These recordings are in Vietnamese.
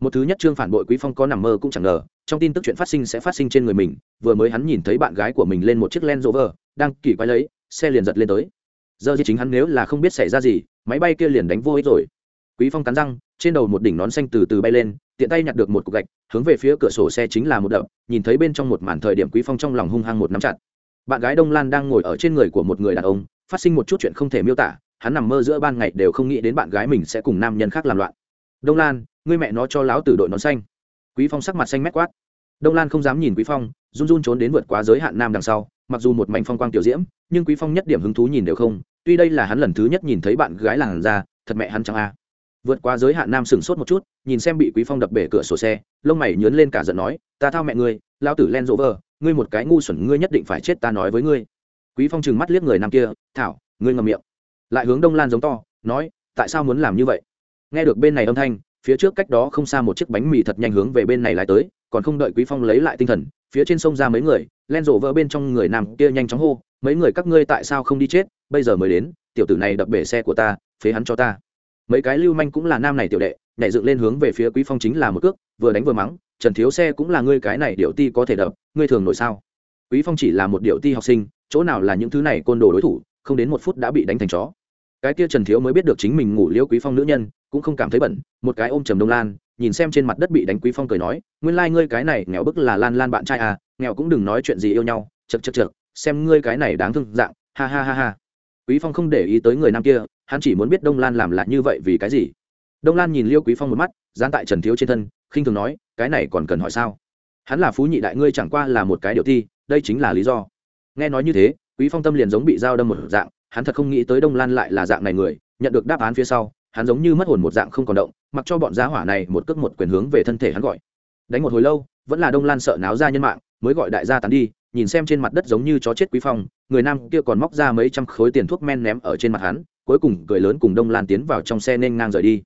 một thứ nhất trương phản bội quý phong có nằm mơ cũng chẳng ngờ, trong tin tức chuyện phát sinh sẽ phát sinh trên người mình, vừa mới hắn nhìn thấy bạn gái của mình lên một chiếc len Rover, đang kỳ quái lấy, xe liền giật lên tới. Giờ gì chính hắn nếu là không biết xảy ra gì, máy bay kia liền đánh vô ích rồi. Quý phong cắn răng, trên đầu một đỉnh nón xanh từ từ bay lên, tiện tay nhặt được một cục gạch, hướng về phía cửa sổ xe chính là một đập, nhìn thấy bên trong một màn thời điểm quý phong trong lòng hung hăng một nắm chặt. Bạn gái đông lan đang ngồi ở trên người của một người đàn ông, phát sinh một chút chuyện không thể miêu tả, hắn nằm mơ giữa ban ngày đều không nghĩ đến bạn gái mình sẽ cùng nam nhân khác làm loạn. Đông lan ngươi mẹ nó cho láo tử đội nón xanh. Quý phong sắc mặt xanh mét quát. Đông lan không dám nhìn quý phong, run run trốn đến vượt quá giới hạn nam đằng sau, mặc dù một mảnh phong quang tiểu diễm, nhưng quý phong nhất điểm hứng thú nhìn đều không, tuy đây là hắn lần thứ nhất nhìn thấy bạn gái làng ra thật mẹ hắn chẳng a. Vượt qua giới hạn nam sửng sốt một chút, nhìn xem bị quý phong đập bể cửa sổ xe, lông mày nhướng lên cả giận nói, ta thao mẹ ngươi lao tử len rỗ vờ ngươi một cái ngu xuẩn, ngươi nhất định phải chết ta nói với ngươi. Quý phong trừng mắt liếc người nam kia, thảo, ngươi ngậm miệng. Lại hướng đông lan giống to, nói, tại sao muốn làm như vậy? Nghe được bên này âm thanh phía trước cách đó không xa một chiếc bánh mì thật nhanh hướng về bên này lái tới, còn không đợi quý phong lấy lại tinh thần, phía trên sông ra mấy người, len rộ vỡ bên trong người nam kia nhanh chóng hô, mấy người các ngươi tại sao không đi chết? Bây giờ mới đến, tiểu tử này đập bể xe của ta, phế hắn cho ta. Mấy cái lưu manh cũng là nam này tiểu đệ, nhảy dựng lên hướng về phía quý phong chính là một cước, vừa đánh vừa mắng, trần thiếu xe cũng là ngươi cái này điệu ti có thể đập, ngươi thường nổi sao? Quý phong chỉ là một điệu ti học sinh, chỗ nào là những thứ này côn đồ đối thủ, không đến một phút đã bị đánh thành chó cái kia trần thiếu mới biết được chính mình ngủ liễu quý phong nữ nhân, cũng không cảm thấy bẩn, một cái ôm trầm đông lan, nhìn xem trên mặt đất bị đánh quý phong cười nói, nguyên lai like ngươi cái này nghèo bức là lan lan bạn trai à nghèo cũng đừng nói chuyện gì yêu nhau chật chật chật xem ngươi cái này đáng thương dạng, ha ha ha ha. Quý phong không để ý tới người nam kia, hắn chỉ muốn biết đông lan làm lại như vậy vì cái gì. Đông lan nhìn liêu quý phong một mắt, dán tại trần thiếu trên thân, khinh thường nói, cái này còn cần hỏi sao? Hắn là phú nhị đại ngươi chẳng qua là một cái điều thi, đây chính là lý do. Nghe nói như thế, quý phong tâm liền giống bị dao đâm một dạng hắn thật không nghĩ tới đông lan lại là dạng này người, nhận được đáp án phía sau, hắn giống như mất hồn một dạng không còn động, mặc cho bọn giá hỏa này một cước một quyền hướng về thân thể hắn gọi. Đánh một hồi lâu, vẫn là đông lan sợ náo ra nhân mạng, mới gọi đại gia tán đi, nhìn xem trên mặt đất giống như chó chết quý phong, người nam kia còn móc ra mấy trăm khối tiền thuốc men ném ở trên mặt hắn, cuối cùng cười lớn cùng đông lan tiến vào trong xe nên ngang rời đi.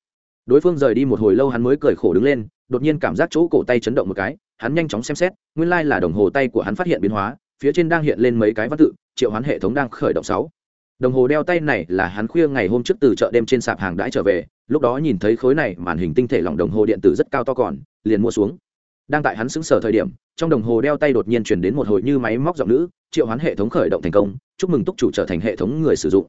Đối phương rời đi một hồi lâu hắn mới cười khổ đứng lên, đột nhiên cảm giác chỗ cổ tay chấn động một cái, hắn nhanh chóng xem xét, nguyên lai là đồng hồ tay của hắn phát hiện biến hóa, phía trên đang hiện lên mấy cái văn tự, triệu hoán hệ thống đang khởi động sáu đồng hồ đeo tay này là hắn khuya ngày hôm trước từ chợ đêm trên sạp hàng đãi trở về, lúc đó nhìn thấy khối này màn hình tinh thể lỏng đồng hồ điện tử rất cao to còn, liền mua xuống. Đang tại hắn xứng sở thời điểm, trong đồng hồ đeo tay đột nhiên chuyển đến một hồi như máy móc giọng nữ, triệu hoán hệ thống khởi động thành công, chúc mừng túc chủ trở thành hệ thống người sử dụng.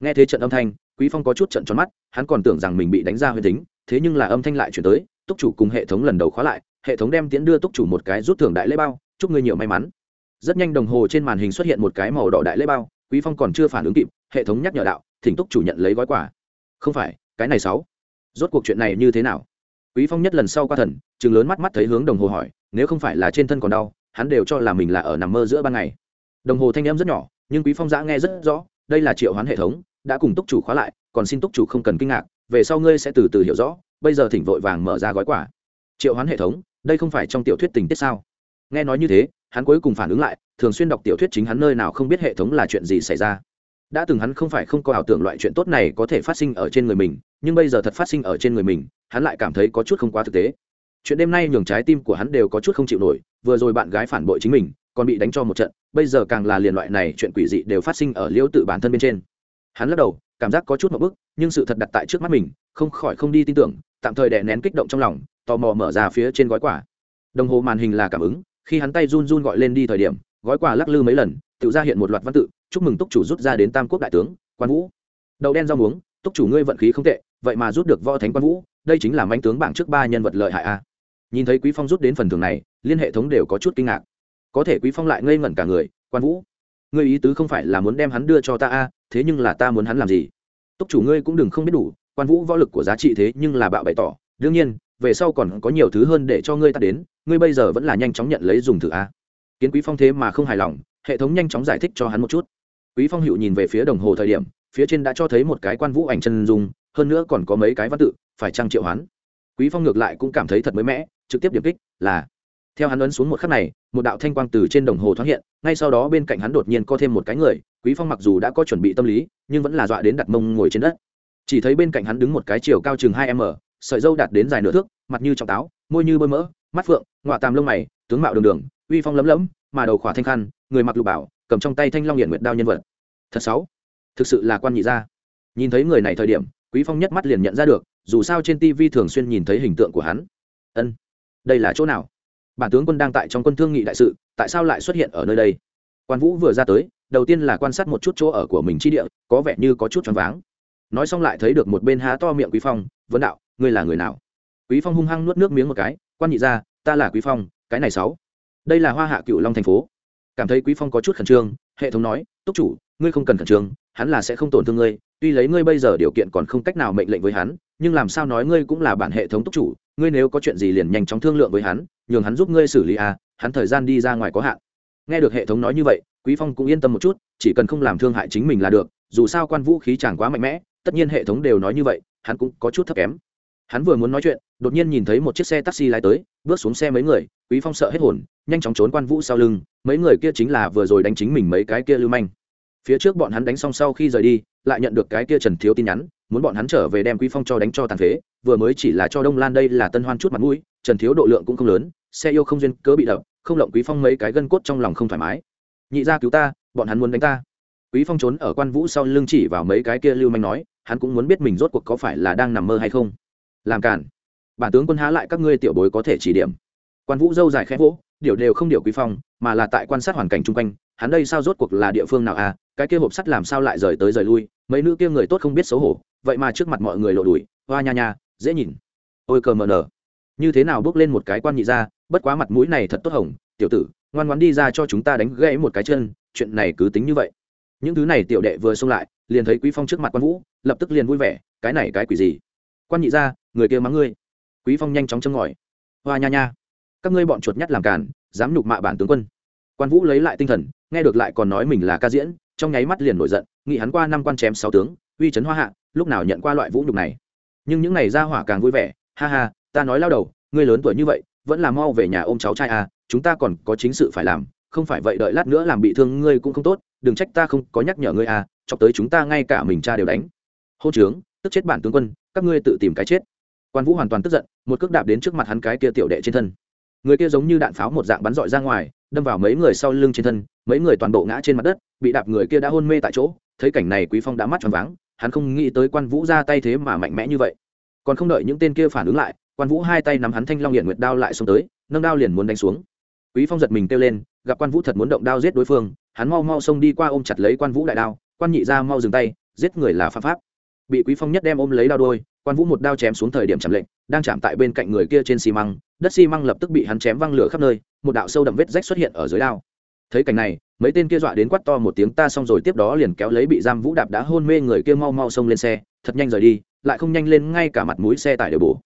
Nghe thế trận âm thanh, quý phong có chút trận tròn mắt, hắn còn tưởng rằng mình bị đánh ra huyền tính, thế nhưng là âm thanh lại chuyển tới, túc chủ cùng hệ thống lần đầu khóa lại, hệ thống đem tiễn đưa túc chủ một cái rút thưởng đại lễ bao, chúc ngươi nhiều may mắn. Rất nhanh đồng hồ trên màn hình xuất hiện một cái màu đỏ đại lễ bao quý phong còn chưa phản ứng kịp, hệ thống nhắc nhở đạo, thỉnh túc chủ nhận lấy gói quà. Không phải, cái này sáu. Rốt cuộc chuyện này như thế nào? Quý phong nhất lần sau qua thần chừng lớn mắt mắt thấy hướng đồng hồ hỏi, nếu không phải là trên thân còn đau, hắn đều cho là mình là ở nằm mơ giữa ban ngày. Đồng hồ thanh em rất nhỏ, nhưng quý phong giã nghe rất rõ, đây là triệu hoán hệ thống, đã cùng túc chủ khóa lại, còn xin túc chủ không cần kinh ngạc, về sau ngươi sẽ từ từ hiểu rõ, bây giờ thỉnh vội vàng mở ra gói quà. Triệu hoán hệ thống, đây không phải trong tiểu thuyết tình tiết sao? Nghe nói như thế hắn cuối cùng phản ứng lại, thường xuyên đọc tiểu thuyết chính hắn nơi nào không biết hệ thống là chuyện gì xảy ra. Đã từng hắn không phải không có ảo tưởng loại chuyện tốt này có thể phát sinh ở trên người mình, nhưng bây giờ thật phát sinh ở trên người mình, hắn lại cảm thấy có chút không quá thực tế. Chuyện đêm nay nhường trái tim của hắn đều có chút không chịu nổi, vừa rồi bạn gái phản bội chính mình, còn bị đánh cho một trận, bây giờ càng là liền loại này chuyện quỷ dị đều phát sinh ở liễu tự bản thân bên trên. Hắn lắc đầu, cảm giác có chút một bức, nhưng sự thật đặt tại trước mắt mình, không khỏi không đi tin tưởng, tạm thời đè nén kích động trong lòng, tò mò mở ra phía trên gói quả đồng hồ màn hình là cảm ứng khi hắn tay run run gọi lên đi thời điểm, gói quà lắc lư mấy lần, tự ra hiện một loạt văn tự, chúc mừng túc chủ rút ra đến tam quốc đại tướng, quan vũ. Đậu đen rau muống, túc chủ ngươi vận khí không tệ, vậy mà rút được võ thánh quan vũ, đây chính là manh tướng bảng trước ba nhân vật lợi hại a. Nhìn thấy quý phong rút đến phần thưởng này, liên hệ thống đều có chút kinh ngạc. Có thể quý phong lại ngây ngẩn cả người, quan vũ, ngươi ý tứ không phải là muốn đem hắn đưa cho ta a, thế nhưng là ta muốn hắn làm gì? Túc chủ ngươi cũng đừng không biết đủ, quan vũ võ lực của giá trị thế nhưng là bạo bày tỏ, đương nhiên về sau còn có nhiều thứ hơn để cho ngươi ta đến, ngươi bây giờ vẫn là nhanh chóng nhận lấy dùng thử a. Kiến quý phong thế mà không hài lòng, hệ thống nhanh chóng giải thích cho hắn một chút. Quý phong hữu nhìn về phía đồng hồ thời điểm, phía trên đã cho thấy một cái quan vũ ảnh chân dung, hơn nữa còn có mấy cái văn tự, phải trang triệu hoán. Quý phong ngược lại cũng cảm thấy thật mới mẻ, trực tiếp điểm kích, là. Theo hắn ấn xuống một khắc này, một đạo thanh quang từ trên đồng hồ thoáng hiện, ngay sau đó bên cạnh hắn đột nhiên có thêm một cái người, quý phong mặc dù đã có chuẩn bị tâm lý, nhưng vẫn là dọa đến đặt mông ngồi trên đất. Chỉ thấy bên cạnh hắn đứng một cái chiều cao chừng hai m sợi dâu đạt đến dài nửa thước, mặt như trọng táo, môi như bơi mỡ, mắt phượng, ngọa tàm lông mày, tướng mạo đường đường, uy phong lấm lấm mà đầu khỏa thanh khăn, người mặc lục bảo, cầm trong tay thanh long hiển nguyệt đao nhân vật. Thật xấu thực sự là quan nhị gia. Nhìn thấy người này thời điểm, quý phong nhất mắt liền nhận ra được, dù sao trên tivi thường xuyên nhìn thấy hình tượng của hắn. Ân, đây là chỗ nào? Bản tướng quân đang tại trong quân thương nghị đại sự, tại sao lại xuất hiện ở nơi đây? Quan vũ vừa ra tới, đầu tiên là quan sát một chút chỗ ở của mình chi địa, có vẻ như có chút choáng váng. Nói xong lại thấy được một bên há to miệng quý phong, vấn đạo ngươi là người nào? Quý phong hung hăng nuốt nước miếng một cái, quan nhị ra, ta là quý phong, cái này sáu. Đây là hoa hạ cựu long thành phố. Cảm thấy quý phong có chút khẩn trương, hệ thống nói, túc chủ, ngươi không cần khẩn trương, hắn là sẽ không tổn thương ngươi, tuy lấy ngươi bây giờ điều kiện còn không cách nào mệnh lệnh với hắn, nhưng làm sao nói ngươi cũng là bản hệ thống túc chủ, ngươi nếu có chuyện gì liền nhanh chóng thương lượng với hắn, nhường hắn giúp ngươi xử lý à hắn thời gian đi ra ngoài có hạn. Nghe được hệ thống nói như vậy, quý phong cũng yên tâm một chút, chỉ cần không làm thương hại chính mình là được, dù sao quan vũ khí chẳng quá mạnh mẽ, tất nhiên hệ thống đều nói như vậy, hắn cũng có chút thấp kém hắn vừa muốn nói chuyện, đột nhiên nhìn thấy một chiếc xe taxi lái tới, bước xuống xe mấy người, quý phong sợ hết hồn, nhanh chóng trốn quan vũ sau lưng, mấy người kia chính là vừa rồi đánh chính mình mấy cái kia lưu manh. Phía trước bọn hắn đánh xong sau khi rời đi, lại nhận được cái kia trần thiếu tin nhắn, muốn bọn hắn trở về đem quý phong cho đánh cho tàn phế, vừa mới chỉ là cho đông lan đây là tân hoan chút mặt mũi, trần thiếu độ lượng cũng không lớn, xe yêu không duyên, cớ bị đập, không lộng quý phong mấy cái gân cốt trong lòng không thoải mái. Nhị ra cứu ta, bọn hắn muốn đánh ta. Quý phong trốn ở quan vũ sau lưng chỉ vào mấy cái kia lưu manh nói, hắn cũng muốn biết mình rốt cuộc có phải là đang nằm mơ hay không làm cản bản tướng quân há lại các ngươi tiểu bối có thể chỉ điểm. Quan vũ dâu dài khẽ vỗ, điều đều không điều quý phong, mà là tại quan sát hoàn cảnh chung quanh, hắn đây sao rốt cuộc là địa phương nào à cái kia hộp sắt làm sao lại rời tới rời lui, mấy nữ kia người tốt không biết xấu hổ, vậy mà trước mặt mọi người lộ đùi, hoa nha nha, dễ nhìn. Ôi cờ mờ nở như thế nào bước lên một cái quan nhị ra bất quá mặt mũi này thật tốt hồng, tiểu tử, ngoan ngoan đi ra cho chúng ta đánh gãy một cái chân, chuyện này cứ tính như vậy. Những thứ này tiểu đệ vừa xông lại, liền thấy quý phong trước mặt quan vũ, lập tức liền vui vẻ, cái này cái quỷ gì? Quan nhị ra người kia mắng ngươi. Quý phong nhanh chóng châm ngòi. Hoa nha nha. Các ngươi bọn chuột nhắt làm càn, dám nhục mạ bản tướng quân. Quan vũ lấy lại tinh thần, nghe được lại còn nói mình là ca diễn, trong nháy mắt liền nổi giận, nghĩ hắn qua năm quan chém sáu tướng, uy chấn hoa hạ, lúc nào nhận qua loại vũ nhục này. Nhưng những này ra hỏa càng vui vẻ, ha ha, ta nói lao đầu, ngươi lớn tuổi như vậy, vẫn là mau về nhà ôm cháu trai à chúng ta còn có chính sự phải làm, không phải vậy đợi lát nữa làm bị thương ngươi cũng không tốt, đừng trách ta không có nhắc nhở ngươi à chọc tới chúng ta ngay cả mình cha đều đánh. Hô trướng, tức chết bản tướng quân, các ngươi tự tìm cái chết quan vũ hoàn toàn tức giận, một cước đạp đến trước mặt hắn cái kia tiểu đệ trên thân. Người kia giống như đạn pháo một dạng bắn dọi ra ngoài, đâm vào mấy người sau lưng trên thân, mấy người toàn bộ ngã trên mặt đất, bị đạp người kia đã hôn mê tại chỗ. Thấy cảnh này quý phong đã mắt tròn váng, hắn không nghĩ tới quan vũ ra tay thế mà mạnh mẽ như vậy. Còn không đợi những tên kia phản ứng lại, quan vũ hai tay nắm hắn thanh long hiện nguyệt đao lại xông tới, nâng đao liền muốn đánh xuống. Quý phong giật mình kêu lên, gặp quan vũ thật muốn động đao giết đối phương, hắn mau mau xông đi qua ôm chặt lấy quan vũ đại đao, quan nhị ra mau dừng tay, giết người là pháp pháp. Bị quý phong nhất đem ôm lấy đao đôi quan vũ một đao chém xuống thời điểm chạm lệnh, đang chạm tại bên cạnh người kia trên xi măng, đất xi măng lập tức bị hắn chém văng lửa khắp nơi, một đạo sâu đậm vết rách xuất hiện ở dưới đao. Thấy cảnh này, mấy tên kia dọa đến quát to một tiếng, ta xong rồi, tiếp đó liền kéo lấy bị giam vũ đạp đã hôn mê người kia mau mau xông lên xe, thật nhanh rời đi, lại không nhanh lên ngay cả mặt mũi xe tải đều bổ.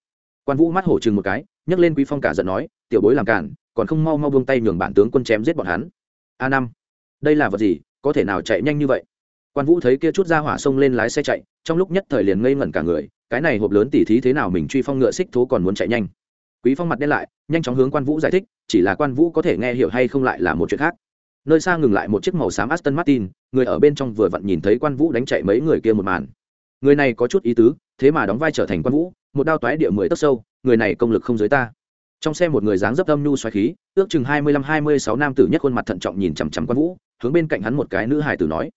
Quan vũ mắt hổ chừng một cái, nhấc lên quý phong cả giận nói, tiểu bối làm cản, còn không mau mau buông tay nhường bản tướng quân chém giết bọn hắn. A năm, đây là vật gì, có thể nào chạy nhanh như vậy? Quan vũ thấy kia chút ra hỏa xông lên lái xe chạy, trong lúc nhất thời liền ngây ngẩn cả người cái này hộp lớn tỉ thí thế nào mình truy phong ngựa xích thố còn muốn chạy nhanh. Quý phong mặt đen lại, nhanh chóng hướng quan vũ giải thích, chỉ là quan vũ có thể nghe hiểu hay không lại là một chuyện khác. Nơi xa ngừng lại một chiếc màu xám aston martin, người ở bên trong vừa vặn nhìn thấy quan vũ đánh chạy mấy người kia một màn. Người này có chút ý tứ, thế mà đóng vai trở thành quan vũ, một đao toái địa mười tấc sâu, người này công lực không giới ta. Trong xe một người dáng dấp âm nhu xoáy khí, ước chừng hai mươi lăm hai mươi sáu nam tử nhất khuôn mặt thận trọng nhìn chằm chằm quan vũ, hướng bên cạnh hắn một cái nữ hài tử nói.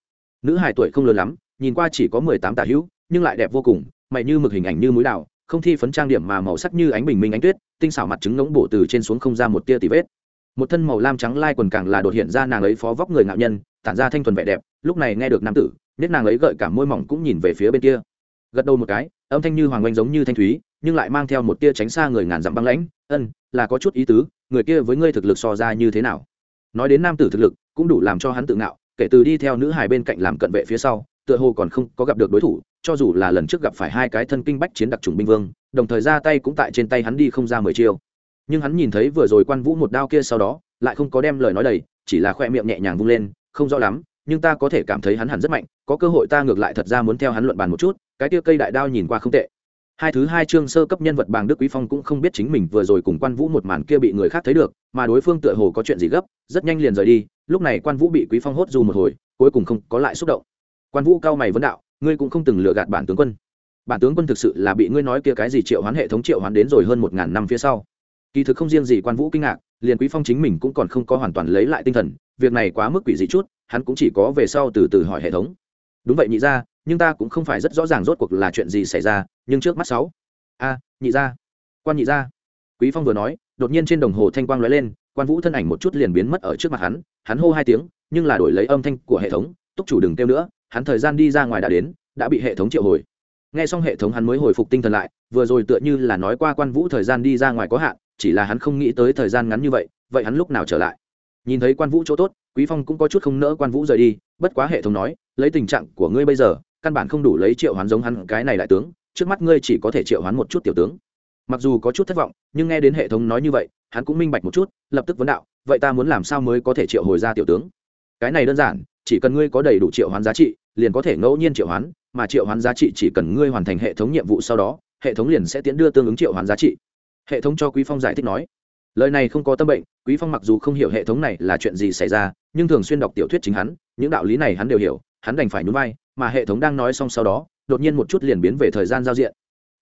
Nữ hài tuổi không lớn lắm, nhìn qua chỉ có mười tám tả hữu, nhưng lại đẹp vô cùng mày như mực hình ảnh như mũi đào, không thi phấn trang điểm mà màu sắc như ánh bình minh ánh tuyết, tinh xảo mặt trứng ngỗng bổ từ trên xuống không ra một tia tì vết. Một thân màu lam trắng lai quần càng là đột hiện ra nàng ấy phó vóc người ngạo nhân, tản ra thanh thuần vẻ đẹp, lúc này nghe được nam tử, nét nàng ấy gợi cả môi mỏng cũng nhìn về phía bên kia. Gật đầu một cái, âm thanh như hoàng oanh giống như thanh thúy, nhưng lại mang theo một tia tránh xa người ngàn dặm băng lãnh, ân, là có chút ý tứ, người kia với ngươi thực lực so ra như thế nào? Nói đến nam tử thực lực, cũng đủ làm cho hắn tự ngạo, kể từ đi theo nữ hài bên cạnh làm cận vệ phía sau, tựa hồ còn không có gặp được đối thủ cho dù là lần trước gặp phải hai cái thân kinh bách chiến đặc trùng binh vương, đồng thời ra tay cũng tại trên tay hắn đi không ra mười chiêu. Nhưng hắn nhìn thấy vừa rồi quan vũ một đao kia sau đó, lại không có đem lời nói đầy, chỉ là khoe miệng nhẹ nhàng vung lên, không rõ lắm, nhưng ta có thể cảm thấy hắn hẳn rất mạnh, có cơ hội ta ngược lại thật ra muốn theo hắn luận bàn một chút, cái tia cây đại đao nhìn qua không tệ. Hai thứ hai chương sơ cấp nhân vật bàng đức quý phong cũng không biết chính mình vừa rồi cùng quan vũ một màn kia bị người khác thấy được, mà đối phương tựa hồ có chuyện gì gấp, rất nhanh liền rời đi, lúc này quan vũ bị quý phong hốt dù một hồi, cuối cùng không có lại xúc động. Quan vũ cao mày vấn đạo ngươi cũng không từng lừa gạt bản tướng quân. Bản tướng quân thực sự là bị ngươi nói kia cái gì triệu hoán hệ thống triệu hoán đến rồi hơn một ngàn năm phía sau. Kỳ thực không riêng gì quan vũ kinh ngạc, liền quý phong chính mình cũng còn không có hoàn toàn lấy lại tinh thần, việc này quá mức quỷ dị chút, hắn cũng chỉ có về sau từ từ hỏi hệ thống. Đúng vậy nhị ra nhưng ta cũng không phải rất rõ ràng rốt cuộc là chuyện gì xảy ra, nhưng trước mắt sáu. A, nhị ra quan nhị ra quý phong vừa nói, đột nhiên trên đồng hồ thanh quang lóe lên, quan vũ thân ảnh một chút liền biến mất ở trước mặt hắn hắn hô hai tiếng, nhưng là đổi lấy âm thanh của hệ thống, túc chủ đừng kêu nữa hắn thời gian đi ra ngoài đã đến, đã bị hệ thống triệu hồi. Nghe xong hệ thống hắn mới hồi phục tinh thần lại, vừa rồi tựa như là nói qua quan vũ thời gian đi ra ngoài có hạn, chỉ là hắn không nghĩ tới thời gian ngắn như vậy vậy hắn lúc nào trở lại? Nhìn thấy quan vũ chỗ tốt, quý phong cũng có chút không nỡ quan vũ rời đi, bất quá hệ thống nói, lấy tình trạng của ngươi bây giờ, căn bản không đủ lấy triệu hoán giống hắn cái này đại tướng, trước mắt ngươi chỉ có thể triệu hoán một chút tiểu tướng. Mặc dù có chút thất vọng, nhưng nghe đến hệ thống nói như vậy, hắn cũng minh bạch một chút, lập tức vấn đạo, vậy ta muốn làm sao mới có thể triệu hồi ra tiểu tướng? Cái này đơn giản chỉ cần ngươi có đầy đủ triệu hoán giá trị, liền có thể ngẫu nhiên triệu hoán, mà triệu hoán giá trị chỉ cần ngươi hoàn thành hệ thống nhiệm vụ sau đó, hệ thống liền sẽ tiến đưa tương ứng triệu hoán giá trị. Hệ thống cho quý phong giải thích nói, lời này không có tâm bệnh, quý phong mặc dù không hiểu hệ thống này là chuyện gì xảy ra, nhưng thường xuyên đọc tiểu thuyết chính hắn, những đạo lý này hắn đều hiểu, hắn đành phải nhún vai, mà hệ thống đang nói xong sau đó, đột nhiên một chút liền biến về thời gian giao diện.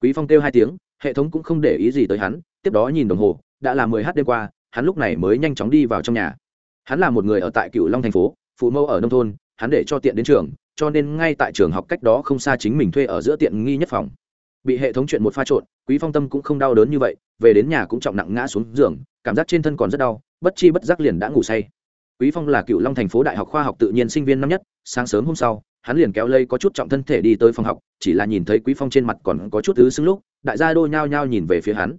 Quý phong kêu hai tiếng, hệ thống cũng không để ý gì tới hắn, tiếp đó nhìn đồng hồ, đã là mười h đêm qua, hắn lúc này mới nhanh chóng đi vào trong nhà. Hắn là một người ở tại cựu long thành phố phụ mẫu ở nông thôn, hắn để cho tiện đến trường, cho nên ngay tại trường học cách đó không xa chính mình thuê ở giữa tiện nghi nhất phòng. Bị hệ thống chuyện một pha trộn, quý phong tâm cũng không đau đớn như vậy, về đến nhà cũng trọng nặng ngã xuống giường, cảm giác trên thân còn rất đau, bất chi bất giác liền đã ngủ say. Quý phong là cựu long thành phố đại học khoa học tự nhiên sinh viên năm nhất, sáng sớm hôm sau, hắn liền kéo lây có chút trọng thân thể đi tới phòng học, chỉ là nhìn thấy quý phong trên mặt còn có chút thứ xứng lúc, đại gia đô nhao nhao nhìn về phía hắn.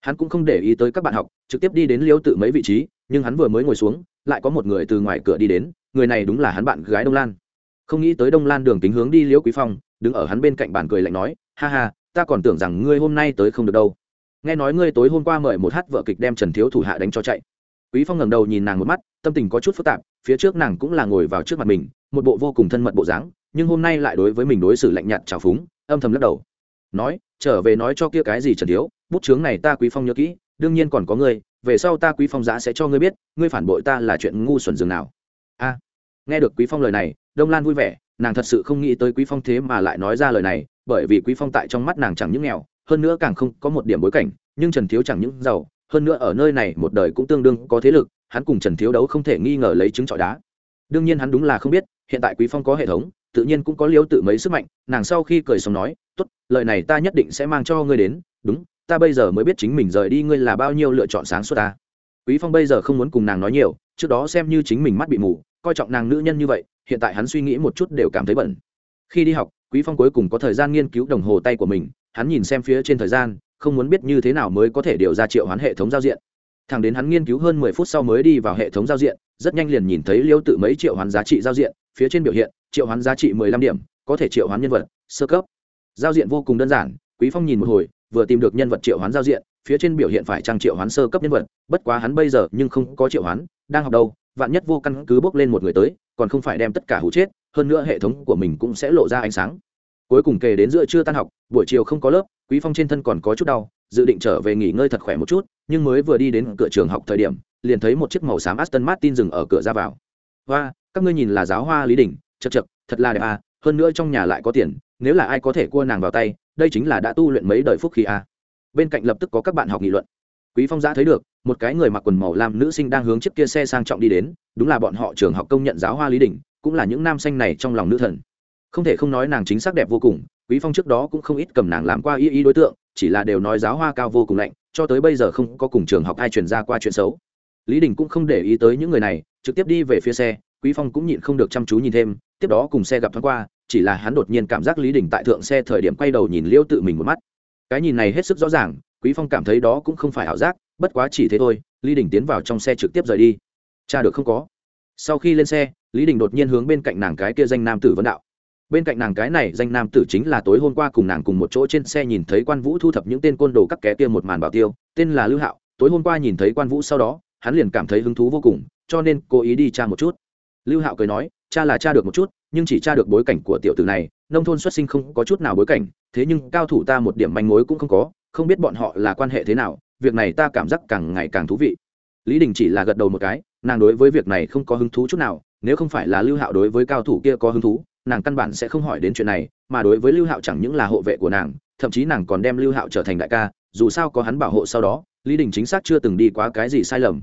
Hắn cũng không để ý tới các bạn học, trực tiếp đi đến liêu tự mấy vị trí, nhưng hắn vừa mới ngồi xuống, lại có một người từ ngoài cửa đi đến người này đúng là hắn bạn gái đông lan. Không nghĩ tới đông lan đường tính hướng đi liễu quý phong, đứng ở hắn bên cạnh bàn cười lạnh nói, ha ha, ta còn tưởng rằng ngươi hôm nay tới không được đâu. Nghe nói ngươi tối hôm qua mời một hát vợ kịch đem trần thiếu thủ hạ đánh cho chạy. Quý phong ngẩng đầu nhìn nàng một mắt, tâm tình có chút phức tạp, phía trước nàng cũng là ngồi vào trước mặt mình, một bộ vô cùng thân mật bộ dáng, nhưng hôm nay lại đối với mình đối xử lạnh nhạt trào phúng, âm thầm lắc đầu. Nói, trở về nói cho kia cái gì trần thiếu, bút chướng này ta quý phong nhớ kỹ, đương nhiên còn có ngươi, về sau ta quý phong giá sẽ cho ngươi biết, ngươi phản bội ta là chuyện ngu xuẩn dường nào a, nghe được quý phong lời này, đông lan vui vẻ, nàng thật sự không nghĩ tới quý phong thế mà lại nói ra lời này, bởi vì quý phong tại trong mắt nàng chẳng những nghèo, hơn nữa càng không có một điểm bối cảnh, nhưng trần thiếu chẳng những giàu, hơn nữa ở nơi này một đời cũng tương đương có thế lực, hắn cùng trần thiếu đấu không thể nghi ngờ lấy chứng trọi đá. Đương nhiên hắn đúng là không biết, hiện tại quý phong có hệ thống, tự nhiên cũng có liêu tự mấy sức mạnh, nàng sau khi cười xong nói, tốt, lời này ta nhất định sẽ mang cho ngươi đến, đúng, ta bây giờ mới biết chính mình rời đi ngươi là bao nhiêu lựa chọn sáng suốt ta. Quý phong bây giờ không muốn cùng nàng nói nhiều trước đó xem như chính mình mắt bị mù, coi trọng nàng nữ nhân như vậy, hiện tại hắn suy nghĩ một chút đều cảm thấy bẩn. Khi đi học, quý phong cuối cùng có thời gian nghiên cứu đồng hồ tay của mình, hắn nhìn xem phía trên thời gian, không muốn biết như thế nào mới có thể điều ra triệu hoán hệ thống giao diện. Thẳng đến hắn nghiên cứu hơn mười phút sau mới đi vào hệ thống giao diện, rất nhanh liền nhìn thấy liêu tự mấy triệu hoán giá trị giao diện, phía trên biểu hiện, triệu hoán giá trị mười lăm điểm, có thể triệu hoán nhân vật, sơ cấp. Giao diện vô cùng đơn giản, quý phong nhìn một hồi, vừa tìm được nhân vật triệu hoán giao diện phía trên biểu hiện phải trang triệu hoán sơ cấp nhân vật, bất quá hắn bây giờ nhưng không có triệu hoán, đang học đâu, vạn nhất vô căn cứ bước lên một người tới, còn không phải đem tất cả hủ chết, hơn nữa hệ thống của mình cũng sẽ lộ ra ánh sáng cuối cùng kể đến giữa trưa tan học, buổi chiều không có lớp, quý phong trên thân còn có chút đau, dự định trở về nghỉ ngơi thật khỏe một chút, nhưng mới vừa đi đến cửa trường học thời điểm, liền thấy một chiếc màu xám aston martin dừng ở cửa ra vào và các ngươi nhìn là giáo hoa lý đình, chật chật, thật là đẹp à hơn nữa trong nhà lại có tiền, nếu là ai có thể cua nàng vào tay, đây chính là đã tu luyện mấy đời phúc khí à bên cạnh lập tức có các bạn học nghị luận. Quý phong giã thấy được, một cái người mặc quần màu lam nữ sinh đang hướng chiếc kia xe sang trọng đi đến, đúng là bọn họ trường học công nhận giáo hoa lý đình, cũng là những nam xanh này trong lòng nữ thần. Không thể không nói nàng chính xác đẹp vô cùng, quý phong trước đó cũng không ít cầm nàng làm qua y y đối tượng, chỉ là đều nói giáo hoa cao vô cùng lạnh, cho tới bây giờ không có cùng trường học ai truyền ra qua chuyện xấu. Lý đình cũng không để ý tới những người này, trực tiếp đi về phía xe, quý phong cũng nhịn không được chăm chú nhìn thêm, tiếp đó cùng xe gặp thoáng qua, chỉ là hắn đột nhiên cảm giác lý đình tại thượng xe thời điểm quay đầu nhìn liêu tự mình một mắt cái nhìn này hết sức rõ ràng, quý phong cảm thấy đó cũng không phải ảo giác, bất quá chỉ thế thôi, lý đình tiến vào trong xe trực tiếp rời đi. Cha được không có? Sau khi lên xe, lý đình đột nhiên hướng bên cạnh nàng cái kia danh nam tử vấn đạo. Bên cạnh nàng cái này danh nam tử chính là tối hôm qua cùng nàng cùng một chỗ trên xe nhìn thấy quan vũ thu thập những tên côn đồ các ké kia một màn bảo tiêu, tên là lưu hạo. Tối hôm qua nhìn thấy quan vũ sau đó, hắn liền cảm thấy hứng thú vô cùng, cho nên cố ý đi tra một chút. Lưu hạo cười nói, cha là cha được một chút nhưng chỉ tra được bối cảnh của tiểu tử này, nông thôn xuất sinh không có chút nào bối cảnh, thế nhưng cao thủ ta một điểm manh mối cũng không có, không biết bọn họ là quan hệ thế nào, việc này ta cảm giác càng ngày càng thú vị. Lý đình chỉ là gật đầu một cái, nàng đối với việc này không có hứng thú chút nào, nếu không phải là lưu hạo đối với cao thủ kia có hứng thú, nàng căn bản sẽ không hỏi đến chuyện này, mà đối với lưu hạo chẳng những là hộ vệ của nàng, thậm chí nàng còn đem lưu hạo trở thành đại ca, dù sao có hắn bảo hộ sau đó, lý đình chính xác chưa từng đi quá cái gì sai lầm.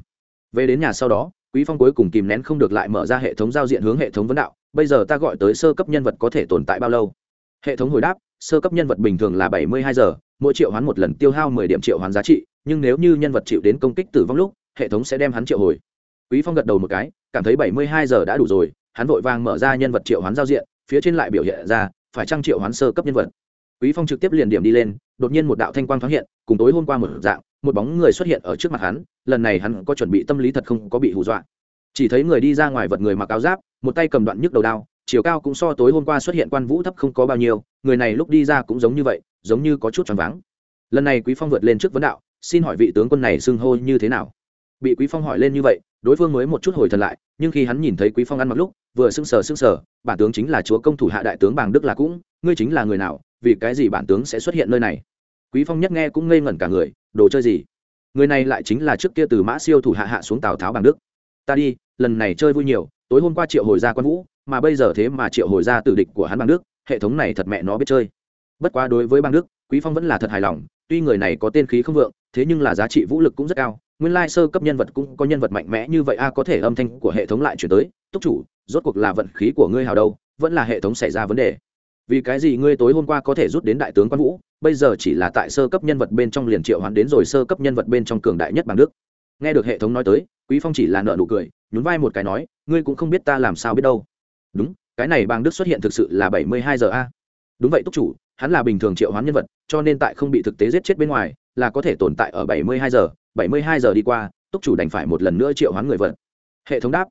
Về đến nhà sau đó, quý phong cuối cùng kìm nén không được lại mở ra hệ thống giao diện hướng hệ thống vấn đạo bây giờ ta gọi tới sơ cấp nhân vật có thể tồn tại bao lâu? Hệ thống hồi đáp, sơ cấp nhân vật bình thường là bảy mươi hai giờ, mỗi triệu hoán một lần tiêu hao mười điểm triệu hoán giá trị, nhưng nếu như nhân vật chịu đến công kích tử vong lúc, hệ thống sẽ đem hắn triệu hồi. Quý phong gật đầu một cái, cảm thấy bảy mươi hai giờ đã đủ rồi, hắn vội vàng mở ra nhân vật triệu hoán giao diện, phía trên lại biểu hiện ra, phải trang triệu hoán sơ cấp nhân vật? Quý phong trực tiếp liền điểm đi lên, đột nhiên một đạo thanh quang thoáng hiện, cùng tối hôm qua một dạng, một bóng người xuất hiện ở trước mặt hắn, lần này hắn có chuẩn bị tâm lý thật không có bị hù dọa chỉ thấy người đi ra ngoài vật người mặc áo giáp, một tay cầm đoạn nhức đầu đao, chiều cao cũng so tối hôm qua xuất hiện quan vũ thấp không có bao nhiêu, người này lúc đi ra cũng giống như vậy, giống như có chút choáng váng. Lần này quý phong vượt lên trước vấn đạo, xin hỏi vị tướng quân này xưng hô như thế nào? Bị quý phong hỏi lên như vậy, đối phương mới một chút hồi thần lại, nhưng khi hắn nhìn thấy quý phong ăn mặc lúc, vừa sưng sờ sưng sờ, bản tướng chính là chúa công thủ hạ đại tướng bàng đức là cũng, ngươi chính là người nào, vì cái gì bản tướng sẽ xuất hiện nơi này? Quý phong nhất nghe cũng ngây ngẩn cả người, đồ chơi gì? Người này lại chính là trước kia từ mã siêu thủ hạ hạ xuống tào tháo bàng đức. Ta đi lần này chơi vui nhiều, tối hôm qua triệu hồi ra quan vũ, mà bây giờ thế mà triệu hồi ra tử địch của hắn bằng đức, hệ thống này thật mẹ nó biết chơi. Bất quá đối với bằng đức, quý phong vẫn là thật hài lòng, tuy người này có tên khí không vượng, thế nhưng là giá trị vũ lực cũng rất cao, nguyên lai sơ cấp nhân vật cũng có nhân vật mạnh mẽ như vậy a, có thể âm thanh của hệ thống lại chuyển tới, túc chủ, rốt cuộc là vận khí của ngươi hào đâu, vẫn là hệ thống xảy ra vấn đề. Vì cái gì ngươi tối hôm qua có thể rút đến đại tướng quan vũ, bây giờ chỉ là tại sơ cấp nhân vật bên trong liền triệu hoán đến rồi sơ cấp nhân vật bên trong cường đại nhất bằng đức? Nghe được hệ thống nói tới, quý phong chỉ là nợ nụ cười nhún vai một cái nói, ngươi cũng không biết ta làm sao biết đâu. Đúng, cái này bang đức xuất hiện thực sự là bảy mươi hai giờ a. Đúng vậy, túc chủ, hắn là bình thường triệu hoán nhân vật, cho nên tại không bị thực tế giết chết bên ngoài, là có thể tồn tại ở bảy mươi hai giờ, bảy mươi hai giờ đi qua, túc chủ đành phải một lần nữa triệu hoán người vật. Hệ thống đáp.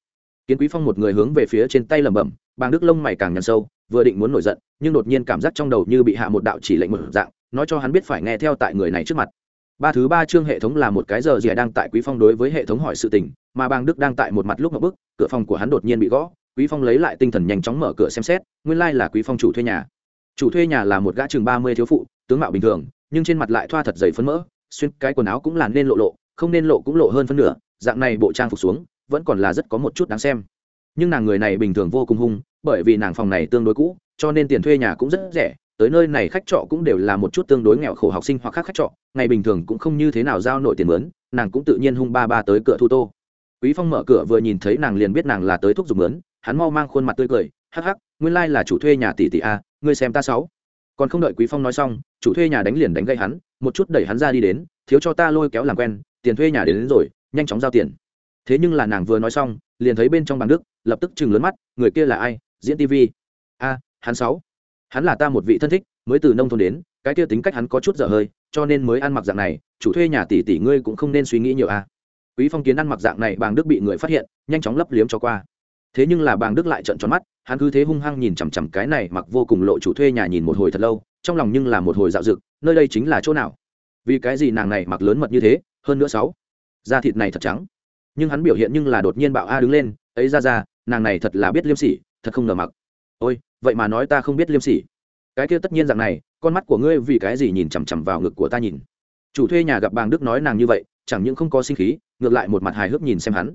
Kiến quý phong một người hướng về phía trên tay lẩm bẩm bàng đức lông mày càng nhăn sâu, vừa định muốn nổi giận, nhưng đột nhiên cảm giác trong đầu như bị hạ một đạo chỉ lệnh một dạng, nói cho hắn biết phải nghe theo tại người này trước mặt ba thứ ba chương hệ thống là một cái giờ rìa đang tại quý phong đối với hệ thống hỏi sự tình, mà Bang đức đang tại một mặt lúc ngập bức, cửa phòng của hắn đột nhiên bị gõ, quý phong lấy lại tinh thần nhanh chóng mở cửa xem xét, nguyên lai là quý phong chủ thuê nhà. Chủ thuê nhà là một gã chừng ba mươi thiếu phụ, tướng mạo bình thường, nhưng trên mặt lại thoa thật dày phấn mỡ, xuyên cái quần áo cũng là nên lộ lộ, không nên lộ cũng lộ hơn phân nửa, dạng này bộ trang phục xuống, vẫn còn là rất có một chút đáng xem. Nhưng nàng người này bình thường vô cùng hung, bởi vì nàng phòng này tương đối cũ, cho nên tiền thuê nhà cũng rất rẻ tới nơi này khách trọ cũng đều là một chút tương đối nghèo khổ học sinh hoặc khác khách trọ ngày bình thường cũng không như thế nào giao nổi tiền mướn nàng cũng tự nhiên hung ba ba tới cửa thu tô. Quý phong mở cửa vừa nhìn thấy nàng liền biết nàng là tới thuốc dùng mướn hắn mau mang khuôn mặt tươi cười hắc hắc nguyên lai là chủ thuê nhà tỷ tỷ a ngươi xem ta sáu. Còn không đợi quý phong nói xong chủ thuê nhà đánh liền đánh gây hắn một chút đẩy hắn ra đi đến thiếu cho ta lôi kéo làm quen tiền thuê nhà đến, đến rồi nhanh chóng giao tiền. Thế nhưng là nàng vừa nói xong liền thấy bên trong bằng đức lập tức chừng lớn mắt người kia là ai? Diễn tv a hắn sáu hắn là ta một vị thân thích, mới từ nông thôn đến, cái kia tính cách hắn có chút dở hơi, cho nên mới ăn mặc dạng này, chủ thuê nhà tỷ tỷ ngươi cũng không nên suy nghĩ nhiều a. Quý phong kiến ăn mặc dạng này bàng đức bị người phát hiện, nhanh chóng lấp liếm cho qua. Thế nhưng là bàng đức lại trợn tròn mắt, hắn cứ thế hung hăng nhìn chằm chằm cái này mặc vô cùng lộ chủ thuê nhà nhìn một hồi thật lâu, trong lòng nhưng là một hồi dạo dực, nơi đây chính là chỗ nào? Vì cái gì nàng này mặc lớn mật như thế, hơn nữa sáu, da thịt này thật trắng. Nhưng hắn biểu hiện nhưng là đột nhiên bạo a đứng lên, ấy ra ra, nàng này thật là biết liêm sỉ, thật không ngờ mặc. Ôi vậy mà nói ta không biết liêm sỉ. Cái kia tất nhiên rằng này, con mắt của ngươi vì cái gì nhìn chằm chằm vào ngực của ta nhìn? Chủ thuê nhà gặp bàng đức nói nàng như vậy, chẳng những không có sinh khí, ngược lại một mặt hài hước nhìn xem hắn.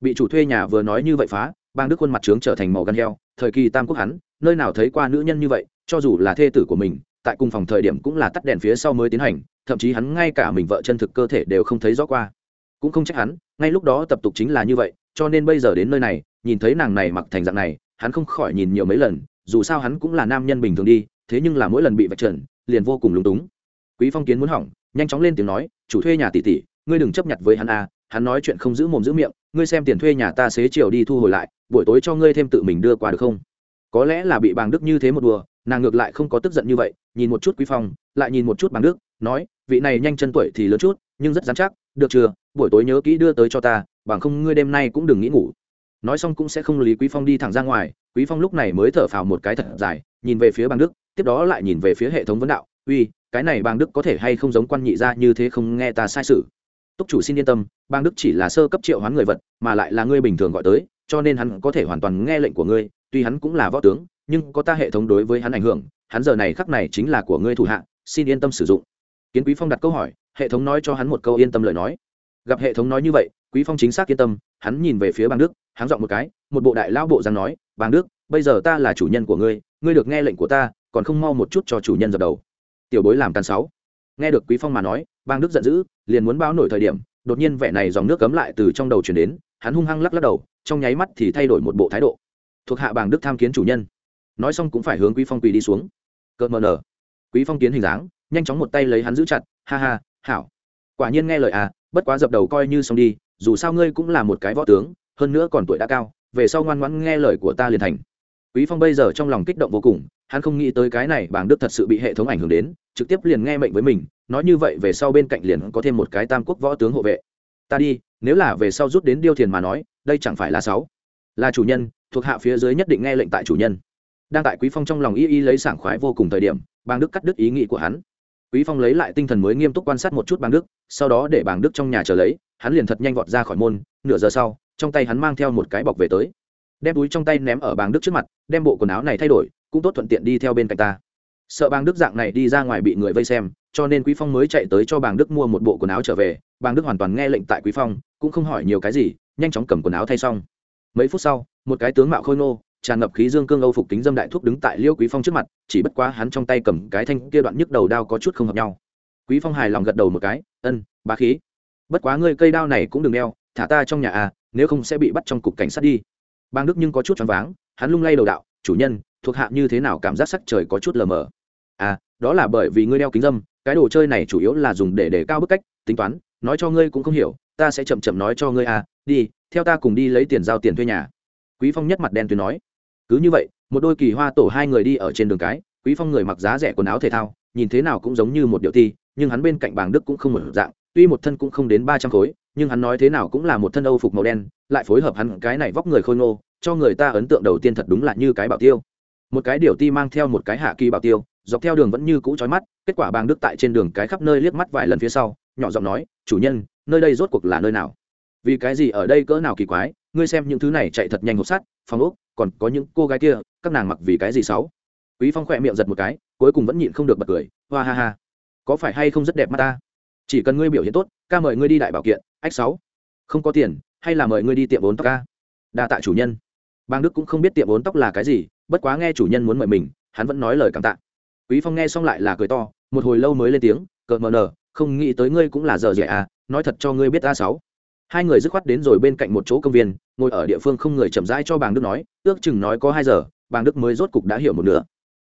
Bị chủ thuê nhà vừa nói như vậy phá bang đức khuôn mặt trướng trở thành màu gan heo, thời kỳ tam quốc hắn, nơi nào thấy qua nữ nhân như vậy, cho dù là thê tử của mình, tại cùng phòng thời điểm cũng là tắt đèn phía sau mới tiến hành, thậm chí hắn ngay cả mình vợ chân thực cơ thể đều không thấy rõ qua. Cũng không trách hắn, ngay lúc đó tập tục chính là như vậy, cho nên bây giờ đến nơi này, nhìn thấy nàng này mặc thành dạng này, hắn không khỏi nhìn nhiều mấy lần dù sao hắn cũng là nam nhân bình thường đi, thế nhưng là mỗi lần bị vạch trần, liền vô cùng lúng túng. Quý phong kiến muốn hỏng, nhanh chóng lên tiếng nói, chủ thuê nhà tỷ tỷ, ngươi đừng chấp nhận với hắn a hắn nói chuyện không giữ mồm giữ miệng, ngươi xem tiền thuê nhà ta xế chiều đi thu hồi lại, buổi tối cho ngươi thêm tự mình đưa qua được không? Có lẽ là bị bàng đức như thế một đùa, nàng ngược lại không có tức giận như vậy, nhìn một chút quý phong, lại nhìn một chút bàng đức, nói, vị này nhanh chân tuổi thì lớn chút, nhưng rất dám chắc, được chưa? Buổi tối nhớ kỹ đưa tới cho ta, bằng không ngươi đêm nay cũng đừng nghĩ ngủ. Nói xong cũng sẽ không lý quý phong đi thẳng ra ngoài quý phong lúc này mới thở phào một cái thật dài, nhìn về phía Bang đức, tiếp đó lại nhìn về phía hệ thống vấn đạo, uy, cái này Bang đức có thể hay không giống quan nhị ra như thế không nghe ta sai sự? Túc chủ xin yên tâm bang đức chỉ là sơ cấp triệu hoán người vật, mà lại là ngươi bình thường gọi tới, cho nên hắn có thể hoàn toàn nghe lệnh của ngươi, tuy hắn cũng là võ tướng, nhưng có ta hệ thống đối với hắn ảnh hưởng, hắn giờ này khắc này chính là của ngươi thủ hạ, xin yên tâm sử dụng. Kiến quý phong đặt câu hỏi, hệ thống nói cho hắn một câu yên tâm lời nói. Gặp hệ thống nói như vậy, quý phong chính xác yên tâm, hắn nhìn về phía bang đức hắn dọn một cái, một bộ đại lão bộ giang nói bang đức, bây giờ ta là chủ nhân của ngươi ngươi được nghe lệnh của ta, còn không mau một chút cho chủ nhân dập đầu. Tiểu bối làm tàn sáu. Nghe được quý phong mà nói bang đức giận dữ, liền muốn báo nổi thời điểm, đột nhiên vẻ này dòng nước cấm lại từ trong đầu chuyển đến, hắn hung hăng lắc lắc đầu, trong nháy mắt thì thay đổi một bộ thái độ. Thuộc hạ bàng đức tham kiến chủ nhân. Nói xong cũng phải hướng quý phong quỳ đi xuống. Cợt mờ nở. Quý phong kiến hình dáng, nhanh chóng một tay lấy hắn giữ chặt, ha ha, hảo. Quả nhiên nghe lời à bất quá dập đầu coi như xong đi, dù sao ngươi cũng là một cái võ tướng, hơn nữa còn tuổi đã cao về sau ngoan ngoãn nghe lời của ta liền thành. Quý phong bây giờ trong lòng kích động vô cùng, hắn không nghĩ tới cái này bàng đức thật sự bị hệ thống ảnh hưởng đến, trực tiếp liền nghe mệnh với mình, nói như vậy về sau bên cạnh liền có thêm một cái tam quốc võ tướng hộ vệ. Ta đi, nếu là về sau rút đến điêu thiền mà nói, đây chẳng phải là sáu. Là chủ nhân, thuộc hạ phía dưới nhất định nghe lệnh tại chủ nhân. Đang tại quý phong trong lòng y y lấy sảng khoái vô cùng thời điểm bàng đức cắt đứt ý nghĩ của hắn. Quý phong lấy lại tinh thần mới nghiêm túc quan sát một chút bàng đức, sau đó để bàng đức trong nhà chờ lấy, hắn liền thật nhanh vọt ra khỏi môn, nửa giờ sau trong tay hắn mang theo một cái bọc về tới. Đem túi trong tay ném ở bàng đức trước mặt, đem bộ quần áo này thay đổi, cũng tốt thuận tiện đi theo bên cạnh ta. Sợ bàng đức dạng này đi ra ngoài bị người vây xem, cho nên quý phong mới chạy tới cho bàng đức mua một bộ quần áo trở về. Bàng đức hoàn toàn nghe lệnh tại quý phong, cũng không hỏi nhiều cái gì, nhanh chóng cầm quần áo thay xong. Mấy phút sau, một cái tướng mạo khôi nô tràn ngập khí dương cương âu phục kính dâm đại thuốc đứng tại liêu quý phong trước mặt, chỉ bất quá hắn trong tay cầm cái thanh kia đoạn nhức đầu đao có chút không hợp nhau. Quý phong hài lòng gật đầu một cái, ân, bá khí. Bất quá ngươi cây đao này cũng đừng đeo, thả ta trong nhà à nếu không sẽ bị bắt trong cục cảnh sát đi. Bang đức nhưng có chút choáng váng, hắn lung lay đầu đạo, chủ nhân, thuộc hạ như thế nào cảm giác sắc trời có chút lờ mờ? À đó là bởi vì ngươi đeo kính dâm, cái đồ chơi này chủ yếu là dùng để để cao bức cách, tính toán, nói cho ngươi cũng không hiểu, ta sẽ chậm chậm nói cho ngươi à đi, theo ta cùng đi lấy tiền giao tiền thuê nhà. Quý phong nhất mặt đen tuyến nói, cứ như vậy, một đôi kỳ hoa tổ hai người đi ở trên đường cái, quý phong người mặc giá rẻ quần áo thể thao, nhìn thế nào cũng giống như một điệu ti, nhưng hắn bên cạnh bảng đức cũng không một dạng, tuy một thân cũng không đến ba trăm khối nhưng hắn nói thế nào cũng là một thân âu phục màu đen, lại phối hợp hắn cái này vóc người khôi ngô, cho người ta ấn tượng đầu tiên thật đúng là như cái bảo tiêu. Một cái điều ti mang theo một cái hạ kỳ bảo tiêu, dọc theo đường vẫn như cũ trói mắt, kết quả bàng đức tại trên đường cái khắp nơi liếc mắt vài lần phía sau, nhỏ giọng nói, chủ nhân, nơi đây rốt cuộc là nơi nào? Vì cái gì ở đây cỡ nào kỳ quái, ngươi xem những thứ này chạy thật nhanh hộp sắt, phòng ốc, còn có những cô gái kia, các nàng mặc vì cái gì xấu? Quý phong khỏe miệng giật một cái, cuối cùng vẫn nhịn không được bật cười, hoa ha ha, có phải hay không rất đẹp mắt ta? Chỉ cần ngươi biểu hiện tốt, ca mời ngươi đi đại bảo kiện, ách sáu. Không có tiền, hay là mời ngươi đi tiệm vốn tóc ca? Đa tạ chủ nhân. Bang đức cũng không biết tiệm vốn tóc là cái gì, bất quá nghe chủ nhân muốn mời mình, hắn vẫn nói lời cảm tạ. Quý phong nghe xong lại là cười to, một hồi lâu mới lên tiếng, cợt mờ nở không nghĩ tới ngươi cũng là giờ dễ à nói thật cho ngươi biết a sáu. Hai người dứt khoát đến rồi bên cạnh một chỗ công viên, ngồi ở địa phương không người chậm rãi cho bàng đức nói, ước chừng nói có hai giờ, bàng đức mới rốt cục đã hiểu một nửa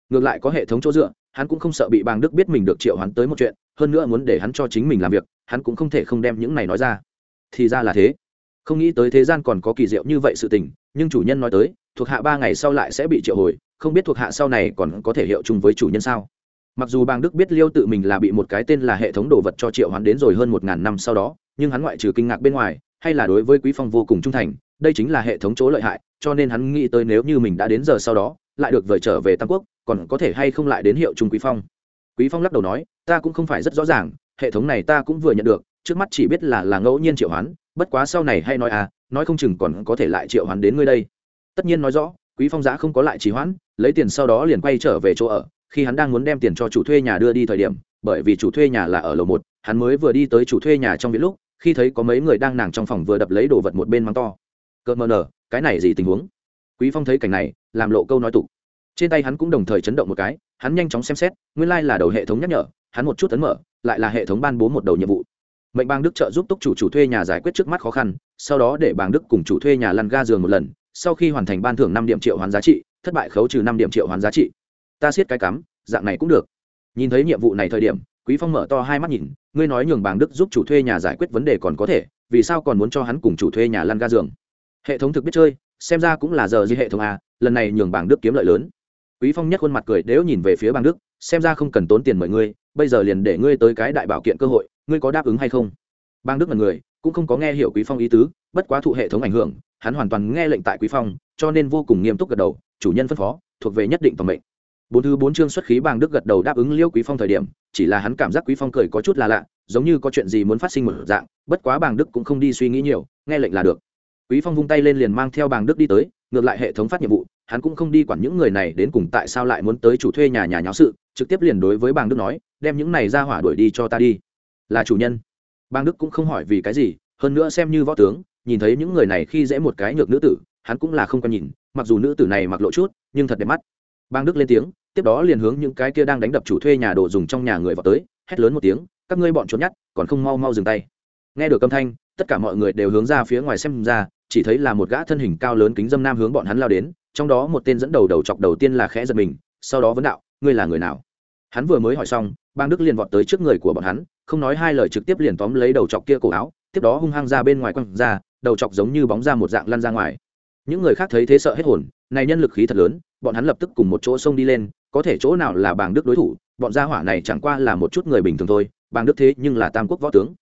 ngược lại có hệ thống chỗ dựa, hắn cũng không sợ bị bàng đức biết mình được triệu hắn tới một chuyện, hơn nữa muốn để hắn cho chính mình làm việc, hắn cũng không thể không đem những này nói ra. Thì ra là thế. Không nghĩ tới thế gian còn có kỳ diệu như vậy sự tình, nhưng chủ nhân nói tới, thuộc hạ ba ngày sau lại sẽ bị triệu hồi, không biết thuộc hạ sau này còn có thể hiệu chung với chủ nhân sao? Mặc dù bàng đức biết liêu tự mình là bị một cái tên là hệ thống đồ vật cho triệu hắn đến rồi hơn một ngàn năm sau đó, nhưng hắn ngoại trừ kinh ngạc bên ngoài, hay là đối với quý phong vô cùng trung thành, đây chính là hệ thống chỗ lợi hại, cho nên hắn nghĩ tới nếu như mình đã đến giờ sau đó, lại được vời trở về tam quốc còn có thể hay không lại đến hiệu trung quý phong? Quý phong lắc đầu nói, ta cũng không phải rất rõ ràng, hệ thống này ta cũng vừa nhận được, trước mắt chỉ biết là là ngẫu nhiên triệu hoán, bất quá sau này hay nói à nói không chừng còn có thể lại triệu hoán đến ngươi đây. Tất nhiên nói rõ, quý phong giá không có lại trì hoãn, lấy tiền sau đó liền quay trở về chỗ ở, khi hắn đang muốn đem tiền cho chủ thuê nhà đưa đi thời điểm, bởi vì chủ thuê nhà là ở lầu một, hắn mới vừa đi tới chủ thuê nhà trong viện lúc, khi thấy có mấy người đang nàng trong phòng vừa đập lấy đồ vật một bên mắng to. Cợt mờ nở, cái này gì tình huống? Quý phong thấy cảnh này, làm lộ câu nói tục trên tay hắn cũng đồng thời chấn động một cái, hắn nhanh chóng xem xét, nguyên lai là đầu hệ thống nhắc nhở, hắn một chút tấn mở, lại là hệ thống ban bố một đầu nhiệm vụ. Mệnh bang đức trợ giúp túc chủ chủ thuê nhà giải quyết trước mắt khó khăn, sau đó để bang đức cùng chủ thuê nhà lăn ga giường một lần, sau khi hoàn thành ban thưởng năm điểm triệu hoán giá trị, thất bại khấu trừ năm điểm triệu hoán giá trị. Ta siết cái cắm, dạng này cũng được. Nhìn thấy nhiệm vụ này thời điểm, quý phong mở to hai mắt nhìn, ngươi nói nhường bàng đức giúp chủ thuê nhà giải quyết vấn đề còn có thể, vì sao còn muốn cho hắn cùng chủ thuê nhà lăn ga giường? Hệ thống thực biết chơi, xem ra cũng là giờ gì hệ thống a lần này nhường bàng đức kiếm lợi lớn quý phong nhất khuôn mặt cười đếu nhìn về phía bàng đức, xem ra không cần tốn tiền mời ngươi, bây giờ liền để ngươi tới cái đại bảo kiện cơ hội, ngươi có đáp ứng hay không? Bàng đức là người, cũng không có nghe hiểu quý phong ý tứ, bất quá thụ hệ thống ảnh hưởng, hắn hoàn toàn nghe lệnh tại quý phong, cho nên vô cùng nghiêm túc gật đầu, chủ nhân phân phó, thuộc về nhất định toàn mệnh. Bốn thứ bốn chương xuất khí bàng đức gật đầu đáp ứng liêu quý phong thời điểm, chỉ là hắn cảm giác quý phong cười có chút là lạ, giống như có chuyện gì muốn phát sinh một dạng, bất quá bàng đức cũng không đi suy nghĩ nhiều, nghe lệnh là được. Quý phong vung tay lên liền mang theo bàng đức đi tới, ngược lại hệ thống phát nhiệm vụ hắn cũng không đi quản những người này đến cùng tại sao lại muốn tới chủ thuê nhà nhà nháo sự, trực tiếp liền đối với bàng đức nói, đem những này ra hỏa đuổi đi cho ta đi. Là chủ nhân. Bàng đức cũng không hỏi vì cái gì, hơn nữa xem như võ tướng, nhìn thấy những người này khi dễ một cái nhược nữ tử, hắn cũng là không có nhìn, mặc dù nữ tử này mặc lộ chút, nhưng thật đẹp mắt. Bang đức lên tiếng, tiếp đó liền hướng những cái kia đang đánh đập chủ thuê nhà đồ dùng trong nhà người vào tới, hét lớn một tiếng, các ngươi bọn trốn nhát, còn không mau mau dừng tay. Nghe được âm thanh, tất cả mọi người đều hướng ra phía ngoài xem ra, chỉ thấy là một gã thân hình cao lớn kính dâm nam hướng bọn hắn lao đến trong đó một tên dẫn đầu đầu chọc đầu tiên là khẽ giật mình, sau đó vấn đạo, ngươi là người nào? Hắn vừa mới hỏi xong, bang đức liền vọt tới trước người của bọn hắn, không nói hai lời trực tiếp liền tóm lấy đầu chọc kia cổ áo, tiếp đó hung hăng ra bên ngoài quăng ra, đầu chọc giống như bóng ra một dạng lăn ra ngoài. Những người khác thấy thế sợ hết hồn, này nhân lực khí thật lớn, bọn hắn lập tức cùng một chỗ xông đi lên, có thể chỗ nào là bàng đức đối thủ, bọn gia hỏa này chẳng qua là một chút người bình thường thôi bàng đức thế nhưng là tam quốc võ tướng.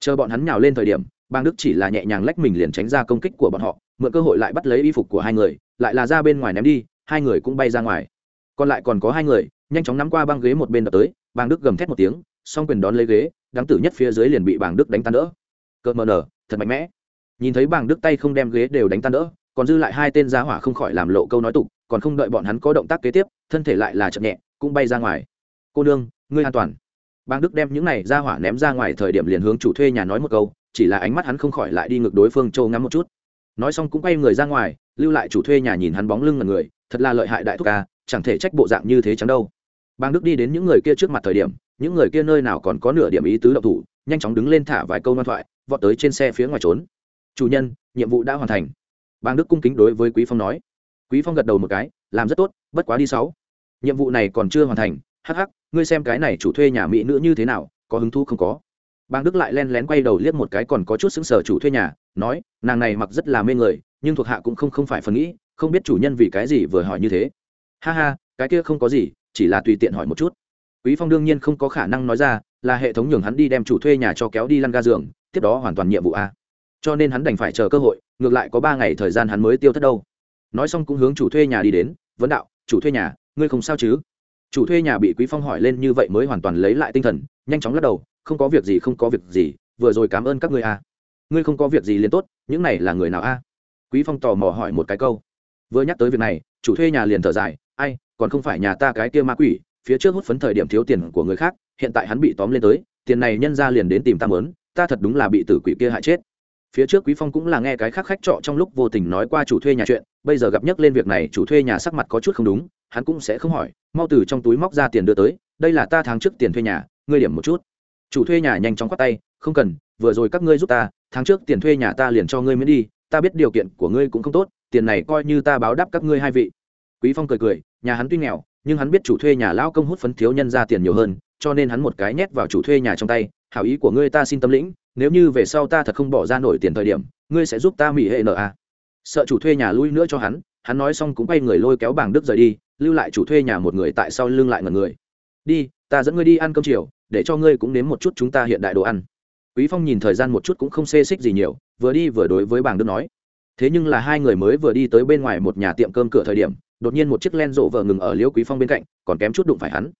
Chờ bọn hắn nhào lên thời điểm Bang đức chỉ là nhẹ nhàng lách mình liền tránh ra công kích của bọn họ, mượn cơ hội lại bắt lấy y phục của hai người, lại là ra bên ngoài ném đi, hai người cũng bay ra ngoài. Còn lại còn có hai người, nhanh chóng nắm qua băng ghế một bên đập tới Bang đức gầm thét một tiếng, song quyền đón lấy ghế đáng tử nhất phía dưới liền bị bàng đức đánh tan đỡ. Cợt mờ nở, thật mạnh mẽ. Nhìn thấy bàng đức tay không đem ghế đều đánh tan đỡ, còn dư lại hai tên gia hỏa không khỏi làm lộ câu nói tục, còn không đợi bọn hắn có động tác kế tiếp, thân thể lại là chậm nhẹ, cũng bay ra ngoài. Cô nương, ngươi an toàn. Bàng đức đem những này gia hỏa ném ra ngoài thời điểm liền hướng chủ thuê nhà nói một câu chỉ là ánh mắt hắn không khỏi lại đi ngược đối phương châu ngắm một chút. Nói xong cũng quay người ra ngoài, lưu lại chủ thuê nhà nhìn hắn bóng lưng ngần người, thật là lợi hại đại thúc ca, chẳng thể trách bộ dạng như thế chẳng đâu. Bang đức đi đến những người kia trước mặt thời điểm, những người kia nơi nào còn có nửa điểm ý tứ độc thủ, nhanh chóng đứng lên thả vài câu ngoan thoại, vọt tới trên xe phía ngoài trốn. Chủ nhân, nhiệm vụ đã hoàn thành. Bang đức cung kính đối với quý phong nói. Quý phong gật đầu một cái, làm rất tốt, bất quá đi sáu. Nhiệm vụ này còn chưa hoàn thành, hắc hắc, ngươi xem cái này chủ thuê nhà mỹ nữ như thế nào, có hứng thú không có? Bang đức lại len lén quay đầu liếc một cái còn có chút xứng sở chủ thuê nhà, nói, nàng này mặc rất là mê người, nhưng thuộc hạ cũng không không phải phần nghĩ, không biết chủ nhân vì cái gì vừa hỏi như thế. Ha ha, cái kia không có gì, chỉ là tùy tiện hỏi một chút. Quý phong đương nhiên không có khả năng nói ra, là hệ thống nhường hắn đi đem chủ thuê nhà cho kéo đi lăn ga giường, tiếp đó hoàn toàn nhiệm vụ a. Cho nên hắn đành phải chờ cơ hội, ngược lại có ba ngày thời gian hắn mới tiêu thất đâu. Nói xong cũng hướng chủ thuê nhà đi đến, vấn đạo, chủ thuê nhà, ngươi không sao chứ? Chủ thuê nhà bị quý phong hỏi lên như vậy mới hoàn toàn lấy lại tinh thần, nhanh chóng lắc đầu, không có việc gì, không có việc gì, vừa rồi cảm ơn các ngươi a. Ngươi không có việc gì liền tốt, những này là người nào a? Quý phong tò mò hỏi một cái câu. Vừa nhắc tới việc này, chủ thuê nhà liền thở dài, ai, còn không phải nhà ta cái kia ma quỷ, phía trước hút phấn thời điểm thiếu tiền của người khác, hiện tại hắn bị tóm lên tới, tiền này nhân ra liền đến tìm ta mớn, ta thật đúng là bị tử quỷ kia hại chết phía trước quý phong cũng là nghe cái khác khách trọ trong lúc vô tình nói qua chủ thuê nhà chuyện, bây giờ gặp nhắc lên việc này, chủ thuê nhà sắc mặt có chút không đúng, hắn cũng sẽ không hỏi, mau từ trong túi móc ra tiền đưa tới, đây là ta tháng trước tiền thuê nhà, ngươi điểm một chút. Chủ thuê nhà nhanh chóng quát tay, không cần, vừa rồi các ngươi giúp ta, tháng trước tiền thuê nhà ta liền cho ngươi miễn đi, ta biết điều kiện của ngươi cũng không tốt, tiền này coi như ta báo đáp các ngươi hai vị. Quý phong cười cười, nhà hắn tuy nghèo, nhưng hắn biết chủ thuê nhà lão công hút phấn thiếu nhân ra tiền nhiều hơn, cho nên hắn một cái nhét vào chủ thuê nhà trong tay, hảo ý của ngươi ta xin tâm lĩnh nếu như về sau ta thật không bỏ ra nổi tiền thời điểm, ngươi sẽ giúp ta mỹ hệ nợ à. sợ chủ thuê nhà lui nữa cho hắn hắn nói xong cũng quay người lôi kéo bảng đức rời đi, lưu lại chủ thuê nhà một người tại sau lưng lại ngần người. Đi, ta dẫn ngươi đi ăn cơm chiều, để cho ngươi cũng nếm một chút chúng ta hiện đại đồ ăn. Quý phong nhìn thời gian một chút cũng không xê xích gì nhiều, vừa đi vừa đối với bảng đức nói. Thế nhưng là hai người mới vừa đi tới bên ngoài một nhà tiệm cơm cửa thời điểm, đột nhiên một chiếc len rộ vợ ngừng ở liễu quý phong bên cạnh, còn kém chút đụng phải hắn.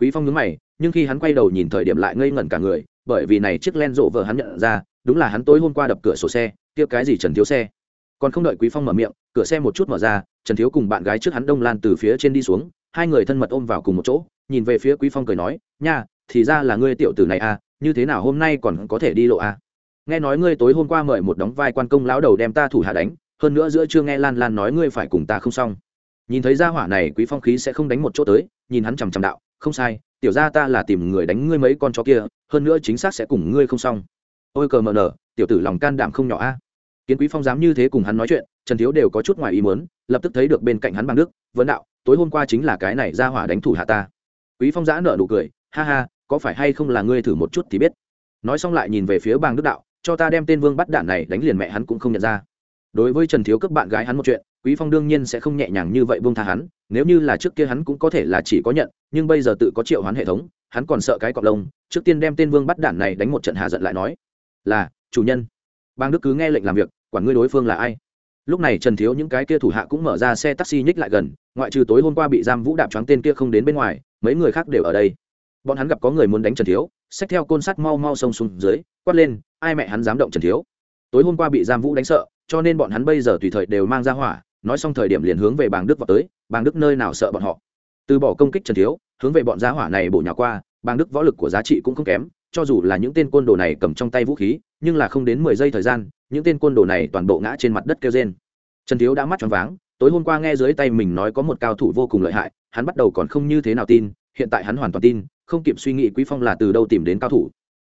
Quý phong nhướng mày, nhưng khi hắn quay đầu nhìn thời điểm lại ngây ngẩn cả người bởi vì này chiếc len rộ vợ hắn nhận ra, đúng là hắn tối hôm qua đập cửa sổ xe, kia cái gì trần thiếu xe. Còn không đợi quý phong mở miệng, cửa xe một chút mở ra, trần thiếu cùng bạn gái trước hắn đông lan từ phía trên đi xuống, hai người thân mật ôm vào cùng một chỗ, nhìn về phía quý phong cười nói, nha, thì ra là ngươi tiểu tử này à như thế nào hôm nay còn có thể đi lộ à? Nghe nói ngươi tối hôm qua mời một đóng vai quan công lão đầu đem ta thủ hạ đánh, hơn nữa giữa chưa nghe lan lan nói ngươi phải cùng ta không xong. Nhìn thấy gia hỏa này, quý phong khí sẽ không đánh một chỗ tới, nhìn hắn chằm chằm đạo không sai, tiểu ra ta là tìm người đánh ngươi mấy con chó kia, hơn nữa chính xác sẽ cùng ngươi không xong. Ôi cờ mờ nở, tiểu tử lòng can đảm không nhỏ a. Kiến quý phong dám như thế cùng hắn nói chuyện, trần thiếu đều có chút ngoài ý muốn, lập tức thấy được bên cạnh hắn bằng đức, vấn đạo, tối hôm qua chính là cái này ra hỏa đánh thủ hạ ta. Quý phong giã nở nụ cười, ha ha, có phải hay không là ngươi thử một chút thì biết. Nói xong lại nhìn về phía bang đức đạo, cho ta đem tên vương bắt đạn này đánh liền mẹ hắn cũng không nhận ra. Đối với trần thiếu cướp bạn gái hắn một chuyện quý phong đương nhiên sẽ không nhẹ nhàng như vậy buông tha hắn, nếu như là trước kia hắn cũng có thể là chỉ có nhận, nhưng bây giờ tự có triệu hoán hệ thống, hắn còn sợ cái cọp lông, trước tiên đem tên vương bắt đản này đánh một trận hạ giận lại nói, là, chủ nhân. Bang đức cứ nghe lệnh làm việc, quản ngươi đối phương là ai? Lúc này trần thiếu những cái kia thủ hạ cũng mở ra xe taxi nhích lại gần, ngoại trừ tối hôm qua bị giam vũ đạp choáng tên kia không đến bên ngoài, mấy người khác đều ở đây. Bọn hắn gặp có người muốn đánh trần thiếu, xách theo côn sắt mau mau xông xuống dưới, quát lên, ai mẹ hắn dám động trần thiếu? Tối hôm qua bị giam vũ đánh sợ, cho nên bọn hắn bây giờ tùy thời đều mang ra hỏa nói xong thời điểm liền hướng về bàng đức vào tới, bàng đức nơi nào sợ bọn họ? Từ bỏ công kích trần thiếu, hướng về bọn giá hỏa này bổ nhà qua, bàng đức võ lực của giá trị cũng không kém, cho dù là những tên côn đồ này cầm trong tay vũ khí, nhưng là không đến mười giây thời gian, những tên côn đồ này toàn bộ ngã trên mặt đất kêu trên trần thiếu đã mắt tròn váng, tối hôm qua nghe dưới tay mình nói có một cao thủ vô cùng lợi hại, hắn bắt đầu còn không như thế nào tin, hiện tại hắn hoàn toàn tin, không kịp suy nghĩ quý phong là từ đâu tìm đến cao thủ.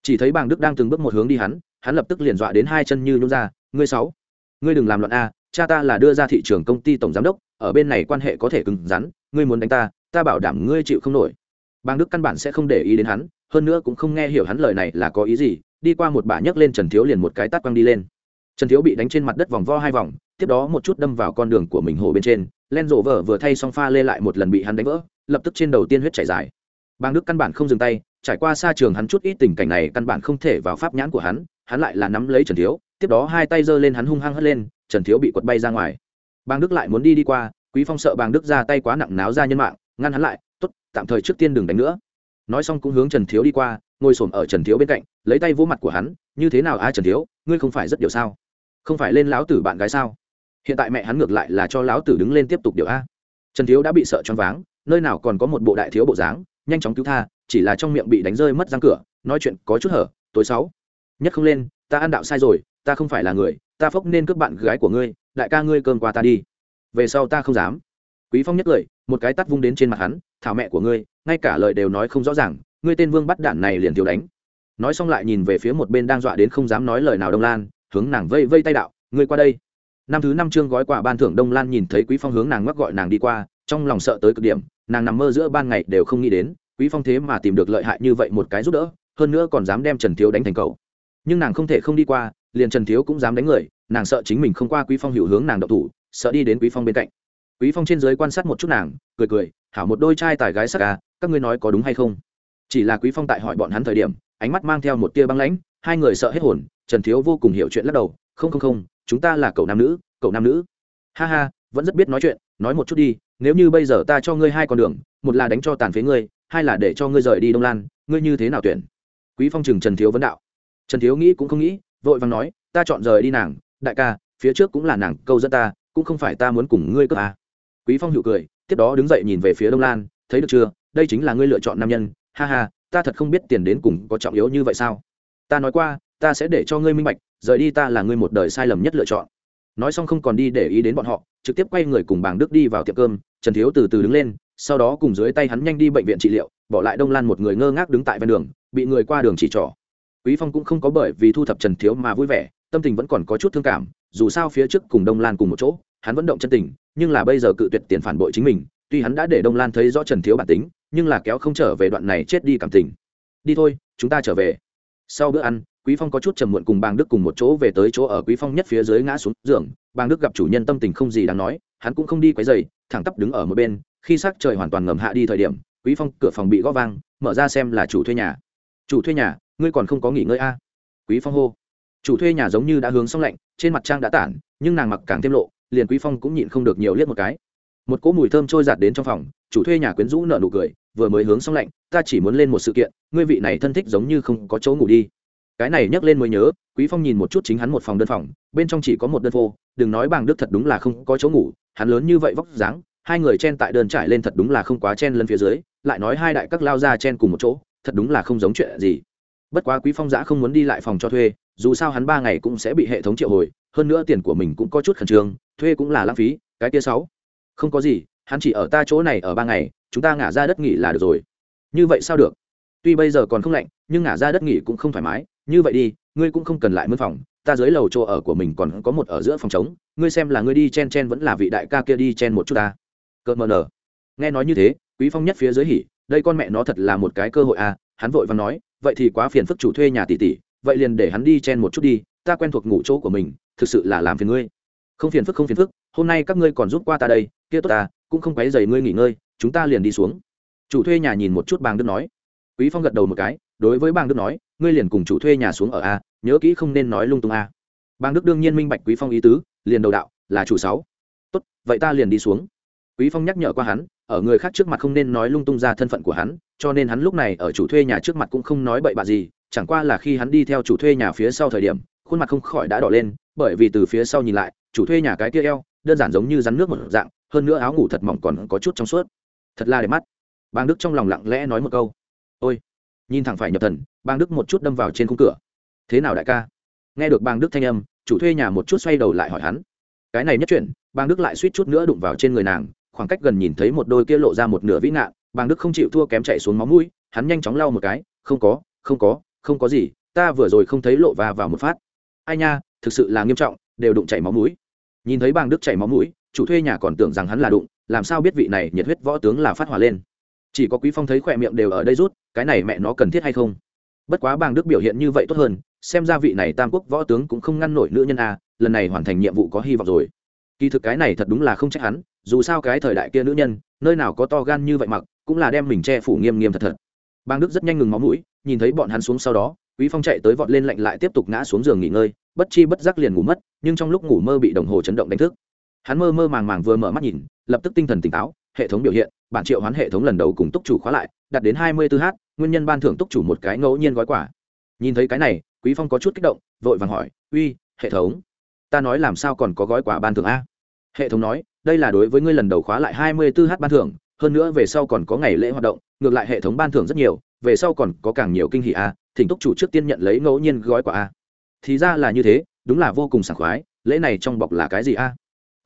Chỉ thấy bàng đức đang từng bước một hướng đi hắn hắn lập tức liền dọa đến hai chân như nhún ra, ngươi sáu ngươi đừng làm loạn a cha ta là đưa ra thị trường công ty tổng giám đốc, ở bên này quan hệ có thể cứng rắn, ngươi muốn đánh ta ta bảo đảm ngươi chịu không nổi. Bang đức căn bản sẽ không để ý đến hắn, hơn nữa cũng không nghe hiểu hắn lời này là có ý gì, đi qua một bà nhấc lên trần thiếu liền một cái tát quăng đi lên. Trần thiếu bị đánh trên mặt đất vòng vo hai vòng, tiếp đó một chút đâm vào con đường của mình hồ bên trên len rộ vở vừa thay xong pha lê lại một lần bị hắn đánh vỡ, lập tức trên đầu tiên huyết chảy dài. Bang đức căn bản không dừng tay, trải qua xa trường hắn chút ít tình cảnh này căn bản không thể vào pháp nhãn của hắn hắn lại là nắm lấy trần thiếu, tiếp đó hai tay giơ lên hắn hung hăng hất lên trần thiếu bị quật bay ra ngoài. Bang đức lại muốn đi đi qua, quý phong sợ bang đức ra tay quá nặng náo ra nhân mạng, ngăn hắn lại, tốt, tạm thời trước tiên đừng đánh nữa. Nói xong cũng hướng trần thiếu đi qua, ngồi xổm ở trần thiếu bên cạnh, lấy tay vỗ mặt của hắn, như thế nào A trần thiếu, ngươi không phải rất điều sao? Không phải lên lão tử bạn gái sao? Hiện tại mẹ hắn ngược lại là cho lão tử đứng lên tiếp tục điều a. Trần thiếu đã bị sợ choáng váng, nơi nào còn có một bộ đại thiếu bộ dáng, nhanh chóng cứu tha, chỉ là trong miệng bị đánh rơi mất răng cửa, nói chuyện có chút hở, tối sáu, nhất không lên, ta ăn đạo sai rồi, ta không phải là người ta phốc nên cướp bạn gái của ngươi, đại ca ngươi cơm qua ta đi. Về sau ta không dám. Quý phong nhất cười, một cái tắt vung đến trên mặt hắn, thảo mẹ của ngươi, ngay cả lời đều nói không rõ ràng, ngươi tên vương bắt đạn này liền thiếu đánh. Nói xong lại nhìn về phía một bên đang dọa đến không dám nói lời nào đông lan, hướng nàng vây vây tay đạo, ngươi qua đây. Năm thứ năm chương gói quà ban thưởng đông lan nhìn thấy quý phong hướng nàng ngoắc gọi nàng đi qua, trong lòng sợ tới cực điểm, nàng nằm mơ giữa ban ngày đều không nghĩ đến, quý phong thế mà tìm được lợi hại như vậy một cái giúp đỡ, hơn nữa còn dám đem trần thiếu đánh thành cầu nhưng nàng không thể không đi qua liền trần thiếu cũng dám đánh người, nàng sợ chính mình không qua quý phong hiểu hướng nàng độc thủ, sợ đi đến quý phong bên cạnh. Quý phong trên dưới quan sát một chút nàng, cười cười, hảo một đôi trai tài gái sắc à các ngươi nói có đúng hay không? Chỉ là quý phong tại hỏi bọn hắn thời điểm, ánh mắt mang theo một tia băng lãnh, hai người sợ hết hồn, trần thiếu vô cùng hiểu chuyện lắc đầu, không không không, chúng ta là cậu nam nữ, cậu nam nữ. Ha ha, vẫn rất biết nói chuyện, nói một chút đi, nếu như bây giờ ta cho ngươi hai con đường, một là đánh cho tàn phế ngươi, hai là để cho ngươi rời đi đông lan, ngươi như thế nào tuyển? Quý phong chừng trần thiếu vấn đạo. Trần thiếu nghĩ cũng không nghĩ vội vàng nói, ta chọn rời đi nàng, đại ca, phía trước cũng là nàng câu dẫn ta, cũng không phải ta muốn cùng ngươi cướp à. quý phong hữu cười, tiếp đó đứng dậy nhìn về phía đông lan, thấy được chưa? Đây chính là ngươi lựa chọn nam nhân. Ha ha, ta thật không biết tiền đến cùng có trọng yếu như vậy sao? Ta nói qua, ta sẽ để cho ngươi minh bạch, rời đi ta là ngươi một đời sai lầm nhất lựa chọn. Nói xong không còn đi để ý đến bọn họ, trực tiếp quay người cùng bàng đức đi vào tiệm cơm. Trần thiếu từ từ đứng lên, sau đó cùng dưới tay hắn nhanh đi bệnh viện trị liệu, bỏ lại đông lan một người ngơ ngác đứng tại ven đường, bị người qua đường chỉ trỏ quý phong cũng không có bởi vì thu thập trần thiếu mà vui vẻ, tâm tình vẫn còn có chút thương cảm, dù sao phía trước cùng đông lan cùng một chỗ, hắn vẫn động chân tình, nhưng là bây giờ cự tuyệt tiền phản bội chính mình, tuy hắn đã để đông lan thấy rõ trần thiếu bản tính, nhưng là kéo không trở về đoạn này chết đi cảm tình. Đi thôi, chúng ta trở về. Sau bữa ăn, quý phong có chút trầm muộn cùng bàng đức cùng một chỗ về tới chỗ ở quý phong nhất phía dưới ngã xuống giường. Bàng đức gặp chủ nhân tâm tình không gì đáng nói, hắn cũng không đi quấy giày thẳng tắp đứng ở một bên, khi sắc trời hoàn toàn ngầm hạ đi thời điểm, quý phong cửa phòng bị gõ vang, mở ra xem là chủ thuê nhà. Chủ thuê nhà ngươi còn không có nghỉ ngơi a? À? quý phong hô. Chủ thuê nhà giống như đã hướng xong lạnh, trên mặt trang đã tản, nhưng nàng mặc càng thêm lộ, liền quý phong cũng nhịn không được nhiều liếc một cái. Một cỗ mùi thơm trôi giạt đến trong phòng, chủ thuê nhà quyến rũ nở nụ cười, vừa mới hướng xong lạnh, ta chỉ muốn lên một sự kiện, ngươi vị này thân thích giống như không có chỗ ngủ đi. Cái này nhắc lên mới nhớ, quý phong nhìn một chút chính hắn một phòng đơn phòng, bên trong chỉ có một đơn phô, đừng nói bằng đức thật đúng là không có chỗ ngủ, hắn lớn như vậy vóc dáng, hai người chen tại đơn trải lên thật đúng là không quá chen lần phía dưới, lại nói hai đại các lao ra chen cùng một chỗ, thật đúng là không giống chuyện gì bất quá quý phong giã không muốn đi lại phòng cho thuê, dù sao hắn ba ngày cũng sẽ bị hệ thống triệu hồi, hơn nữa tiền của mình cũng có chút khẩn trương, thuê cũng là lãng phí, cái kia sáu. Không có gì, hắn chỉ ở ta chỗ này ở ba ngày, chúng ta ngả ra đất nghỉ là được rồi. Như vậy sao được? Tuy bây giờ còn không lạnh, nhưng ngả ra đất nghỉ cũng không thoải mái. Như vậy đi, ngươi cũng không cần lại mướn phòng. Ta dưới lầu chỗ ở của mình còn có một ở giữa phòng trống. Ngươi xem là ngươi đi chen chen vẫn là vị đại ca kia đi chen một chút ta. Cợt mờ nở. Nghe nói như thế, quý phong nhất phía dưới hỉ, đây con mẹ nó thật là một cái cơ hội à hắn vội và nói, vậy thì quá phiền phức chủ thuê nhà tỷ tỷ, vậy liền để hắn đi chen một chút đi, ta quen thuộc ngủ chỗ của mình, thực sự là làm phiền ngươi. Không phiền phức, không phiền phức, hôm nay các ngươi còn rút qua ta đây, kia tốt ta, cũng không quấy dày ngươi nghỉ ngơi, chúng ta liền đi xuống. Chủ thuê nhà nhìn một chút bàng đức nói. Quý phong gật đầu một cái, đối với bàng đức nói, ngươi liền cùng chủ thuê nhà xuống ở a, nhớ kỹ không nên nói lung tung a. Bàng đức đương nhiên minh bạch quý phong ý tứ, liền đầu đạo, là chủ sáu. Tốt, vậy ta liền đi xuống. Quý phong nhắc nhở qua hắn ở người khác trước mặt không nên nói lung tung ra thân phận của hắn, cho nên hắn lúc này ở chủ thuê nhà trước mặt cũng không nói bậy bạ gì, chẳng qua là khi hắn đi theo chủ thuê nhà phía sau thời điểm, khuôn mặt không khỏi đã đỏ lên, bởi vì từ phía sau nhìn lại, chủ thuê nhà cái kia eo, đơn giản giống như rắn nước một dạng, hơn nữa áo ngủ thật mỏng còn có chút trong suốt. Thật là đẹp mắt. Bang đức trong lòng lặng lẽ nói một câu. Ôi, nhìn thẳng phải nhập thần. Bang đức một chút đâm vào trên khung cửa. Thế nào đại ca? Nghe được bang đức thanh âm, chủ thuê nhà một chút xoay đầu lại hỏi hắn. Cái này nhất chuyển. Bang đức lại suýt chút nữa đụng vào trên người nàng khoảng cách gần nhìn thấy một đôi kia lộ ra một nửa vĩ nạn bang đức không chịu thua kém chạy xuống máu mũi, hắn nhanh chóng lau một cái, không có không có không có gì, ta vừa rồi không thấy lộ và vào một phát. Ai nha, thực sự là nghiêm trọng, đều đụng chảy máu mũi. Nhìn thấy bang đức chảy máu mũi, chủ thuê nhà còn tưởng rằng hắn là đụng, làm sao biết vị này nhiệt huyết võ tướng là phát hỏa lên. Chỉ có quý phong thấy khỏe miệng đều ở đây rút, cái này mẹ nó cần thiết hay không? Bất quá bàng đức biểu hiện như vậy tốt hơn, xem ra vị này tam quốc võ tướng cũng không ngăn nổi nữ nhân a, lần này hoàn thành nhiệm vụ có hy vọng rồi. Kỳ thực cái này thật đúng là không trách hắn dù sao cái thời đại kia nữ nhân, nơi nào có to gan như vậy mặc, cũng là đem mình che phủ nghiêm nghiêm thật thật. Bang đức rất nhanh ngừng máu mũi, nhìn thấy bọn hắn xuống sau đó, quý phong chạy tới vọt lên lạnh lại tiếp tục ngã xuống giường nghỉ ngơi, bất chi bất giác liền ngủ mất, nhưng trong lúc ngủ mơ bị đồng hồ chấn động đánh thức. Hắn mơ mơ màng màng vừa mở mắt nhìn, lập tức tinh thần tỉnh táo, hệ thống biểu hiện, bản triệu hoán hệ thống lần đầu cùng túc chủ khóa lại, đạt đến hai mươi 24h nguyên nhân ban thưởng túc chủ một cái ngẫu nhiên gói quả nhìn thấy cái này, quý phong có chút kích động, vội vàng hỏi, uy, hệ thống, ta nói làm sao còn có gói quả ban thưởng a? Hệ thống nói, đây là đối với ngươi lần đầu khóa lại hai mươi 24h ban thưởng, hơn nữa về sau còn có ngày lễ hoạt động, ngược lại hệ thống ban thưởng rất nhiều, về sau còn có càng nhiều kinh hỷ a, thỉnh túc chủ trước tiên nhận lấy ngẫu nhiên gói quả a. Thì ra là như thế, đúng là vô cùng sảng khoái, lễ này trong bọc là cái gì a?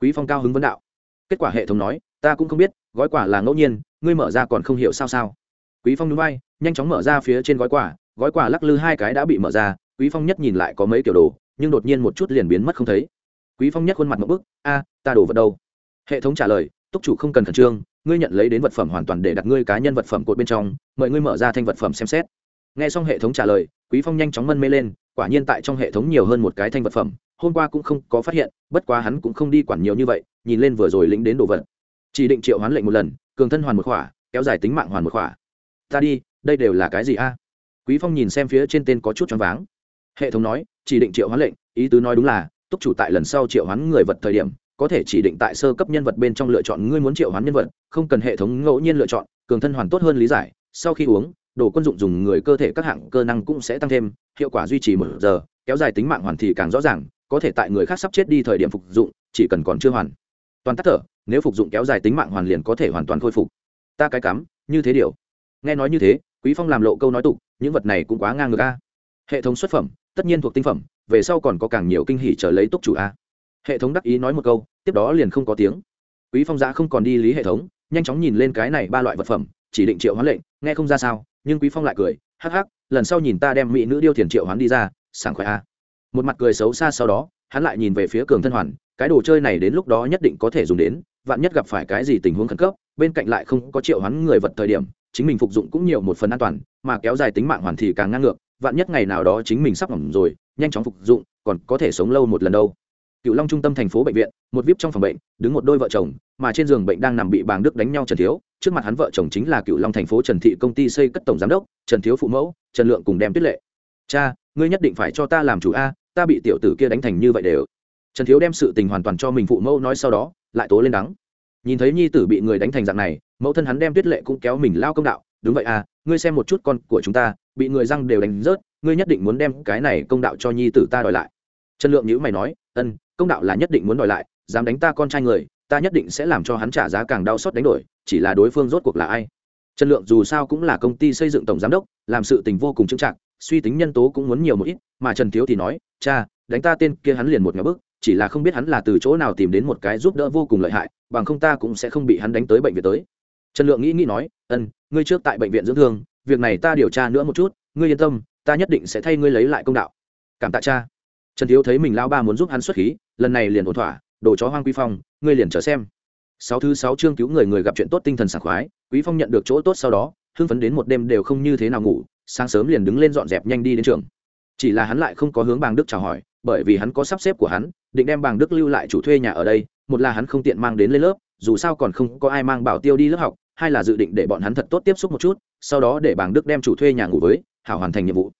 Quý phong cao hứng vấn đạo. Kết quả hệ thống nói, ta cũng không biết, gói quả là ngẫu nhiên, ngươi mở ra còn không hiểu sao sao. Quý phong núi bay nhanh chóng mở ra phía trên gói quả gói quả lắc lư hai cái đã bị mở ra, quý phong nhất nhìn lại có mấy kiểu đồ, nhưng đột nhiên một chút liền biến mất không thấy quý phong nhất khuôn mặt một bức, a, ta đổ vật đâu? Hệ thống trả lời, túc chủ không cần khẩn trương, ngươi nhận lấy đến vật phẩm hoàn toàn để đặt ngươi cá nhân vật phẩm cột bên trong, mời ngươi mở ra thanh vật phẩm xem xét. Nghe xong hệ thống trả lời, quý phong nhanh chóng mân mê lên, quả nhiên tại trong hệ thống nhiều hơn một cái thanh vật phẩm, hôm qua cũng không có phát hiện, bất quá hắn cũng không đi quản nhiều như vậy, nhìn lên vừa rồi lĩnh đến đồ vật. Chỉ định triệu hoán lệnh một lần, cường thân hoàn một khỏa, kéo dài tính mạng hoàn một khỏa. Ta đi, đây đều là cái gì a? Quý phong nhìn xem phía trên tên có chút choáng váng. Hệ thống nói, chỉ định triệu hoán lệnh, ý tứ nói đúng là túc chủ tại lần sau triệu hoán người vật thời điểm, có thể chỉ định tại sơ cấp nhân vật bên trong lựa chọn ngươi muốn triệu hoán nhân vật, không cần hệ thống ngẫu nhiên lựa chọn, cường thân hoàn tốt hơn lý giải, sau khi uống, đồ quân dụng dùng người cơ thể các hạng cơ năng cũng sẽ tăng thêm, hiệu quả duy trì một giờ, kéo dài tính mạng hoàn thì càng rõ ràng, có thể tại người khác sắp chết đi thời điểm phục dụng, chỉ cần còn chưa hoàn. Toàn tắt thở, nếu phục dụng kéo dài tính mạng hoàn liền có thể hoàn toàn khôi phục. Ta cái cắm, như thế điều? Nghe nói như thế, quý phong làm lộ câu nói tục, những vật này cũng quá ngang ngược a. Hệ thống xuất phẩm, tất nhiên thuộc tinh phẩm về sau còn có càng nhiều kinh hỉ trở lấy túc chủ a. Hệ thống đắc ý nói một câu, tiếp đó liền không có tiếng. Quý phong giã không còn đi lý hệ thống, nhanh chóng nhìn lên cái này ba loại vật phẩm, chỉ định triệu hoán lệnh, nghe không ra sao, nhưng quý phong lại cười, hắc hắc, lần sau nhìn ta đem mỹ nữ điêu thiền triệu hoán đi ra, sảng khoái a. Một mặt cười xấu xa sau đó, hắn lại nhìn về phía cường thân hoàn, cái đồ chơi này đến lúc đó nhất định có thể dùng đến, vạn nhất gặp phải cái gì tình huống khẩn cấp, bên cạnh lại không có triệu hoán người vật thời điểm, chính mình phục dụng cũng nhiều một phần an toàn, mà kéo dài tính mạng hoàn thì càng ngang ngược, vạn nhất ngày nào đó chính mình sắp hỏng rồi nhanh chóng phục dụng, còn có thể sống lâu một lần đâu. Cựu long trung tâm thành phố bệnh viện, một vip trong phòng bệnh, đứng một đôi vợ chồng, mà trên giường bệnh đang nằm bị bàng đức đánh nhau trần thiếu. Trước mặt hắn vợ chồng chính là cựu long thành phố trần thị công ty xây cất tổng giám đốc, trần thiếu phụ mẫu, trần lượng cùng đem tuyết lệ. Cha, ngươi nhất định phải cho ta làm chủ a, ta bị tiểu tử kia đánh thành như vậy đều. Trần thiếu đem sự tình hoàn toàn cho mình phụ mẫu nói sau đó, lại tố lên đắng. Nhìn thấy nhi tử bị người đánh thành dạng này, mẫu thân hắn đem tuyết lệ cũng kéo mình lao công đạo, đúng vậy à ngươi xem một chút con của chúng ta, bị người răng đều đánh rớt ngươi nhất định muốn đem cái này công đạo cho nhi tử ta đòi lại. Trần lượng nhữ mày nói, ân, công đạo là nhất định muốn đòi lại, dám đánh ta con trai người, ta nhất định sẽ làm cho hắn trả giá càng đau xót đánh đổi, chỉ là đối phương rốt cuộc là ai? Trần lượng dù sao cũng là công ty xây dựng tổng giám đốc, làm sự tình vô cùng trưng trạng suy tính nhân tố cũng muốn nhiều một ít, mà trần thiếu thì nói, cha, đánh ta tên kia hắn liền một nhà bước, chỉ là không biết hắn là từ chỗ nào tìm đến một cái giúp đỡ vô cùng lợi hại, bằng không ta cũng sẽ không bị hắn đánh tới bệnh viện tới. Trần lượng nghĩ nghĩ nói, ân, ngươi trước tại bệnh viện dưỡng thương, việc này ta điều tra nữa một chút, ngươi yên tâm ta nhất định sẽ thay ngươi lấy lại công đạo. Cảm tạ cha. Trần thiếu thấy mình lao ba muốn giúp hắn xuất khí, lần này liền ổn thỏa, đồ chó hoang quy phong, ngươi liền chờ xem. Sáu thứ sáu chương cứu người người gặp chuyện tốt tinh thần sảng khoái, quý phong nhận được chỗ tốt sau đó, hưng phấn đến một đêm đều không như thế nào ngủ, sáng sớm liền đứng lên dọn dẹp nhanh đi đến trường. Chỉ là hắn lại không có hướng bàng đức chào hỏi, bởi vì hắn có sắp xếp của hắn, định đem bàng đức lưu lại chủ thuê nhà ở đây, một là hắn không tiện mang đến lên lớp, dù sao còn không có ai mang bảo tiêu đi lớp học, hai là dự định để bọn hắn thật tốt tiếp xúc một chút, sau đó để bàng đức đem chủ thuê nhà ngủ với hảo hoàn thành nhiệm vụ.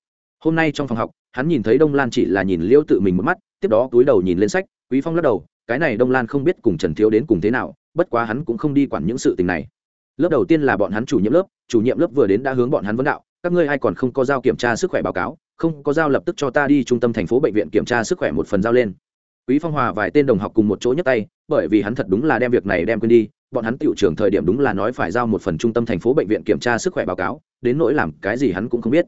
Hôm nay trong phòng học, hắn nhìn thấy đông lan chỉ là nhìn liêu tự mình một mắt, tiếp đó túi đầu nhìn lên sách, quý phong lắc đầu, cái này đông lan không biết cùng trần thiếu đến cùng thế nào, bất quá hắn cũng không đi quản những sự tình này. Lớp đầu tiên là bọn hắn chủ nhiệm lớp, chủ nhiệm lớp vừa đến đã hướng bọn hắn vấn đạo, các ngươi ai còn không có giao kiểm tra sức khỏe báo cáo, không có giao lập tức cho ta đi trung tâm thành phố bệnh viện kiểm tra sức khỏe một phần giao lên. Quý phong hòa vài tên đồng học cùng một chỗ nhấc tay, bởi vì hắn thật đúng là đem việc này đem quên đi, bọn hắn tiểu trưởng thời điểm đúng là nói phải giao một phần trung tâm thành phố bệnh viện kiểm tra sức khỏe báo cáo, đến nỗi làm cái gì hắn cũng không biết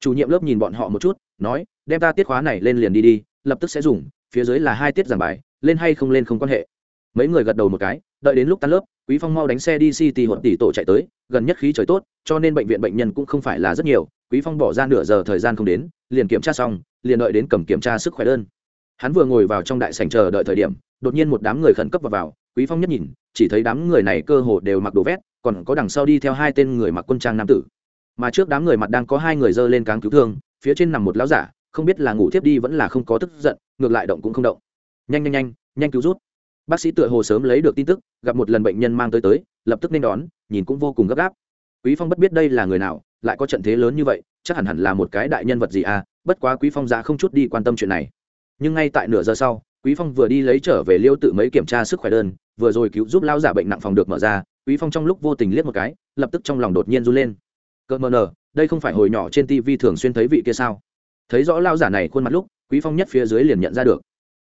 chủ nhiệm lớp nhìn bọn họ một chút nói đem ta tiết khóa này lên liền đi đi lập tức sẽ dùng phía dưới là hai tiết giảng bài lên hay không lên không quan hệ. Mấy người gật đầu một cái đợi đến lúc tan lớp quý phong mau đánh xe đi city hoặc tỷ tổ chạy tới gần nhất khí trời tốt cho nên bệnh viện bệnh nhân cũng không phải là rất nhiều quý phong bỏ ra nửa giờ thời gian không đến liền kiểm tra xong liền đợi đến cầm kiểm tra sức khỏe đơn. Hắn vừa ngồi vào trong đại sảnh chờ đợi thời điểm đột nhiên một đám người khẩn cấp vào, vào quý phong nhất nhìn chỉ thấy đám người này cơ hồ đều mặc đồ vét còn có đằng sau đi theo hai tên người mặc quân trang nam tử mà trước đám người mặt đang có hai người dơ lên cáng cứu thương, phía trên nằm một lão giả, không biết là ngủ thiếp đi vẫn là không có tức giận, ngược lại động cũng không động. Nhanh nhanh nhanh nhanh cứu rút. Bác sĩ tựa hồ sớm lấy được tin tức, gặp một lần bệnh nhân mang tới tới, lập tức nên đón, nhìn cũng vô cùng gấp gáp. Quý phong bất biết đây là người nào, lại có trận thế lớn như vậy, chắc hẳn hẳn là một cái đại nhân vật gì à bất quá quý phong ra không chút đi quan tâm chuyện này. Nhưng ngay tại nửa giờ sau, quý phong vừa đi lấy trở về liêu tự mấy kiểm tra sức khỏe đơn, vừa rồi cứu giúp lao giả bệnh nặng phòng được mở ra, quý phong trong lúc vô tình liếc một cái, lập tức trong lòng đột nhiên run lên cơ mờ nờ, đây không phải hồi nhỏ trên tv thường xuyên thấy vị kia sao? Thấy rõ lao giả này khuôn mặt lúc, quý phong nhất phía dưới liền nhận ra được.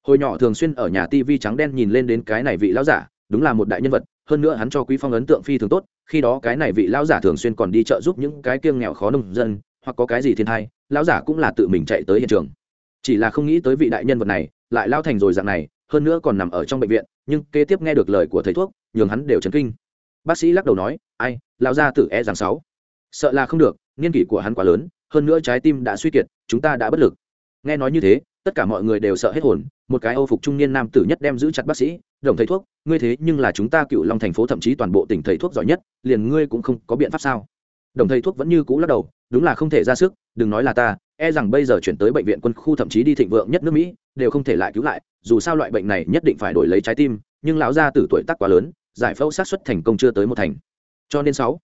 Hồi nhỏ thường xuyên ở nhà tv trắng đen nhìn lên đến cái này vị lao giả, đúng là một đại nhân vật, hơn nữa hắn cho quý phong ấn tượng phi thường tốt, khi đó cái này vị lao giả thường xuyên còn đi chợ giúp những cái kiêng nghèo khó nông dân, hoặc có cái gì thiên thai, lao giả cũng là tự mình chạy tới hiện trường. Chỉ là không nghĩ tới vị đại nhân vật này, lại lao thành rồi dạng này, hơn nữa còn nằm ở trong bệnh viện, nhưng kế tiếp nghe được lời của thầy thuốc, nhường hắn đều chấn kinh. Bác sĩ lắc đầu nói, ai lao ra tử e rằng sáu sợ là không được niên kỷ của hắn quá lớn, hơn nữa trái tim đã suy kiệt, chúng ta đã bất lực. Nghe nói như thế, tất cả mọi người đều sợ hết hồn, một cái âu phục trung niên nam tử nhất đem giữ chặt bác sĩ, đồng thầy thuốc, ngươi thế nhưng là chúng ta cựu long thành phố thậm chí toàn bộ tỉnh thầy thuốc giỏi nhất, liền ngươi cũng không có biện pháp sao? Đồng thầy thuốc vẫn như cũ lắc đầu, đúng là không thể ra sức, đừng nói là ta e rằng bây giờ chuyển tới bệnh viện quân khu thậm chí đi thịnh vượng nhất nước mỹ, đều không thể lại cứu lại, dù sao loại bệnh này nhất định phải đổi lấy trái tim, nhưng lão gia tử tuổi tác quá lớn, giải phẫu sát xuất thành công chưa tới một thành. Cho nên sáu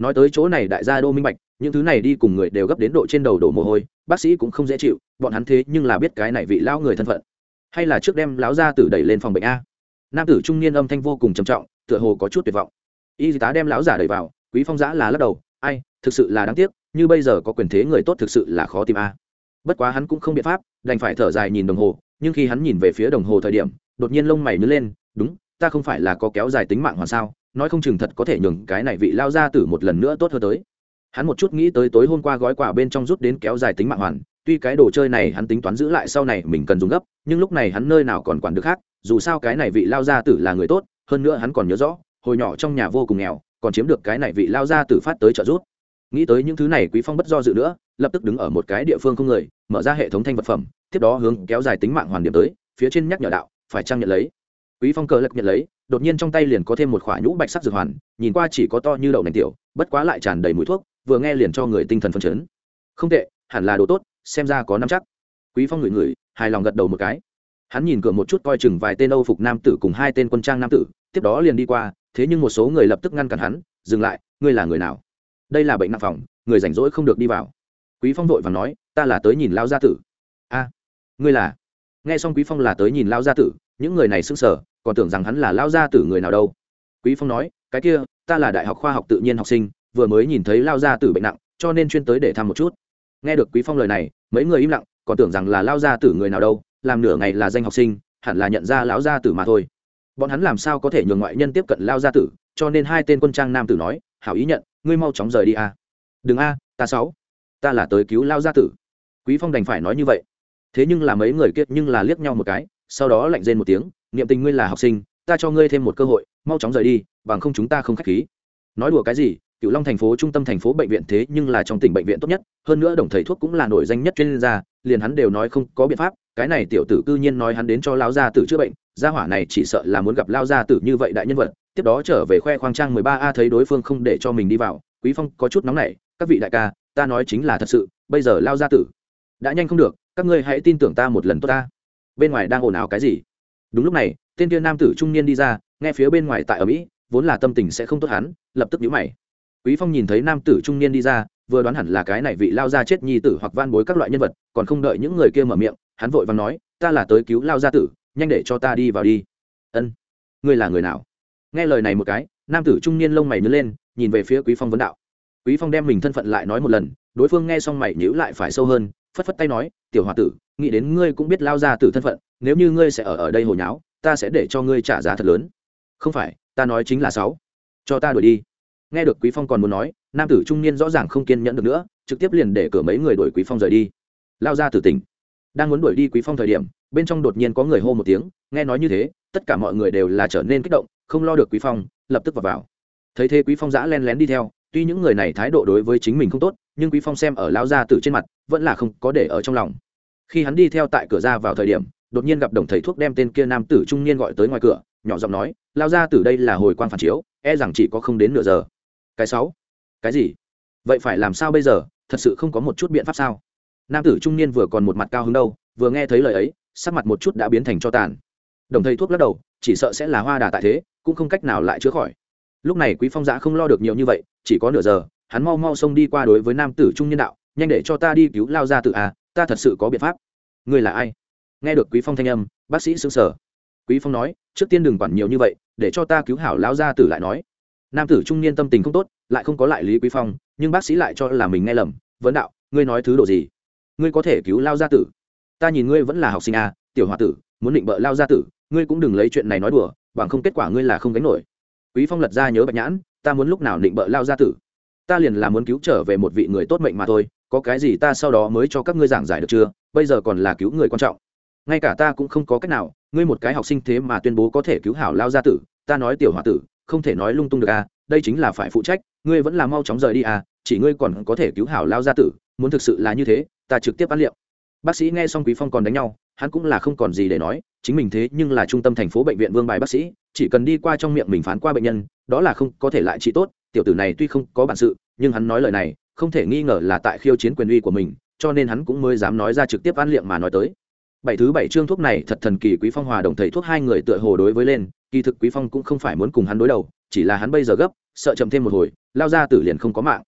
nói tới chỗ này đại gia đô minh bạch, những thứ này đi cùng người đều gấp đến độ trên đầu đổ mồ hôi, bác sĩ cũng không dễ chịu, bọn hắn thế nhưng là biết cái này vị lão người thân phận. Hay là trước đem lão gia tử đẩy lên phòng bệnh a? Nam tử trung niên âm thanh vô cùng trầm trọng, tựa hồ có chút tuyệt vọng. Y tá đem lão giả đẩy vào, quý phong giã là lắc đầu, ai, thực sự là đáng tiếc, như bây giờ có quyền thế người tốt thực sự là khó tìm a. Bất quá hắn cũng không biện pháp, đành phải thở dài nhìn đồng hồ, nhưng khi hắn nhìn về phía đồng hồ thời điểm, đột nhiên lông mày nhớ lên, đúng, ta không phải là có kéo dài tính mạng hoàn sao? Nói không chừng thật có thể nhường cái này vị lao ra tử một lần nữa tốt hơn tới. Hắn một chút nghĩ tới tối hôm qua gói quà bên trong rút đến kéo dài tính mạng hoàn, tuy cái đồ chơi này hắn tính toán giữ lại sau này mình cần dùng gấp, nhưng lúc này hắn nơi nào còn quản được khác, dù sao cái này vị lao gia tử là người tốt, hơn nữa hắn còn nhớ rõ, hồi nhỏ trong nhà vô cùng nghèo, còn chiếm được cái này vị lao gia tử phát tới trợ giúp. Nghĩ tới những thứ này quý phong bất do dự nữa, lập tức đứng ở một cái địa phương không người, mở ra hệ thống thanh vật phẩm, tiếp đó hướng kéo dài tính mạng hoàn điểm tới, phía trên nhắc nhở đạo, phải trang nhận lấy? Quý phong cờ lật nhận lấy đột nhiên trong tay liền có thêm một khỏa nhũ bạch sắc dược hoàn, nhìn qua chỉ có to như đậu nành tiểu, bất quá lại tràn đầy mùi thuốc, vừa nghe liền cho người tinh thần phân chấn. Không tệ, hẳn là đồ tốt, xem ra có năm chắc. Quý phong ngửi ngửi, hài lòng gật đầu một cái. Hắn nhìn cửa một chút coi chừng vài tên âu phục nam tử cùng hai tên quân trang nam tử, tiếp đó liền đi qua, thế nhưng một số người lập tức ngăn cản hắn, dừng lại, ngươi là người nào? Đây là bệnh nặng phòng, người rảnh rỗi không được đi vào. Quý phong vội và nói, ta là tới nhìn lao gia tử. A, ngươi là? Nghe xong quý phong là tới nhìn lao gia tử, những người này sững sờ còn tưởng rằng hắn là lao gia tử người nào đâu. Quý phong nói, cái kia, ta là đại học khoa học tự nhiên học sinh, vừa mới nhìn thấy lao gia tử bệnh nặng, cho nên chuyên tới để thăm một chút. Nghe được quý phong lời này, mấy người im lặng, còn tưởng rằng là lao gia tử người nào đâu, làm nửa ngày là danh học sinh, hẳn là nhận ra lão gia tử mà thôi. Bọn hắn làm sao có thể nhường ngoại nhân tiếp cận lao gia tử, cho nên hai tên quân trang nam tử nói, hảo ý nhận, ngươi mau chóng rời đi a. Đừng a, ta sáu, ta là tới cứu lao gia tử. Quý phong đành phải nói như vậy. Thế nhưng là mấy người kiệt nhưng là liếc nhau một cái, sau đó lạnh rên một tiếng niệm tình ngươi là học sinh, ta cho ngươi thêm một cơ hội, mau chóng rời đi, bằng không chúng ta không khách khí. Nói đùa cái gì cựu long thành phố, trung tâm thành phố bệnh viện thế nhưng là trong tỉnh bệnh viện tốt nhất, hơn nữa đồng thầy thuốc cũng là nổi danh nhất chuyên gia, liền hắn đều nói không có biện pháp, cái này tiểu tử cư nhiên nói hắn đến cho lao gia tử chữa bệnh, gia hỏa này chỉ sợ là muốn gặp lao gia tử như vậy đại nhân vật, tiếp đó trở về khoe khoang trang mười ba a thấy đối phương không để cho mình đi vào, quý phong có chút nóng nảy, các vị đại ca, ta nói chính là thật sự, bây giờ lao gia tử đã nhanh không được, các ngươi hãy tin tưởng ta một lần tốt ta. Bên ngoài đang ồn ào cái gì? Đúng lúc này, tên tiên nam tử trung niên đi ra, nghe phía bên ngoài tại ở mỹ, vốn là tâm tình sẽ không tốt hắn, lập tức nhíu mày. Quý phong nhìn thấy nam tử trung niên đi ra, vừa đoán hẳn là cái này vị lao ra chết nhi tử hoặc van bối các loại nhân vật, còn không đợi những người kia mở miệng, hắn vội vàng nói, ta là tới cứu lao gia tử, nhanh để cho ta đi vào đi. Ân, ngươi là người nào? Nghe lời này một cái, nam tử trung niên lông mày nhướng lên, nhìn về phía quý phong vấn đạo. Quý phong đem mình thân phận lại nói một lần, đối phương nghe xong mày nhíu lại phải sâu hơn phất phất tay nói, tiểu hòa tử, nghĩ đến ngươi cũng biết lao ra tử thân phận, nếu như ngươi sẽ ở ở đây hồi nháo, ta sẽ để cho ngươi trả giá thật lớn. Không phải, ta nói chính là sáu. Cho ta đuổi đi. Nghe được quý phong còn muốn nói, nam tử trung niên rõ ràng không kiên nhẫn được nữa, trực tiếp liền để cửa mấy người đuổi quý phong rời đi. Lao ra tử tỉnh. Đang muốn đuổi đi quý phong thời điểm, bên trong đột nhiên có người hô một tiếng, nghe nói như thế, tất cả mọi người đều là trở nên kích động, không lo được quý phong, lập tức vào vào. Thấy thế quý phong giã len lén đi theo tuy những người này thái độ đối với chính mình không tốt, nhưng quý phong xem ở lao gia tử trên mặt, vẫn là không có để ở trong lòng. Khi hắn đi theo tại cửa ra vào thời điểm, đột nhiên gặp đồng thầy thuốc đem tên kia nam tử trung niên gọi tới ngoài cửa, nhỏ giọng nói lao gia tử đây là hồi quan phản chiếu e rằng chỉ có không đến nửa giờ. Cái sáu? Cái gì? Vậy phải làm sao bây giờ? Thật sự không có một chút biện pháp sao? Nam tử trung niên vừa còn một mặt cao hứng đâu, vừa nghe thấy lời ấy, sắc mặt một chút đã biến thành cho tàn. Đồng thầy thuốc lắc đầu, chỉ sợ sẽ là hoa đà tại thế, cũng không cách nào lại chữa khỏi lúc này quý phong giã không lo được nhiều như vậy, chỉ có nửa giờ, hắn mau mau xông đi qua đối với nam tử trung niên đạo, nhanh để cho ta đi cứu lao ra tự à ta thật sự có biện pháp. Người là ai? Nghe được quý phong thanh âm, bác sĩ sững sở quý phong nói, trước tiên đừng quản nhiều như vậy, để cho ta cứu hảo lao ra tử lại nói. Nam tử trung niên tâm tình không tốt, lại không có lại lý quý phong, nhưng bác sĩ lại cho là mình nghe lầm, vấn đạo, ngươi nói thứ độ gì? Ngươi có thể cứu lao gia tử? Ta nhìn ngươi vẫn là học sinh à tiểu hòa tử, muốn định bợ lao gia tử, ngươi cũng đừng lấy chuyện này nói đùa, bằng không kết quả ngươi là không gánh nổi quý phong lật ra nhớ bạch nhãn, ta muốn lúc nào định bợ lao gia tử. Ta liền là muốn cứu trở về một vị người tốt mệnh mà thôi, có cái gì ta sau đó mới cho các ngươi giảng giải được chưa? Bây giờ còn là cứu người quan trọng. Ngay cả ta cũng không có cách nào, ngươi một cái học sinh thế mà tuyên bố có thể cứu hảo lao gia tử, ta nói tiểu hòa tử, không thể nói lung tung được à đây chính là phải phụ trách, ngươi vẫn là mau chóng rời đi à chỉ ngươi còn có thể cứu hảo lao gia tử, muốn thực sự là như thế, ta trực tiếp ăn liệu. Bác sĩ nghe xong quý phong còn đánh nhau, hắn cũng là không còn gì để nói chính mình thế nhưng là trung tâm thành phố bệnh viện vương bài bác sĩ, chỉ cần đi qua trong miệng mình phán qua bệnh nhân, đó là không có thể lại trị tốt, tiểu tử này tuy không có bản sự, nhưng hắn nói lời này, không thể nghi ngờ là tại khiêu chiến quyền uy của mình, cho nên hắn cũng mới dám nói ra trực tiếp ăn liệm mà nói tới. Bảy thứ bảy chương thuốc này thật thần kỳ quý phong hòa đồng thầy thuốc hai người tựa hồ đối với lên, kỳ thực quý phong cũng không phải muốn cùng hắn đối đầu, chỉ là hắn bây giờ gấp, sợ chậm thêm một hồi, lao ra tử liền không có mạng.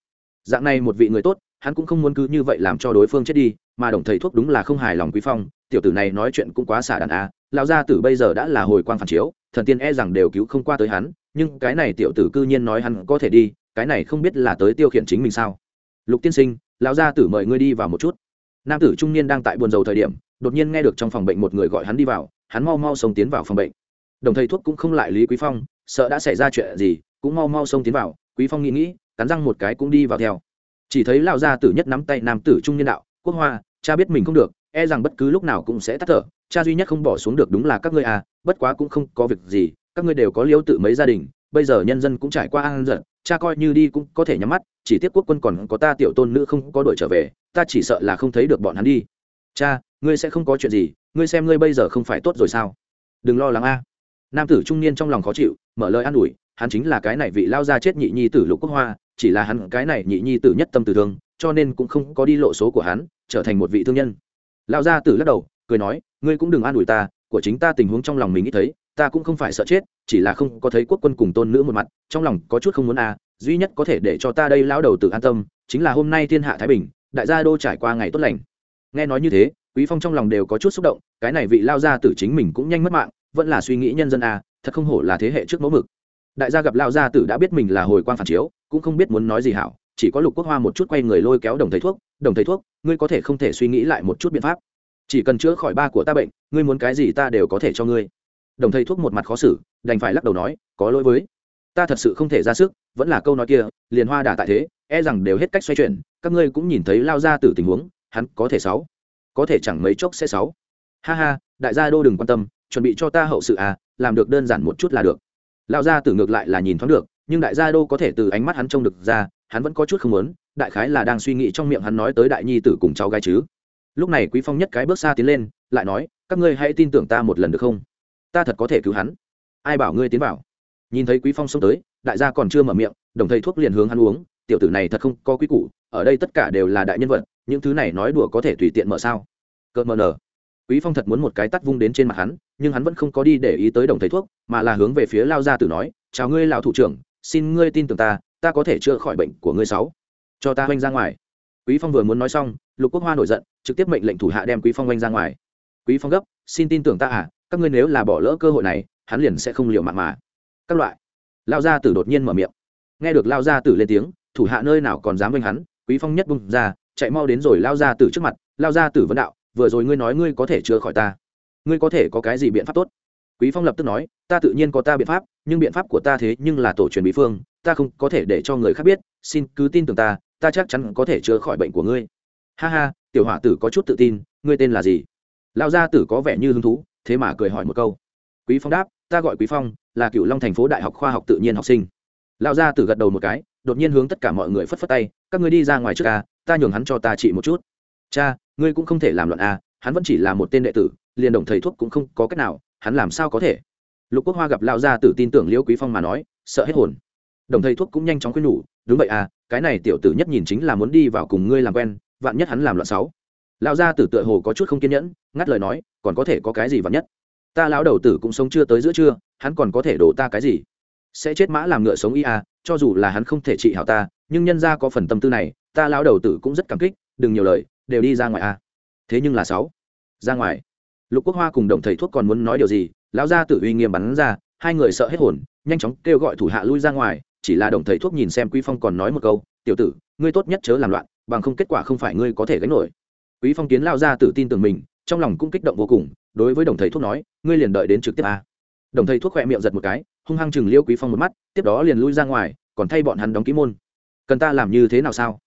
Dạng này một vị người tốt, hắn cũng không muốn cứ như vậy làm cho đối phương chết đi, mà đồng thầy thuốc đúng là không hài lòng quý phong, tiểu tử này nói chuyện cũng quá xả đàn a lão gia tử bây giờ đã là hồi quang phản chiếu, thần tiên e rằng đều cứu không qua tới hắn, nhưng cái này tiểu tử cư nhiên nói hắn có thể đi, cái này không biết là tới tiêu khiển chính mình sao? Lục tiên sinh, lão gia tử mời ngươi đi vào một chút. Nam tử trung niên đang tại buồn rầu thời điểm, đột nhiên nghe được trong phòng bệnh một người gọi hắn đi vào, hắn mau mau xông tiến vào phòng bệnh. Đồng thầy thuốc cũng không lại lý quý phong, sợ đã xảy ra chuyện gì, cũng mau mau xông tiến vào. Quý phong nghĩ nghĩ, cắn răng một cái cũng đi vào theo. Chỉ thấy lão gia tử nhất nắm tay nam tử trung niên đạo, quốc hoa, cha biết mình không được e rằng bất cứ lúc nào cũng sẽ tắt thở cha duy nhất không bỏ xuống được đúng là các ngươi à bất quá cũng không có việc gì, các ngươi đều có liễu tự mấy gia đình, bây giờ nhân dân cũng trải qua an giận, cha coi như đi cũng có thể nhắm mắt, chỉ tiếc quốc quân còn có ta tiểu tôn nữ không có đuổi trở về, ta chỉ sợ là không thấy được bọn hắn đi. Cha, ngươi sẽ không có chuyện gì, ngươi xem ngươi bây giờ không phải tốt rồi sao? Đừng lo lắng a. Nam tử trung niên trong lòng khó chịu, mở lời an ủi, hắn chính là cái này vị lao ra chết nhị nhi tử lục quốc hoa, chỉ là hắn cái này nhị nhi tử nhất tâm tử thương, cho nên cũng không có đi lộ số của hắn, trở thành một vị thương nhân. Lao gia tử lắc đầu cười nói, ngươi cũng đừng an ủi ta, của chính ta tình huống trong lòng mình nghĩ thấy, ta cũng không phải sợ chết, chỉ là không có thấy quốc quân cùng tôn nữ một mặt, trong lòng có chút không muốn à duy nhất có thể để cho ta đây lao đầu tự an tâm, chính là hôm nay thiên hạ thái bình, đại gia đô trải qua ngày tốt lành. Nghe nói như thế, quý phong trong lòng đều có chút xúc động, cái này vị lao gia tử chính mình cũng nhanh mất mạng, vẫn là suy nghĩ nhân dân à thật không hổ là thế hệ trước mẫu mực. Đại gia gặp lao gia tử đã biết mình là hồi quan phản chiếu, cũng không biết muốn nói gì hảo, chỉ có lục quốc hoa một chút quay người lôi kéo đồng thầy thuốc, đồng thầy thuốc, ngươi có thể không thể suy nghĩ lại một chút biện pháp chỉ cần chữa khỏi ba của ta bệnh, ngươi muốn cái gì ta đều có thể cho ngươi. Đồng thầy thuốc một mặt khó xử, đành phải lắc đầu nói, có lỗi với. Ta thật sự không thể ra sức, vẫn là câu nói kia, liền hoa đà tại thế e rằng đều hết cách xoay chuyển, các ngươi cũng nhìn thấy lao ra từ tình huống, hắn có thể sáu. Có thể chẳng mấy chốc sẽ sáu. Ha ha, đại gia đô đừng quan tâm, chuẩn bị cho ta hậu sự à làm được đơn giản một chút là được. Lao ra tử ngược lại là nhìn thoáng được, nhưng đại gia đô có thể từ ánh mắt hắn trông được ra, hắn vẫn có chút không muốn, đại khái là đang suy nghĩ trong miệng hắn nói tới đại nhi tử cùng cháu gái chứ lúc này quý phong nhất cái bước xa tiến lên, lại nói, các ngươi hãy tin tưởng ta một lần được không? Ta thật có thể cứu hắn. Ai bảo ngươi tiến vào? Nhìn thấy quý phong xông tới, đại gia còn chưa mở miệng, đồng thầy thuốc liền hướng hắn uống, tiểu tử này thật không có quý củ, ở đây tất cả đều là đại nhân vật, những thứ này nói đùa có thể tùy tiện mở sao? Cợt mờ nở. Quý phong thật muốn một cái tắt vung đến trên mặt hắn, nhưng hắn vẫn không có đi để ý tới đồng thầy thuốc, mà là hướng về phía lao gia tử nói, chào ngươi lão thủ trưởng, xin ngươi tin tưởng ta ta có thể chữa khỏi bệnh của ngươi sáu. Cho ta hoanh ra ngoài quý phong vừa muốn nói xong, lục quốc hoa nổi giận, trực tiếp mệnh lệnh thủ hạ đem quý phong oanh ra ngoài. Quý phong gấp, xin tin tưởng ta à các ngươi nếu là bỏ lỡ cơ hội này, hắn liền sẽ không liều mạng mà. Các loại. Lao gia tử đột nhiên mở miệng. Nghe được lao gia tử lên tiếng, thủ hạ nơi nào còn dám oanh hắn, quý phong nhất bung ra, chạy mau đến rồi lao gia tử trước mặt lao gia tử vấn đạo, vừa rồi ngươi nói ngươi có thể chữa khỏi ta. Ngươi có thể có cái gì biện pháp tốt? Quý phong lập tức nói, ta tự nhiên có ta biện pháp, nhưng biện pháp của ta thế nhưng là tổ truyền bí phương, ta không có thể để cho người khác biết, xin cứ tin tưởng ta ta chắc chắn có thể chữa khỏi bệnh của ngươi. Ha ha, tiểu hỏa tử có chút tự tin, ngươi tên là gì? Lão gia tử có vẻ như hứng thú, thế mà cười hỏi một câu. Quý phong đáp, ta gọi quý phong, là cựu long thành phố đại học khoa học tự nhiên học sinh. Lão gia tử gật đầu một cái, đột nhiên hướng tất cả mọi người phất phất tay, các ngươi đi ra ngoài trước ca, ta nhường hắn cho ta trị một chút. Cha, ngươi cũng không thể làm loạn a hắn vẫn chỉ là một tên đệ tử, liền đồng thầy thuốc cũng không có cách nào, hắn làm sao có thể? Lục quốc hoa gặp lão gia tử tin tưởng liễu quý phong mà nói, sợ hết hồn. Đồng thầy thuốc cũng nhanh chóng khuyên nhủ, đúng vậy à cái này tiểu tử nhất nhìn chính là muốn đi vào cùng ngươi làm quen, vạn nhất hắn làm loạn sáu. Lão gia tử tựa hồ có chút không kiên nhẫn, ngắt lời nói, còn có thể có cái gì vạn nhất? Ta lão đầu tử cũng sống chưa tới giữa trưa, hắn còn có thể đổ ta cái gì? Sẽ chết mã làm ngựa sống y à cho dù là hắn không thể trị hảo ta, nhưng nhân ra có phần tâm tư này, ta lão đầu tử cũng rất cảm kích, đừng nhiều lời, đều đi ra ngoài à. Thế nhưng là sáu. Ra ngoài. Lục quốc hoa cùng đồng thầy thuốc còn muốn nói điều gì, lão gia tử uy nghiêm bắn ra, hai người sợ hết hồn, nhanh chóng kêu gọi thủ hạ lui ra ngoài chỉ là đồng thầy thuốc nhìn xem quý phong còn nói một câu, tiểu tử, ngươi tốt nhất chớ làm loạn, bằng không kết quả không phải ngươi có thể gánh nổi. Quý phong kiến lao ra tự tin tưởng mình, trong lòng cũng kích động vô cùng, đối với đồng thầy thuốc nói, ngươi liền đợi đến trực tiếp a. Đồng thầy thuốc khỏe miệng giật một cái, hung hăng chừng liêu quý phong một mắt, tiếp đó liền lui ra ngoài, còn thay bọn hắn đóng ký môn. Cần ta làm như thế nào sao?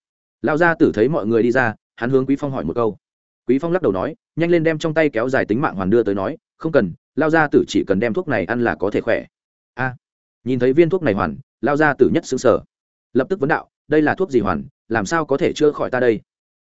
Lao ra tử thấy mọi người đi ra, hắn hướng quý phong hỏi một câu. Quý phong lắc đầu nói, nhanh lên đem trong tay kéo dài tính mạng hoàn đưa tới nói, không cần, lao ra tử chỉ cần đem thuốc này ăn là có thể khỏe. A. Nhìn thấy viên thuốc này hoàn lao ra tử nhất xứng sở. Lập tức vấn đạo, đây là thuốc gì hoàn, làm sao có thể chữa khỏi ta đây?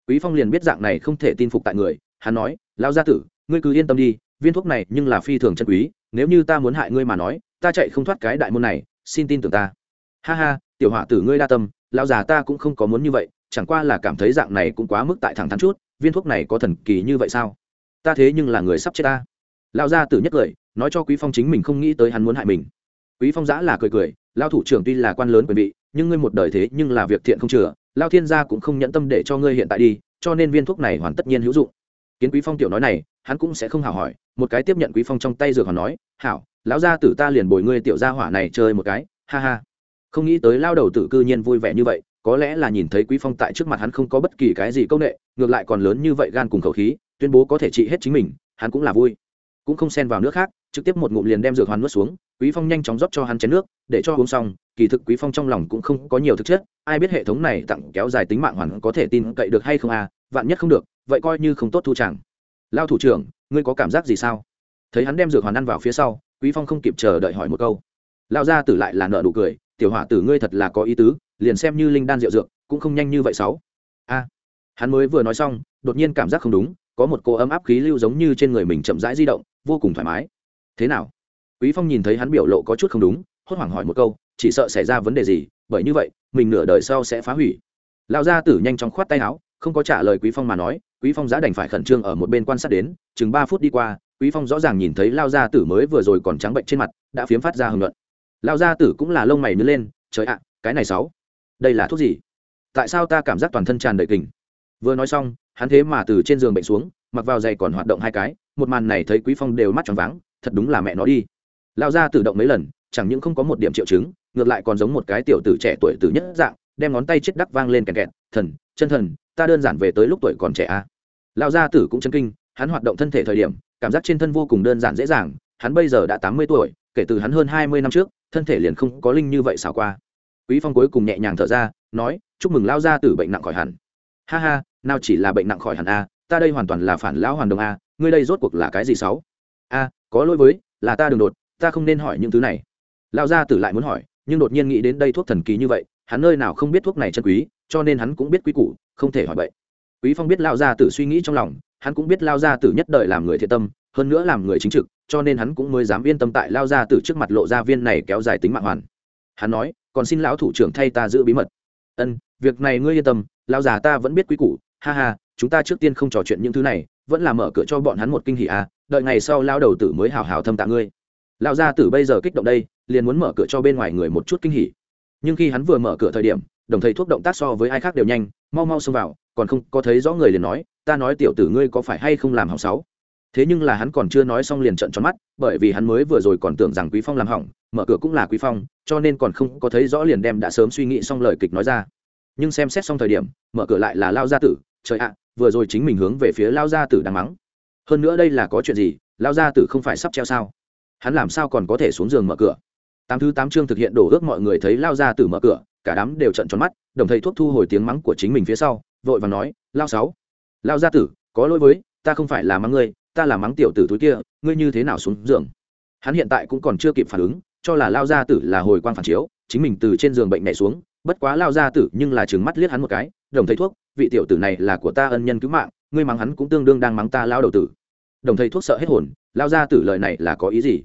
Quý phong liền biết dạng này không thể tin phục tại người, hắn nói, lao gia tử, ngươi cứ yên tâm đi, viên thuốc này nhưng là phi thường chân quý, nếu như ta muốn hại ngươi mà nói, ta chạy không thoát cái đại môn này, xin tin tưởng ta. Ha ha, tiểu họa tử ngươi đa tâm, lao già ta cũng không có muốn như vậy, chẳng qua là cảm thấy dạng này cũng quá mức tại thẳng thắn chút, viên thuốc này có thần kỳ như vậy sao? Ta thế nhưng là người sắp chết ta. Lao gia tử nhất lời, nói cho quý phong chính mình không nghĩ tới hắn muốn hại mình quý phong giã là cười cười lao thủ trưởng tuy là quan lớn quyền vị, nhưng ngươi một đời thế nhưng là việc thiện không chừa lao thiên gia cũng không nhẫn tâm để cho ngươi hiện tại đi, cho nên viên thuốc này hoàn tất nhiên hữu dụng. Kiến quý phong tiểu nói này, hắn cũng sẽ không hào hỏi, một cái tiếp nhận quý phong trong tay dược hòn nói, hảo, lão gia tử ta liền bồi ngươi tiểu gia hỏa này chơi một cái, ha ha. Không nghĩ tới lao đầu tử cư nhiên vui vẻ như vậy, có lẽ là nhìn thấy quý phong tại trước mặt hắn không có bất kỳ cái gì công nghệ, ngược lại còn lớn như vậy gan cùng khẩu khí, tuyên bố có thể trị hết chính mình, hắn cũng là vui. Cũng không xen vào nước khác trực tiếp một ngụm liền đem dược hoàn nuốt xuống, quý phong nhanh chóng rót cho hắn chén nước, để cho uống xong, kỳ thực quý phong trong lòng cũng không có nhiều thực chất, ai biết hệ thống này tặng kéo dài tính mạng hoàn có thể tin cậy được hay không à vạn nhất không được, vậy coi như không tốt thu chẳng. Lao thủ trưởng, ngươi có cảm giác gì sao? Thấy hắn đem dược hoàn ăn vào phía sau, quý phong không kịp chờ đợi hỏi một câu. Lao ra tử lại là nợ nụ cười, tiểu hỏa tử ngươi thật là có ý tứ, liền xem như linh đan rượu dược, cũng không nhanh như vậy sáu. A. Hắn mới vừa nói xong, đột nhiên cảm giác không đúng, có một cô ấm áp khí lưu giống như trên người mình chậm rãi di động, vô cùng thoải mái thế nào? Quý phong nhìn thấy hắn biểu lộ có chút không đúng, hốt hoảng hỏi một câu, chỉ sợ xảy ra vấn đề gì, bởi như vậy, mình nửa đời sau sẽ phá hủy. Lão gia tử nhanh chóng khoát tay áo, không có trả lời quý phong mà nói, quý phong giá đành phải khẩn trương ở một bên quan sát đến, chừng ba phút đi qua, quý phong rõ ràng nhìn thấy lao gia tử mới vừa rồi còn trắng bệnh trên mặt, đã phiếm phát ra hưng luận. Lao gia tử cũng là lông mày nhướng lên, trời ạ, cái này sáu, đây là thuốc gì? Tại sao ta cảm giác toàn thân tràn đầy kình? Vừa nói xong, hắn thế mà từ trên giường bệnh xuống, mặc vào giày còn hoạt động hai cái, một màn này thấy quý phong đều mắt tròn váng thật đúng là mẹ nó đi. Lao ra tự động mấy lần, chẳng những không có một điểm triệu chứng, ngược lại còn giống một cái tiểu tử trẻ tuổi tử nhất dạng, đem ngón tay chết đắc vang lên kèn kẹt, thần, chân thần, ta đơn giản về tới lúc tuổi còn trẻ a. À. lao gia tử cũng chân kinh, hắn hoạt động thân thể thời điểm, cảm giác trên thân vô cùng đơn giản dễ dàng, hắn bây giờ đã tám mươi tuổi, kể từ hắn hơn hai mươi năm trước, thân thể liền không có linh như vậy xảo qua. Quý phong cuối cùng nhẹ nhàng thở ra, nói, chúc mừng lao gia tử bệnh nặng khỏi hẳn. Ha ha, nào chỉ là bệnh nặng khỏi hẳn a, ta đây hoàn toàn là phản lão hoàn đồng a, ngươi đây rốt cuộc là cái gì xấu? A có lỗi với, là ta đường đột, ta không nên hỏi những thứ này. Lão gia tử lại muốn hỏi, nhưng đột nhiên nghĩ đến đây thuốc thần kỳ như vậy, hắn nơi nào không biết thuốc này chân quý, cho nên hắn cũng biết quý củ, không thể hỏi vậy quý phong biết lão gia tử suy nghĩ trong lòng, hắn cũng biết lão gia tử nhất đời làm người thiện tâm, hơn nữa làm người chính trực, cho nên hắn cũng mới dám yên tâm tại lão gia tử trước mặt lộ ra viên này kéo dài tính mạng hoàn. Hắn nói, còn xin lão thủ trưởng thay ta giữ bí mật. Ân, việc này ngươi yên tâm, lão già ta vẫn biết quý củ, ha ha chúng ta trước tiên không trò chuyện những thứ này, vẫn là mở cửa cho bọn hắn một kinh hỉ à đợi ngày sau lao đầu tử mới hào hào thâm tạ ngươi. Lão gia tử bây giờ kích động đây, liền muốn mở cửa cho bên ngoài người một chút kinh hỉ. Nhưng khi hắn vừa mở cửa thời điểm, đồng thầy thuốc động tác so với ai khác đều nhanh, mau mau xông vào, còn không có thấy rõ người liền nói, ta nói tiểu tử ngươi có phải hay không làm hỏng sáu? Thế nhưng là hắn còn chưa nói xong liền trận tròn mắt, bởi vì hắn mới vừa rồi còn tưởng rằng quý phong làm hỏng, mở cửa cũng là quý phong, cho nên còn không có thấy rõ liền đem đã sớm suy nghĩ xong lời kịch nói ra. Nhưng xem xét xong thời điểm, mở cửa lại là lao gia tử, trời ạ vừa rồi chính mình hướng về phía lao gia tử đang mắng. Hơn nữa đây là có chuyện gì? Lao gia tử không phải sắp treo sao? Hắn làm sao còn có thể xuống giường mở cửa? Tám thứ tám chương thực hiện đổ ước mọi người thấy lao gia tử mở cửa, cả đám đều trận tròn mắt, đồng thời thuốc thu hồi tiếng mắng của chính mình phía sau, vội và nói, lao sáu, lao gia tử, có lỗi với, ta không phải là mắng ngươi, ta là mắng tiểu tử túi kia, ngươi như thế nào xuống giường? Hắn hiện tại cũng còn chưa kịp phản ứng, cho là lao gia tử là hồi quang phản chiếu, chính mình từ trên giường bệnh nhảy xuống bất quá lao gia tử nhưng là chừng mắt liếc hắn một cái, đồng thầy thuốc, vị tiểu tử này là của ta ân nhân cứu mạng, ngươi mắng hắn cũng tương đương đang mắng ta lao đầu tử. Đồng thầy thuốc sợ hết hồn, lao gia tử lời này là có ý gì?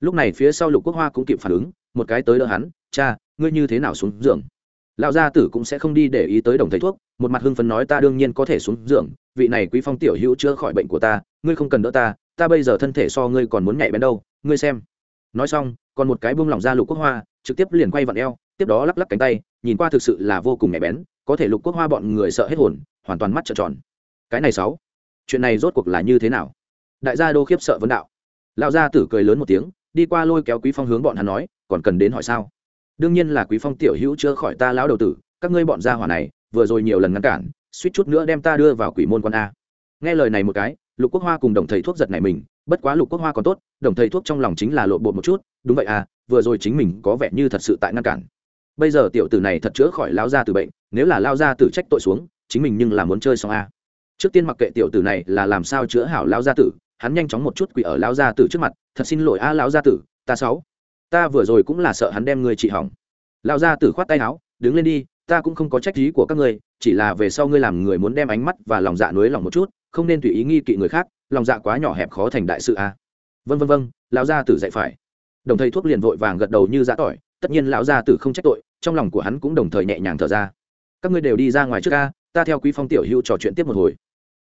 Lúc này phía sau lục quốc hoa cũng kịp phản ứng, một cái tới đỡ hắn, cha, ngươi như thế nào xuống giường? Lão gia tử cũng sẽ không đi để ý tới đồng thầy thuốc, một mặt hưng phấn nói, ta đương nhiên có thể xuống giường, vị này quý phong tiểu hữu chữa khỏi bệnh của ta, ngươi không cần đỡ ta ta bây giờ thân thể so ngươi còn muốn nhạy bén đâu, ngươi xem. Nói xong, còn một cái buông lỏng ra lục quốc hoa, trực tiếp liền quay vặn eo, tiếp đó lắc lắc cánh tay nhìn qua thực sự là vô cùng nhạy bén, có thể lục quốc hoa bọn người sợ hết hồn, hoàn toàn mắt trợn tròn. Cái này sáu, chuyện này rốt cuộc là như thế nào? Đại gia đô khiếp sợ vấn đạo. Lão gia tử cười lớn một tiếng, đi qua lôi kéo quý phong hướng bọn hắn nói, còn cần đến hỏi sao? Đương nhiên là quý phong tiểu hữu chưa khỏi ta lão đầu tử, các ngươi bọn gia hỏa này, vừa rồi nhiều lần ngăn cản, suýt chút nữa đem ta đưa vào quỷ môn quan a. Nghe lời này một cái, lục quốc hoa cùng đồng thầy thuốc giật này mình, bất quá lục quốc hoa còn tốt, đồng thầy thuốc trong lòng chính là lộ bột một chút, đúng vậy à vừa rồi chính mình có vẻ như thật sự tại ngăn cản bây giờ tiểu tử này thật chữa khỏi lao ra từ bệnh, nếu là lao ra từ trách tội xuống, chính mình nhưng là muốn chơi xong a. Trước tiên mặc kệ tiểu tử này là làm sao chữa hảo lao gia tử, hắn nhanh chóng một chút quỷ ở lao gia tử trước mặt, thật xin lỗi a lao gia tử, ta sáu ta vừa rồi cũng là sợ hắn đem người trị hỏng. Lao gia tử khoát tay áo, đứng lên đi, ta cũng không có trách ý của các ngươi, chỉ là về sau ngươi làm người muốn đem ánh mắt và lòng dạ nối lòng một chút, không nên tùy ý nghi kỵ người khác, lòng dạ quá nhỏ hẹp khó thành đại sự a. Vân vân vân lão gia tử dạy phải. Đồng thầy thuốc liền vội vàng gật đầu như giã tỏi, tất nhiên lão gia tử không trách tội trong lòng của hắn cũng đồng thời nhẹ nhàng thở ra. Các ngươi đều đi ra ngoài trước ca, ta theo quý phong tiểu hữu trò chuyện tiếp một hồi.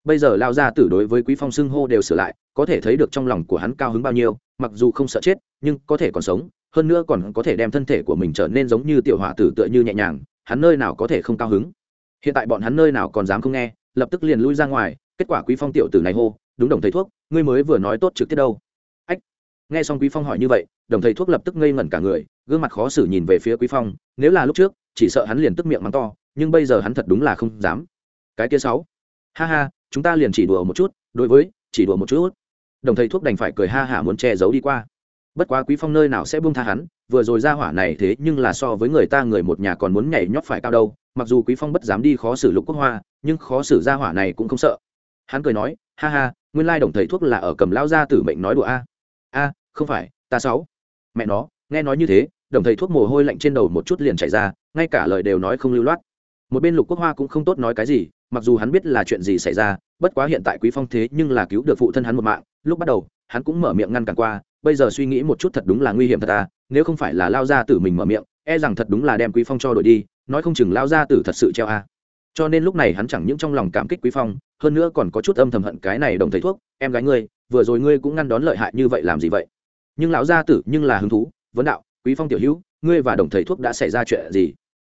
Bây giờ lao ra tử đối với quý phong xưng hô đều sửa lại, có thể thấy được trong lòng của hắn cao hứng bao nhiêu, mặc dù không sợ chết, nhưng có thể còn sống, hơn nữa còn có thể đem thân thể của mình trở nên giống như tiểu hỏa tử tựa như nhẹ nhàng, hắn nơi nào có thể không cao hứng. Hiện tại bọn hắn nơi nào còn dám không nghe, lập tức liền lui ra ngoài, kết quả quý phong tiểu tử này hô, đúng đồng thầy thuốc, ngươi mới vừa nói tốt trực tiếp đâu nghe xong quý phong hỏi như vậy, đồng thầy thuốc lập tức ngây ngẩn cả người, gương mặt khó xử nhìn về phía quý phong, nếu là lúc trước, chỉ sợ hắn liền tức miệng mắng to, nhưng bây giờ hắn thật đúng là không dám. Cái kia sáu. Ha ha, chúng ta liền chỉ đùa một chút, đối với, chỉ đùa một chút. Đồng thầy thuốc đành phải cười ha hả muốn che giấu đi qua. Bất quá quý phong nơi nào sẽ buông tha hắn, vừa rồi ra hỏa này thế nhưng là so với người ta người một nhà còn muốn nhảy nhót phải cao đâu, mặc dù quý phong bất dám đi khó xử lục quốc hoa, nhưng khó xử ra hỏa này cũng không sợ. Hắn cười nói, ha ha, nguyên lai đồng thầy thuốc là ở cầm lao ra tử mệnh nói đùa a a, không phải, ta sáu. Mẹ nó, nghe nói như thế, đồng thầy thuốc mồ hôi lạnh trên đầu một chút liền chạy ra, ngay cả lời đều nói không lưu loát. Một bên lục quốc hoa cũng không tốt nói cái gì, mặc dù hắn biết là chuyện gì xảy ra, bất quá hiện tại quý phong thế nhưng là cứu được phụ thân hắn một mạng. Lúc bắt đầu, hắn cũng mở miệng ngăn cản qua, bây giờ suy nghĩ một chút thật đúng là nguy hiểm thật à nếu không phải là lao ra tử mình mở miệng e rằng thật đúng là đem quý phong cho đổi đi, nói không chừng lao ra tử thật sự treo a. À. cho nên lúc này hắn chẳng những trong lòng cảm kích quý phong, hơn nữa còn có chút âm thầm hận cái này đồng thầy thuốc, em gái ngươi vừa rồi ngươi cũng ngăn đón lợi hại như vậy làm gì vậy? Nhưng lão gia tử nhưng là hứng thú, vấn đạo, quý phong tiểu hữu, ngươi và đồng thầy thuốc đã xảy ra chuyện gì?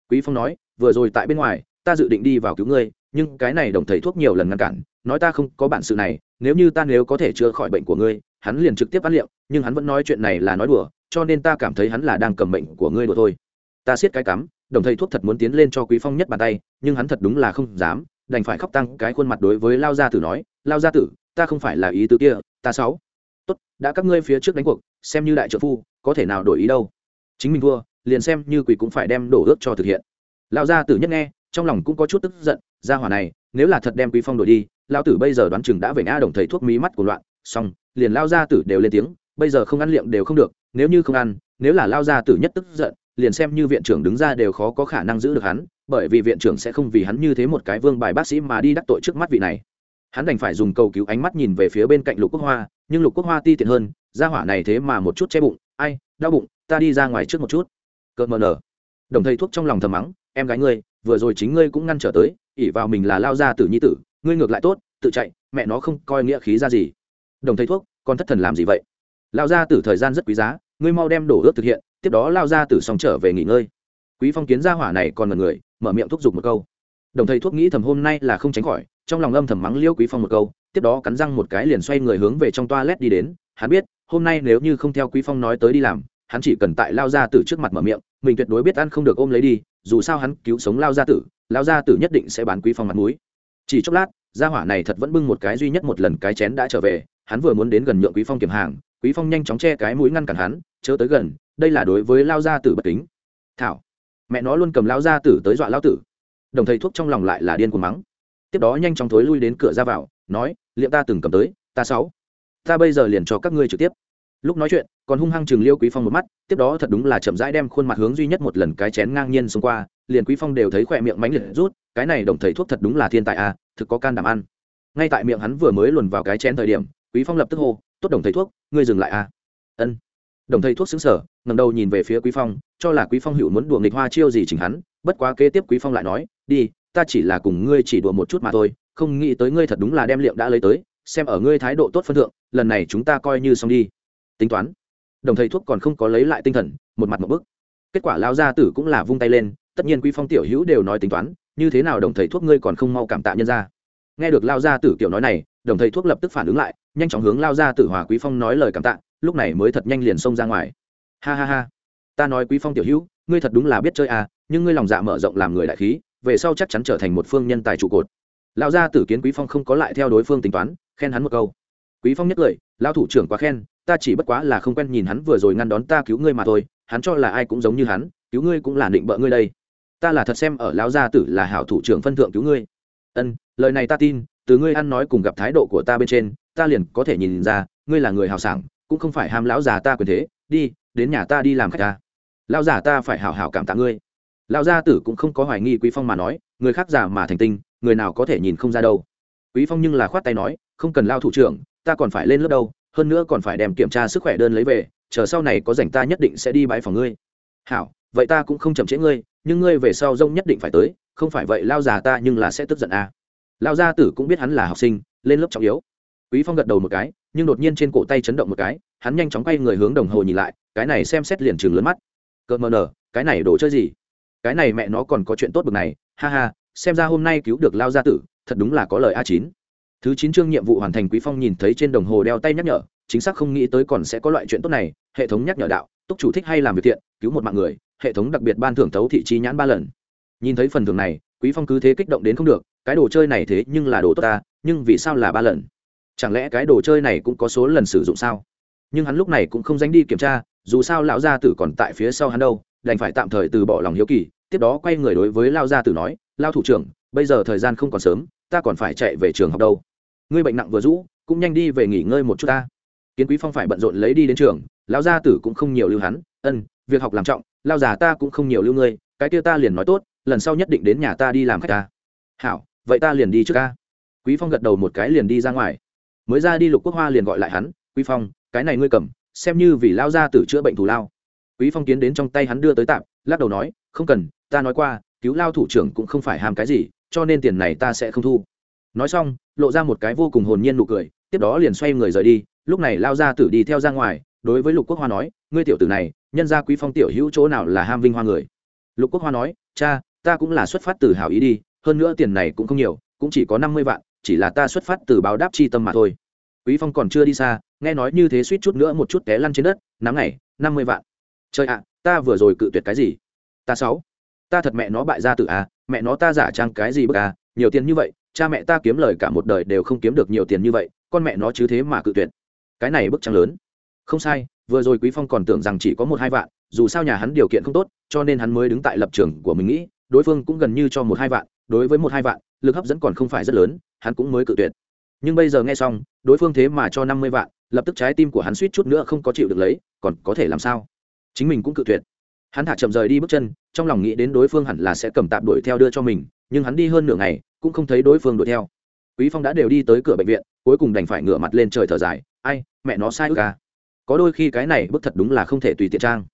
Quý phong nói, vừa rồi tại bên ngoài, ta dự định đi vào cứu ngươi, nhưng cái này đồng thầy thuốc nhiều lần ngăn cản, nói ta không có bản sự này, nếu như ta nếu có thể chữa khỏi bệnh của ngươi, hắn liền trực tiếp ăn liệu, nhưng hắn vẫn nói chuyện này là nói đùa, cho nên ta cảm thấy hắn là đang cầm bệnh của ngươi đùa thôi. Ta siết cái cắm, đồng thầy thuốc thật muốn tiến lên cho quý phong nhất bàn tay, nhưng hắn thật đúng là không dám, đành phải khóc tăng cái khuôn mặt đối với lao gia tử nói lao gia tử ta không phải là ý tứ kia, ta sáu. Tốt, đã các ngươi phía trước đánh cuộc, xem như đại trợ phu, có thể nào đổi ý đâu? Chính mình thua, liền xem như quỷ cũng phải đem đổ ước cho thực hiện. Lão gia tử nhất nghe, trong lòng cũng có chút tức giận, gia hỏa này, nếu là thật đem quý phong đổi đi, lão tử bây giờ đoán chừng đã về ngã đồng thầy thuốc mí mắt của loạn. Xong, liền lao gia tử đều lên tiếng, bây giờ không ăn liệm đều không được, nếu như không ăn, nếu là lao gia tử nhất tức giận, liền xem như viện trưởng đứng ra đều khó có khả năng giữ được hắn, bởi vì viện trưởng sẽ không vì hắn như thế một cái vương bài bác sĩ mà đi đắc tội trước mắt vị này hắn đành phải dùng cầu cứu ánh mắt nhìn về phía bên cạnh lục quốc hoa, nhưng lục quốc hoa ti tiện hơn ra hỏa này thế mà một chút che bụng, ai, đau bụng, ta đi ra ngoài trước một chút. Cợt mờ nở. Đồng thầy thuốc trong lòng thầm mắng, em gái ngươi, vừa rồi chính ngươi cũng ngăn trở tới ỉ vào mình là lao ra tử nhi tử, ngươi ngược lại tốt, tự chạy, mẹ nó không coi nghĩa khí ra gì. Đồng thầy thuốc, con thất thần làm gì vậy? Lao ra tử thời gian rất quý giá, ngươi mau đem đổ ước thực hiện, tiếp đó lao ra tử xong trở về nghỉ ngơi. Quý phong kiến gia hỏa này còn là người, mở miệng thúc giục một câu. Đồng thầy thuốc nghĩ thầm hôm nay là không tránh khỏi trong lòng âm thầm mắng liêu quý phong một câu, tiếp đó cắn răng một cái liền xoay người hướng về trong toilet đi đến. Hắn biết, hôm nay nếu như không theo quý phong nói tới đi làm, hắn chỉ cần tại lao gia tử trước mặt mở miệng, mình tuyệt đối biết ăn không được ôm lấy đi, dù sao hắn cứu sống lao gia tử, lao gia tử nhất định sẽ bán quý phong mặt mũi. Chỉ chốc lát, gia hỏa này thật vẫn bưng một cái duy nhất một lần cái chén đã trở về, hắn vừa muốn đến gần nhượng quý phong kiểm hàng, quý phong nhanh chóng che cái mũi ngăn cản hắn, chớ tới gần, đây là đối với lao gia tử bất kính. Thảo, mẹ nó luôn cầm lao gia tử tới dọa lao tử. Đồng thầy thuốc trong lòng lại là điên cuồng mắng tiếp đó nhanh chóng thối lui đến cửa ra vào, nói, liệm ta từng cầm tới, ta sáu. Ta bây giờ liền cho các ngươi trực tiếp. Lúc nói chuyện, còn hung hăng chừng liêu quý phong một mắt, tiếp đó thật đúng là chậm rãi đem khuôn mặt hướng duy nhất một lần cái chén ngang nhiên xông qua, liền quý phong đều thấy khỏe miệng mánh liệt rút, cái này đồng thầy thuốc thật đúng là thiên tài à thực có can đảm ăn. Ngay tại miệng hắn vừa mới luồn vào cái chén thời điểm, quý phong lập tức hô, tốt đồng thầy thuốc, ngươi dừng lại à. Ân. Đồng thầy thuốc xứng sở ngầm đầu nhìn về phía quý phong, cho là quý phong hữu muốn đùa nghịch hoa chiêu gì chỉnh hắn, bất quá kế tiếp quý phong lại nói, đi ta chỉ là cùng ngươi chỉ đùa một chút mà thôi, không nghĩ tới ngươi thật đúng là đem liệm đã lấy tới, xem ở ngươi thái độ tốt phân thượng, lần này chúng ta coi như xong đi. Tính toán. Đồng thầy thuốc còn không có lấy lại tinh thần, một mặt một bức. Kết quả lao gia tử cũng là vung tay lên, tất nhiên quý phong tiểu hữu đều nói tính toán, như thế nào đồng thầy thuốc ngươi còn không mau cảm tạ nhân ra. Nghe được lao gia tử kiểu nói này, đồng thầy thuốc lập tức phản ứng lại, nhanh chóng hướng lao gia tử hòa quý phong nói lời cảm tạ, lúc này mới thật nhanh liền xông ra ngoài. Ha ha ha. Ta nói quý phong tiểu hữu, ngươi thật đúng là biết chơi à nhưng ngươi lòng dạ mở rộng làm người đại khí về sau chắc chắn trở thành một phương nhân tài trụ cột. Lão gia tử kiến quý phong không có lại theo đối phương tính toán, khen hắn một câu. Quý phong nhất cười lão thủ trưởng quá khen, ta chỉ bất quá là không quen nhìn hắn vừa rồi ngăn đón ta cứu ngươi mà thôi, hắn cho là ai cũng giống như hắn, cứu ngươi cũng là định bợ ngươi đây. Ta là thật xem ở lão gia tử là hảo thủ trưởng phân thượng cứu ngươi. Ân, lời này ta tin, từ ngươi ăn nói cùng gặp thái độ của ta bên trên, ta liền có thể nhìn ra, ngươi là người hào sảng, cũng không phải ham lão già ta quyền thế, đi, đến nhà ta đi làm khách ta. Lão già ta phải hảo hảo cảm tạ ngươi lão gia tử cũng không có hoài nghi quý phong mà nói, người khác già mà thành tinh, người nào có thể nhìn không ra đâu. Quý phong nhưng là khoát tay nói, không cần lao thủ trưởng, ta còn phải lên lớp đâu, hơn nữa còn phải đem kiểm tra sức khỏe đơn lấy về, chờ sau này có rảnh ta nhất định sẽ đi bãi phòng ngươi. Hảo, vậy ta cũng không chậm trễ ngươi, nhưng ngươi về sau rông nhất định phải tới, không phải vậy lao già ta nhưng là sẽ tức giận à. lao gia tử cũng biết hắn là học sinh, lên lớp trọng yếu. Quý phong gật đầu một cái, nhưng đột nhiên trên cổ tay chấn động một cái, hắn nhanh chóng quay người hướng đồng hồ nhìn lại, cái này xem xét liền chừng lớn mắt. Cợt mờ nở, cái này đồ chơi gì? Cái này mẹ nó còn có chuyện tốt bực này, ha ha, xem ra hôm nay cứu được lao gia tử, thật đúng là có lời a chín. Thứ chín chương nhiệm vụ hoàn thành quý phong nhìn thấy trên đồng hồ đeo tay nhắc nhở, chính xác không nghĩ tới còn sẽ có loại chuyện tốt này, hệ thống nhắc nhở đạo, túc chủ thích hay làm việc thiện, cứu một mạng người, hệ thống đặc biệt ban thưởng tấu thị trí nhãn ba lần. Nhìn thấy phần thưởng này, quý phong cứ thế kích động đến không được, cái đồ chơi này thế nhưng là đồ tốt ta, nhưng vì sao là ba lần? Chẳng lẽ cái đồ chơi này cũng có số lần sử dụng sao? Nhưng hắn lúc này cũng không dánh đi kiểm tra, dù sao lão gia tử còn tại phía sau hắn đâu đành phải tạm thời từ bỏ lòng hiếu kỳ, tiếp đó quay người đối với lao gia tử nói, lao thủ trưởng, bây giờ thời gian không còn sớm, ta còn phải chạy về trường học đâu. Ngươi bệnh nặng vừa rũ, cũng nhanh đi về nghỉ ngơi một chút ta. Kiến quý phong phải bận rộn lấy đi đến trường lão gia tử cũng không nhiều lưu hắn, ân, việc học làm trọng, lao già ta cũng không nhiều lưu ngươi, cái kia ta liền nói tốt, lần sau nhất định đến nhà ta đi làm khách ta. Hảo, vậy ta liền đi trước ca. Quý phong gật đầu một cái liền đi ra ngoài. Mới ra đi lục quốc hoa liền gọi lại hắn, quý phong, cái này ngươi cầm, xem như vì lao gia tử chữa bệnh thù lao quý phong tiến đến trong tay hắn đưa tới tạm lắc đầu nói, không cần, ta nói qua, cứu lao thủ trưởng cũng không phải ham cái gì, cho nên tiền này ta sẽ không thu. Nói xong, lộ ra một cái vô cùng hồn nhiên nụ cười, tiếp đó liền xoay người rời đi. Lúc này lao ra tử đi theo ra ngoài, đối với lục quốc hoa nói, ngươi tiểu tử này, nhân ra quý phong tiểu hữu chỗ nào là ham vinh hoa người? Lục quốc hoa nói, cha, ta cũng là xuất phát từ hảo ý đi, hơn nữa tiền này cũng không nhiều, cũng chỉ có năm mươi vạn, chỉ là ta xuất phát từ báo đáp chi tâm mà thôi. Quý phong còn chưa đi xa, nghe nói như thế suýt chút nữa một chút té lăn trên đất nắm này năm mươi vạn trời ạ, ta vừa rồi cự tuyệt cái gì? Ta sáu ta thật mẹ nó bại ra tự à mẹ nó ta giả trang cái gì bức à nhiều tiền như vậy, cha mẹ ta kiếm lời cả một đời đều không kiếm được nhiều tiền như vậy, con mẹ nó chứ thế mà cự tuyệt. Cái này bức trang lớn. Không sai, vừa rồi quý phong còn tưởng rằng chỉ có một hai vạn, dù sao nhà hắn điều kiện không tốt, cho nên hắn mới đứng tại lập trường của mình nghĩ, đối phương cũng gần như cho một hai vạn, đối với một hai vạn, lực hấp dẫn còn không phải rất lớn, hắn cũng mới cự tuyệt. Nhưng bây giờ nghe xong, đối phương thế mà cho năm mươi vạn, lập tức trái tim của hắn suýt chút nữa không có chịu được lấy, còn có thể làm sao? Chính mình cũng cự tuyệt. Hắn thả chậm rời đi bước chân, trong lòng nghĩ đến đối phương hẳn là sẽ cầm tạm đuổi theo đưa cho mình, nhưng hắn đi hơn nửa ngày, cũng không thấy đối phương đuổi theo. Quý phong đã đều đi tới cửa bệnh viện, cuối cùng đành phải ngửa mặt lên trời thở dài, ai, mẹ nó sai ước à. Có đôi khi cái này bức thật đúng là không thể tùy tiện trang.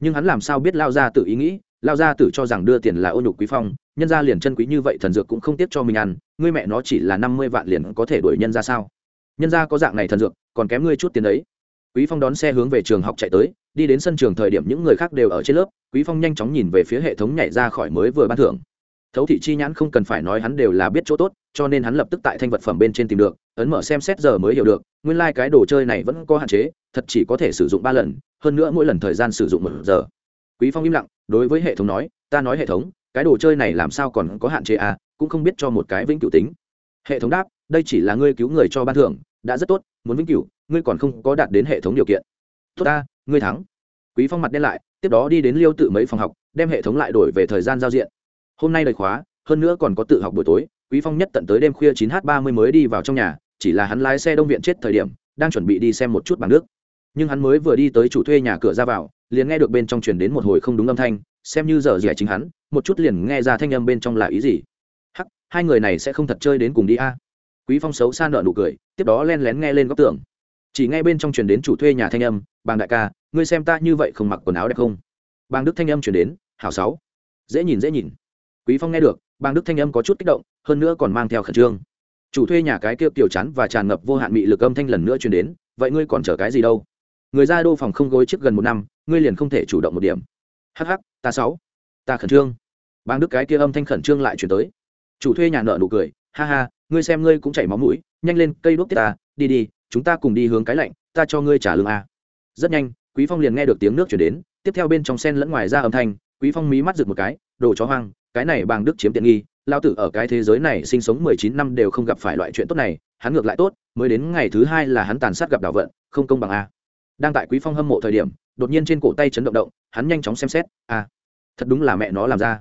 Nhưng hắn làm sao biết lao ra tự ý nghĩ? Lao ra tự cho rằng đưa tiền là ô nhục quý phong, nhân ra liền chân quý như vậy thần dược cũng không tiếp cho mình ăn, ngươi mẹ nó chỉ là năm mươi vạn liền có thể đuổi nhân ra sao? Nhân ra có dạng này thần dược, còn kém ngươi chút tiền đấy quý phong đón xe hướng về trường học chạy tới đi đến sân trường thời điểm những người khác đều ở trên lớp, quý phong nhanh chóng nhìn về phía hệ thống nhảy ra khỏi mới vừa ban thưởng. Thấu thị chi nhãn không cần phải nói hắn đều là biết chỗ tốt, cho nên hắn lập tức tại thanh vật phẩm bên trên tìm được, ấn mở xem xét giờ mới hiểu được, nguyên lai、like、cái đồ chơi này vẫn có hạn chế, thật chỉ có thể sử dụng ba lần, hơn nữa mỗi lần thời gian sử dụng một giờ. Quý phong im lặng, đối với hệ thống nói, ta nói hệ thống, cái đồ chơi này làm sao còn có hạn chế à cũng không biết cho một cái vĩnh cửu tính. Hệ thống đáp, đây chỉ là ngươi cứu người cho ban thưởng, đã rất tốt, muốn vĩnh cửu, ngươi còn không có đạt đến hệ thống điều kiện. Tốt ta ngươi thắng. Quý phong mặt đen lại, tiếp đó đi đến liêu tự mấy phòng học, đem hệ thống lại đổi về thời gian giao diện. Hôm nay đời khóa, hơn nữa còn có tự học buổi tối, quý phong nhất tận tới đêm khuya 9 h 30 mới đi vào trong nhà, chỉ là hắn lái xe đông viện chết thời điểm, đang chuẩn bị đi xem một chút bằng nước nhưng hắn mới vừa đi tới chủ thuê nhà cửa ra vào, liền nghe được bên trong truyền đến một hồi không đúng âm thanh, xem như giờ rẻ chính hắn, một chút liền nghe ra thanh âm bên trong là ý gì. Hắc, hai người này sẽ không thật chơi đến cùng đi a. Quý phong xấu xa nợ nụ cười, tiếp đó len lén nghe lên góc tường chỉ nghe bên trong truyền đến chủ thuê nhà thanh âm, bàng đại ca, ngươi xem ta như vậy không mặc quần áo đẹp không? Bàng đức thanh âm truyền đến, hảo sáu. Dễ nhìn dễ nhìn. Quý phong nghe được, bàng đức thanh âm có chút kích động, hơn nữa còn mang theo khẩn trương. Chủ thuê nhà cái kia tiểu chán và tràn ngập vô hạn mị lực âm thanh lần nữa truyền đến, vậy ngươi còn chờ cái gì đâu? Người ra đô phòng không gối trước gần một năm, ngươi liền không thể chủ động một điểm. Hh ta sáu. Ta khẩn trương. Bang đức cái kia âm thanh khẩn trương lại chuyển tới. Chủ thuê nhà nợ nụ cười, ha ha, ngươi xem ngươi cũng chảy máu mũi, nhanh lên cây đuốc tiết ta, đi đi chúng ta cùng đi hướng cái lạnh, ta cho ngươi trả lương a. Rất nhanh, quý phong liền nghe được tiếng nước chuyển đến, tiếp theo bên trong sen lẫn ngoài ra âm thanh, quý phong mí mắt rực một cái, đồ chó hoang, cái này bang đức chiếm tiện nghi lao tử ở cái thế giới này sinh sống mười chín năm đều không gặp phải loại chuyện tốt này, hắn ngược lại tốt, mới đến ngày thứ hai là hắn tàn sát gặp đảo vận, không công bằng a. Đang tại quý phong hâm mộ thời điểm, đột nhiên trên cổ tay chấn động động, hắn nhanh chóng xem xét, a, thật đúng là mẹ nó làm ra.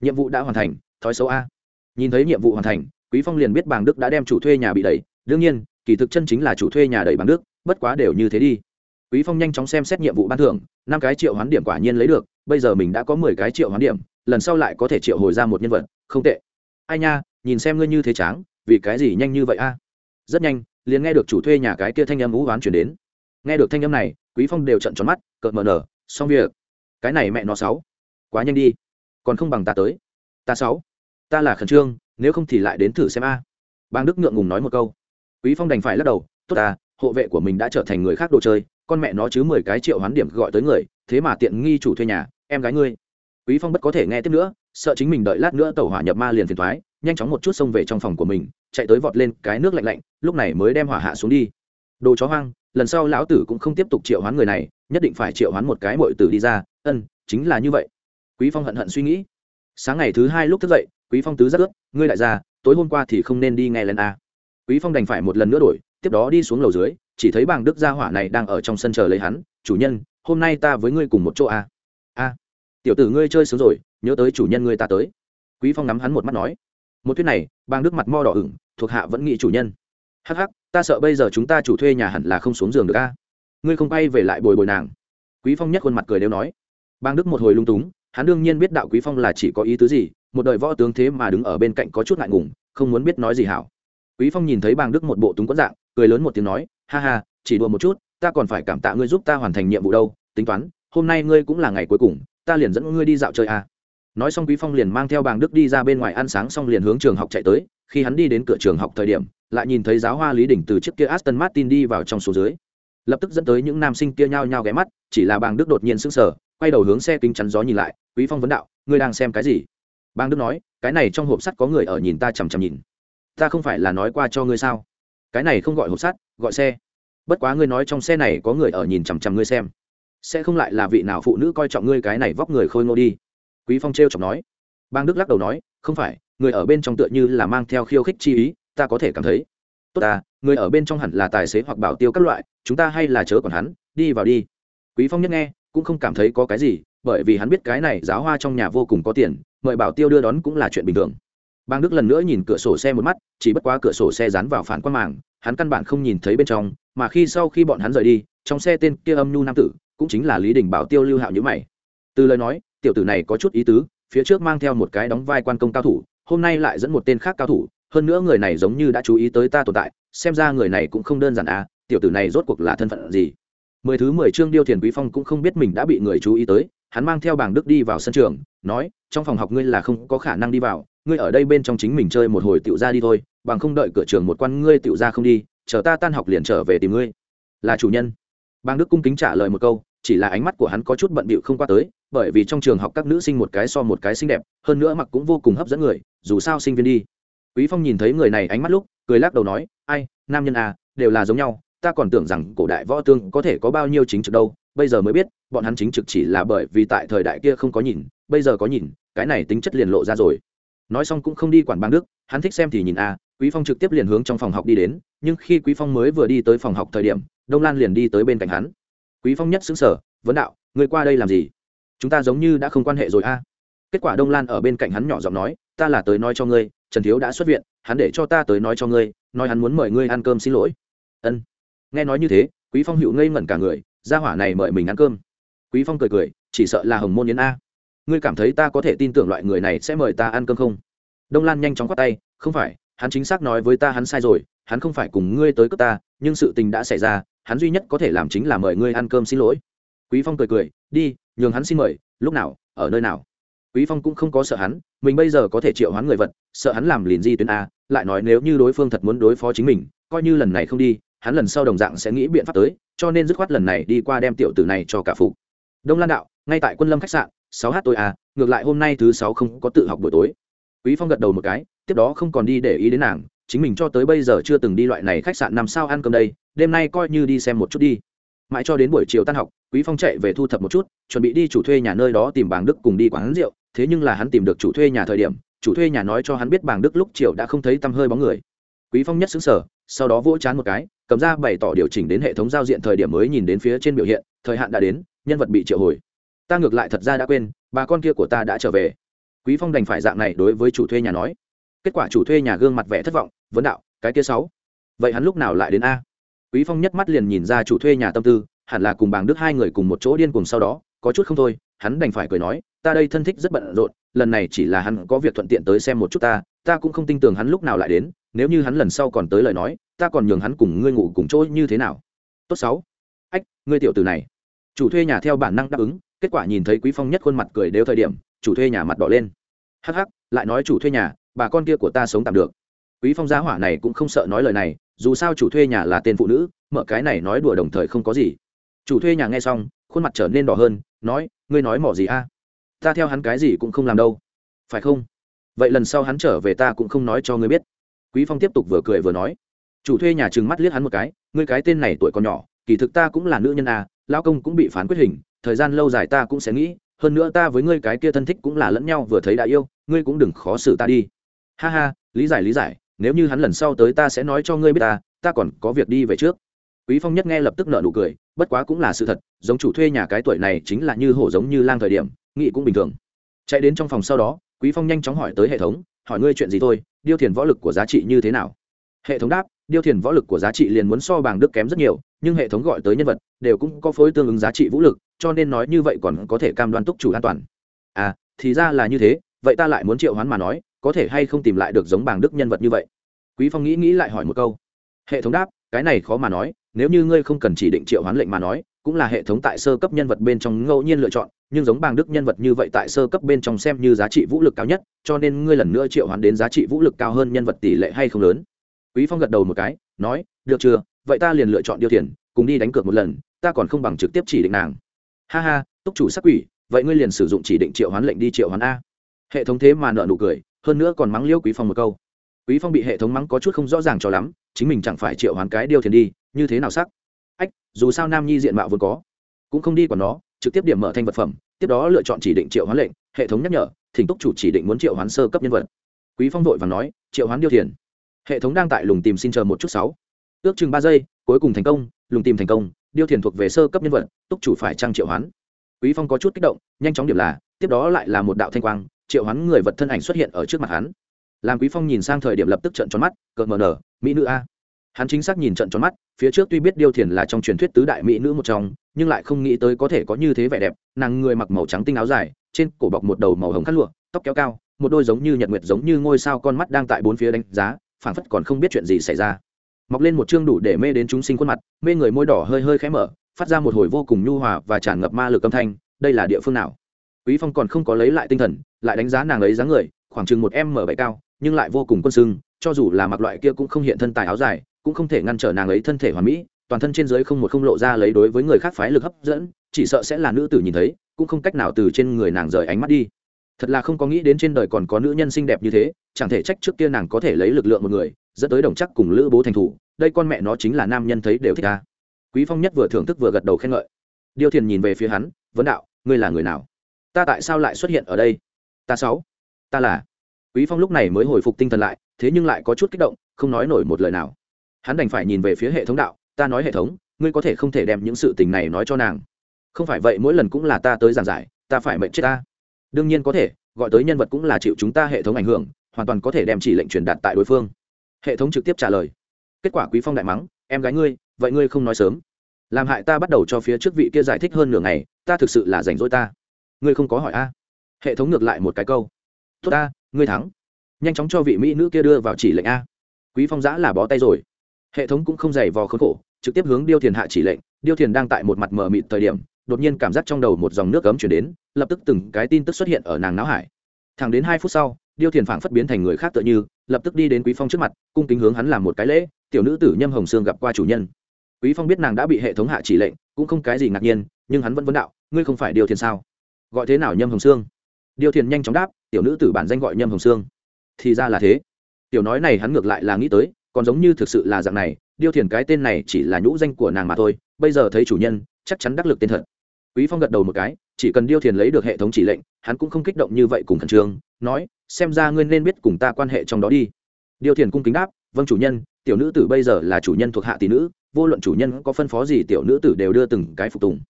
Nhiệm vụ đã hoàn thành, thói xấu a. Nhìn thấy nhiệm vụ hoàn thành, quý phong liền biết bàng đức đã đem chủ thuê nhà bị đẩy, đương nhiên kỳ thực chân chính là chủ thuê nhà đẩy bằng nước bất quá đều như thế đi. Quý phong nhanh chóng xem xét nhiệm vụ ban thưởng, năm cái triệu hoán điểm quả nhiên lấy được, bây giờ mình đã có mười cái triệu hoán điểm, lần sau lại có thể triệu hồi ra một nhân vật, không tệ. Ai nha, nhìn xem ngươi như thế tráng, vì cái gì nhanh như vậy a? Rất nhanh, liền nghe được chủ thuê nhà cái kia thanh âm ú oán chuyển đến. Nghe được thanh âm này, quý phong đều trận tròn mắt, cợt mờ nở, xong việc. Cái này mẹ nó sáu, quá nhanh đi. Còn không bằng ta tới. Ta sáu, ta là khẩn trương, nếu không thì lại đến thử xem a. Bang đức ngượng ngùng nói một câu quý phong đành phải lắc đầu, tốt à hộ vệ của mình đã trở thành người khác đồ chơi, con mẹ nó chứ mười cái triệu hoán điểm gọi tới người, thế mà tiện nghi chủ thuê nhà, em gái ngươi. Quý phong bất có thể nghe tiếp nữa, sợ chính mình đợi lát nữa tẩu hỏa nhập ma liền phiền thoái nhanh chóng một chút xông về trong phòng của mình, chạy tới vọt lên cái nước lạnh lạnh, lúc này mới đem hỏa hạ xuống đi. Đồ chó hoang, lần sau lão tử cũng không tiếp tục triệu hoán người này, nhất định phải triệu hoán một cái mội tử đi ra. Ân, chính là như vậy. Quý phong hận hận suy nghĩ. Sáng ngày thứ hai lúc thức dậy, quý phong tứ rất ướt ngươi lại ra tối hôm qua thì không nên đi nghe lên a quý phong đành phải một lần nữa đổi, tiếp đó đi xuống lầu dưới, chỉ thấy bàng đức gia hỏa này đang ở trong sân chờ lấy hắn, chủ nhân, hôm nay ta với ngươi cùng một chỗ a a, tiểu tử ngươi chơi sướng rồi, nhớ tới chủ nhân ngươi ta tới. Quý phong nắm hắn một mắt nói. Một thuyết này, bàng đức mặt mo đỏ ửng, thuộc hạ vẫn nghĩ chủ nhân. Hắc hắc, ta sợ bây giờ chúng ta chủ thuê nhà hẳn là không xuống giường được a. Ngươi không bay về lại bồi bồi nàng. Quý phong nhất khuôn mặt cười đều nói. Bàng đức một hồi lung túng, hắn đương nhiên biết đạo quý phong là chỉ có ý tứ gì, một đời võ tướng thế mà đứng ở bên cạnh có chút ngại ngùng, không muốn biết nói gì hảo quý phong nhìn thấy Bàng đức một bộ túng quẫn dạng, cười lớn một tiếng nói, ha ha, chỉ đùa một chút, ta còn phải cảm tạ ngươi giúp ta hoàn thành nhiệm vụ đâu, tính toán, hôm nay ngươi cũng là ngày cuối cùng, ta liền dẫn ngươi đi dạo chơi à. nói xong quý phong liền mang theo bàng đức đi ra bên ngoài ăn sáng xong liền hướng trường học chạy tới, khi hắn đi đến cửa trường học thời điểm, lại nhìn thấy giáo hoa lý đỉnh từ chiếc kia aston martin đi vào trong số dưới. Lập tức dẫn tới những nam sinh kia nhao nhao ghé mắt, chỉ là bàng đức đột nhiên sững sờ, quay đầu hướng xe kính chắn gió nhìn lại, quý phong vấn đạo, ngươi đang xem cái gì? Bàng đức nói, cái này trong hộp sắt có người ở nhìn ta chằm chằm nhìn ta không phải là nói qua cho ngươi sao? Cái này không gọi hộp sắt, gọi xe. Bất quá ngươi nói trong xe này có người ở nhìn chằm chằm ngươi xem. Sẽ không lại là vị nào phụ nữ coi trọng ngươi cái này vóc người khôi ngô đi. Quý phong trêu chọc nói. Bang đức lắc đầu nói, không phải, người ở bên trong tựa như là mang theo khiêu khích chi ý, ta có thể cảm thấy. Tốt ta, người ở bên trong hẳn là tài xế hoặc bảo tiêu các loại, chúng ta hay là chớ còn hắn, đi vào đi. Quý phong nhất nghe, cũng không cảm thấy có cái gì, bởi vì hắn biết cái này giáo hoa trong nhà vô cùng có tiền, mời bảo tiêu đưa đón cũng là chuyện bình thường bang đức lần nữa nhìn cửa sổ xe một mắt, chỉ bất quá cửa sổ xe dán vào phản quan màng, hắn căn bản không nhìn thấy bên trong, mà khi sau khi bọn hắn rời đi, trong xe tên kia âm nhu nam tử, cũng chính là lý đình bảo tiêu lưu hạo nhữ mày. Từ lời nói, tiểu tử này có chút ý tứ, phía trước mang theo một cái đóng vai quan công cao thủ, hôm nay lại dẫn một tên khác cao thủ, hơn nữa người này giống như đã chú ý tới ta tồn tại, xem ra người này cũng không đơn giản à tiểu tử này rốt cuộc là thân phận gì? Mười thứ mười chương điêu thiền quý phong cũng không biết mình đã bị người chú ý tới, hắn mang theo bảng đức đi vào sân trường, nói, trong phòng học ngươi là không có khả năng đi vào ngươi ở đây bên trong chính mình chơi một hồi tựu ra đi thôi, bằng không đợi cửa trường một quan ngươi tựu ra không đi, chờ ta tan học liền trở về tìm ngươi. Là chủ nhân. Bang đức cung kính trả lời một câu, chỉ là ánh mắt của hắn có chút bận bịu không qua tới, bởi vì trong trường học các nữ sinh một cái so một cái xinh đẹp, hơn nữa mặc cũng vô cùng hấp dẫn người, dù sao sinh viên đi. Quý phong nhìn thấy người này ánh mắt lúc, cười lắc đầu nói, ai, nam nhân à đều là giống nhau, ta còn tưởng rằng cổ đại võ tương có thể có bao nhiêu chính trực đâu, bây giờ mới biết, bọn hắn chính trực chỉ là bởi vì tại thời đại kia không có nhìn, bây giờ có nhìn, cái này tính chất liền lộ ra rồi nói xong cũng không đi quản bang đức, hắn thích xem thì nhìn à quý phong trực tiếp liền hướng trong phòng học đi đến, nhưng khi quý phong mới vừa đi tới phòng học thời điểm, đông lan liền đi tới bên cạnh hắn. Quý phong nhất xứng sở vấn đạo, người qua đây làm gì? Chúng ta giống như đã không quan hệ rồi a. Kết quả đông lan ở bên cạnh hắn nhỏ giọng nói, ta là tới nói cho ngươi, trần thiếu đã xuất viện, hắn để cho ta tới nói cho ngươi, nói hắn muốn mời ngươi ăn cơm xin lỗi. Ân. Nghe nói như thế, quý phong hữu ngây ngẩn cả người, gia hỏa này mời mình ăn cơm. Quý phong cười cười, chỉ sợ là hồng môn yến a ngươi cảm thấy ta có thể tin tưởng loại người này sẽ mời ta ăn cơm không? Đông lan nhanh chóng quát tay, không phải, hắn chính xác nói với ta hắn sai rồi, hắn không phải cùng ngươi tới cướp ta, nhưng sự tình đã xảy ra, hắn duy nhất có thể làm chính là mời ngươi ăn cơm xin lỗi. Quý phong cười cười, đi, nhường hắn xin mời, lúc nào, ở nơi nào? Quý phong cũng không có sợ hắn, mình bây giờ có thể triệu hoán người vật, sợ hắn làm liền di tuyến a, lại nói nếu như đối phương thật muốn đối phó chính mình, coi như lần này không đi, hắn lần sau đồng dạng sẽ nghĩ biện pháp tới, cho nên dứt khoát lần này đi qua đem tiểu tử này cho cả phục đông lan đạo, ngay tại quân lâm khách sạn sáu h tôi à ngược lại hôm nay thứ sáu không có tự học buổi tối. Quý phong gật đầu một cái, tiếp đó không còn đi để ý đến nàng, chính mình cho tới bây giờ chưa từng đi loại này khách sạn năm sao ăn cơm đây, đêm nay coi như đi xem một chút đi. Mãi cho đến buổi chiều tan học, quý phong chạy về thu thập một chút, chuẩn bị đi chủ thuê nhà nơi đó tìm bàng đức cùng đi quán rượu, thế nhưng là hắn tìm được chủ thuê nhà thời điểm, chủ thuê nhà nói cho hắn biết bàng đức lúc chiều đã không thấy tăm hơi bóng người. Quý phong nhất xứng sở sau đó vỗ chán một cái, cầm ra bày tỏ điều chỉnh đến hệ thống giao diện thời điểm mới nhìn đến phía trên biểu hiện, thời hạn đã đến, nhân vật bị triệu hồi ta ngược lại thật ra đã quên, bà con kia của ta đã trở về. Quý phong đành phải dạng này đối với chủ thuê nhà nói. Kết quả chủ thuê nhà gương mặt vẻ thất vọng, vấn đạo, cái kia sáu, vậy hắn lúc nào lại đến a? Quý phong nhất mắt liền nhìn ra chủ thuê nhà tâm tư, hẳn là cùng bàng đức hai người cùng một chỗ điên cùng sau đó, có chút không thôi, hắn đành phải cười nói, ta đây thân thích rất bận rộn, lần này chỉ là hắn có việc thuận tiện tới xem một chút ta ta cũng không tin tưởng hắn lúc nào lại đến, nếu như hắn lần sau còn tới lời nói, ta còn nhường hắn cùng ngươi ngủ cùng chỗ như thế nào. Tốt sáu, ách, ngươi tiểu từ này chủ thuê nhà theo bản năng đáp ứng, kết quả nhìn thấy quý phong nhất khuôn mặt cười đều thời điểm, chủ thuê nhà mặt đỏ lên. Hắc hắc, lại nói chủ thuê nhà, bà con kia của ta sống tạm được. Quý phong giá hỏa này cũng không sợ nói lời này, dù sao chủ thuê nhà là tên phụ nữ, mở cái này nói đùa đồng thời không có gì. Chủ thuê nhà nghe xong, khuôn mặt trở nên đỏ hơn, nói, ngươi nói mỏ gì a? Ta theo hắn cái gì cũng không làm đâu. Phải không? Vậy lần sau hắn trở về ta cũng không nói cho ngươi biết. Quý phong tiếp tục vừa cười vừa nói. Chủ thuê nhà trừng mắt liếc hắn một cái, ngươi cái tên này tuổi còn nhỏ, kỳ thực ta cũng là nữ nhân a lão công cũng bị phán quyết hình, thời gian lâu dài ta cũng sẽ nghĩ, hơn nữa ta với ngươi cái kia thân thích cũng là lẫn nhau vừa thấy đã yêu, ngươi cũng đừng khó xử ta đi. Ha ha, lý giải lý giải, nếu như hắn lần sau tới ta sẽ nói cho ngươi biết ta ta còn có việc đi về trước. Quý phong nhất nghe lập tức nợ nụ cười, bất quá cũng là sự thật, giống chủ thuê nhà cái tuổi này chính là như hổ giống như lang thời điểm, nghĩ cũng bình thường. Chạy đến trong phòng sau đó, quý phong nhanh chóng hỏi tới hệ thống, hỏi ngươi chuyện gì thôi, điêu thiền võ lực của giá trị như thế nào? Hệ thống đáp, điêu thiền võ lực của giá trị liền muốn so bảng đức kém rất nhiều, nhưng hệ thống gọi tới nhân vật đều cũng có phối tương ứng giá trị vũ lực, cho nên nói như vậy còn có thể cam đoan túc chủ an toàn. À thì ra là như thế, vậy ta lại muốn triệu hoán mà nói, có thể hay không tìm lại được giống bảng đức nhân vật như vậy? Quý phong nghĩ nghĩ lại hỏi một câu. Hệ thống đáp, cái này khó mà nói, nếu như ngươi không cần chỉ định triệu hoán lệnh mà nói, cũng là hệ thống tại sơ cấp nhân vật bên trong ngẫu nhiên lựa chọn, nhưng giống bàng đức nhân vật như vậy tại sơ cấp bên trong xem như giá trị vũ lực cao nhất, cho nên ngươi lần nữa triệu hoán đến giá trị vũ lực cao hơn nhân vật tỷ lệ hay không lớn? Quý phong gật đầu một cái, nói, được chưa, vậy ta liền lựa chọn điều thiền cùng đi đánh cược một lần ta còn không bằng trực tiếp chỉ định nàng. Ha ha, túc chủ sắc quỷ, vậy ngươi liền sử dụng chỉ định triệu hoán lệnh đi triệu hoán a. Hệ thống thế mà nợ nụ cười, hơn nữa còn mắng liêu quý phong một câu. Quý phong bị hệ thống mắng có chút không rõ ràng cho lắm, chính mình chẳng phải triệu hoán cái điều thiền đi, như thế nào sắc? Ách, dù sao nam nhi diện mạo vốn có, cũng không đi còn nó, trực tiếp điểm mở thanh vật phẩm, tiếp đó lựa chọn chỉ định triệu hoán lệnh, hệ thống nhắc nhở, thỉnh túc chủ chỉ định muốn triệu hoán sơ cấp nhân vật. Quý phong vội và nói, triệu hoán điêu thiền. Hệ thống đang tại lùng tìm xin chờ một chút sáu. Ước chừng ba giây, cuối cùng thành công, lùng tìm thành công điêu thiền thuộc về sơ cấp nhân vật, túc chủ phải trang triệu hoán? Quý phong có chút kích động, nhanh chóng điểm là, tiếp đó lại là một đạo thanh quang, triệu hoán người vật thân ảnh xuất hiện ở trước mặt hắn. Làm quý phong nhìn sang thời điểm lập tức trận tròn mắt, cợt mờ nở, mỹ nữ a. Hắn chính xác nhìn trận tròn mắt, phía trước tuy biết điêu thiền là trong truyền thuyết tứ đại mỹ nữ một trong, nhưng lại không nghĩ tới có thể có như thế vẻ đẹp, nàng người mặc màu trắng tinh áo dài, trên cổ bọc một đầu màu hồng khát lụa, tóc kéo cao, một đôi giống như nhật nguyệt giống như ngôi sao con mắt đang tại bốn phía đánh giá, phảng phất còn không biết chuyện gì xảy ra mọc lên một chương đủ để mê đến chúng sinh khuôn mặt, mê người môi đỏ hơi hơi khẽ mở, phát ra một hồi vô cùng nhu hòa và tràn ngập ma lực âm thanh, đây là địa phương nào? Quý phong còn không có lấy lại tinh thần, lại đánh giá nàng ấy dáng người, khoảng chừng một m bảy cao, nhưng lại vô cùng quân sưng, cho dù là mặc loại kia cũng không hiện thân tài áo dài, cũng không thể ngăn trở nàng ấy thân thể hoàn mỹ, toàn thân trên dưới không một không lộ ra lấy đối với người khác phái lực hấp dẫn, chỉ sợ sẽ là nữ tử nhìn thấy, cũng không cách nào từ trên người nàng rời ánh mắt đi. Thật là không có nghĩ đến trên đời còn có nữ nhân xinh đẹp như thế, chẳng thể trách trước kia nàng có thể lấy lực lượng một người dẫn tới đồng chắc cùng lữ bố thành thủ, đây con mẹ nó chính là nam nhân thấy đều thích ta quý phong nhất vừa thưởng thức vừa gật đầu khen ngợi. Điêu thiền nhìn về phía hắn, vấn đạo, ngươi là người nào? Ta tại sao lại xuất hiện ở đây? Ta sáu, ta là. Quý phong lúc này mới hồi phục tinh thần lại, thế nhưng lại có chút kích động, không nói nổi một lời nào. Hắn đành phải nhìn về phía hệ thống đạo, ta nói hệ thống, ngươi có thể không thể đem những sự tình này nói cho nàng. Không phải vậy mỗi lần cũng là ta tới giảng giải, ta phải mệnh chết ta. Đương nhiên có thể, gọi tới nhân vật cũng là chịu chúng ta hệ thống ảnh hưởng, hoàn toàn có thể đem chỉ lệnh truyền đạt tại đối phương hệ thống trực tiếp trả lời. Kết quả quý phong đại mắng, em gái ngươi, vậy ngươi không nói sớm. Làm hại ta bắt đầu cho phía trước vị kia giải thích hơn nửa ngày, ta thực sự là rảnh rỗi ta. Ngươi không có hỏi a? Hệ thống ngược lại một cái câu. Tốt ta, ngươi thắng. Nhanh chóng cho vị mỹ nữ kia đưa vào chỉ lệnh a. Quý phong giã là bó tay rồi. Hệ thống cũng không dày vò khốn khổ, trực tiếp hướng điêu thiền hạ chỉ lệnh. Điêu thiền đang tại một mặt mờ mịt thời điểm, đột nhiên cảm giác trong đầu một dòng nước cấm chuyển đến, lập tức từng cái tin tức xuất hiện ở nàng não hải. Thẳng đến hai phút sau, điêu thiền phảng phất biến thành người khác tựa như lập tức đi đến quý phong trước mặt, cung kính hướng hắn làm một cái lễ, tiểu nữ tử nhâm hồng sương gặp qua chủ nhân. Quý phong biết nàng đã bị hệ thống hạ chỉ lệnh, cũng không cái gì ngạc nhiên, nhưng hắn vẫn vấn đạo, ngươi không phải điều thiền sao? Gọi thế nào nhâm hồng sương? Điều thiền nhanh chóng đáp, tiểu nữ tử bản danh gọi nhâm hồng sương. Thì ra là thế. Tiểu nói này hắn ngược lại là nghĩ tới, còn giống như thực sự là dạng này điêu thiền cái tên này chỉ là nhũ danh của nàng mà thôi, bây giờ thấy chủ nhân, chắc chắn đắc lực tên thật. Quý phong gật đầu một cái chỉ cần điêu thiền lấy được hệ thống chỉ lệnh, hắn cũng không kích động như vậy cùng khẩn trương, nói, xem ra ngươi nên biết cùng ta quan hệ trong đó đi. Điêu thiền cung kính đáp vâng chủ nhân, tiểu nữ tử bây giờ là chủ nhân thuộc hạ tỷ nữ, vô luận chủ nhân có phân phó gì tiểu nữ tử đều đưa từng cái phục tùng.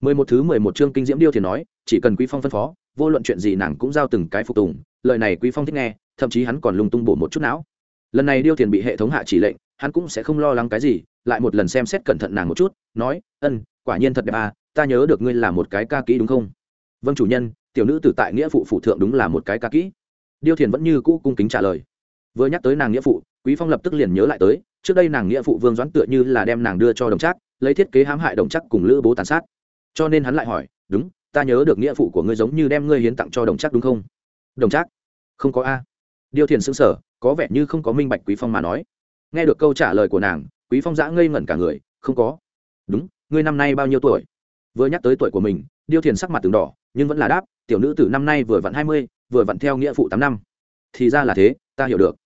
Mười một thứ mười một chương kinh diễm điêu thiền nói, chỉ cần quý phong phân phó, vô luận chuyện gì nàng cũng giao từng cái phục tùng, lời này quý phong thích nghe, thậm chí hắn còn lung tung bổ một chút não. Lần này điêu thiền bị hệ thống hạ chỉ lệnh, hắn cũng sẽ không lo lắng cái gì, lại một lần xem xét cẩn thận nàng một chút, nói, ân, quả nhiên thật đẹp à ta nhớ được ngươi là một cái ca kỹ đúng không? Vâng chủ nhân, tiểu nữ tử tại nghĩa phụ phụ thượng đúng là một cái ca kỹ. Điêu thiền vẫn như cũ cung kính trả lời. Vừa nhắc tới nàng nghĩa phụ, quý phong lập tức liền nhớ lại tới, trước đây nàng nghĩa phụ vương doãn tựa như là đem nàng đưa cho đồng trác, lấy thiết kế hãm hại đồng trác cùng lữ bố tàn sát. Cho nên hắn lại hỏi, đúng, ta nhớ được nghĩa phụ của ngươi giống như đem ngươi hiến tặng cho đồng trác đúng không? Đồng trác? Không có a. Điêu thiền sững sở có vẻ như không có minh bạch quý phong mà nói. Nghe được câu trả lời của nàng, quý phong giã ngây ngẩn cả người, không có. Đúng, ngươi năm nay bao nhiêu tuổi? Vừa nhắc tới tuổi của mình, điêu thiền sắc mặt từng đỏ, nhưng vẫn là đáp, tiểu nữ tử năm nay vừa vặn hai mươi, vừa vặn theo nghĩa phụ tám năm. Thì ra là thế, ta hiểu được.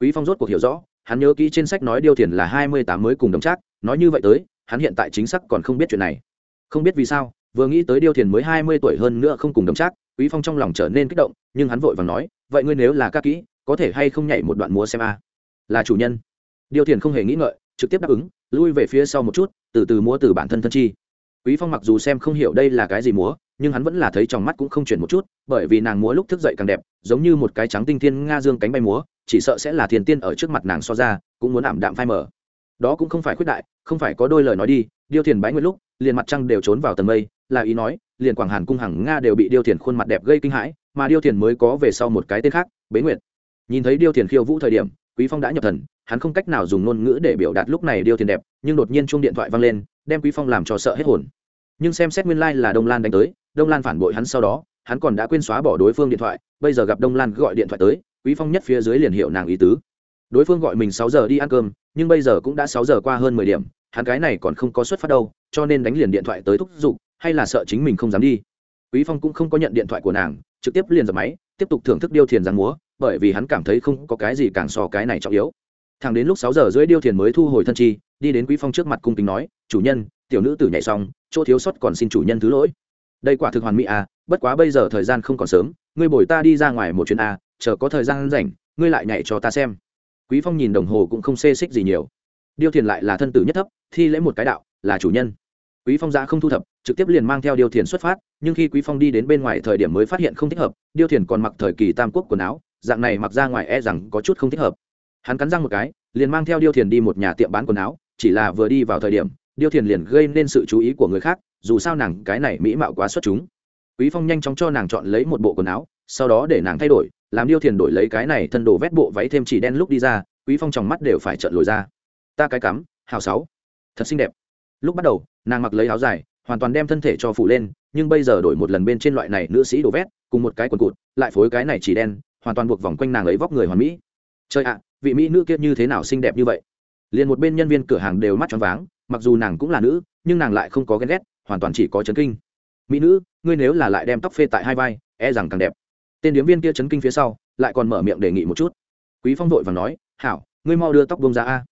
Quý phong rốt cuộc hiểu rõ, hắn nhớ kỹ trên sách nói điêu thiền là hai mươi tám mới cùng đồng trác, nói như vậy tới, hắn hiện tại chính xác còn không biết chuyện này. Không biết vì sao, vừa nghĩ tới điêu thiền mới hai mươi tuổi hơn nữa không cùng đồng trác, quý phong trong lòng trở nên kích động, nhưng hắn vội vàng nói, vậy ngươi nếu là ca kỹ, có thể hay không nhảy một đoạn múa xem a? Là chủ nhân. Điêu thiền không hề nghĩ ngợi, trực tiếp đáp ứng, lui về phía sau một chút, từ từ múa từ bản thân thân chi quý phong mặc dù xem không hiểu đây là cái gì múa, nhưng hắn vẫn là thấy trong mắt cũng không chuyển một chút, bởi vì nàng múa lúc thức dậy càng đẹp, giống như một cái trắng tinh thiên nga dương cánh bay múa, chỉ sợ sẽ là thiền tiên ở trước mặt nàng so ra, cũng muốn ảm đạm phai mở đó cũng không phải khuyết đại, không phải có đôi lời nói đi, điêu thiền bái nguyệt lúc, liền mặt trăng đều trốn vào tầng mây, là ý nói, liền quảng hàn cung hằng nga đều bị điêu thiền khuôn mặt đẹp gây kinh hãi, mà điêu thiền mới có về sau một cái tên khác, bế nguyệt. Nhìn thấy điêu thiền khiêu vũ thời điểm, quý phong đã nhập thần, hắn không cách nào dùng ngôn ngữ để biểu đạt lúc này điêu thiền đẹp, nhưng đột nhiên chuông điện thoại vang lên đem quý phong làm cho sợ hết hồn. Nhưng xem xét nguyên lai là đông lan đánh tới, đông lan phản bội hắn sau đó, hắn còn đã quên xóa bỏ đối phương điện thoại, bây giờ gặp đông lan gọi điện thoại tới, quý phong nhất phía dưới liền hiệu nàng ý tứ. Đối phương gọi mình sáu giờ đi ăn cơm, nhưng bây giờ cũng đã sáu giờ qua hơn mười điểm, hắn cái này còn không có xuất phát đâu, cho nên đánh liền điện thoại tới thúc giục, hay là sợ chính mình không dám đi. Quý phong cũng không có nhận điện thoại của nàng, trực tiếp liền dập máy, tiếp tục thưởng thức điêu thiền giáng múa, bởi vì hắn cảm thấy không có cái gì càng so cái này trọng yếu thẳng đến lúc sáu giờ rưỡi điêu thiền mới thu hồi thân chi, đi đến quý phong trước mặt cung kính nói, chủ nhân, tiểu nữ tử nhảy xong, chỗ thiếu sót còn xin chủ nhân thứ lỗi. Đây quả thực hoàn mỹ à bất quá bây giờ thời gian không còn sớm, ngươi bồi ta đi ra ngoài một chuyến à chờ có thời gian rảnh, ngươi lại nhảy cho ta xem. Quý phong nhìn đồng hồ cũng không xê xích gì nhiều. Điêu thiền lại là thân tử nhất thấp, thi lễ một cái đạo, là chủ nhân. Quý phong ra không thu thập, trực tiếp liền mang theo điêu thiền xuất phát, nhưng khi quý phong đi đến bên ngoài thời điểm mới phát hiện không thích hợp, điêu thiền còn mặc thời kỳ tam quốc quần áo, dạng này mặc ra ngoài e rằng có chút không thích hợp hắn cắn răng một cái, liền mang theo điêu thiền đi một nhà tiệm bán quần áo, chỉ là vừa đi vào thời điểm, điêu thiền liền gây nên sự chú ý của người khác, dù sao nàng cái này mỹ mạo quá xuất chúng. Quý phong nhanh chóng cho nàng chọn lấy một bộ quần áo, sau đó để nàng thay đổi, làm điêu thiền đổi lấy cái này thân đồ vét bộ váy thêm chỉ đen lúc đi ra, quý phong trong mắt đều phải trợn lồi ra. Ta cái cắm, hào sáu, thật xinh đẹp. Lúc bắt đầu, nàng mặc lấy áo dài, hoàn toàn đem thân thể cho phủ lên, nhưng bây giờ đổi một lần bên trên loại này nữ sĩ đồ vét, cùng một cái quần cụt, lại phối cái này chỉ đen, hoàn toàn buộc vòng quanh nàng ấy vóc người hoàn mỹ. Chơi ạ vị mỹ nữ kia như thế nào xinh đẹp như vậy? Liền một bên nhân viên cửa hàng đều mắt tròn váng, mặc dù nàng cũng là nữ, nhưng nàng lại không có ghen ghét, hoàn toàn chỉ có chấn kinh. Mỹ nữ, ngươi nếu là lại đem tóc phê tại hai vai e rằng càng đẹp. Tên điếm viên kia chấn kinh phía sau, lại còn mở miệng đề nghị một chút. Quý phong vội và nói, hảo, ngươi mau đưa tóc bông ra a.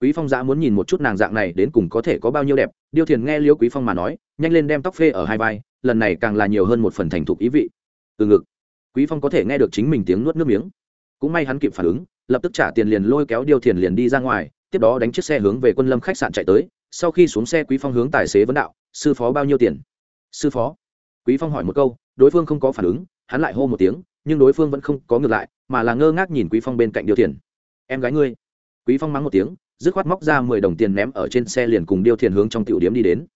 Quý phong giã muốn nhìn một chút nàng dạng này đến cùng có thể có bao nhiêu đẹp, điêu thiền nghe liêu quý phong mà nói, nhanh lên đem tóc phê ở hai vai, lần này càng là nhiều hơn một phần thành thục ý vị. Từ ngực. Quý phong có thể nghe được chính mình tiếng nuốt nước miếng. Cũng may hắn kịp phản ứng lập tức trả tiền liền lôi kéo điều thiền liền đi ra ngoài, tiếp đó đánh chiếc xe hướng về quân lâm khách sạn chạy tới, sau khi xuống xe quý phong hướng tài xế vấn đạo, sư phó bao nhiêu tiền? Sư phó? Quý phong hỏi một câu, đối phương không có phản ứng, hắn lại hô một tiếng, nhưng đối phương vẫn không có ngược lại, mà là ngơ ngác nhìn quý phong bên cạnh điều thiền. Em gái ngươi? Quý phong mắng một tiếng, dứt khoát móc ra mười đồng tiền ném ở trên xe liền cùng điều thiền hướng trong tiểu điếm đi đến.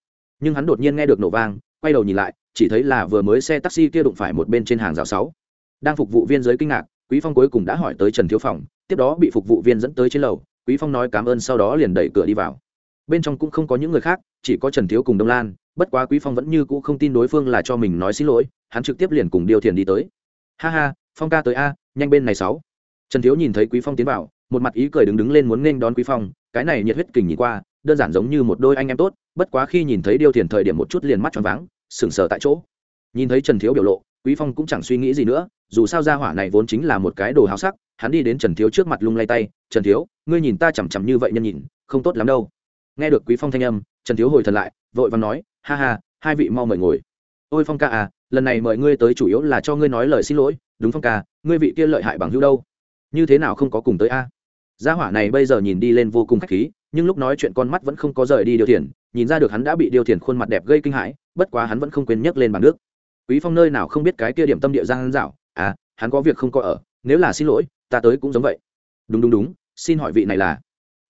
Nhưng hắn đột nhiên nghe được nổ vang, quay đầu nhìn lại, chỉ thấy là vừa mới xe taxi kia đụng phải một bên trên hàng rào sáu. Đang phục vụ viên giới kinh ngạc quý phong cuối cùng đã hỏi tới trần thiếu phòng tiếp đó bị phục vụ viên dẫn tới trên lầu, quý phong nói cảm ơn sau đó liền đẩy cửa đi vào. Bên trong cũng không có những người khác, chỉ có trần thiếu cùng đông lan, bất quá quý phong vẫn như cũ không tin đối phương là cho mình nói xin lỗi, hắn trực tiếp liền cùng điều thiền đi tới. Ha ha, phong ca tới a, nhanh bên này sáu. Trần thiếu nhìn thấy quý phong tiến vào, một mặt ý cười đứng đứng lên muốn nghênh đón quý phong, cái này nhiệt huyết kình nhìn qua, đơn giản giống như một đôi anh em tốt, bất quá khi nhìn thấy điêu thiền thời điểm một chút liền mắt tròn váng, sững sờ tại chỗ. Nhìn thấy trần thiếu biểu lộ quý phong cũng chẳng suy nghĩ gì nữa, dù sao gia hỏa này vốn chính là một cái đồ háo sắc, hắn đi đến trần thiếu trước mặt lung lay tay, trần thiếu, ngươi nhìn ta chằm chằm như vậy nhân nhìn, không tốt lắm đâu. Nghe được quý phong thanh âm, trần thiếu hồi thần lại, vội vàng nói, ha ha, hai vị mau mời ngồi. Ôi phong ca à lần này mời ngươi tới chủ yếu là cho ngươi nói lời xin lỗi, đúng phong ca, ngươi vị kia lợi hại bằng hữu đâu? Như thế nào không có cùng tới a? Gia hỏa này bây giờ nhìn đi lên vô cùng khách khí, nhưng lúc nói chuyện con mắt vẫn không có rời đi điều thiền, nhìn ra được hắn đã bị điều thiền khuôn mặt đẹp gây kinh hãi, bất quá hắn vẫn không quên nhấc lên bằng nước quý phong nơi nào không biết cái kia điểm tâm địa giang dạo? À hắn có việc không có ở, nếu là xin lỗi, ta tới cũng giống vậy. Đúng đúng đúng, xin hỏi vị này là?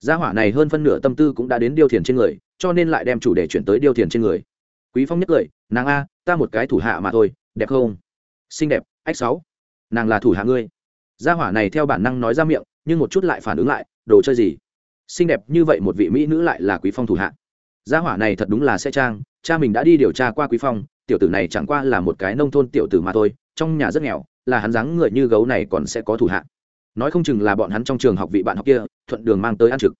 Gia hỏa này hơn phân nửa tâm tư cũng đã đến điều thiền trên người, cho nên lại đem chủ đề chuyển tới điều thiền trên người. Quý phong nhất cười, nàng a, ta một cái thủ hạ mà thôi, đẹp không? Xinh đẹp, ách sáu. Nàng là thủ hạ ngươi. Gia hỏa này theo bản năng nói ra miệng, nhưng một chút lại phản ứng lại, đồ chơi gì? Xinh đẹp như vậy một vị mỹ nữ lại là quý phong thủ hạ. Gia hỏa này thật đúng là sẽ trang, cha mình đã đi điều tra qua quý phong tiểu tử này chẳng qua là một cái nông thôn tiểu tử mà thôi, trong nhà rất nghèo, là hắn dáng người như gấu này còn sẽ có thủ hạ. Nói không chừng là bọn hắn trong trường học vị bạn học kia, thuận đường mang tới ăn trực.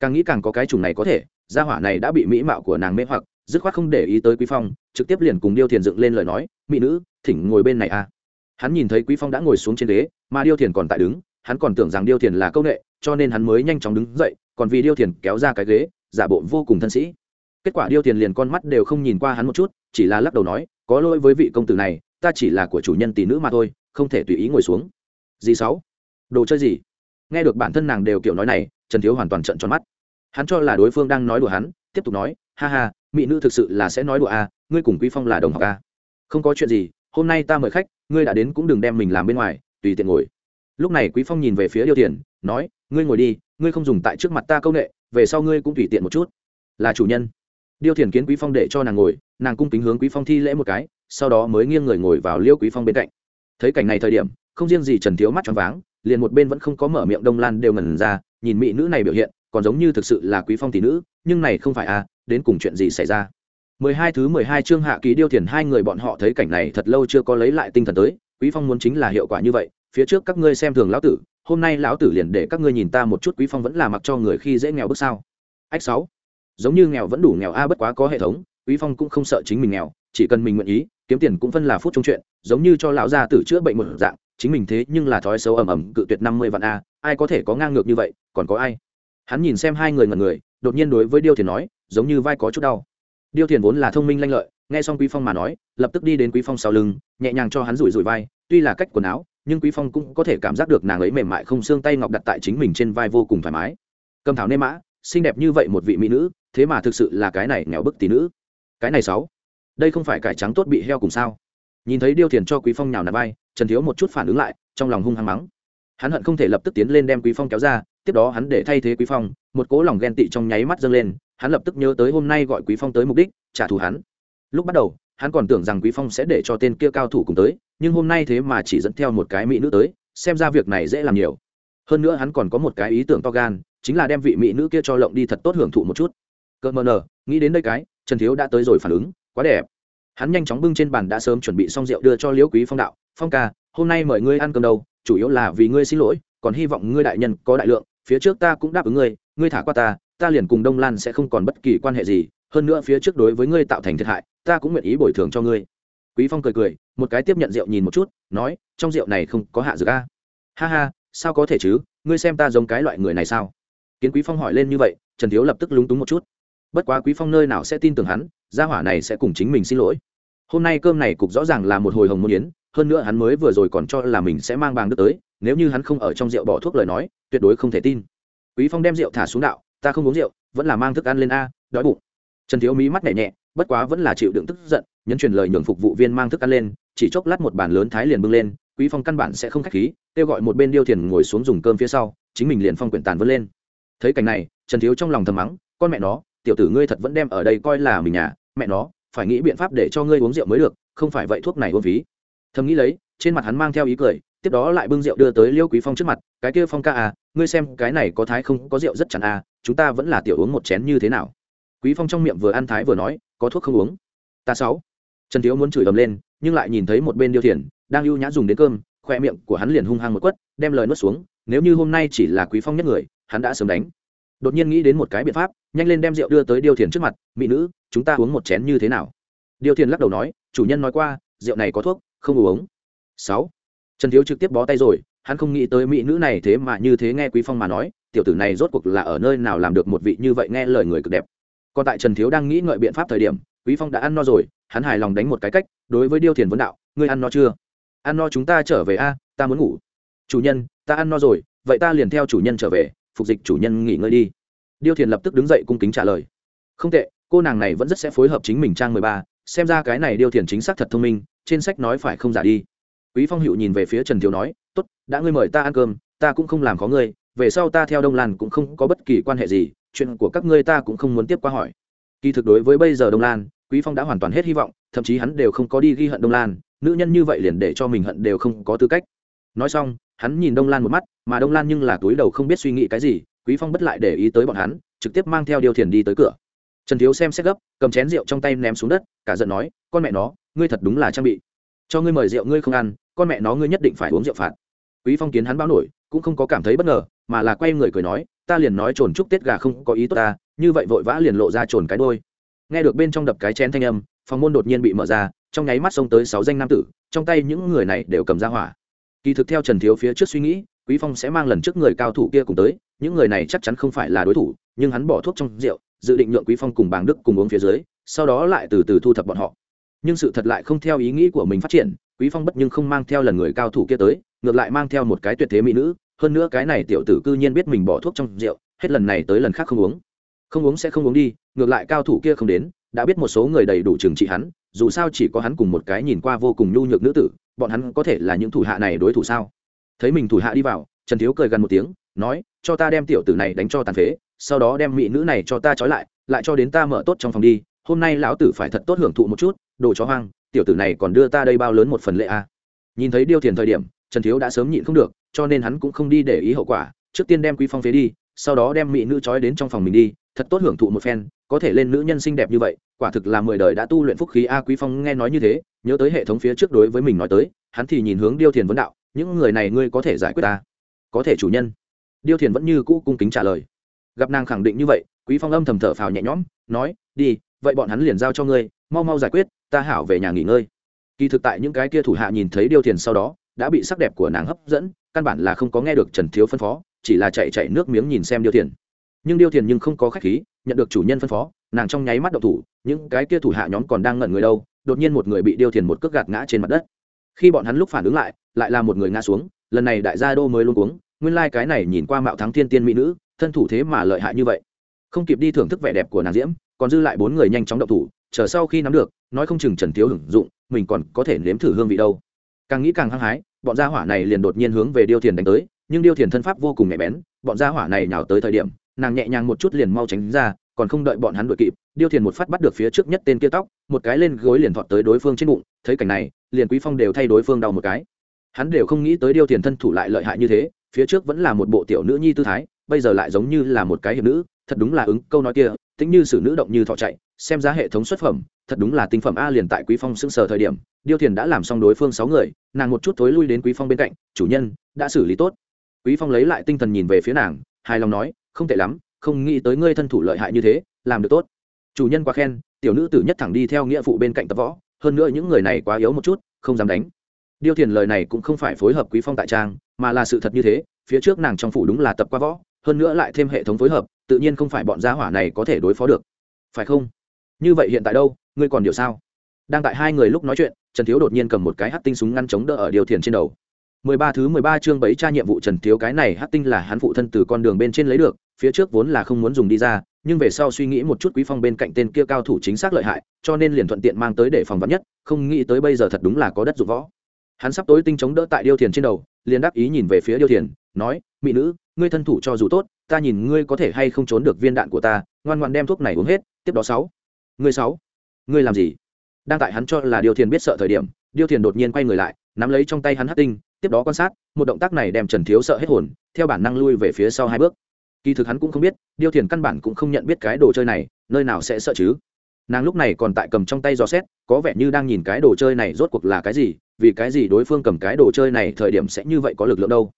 Càng nghĩ càng có cái chủng này có thể, gia hỏa này đã bị mỹ mạo của nàng mê hoặc, dứt khoát không để ý tới quý phong, trực tiếp liền cùng điêu thiền dựng lên lời nói, mỹ nữ, thỉnh ngồi bên này à. Hắn nhìn thấy quý phong đã ngồi xuống trên ghế, mà điêu thiền còn tại đứng, hắn còn tưởng rằng điêu thiền là công nghệ cho nên hắn mới nhanh chóng đứng dậy, còn vì điêu thiền kéo ra cái ghế, giả bộ vô cùng thân sĩ kết quả điêu Tiền liền con mắt đều không nhìn qua hắn một chút, chỉ là lắc đầu nói, có lỗi với vị công tử này, ta chỉ là của chủ nhân tỷ nữ mà thôi, không thể tùy ý ngồi xuống. Gì sáu? Đồ chơi gì? Nghe được bản thân nàng đều kiểu nói này, trần thiếu hoàn toàn trận tròn mắt. Hắn cho là đối phương đang nói đùa hắn, tiếp tục nói, ha ha, mỹ nữ thực sự là sẽ nói đùa à ngươi cùng quý phong là đồng học à. Không có chuyện gì, hôm nay ta mời khách, ngươi đã đến cũng đừng đem mình làm bên ngoài, tùy tiện ngồi. Lúc này quý phong nhìn về phía điêu tiền, nói, ngươi ngồi đi, ngươi không dùng tại trước mặt ta công nghệ về sau ngươi cũng tùy tiện một chút. Là chủ nhân điêu thiền kiến quý phong để cho nàng ngồi, nàng cung kính hướng quý phong thi lễ một cái, sau đó mới nghiêng người ngồi vào liêu quý phong bên cạnh. Thấy cảnh này thời điểm, không riêng gì trần thiếu mắt tròn váng, liền một bên vẫn không có mở miệng đông lan đều ngẩn ra, nhìn mỹ nữ này biểu hiện, còn giống như thực sự là quý phong tỷ nữ, nhưng này không phải à đến cùng chuyện gì xảy ra? Mười hai thứ mười hai chương hạ ký điêu thiền hai người bọn họ thấy cảnh này thật lâu chưa có lấy lại tinh thần tới, quý phong muốn chính là hiệu quả như vậy, phía trước các ngươi xem thường lão tử, hôm nay lão tử liền để các ngươi nhìn ta một chút quý phong vẫn là mặc cho người khi dễ nghèo bước sao? Ách sáu giống như nghèo vẫn đủ nghèo a, bất quá có hệ thống, quý phong cũng không sợ chính mình nghèo, chỉ cần mình nguyện ý, kiếm tiền cũng phân là phút trong chuyện, giống như cho lão gia tử chữa bệnh một dạng, chính mình thế nhưng là thói xấu ẩm ẩm cự tuyệt năm mươi vạn a, ai có thể có ngang ngược như vậy, còn có ai? Hắn nhìn xem hai người ngẩn người, đột nhiên đối với điêu thiền nói, giống như vai có chút đau. Điêu thiền vốn là thông minh lanh lợi, nghe xong quý phong mà nói, lập tức đi đến quý phong sau lưng, nhẹ nhàng cho hắn rủi rủi vai, tuy là cách quần áo, nhưng quý phong cũng có thể cảm giác được nàng ấy mềm mại không xương tay ngọc đặt tại chính mình trên vai vô cùng thoải mái. Cầm thảo nê mã, xinh đẹp như vậy một vị mỹ nữ thế mà thực sự là cái này nghèo bức tỷ nữ. Cái này sáu, đây không phải cải trắng tốt bị heo cùng sao? Nhìn thấy điêu thiền cho quý phong nhào nạt vai, trần thiếu một chút phản ứng lại, trong lòng hung hăng mắng. Hắn hận không thể lập tức tiến lên đem quý phong kéo ra, tiếp đó hắn để thay thế quý phong, một cố lòng ghen tị trong nháy mắt dâng lên, hắn lập tức nhớ tới hôm nay gọi quý phong tới mục đích, trả thù hắn. Lúc bắt đầu, hắn còn tưởng rằng quý phong sẽ để cho tên kia cao thủ cùng tới, nhưng hôm nay thế mà chỉ dẫn theo một cái mỹ nữ tới, xem ra việc này dễ làm nhiều. Hơn nữa hắn còn có một cái ý tưởng to gan, chính là đem vị mỹ nữ kia cho lộng đi thật tốt hưởng thụ một chút cơ mờ nờ nghĩ đến đây cái, trần thiếu đã tới rồi phản ứng, quá đẹp. Hắn nhanh chóng bưng trên bàn đã sớm chuẩn bị xong rượu đưa cho liễu quý phong đạo, phong ca, hôm nay mời ngươi ăn cơm đâu, chủ yếu là vì ngươi xin lỗi, còn hy vọng ngươi đại nhân có đại lượng, phía trước ta cũng đáp ứng ngươi ngươi thả qua ta ta liền cùng đông lan sẽ không còn bất kỳ quan hệ gì, hơn nữa phía trước đối với ngươi tạo thành thiệt hại, ta cũng nguyện ý bồi thường cho ngươi. Quý phong cười cười, một cái tiếp nhận rượu nhìn một chút, nói, trong rượu này không có hạ dược a. Ha ha, sao có thể chứ, ngươi xem ta giống cái loại người này sao? Kiến quý phong hỏi lên như vậy, trần thiếu lập tức lúng túng một chút bất quá quý phong nơi nào sẽ tin tưởng hắn, gia hỏa này sẽ cùng chính mình xin lỗi. Hôm nay cơm này cục rõ ràng là một hồi hồng môn yến, hơn nữa hắn mới vừa rồi còn cho là mình sẽ mang bàng đức tới, nếu như hắn không ở trong rượu bỏ thuốc lời nói, tuyệt đối không thể tin. Quý phong đem rượu thả xuống đạo, ta không uống rượu, vẫn là mang thức ăn lên a, đói bụng. Trần thiếu Mỹ mắt nhẹ nhẹ, bất quá vẫn là chịu đựng tức giận, nhấn truyền lời nhường phục vụ viên mang thức ăn lên, chỉ chốc lát một bàn lớn thái liền bưng lên, quý phong căn bản sẽ không khách khí, kêu gọi một bên điêu thiền ngồi xuống dùng cơm phía sau, chính mình liền phong quyển tàn vươn lên. Thấy cảnh này, trần thiếu trong lòng thầm mắng, con mẹ nó tiểu tử ngươi thật vẫn đem ở đây coi là mình nhà, mẹ nó, phải nghĩ biện pháp để cho ngươi uống rượu mới được, không phải vậy thuốc này uống phí. Thầm nghĩ lấy, trên mặt hắn mang theo ý cười, tiếp đó lại bưng rượu đưa tới liêu quý phong trước mặt, cái kia phong ca à ngươi xem, cái này có thái không, có rượu rất chẳng à chúng ta vẫn là tiểu uống một chén như thế nào? Quý phong trong miệng vừa ăn thái vừa nói, có thuốc không uống. Ta sáu. Trần thiếu muốn chửi ầm lên, nhưng lại nhìn thấy một bên điêu thiền đang ưu nhã dùng đến cơm, khoe miệng của hắn liền hung hăng một quất, đem lời nuốt xuống, nếu như hôm nay chỉ là quý phong nhất người, hắn đã sớm đánh. Đột nhiên nghĩ đến một cái biện pháp nhanh lên đem rượu đưa tới điêu thiền trước mặt, mỹ nữ, chúng ta uống một chén như thế nào? Điêu thiền lắc đầu nói, chủ nhân nói qua, rượu này có thuốc, không uống. Sáu. Trần thiếu trực tiếp bó tay rồi, hắn không nghĩ tới mỹ nữ này thế mà như thế nghe quý phong mà nói, tiểu tử này rốt cuộc là ở nơi nào làm được một vị như vậy nghe lời người cực đẹp. Còn tại trần thiếu đang nghĩ ngợi biện pháp thời điểm, quý phong đã ăn no rồi, hắn hài lòng đánh một cái cách, đối với điêu thiền vấn đạo, ngươi ăn no chưa? Ăn no chúng ta trở về a, ta muốn ngủ. Chủ nhân, ta ăn no rồi, vậy ta liền theo chủ nhân trở về, phục dịch chủ nhân nghỉ ngơi đi điêu thiền lập tức đứng dậy cung kính trả lời. Không tệ, cô nàng này vẫn rất sẽ phối hợp chính mình trang mười ba, xem ra cái này điêu thiền chính xác thật thông minh, trên sách nói phải không giả đi. Quý phong hữu nhìn về phía trần thiếu nói, tốt, đã ngươi mời ta ăn cơm, ta cũng không làm có ngươi, về sau ta theo đông lan cũng không có bất kỳ quan hệ gì, chuyện của các ngươi ta cũng không muốn tiếp qua hỏi. Kỳ thực đối với bây giờ đông lan, quý phong đã hoàn toàn hết hy vọng, thậm chí hắn đều không có đi ghi hận đông lan, nữ nhân như vậy liền để cho mình hận đều không có tư cách. Nói xong, hắn nhìn đông lan một mắt, mà đông lan nhưng là túi đầu không biết suy nghĩ cái gì quý phong bất lại để ý tới bọn hắn, trực tiếp mang theo điều thiền đi tới cửa. Trần thiếu xem xét gấp, cầm chén rượu trong tay ném xuống đất, cả giận nói, con mẹ nó, ngươi thật đúng là trang bị. Cho ngươi mời rượu ngươi không ăn, con mẹ nó ngươi nhất định phải uống rượu phạt. Quý phong kiến hắn báo nổi, cũng không có cảm thấy bất ngờ, mà là quay người cười nói, ta liền nói trồn chúc tết gà không có ý tốt ta, như vậy vội vã liền lộ ra trồn cái đôi nghe được bên trong đập cái chén thanh âm, phòng môn đột nhiên bị mở ra, trong nháy mắt xông tới sáu danh nam tử, trong tay những người này đều cầm ra hỏa. Kỳ thực theo trần thiếu phía trước suy nghĩ, quý phong sẽ mang lần trước người cao thủ kia cùng tới những người này chắc chắn không phải là đối thủ, nhưng hắn bỏ thuốc trong rượu, dự định nhượng quý phong cùng bàng đức cùng uống phía dưới, sau đó lại từ từ thu thập bọn họ. Nhưng sự thật lại không theo ý nghĩ của mình phát triển, quý phong bất nhưng không mang theo lần người cao thủ kia tới, ngược lại mang theo một cái tuyệt thế mỹ nữ, hơn nữa cái này tiểu tử cư nhiên biết mình bỏ thuốc trong rượu, hết lần này tới lần khác không uống. Không uống sẽ không uống đi, ngược lại cao thủ kia không đến, đã biết một số người đầy đủ trừng trị hắn, dù sao chỉ có hắn cùng một cái nhìn qua vô cùng nhu nhược nữ tử, bọn hắn có thể là những thủ hạ này đối thủ sao? Thấy mình thủ hạ đi vào, trần thiếu cười gần một tiếng nói, cho ta đem tiểu tử này đánh cho tàn phế, sau đó đem mỹ nữ này cho ta trói lại lại cho đến ta mở tốt trong phòng đi, hôm nay lão tử phải thật tốt hưởng thụ một chút, đồ chó hoang, tiểu tử này còn đưa ta đây bao lớn một phần lệ a à. nhìn thấy điêu thiền thời điểm, trần thiếu đã sớm nhịn không được, cho nên hắn cũng không đi để ý hậu quả, trước tiên đem quý phong phế đi, sau đó đem mỹ nữ trói đến trong phòng mình đi, thật tốt hưởng thụ một phen, có thể lên nữ nhân xinh đẹp như vậy, quả thực là mười đời đã tu luyện phúc khí a, quý phong nghe nói như thế, nhớ tới hệ thống phía trước đối với mình nói tới, hắn thì nhìn hướng điêu thiền vấn đạo, những người này ngươi có thể giải quyết ta có thể, chủ nhân điêu thiền vẫn như cũ cung kính trả lời. Gặp nàng khẳng định như vậy, quý phong âm thầm thở phào nhẹ nhõm, nói, đi, vậy bọn hắn liền giao cho ngươi, mau mau giải quyết, ta hảo về nhà nghỉ ngơi. Kỳ thực tại những cái kia thủ hạ nhìn thấy điêu thiền sau đó, đã bị sắc đẹp của nàng hấp dẫn, căn bản là không có nghe được trần thiếu phân phó, chỉ là chạy chạy nước miếng nhìn xem điêu thiền. Nhưng điêu thiền nhưng không có khách khí, nhận được chủ nhân phân phó, nàng trong nháy mắt độc thủ, những cái kia thủ hạ nhóm còn đang ngẩn người đâu, đột nhiên một người bị điêu thiền một cước gạt ngã trên mặt đất. Khi bọn hắn lúc phản ứng lại lại là một người ngã xuống, lần này đại gia đô mới luôn cuống nguyên lai、like、cái này nhìn qua mạo thắng thiên tiên mỹ nữ, thân thủ thế mà lợi hại như vậy. Không kịp đi thưởng thức vẻ đẹp của nàng diễm, còn dư lại bốn người nhanh chóng động thủ, chờ sau khi nắm được, nói không chừng trần thiếu hưởng dụng, mình còn có thể nếm thử hương vị đâu. Càng nghĩ càng hăng hái, bọn gia hỏa này liền đột nhiên hướng về điêu thiền đánh tới, nhưng điêu thiền thân pháp vô cùng nhạy bén, bọn gia hỏa này nhào tới thời điểm, nàng nhẹ nhàng một chút liền mau tránh ra, còn không đợi bọn hắn đuổi kịp, điêu thiền một phát bắt được phía trước nhất tên kia tóc, một cái lên gối liền thọt tới đối phương trên bụng, thấy cảnh này, liền quý phong đều thay đối phương đau một cái. Hắn đều không nghĩ tới điêu thiền thân thủ lại lợi hại như thế phía trước vẫn là một bộ tiểu nữ nhi tư thái, bây giờ lại giống như là một cái hiệp nữ, thật đúng là ứng câu nói kia, tính như xử nữ động như thọ chạy, xem giá hệ thống xuất phẩm, thật đúng là tinh phẩm a liền tại quý phong sững sờ thời điểm, điêu thiền đã làm xong đối phương sáu người, nàng một chút thối lui đến quý phong bên cạnh, chủ nhân, đã xử lý tốt. Quý phong lấy lại tinh thần nhìn về phía nàng, hài lòng nói, không tệ lắm, không nghĩ tới ngươi thân thủ lợi hại như thế, làm được tốt. Chủ nhân quá khen, tiểu nữ tử nhất thẳng đi theo nghĩa phụ bên cạnh tập võ, hơn nữa những người này quá yếu một chút, không dám đánh điêu thiền lời này cũng không phải phối hợp quý phong tại trang, mà là sự thật như thế, phía trước nàng trong phủ đúng là tập qua võ, hơn nữa lại thêm hệ thống phối hợp, tự nhiên không phải bọn gia hỏa này có thể đối phó được. Phải không? Như vậy hiện tại đâu? Ngươi còn điều sao? Đang tại hai người lúc nói chuyện, trần thiếu đột nhiên cầm một cái hát tinh súng ngăn chống đỡ ở điều thiền trên đầu. Mười ba thứ mười ba chương bảy tra nhiệm vụ trần thiếu cái này hát tinh là hắn phụ thân từ con đường bên trên lấy được, phía trước vốn là không muốn dùng đi ra, nhưng về sau suy nghĩ một chút quý phong bên cạnh tên kia cao thủ chính xác lợi hại, cho nên liền thuận tiện mang tới để phòng vắn nhất, không nghĩ tới bây giờ thật đúng là có đất dụng võ hắn sắp tối tinh chống đỡ tại điêu thiền trên đầu, liền đáp ý nhìn về phía điêu thiền, nói, mỹ nữ, ngươi thân thủ cho dù tốt, ta nhìn ngươi có thể hay không trốn được viên đạn của ta, ngoan ngoan đem thuốc này uống hết, tiếp đó sáu. Ngươi sáu? Ngươi làm gì? Đang tại hắn cho là điêu thiền biết sợ thời điểm, điêu thiền đột nhiên quay người lại, nắm lấy trong tay hắn hát tinh, tiếp đó quan sát, một động tác này đem trần thiếu sợ hết hồn, theo bản năng lui về phía sau hai bước. Kỳ thực hắn cũng không biết, điêu thiền căn bản cũng không nhận biết cái đồ chơi này, nơi nào sẽ sợ chứ? Nàng lúc này còn tại cầm trong tay dò xét có vẻ như đang nhìn cái đồ chơi này rốt cuộc là cái gì vì cái gì đối phương cầm cái đồ chơi này thời điểm sẽ như vậy có lực lượng đâu.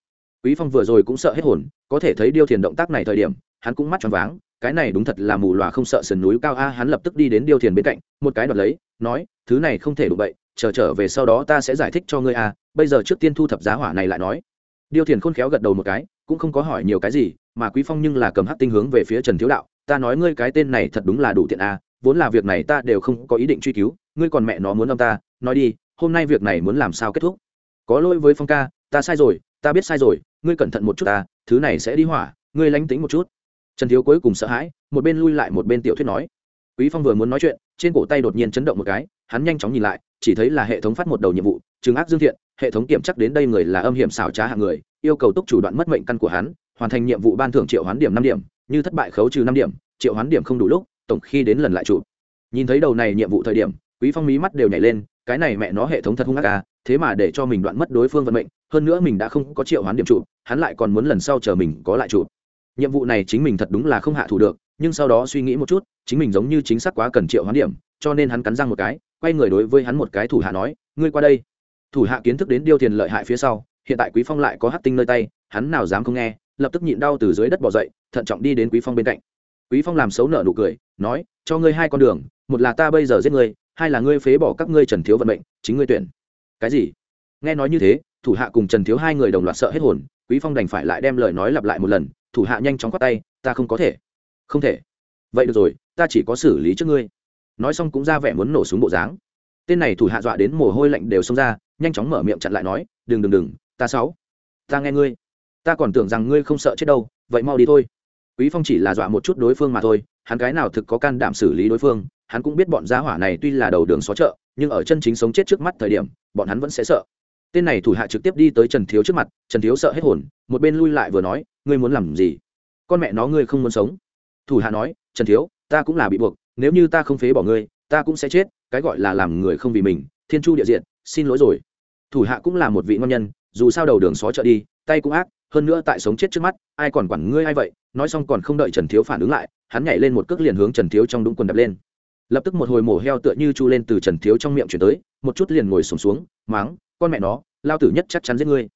Quý phong vừa rồi cũng sợ hết hồn có thể thấy điêu thiền động tác này thời điểm hắn cũng mắt tròn váng cái này đúng thật là mù lòa không sợ sườn núi cao a hắn lập tức đi đến điêu thiền bên cạnh một cái đoạt lấy nói thứ này không thể đụng vậy, chờ trở về sau đó ta sẽ giải thích cho ngươi a bây giờ trước tiên thu thập giá hỏa này lại nói. Điêu thiền khôn khéo gật đầu một cái cũng không có hỏi nhiều cái gì mà quý phong nhưng là cầm hắc tinh hướng về phía trần thiếu đạo ta nói ngươi cái tên này thật đúng là đủ tiện a vốn là việc này ta đều không có ý định truy cứu, ngươi còn mẹ nó muốn ông ta, nói đi, hôm nay việc này muốn làm sao kết thúc? Có lỗi với phong ca, ta sai rồi, ta biết sai rồi, ngươi cẩn thận một chút ta, thứ này sẽ đi hỏa, ngươi lánh tính một chút. Trần thiếu cuối cùng sợ hãi, một bên lui lại một bên tiểu thuyết nói. Quý phong vừa muốn nói chuyện, trên cổ tay đột nhiên chấn động một cái, hắn nhanh chóng nhìn lại, chỉ thấy là hệ thống phát một đầu nhiệm vụ trừng ác dương thiện, hệ thống kiểm chắc đến đây người là âm hiểm xảo trá hạng người, yêu cầu túc chủ đoạn mất mệnh căn của hắn, hoàn thành nhiệm vụ ban thưởng triệu hoán điểm năm điểm, như thất bại khấu trừ năm điểm, triệu hoán điểm không đủ lúc tổng khi đến lần lại chủ nhìn thấy đầu này nhiệm vụ thời điểm, quý phong mí mắt đều nhảy lên, cái này mẹ nó hệ thống thật hung ác à thế mà để cho mình đoạn mất đối phương vận mệnh, hơn nữa mình đã không có triệu hoán điểm trụ hắn lại còn muốn lần sau chờ mình có lại trụ nhiệm vụ này chính mình thật đúng là không hạ thủ được, nhưng sau đó suy nghĩ một chút, chính mình giống như chính xác quá cần triệu hoán điểm, cho nên hắn cắn răng một cái, quay người đối với hắn một cái thủ hạ nói, ngươi qua đây. Thủ hạ kiến thức đến điêu tiền lợi hại phía sau, hiện tại quý phong lại có hát tinh nơi tay, hắn nào dám không nghe, lập tức nhịn đau từ dưới đất bỏ dậy, thận trọng đi đến quý phong bên cạnh. Quý phong làm xấu nở nụ cười nói, cho ngươi hai con đường, một là ta bây giờ giết ngươi, hai là ngươi phế bỏ các ngươi trần thiếu vận mệnh, chính ngươi tuyển. Cái gì? Nghe nói như thế, thủ hạ cùng trần thiếu hai người đồng loạt sợ hết hồn, quý phong đành phải lại đem lời nói lặp lại một lần, thủ hạ nhanh chóng quát tay, ta không có thể. Không thể. Vậy được rồi, ta chỉ có xử lý trước ngươi. Nói xong cũng ra vẻ muốn nổ súng bộ dáng. Tên này thủ hạ dọa đến mồ hôi lạnh đều xông ra, nhanh chóng mở miệng chặn lại nói, đừng đừng đừng, ta sáu. Ta nghe ngươi. Ta còn tưởng rằng ngươi không sợ chết đâu, vậy mau đi thôi. Quý phong chỉ là dọa một chút đối phương mà thôi hắn cái nào thực có can đảm xử lý đối phương, hắn cũng biết bọn gia hỏa này tuy là đầu đường xó chợ, nhưng ở chân chính sống chết trước mắt thời điểm, bọn hắn vẫn sẽ sợ. Tên này thủ hạ trực tiếp đi tới trần thiếu trước mặt, trần thiếu sợ hết hồn, một bên lui lại vừa nói, ngươi muốn làm gì? Con mẹ nó ngươi không muốn sống. Thủ hạ nói, trần thiếu, ta cũng là bị buộc, nếu như ta không phế bỏ ngươi, ta cũng sẽ chết, cái gọi là làm người không vì mình, thiên chu địa diện xin lỗi rồi. Thủ hạ cũng là một vị ngon nhân, dù sao đầu đường xó chợ đi, tay cũng ác, hơn nữa tại sống chết trước mắt, ai còn quản ngươi ai vậy? Nói xong còn không đợi trần thiếu phản ứng lại hắn nhảy lên một cước liền hướng trần thiếu trong đúng quần đập lên. Lập tức một hồi mổ heo tựa như chu lên từ trần thiếu trong miệng chuyển tới một chút liền ngồi sùng xuống, xuống máng con mẹ nó lao tử nhất chắc chắn giết ngươi.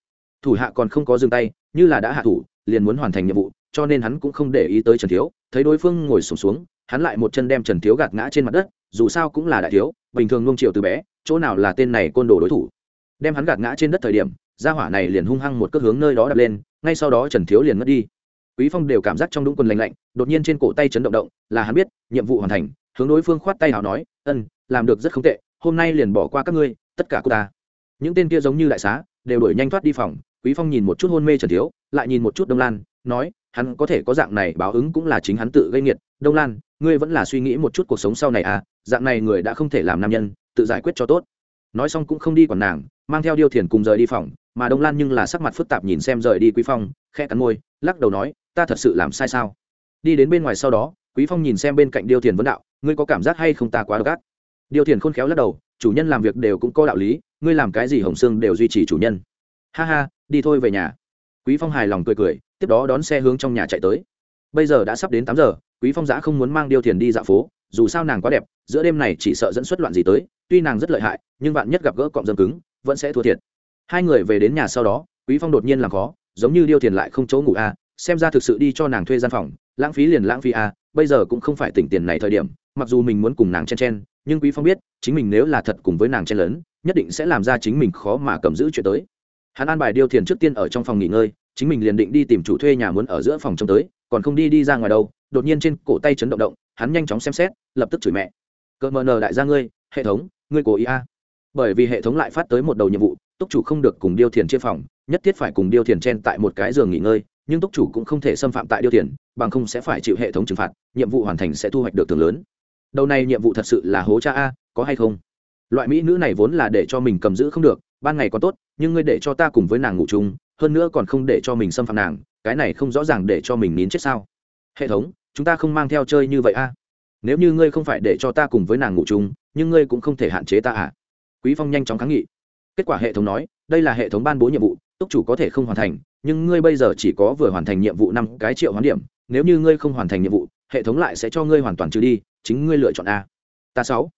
Thủ hạ còn không có dừng tay như là đã hạ thủ liền muốn hoàn thành nhiệm vụ cho nên hắn cũng không để ý tới trần thiếu thấy đối phương ngồi sùng xuống, xuống hắn lại một chân đem trần thiếu gạt ngã trên mặt đất dù sao cũng là đại thiếu bình thường nung triệu từ bé chỗ nào là tên này côn đồ đối thủ. Đem hắn gạt ngã trên đất thời điểm gia hỏa này liền hung hăng một cước hướng nơi đó đập lên ngay sau đó trần thiếu liền mất đi quý phong đều cảm giác trong đúng quần lạnh lạnh, đột nhiên trên cổ tay chấn động động, là hắn biết, nhiệm vụ hoàn thành, hướng đối phương khoát tay nào nói, ân, làm được rất không tệ, hôm nay liền bỏ qua các ngươi, tất cả cô ta. Những tên kia giống như đại xá, đều đuổi nhanh thoát đi phòng, quý phong nhìn một chút hôn mê trần thiếu, lại nhìn một chút đông lan, nói, hắn có thể có dạng này báo ứng cũng là chính hắn tự gây nghiệt. Đông lan, ngươi vẫn là suy nghĩ một chút cuộc sống sau này à dạng này người đã không thể làm nam nhân, tự giải quyết cho tốt. Nói xong cũng không đi còn nàng, mang theo điêu thiền cùng rời đi phòng, mà đông lan nhưng là sắc mặt phức tạp nhìn xem rời đi quý phong, khẽ cắn môi, lắc đầu nói ta thật sự làm sai sao? Đi đến bên ngoài sau đó, quý phong nhìn xem bên cạnh điêu thiền vấn đạo, ngươi có cảm giác hay không ta quá gắt điêu thiền khôn khéo lắc đầu, chủ nhân làm việc đều cũng có đạo lý, ngươi làm cái gì hồng sương đều duy trì chủ nhân. Ha ha, đi thôi về nhà. Quý phong hài lòng cười cười, tiếp đó đón xe hướng trong nhà chạy tới. Bây giờ đã sắp đến tám giờ, quý phong giã không muốn mang điêu thiền đi dạo phố, dù sao nàng quá đẹp, giữa đêm này chỉ sợ dẫn xuất loạn gì tới, tuy nàng rất lợi hại, nhưng bạn nhất gặp gỡ cọm dâm cứng, vẫn sẽ thua thiệt. Hai người về đến nhà sau đó, quý phong đột nhiên làm khó, giống như điêu thiền lại không chỗ ngủ a xem ra thực sự đi cho nàng thuê gian phòng, lãng phí liền lãng phí a bây giờ cũng không phải tỉnh tiền này thời điểm, mặc dù mình muốn cùng nàng chen chen, nhưng quý phong biết, chính mình nếu là thật cùng với nàng chen lớn nhất định sẽ làm ra chính mình khó mà cầm giữ chuyện tới. Hắn an bài điêu thiền trước tiên ở trong phòng nghỉ ngơi, chính mình liền định đi tìm chủ thuê nhà muốn ở giữa phòng trông tới, còn không đi đi ra ngoài đâu, đột nhiên trên cổ tay chấn động động, hắn nhanh chóng xem xét, lập tức chửi mẹ. Cỡ mờ nờ đại gia ngươi, hệ thống, ngươi cố ý a. Bởi vì hệ thống lại phát tới một đầu nhiệm vụ, túc chủ không được cùng điêu thiền chia phòng nhất thiết phải cùng điêu thiền chen tại một cái giường nghỉ ngơi, nhưng túc chủ cũng không thể xâm phạm tại điêu thiền, bằng không sẽ phải chịu hệ thống trừng phạt, nhiệm vụ hoàn thành sẽ thu hoạch được tường lớn. Đầu này nhiệm vụ thật sự là hố cha a, có hay không? Loại mỹ nữ này vốn là để cho mình cầm giữ không được, ban ngày còn tốt, nhưng ngươi để cho ta cùng với nàng ngủ chung, hơn nữa còn không để cho mình xâm phạm nàng, cái này không rõ ràng để cho mình nín chết sao? Hệ thống, chúng ta không mang theo chơi như vậy a. Nếu như ngươi không phải để cho ta cùng với nàng ngủ chung, nhưng ngươi cũng không thể hạn chế ta à? Quý phong nhanh chóng kháng nghị. Kết quả hệ thống nói, đây là hệ thống ban bố nhiệm vụ túc chủ có thể không hoàn thành, nhưng ngươi bây giờ chỉ có vừa hoàn thành nhiệm vụ năm cái triệu hoán điểm, nếu như ngươi không hoàn thành nhiệm vụ, hệ thống lại sẽ cho ngươi hoàn toàn trừ đi, chính ngươi lựa chọn a. Ta sáu.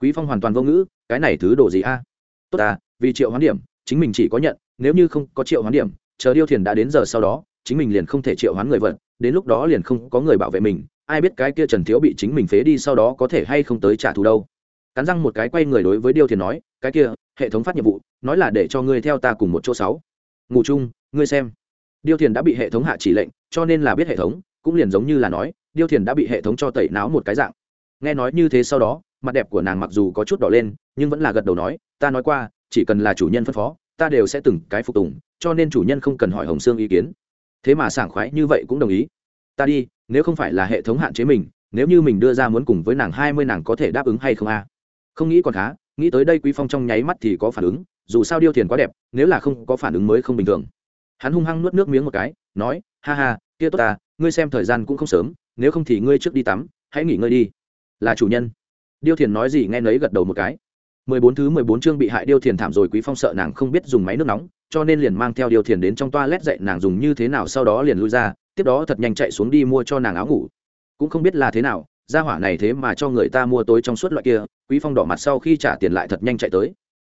Quý phong hoàn toàn vô ngữ, cái này thứ đồ gì a? Tốt ta, vì triệu hoán điểm, chính mình chỉ có nhận, nếu như không có triệu hoán điểm, chờ điêu thiền đã đến giờ sau đó, chính mình liền không thể triệu hoán người vật, đến lúc đó liền không có người bảo vệ mình, ai biết cái kia trần thiếu bị chính mình phế đi sau đó có thể hay không tới trả thù đâu. Cắn răng một cái quay người đối với điêu thiền nói, cái kia, hệ thống phát nhiệm vụ, nói là để cho ngươi theo ta cùng một chỗ sáu ngủ chung, ngươi xem. Điêu thiền đã bị hệ thống hạ chỉ lệnh, cho nên là biết hệ thống, cũng liền giống như là nói, điêu thiền đã bị hệ thống cho tẩy não một cái dạng. Nghe nói như thế sau đó, mặt đẹp của nàng mặc dù có chút đỏ lên, nhưng vẫn là gật đầu nói, ta nói qua, chỉ cần là chủ nhân phân phó, ta đều sẽ từng cái phục tùng, cho nên chủ nhân không cần hỏi hồng sương ý kiến. Thế mà sảng khoái như vậy cũng đồng ý. Ta đi, nếu không phải là hệ thống hạn chế mình, nếu như mình đưa ra muốn cùng với nàng hai mươi nàng có thể đáp ứng hay không a? Không nghĩ còn khá, nghĩ tới đây quý phong trong nháy mắt thì có phản ứng dù sao điêu thiền quá đẹp, nếu là không có phản ứng mới không bình thường. Hắn hung hăng nuốt nước miếng một cái, nói, ha ha, kia tốt ta, ngươi xem thời gian cũng không sớm, nếu không thì ngươi trước đi tắm, hãy nghỉ ngơi đi. Là chủ nhân. Điêu thiền nói gì nghe nấy gật đầu một cái. Mười bốn thứ mười bốn chương bị hại điêu thiền thảm rồi, quý phong sợ nàng không biết dùng máy nước nóng, cho nên liền mang theo điêu thiền đến trong toa lét dạy nàng dùng như thế nào sau đó liền lui ra, tiếp đó thật nhanh chạy xuống đi mua cho nàng áo ngủ. Cũng không biết là thế nào, gia hỏa này thế mà cho người ta mua tối trong suốt loại kia, quý phong đỏ mặt sau khi trả tiền lại thật nhanh chạy tới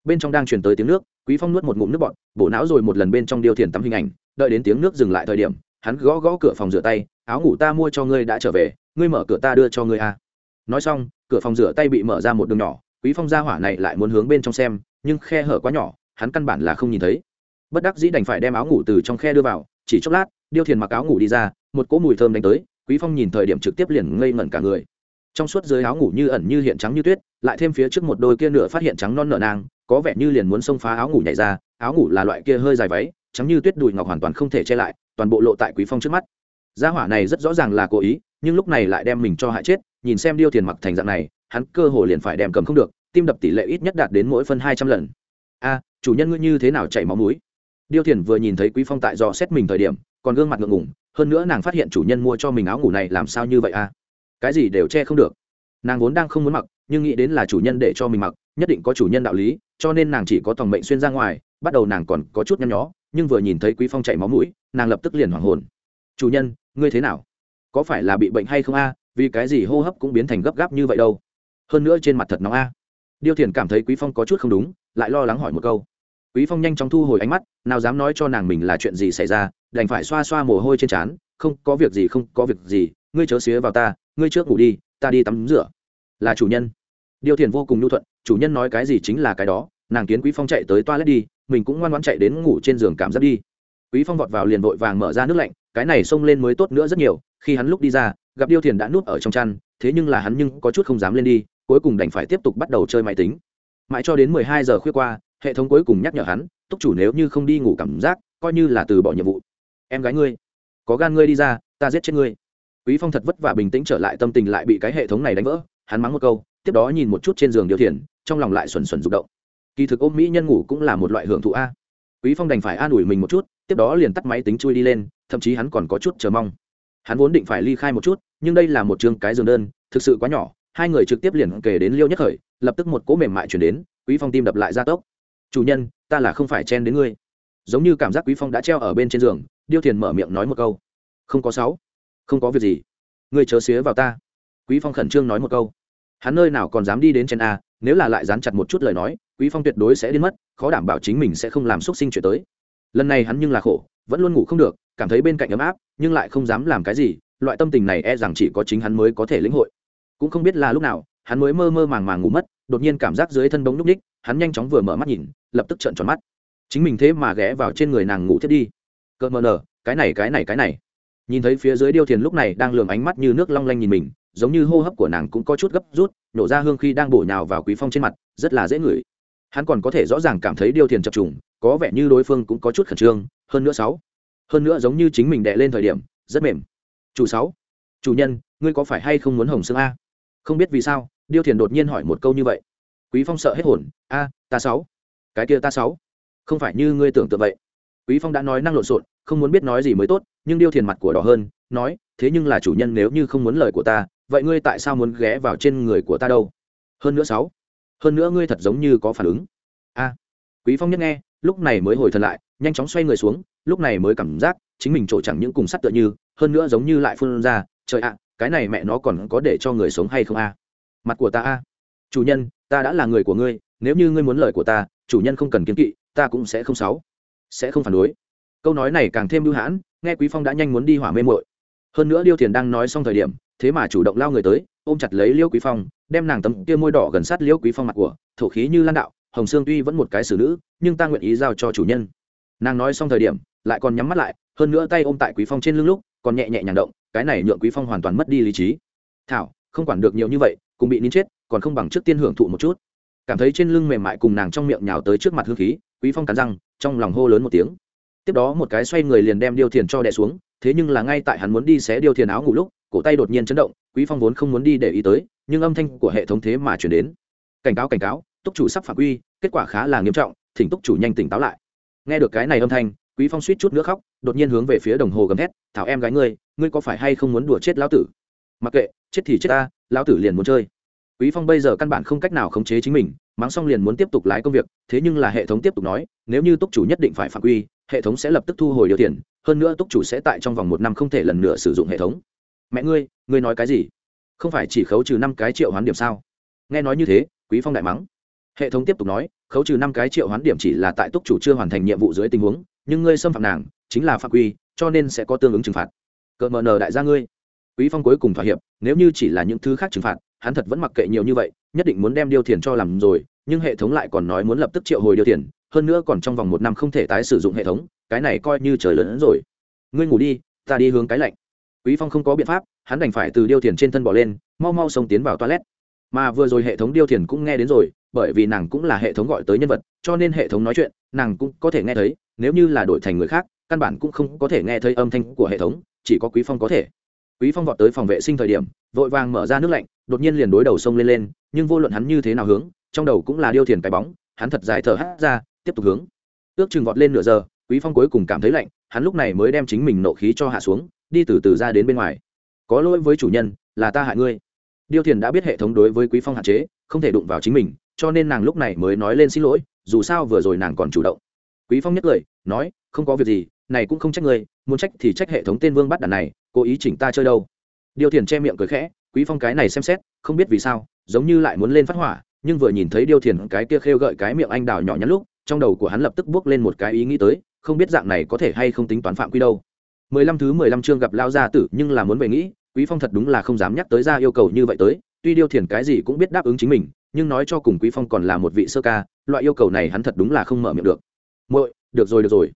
bên trong đang truyền tới tiếng nước, quý phong nuốt một ngụm nước bọt, bổ não rồi một lần bên trong điều thiền tắm hình ảnh, đợi đến tiếng nước dừng lại thời điểm, hắn gõ gõ cửa phòng rửa tay, áo ngủ ta mua cho ngươi đã trở về, ngươi mở cửa ta đưa cho ngươi a. Nói xong, cửa phòng rửa tay bị mở ra một đường nhỏ, quý phong ra hỏa này lại muốn hướng bên trong xem, nhưng khe hở quá nhỏ, hắn căn bản là không nhìn thấy. Bất đắc dĩ đành phải đem áo ngủ từ trong khe đưa vào, chỉ chốc lát, điêu thiền mặc áo ngủ đi ra, một cỗ mùi thơm đánh tới, quý phong nhìn thời điểm trực tiếp liền ngây ngẩn cả người. Trong suốt dưới áo ngủ như ẩn như hiện trắng như tuyết, lại thêm phía trước một đôi kia nửa phát hiện trắng non nở nang có vẻ như liền muốn xông phá áo ngủ nhảy ra, áo ngủ là loại kia hơi dài váy chấm như tuyết đùi ngọc hoàn toàn không thể che lại, toàn bộ lộ tại quý phong trước mắt. Gia hỏa này rất rõ ràng là cố ý, nhưng lúc này lại đem mình cho hại chết, nhìn xem điêu thiền mặc thành dạng này, hắn cơ hồ liền phải đem cầm không được, tim đập tỷ lệ ít nhất đạt đến mỗi phân hai trăm lần. A, chủ nhân ngươi như thế nào chảy máu mũi? Điêu thiền vừa nhìn thấy quý phong tại dò xét mình thời điểm, còn gương mặt ngượng ngùng, hơn nữa nàng phát hiện chủ nhân mua cho mình áo ngủ này làm sao như vậy a? Cái gì đều che không được. Nàng vốn đang không muốn mặc, nhưng nghĩ đến là chủ nhân để cho mình mặc nhất định có chủ nhân đạo lý, cho nên nàng chỉ có tòng mệnh xuyên ra ngoài, bắt đầu nàng còn có chút nhăn nhó, nhưng vừa nhìn thấy quý phong chảy máu mũi, nàng lập tức liền hoảng hồn. Chủ nhân, ngươi thế nào? Có phải là bị bệnh hay không a? Vì cái gì hô hấp cũng biến thành gấp gáp như vậy đâu? Hơn nữa trên mặt thật nóng a. Điêu thiền cảm thấy quý phong có chút không đúng, lại lo lắng hỏi một câu. Quý phong nhanh chóng thu hồi ánh mắt, nào dám nói cho nàng mình là chuyện gì xảy ra, đành phải xoa xoa mồ hôi trên trán, không có việc gì, không có việc gì, ngươi chớ xía vào ta, ngươi trước ngủ đi, ta đi tắm rửa. Là chủ nhân điêu thiền vô cùng nhu thuận, chủ nhân nói cái gì chính là cái đó, nàng kiến quý phong chạy tới toilet đi, mình cũng ngoan ngoãn chạy đến ngủ trên giường cảm giác đi. Quý phong vọt vào liền vội vàng mở ra nước lạnh, cái này xông lên mới tốt nữa rất nhiều, khi hắn lúc đi ra, gặp điêu thiền đã nuốt ở trong chăn, thế nhưng là hắn nhưng có chút không dám lên đi, cuối cùng đành phải tiếp tục bắt đầu chơi máy tính. Mãi cho đến mười hai giờ khuya qua, hệ thống cuối cùng nhắc nhở hắn, túc chủ nếu như không đi ngủ cảm giác, coi như là từ bỏ nhiệm vụ. Em gái ngươi, có gan ngươi đi ra, ta giết chết ngươi. Quý phong thật vất vả bình tĩnh trở lại, tâm tình lại bị cái hệ thống này đánh vỡ, hắn mắng một câu tiếp đó nhìn một chút trên giường điều thiền trong lòng lại xuẩn xuẩn rụng động. Kỳ thực ôm mỹ nhân ngủ cũng là một loại hưởng thụ a. Quý phong đành phải an ủi mình một chút, tiếp đó liền tắt máy tính chui đi lên, thậm chí hắn còn có chút chờ mong. Hắn vốn định phải ly khai một chút, nhưng đây là một chương cái giường đơn, thực sự quá nhỏ, hai người trực tiếp liền kể đến liêu nhất khởi, lập tức một cỗ mềm mại chuyển đến, quý phong tim đập lại ra tốc. Chủ nhân, ta là không phải chen đến ngươi. Giống như cảm giác quý phong đã treo ở bên trên giường, điêu thiền mở miệng nói một câu. Không có sáu, không có việc gì, ngươi chớ xía vào ta. Quý phong khẩn trương nói một câu hắn nơi nào còn dám đi đến trên a, nếu là lại dán chặt một chút lời nói, quý phong tuyệt đối sẽ đến mất, khó đảm bảo chính mình sẽ không làm xúc sinh chuyện tới. Lần này hắn nhưng là khổ, vẫn luôn ngủ không được, cảm thấy bên cạnh ấm áp, nhưng lại không dám làm cái gì, loại tâm tình này e rằng chỉ có chính hắn mới có thể lĩnh hội. Cũng không biết là lúc nào, hắn mới mơ mơ màng màng ngủ mất, đột nhiên cảm giác dưới thân bóng núc ních hắn nhanh chóng vừa mở mắt nhìn, lập tức trợn tròn mắt. Chính mình thế mà ghé vào trên người nàng ngủ thiết đi. Cỡ mờ nở, cái này cái này cái này. Nhìn thấy phía dưới điêu thiền lúc này đang lường ánh mắt như nước long lanh nhìn mình giống như hô hấp của nàng cũng có chút gấp rút, nổ ra hương khi đang bổ nhào vào quý phong trên mặt, rất là dễ ngửi. Hắn còn có thể rõ ràng cảm thấy điêu thiền chập trùng, có vẻ như đối phương cũng có chút khẩn trương, hơn nữa sáu. Hơn nữa giống như chính mình đệ lên thời điểm, rất mềm. Chủ sáu. Chủ nhân, ngươi có phải hay không muốn hồng xương a? Không biết vì sao, điêu thiền đột nhiên hỏi một câu như vậy. Quý phong sợ hết hồn, a, ta sáu. Cái kia ta sáu. Không phải như ngươi tưởng tượng vậy. Quý phong đã nói năng lộn xộn, không muốn biết nói gì mới tốt, nhưng điêu thiền mặt của đỏ hơn, nói, thế nhưng là chủ nhân nếu như không muốn lời của ta vậy ngươi tại sao muốn ghé vào trên người của ta đâu? Hơn nữa sáu, hơn nữa ngươi thật giống như có phản ứng. A, quý phong nhất nghe, lúc này mới hồi thần lại, nhanh chóng xoay người xuống, lúc này mới cảm giác chính mình trổ chẳng những cùng sắt tựa như, hơn nữa giống như lại phun ra, trời ạ, cái này mẹ nó còn có để cho người sống hay không a? Mặt của ta a. Chủ nhân, ta đã là người của ngươi, nếu như ngươi muốn lời của ta, chủ nhân không cần kiến kỵ, ta cũng sẽ không sáu, sẽ không phản đối. Câu nói này càng thêm lưu hãn, nghe quý phong đã nhanh muốn đi hỏa mê muội hơn nữa điêu thiền đang nói xong thời điểm, thế mà chủ động lao người tới, ôm chặt lấy liêu quý phong, đem nàng tấm kia môi đỏ gần sát liêu quý phong mặt của, thổ khí như lan đạo, hồng sương tuy vẫn một cái xử nữ, nhưng ta nguyện ý giao cho chủ nhân. Nàng nói xong thời điểm, lại còn nhắm mắt lại, hơn nữa tay ôm tại quý phong trên lưng lúc, còn nhẹ nhẹ nhàng động, cái này nhượng quý phong hoàn toàn mất đi lý trí. Thảo, không quản được nhiều như vậy, cũng bị nín chết, còn không bằng trước tiên hưởng thụ một chút. Cảm thấy trên lưng mềm mại cùng nàng trong miệng nhào tới trước mặt hương khí, quý phong cắn răng, trong lòng hô lớn một tiếng. Tiếp đó một cái xoay người liền đem điêu thiền cho đè xuống thế nhưng là ngay tại hắn muốn đi xé điêu thiền áo ngủ lúc, cổ tay đột nhiên chấn động, quý phong vốn không muốn đi để ý tới, nhưng âm thanh của hệ thống thế mà chuyển đến. Cảnh cáo cảnh cáo, túc chủ sắp phạm quy, kết quả khá là nghiêm trọng, thỉnh túc chủ nhanh tỉnh táo lại. Nghe được cái này âm thanh, quý phong suýt chút nữa khóc, đột nhiên hướng về phía đồng hồ gầm thét, thảo em gái ngươi ngươi có phải hay không muốn đùa chết lão tử? Mặc kệ, chết thì chết ta, lão tử liền muốn chơi. Quý phong bây giờ căn bản không cách nào khống chế chính mình, mắng xong liền muốn tiếp tục lái công việc, thế nhưng là hệ thống tiếp tục nói, nếu như túc chủ nhất định phải phạm quy hệ thống sẽ lập tức thu hồi điều tiền, hơn nữa túc chủ sẽ tại trong vòng một năm không thể lần nữa sử dụng hệ thống. Mẹ ngươi ngươi nói cái gì? Không phải chỉ khấu trừ năm cái triệu hoán điểm sao? Nghe nói như thế, quý phong đại mắng. Hệ thống tiếp tục nói, khấu trừ năm cái triệu hoán điểm chỉ là tại túc chủ chưa hoàn thành nhiệm vụ dưới tình huống, nhưng ngươi xâm phạm nàng, chính là phạm quy, cho nên sẽ có tương ứng trừng phạt. Cỡ mờ nờ đại gia ngươi. Quý phong cuối cùng thỏa hiệp, nếu như chỉ là những thứ khác trừng phạt, hắn thật vẫn mặc kệ nhiều như vậy, nhất định muốn đem điều thiền cho làm rồi, nhưng hệ thống lại còn nói muốn lập tức triệu hồi điều thiền hơn nữa còn trong vòng một năm không thể tái sử dụng hệ thống, cái này coi như trời lớn hơn rồi. Ngươi ngủ đi, ta đi hướng cái lạnh. Quý phong không có biện pháp, hắn đành phải từ điêu thiền trên thân bỏ lên, mau mau xông tiến vào toilet. Mà vừa rồi hệ thống điêu thiền cũng nghe đến rồi, bởi vì nàng cũng là hệ thống gọi tới nhân vật, cho nên hệ thống nói chuyện, nàng cũng có thể nghe thấy, nếu như là đổi thành người khác, căn bản cũng không có thể nghe thấy âm thanh của hệ thống, chỉ có quý phong có thể. Quý phong vọt tới phòng vệ sinh thời điểm, vội vàng mở ra nước lạnh, đột nhiên liền đối đầu sông lên lên, nhưng vô luận hắn như thế nào hướng, trong đầu cũng là điêu thiền cái bóng, hắn thật dài thở hắt ra tiếp tục hướng. Ước chừng vọt lên nửa giờ, quý phong cuối cùng cảm thấy lạnh, hắn lúc này mới đem chính mình nộ khí cho hạ xuống, đi từ từ ra đến bên ngoài. Có lỗi với chủ nhân, là ta hại ngươi. Điêu thiền đã biết hệ thống đối với quý phong hạn chế, không thể đụng vào chính mình, cho nên nàng lúc này mới nói lên xin lỗi, dù sao vừa rồi nàng còn chủ động. Quý phong nhất lời nói, không có việc gì, này cũng không trách ngươi, muốn trách thì trách hệ thống tên vương bắt đàn này, cố ý chỉnh ta chơi đâu. Điêu thiền che miệng cười khẽ, quý phong cái này xem xét, không biết vì sao, giống như lại muốn lên phát hỏa, nhưng vừa nhìn thấy điêu thiền cái kia khêu gợi cái miệng anh đào nhỏ nhắn lúc trong đầu của hắn lập tức bước lên một cái ý nghĩ tới, không biết dạng này có thể hay không tính toán phạm quy đâu. Mười lăm thứ mười lăm chương gặp lao gia tử, nhưng là muốn về nghĩ, quý phong thật đúng là không dám nhắc tới ra yêu cầu như vậy tới, tuy điêu thiền cái gì cũng biết đáp ứng chính mình, nhưng nói cho cùng quý phong còn là một vị sơ ca, loại yêu cầu này hắn thật đúng là không mở miệng được. Muội, được rồi được rồi.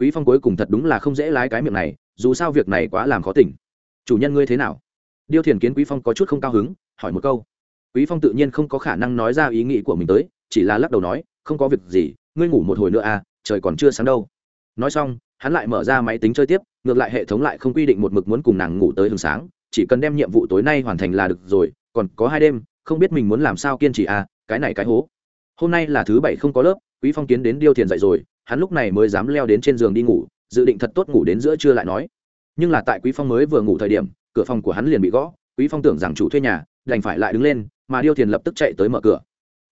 Quý phong cuối cùng thật đúng là không dễ lái cái miệng này, dù sao việc này quá làm khó tỉnh. Chủ nhân ngươi thế nào? Điêu thiền kiến quý phong có chút không cao hứng, hỏi một câu. Quý phong tự nhiên không có khả năng nói ra ý nghĩ của mình tới, chỉ là lắc đầu nói, không có việc gì ngươi ngủ một hồi nữa à trời còn chưa sáng đâu. Nói xong, hắn lại mở ra máy tính chơi tiếp, ngược lại hệ thống lại không quy định một mực muốn cùng nàng ngủ tới hừng sáng, chỉ cần đem nhiệm vụ tối nay hoàn thành là được rồi, còn có hai đêm, không biết mình muốn làm sao kiên trì à cái này cái hố. Hôm nay là thứ bảy không có lớp, quý phong kiến đến điêu thiền dậy rồi, hắn lúc này mới dám leo đến trên giường đi ngủ, dự định thật tốt ngủ đến giữa trưa lại nói. Nhưng là tại quý phong mới vừa ngủ thời điểm, cửa phòng của hắn liền bị gõ, quý phong tưởng rằng chủ thuê nhà, đành phải lại đứng lên, mà điêu thiền lập tức chạy tới mở cửa.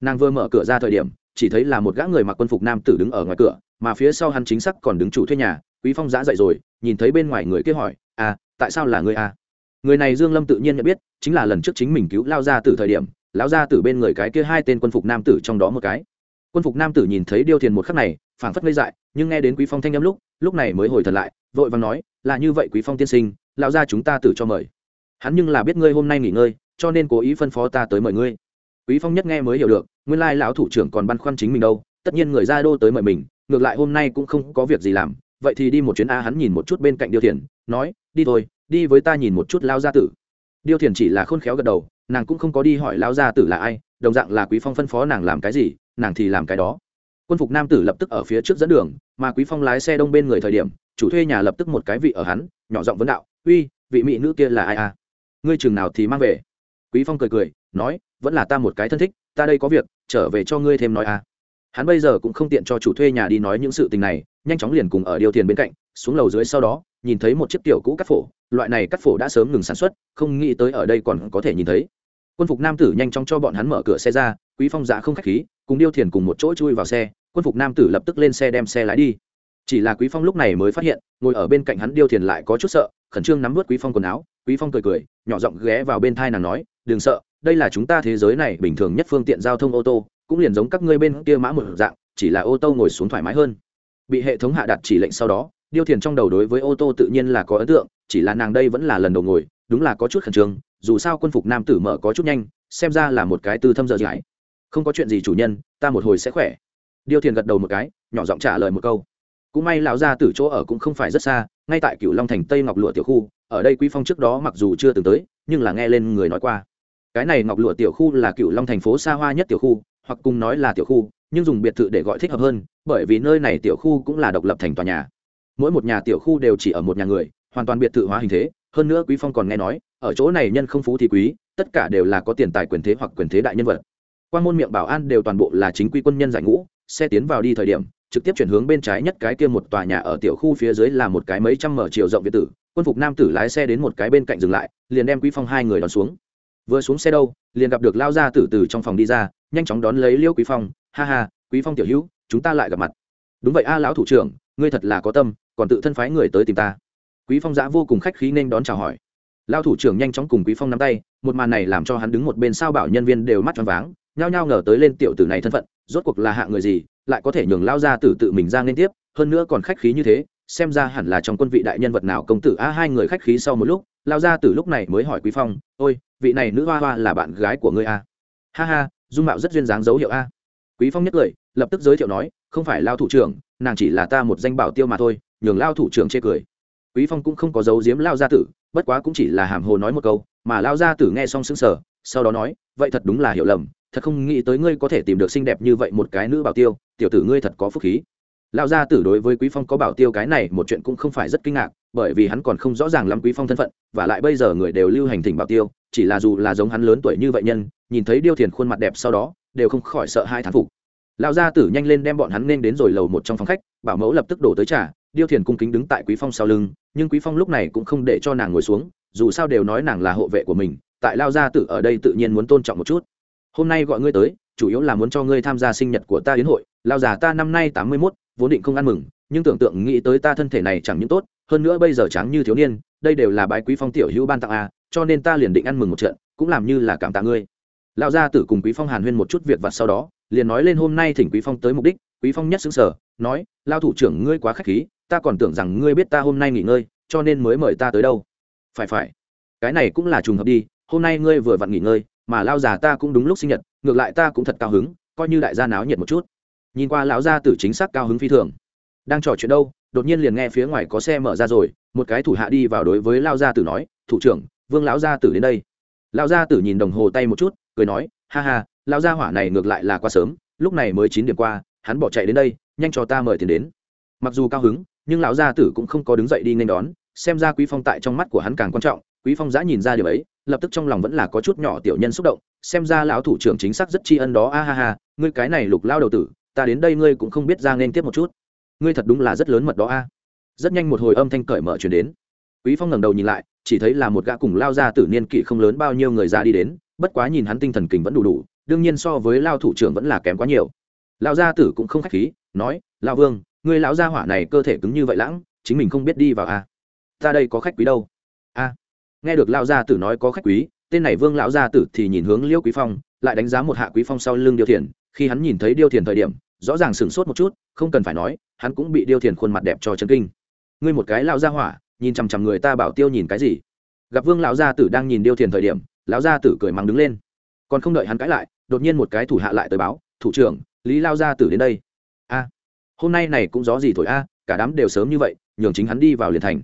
Nàng vừa mở cửa ra thời điểm chỉ thấy là một gã người mặc quân phục nam tử đứng ở ngoài cửa, mà phía sau hắn chính xác còn đứng chủ thuê nhà, quý phong giã dậy rồi, nhìn thấy bên ngoài người kia hỏi à tại sao là người à? Người này dương lâm tự nhiên nhận biết, chính là lần trước chính mình cứu lao ra từ thời điểm, lão ra từ bên người cái kia hai tên quân phục nam tử trong đó một cái. Quân phục nam tử nhìn thấy điêu thiền một khắc này, phảng phất ngây dại, nhưng nghe đến quý phong thanh âm lúc lúc này mới hồi thật lại, vội vàng nói, là như vậy quý phong tiên sinh, lão gia chúng ta tử cho mời. Hắn nhưng là biết ngươi hôm nay nghỉ ngơi, cho nên cố ý phân phó ta tới mời ngươi quý phong nhất nghe mới hiểu được, nguyên lai lão thủ trưởng còn băn khoăn chính mình đâu, tất nhiên người ra đô tới mời mình, ngược lại hôm nay cũng không có việc gì làm, vậy thì đi một chuyến a hắn nhìn một chút bên cạnh điêu thiền nói, đi thôi, đi với ta nhìn một chút lao gia tử. Điêu thiền chỉ là khôn khéo gật đầu, nàng cũng không có đi hỏi lao gia tử là ai, đồng dạng là quý phong phân phó nàng làm cái gì, nàng thì làm cái đó. Quân phục nam tử lập tức ở phía trước dẫn đường, mà quý phong lái xe đông bên người thời điểm, chủ thuê nhà lập tức một cái vị ở hắn, nhỏ giọng vấn đạo, uy, vị mỹ nữ kia là ai à ngươi chừng nào thì mang về? Quý phong cười cười, nói, vẫn là ta một cái thân thích, ta đây có việc, trở về cho ngươi thêm nói à. Hắn bây giờ cũng không tiện cho chủ thuê nhà đi nói những sự tình này, nhanh chóng liền cùng ở điều tiền bên cạnh, xuống lầu dưới sau đó, nhìn thấy một chiếc tiểu cũ cắt phổ, loại này cắt phổ đã sớm ngừng sản xuất, không nghĩ tới ở đây còn có thể nhìn thấy. Quân phục nam tử nhanh chóng cho bọn hắn mở cửa xe ra, quý phong dạ không khách khí, cùng điêu thiền cùng một chỗ chui vào xe, quân phục nam tử lập tức lên xe đem xe lái đi. Chỉ là quý phong lúc này mới phát hiện, ngồi ở bên cạnh hắn điêu thiền lại có chút sợ, khẩn trương nắm vớt quý phong quần áo, quý phong cười cười, nhỏ giọng ghé vào bên thai nàng nói đừng sợ, đây là chúng ta thế giới này bình thường nhất phương tiện giao thông ô tô, cũng liền giống các ngươi bên kia mã một dạng, chỉ là ô tô ngồi xuống thoải mái hơn. Bị hệ thống hạ đặt chỉ lệnh sau đó, điêu thiền trong đầu đối với ô tô tự nhiên là có ấn tượng, chỉ là nàng đây vẫn là lần đầu ngồi, đúng là có chút khẩn trương, dù sao quân phục nam tử mở có chút nhanh, xem ra là một cái tư thâm dở dãi không có chuyện gì chủ nhân, ta một hồi sẽ khỏe. Điêu thiền gật đầu một cái, nhỏ giọng trả lời một câu. Cũng may lão gia tử chỗ ở cũng không phải rất xa, ngay tại cửu long thành tây ngọc lụa tiểu khu, ở đây quý phong trước đó mặc dù chưa từng tới, nhưng là nghe lên người nói qua cái này ngọc lụa tiểu khu là cựu long thành phố xa hoa nhất tiểu khu, hoặc cùng nói là tiểu khu, nhưng dùng biệt thự để gọi thích hợp hơn, bởi vì nơi này tiểu khu cũng là độc lập thành tòa nhà. Mỗi một nhà tiểu khu đều chỉ ở một nhà người, hoàn toàn biệt thự hóa hình thế, hơn nữa quý phong còn nghe nói, ở chỗ này nhân không phú thì quý, tất cả đều là có tiền tài quyền thế hoặc quyền thế đại nhân vật. Quan môn miệng bảo an đều toàn bộ là chính quy quân nhân giải ngũ xe tiến vào đi thời điểm, trực tiếp chuyển hướng bên trái nhất cái kia một tòa nhà ở tiểu khu phía dưới là một cái mấy trăm mở chiều rộng việt tử, quân phục nam tử lái xe đến một cái bên cạnh dừng lại, liền đem quý phong hai người đón xuống vừa xuống xe đâu, liền gặp được lao ra tử từ trong phòng đi ra, nhanh chóng đón lấy liêu quý phong. Ha ha, quý phong tiểu hữu, chúng ta lại gặp mặt. Đúng vậy a, lão thủ trưởng, ngươi thật là có tâm, còn tự thân phái người tới tìm ta. Quý phong giã vô cùng khách khí nên đón chào hỏi. Lao thủ trưởng nhanh chóng cùng quý phong nắm tay, một màn này làm cho hắn đứng một bên sao bảo nhân viên đều mắt tròn váng, nhao nhao ngờ tới lên tiểu tử này thân phận, rốt cuộc là hạ người gì, lại có thể nhường lao ra tử tự mình ra liên tiếp, hơn nữa còn khách khí như thế, xem ra hẳn là trong quân vị đại nhân vật nào công tử. A, hai người khách khí sau một lúc, lao ra tử lúc này mới hỏi quý phong, ôi vị này nữ hoa hoa là bạn gái của ngươi a. Ha ha, dung mạo rất duyên dáng dấu hiệu a. Quý phong nhất cười lập tức giới thiệu nói, không phải lao thủ trưởng, nàng chỉ là ta một danh bảo tiêu mà thôi, nhường lao thủ trưởng chê cười. Quý phong cũng không có giấu giếm lao gia tử, bất quá cũng chỉ là hàm hồ nói một câu, mà lao gia tử nghe xong sững sờ, sau đó nói, vậy thật đúng là hiểu lầm, thật không nghĩ tới ngươi có thể tìm được xinh đẹp như vậy một cái nữ bảo tiêu, tiểu tử ngươi thật có phúc khí. Lao gia tử đối với quý phong có bảo tiêu cái này một chuyện cũng không phải rất kinh ngạc bởi vì hắn còn không rõ ràng lắm quý phong thân phận và lại bây giờ người đều lưu hành thỉnh bảo tiêu chỉ là dù là giống hắn lớn tuổi như vậy nhân nhìn thấy điêu thiền khuôn mặt đẹp sau đó đều không khỏi sợ hai thán phục. Lão gia tử nhanh lên đem bọn hắn nên đến rồi lầu một trong phòng khách bảo mẫu lập tức đổ tới trả điêu thiền cung kính đứng tại quý phong sau lưng nhưng quý phong lúc này cũng không để cho nàng ngồi xuống dù sao đều nói nàng là hộ vệ của mình tại lao gia tử ở đây tự nhiên muốn tôn trọng một chút. Hôm nay gọi ngươi tới chủ yếu là muốn cho ngươi tham gia sinh nhật của ta đến hội lao già ta năm nay tám mươi 81, vốn định không ăn mừng nhưng tưởng tượng nghĩ tới ta thân thể này chẳng những tốt, hơn nữa bây giờ trắng như thiếu niên, đây đều là bái quý phong tiểu hữu ban tặng a, cho nên ta liền định ăn mừng một trận, cũng làm như là cảm tạ ngươi. Lão gia tử cùng quý phong hàn huyên một chút việc vặt sau đó, liền nói lên hôm nay thỉnh quý phong tới mục đích, quý phong nhất xứng sở, nói lao thủ trưởng ngươi quá khách khí, ta còn tưởng rằng ngươi biết ta hôm nay nghỉ ngơi, cho nên mới mời ta tới đâu. Phải phải, cái này cũng là trùng hợp đi, hôm nay ngươi vừa vặn nghỉ ngơi, mà lao già ta cũng đúng lúc sinh nhật, ngược lại ta cũng thật cao hứng, coi như đại gia náo nhiệt một chút. Nhìn qua lão gia tử chính xác cao hứng phi thường đang trò chuyện đâu, đột nhiên liền nghe phía ngoài có xe mở ra rồi, một cái thủ hạ đi vào đối với lao gia tử nói, thủ trưởng, vương lão gia tử đến đây. Lão gia tử nhìn đồng hồ tay một chút, cười nói, ha ha, lão gia hỏa này ngược lại là quá sớm, lúc này mới chín điểm qua, hắn bỏ chạy đến đây, nhanh cho ta mời tiền đến. Mặc dù cao hứng, nhưng lão gia tử cũng không có đứng dậy đi nên đón, xem ra quý phong tại trong mắt của hắn càng quan trọng, quý phong giã nhìn ra điều ấy, lập tức trong lòng vẫn là có chút nhỏ tiểu nhân xúc động, xem ra lão thủ trưởng chính xác rất tri ân đó, a ha ha, ngươi cái này lục lao đầu tử, ta đến đây ngươi cũng không biết ra nên tiếp một chút ngươi thật đúng là rất lớn mật đó a. Rất nhanh một hồi âm thanh cởi mở chuyển đến. Quý phong ngẩng đầu nhìn lại, chỉ thấy là một gã cùng lao ra tử niên kỷ không lớn bao nhiêu người ra đi đến, bất quá nhìn hắn tinh thần kình vẫn đủ đủ, đương nhiên so với lao thủ trưởng vẫn là kém quá nhiều. Lao gia tử cũng không khách khí, nói, lao vương người lão gia hỏa này cơ thể cứng như vậy lãng, chính mình không biết đi vào a. Ta đây có khách quý đâu. A. Nghe được lao gia tử nói có khách quý, tên này vương lão gia tử thì nhìn hướng liêu quý phong, lại đánh giá một hạ quý phong sau lưng điêu thiền. Khi hắn nhìn thấy điêu thiền thời điểm rõ ràng sửng sốt một chút, không cần phải nói, hắn cũng bị điêu thiền khuôn mặt đẹp cho chân kinh. Ngươi một cái lao ra hỏa, nhìn chằm chằm người ta bảo tiêu nhìn cái gì? Gặp vương lão gia tử đang nhìn điêu thiền thời điểm, lão gia tử cười mắng đứng lên. Còn không đợi hắn cãi lại, đột nhiên một cái thủ hạ lại tới báo, thủ trưởng, lý lao gia tử đến đây. A, hôm nay này cũng gió gì thổi a, cả đám đều sớm như vậy, nhường chính hắn đi vào liền thành.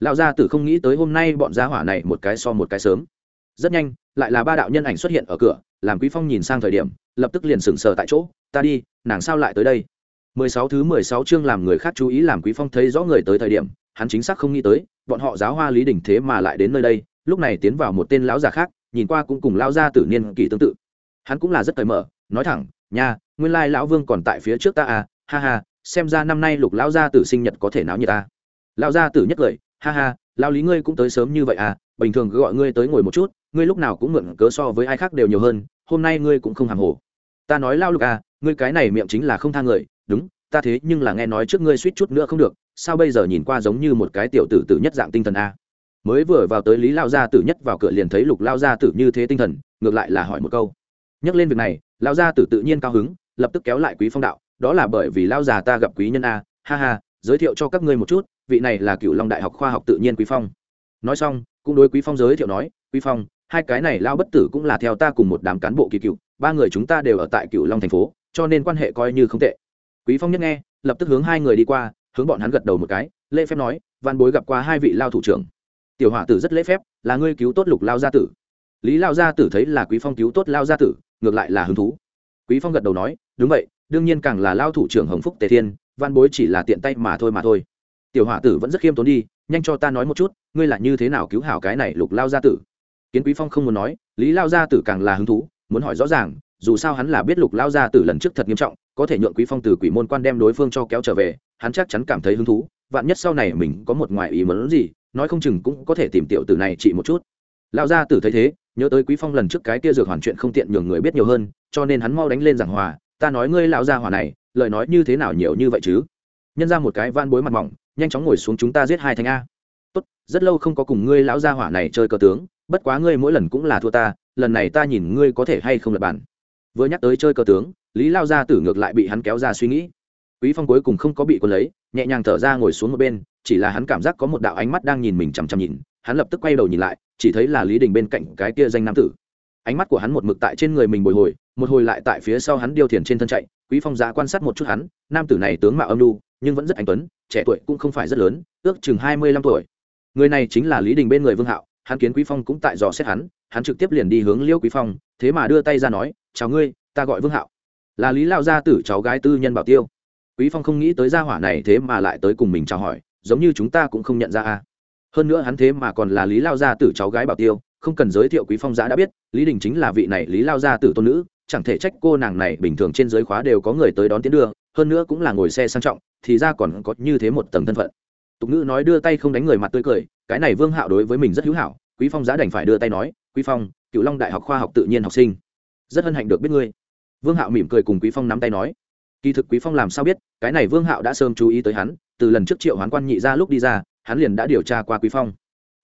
Lão gia tử không nghĩ tới hôm nay bọn gia hỏa này một cái so một cái sớm. Rất nhanh, lại là ba đạo nhân ảnh xuất hiện ở cửa, làm quý phong nhìn sang thời điểm, lập tức liền sừng sờ tại chỗ ta đi, nàng sao lại tới đây? 16 thứ 16 chương làm người khác chú ý làm quý phong thấy rõ người tới thời điểm, hắn chính xác không nghĩ tới, bọn họ giáo hoa lý đỉnh thế mà lại đến nơi đây, lúc này tiến vào một tên lão già khác, nhìn qua cũng cùng lão gia tử niên kỳ tương tự. Hắn cũng là rất cởi mở, nói thẳng, nha, nguyên lai lão vương còn tại phía trước ta à ha ha, xem ra năm nay lục lão gia tử sinh nhật có thể náo như ta. Lão gia tử nhất cười ha ha, lão lý ngươi cũng tới sớm như vậy à bình thường cứ gọi ngươi tới ngồi một chút, ngươi lúc nào cũng mượn cớ so với ai khác đều nhiều hơn, hôm nay ngươi cũng không hàng hồ. Ta nói lao lục à ngươi cái này miệng chính là không tha người, đúng, ta thế nhưng là nghe nói trước ngươi suýt chút nữa không được, sao bây giờ nhìn qua giống như một cái tiểu tử tử nhất dạng tinh thần a? Mới vừa vào tới lý lao gia tử nhất vào cửa liền thấy lục lao gia tử như thế tinh thần, ngược lại là hỏi một câu. Nhắc lên việc này, lao gia tử tự nhiên cao hứng, lập tức kéo lại quý phong đạo, đó là bởi vì lao già ta gặp quý nhân a, ha ha, giới thiệu cho các ngươi một chút, vị này là cựu long đại học khoa học tự nhiên quý phong. Nói xong, cũng đối quý phong giới thiệu nói, quý phong, hai cái này lao bất tử cũng là theo ta cùng một đám cán bộ kỳ cựu, ba người chúng ta đều ở tại cựu long thành phố cho nên quan hệ coi như không tệ. Quý phong nhất nghe, lập tức hướng hai người đi qua, hướng bọn hắn gật đầu một cái, lễ phép nói, văn bối gặp qua hai vị lao thủ trưởng. Tiểu hỏa tử rất lễ phép, là ngươi cứu tốt lục lao gia tử. Lý lao gia tử thấy là quý phong cứu tốt lao gia tử, ngược lại là hứng thú. Quý phong gật đầu nói, đúng vậy, đương nhiên càng là lao thủ trưởng hồng phúc tề thiên, văn bối chỉ là tiện tay mà thôi mà thôi. Tiểu hỏa tử vẫn rất khiêm tốn đi, nhanh cho ta nói một chút, ngươi là như thế nào cứu hảo cái này lục lao gia tử? Kiến quý phong không muốn nói, lý lao gia tử càng là hứng thú, muốn hỏi rõ ràng dù sao hắn là biết lục lao gia tử lần trước thật nghiêm trọng, có thể nhượng quý phong từ quỷ môn quan đem đối phương cho kéo trở về, hắn chắc chắn cảm thấy hứng thú, vạn nhất sau này mình có một ngoại ý muốn gì, nói không chừng cũng có thể tìm tiểu tử này trị một chút. Lao gia tử thấy thế, nhớ tới quý phong lần trước cái kia dược hoàn chuyện không tiện nhường người biết nhiều hơn, cho nên hắn mau đánh lên giảng hòa, ta nói ngươi lão gia hỏa này, lời nói như thế nào nhiều như vậy chứ? Nhân ra một cái van bối mặt mỏng, nhanh chóng ngồi xuống chúng ta giết hai thanh a. Tốt, rất lâu không có cùng ngươi lão gia hỏa này chơi cờ tướng, bất quá ngươi mỗi lần cũng là thua ta, lần này ta nhìn ngươi có thể hay không lập bản vừa nhắc tới chơi cờ tướng, lý lao gia tử ngược lại bị hắn kéo ra suy nghĩ. Quý phong cuối cùng không có bị quân lấy, nhẹ nhàng thở ra ngồi xuống một bên, chỉ là hắn cảm giác có một đạo ánh mắt đang nhìn mình chằm chằm nhìn, hắn lập tức quay đầu nhìn lại, chỉ thấy là lý đình bên cạnh cái kia danh nam tử. Ánh mắt của hắn một mực tại trên người mình bồi hồi, một hồi lại tại phía sau hắn điêu thiền trên thân chạy, quý phong giá quan sát một chút hắn, nam tử này tướng mạo âm lu nhưng vẫn rất anh tuấn, trẻ tuổi cũng không phải rất lớn, ước chừng hai mươi lăm tuổi. Người này chính là lý đình bên người vương hạo, hắn kiến quý phong cũng tại dò xét hắn hắn trực tiếp liền đi hướng liêu quý phong, thế mà đưa tay ra nói, chào ngươi, ta gọi vương hạo. Là lý lao gia tử cháu gái tư nhân bảo tiêu. Quý phong không nghĩ tới gia hỏa này thế mà lại tới cùng mình chào hỏi, giống như chúng ta cũng không nhận ra a. Hơn nữa hắn thế mà còn là lý lao gia tử cháu gái bảo tiêu, không cần giới thiệu quý phong giã đã biết, lý đình chính là vị này lý lao gia tử tôn nữ, chẳng thể trách cô nàng này bình thường trên giới khóa đều có người tới đón tiến đưa, hơn nữa cũng là ngồi xe sang trọng, thì ra còn có như thế một tầng thân phận. Tục ngữ nói đưa tay không đánh người mặt tươi cười, cái này vương hạo đối với mình rất hữu hảo, quý phong giã đành phải đưa tay nói quý phong cựu long đại học khoa học tự nhiên học sinh. Rất hân hạnh được biết ngươi. Vương hạo mỉm cười cùng quý phong nắm tay nói. Kỳ thực quý phong làm sao biết cái này vương hạo đã sớm chú ý tới hắn từ lần trước triệu hoán quan nhị ra lúc đi ra hắn liền đã điều tra qua quý phong.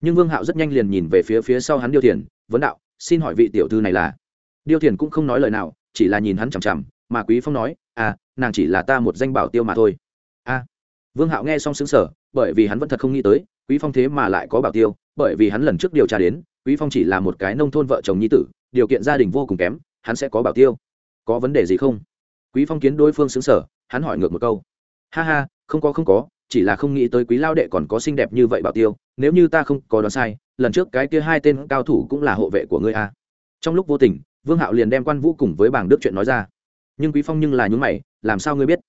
Nhưng vương hạo rất nhanh liền nhìn về phía phía sau hắn điêu thiền vấn đạo xin hỏi vị tiểu thư này là? Điêu thiền cũng không nói lời nào chỉ là nhìn hắn chằm chằm mà quý phong nói à nàng chỉ là ta một danh bảo tiêu mà thôi. A. À, vương hạo nghe xong xứng sở bởi vì hắn vẫn thật không nghĩ tới quý phong thế mà lại có bảo tiêu bởi vì hắn lần trước điều tra đến quý phong chỉ là một cái nông thôn vợ chồng nhi tử, điều kiện gia đình vô cùng kém, hắn sẽ có bảo tiêu. Có vấn đề gì không? Quý phong kiến đối phương xứng sở hắn hỏi ngược một câu. Ha ha, không có không có, chỉ là không nghĩ tới quý lao đệ còn có xinh đẹp như vậy bảo tiêu, nếu như ta không có đoán sai, lần trước cái kia hai tên cao thủ cũng là hộ vệ của ngươi a. Trong lúc vô tình, vương hạo liền đem quan vũ cùng với bảng đức chuyện nói ra. Nhưng quý phong nhưng là nhún mày, làm sao ngươi biết?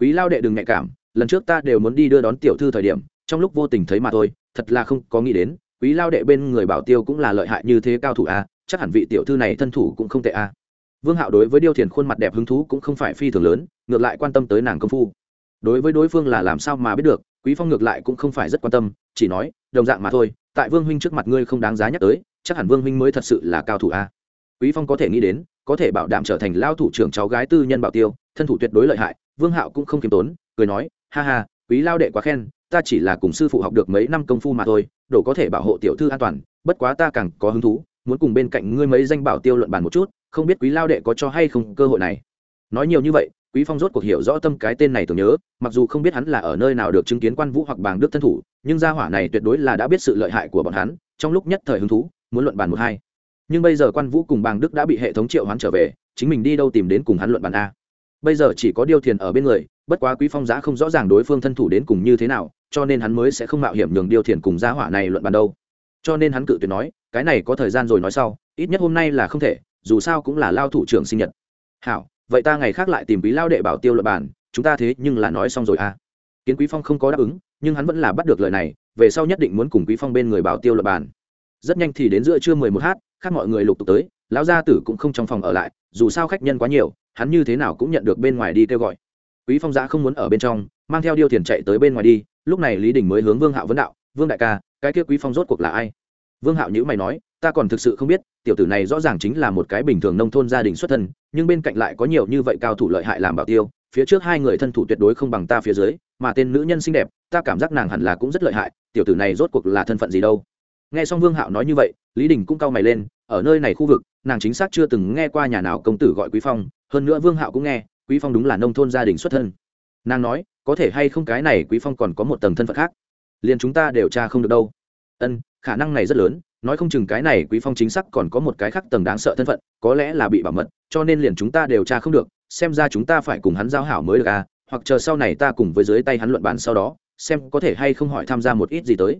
Quý lao đệ đừng nhạy cảm, lần trước ta đều muốn đi đưa đón tiểu thư thời điểm, trong lúc vô tình thấy mà thôi, thật là không có nghĩ đến quý lao đệ bên người bảo tiêu cũng là lợi hại như thế cao thủ a, chắc hẳn vị tiểu thư này thân thủ cũng không tệ a. Vương hạo đối với điêu thiền khuôn mặt đẹp hứng thú cũng không phải phi thường lớn, ngược lại quan tâm tới nàng công phu. Đối với đối phương là làm sao mà biết được, quý phong ngược lại cũng không phải rất quan tâm, chỉ nói, đồng dạng mà thôi, tại vương huynh trước mặt ngươi không đáng giá nhắc tới, chắc hẳn vương huynh mới thật sự là cao thủ a. Quý phong có thể nghĩ đến, có thể bảo đảm trở thành lao thủ trưởng cháu gái tư nhân bảo tiêu, thân thủ tuyệt đối lợi hại, vương hạo cũng không kiêm tốn, cười nói, ha ha, quý lao đệ quá khen ta chỉ là cùng sư phụ học được mấy năm công phu mà thôi đủ có thể bảo hộ tiểu thư an toàn, bất quá ta càng có hứng thú, muốn cùng bên cạnh ngươi mấy danh bảo tiêu luận bàn một chút, không biết quý lao đệ có cho hay không cơ hội này. Nói nhiều như vậy, quý phong rốt cuộc hiểu rõ tâm cái tên này tưởng nhớ, mặc dù không biết hắn là ở nơi nào được chứng kiến quan vũ hoặc bàng đức thân thủ, nhưng gia hỏa này tuyệt đối là đã biết sự lợi hại của bọn hắn, trong lúc nhất thời hứng thú, muốn luận bàn một hai. Nhưng bây giờ quan vũ cùng bàng đức đã bị hệ thống triệu hoán trở về, chính mình đi đâu tìm đến cùng hắn luận bàn a bây giờ chỉ có điêu thiền ở bên người, bất quá quý phong giá không rõ ràng đối phương thân thủ đến cùng như thế nào, cho nên hắn mới sẽ không mạo hiểm nhường điêu thiền cùng Giá hỏa này luận bàn đâu. Cho nên hắn cự tuyệt nói, cái này có thời gian rồi nói sau, ít nhất hôm nay là không thể, dù sao cũng là lao thủ trưởng sinh nhật. Hảo, vậy ta ngày khác lại tìm quý lao đệ bảo tiêu luận bàn, chúng ta thế nhưng là nói xong rồi à? Kiến quý phong không có đáp ứng, nhưng hắn vẫn là bắt được lời này, về sau nhất định muốn cùng quý phong bên người bảo tiêu luận bàn. Rất nhanh thì đến giữa trưa mười một h khác mọi người lục tục tới, lão gia tử cũng không trong phòng ở lại, dù sao khách nhân quá nhiều hắn như thế nào cũng nhận được bên ngoài đi kêu gọi. Quý phong giã không muốn ở bên trong, mang theo điêu tiền chạy tới bên ngoài đi, lúc này lý đình mới hướng vương hạo vấn đạo, vương đại ca, cái kia quý phong rốt cuộc là ai? Vương hạo nhữ mày nói, ta còn thực sự không biết, tiểu tử này rõ ràng chính là một cái bình thường nông thôn gia đình xuất thân, nhưng bên cạnh lại có nhiều như vậy cao thủ lợi hại làm bảo tiêu, phía trước hai người thân thủ tuyệt đối không bằng ta phía dưới, mà tên nữ nhân xinh đẹp, ta cảm giác nàng hẳn là cũng rất lợi hại, tiểu tử này rốt cuộc là thân phận gì đâu? Nghe xong vương hạo nói như vậy, lý đình cũng cau mày lên, ở nơi này khu vực, nàng chính xác chưa từng nghe qua nhà nào công tử gọi quý phong hơn nữa vương hạo cũng nghe, quý phong đúng là nông thôn gia đình xuất thân. Nàng nói, có thể hay không cái này quý phong còn có một tầng thân phận khác? Liền chúng ta điều tra không được đâu. Ân, khả năng này rất lớn, nói không chừng cái này quý phong chính xác còn có một cái khác tầng đáng sợ thân phận, có lẽ là bị bảo mật, cho nên liền chúng ta điều tra không được, xem ra chúng ta phải cùng hắn giao hảo mới được à hoặc chờ sau này ta cùng với dưới tay hắn luận bàn sau đó, xem có thể hay không hỏi tham gia một ít gì tới.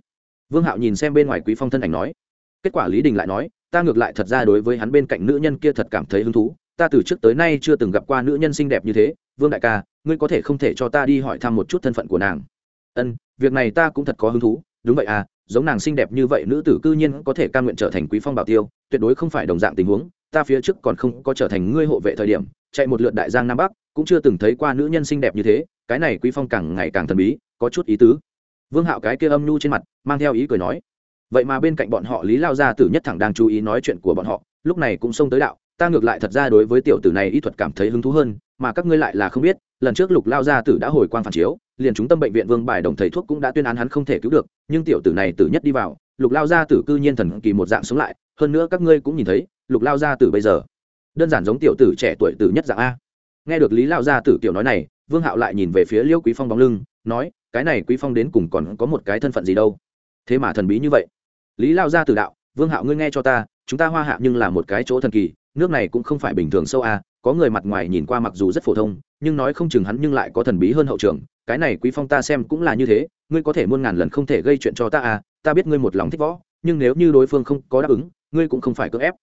Vương hạo nhìn xem bên ngoài quý phong thân ảnh nói, kết quả lý đình lại nói, ta ngược lại thật ra đối với hắn bên cạnh nữ nhân kia thật cảm thấy hứng thú ta từ trước tới nay chưa từng gặp qua nữ nhân xinh đẹp như thế, vương đại ca, ngươi có thể không thể cho ta đi hỏi thăm một chút thân phận của nàng? Ân, việc này ta cũng thật có hứng thú, đúng vậy à giống nàng xinh đẹp như vậy nữ tử cư nhiên có thể ca nguyện trở thành quý phong bảo tiêu, tuyệt đối không phải đồng dạng tình huống, ta phía trước còn không có trở thành ngươi hộ vệ thời điểm, chạy một lượt đại giang nam bắc, cũng chưa từng thấy qua nữ nhân xinh đẹp như thế, cái này quý phong càng ngày càng thần bí, có chút ý tứ. Vương hạo cái kia âm nhu trên mặt, mang theo ý cười nói. Vậy mà bên cạnh bọn họ lý lao gia tử nhất thẳng đang chú ý nói chuyện của bọn họ, lúc này cũng xông tới đạo ta ngược lại thật ra đối với tiểu tử này y thuật cảm thấy hứng thú hơn, mà các ngươi lại là không biết, lần trước lục lao gia tử đã hồi quan phản chiếu, liền chúng tâm bệnh viện vương bài đồng thầy thuốc cũng đã tuyên án hắn không thể cứu được, nhưng tiểu tử này tử nhất đi vào, lục lao gia tử cư nhiên thần kỳ một dạng sống lại, hơn nữa các ngươi cũng nhìn thấy, lục lao gia tử bây giờ, đơn giản giống tiểu tử trẻ tuổi tử nhất dạng a. Nghe được lý lao gia tử tiểu nói này, vương hạo lại nhìn về phía liêu quý phong bóng lưng, nói, cái này quý phong đến cùng còn có một cái thân phận gì đâu? Thế mà thần bí như vậy. Lý lao gia tử đạo, vương hạo ngươi nghe cho ta, chúng ta hoa hạ nhưng là một cái chỗ thần kỳ nước này cũng không phải bình thường sâu a, có người mặt ngoài nhìn qua mặc dù rất phổ thông, nhưng nói không chừng hắn nhưng lại có thần bí hơn hậu trường. Cái này quý phong ta xem cũng là như thế, ngươi có thể muôn ngàn lần không thể gây chuyện cho ta à ta biết ngươi một lòng thích võ, nhưng nếu như đối phương không có đáp ứng, ngươi cũng không phải cưỡng ép.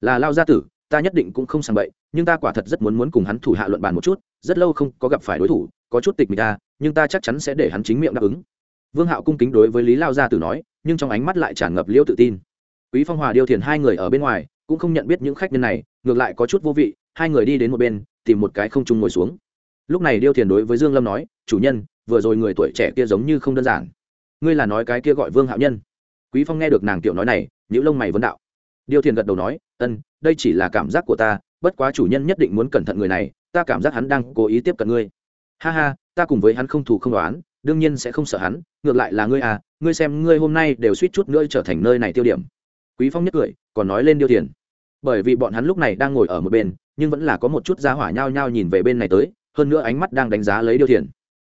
Là lao gia tử, ta nhất định cũng không sàng bậy, nhưng ta quả thật rất muốn muốn cùng hắn thủ hạ luận bàn một chút, rất lâu không có gặp phải đối thủ, có chút tịch mịch ta nhưng ta chắc chắn sẽ để hắn chính miệng đáp ứng. Vương hạo cung kính đối với lý lao gia tử nói, nhưng trong ánh mắt lại tràn ngập liêu tự tin. Quý phong hòa điêu thiền hai người ở bên ngoài cũng không nhận biết những khách nhân này, ngược lại có chút vô vị, hai người đi đến một bên, tìm một cái không chung ngồi xuống. Lúc này điêu thiền đối với dương lâm nói, chủ nhân, vừa rồi người tuổi trẻ kia giống như không đơn giản. Ngươi là nói cái kia gọi vương hạo nhân. Quý phong nghe được nàng tiểu nói này những lông mày vấn đạo. Điêu thiền gật đầu nói, ân, đây chỉ là cảm giác của ta, bất quá chủ nhân nhất định muốn cẩn thận người này, ta cảm giác hắn đang cố ý tiếp cận ngươi. Ha ha, ta cùng với hắn không thù không đoán đương nhiên sẽ không sợ hắn, ngược lại là ngươi à ngươi xem ngươi hôm nay đều suýt chút nữa trở thành nơi này tiêu điểm. Quý phong nhất cười, còn nói lên điêu thiền bởi vì bọn hắn lúc này đang ngồi ở một bên, nhưng vẫn là có một chút giá hỏa nhao nhao nhìn về bên này tới, hơn nữa ánh mắt đang đánh giá lấy điêu thiền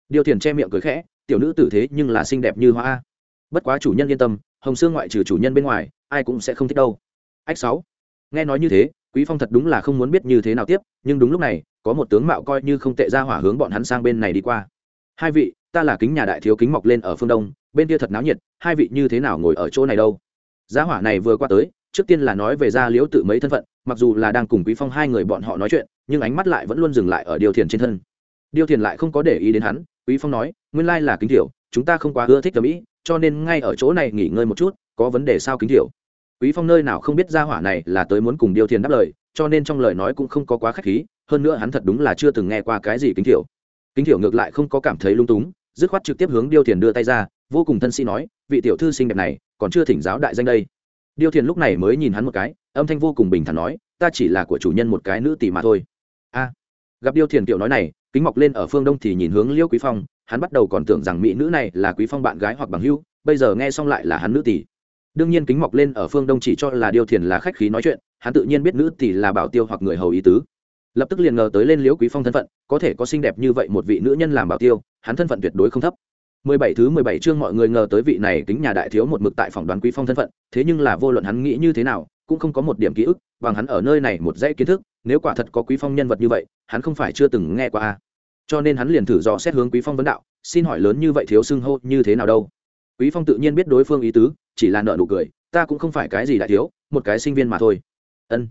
điêu thiền che miệng cười khẽ, tiểu nữ tử thế nhưng là xinh đẹp như hoa bất quá chủ nhân yên tâm, hồng sương ngoại trừ chủ nhân bên ngoài, ai cũng sẽ không thích đâu. Ách sáu. Nghe nói như thế, quý phong thật đúng là không muốn biết như thế nào tiếp, nhưng đúng lúc này, có một tướng mạo coi như không tệ ra hỏa hướng bọn hắn sang bên này đi qua. Hai vị, ta là kính nhà đại thiếu kính mọc lên ở phương đông, bên kia thật náo nhiệt, hai vị như thế nào ngồi ở chỗ này đâu? Giá hỏa này vừa qua tới trước tiên là nói về gia liễu tự mấy thân phận, mặc dù là đang cùng quý phong hai người bọn họ nói chuyện, nhưng ánh mắt lại vẫn luôn dừng lại ở điều thiền trên thân. Điều thiền lại không có để ý đến hắn, quý phong nói, nguyên lai là kính thiểu chúng ta không quá ưa thích ở mỹ cho nên ngay ở chỗ này nghỉ ngơi một chút, có vấn đề sao kính thiểu quý phong nơi nào không biết gia hỏa này là tới muốn cùng điều thiền đáp lời, cho nên trong lời nói cũng không có quá khách khí, hơn nữa hắn thật đúng là chưa từng nghe qua cái gì kính thiểu kính thiểu ngược lại không có cảm thấy lung túng, dứt khoát trực tiếp hướng điêu thiền đưa tay ra, vô cùng thân sĩ nói, vị tiểu thư xinh đẹp này, còn chưa thỉnh giáo đại danh đây điêu thiền lúc này mới nhìn hắn một cái, âm thanh vô cùng bình thản nói, ta chỉ là của chủ nhân một cái nữ tỷ mà thôi. A. Gặp điêu thiền tiểu nói này, kính mọc lên ở phương đông thì nhìn hướng liêu quý phong, hắn bắt đầu còn tưởng rằng mỹ nữ này là quý phong bạn gái hoặc bằng hữu, bây giờ nghe xong lại là hắn nữ tỷ. Đương nhiên kính mọc lên ở phương đông chỉ cho là điêu thiền là khách khí nói chuyện, hắn tự nhiên biết nữ tỷ là bảo tiêu hoặc người hầu ý tứ. Lập tức liền ngờ tới lên liễu quý phong thân phận, có thể có xinh đẹp như vậy một vị nữ nhân làm bảo tiêu, hắn thân phận tuyệt đối không thấp. 17 thứ 17 chương mọi người ngờ tới vị này kính nhà đại thiếu một mực tại phòng đoán quý phong thân phận, thế nhưng là vô luận hắn nghĩ như thế nào, cũng không có một điểm ký ức, bằng hắn ở nơi này một dãy kiến thức, nếu quả thật có quý phong nhân vật như vậy, hắn không phải chưa từng nghe qua a cho nên hắn liền thử dò xét hướng quý phong vấn đạo, xin hỏi lớn như vậy thiếu xưng hô như thế nào đâu? Quý phong tự nhiên biết đối phương ý tứ, chỉ là nợ nụ cười, ta cũng không phải cái gì đại thiếu, một cái sinh viên mà thôi. Ân.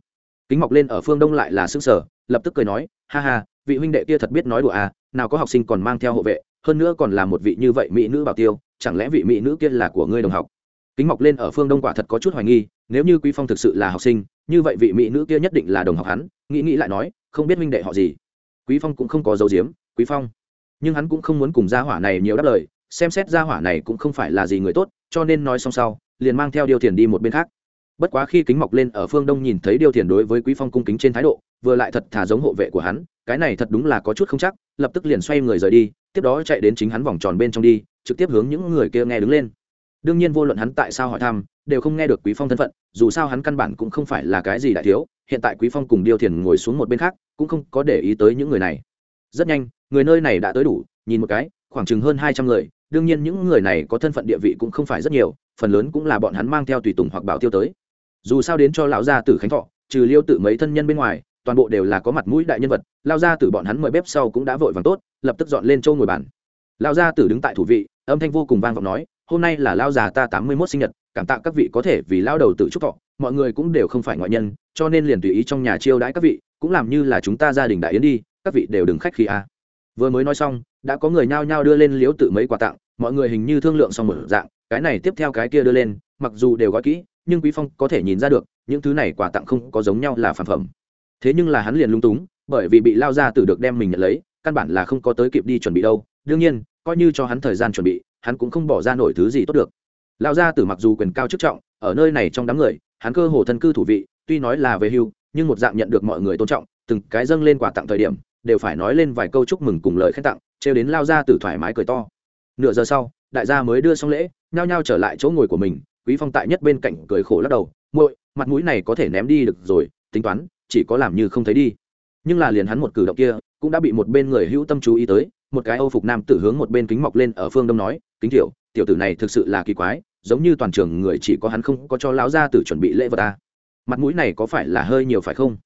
Kính mọc lên ở phương đông lại là sức sở lập tức cười nói, ha ha, vị huynh đệ kia thật biết nói đùa à nào có học sinh còn mang theo hộ vệ hơn nữa còn là một vị như vậy mỹ nữ bảo tiêu, chẳng lẽ vị mỹ nữ kia là của ngươi đồng học? Kính mọc lên ở phương đông quả thật có chút hoài nghi, nếu như quý phong thực sự là học sinh, như vậy vị mỹ nữ kia nhất định là đồng học hắn, nghĩ nghĩ lại nói, không biết minh đệ họ gì. Quý phong cũng không có dấu diếm quý phong. Nhưng hắn cũng không muốn cùng gia hỏa này nhiều đáp lời, xem xét gia hỏa này cũng không phải là gì người tốt, cho nên nói xong sau, liền mang theo điều thiền đi một bên khác. Bất quá khi kính mọc lên ở phương đông nhìn thấy điêu thiền đối với quý phong cung kính trên thái độ, vừa lại thật thà giống hộ vệ của hắn, cái này thật đúng là có chút không chắc, lập tức liền xoay người rời đi tiếp đó chạy đến chính hắn vòng tròn bên trong đi, trực tiếp hướng những người kia nghe đứng lên. Đương nhiên vô luận hắn tại sao hỏi thăm, đều không nghe được quý phong thân phận, dù sao hắn căn bản cũng không phải là cái gì đại thiếu, hiện tại quý phong cùng điêu thiền ngồi xuống một bên khác, cũng không có để ý tới những người này. Rất nhanh, người nơi này đã tới đủ, nhìn một cái, khoảng chừng hơn hai trăm người, đương nhiên những người này có thân phận địa vị cũng không phải rất nhiều, phần lớn cũng là bọn hắn mang theo tùy tùng hoặc bảo tiêu tới. Dù sao đến cho lão gia tử khánh thọ, trừ liêu tự mấy thân nhân bên ngoài toàn bộ đều là có mặt mũi đại nhân vật, lao gia tử bọn hắn mời bếp sau cũng đã vội vàng tốt, lập tức dọn lên châu ngồi bàn. Lao gia tử đứng tại thủ vị, âm thanh vô cùng vang vọng nói, hôm nay là lao già ta tám mươi mốt sinh nhật, cảm tạ các vị có thể vì lao đầu tự chúc thọ, mọi người cũng đều không phải ngoại nhân, cho nên liền tùy ý trong nhà chiêu đãi các vị, cũng làm như là chúng ta gia đình đại yến đi, các vị đều đừng khách khi a. Vừa mới nói xong, đã có người nhao nhao đưa lên liếu tự mấy quà tặng, mọi người hình như thương lượng xong một dạng, cái này tiếp theo cái kia đưa lên, mặc dù đều gói kỹ, nhưng quý phong có thể nhìn ra được, những thứ này quà tặng không có giống nhau là phản phẩm thế nhưng là hắn liền lung túng, bởi vì bị lao ra từ được đem mình nhận lấy, căn bản là không có tới kịp đi chuẩn bị đâu. Đương nhiên, coi như cho hắn thời gian chuẩn bị, hắn cũng không bỏ ra nổi thứ gì tốt được. Lao ra từ mặc dù quyền cao chức trọng, ở nơi này trong đám người, hắn cơ hồ thân cư thủ vị, tuy nói là về hưu, nhưng một dạng nhận được mọi người tôn trọng, từng cái dâng lên quà tặng thời điểm, đều phải nói lên vài câu chúc mừng cùng lời khen tặng, trêu đến lao ra từ thoải mái cười to. Nửa giờ sau, đại gia mới đưa xong lễ, nhao nhao trở lại chỗ ngồi của mình, quý phong tại nhất bên cạnh cười khổ lắc đầu, muội, mặt mũi này có thể ném đi được rồi, tính toán chỉ có làm như không thấy đi. Nhưng là liền hắn một cử động kia, cũng đã bị một bên người hữu tâm chú ý tới, một cái âu phục nam tử hướng một bên kính mọc lên ở phương đông nói, kính tiểu tiểu tử này thực sự là kỳ quái, giống như toàn trường người chỉ có hắn không có cho lão gia tử chuẩn bị lễ vật ta mặt mũi này có phải là hơi nhiều phải không?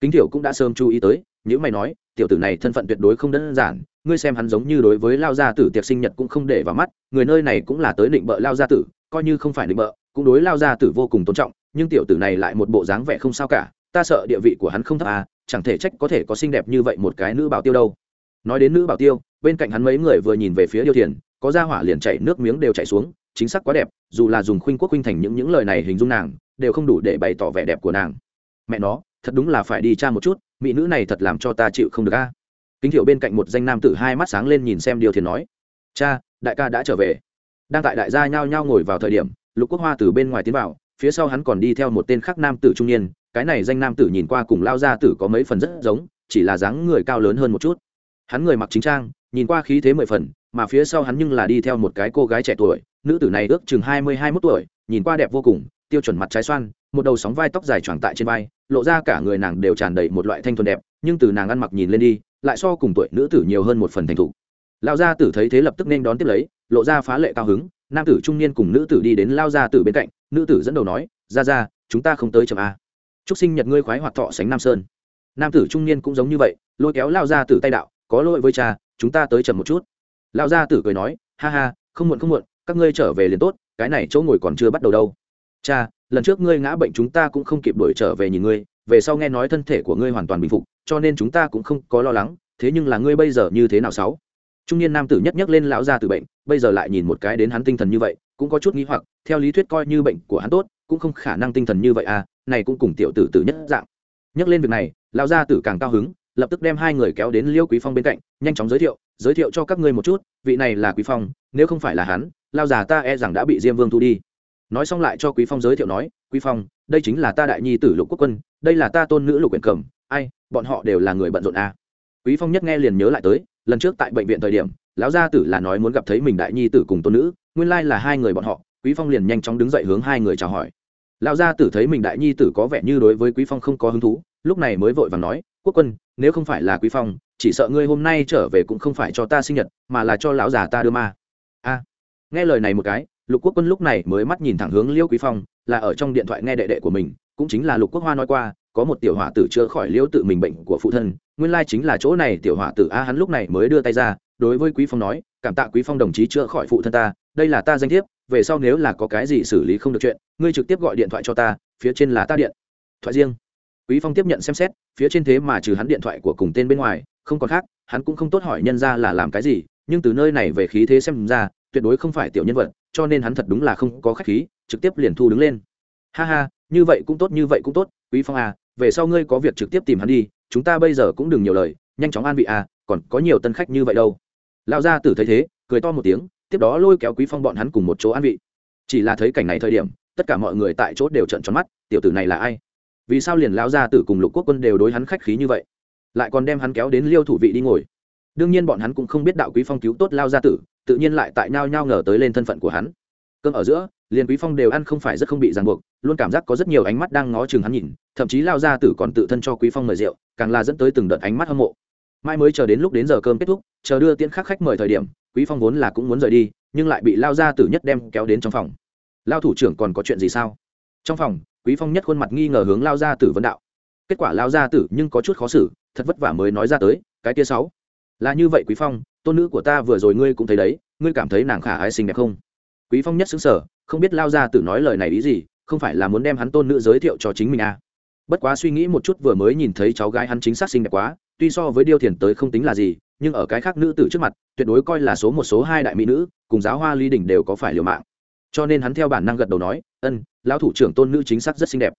Kính tiểu cũng đã sớm chú ý tới Những mày nói, tiểu tử này thân phận tuyệt đối không đơn giản, ngươi xem hắn giống như đối với lao gia tử tiệc sinh nhật cũng không để vào mắt, người nơi này cũng là tới định bợ lao gia tử, coi như không phải định bợ, cũng đối lao gia tử vô cùng tôn trọng, nhưng tiểu tử này lại một bộ dáng vẻ không sao cả ta sợ địa vị của hắn không thấp à chẳng thể trách có thể có xinh đẹp như vậy một cái nữ bảo tiêu đâu. Nói đến nữ bảo tiêu, bên cạnh hắn mấy người vừa nhìn về phía điêu thiền, có ra hỏa liền chảy nước miếng đều chảy xuống, chính xác quá đẹp, dù là dùng khuynh quốc khuynh thành những những lời này hình dung nàng, đều không đủ để bày tỏ vẻ đẹp của nàng. Mẹ nó, thật đúng là phải đi tra một chút, mỹ nữ này thật làm cho ta chịu không được a kính thiệu bên cạnh một danh nam tử hai mắt sáng lên nhìn xem điều thiền nói, cha, đại ca đã trở về. Đang tại đại gia nhao nhao ngồi vào thời điểm, lục quốc hoa từ bên ngoài tiến vào, phía sau hắn còn đi theo một tên khác nam tử trung niên cái này danh nam tử nhìn qua cùng lao gia tử có mấy phần rất giống, chỉ là dáng người cao lớn hơn một chút. Hắn người mặc chính trang, nhìn qua khí thế mười phần, mà phía sau hắn nhưng là đi theo một cái cô gái trẻ tuổi, nữ tử này ước chừng hai mươi hai mốt tuổi, nhìn qua đẹp vô cùng, tiêu chuẩn mặt trái xoan, một đầu sóng vai tóc dài tròn tại trên vai, lộ ra cả người nàng đều tràn đầy một loại thanh thuần đẹp, nhưng từ nàng ăn mặc nhìn lên đi, lại so cùng tuổi nữ tử nhiều hơn một phần thành thục. Lao gia tử thấy thế lập tức nên đón tiếp lấy, lộ ra phá lệ cao hứng, nam tử trung niên cùng nữ tử đi đến lao gia tử bên cạnh, nữ tử dẫn đầu nói ra ra chúng ta không tới chậm a chúc sinh nhật ngươi khoái hoạt thọ sánh nam sơn. Nam tử trung niên cũng giống như vậy, lôi kéo lao gia tử tay đạo, có lỗi với cha, chúng ta tới chậm một chút. Lao gia tử cười nói, ha ha, không muộn không muộn, các ngươi trở về liền tốt, cái này chỗ ngồi còn chưa bắt đầu đâu. Cha, lần trước ngươi ngã bệnh chúng ta cũng không kịp đuổi trở về nhìn ngươi, về sau nghe nói thân thể của ngươi hoàn toàn bình phục, cho nên chúng ta cũng không có lo lắng, thế nhưng là ngươi bây giờ như thế nào sáu? Trung niên nam tử nhất nhắc lên lão gia tử bệnh, bây giờ lại nhìn một cái đến hắn tinh thần như vậy, cũng có chút nghĩ hoặc, theo lý thuyết coi như bệnh của hắn tốt cũng không khả năng tinh thần như vậy à này cũng cùng tiểu tử tử nhất dạng nhắc lên việc này, lão gia tử càng cao hứng, lập tức đem hai người kéo đến liêu quý phong bên cạnh, nhanh chóng giới thiệu giới thiệu cho các ngươi một chút, vị này là quý phong, nếu không phải là hắn lao già ta e rằng đã bị diêm vương thu đi nói xong lại cho quý phong giới thiệu nói, quý phong, đây chính là ta đại nhi tử lục quốc quân, đây là ta tôn nữ lục quyền cẩm, ai, bọn họ đều là người bận rộn à. quý phong nhất nghe liền nhớ lại tới, lần trước tại bệnh viện thời điểm, lão gia tử là nói muốn gặp thấy mình đại nhi tử cùng tôn nữ, nguyên lai là hai người bọn họ quý phong liền nhanh chóng đứng dậy hướng hai người chào hỏi. Lão gia tử thấy mình đại nhi tử có vẻ như đối với quý phong không có hứng thú, lúc này mới vội vàng nói, quốc quân, nếu không phải là quý phong, chỉ sợ ngươi hôm nay trở về cũng không phải cho ta sinh nhật, mà là cho lão già ta đưa ma. A. Nghe lời này một cái, lục quốc quân lúc này mới mắt nhìn thẳng hướng liêu quý phong, là ở trong điện thoại nghe đệ đệ của mình, cũng chính là lục quốc hoa nói qua, có một tiểu hỏa tử chữa khỏi liêu tự mình bệnh của phụ thân, nguyên lai chính là chỗ này tiểu hỏa tử a, hắn lúc này mới đưa tay ra, đối với quý phong nói, cảm tạ quý phong đồng chí chữa khỏi phụ thân ta, đây là ta danh thiếp về sau nếu là có cái gì xử lý không được chuyện, ngươi trực tiếp gọi điện thoại cho ta, phía trên là ta điện. Thoại riêng. Quý phong tiếp nhận xem xét, phía trên thế mà trừ hắn điện thoại của cùng tên bên ngoài, không còn khác, hắn cũng không tốt hỏi nhân ra là làm cái gì, nhưng từ nơi này về khí thế xem ra, tuyệt đối không phải tiểu nhân vật, cho nên hắn thật đúng là không có khách khí, trực tiếp liền thu đứng lên. Ha ha, như vậy cũng tốt, như vậy cũng tốt, quý phong à về sau ngươi có việc trực tiếp tìm hắn đi, chúng ta bây giờ cũng đừng nhiều lời, nhanh chóng an vị à còn có nhiều tân khách như vậy đâu. Lão gia tử thấy thế, cười to một tiếng tiếp đó lôi kéo quý phong bọn hắn cùng một chỗ an vị. Chỉ là thấy cảnh này thời điểm, tất cả mọi người tại chỗ đều trận tròn mắt, tiểu tử này là ai? Vì sao liền lao ra tử cùng lục quốc quân đều đối hắn khách khí như vậy? Lại còn đem hắn kéo đến liêu thủ vị đi ngồi. Đương nhiên bọn hắn cũng không biết đạo quý phong cứu tốt lao gia tử, tự nhiên lại tại nhau nhau ngờ tới lên thân phận của hắn. Cơm ở giữa, liền quý phong đều ăn không phải rất không bị ràng buộc, luôn cảm giác có rất nhiều ánh mắt đang ngó chừng hắn nhìn, thậm chí lao gia tử còn tự thân cho quý phong mời rượu, càng là dẫn tới từng đợt ánh mắt hâm mộ. Mai mới chờ đến lúc đến giờ cơm kết thúc, chờ đưa tiễn khách khách mời thời điểm quý phong vốn là cũng muốn rời đi, nhưng lại bị lao gia tử nhất đem kéo đến trong phòng. Lao thủ trưởng còn có chuyện gì sao? Trong phòng, quý phong nhất khuôn mặt nghi ngờ hướng lao gia tử vấn đạo. Kết quả lao gia tử nhưng có chút khó xử, thật vất vả mới nói ra tới, cái kia sáu. Là như vậy quý phong, tôn nữ của ta vừa rồi ngươi cũng thấy đấy, ngươi cảm thấy nàng khả ái xinh đẹp không? Quý phong nhất xứng sở không biết lao gia tử nói lời này ý gì, không phải là muốn đem hắn tôn nữ giới thiệu cho chính mình à? Bất quá suy nghĩ một chút vừa mới nhìn thấy cháu gái hắn chính xác xinh đẹp quá tuy so với điêu thiền tới không tính là gì, nhưng ở cái khác nữ tử trước mặt, tuyệt đối coi là số một số hai đại mỹ nữ, cùng giáo hoa ly đỉnh đều có phải liều mạng. Cho nên hắn theo bản năng gật đầu nói, ân, lão thủ trưởng tôn nữ chính xác rất xinh đẹp.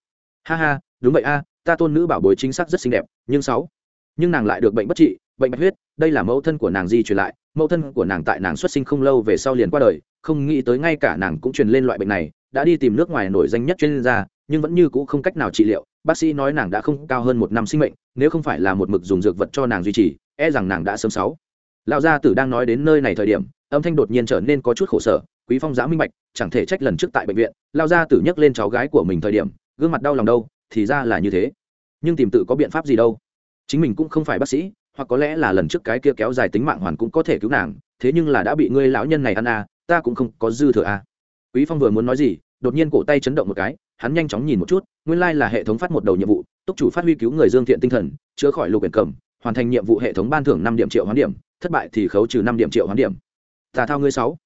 Ha ha, đúng vậy a, ta tôn nữ bảo bối chính xác rất xinh đẹp, nhưng sáu? Nhưng nàng lại được bệnh bất trị, bệnh bạch huyết, đây là mẫu thân của nàng di truyền lại, mẫu thân của nàng tại nàng xuất sinh không lâu về sau liền qua đời, không nghĩ tới ngay cả nàng cũng truyền lên loại bệnh này, đã đi tìm nước ngoài nổi danh nhất chuyên gia nhưng vẫn như cũ không cách nào trị liệu. Bác sĩ nói nàng đã không cao hơn một năm sinh mệnh, nếu không phải là một mực dùng dược vật cho nàng duy trì e rằng nàng đã sớm sáu. Lão gia tử đang nói đến nơi này thời điểm, âm thanh đột nhiên trở nên có chút khổ sở, quý phong giã minh bạch, chẳng thể trách lần trước tại bệnh viện lao gia tử nhấc lên cháu gái của mình thời điểm, gương mặt đau lòng đâu, thì ra là như thế. Nhưng tìm tự có biện pháp gì đâu. Chính mình cũng không phải bác sĩ, hoặc có lẽ là lần trước cái kia kéo dài tính mạng hoàn cũng có thể cứu nàng, thế nhưng là đã bị ngươi lão nhân này ăn à ta cũng không có dư thừa à. Quý phong vừa muốn nói gì, đột nhiên cổ tay chấn động một cái hắn nhanh chóng nhìn một chút, nguyên lai là hệ thống phát một đầu nhiệm vụ, túc chủ phát huy cứu người dương thiện tinh thần, chữa khỏi lục biển cầm, hoàn thành nhiệm vụ hệ thống ban thưởng năm điểm triệu hoán điểm, thất bại thì khấu trừ năm điểm triệu hoán điểm. Tà thao ngươi sáu.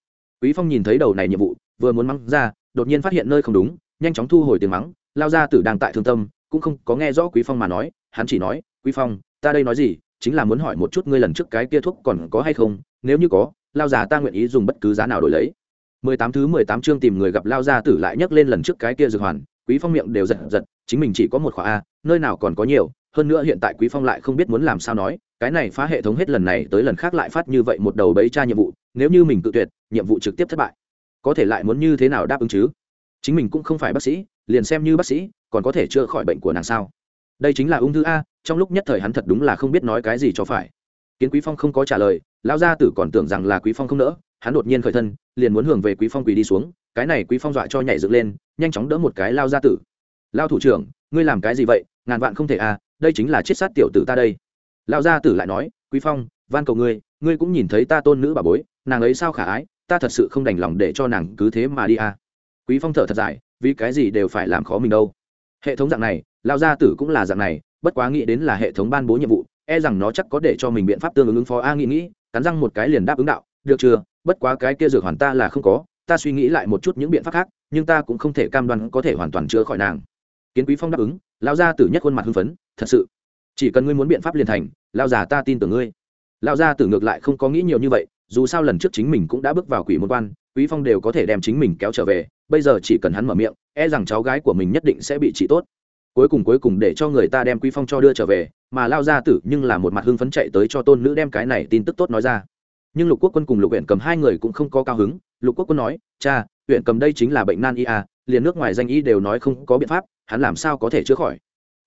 Quý phong nhìn thấy đầu này nhiệm vụ, vừa muốn mắng ra, đột nhiên phát hiện nơi không đúng, nhanh chóng thu hồi tiếng mắng, lao ra tử đang tại thương tâm, cũng không có nghe rõ quý phong mà nói, hắn chỉ nói, quý phong, ta đây nói gì, chính là muốn hỏi một chút ngươi lần trước cái kia thuốc còn có hay không, nếu như có, lao già ta nguyện ý dùng bất cứ giá nào đổi lấy mười tám thứ mười tám chương tìm người gặp lao gia tử lại nhắc lên lần trước cái kia dược hoàn, quý phong miệng đều giật giật, chính mình chỉ có một khóa a, nơi nào còn có nhiều, hơn nữa hiện tại quý phong lại không biết muốn làm sao nói, cái này phá hệ thống hết lần này tới lần khác lại phát như vậy một đầu bấy tra nhiệm vụ, nếu như mình tự tuyệt, nhiệm vụ trực tiếp thất bại. Có thể lại muốn như thế nào đáp ứng chứ? Chính mình cũng không phải bác sĩ, liền xem như bác sĩ, còn có thể chữa khỏi bệnh của nàng sao? Đây chính là ung thư a, trong lúc nhất thời hắn thật đúng là không biết nói cái gì cho phải. Kiến quý phong không có trả lời lão gia tử còn tưởng rằng là quý phong không nỡ hắn đột nhiên khởi thân, liền muốn hưởng về quý phong quỳ đi xuống, cái này quý phong dọa cho nhảy dựng lên, nhanh chóng đỡ một cái lao gia tử. Lao thủ trưởng, ngươi làm cái gì vậy? Ngàn vạn không thể à? đây chính là chết sát tiểu tử ta đây. Lao gia tử lại nói, quý phong, van cầu ngươi ngươi cũng nhìn thấy ta tôn nữ bà bối, nàng ấy sao khả ái, ta thật sự không đành lòng để cho nàng cứ thế mà đi à? quý phong thở thật dài, vì cái gì đều phải làm khó mình đâu. Hệ thống dạng này, lao gia tử cũng là dạng này, bất quá nghĩ đến là hệ thống ban bố nhiệm vụ e rằng nó chắc có để cho mình biện pháp tương ứng ứng phó. A, nghĩ nghĩ, cắn răng một cái liền đáp ứng đạo, được chưa? Bất quá cái kia dược hoàn ta là không có, ta suy nghĩ lại một chút những biện pháp khác, nhưng ta cũng không thể cam đoan có thể hoàn toàn chữa khỏi nàng. Kiến quý phong đáp ứng lao gia tử nhất khuôn mặt hưng phấn, thật sự. Chỉ cần ngươi muốn biện pháp liền thành lao già ta tin tưởng ngươi. Lao gia tử ngược lại không có nghĩ nhiều như vậy, dù sao lần trước chính mình cũng đã bước vào quỷ môn quan, quý phong đều có thể đem chính mình kéo trở về, bây giờ chỉ cần hắn mở miệng e rằng cháu gái của mình nhất định sẽ bị trị tốt. Cuối cùng cuối cùng để cho người ta đem quý phong cho đưa trở về, mà lao gia tử nhưng là một mặt hưng phấn chạy tới cho tôn nữ đem cái này tin tức tốt nói ra nhưng lục quốc quân cùng lục huyện cầm hai người cũng không có cao hứng. Lục quốc quân nói, cha, huyện cầm đây chính là bệnh nan y à liền nước ngoài danh y đều nói không có biện pháp, hắn làm sao có thể chữa khỏi?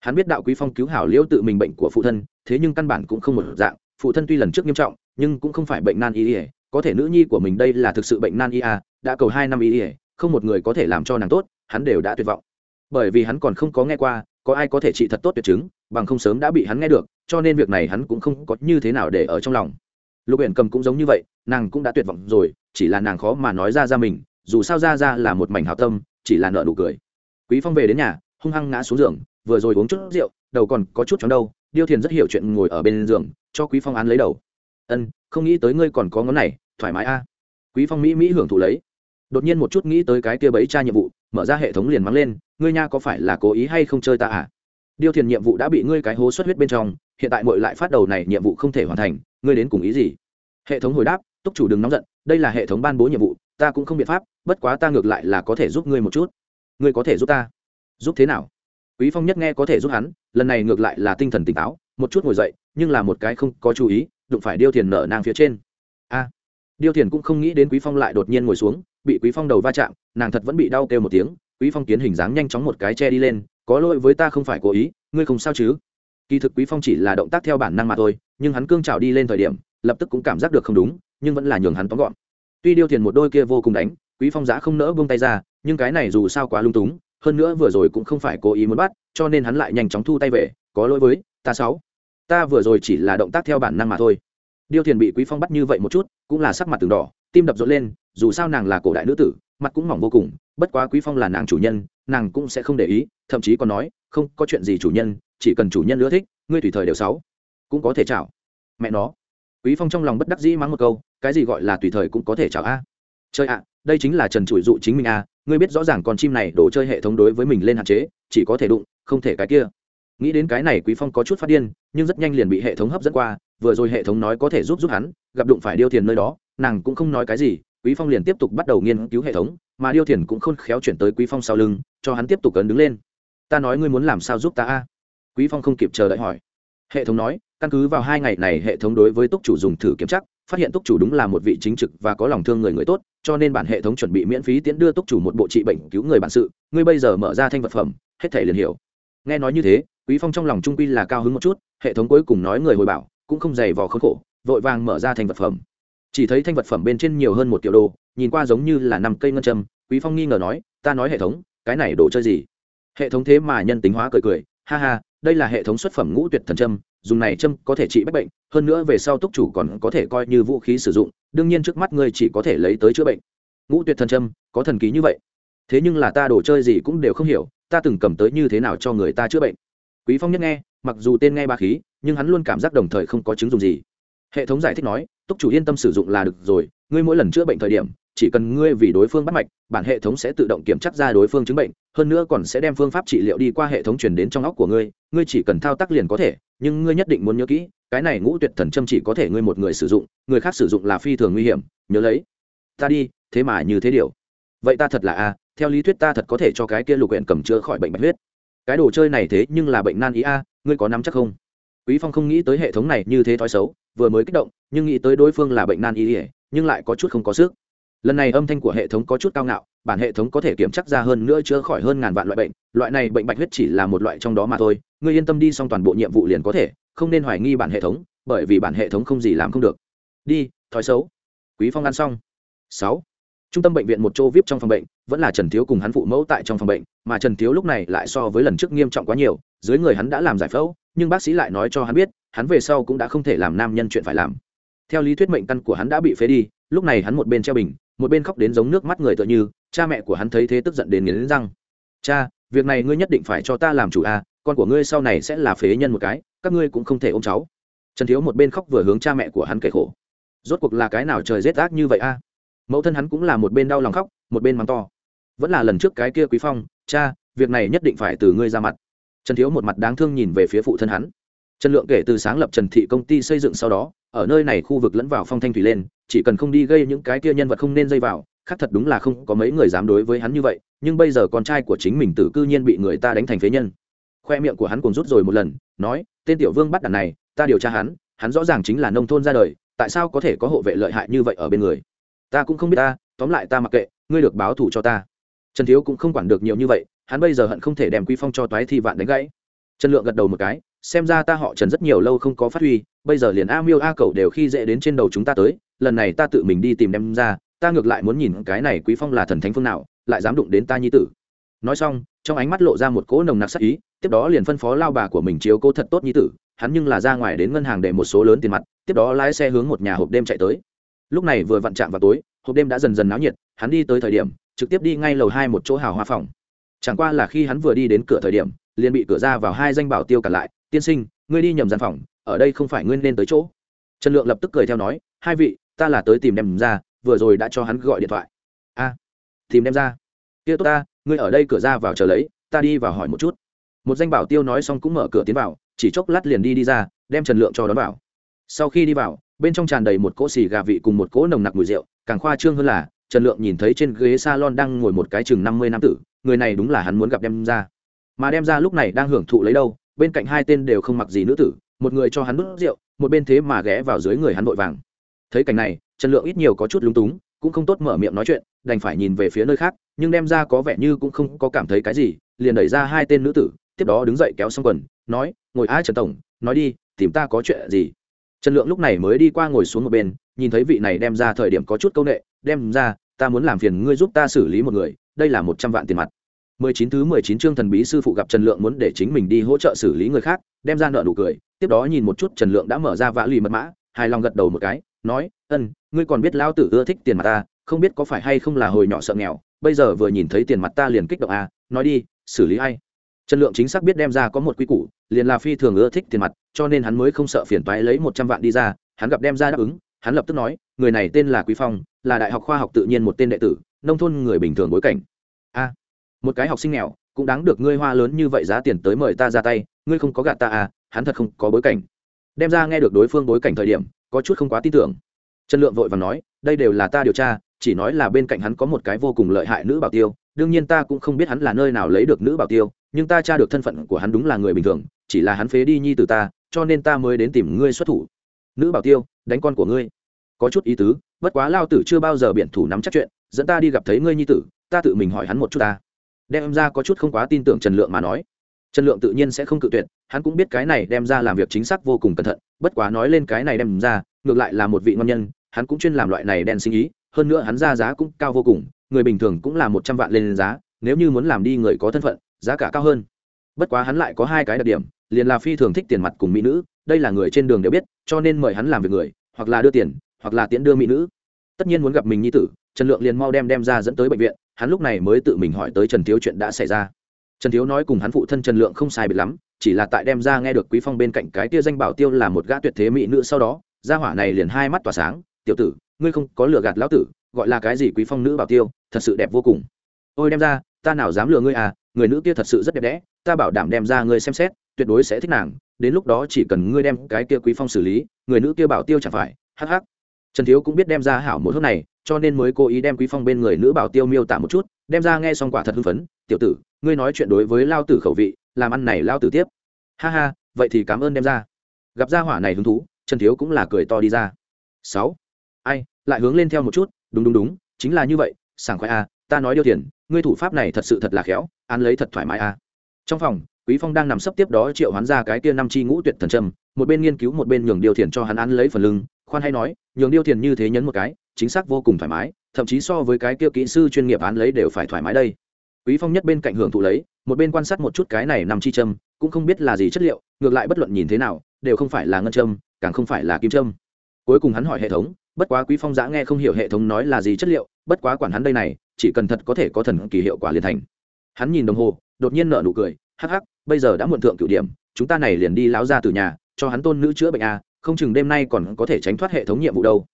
Hắn biết đạo quý phong cứu hảo liễu tự mình bệnh của phụ thân, thế nhưng căn bản cũng không một dạng. Phụ thân tuy lần trước nghiêm trọng, nhưng cũng không phải bệnh nan y ỉa có thể nữ nhi của mình đây là thực sự bệnh nan y à đã cầu hai năm y ỉa không một người có thể làm cho nàng tốt, hắn đều đã tuyệt vọng. Bởi vì hắn còn không có nghe qua, có ai có thể trị thật tốt tuyệt chứng, bằng không sớm đã bị hắn nghe được, cho nên việc này hắn cũng không có như thế nào để ở trong lòng lục huyện cầm cũng giống như vậy, nàng cũng đã tuyệt vọng rồi, chỉ là nàng khó mà nói ra ra mình, dù sao ra ra là một mảnh hào tâm, chỉ là nợ nụ cười. Quý phong về đến nhà, hung hăng ngã xuống giường, vừa rồi uống chút rượu, đầu còn có chút chóng đâu, điêu thiền rất hiểu chuyện ngồi ở bên giường, cho quý phong án lấy đầu. Ân, không nghĩ tới ngươi còn có ngón này, thoải mái a. Quý phong mỹ mỹ hưởng thụ lấy. Đột nhiên một chút nghĩ tới cái kia bấy tra nhiệm vụ, mở ra hệ thống liền mắng lên, ngươi nha có phải là cố ý hay không chơi ta à? Điêu thiền nhiệm vụ đã bị ngươi cái hố xuất huyết bên trong, hiện tại mội lại phát đầu này nhiệm vụ không thể hoàn thành, ngươi đến cùng ý gì? Hệ thống hồi đáp, túc chủ đừng nóng giận, đây là hệ thống ban bố nhiệm vụ, ta cũng không biện pháp, bất quá ta ngược lại là có thể giúp ngươi một chút. Ngươi có thể giúp ta. Giúp thế nào? Quý phong nhất nghe có thể giúp hắn, lần này ngược lại là tinh thần tỉnh táo, một chút ngồi dậy, nhưng là một cái không có chú ý, đụng phải điêu thiền nở nang phía trên. A! Điêu thiền cũng không nghĩ đến quý phong lại đột nhiên ngồi xuống, bị quý phong đầu va chạm, nàng thật vẫn bị đau kêu một tiếng, quý phong kiến hình dáng nhanh chóng một cái che đi lên có lỗi với ta không phải cố ý, ngươi không sao chứ? Kỳ thực quý phong chỉ là động tác theo bản năng mà thôi, nhưng hắn cương trào đi lên thời điểm, lập tức cũng cảm giác được không đúng, nhưng vẫn là nhường hắn tóm gọn. Tuy điêu thiền một đôi kia vô cùng đánh, quý phong giã không nỡ buông tay ra, nhưng cái này dù sao quá lung túng, hơn nữa vừa rồi cũng không phải cố ý muốn bắt, cho nên hắn lại nhanh chóng thu tay về, có lỗi với ta sáu. Ta vừa rồi chỉ là động tác theo bản năng mà thôi. Điêu thiền bị quý phong bắt như vậy một chút, cũng là sắc mặt từng đỏ, tim đập rộn lên, dù sao nàng là cổ đại nữ tử, mặt cũng mỏng vô cùng, bất quá quý phong là nàng chủ nhân nàng cũng sẽ không để ý, thậm chí còn nói, không, có chuyện gì chủ nhân, chỉ cần chủ nhân ưa thích, ngươi tùy thời đều sáu, cũng có thể chảo. mẹ nó. Quý phong trong lòng bất đắc dĩ mắng một câu, cái gì gọi là tùy thời cũng có thể chảo a? Chơi ạ, đây chính là trần chủi dụ chính mình a, ngươi biết rõ ràng con chim này đồ chơi hệ thống đối với mình lên hạn chế, chỉ có thể đụng, không thể cái kia. Nghĩ đến cái này, quý phong có chút phát điên, nhưng rất nhanh liền bị hệ thống hấp dẫn qua, vừa rồi hệ thống nói có thể giúp giúp hắn, gặp đụng phải điêu thiền nơi đó, nàng cũng không nói cái gì, quý phong liền tiếp tục bắt đầu nghiên cứu hệ thống, mà điêu thiền cũng khôn khéo chuyển tới quý phong sau lưng cho hắn tiếp tục ấn đứng lên. Ta nói ngươi muốn làm sao giúp ta a? Quý phong không kịp chờ đợi hỏi. Hệ thống nói, căn cứ vào hai ngày này hệ thống đối với túc chủ dùng thử kiểm chắc phát hiện túc chủ đúng là một vị chính trực và có lòng thương người người tốt, cho nên bản hệ thống chuẩn bị miễn phí tiễn đưa túc chủ một bộ trị bệnh cứu người bản sự. Ngươi bây giờ mở ra thanh vật phẩm, hết thể liền hiểu. Nghe nói như thế, quý phong trong lòng trung quy là cao hứng một chút, hệ thống cuối cùng nói người hồi bảo, cũng không dày vò khốn khổ, vội vàng mở ra thanh vật phẩm. Chỉ thấy thanh vật phẩm bên trên nhiều hơn một triệu đô nhìn qua giống như là năm cây ngân châm. Quý phong nghi ngờ nói, ta nói hệ thống cái này đồ chơi gì? Hệ thống thế mà nhân tính hóa cười cười, ha ha, đây là hệ thống xuất phẩm ngũ tuyệt thần châm, dùng này châm có thể trị bách bệnh, hơn nữa về sau túc chủ còn có thể coi như vũ khí sử dụng, đương nhiên trước mắt ngươi chỉ có thể lấy tới chữa bệnh. Ngũ tuyệt thần châm, có thần ký như vậy. Thế nhưng là ta đồ chơi gì cũng đều không hiểu, ta từng cầm tới như thế nào cho người ta chữa bệnh. Quý phong nhất nghe, mặc dù tên nghe ba khí, nhưng hắn luôn cảm giác đồng thời không có chứng dùng gì. Hệ thống giải thích nói, túc chủ yên tâm sử dụng là được rồi, ngươi mỗi lần chữa bệnh thời điểm chỉ cần ngươi vì đối phương bắt mạch, bản hệ thống sẽ tự động kiểm tra ra đối phương chứng bệnh, hơn nữa còn sẽ đem phương pháp trị liệu đi qua hệ thống truyền đến trong óc của ngươi ngươi chỉ cần thao tác liền có thể, nhưng ngươi nhất định muốn nhớ kỹ, cái này ngũ tuyệt thần châm chỉ có thể ngươi một người sử dụng, người khác sử dụng là phi thường nguy hiểm, nhớ lấy. Ta đi, thế mà như thế điều. Vậy ta thật là a, theo lý thuyết ta thật có thể cho cái kia lục huyện cầm chữa khỏi bệnh bạch huyết. Cái đồ chơi này thế nhưng là bệnh nan ý a, ngươi có nắm chắc không? Quý phong không nghĩ tới hệ thống này như thế thói xấu, vừa mới kích động, nhưng nghĩ tới đối phương là bệnh nan ý ỉa nhưng lại có chút không có sức lần này âm thanh của hệ thống có chút cao ngạo, bản hệ thống có thể kiểm chắc ra hơn nữa chữa khỏi hơn ngàn vạn loại bệnh, loại này bệnh bạch huyết chỉ là một loại trong đó mà thôi, ngươi yên tâm đi xong toàn bộ nhiệm vụ liền có thể, không nên hoài nghi bản hệ thống, bởi vì bản hệ thống không gì làm không được. Đi, thói xấu. Quý phong ăn xong. Sáu. Trung tâm bệnh viện một chỗ vip trong phòng bệnh, vẫn là trần thiếu cùng hắn phụ mẫu tại trong phòng bệnh, mà trần thiếu lúc này lại so với lần trước nghiêm trọng quá nhiều, dưới người hắn đã làm giải phẫu, nhưng bác sĩ lại nói cho hắn biết, hắn về sau cũng đã không thể làm nam nhân chuyện phải làm. Theo lý thuyết mệnh căn của hắn đã bị phế đi, lúc này hắn một bên treo bình một bên khóc đến giống nước mắt người tựa như cha mẹ của hắn thấy thế tức giận đến nghiến răng. Cha việc này ngươi nhất định phải cho ta làm chủ a à, con của ngươi sau này sẽ là phế nhân một cái các ngươi cũng không thể ôm cháu. Trần thiếu một bên khóc vừa hướng cha mẹ của hắn kể khổ. Rốt cuộc là cái nào trời rét ác như vậy a? Mẫu thân hắn cũng là một bên đau lòng khóc một bên mắng to. Vẫn là lần trước cái kia quý phong cha việc này nhất định phải từ ngươi ra mặt. Trần thiếu một mặt đáng thương nhìn về phía phụ thân hắn. Trần lượng kể từ sáng lập trần thị công ty xây dựng sau đó ở nơi này khu vực lẫn vào phong thanh thủy lên chỉ cần không đi gây những cái kia nhân vật không nên dây vào, khác thật đúng là không có mấy người dám đối với hắn như vậy, nhưng bây giờ con trai của chính mình tử cư nhiên bị người ta đánh thành phế nhân. Khoe miệng của hắn cùng rút rồi một lần, nói, tên tiểu vương bắt đàn này, ta điều tra hắn hắn rõ ràng chính là nông thôn ra đời, tại sao có thể có hộ vệ lợi hại như vậy ở bên người? Ta cũng không biết ta, tóm lại ta mặc kệ, ngươi được báo thù cho ta. Trần thiếu cũng không quản được nhiều như vậy, hắn bây giờ hận không thể đem quy phong cho toái thi vạn đánh gãy. Trần lượng gật đầu một cái, xem ra ta họ trần rất nhiều lâu không có phát huy, bây giờ liền a miêu a cầu đều khi dễ đến trên đầu chúng ta tới lần này ta tự mình đi tìm đem ra, ta ngược lại muốn nhìn cái này quý phong là thần thánh phương nào, lại dám đụng đến ta nhi tử. Nói xong, trong ánh mắt lộ ra một cỗ nồng nặc sắc ý, tiếp đó liền phân phó lao bà của mình chiếu cố thật tốt nhi tử, hắn nhưng là ra ngoài đến ngân hàng để một số lớn tiền mặt, tiếp đó lái xe hướng một nhà hộp đêm chạy tới. Lúc này vừa vặn chạm vào tối, hộp đêm đã dần dần náo nhiệt, hắn đi tới thời điểm, trực tiếp đi ngay lầu hai một chỗ hào hoa phòng. Chẳng qua là khi hắn vừa đi đến cửa thời điểm, liền bị cửa ra vào hai danh bảo tiêu cả lại, tiên sinh, ngươi đi nhầm gian phòng, ở đây không phải ngươi nên tới chỗ. Trần lượng lập tức cười theo nói, hai vị ta là tới tìm đem ra, vừa rồi đã cho hắn gọi điện thoại. A, tìm đem ra. Kia tốt ta, ngươi ở đây cửa ra vào chờ lấy, ta đi vào hỏi một chút. Một danh bảo tiêu nói xong cũng mở cửa tiến vào, chỉ chốc lát liền đi đi ra, đem trần lượng cho đón vào. Sau khi đi vào, bên trong tràn đầy một cỗ xì gà vị cùng một cỗ nồng nặc mùi rượu, càng khoa trương hơn là, trần lượng nhìn thấy trên ghế salon đang ngồi một cái chừng năm mươi năm tử, người này đúng là hắn muốn gặp đem ra. Mà đem ra lúc này đang hưởng thụ lấy đâu, bên cạnh hai tên đều không mặc gì nữ tử, một người cho hắn đốt rượu, một bên thế mà ghé vào dưới người hắn vội vàng thấy cảnh này, trần lượng ít nhiều có chút lúng túng, cũng không tốt mở miệng nói chuyện, đành phải nhìn về phía nơi khác, nhưng đem ra có vẻ như cũng không có cảm thấy cái gì, liền đẩy ra hai tên nữ tử, tiếp đó đứng dậy kéo xong quần, nói, ngồi ai trần tổng, nói đi, tìm ta có chuyện gì? Trần lượng lúc này mới đi qua ngồi xuống một bên, nhìn thấy vị này đem ra thời điểm có chút c â u n ệ đem ra, ta muốn làm phiền ngươi giúp ta xử lý một người, đây là một trăm vạn tiền mặt. Mười chín thứ mười chín chương thần bí sư phụ gặp trần lượng muốn để chính mình đi hỗ trợ xử lý người khác, đem ra nợ nụ cười, tiếp đó nhìn một chút trần lượng đã mở ra vã lì mật mã, hài lòng gật đầu một cái nói, ân, ngươi còn biết lao tử ưa thích tiền mặt ta, không biết có phải hay không là hồi nhỏ sợ nghèo, bây giờ vừa nhìn thấy tiền mặt ta liền kích động à nói đi, xử lý hay trần lượng chính xác biết đem ra có một quy củ, liền là phi thường ưa thích tiền mặt, cho nên hắn mới không sợ phiền toái lấy một trăm vạn đi ra, hắn gặp đem ra đáp ứng, hắn lập tức nói, người này tên là quý phong, là đại học khoa học tự nhiên một tên đệ tử, nông thôn người bình thường bối cảnh. A, một cái học sinh nghèo, cũng đáng được ngươi hoa lớn như vậy giá tiền tới mời ta ra tay, ngươi không có gạt ta à hắn thật không có bối cảnh đem ra nghe được đối phương bối cảnh thời điểm, có chút không quá tin tưởng. Trần lượng vội vàng nói, đây đều là ta điều tra, chỉ nói là bên cạnh hắn có một cái vô cùng lợi hại nữ bảo tiêu, đương nhiên ta cũng không biết hắn là nơi nào lấy được nữ bảo tiêu, nhưng ta tra được thân phận của hắn đúng là người bình thường, chỉ là hắn phế đi nhi từ ta, cho nên ta mới đến tìm ngươi xuất thủ. Nữ bảo tiêu, đánh con của ngươi. Có chút ý tứ, bất quá lao tử chưa bao giờ biện thủ nắm chắc chuyện, dẫn ta đi gặp thấy ngươi nhi tử, ta tự mình hỏi hắn một chút ta. Đem ra có chút không quá tin tưởng trần lượng mà nói trần lượng tự nhiên sẽ không cự tuyệt, hắn cũng biết cái này đem ra làm việc chính xác vô cùng cẩn thận, bất quá nói lên cái này đem ra, ngược lại là một vị ngon nhân, hắn cũng chuyên làm loại này đen sinh ý, hơn nữa hắn ra giá cũng cao vô cùng, người bình thường cũng là một trăm vạn lên giá, nếu như muốn làm đi người có thân phận, giá cả cao hơn. Bất quá hắn lại có hai cái đặc điểm, liền là phi thường thích tiền mặt cùng mỹ nữ, đây là người trên đường đều biết, cho nên mời hắn làm việc người, hoặc là đưa tiền, hoặc là tiễn đưa mỹ nữ. Tất nhiên muốn gặp mình nhi tử, trần lượng liền mau đem đem ra dẫn tới bệnh viện, hắn lúc này mới tự mình hỏi tới trần thiếu chuyện đã xảy ra trần thiếu nói cùng hắn phụ thân trần lượng không sai biệt lắm, chỉ là tại đem ra nghe được quý phong bên cạnh cái tia danh bảo tiêu là một gã tuyệt thế mỹ nữ sau đó, gia hỏa này liền hai mắt tỏa sáng, tiểu tử, ngươi không có lừa gạt lão tử, gọi là cái gì quý phong nữ bảo tiêu, thật sự đẹp vô cùng. Ôi, đem ra, ta nào dám lừa ngươi à người nữ kia thật sự rất đẹp đẽ, ta bảo đảm đem ra ngươi xem xét, tuyệt đối sẽ thích nàng, đến lúc đó chỉ cần ngươi đem cái kia quý phong xử lý, người nữ kia bảo tiêu chẳng phải, hắc hắc. Trần thiếu cũng biết đem ra hảo một hớp này cho nên mới cố ý đem quý phong bên người nữ bảo tiêu miêu tả một chút, đem ra nghe xong quả thật hưng phấn, tiểu tử, ngươi nói chuyện đối với lao tử khẩu vị, làm ăn này lao tử tiếp. Ha ha, vậy thì cảm ơn đem ra. Gặp ra hỏa này hứng thú, trần thiếu cũng là cười to đi ra. Sáu, ai, lại hướng lên theo một chút, đúng đúng đúng, chính là như vậy, sảng khoái a, ta nói điều tiền, ngươi thủ pháp này thật sự thật là khéo ăn lấy thật thoải mái a. Trong phòng, quý phong đang nằm sấp tiếp đó triệu hoán ra cái kia năm chi ngũ tuyệt thần trầm một bên nghiên cứu một bên nhường điều thiền cho hắn ăn lấy phần lưng, khoan hay nói, nhường điều thiền như thế nhấn một cái chính xác vô cùng thoải mái, thậm chí so với cái kia kỹ sư chuyên nghiệp án lấy đều phải thoải mái đây. Quý phong nhất bên cạnh hưởng thụ lấy, một bên quan sát một chút cái này nằm chi châm, cũng không biết là gì chất liệu, ngược lại bất luận nhìn thế nào, đều không phải là ngân châm, càng không phải là kim châm. Cuối cùng hắn hỏi hệ thống, bất quá quý phong giã nghe không hiểu hệ thống nói là gì chất liệu, bất quá quản hắn đây này, chỉ cần thật có thể có thần kỳ hiệu quả liền thành. Hắn nhìn đồng hồ, đột nhiên nở nụ cười, hắc hắc, bây giờ đã muộn thượng cửu điểm, chúng ta này liền đi láo ra từ nhà, cho hắn tôn nữ chữa bệnh a không chừng đêm nay còn có thể tránh thoát hệ thống nhiệm vụ đâu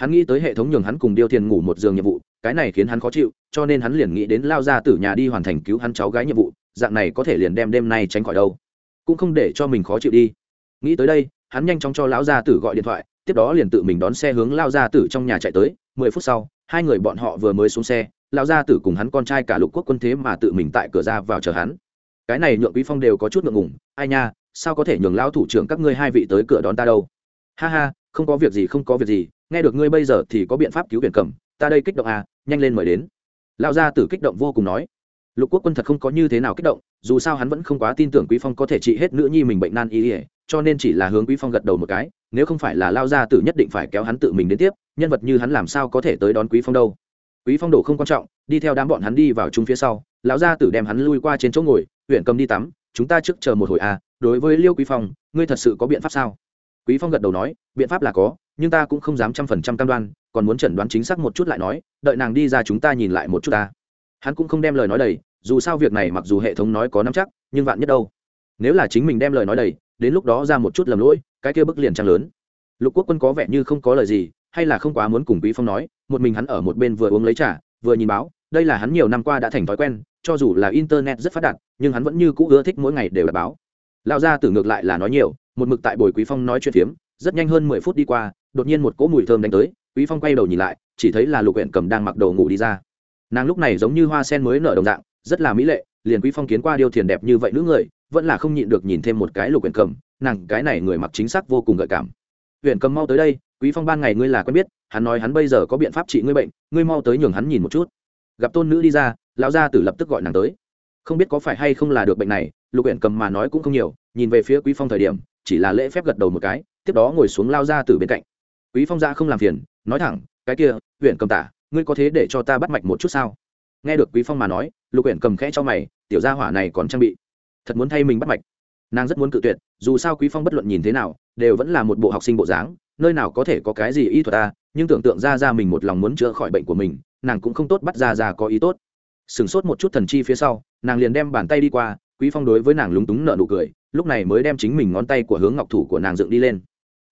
hắn nghĩ tới hệ thống nhường hắn cùng điêu thiền ngủ một giường nhiệm vụ, cái này khiến hắn khó chịu, cho nên hắn liền nghĩ đến lao ra từ nhà đi hoàn thành cứu hắn cháu gái nhiệm vụ, dạng này có thể liền đem đêm nay tránh khỏi đâu. Cũng không để cho mình khó chịu đi. Nghĩ tới đây, hắn nhanh chóng cho lão gia tử gọi điện thoại, tiếp đó liền tự mình đón xe hướng lao gia tử trong nhà chạy tới. Mười phút sau, hai người bọn họ vừa mới xuống xe, lão gia tử cùng hắn con trai cả lục quốc quân thế mà tự mình tại cửa ra vào chờ hắn. Cái này nhượng quý phong đều có chút ngượng ngùng, ai nha, sao có thể nhường lão thủ trưởng các ngươi hai vị tới cửa đón ta đâu? Ha ha, không có việc gì, không có việc gì nghe được ngươi bây giờ thì có biện pháp cứu biển cầm, ta đây kích động à nhanh lên mời đến. Lão gia tử kích động vô cùng nói. Lục quốc quân thật không có như thế nào kích động, dù sao hắn vẫn không quá tin tưởng quý phong có thể trị hết nữ nhi mình bệnh nan y ỉa cho nên chỉ là hướng quý phong gật đầu một cái, nếu không phải là lao gia tử nhất định phải kéo hắn tự mình đến tiếp, nhân vật như hắn làm sao có thể tới đón quý phong đâu. Quý phong đổ không quan trọng, đi theo đám bọn hắn đi vào chung phía sau, lão gia tử đem hắn lui qua trên chỗ ngồi, huyện cầm đi tắm, chúng ta trước chờ một hồi à đối với liêu quý phong, ngươi thật sự có biện pháp sao? Quý phong gật đầu nói, biện pháp là có, nhưng ta cũng không dám trăm phần trăm cam đoan, còn muốn chẩn đoán chính xác một chút lại nói, đợi nàng đi ra chúng ta nhìn lại một chút ta. Hắn cũng không đem lời nói đầy, dù sao việc này mặc dù hệ thống nói có nắm chắc, nhưng vạn nhất đâu? Nếu là chính mình đem lời nói đầy, đến lúc đó ra một chút lầm lỗi, cái kia bức liền trăng lớn. Lục quốc quân có vẻ như không có lời gì, hay là không quá muốn cùng quý phong nói, một mình hắn ở một bên vừa uống lấy trà, vừa nhìn báo, đây là hắn nhiều năm qua đã thành thói quen, cho dù là internet rất phát đạt, nhưng hắn vẫn như cũ ưa thích mỗi ngày đều đọc báo. Lão gia tử ngược lại là nói nhiều một mực tại bồi quý phong nói chuyện phiếm, rất nhanh hơn mười phút đi qua, đột nhiên một cỗ mùi thơm đánh tới, quý phong quay đầu nhìn lại, chỉ thấy là lục huyện cầm đang mặc đồ ngủ đi ra. Nàng lúc này giống như hoa sen mới nở đồng dạng, rất là mỹ lệ, liền quý phong kiến qua điêu thiền đẹp như vậy nữ người, vẫn là không nhịn được nhìn thêm một cái lục huyện cầm, nàng cái này người mặc chính xác vô cùng gợi cảm. Huyện cầm mau tới đây, quý phong ban ngày ngươi là quen biết, hắn nói hắn bây giờ có biện pháp trị ngươi bệnh, ngươi mau tới nhường hắn nhìn một chút. Gặp tôn nữ đi ra, lão gia tử lập tức gọi nàng tới. Không biết có phải hay không là được bệnh này, lục huyện cầm mà nói cũng không nhiều, nhìn về phía quý phong thời điểm chỉ là lễ phép gật đầu một cái, tiếp đó ngồi xuống lao ra từ bên cạnh. Quý phong ra không làm phiền, nói thẳng, cái kia, huyện cầm tả, ngươi có thế để cho ta bắt mạch một chút sao? Nghe được quý phong mà nói, lục huyện cầm khẽ cho mày, tiểu gia hỏa này còn trang bị, thật muốn thay mình bắt mạch. Nàng rất muốn cự tuyệt, dù sao quý phong bất luận nhìn thế nào, đều vẫn là một bộ học sinh bộ dáng, nơi nào có thể có cái gì y thuật ta, nhưng tưởng tượng ra ra mình một lòng muốn chữa khỏi bệnh của mình, nàng cũng không tốt bắt ra ra có ý tốt. Sửng sốt một chút thần chi phía sau, nàng liền đem bàn tay đi qua, quý phong đối với nàng lúng túng nợ nụ cười lúc này mới đem chính mình ngón tay của hướng ngọc thủ của nàng dựng đi lên.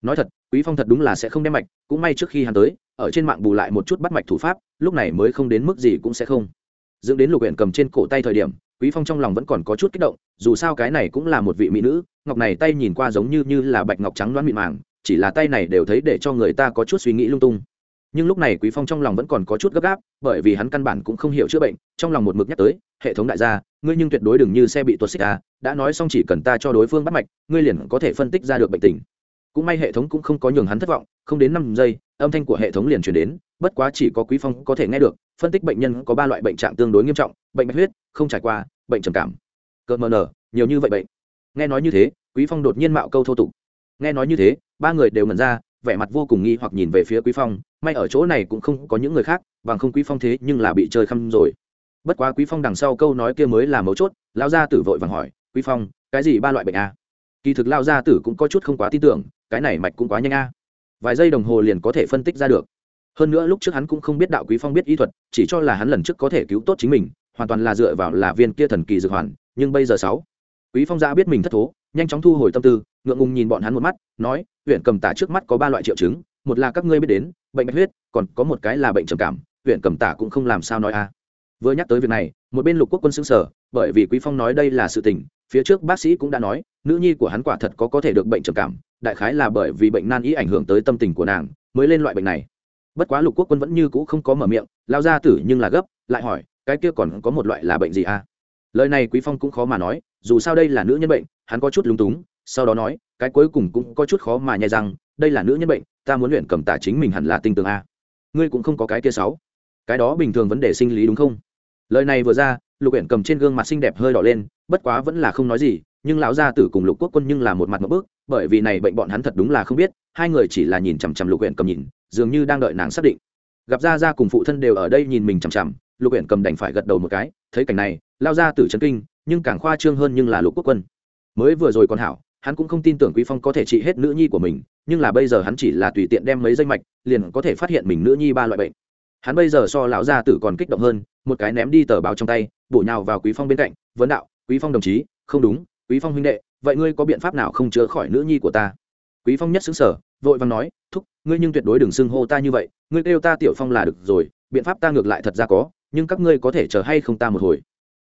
Nói thật, quý phong thật đúng là sẽ không đem mạch, cũng may trước khi hắn tới, ở trên mạng bù lại một chút bắt mạch thủ pháp, lúc này mới không đến mức gì cũng sẽ không. Dựng đến lục huyện cầm trên cổ tay thời điểm, quý phong trong lòng vẫn còn có chút kích động, dù sao cái này cũng là một vị mỹ nữ, ngọc này tay nhìn qua giống như như là bạch ngọc trắng loan mịn màng, chỉ là tay này đều thấy để cho người ta có chút suy nghĩ lung tung nhưng lúc này quý phong trong lòng vẫn còn có chút gấp gáp, bởi vì hắn căn bản cũng không hiểu chữa bệnh, trong lòng một mực nhắc tới, hệ thống đại gia, ngươi nhưng tuyệt đối đừng như xe bị tuột xích à đã nói xong chỉ cần ta cho đối phương bắt mạch, ngươi liền có thể phân tích ra được bệnh tình. Cũng may hệ thống cũng không có nhường hắn thất vọng, không đến năm giây, âm thanh của hệ thống liền truyền đến, bất quá chỉ có quý phong có thể nghe được, phân tích bệnh nhân có ba loại bệnh trạng tương đối nghiêm trọng, bệnh bạch huyết, không trải qua, bệnh trầm cảm. Cơn mờ nở nhiều như vậy bệnh. Nghe nói như thế, quý phong đột nhiên mạo câu thô tục. Nghe nói như thế, ba người đều ngẩn ra, vẻ mặt vô cùng nghi hoặc nhìn về phía quý phong may ở chỗ này cũng không có những người khác, bằng không quý phong thế nhưng là bị chơi khăm rồi. Bất quá quý phong đằng sau câu nói kia mới là mấu chốt, lão gia tử vội vàng hỏi, quý phong, cái gì ba loại bệnh a? Kỳ thực lão gia tử cũng có chút không quá tin tưởng, cái này mạch cũng quá nhanh a. Vài giây đồng hồ liền có thể phân tích ra được. Hơn nữa lúc trước hắn cũng không biết đạo quý phong biết y thuật, chỉ cho là hắn lần trước có thể cứu tốt chính mình, hoàn toàn là dựa vào là viên kia thần kỳ dược hoàn, nhưng bây giờ sáu. Quý phong ra biết mình thất thố, nhanh chóng thu hồi tâm tư, ngượng ngùng nhìn bọn hắn một mắt, nói, huyện cầm tả trước mắt có ba loại triệu chứng một là các ngươi biết đến, bệnh bạch huyết, còn có một cái là bệnh trầm cảm, huyện cầm tả cũng không làm sao nói a. Vừa nhắc tới việc này, một bên lục quốc quân xứng sở bởi vì quý phong nói đây là sự tình, phía trước bác sĩ cũng đã nói, nữ nhi của hắn quả thật có có thể được bệnh trầm cảm, đại khái là bởi vì bệnh nan y ảnh hưởng tới tâm tình của nàng, mới lên loại bệnh này. Bất quá lục quốc quân vẫn như cũ không có mở miệng, lao ra tử nhưng là gấp, lại hỏi, cái kia còn có một loại là bệnh gì à lời này quý phong cũng khó mà nói, dù sao đây là nữ nhân bệnh, hắn có chút lúng túng, sau đó nói, cái cuối cùng cũng có chút khó mà nhai rằng đây là nữ nhân bệnh ta muốn luyện cầm tả chính mình hẳn là tinh tường a. Ngươi cũng không có cái kia sáu. Cái đó bình thường vấn đề sinh lý đúng không? Lời này vừa ra, lục huyện cầm trên gương mặt xinh đẹp hơi đỏ lên, bất quá vẫn là không nói gì, nhưng lão gia tử cùng lục quốc quân nhưng là một mặt một bước, bởi vì này bệnh bọn hắn thật đúng là không biết, hai người chỉ là nhìn chằm chằm lục huyện cầm nhìn, dường như đang đợi nàng xác định. Gặp gia gia cùng phụ thân đều ở đây nhìn mình chằm chằm, lục huyện cầm đành phải gật đầu một cái, thấy cảnh này lao gia tử chấn kinh, nhưng càng khoa trương hơn nhưng là lục quốc quân. Mới vừa rồi còn hảo, hắn cũng không tin tưởng quý phong có thể trị hết nữ nhi của mình nhưng là bây giờ hắn chỉ là tùy tiện đem mấy danh mạch, liền có thể phát hiện mình nữ nhi ba loại bệnh. Hắn bây giờ so lão gia tử còn kích động hơn, một cái ném đi tờ báo trong tay, bổ nhào vào quý phong bên cạnh, vấn đạo, quý phong đồng chí, không đúng, quý phong huynh đệ, vậy ngươi có biện pháp nào không chữa khỏi nữ nhi của ta? Quý phong nhất xứng sở vội vàng nói, thúc, ngươi nhưng tuyệt đối đừng xưng hô ta như vậy, ngươi kêu ta tiểu phong là được rồi, biện pháp ta ngược lại thật ra có, nhưng các ngươi có thể chờ hay không ta một hồi?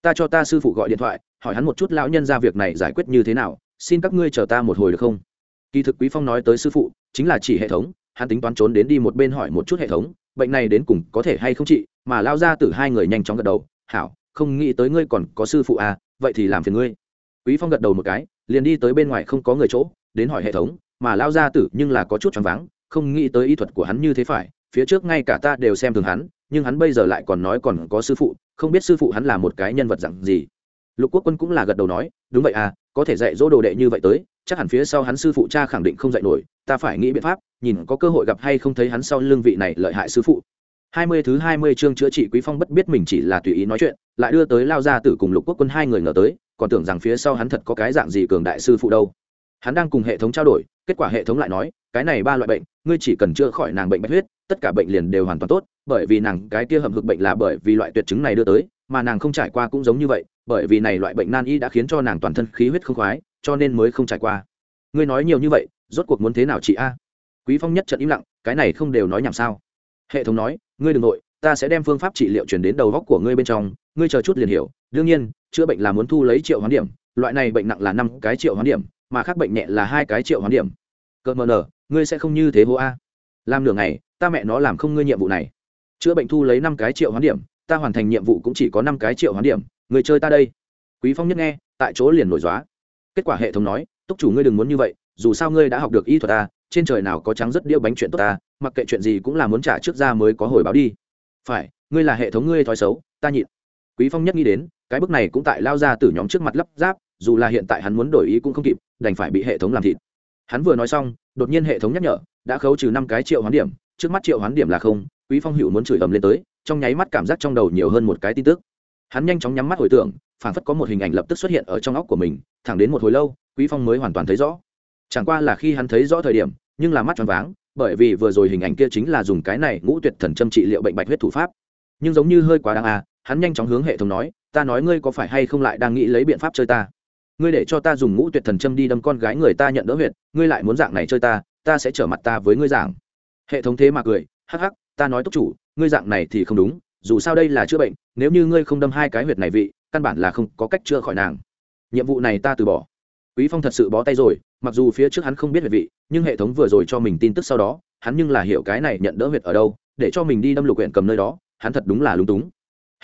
Ta cho ta sư phụ gọi điện thoại, hỏi hắn một chút lão nhân ra việc này giải quyết như thế nào, xin các ngươi chờ ta một hồi được không? Kỳ thực quý phong nói tới sư phụ, chính là chỉ hệ thống, hắn tính toán trốn đến đi một bên hỏi một chút hệ thống, bệnh này đến cùng có thể hay không trị, mà lao ra từ hai người nhanh chóng gật đầu, hảo, không nghĩ tới ngươi còn có sư phụ à vậy thì làm phiền ngươi. Quý phong gật đầu một cái, liền đi tới bên ngoài không có người chỗ, đến hỏi hệ thống, mà lao ra tử nhưng là có chút choáng váng, không nghĩ tới y thuật của hắn như thế phải, phía trước ngay cả ta đều xem thường hắn, nhưng hắn bây giờ lại còn nói còn có sư phụ, không biết sư phụ hắn là một cái nhân vật dạng gì. Lục quốc quân cũng là gật đầu nói, đúng vậy à có thể dạy dỗ đồ đệ như vậy tới chắc hẳn phía sau hắn sư phụ cha khẳng định không dạy nổi, ta phải nghĩ biện pháp, nhìn có cơ hội gặp hay không thấy hắn sau lương vị này lợi hại sư phụ. Hai mươi thứ hai mươi chương chữa trị quý phong bất biết mình chỉ là tùy ý nói chuyện, lại đưa tới lao ra tử cùng lục quốc quân hai người ngờ tới, còn tưởng rằng phía sau hắn thật có cái dạng gì cường đại sư phụ đâu. Hắn đang cùng hệ thống trao đổi, kết quả hệ thống lại nói, cái này ba loại bệnh, ngươi chỉ cần chữa khỏi nàng bệnh bạch huyết, tất cả bệnh liền đều hoàn toàn tốt, bởi vì nàng, cái kia hầm hực bệnh là bởi vì loại tuyệt chứng này đưa tới, mà nàng không trải qua cũng giống như vậy, bởi vì này loại bệnh nan y đã khiến cho nàng toàn thân khí huyết không khoái cho nên mới không trải qua. Ngươi nói nhiều như vậy, rốt cuộc muốn thế nào chị a? Quý phong nhất trận im lặng, cái này không đều nói nhảm sao? Hệ thống nói, ngươi đừng nội, ta sẽ đem phương pháp trị liệu truyền đến đầu góc của ngươi bên trong, ngươi chờ chút liền hiểu. Đương nhiên, chữa bệnh là muốn thu lấy triệu hoán điểm, loại này bệnh nặng là năm cái triệu hoán điểm, mà khác bệnh nhẹ là hai cái triệu hoán điểm. Cỡ mờ nở, ngươi sẽ không như thế hô a. Làm nửa ngày, ta mẹ nó làm không ngươi nhiệm vụ này. Chữa bệnh thu lấy năm cái triệu hoán điểm, ta hoàn thành nhiệm vụ cũng chỉ có năm cái triệu hoán điểm người chơi ta đây. Quý phong nhất nghe, tại chỗ liền nổi dóa kết quả hệ thống nói, túc chủ ngươi đừng muốn như vậy, dù sao ngươi đã học được y thuật ta, trên trời nào có trắng rất đĩa bánh chuyện tốt ta, mặc kệ chuyện gì cũng là muốn trả trước ra mới có hồi báo đi. Phải, ngươi là hệ thống ngươi thói xấu, ta nhịn. Quý phong nhất nghĩ đến, cái bức này cũng tại lao ra từ nhóm trước mặt lắp ráp, dù là hiện tại hắn muốn đổi ý cũng không kịp, đành phải bị hệ thống làm thịt. Hắn vừa nói xong, đột nhiên hệ thống nhắc nhở, đã khấu trừ năm cái triệu hoán điểm, trước mắt triệu hoán điểm là không, quý phong hữu muốn chửi ầm lên tới, trong nháy mắt cảm giác trong đầu nhiều hơn một cái tin tức. Hắn nhanh chóng nhắm mắt hồi tưởng phảng phất có một hình ảnh lập tức xuất hiện ở trong óc của mình, thẳng đến một hồi lâu, quý phong mới hoàn toàn thấy rõ. Chẳng qua là khi hắn thấy rõ thời điểm, nhưng là mắt tròn váng, bởi vì vừa rồi hình ảnh kia chính là dùng cái này ngũ tuyệt thần châm trị liệu bệnh bạch huyết thủ pháp. Nhưng giống như hơi quá đáng à hắn nhanh chóng hướng hệ thống nói, ta nói ngươi có phải hay không lại đang nghĩ lấy biện pháp chơi ta? Ngươi để cho ta dùng ngũ tuyệt thần châm đi đâm con gái người ta nhận đỡ huyệt, ngươi lại muốn dạng này chơi ta ta sẽ trở mặt ta với ngươi giảng hệ thống thế mà cười, hắc hắc, ta nói túc chủ, ngươi dạng này thì không đúng, dù sao đây là chữa bệnh, nếu như ngươi không đâm hai cái huyệt này vị căn bản là không có cách chữa khỏi nàng. Nhiệm vụ này ta từ bỏ. Quý phong thật sự bó tay rồi, mặc dù phía trước hắn không biết về vị, nhưng hệ thống vừa rồi cho mình tin tức sau đó, hắn nhưng là hiểu cái này nhận đỡ huyệt ở đâu, để cho mình đi đâm lục huyện cầm nơi đó, hắn thật đúng là lúng túng.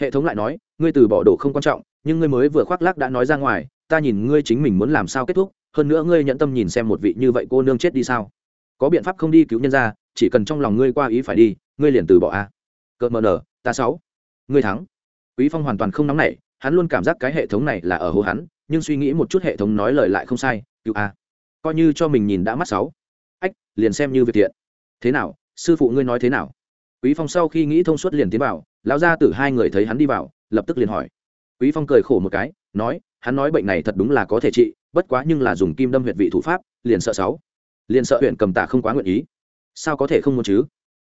Hệ thống lại nói, ngươi từ bỏ đồ không quan trọng, nhưng ngươi mới vừa khoác lác đã nói ra ngoài, ta nhìn ngươi chính mình muốn làm sao kết thúc, hơn nữa ngươi nhận tâm nhìn xem một vị như vậy cô nương chết đi sao. Có biện pháp không đi cứu nhân ra, chỉ cần trong lòng ngươi qua ý phải đi, ngươi liền từ bỏ a. Cợt mờ nở, ta sáu. Ngươi thắng. Quý phong hoàn toàn không nóng nảy hắn luôn cảm giác cái hệ thống này là ở hồ hắn, nhưng suy nghĩ một chút hệ thống nói lời lại không sai, cựu a, coi như cho mình nhìn đã mắt sáu. Ách, liền xem như việc thiện. Thế nào, sư phụ ngươi nói thế nào? Quý phong sau khi nghĩ thông suốt liền tiến vào, lão gia tử hai người thấy hắn đi vào, lập tức liền hỏi. Quý phong cười khổ một cái, nói, hắn nói bệnh này thật đúng là có thể trị, bất quá nhưng là dùng kim đâm huyệt vị thủ pháp, liền sợ sáu. Liền sợ huyện cầm tả không quá nguyện ý. Sao có thể không muốn chứ?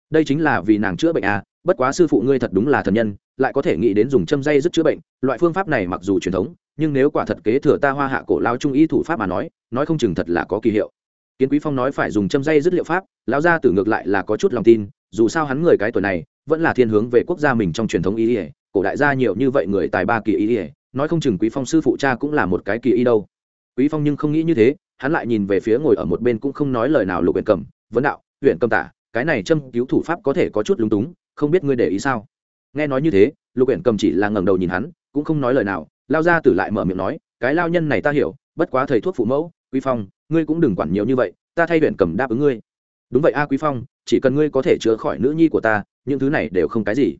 Đây chính là vì nàng chữa bệnh à bất quá sư phụ ngươi thật đúng là thần nhân, lại có thể nghĩ đến dùng châm dây dứt chữa bệnh, loại phương pháp này mặc dù truyền thống, nhưng nếu quả thật kế thừa ta hoa hạ cổ lao trung y thủ pháp mà nói nói không chừng thật là có kỳ hiệu. Kiến quý phong nói phải dùng châm dây dứt liệu pháp, lão gia tử ngược lại là có chút lòng tin, dù sao hắn người cái tuổi này, vẫn là thiên hướng về quốc gia mình trong truyền thống y ỉa cổ đại gia nhiều như vậy người tài ba kỳ y ỉa nói không chừng quý phong sư phụ cha cũng là một cái kỳ y đâu. Quý phong nhưng không nghĩ như thế, hắn lại nhìn về phía ngồi ở một bên cũng không nói lời nào lục huyện cầm, vấn đạo huyện cầm tả cái này châm cứu thủ pháp có thể có chút lúng túng, không biết ngươi để ý sao? Nghe nói như thế, lục uyển cầm chỉ là ngẩng đầu nhìn hắn, cũng không nói lời nào, lao ra tử lại mở miệng nói, cái lao nhân này ta hiểu, bất quá thầy thuốc phụ mẫu, quý phong, ngươi cũng đừng quản nhiều như vậy, ta thay huyện cầm đáp ứng ngươi. Đúng vậy a, quý phong, chỉ cần ngươi có thể chữa khỏi nữ nhi của ta, những thứ này đều không cái gì.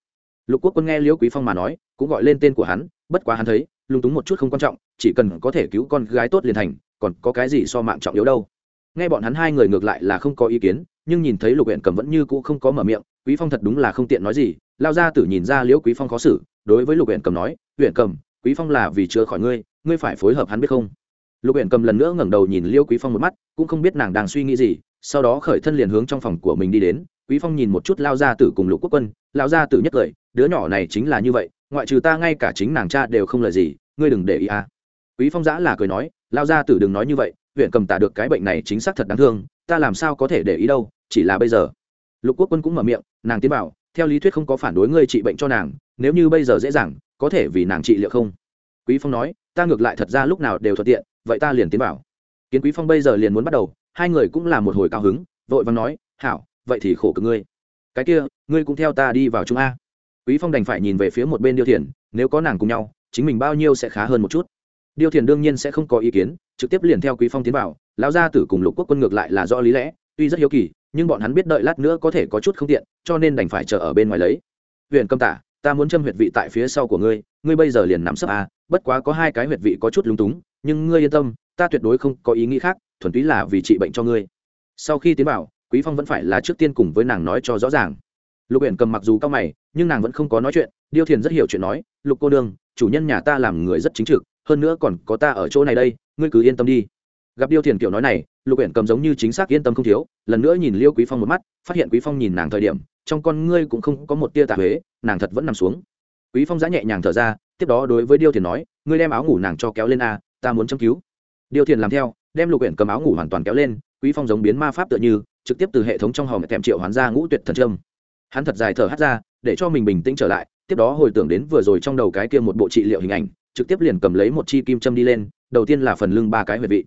Lục quốc quân nghe liễu quý phong mà nói, cũng gọi lên tên của hắn, bất quá hắn thấy lung túng một chút không quan trọng, chỉ cần có thể cứu con gái tốt liền thành, còn có cái gì so mạng trọng yếu đâu. Nghe bọn hắn hai người ngược lại là không có ý kiến nhưng nhìn thấy lục huyện cầm vẫn như cũ không có mở miệng, quý phong thật đúng là không tiện nói gì, lao ra tử nhìn ra liễu quý phong khó xử, đối với lục huyện cầm nói, huyện cầm, quý phong là vì chữa khỏi ngươi ngươi phải phối hợp hắn biết không? Lục huyện cầm lần nữa ngẩng đầu nhìn liễu quý phong một mắt, cũng không biết nàng đang suy nghĩ gì, sau đó khởi thân liền hướng trong phòng của mình đi đến, quý phong nhìn một chút lao gia tử cùng lục quốc quân, lao gia tử nhất cười đứa nhỏ này chính là như vậy, ngoại trừ ta ngay cả chính nàng cha đều không lời gì, ngươi đừng để ý à. Quý phong giã là cười nói, lao gia tử đừng nói như vậy, huyện cầm tả được cái bệnh này chính xác thật đáng thương ta làm sao có thể để ý đâu, chỉ là bây giờ. Lục quốc quân cũng mở miệng, nàng tiến bảo theo lý thuyết không có phản đối ngươi trị bệnh cho nàng, nếu như bây giờ dễ dàng, có thể vì nàng trị liệu không? Quý phong nói, ta ngược lại thật ra lúc nào đều thuận tiện, vậy ta liền tiến bảo kiến quý phong bây giờ liền muốn bắt đầu, hai người cũng là một hồi cao hứng, vội vàng nói, hảo, vậy thì khổ cực ngươi. Cái kia, ngươi cũng theo ta đi vào chúng a. Quý phong đành phải nhìn về phía một bên điêu thiền nếu có nàng cùng nhau, chính mình bao nhiêu sẽ khá hơn một chút. Điêu thiền đương nhiên sẽ không có ý kiến trực tiếp liền theo quý phong tiến vào lão gia tử cùng lục quốc quân ngược lại là do lý lẽ tuy rất hiếu kỳ nhưng bọn hắn biết đợi lát nữa có thể có chút không tiện cho nên đành phải chờ ở bên ngoài lấy. Huyện cầm tả ta muốn châm huyệt vị tại phía sau của ngươi ngươi bây giờ liền nắm sấp à, bất quá có hai cái huyệt vị có chút lúng túng nhưng ngươi yên tâm ta tuyệt đối không có ý nghĩ khác thuần túy là vì trị bệnh cho ngươi. Sau khi tiến vào quý phong vẫn phải là trước tiên cùng với nàng nói cho rõ ràng. Lục huyện cầm mặc dù cao mày nhưng nàng vẫn không có nói chuyện điêu thiền rất hiểu chuyện nói lục cô đương chủ nhân nhà ta làm người rất chính trực hơn nữa còn có ta ở chỗ này đây, ngươi cứ yên tâm đi. Gặp điêu thiền kiểu nói này, lục huyện cầm giống như chính xác yên tâm không thiếu, lần nữa nhìn liêu quý phong một mắt, phát hiện quý phong nhìn nàng thời điểm, trong con ngươi cũng không có một tia tà huế, nàng thật vẫn nằm xuống. Quý phong giã nhẹ nhàng thở ra, tiếp đó đối với điêu thiền nói, ngươi đem áo ngủ nàng cho kéo lên a, ta muốn châm cứu. Điêu thiền làm theo, đem lục huyện cầm áo ngủ hoàn toàn kéo lên, quý phong giống biến ma pháp tựa như, trực tiếp từ hệ thống trong hòm kèm triệu hoán ra ngũ tuyệt thần trâm hắn thật dài thở hắt ra, để cho mình bình tĩnh trở lại, tiếp đó hồi tưởng đến vừa rồi trong đầu cái kia một bộ trị liệu hình ảnh trực tiếp liền cầm lấy một chi kim châm đi lên, đầu tiên là phần lưng ba cái huyệt vị.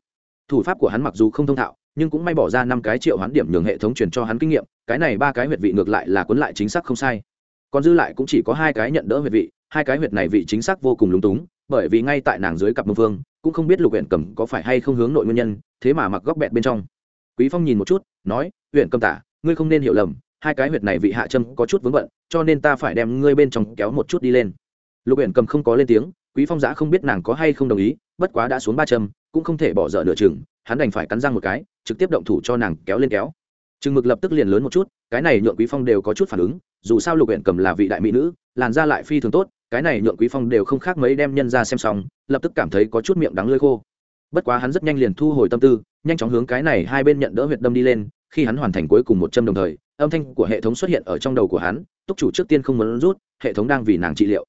Thủ pháp của hắn mặc dù không thông thạo, nhưng cũng may bỏ ra năm cái triệu hoán điểm nhường hệ thống truyền cho hắn kinh nghiệm, cái này ba cái huyệt vị ngược lại là cuốn lại chính xác không sai. Còn dư lại cũng chỉ có hai cái nhận đỡ huyệt vị, hai cái huyệt này vị chính xác vô cùng lúng túng, bởi vì ngay tại nàng dưới cặp mông vương, cũng không biết lục huyện cầm có phải hay không hướng nội nguyên nhân, thế mà mặc góc bẹt bên trong. Quý phong nhìn một chút, nói huyện cầm tả, ngươi không nên hiểu lầm, hai cái huyệt này vị hạ châm có chút vướng bận, cho nên ta phải đem ngươi bên trong kéo một chút đi lên. Lục huyện cầm không có lên tiếng quý phong giã không biết nàng có hay không đồng ý, bất quá đã xuống ba châm, cũng không thể bỏ dở nửa chừng, hắn đành phải cắn răng một cái, trực tiếp động thủ cho nàng kéo lên kéo. Chừng mực lập tức liền lớn một chút, cái này nhượng quý phong đều có chút phản ứng, dù sao lục huyện cầm là vị đại mỹ nữ, làn da lại phi thường tốt, cái này nhượng quý phong đều không khác mấy đem nhân ra xem xong, lập tức cảm thấy có chút miệng đắng lơi khô. Bất quá hắn rất nhanh liền thu hồi tâm tư, nhanh chóng hướng cái này hai bên nhận đỡ huyệt đâm đi lên, khi hắn hoàn thành cuối cùng một châm đồng thời, âm thanh của hệ thống xuất hiện ở trong đầu của hắn, túc chủ trước tiên không muốn rút, hệ thống đang vì nàng trị liệu.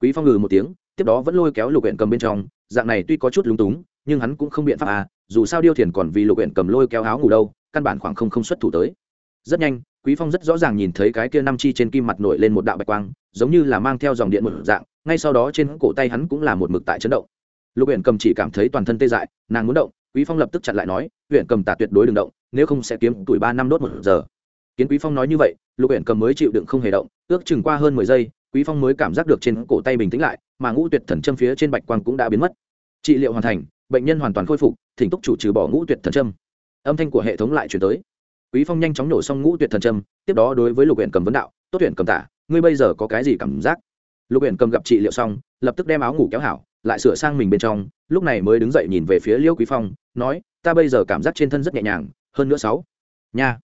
Quý phong ngừ một tiếng tiếp đó vẫn lôi kéo lục huyện cầm bên trong, dạng này tuy có chút lúng túng, nhưng hắn cũng không biện pháp à dù sao điêu thiền còn vì lục huyện cầm lôi kéo áo ngủ đâu, căn bản khoảng không không xuất thủ tới. Rất nhanh, quý phong rất rõ ràng nhìn thấy cái kia năm chi trên kim mặt nổi lên một đạo bạch quang, giống như là mang theo dòng điện một dạng, ngay sau đó trên cổ tay hắn cũng là một mực tại chấn động. Lục huyện cầm chỉ cảm thấy toàn thân tê dại, nàng muốn động, quý phong lập tức chặn lại nói huyện cầm tả tuyệt đối đừng động, nếu không sẽ kiếm tuổi ba năm đốt một giờ. Kiến quý phong nói như vậy, lục huyện cầm mới chịu đựng không hề động, ước chừng qua hơn mười giây quý phong mới cảm giác được trên cổ tay bình tĩnh lại, mà ngũ tuyệt thần châm phía trên bạch quang cũng đã biến mất. Trị liệu hoàn thành, bệnh nhân hoàn toàn khôi phục, thỉnh túc chủ trừ bỏ ngũ tuyệt thần châm. Âm thanh của hệ thống lại chuyển tới. Quý phong nhanh chóng nổ xong ngũ tuyệt thần châm, tiếp đó đối với lục huyện cầm vấn đạo, tốt huyện cầm tả, ngươi bây giờ có cái gì cảm giác? Lục huyện cầm gặp trị liệu xong, lập tức đem áo ngủ kéo hảo, lại sửa sang mình bên trong, lúc này mới đứng dậy nhìn về phía liêu quý phong, nói, ta bây giờ cảm giác trên thân rất nhẹ nhàng, hơn nữa sáu. Nha.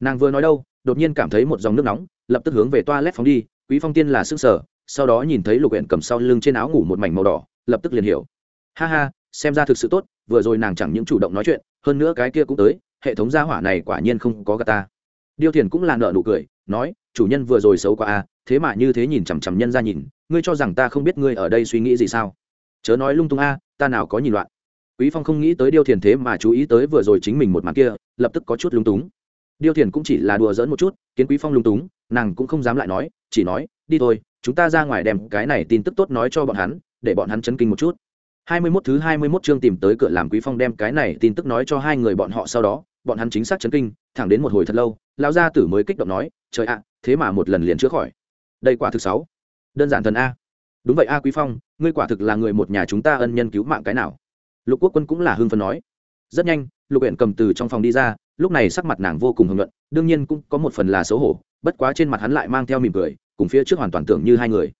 Nàng vừa nói đâu, đột nhiên cảm thấy một dòng nước nóng, lập tức hướng về toilet phóng đi quý phong tiên là sức sở sau đó nhìn thấy lục huyện cầm sau lưng trên áo ngủ một mảnh màu đỏ, lập tức liền hiểu. Ha ha, xem ra thực sự tốt, vừa rồi nàng chẳng những chủ động nói chuyện, hơn nữa cái kia cũng tới, hệ thống gia hỏa này quả nhiên không có gà ta. Điêu thiền cũng là nợ nụ cười, nói, chủ nhân vừa rồi xấu quá a thế mà như thế nhìn chằm chằm nhân ra nhìn, ngươi cho rằng ta không biết ngươi ở đây suy nghĩ gì sao? Chớ nói lung tung a, ta nào có nhìn loạn. Quý phong không nghĩ tới điêu thiền thế mà chú ý tới vừa rồi chính mình một mặt kia, lập tức có chút lung túng điêu thiền cũng chỉ là đùa giỡn một chút kiến quý phong lung túng nàng cũng không dám lại nói chỉ nói đi thôi chúng ta ra ngoài đem cái này tin tức tốt nói cho bọn hắn để bọn hắn chấn kinh một chút hai mươi 21 thứ hai mươi 21 chương tìm tới cửa làm Quý Phong đem cái này tin tức nói cho hai người bọn họ sau đó, bọn hắn chính xác chấn kinh, thẳng đến một hồi thật lâu, lão gia tử mới kích động nói, "Trời ạ, thế mà một lần liền chữa khỏi. Đây quả thực sáu. Đơn giản thần a." "Đúng vậy a Quý Phong, ngươi quả thực là người một nhà chúng ta ân nhân cứu mạng cái nào?" Lục Quốc Quân cũng là hưng phấn nói. Rất nhanh, Lục Uyển cầm từ trong phòng đi ra, lúc này sắc mặt nàng vô cùng hưng luận, đương nhiên cũng có một phần là xấu hổ, bất quá trên mặt hắn lại mang theo mỉm cười, cùng phía trước hoàn toàn tưởng như hai người.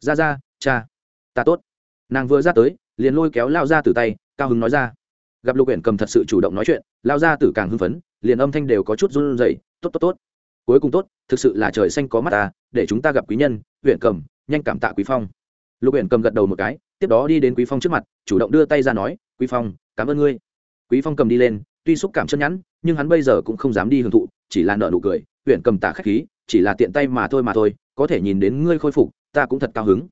"Ra ra, cha, ta tốt." Nàng vừa ra tới, liền lôi kéo lao ra từ tay cao hứng nói ra gặp lục uyển cầm thật sự chủ động nói chuyện lao ra từ càng hưng phấn liền âm thanh đều có chút run rẩy tốt tốt tốt cuối cùng tốt thực sự là trời xanh có mắt ta để chúng ta gặp quý nhân uyển cầm nhanh cảm tạ quý phong lục uyển cầm gật đầu một cái tiếp đó đi đến quý phong trước mặt chủ động đưa tay ra nói quý phong cảm ơn ngươi quý phong cầm đi lên tuy xúc cảm chân nhẵn nhưng hắn bây giờ cũng không dám đi hưởng thụ, chỉ là nợ nụ cười, huyện cầm tả khách khí, chỉ là tiện tay mà thôi mà thôi, có thể nhìn đến ngươi khôi phục, ta cũng thật cao hứng.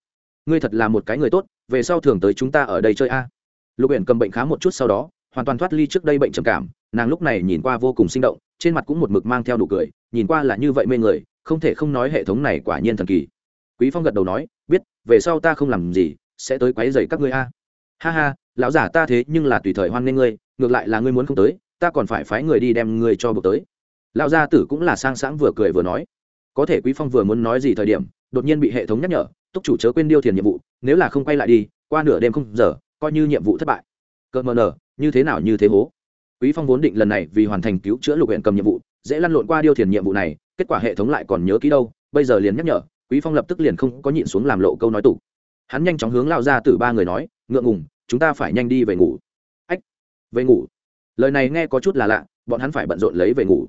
Ngươi thật là một cái người tốt, về sau thường tới chúng ta ở đây chơi a. Lục huyện cầm bệnh khá một chút sau đó, hoàn toàn thoát ly trước đây bệnh trầm cảm, nàng lúc này nhìn qua vô cùng sinh động, trên mặt cũng một mực mang theo đủ cười, nhìn qua là như vậy mê người, không thể không nói hệ thống này quả nhiên thần kỳ. Quý phong gật đầu nói, biết, về sau ta không làm gì, sẽ tới quấy rầy các ngươi a. Ha ha, lão giả ta thế nhưng là tùy thời hoan nghênh ngươi, ngược lại là ngươi muốn không tới ta còn phải phái người đi đem ngươi cho buộc tới. Lão gia tử cũng là sang sáng vừa cười vừa nói. Có thể quý phong vừa muốn nói gì thời điểm, đột nhiên bị hệ thống nhắc nhở, túc chủ chớ quên điêu thiền nhiệm vụ, nếu là không quay lại đi, qua nửa đêm không giờ, coi như nhiệm vụ thất bại. Cơ mờ nở như thế nào như thế hố. Quý phong vốn định lần này vì hoàn thành cứu chữa lục huyện cầm nhiệm vụ, dễ lăn lộn qua điêu thiền nhiệm vụ này, kết quả hệ thống lại còn nhớ kỹ đâu, bây giờ liền nhắc nhở, quý phong lập tức liền không có nhịn xuống làm lộ câu nói tủ. Hắn nhanh chóng hướng lao ra từ ba người nói, ngượng ngùng, chúng ta phải nhanh đi về ngủ. Ách, về ngủ? Lời này nghe có chút là lạ, bọn hắn phải bận rộn lấy về ngủ.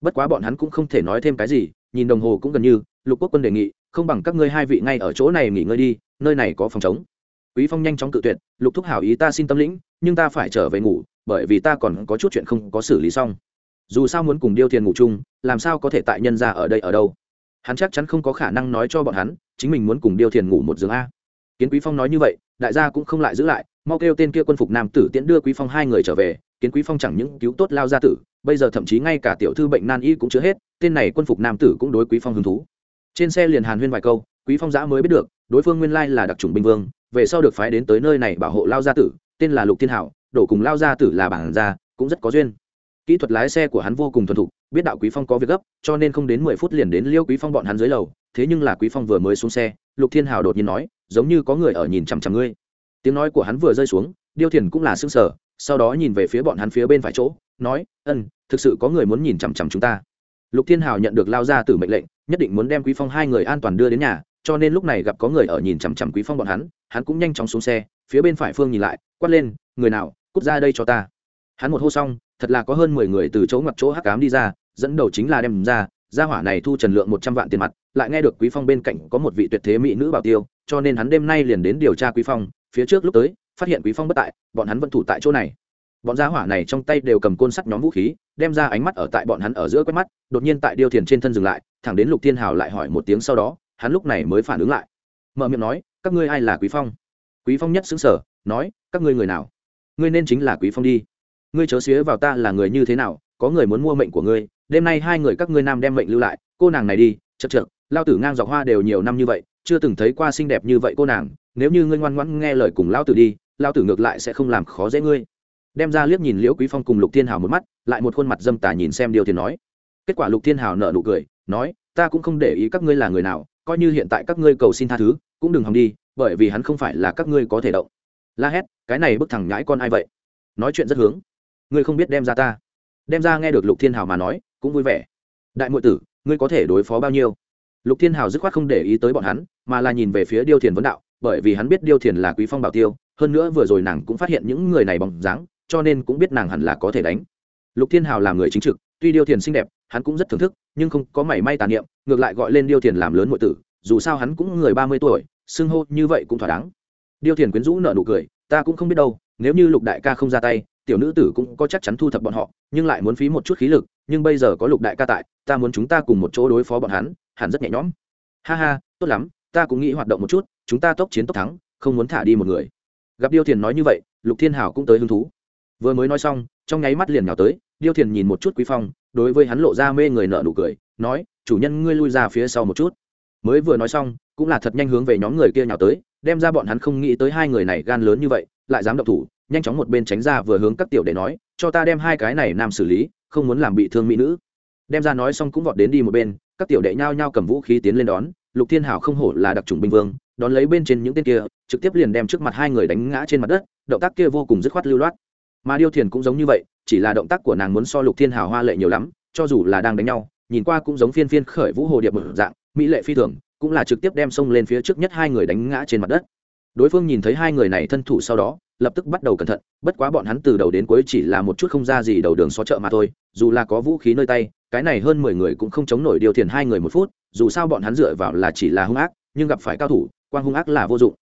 Bất quá bọn hắn cũng không thể nói thêm cái gì, nhìn đồng hồ cũng gần như, lục quốc quân đề nghị, không bằng các ngươi hai vị ngay ở chỗ này nghỉ ngơi đi, nơi này có phòng chống quý phong nhanh chóng cự tuyệt, lục thúc hảo ý ta xin tâm lĩnh, nhưng ta phải trở về ngủ, bởi vì ta còn có chút chuyện không có xử lý xong. Dù sao muốn cùng điêu thiền ngủ chung, làm sao có thể tại nhân ra ở đây ở đâu? Hắn chắc chắn không có khả năng nói cho bọn hắn, chính mình muốn cùng điêu thiền ngủ một giường a. Kiến quý phong nói như vậy, đại gia cũng không lại giữ lại, mau kêu tên kia quân phục nam tử tiễn đưa quý phong hai người trở về kiến quý phong chẳng những cứu tốt lao gia tử, bây giờ thậm chí ngay cả tiểu thư bệnh nan y cũng chưa hết, tên này quân phục nam tử cũng đối quý phong hứng thú. Trên xe liền hàn huyên vài câu, quý phong giã mới biết được, đối phương nguyên lai là đặc trùng binh vương, về sau được phái đến tới nơi này bảo hộ lao gia tử, tên là lục thiên hảo, đổ cùng lao gia tử là bản gia, cũng rất có duyên. Kỹ thuật lái xe của hắn vô cùng thuần thục, biết đạo quý phong có việc gấp, cho nên không đến mười phút liền đến liêu quý phong bọn hắn dưới lầu, thế nhưng là quý phong vừa mới xuống xe, lục thiên hào đột nhiên nói, giống như có người ở nhìn chằm chằm ngươi. Tiếng nói của hắn vừa rơi xuống, điêu thiền cũng là xương sờ sau đó nhìn về phía bọn hắn phía bên phải chỗ, nói, ân, thực sự có người muốn nhìn chằm chằm chúng ta. Lục thiên hào nhận được lao ra từ mệnh lệnh, nhất định muốn đem quý phong hai người an toàn đưa đến nhà, cho nên lúc này gặp có người ở nhìn chằm chằm quý phong bọn hắn hắn cũng nhanh chóng xuống xe, phía bên phải phương nhìn lại, quát lên, người nào, cút ra đây cho ta. Hắn một hô xong, thật là có hơn mười người từ chỗ ngoặt chỗ hắc cám đi ra, dẫn đầu chính là đem ra, gia hỏa này thu trần lượng một trăm vạn tiền mặt, lại nghe được quý phong bên cạnh có một vị tuyệt thế mỹ nữ bảo tiêu, cho nên hắn đêm nay liền đến điều tra quý phong, phía trước lúc tới phát hiện quý phong bất tại, bọn hắn vẫn thủ tại chỗ này. Bọn gia hỏa này trong tay đều cầm côn sắt nhóm vũ khí, đem ra ánh mắt ở tại bọn hắn ở giữa quét mắt, đột nhiên tại điêu thiền trên thân dừng lại, thẳng đến lục thiên hào lại hỏi một tiếng sau đó, hắn lúc này mới phản ứng lại. Mở miệng nói, các ngươi ai là quý phong? Quý phong nhất xứng sở nói, các ngươi người nào? Ngươi nên chính là quý phong đi. Ngươi chớ xía vào ta là người như thế nào, có người muốn mua mệnh của ngươi, đêm nay hai người các ngươi nam đem mệnh lưu lại, cô nàng này đi chật chật lao tử ngang dọc hoa đều nhiều năm như vậy, chưa từng thấy qua xinh đẹp như vậy cô nàng, nếu như ngươi ngoan ngoãn nghe lời cùng lao tử đi lao tử ngược lại sẽ không làm khó dễ ngươi. Đem ra liếc nhìn liễu quý phong cùng lục thiên hào một mắt, lại một khuôn mặt dâm tà nhìn xem điều thiên nói. Kết quả lục thiên hào nở nụ cười, nói, ta cũng không để ý các ngươi là người nào, coi như hiện tại các ngươi cầu xin tha thứ, cũng đừng hòng đi, bởi vì hắn không phải là các ngươi có thể động. La hét, cái này bức thằng nhãi con ai vậy? Nói chuyện rất hướng. Ngươi không biết đem ra ta. Đem ra nghe được lục thiên hào mà nói, cũng vui vẻ. Đại m tử, ngươi có thể đối phó bao nhiêu? Lục thiên hào dứt khoát không để ý tới bọn hắn, mà là nhìn về phía điêu thiền vấn đạo, bởi vì hắn biết điêu thiền là quý phong bảo tiêu hơn nữa vừa rồi nàng cũng phát hiện những người này bằng dáng, cho nên cũng biết nàng hẳn là có thể đánh. Lục thiên hào là người chính trực, tuy điêu thiền xinh đẹp, hắn cũng rất thưởng thức, nhưng không có mảy may tàn niệm, ngược lại gọi lên điêu thiền làm lớn mọi tử, dù sao hắn cũng người ba mươi tuổi, xưng hô như vậy cũng thỏa đáng. Điêu thiền quyến rũ nợ nụ cười, ta cũng không biết đâu, nếu như lục đại ca không ra tay, tiểu nữ tử cũng có chắc chắn thu thập bọn họ, nhưng lại muốn phí một chút khí lực, nhưng bây giờ có lục đại ca tại, ta muốn chúng ta cùng một chỗ đối phó bọn hắn, hẳn rất nhẹ nhõm. Ha ha, tốt lắm, ta cũng nghĩ hoạt động một chút, chúng ta tốc chiến tốc thắng, không muốn thả đi một người gặp điêu thiền nói như vậy, lục thiên hảo cũng tới hứng thú. Vừa mới nói xong, trong nháy mắt liền nhào tới, điêu thiền nhìn một chút quý phong, đối với hắn lộ ra mê người nợ nụ cười, nói, chủ nhân ngươi lui ra phía sau một chút. Mới vừa nói xong, cũng là thật nhanh hướng về nhóm người kia nhào tới, đem ra bọn hắn không nghĩ tới hai người này gan lớn như vậy, lại dám động thủ, nhanh chóng một bên tránh ra vừa hướng các tiểu để nói, cho ta đem hai cái này nam xử lý, không muốn làm bị thương mỹ nữ. Đem ra nói xong cũng vọt đến đi một bên, các tiểu đệ nhao nhao cầm vũ khí tiến lên đón lục thiên hảo không hổ là đặc trùng binh vương, đón lấy bên trên những tên kia, trực tiếp liền đem trước mặt hai người đánh ngã trên mặt đất, động tác kia vô cùng dứt khoát lưu loát. Mà điêu thiền cũng giống như vậy, chỉ là động tác của nàng muốn so lục thiên Hảo hoa lệ nhiều lắm, cho dù là đang đánh nhau, nhìn qua cũng giống phiên phiên khởi vũ hồ điệp một dạng, mỹ lệ phi thường, cũng là trực tiếp đem xông lên phía trước nhất hai người đánh ngã trên mặt đất. Đối phương nhìn thấy hai người này thân thủ sau đó, lập tức bắt đầu cẩn thận, bất quá bọn hắn từ đầu đến cuối chỉ là một chút không ra gì đầu đường xó chợ mà thôi, dù là có vũ khí nơi tay cái này hơn mười người cũng không chống nổi điều thiền hai người một phút, dù sao bọn hắn dựa vào là chỉ là hung ác, nhưng gặp phải cao thủ, quang hung ác là vô dụng.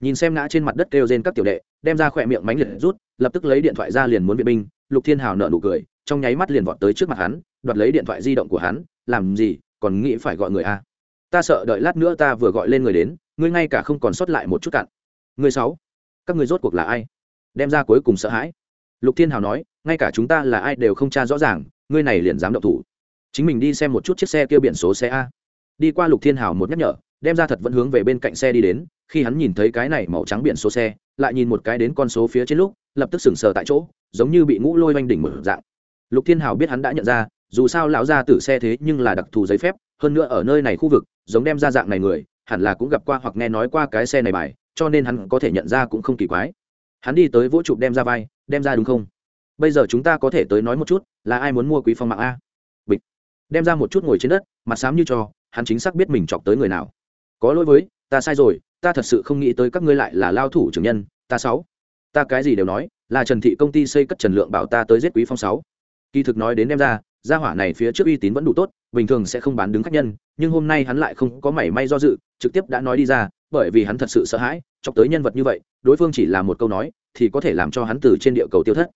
Nhìn xem ngã trên mặt đất kêu trên các tiểu đệ, đem ra khỏe miệng mánh liệt rút, lập tức lấy điện thoại ra liền muốn viện binh, lục thiên hào nợ nụ cười, trong nháy mắt liền vọt tới trước mặt hắn, đoạt lấy điện thoại di động của hắn, làm gì, còn nghĩ phải gọi người a? Ta sợ đợi lát nữa ta vừa gọi lên người đến, ngươi ngay cả không còn sót lại một chút cặn. Người sáu, các người rốt cuộc là ai? Đem ra cuối cùng sợ hãi. Lục thiên hào nói, ngay cả chúng ta là ai đều không tra rõ ràng, ngươi này liền dám động thủ chính mình đi xem một chút chiếc xe kia biển số xe a. Đi qua lục thiên hào một nhắc nhở, đem ra thật vẫn hướng về bên cạnh xe đi đến, khi hắn nhìn thấy cái này màu trắng biển số xe, lại nhìn một cái đến con số phía trên lúc, lập tức sừng sờ tại chỗ, giống như bị ngũ lôi oanh đỉnh mở dạng. Lục thiên hào biết hắn đã nhận ra, dù sao lão ra tử xe thế nhưng là đặc thù giấy phép, hơn nữa ở nơi này khu vực, giống đem ra dạng này người, hẳn là cũng gặp qua hoặc nghe nói qua cái xe này bài, cho nên hắn có thể nhận ra cũng không kỳ quái. Hắn đi tới vỗ chụp đem ra vai, đem ra đúng không? Bây giờ chúng ta có thể tới nói một chút, là ai muốn mua quý phong mạng a? Đem ra một chút ngồi trên đất, mặt xám như cho, hắn chính xác biết mình chọc tới người nào. Có lỗi với, ta sai rồi, ta thật sự không nghĩ tới các ngươi lại là lao thủ trưởng nhân, ta sáu. Ta cái gì đều nói, là trần thị công ty xây cất trần lượng bảo ta tới giết quý phong sáu. Kỳ thực nói đến đem ra, gia hỏa này phía trước uy tín vẫn đủ tốt, bình thường sẽ không bán đứng khách nhân, nhưng hôm nay hắn lại không có mảy may do dự, trực tiếp đã nói đi ra, bởi vì hắn thật sự sợ hãi, chọc tới nhân vật như vậy, đối phương chỉ là một câu nói, thì có thể làm cho hắn từ trên địa cầu tiêu thất.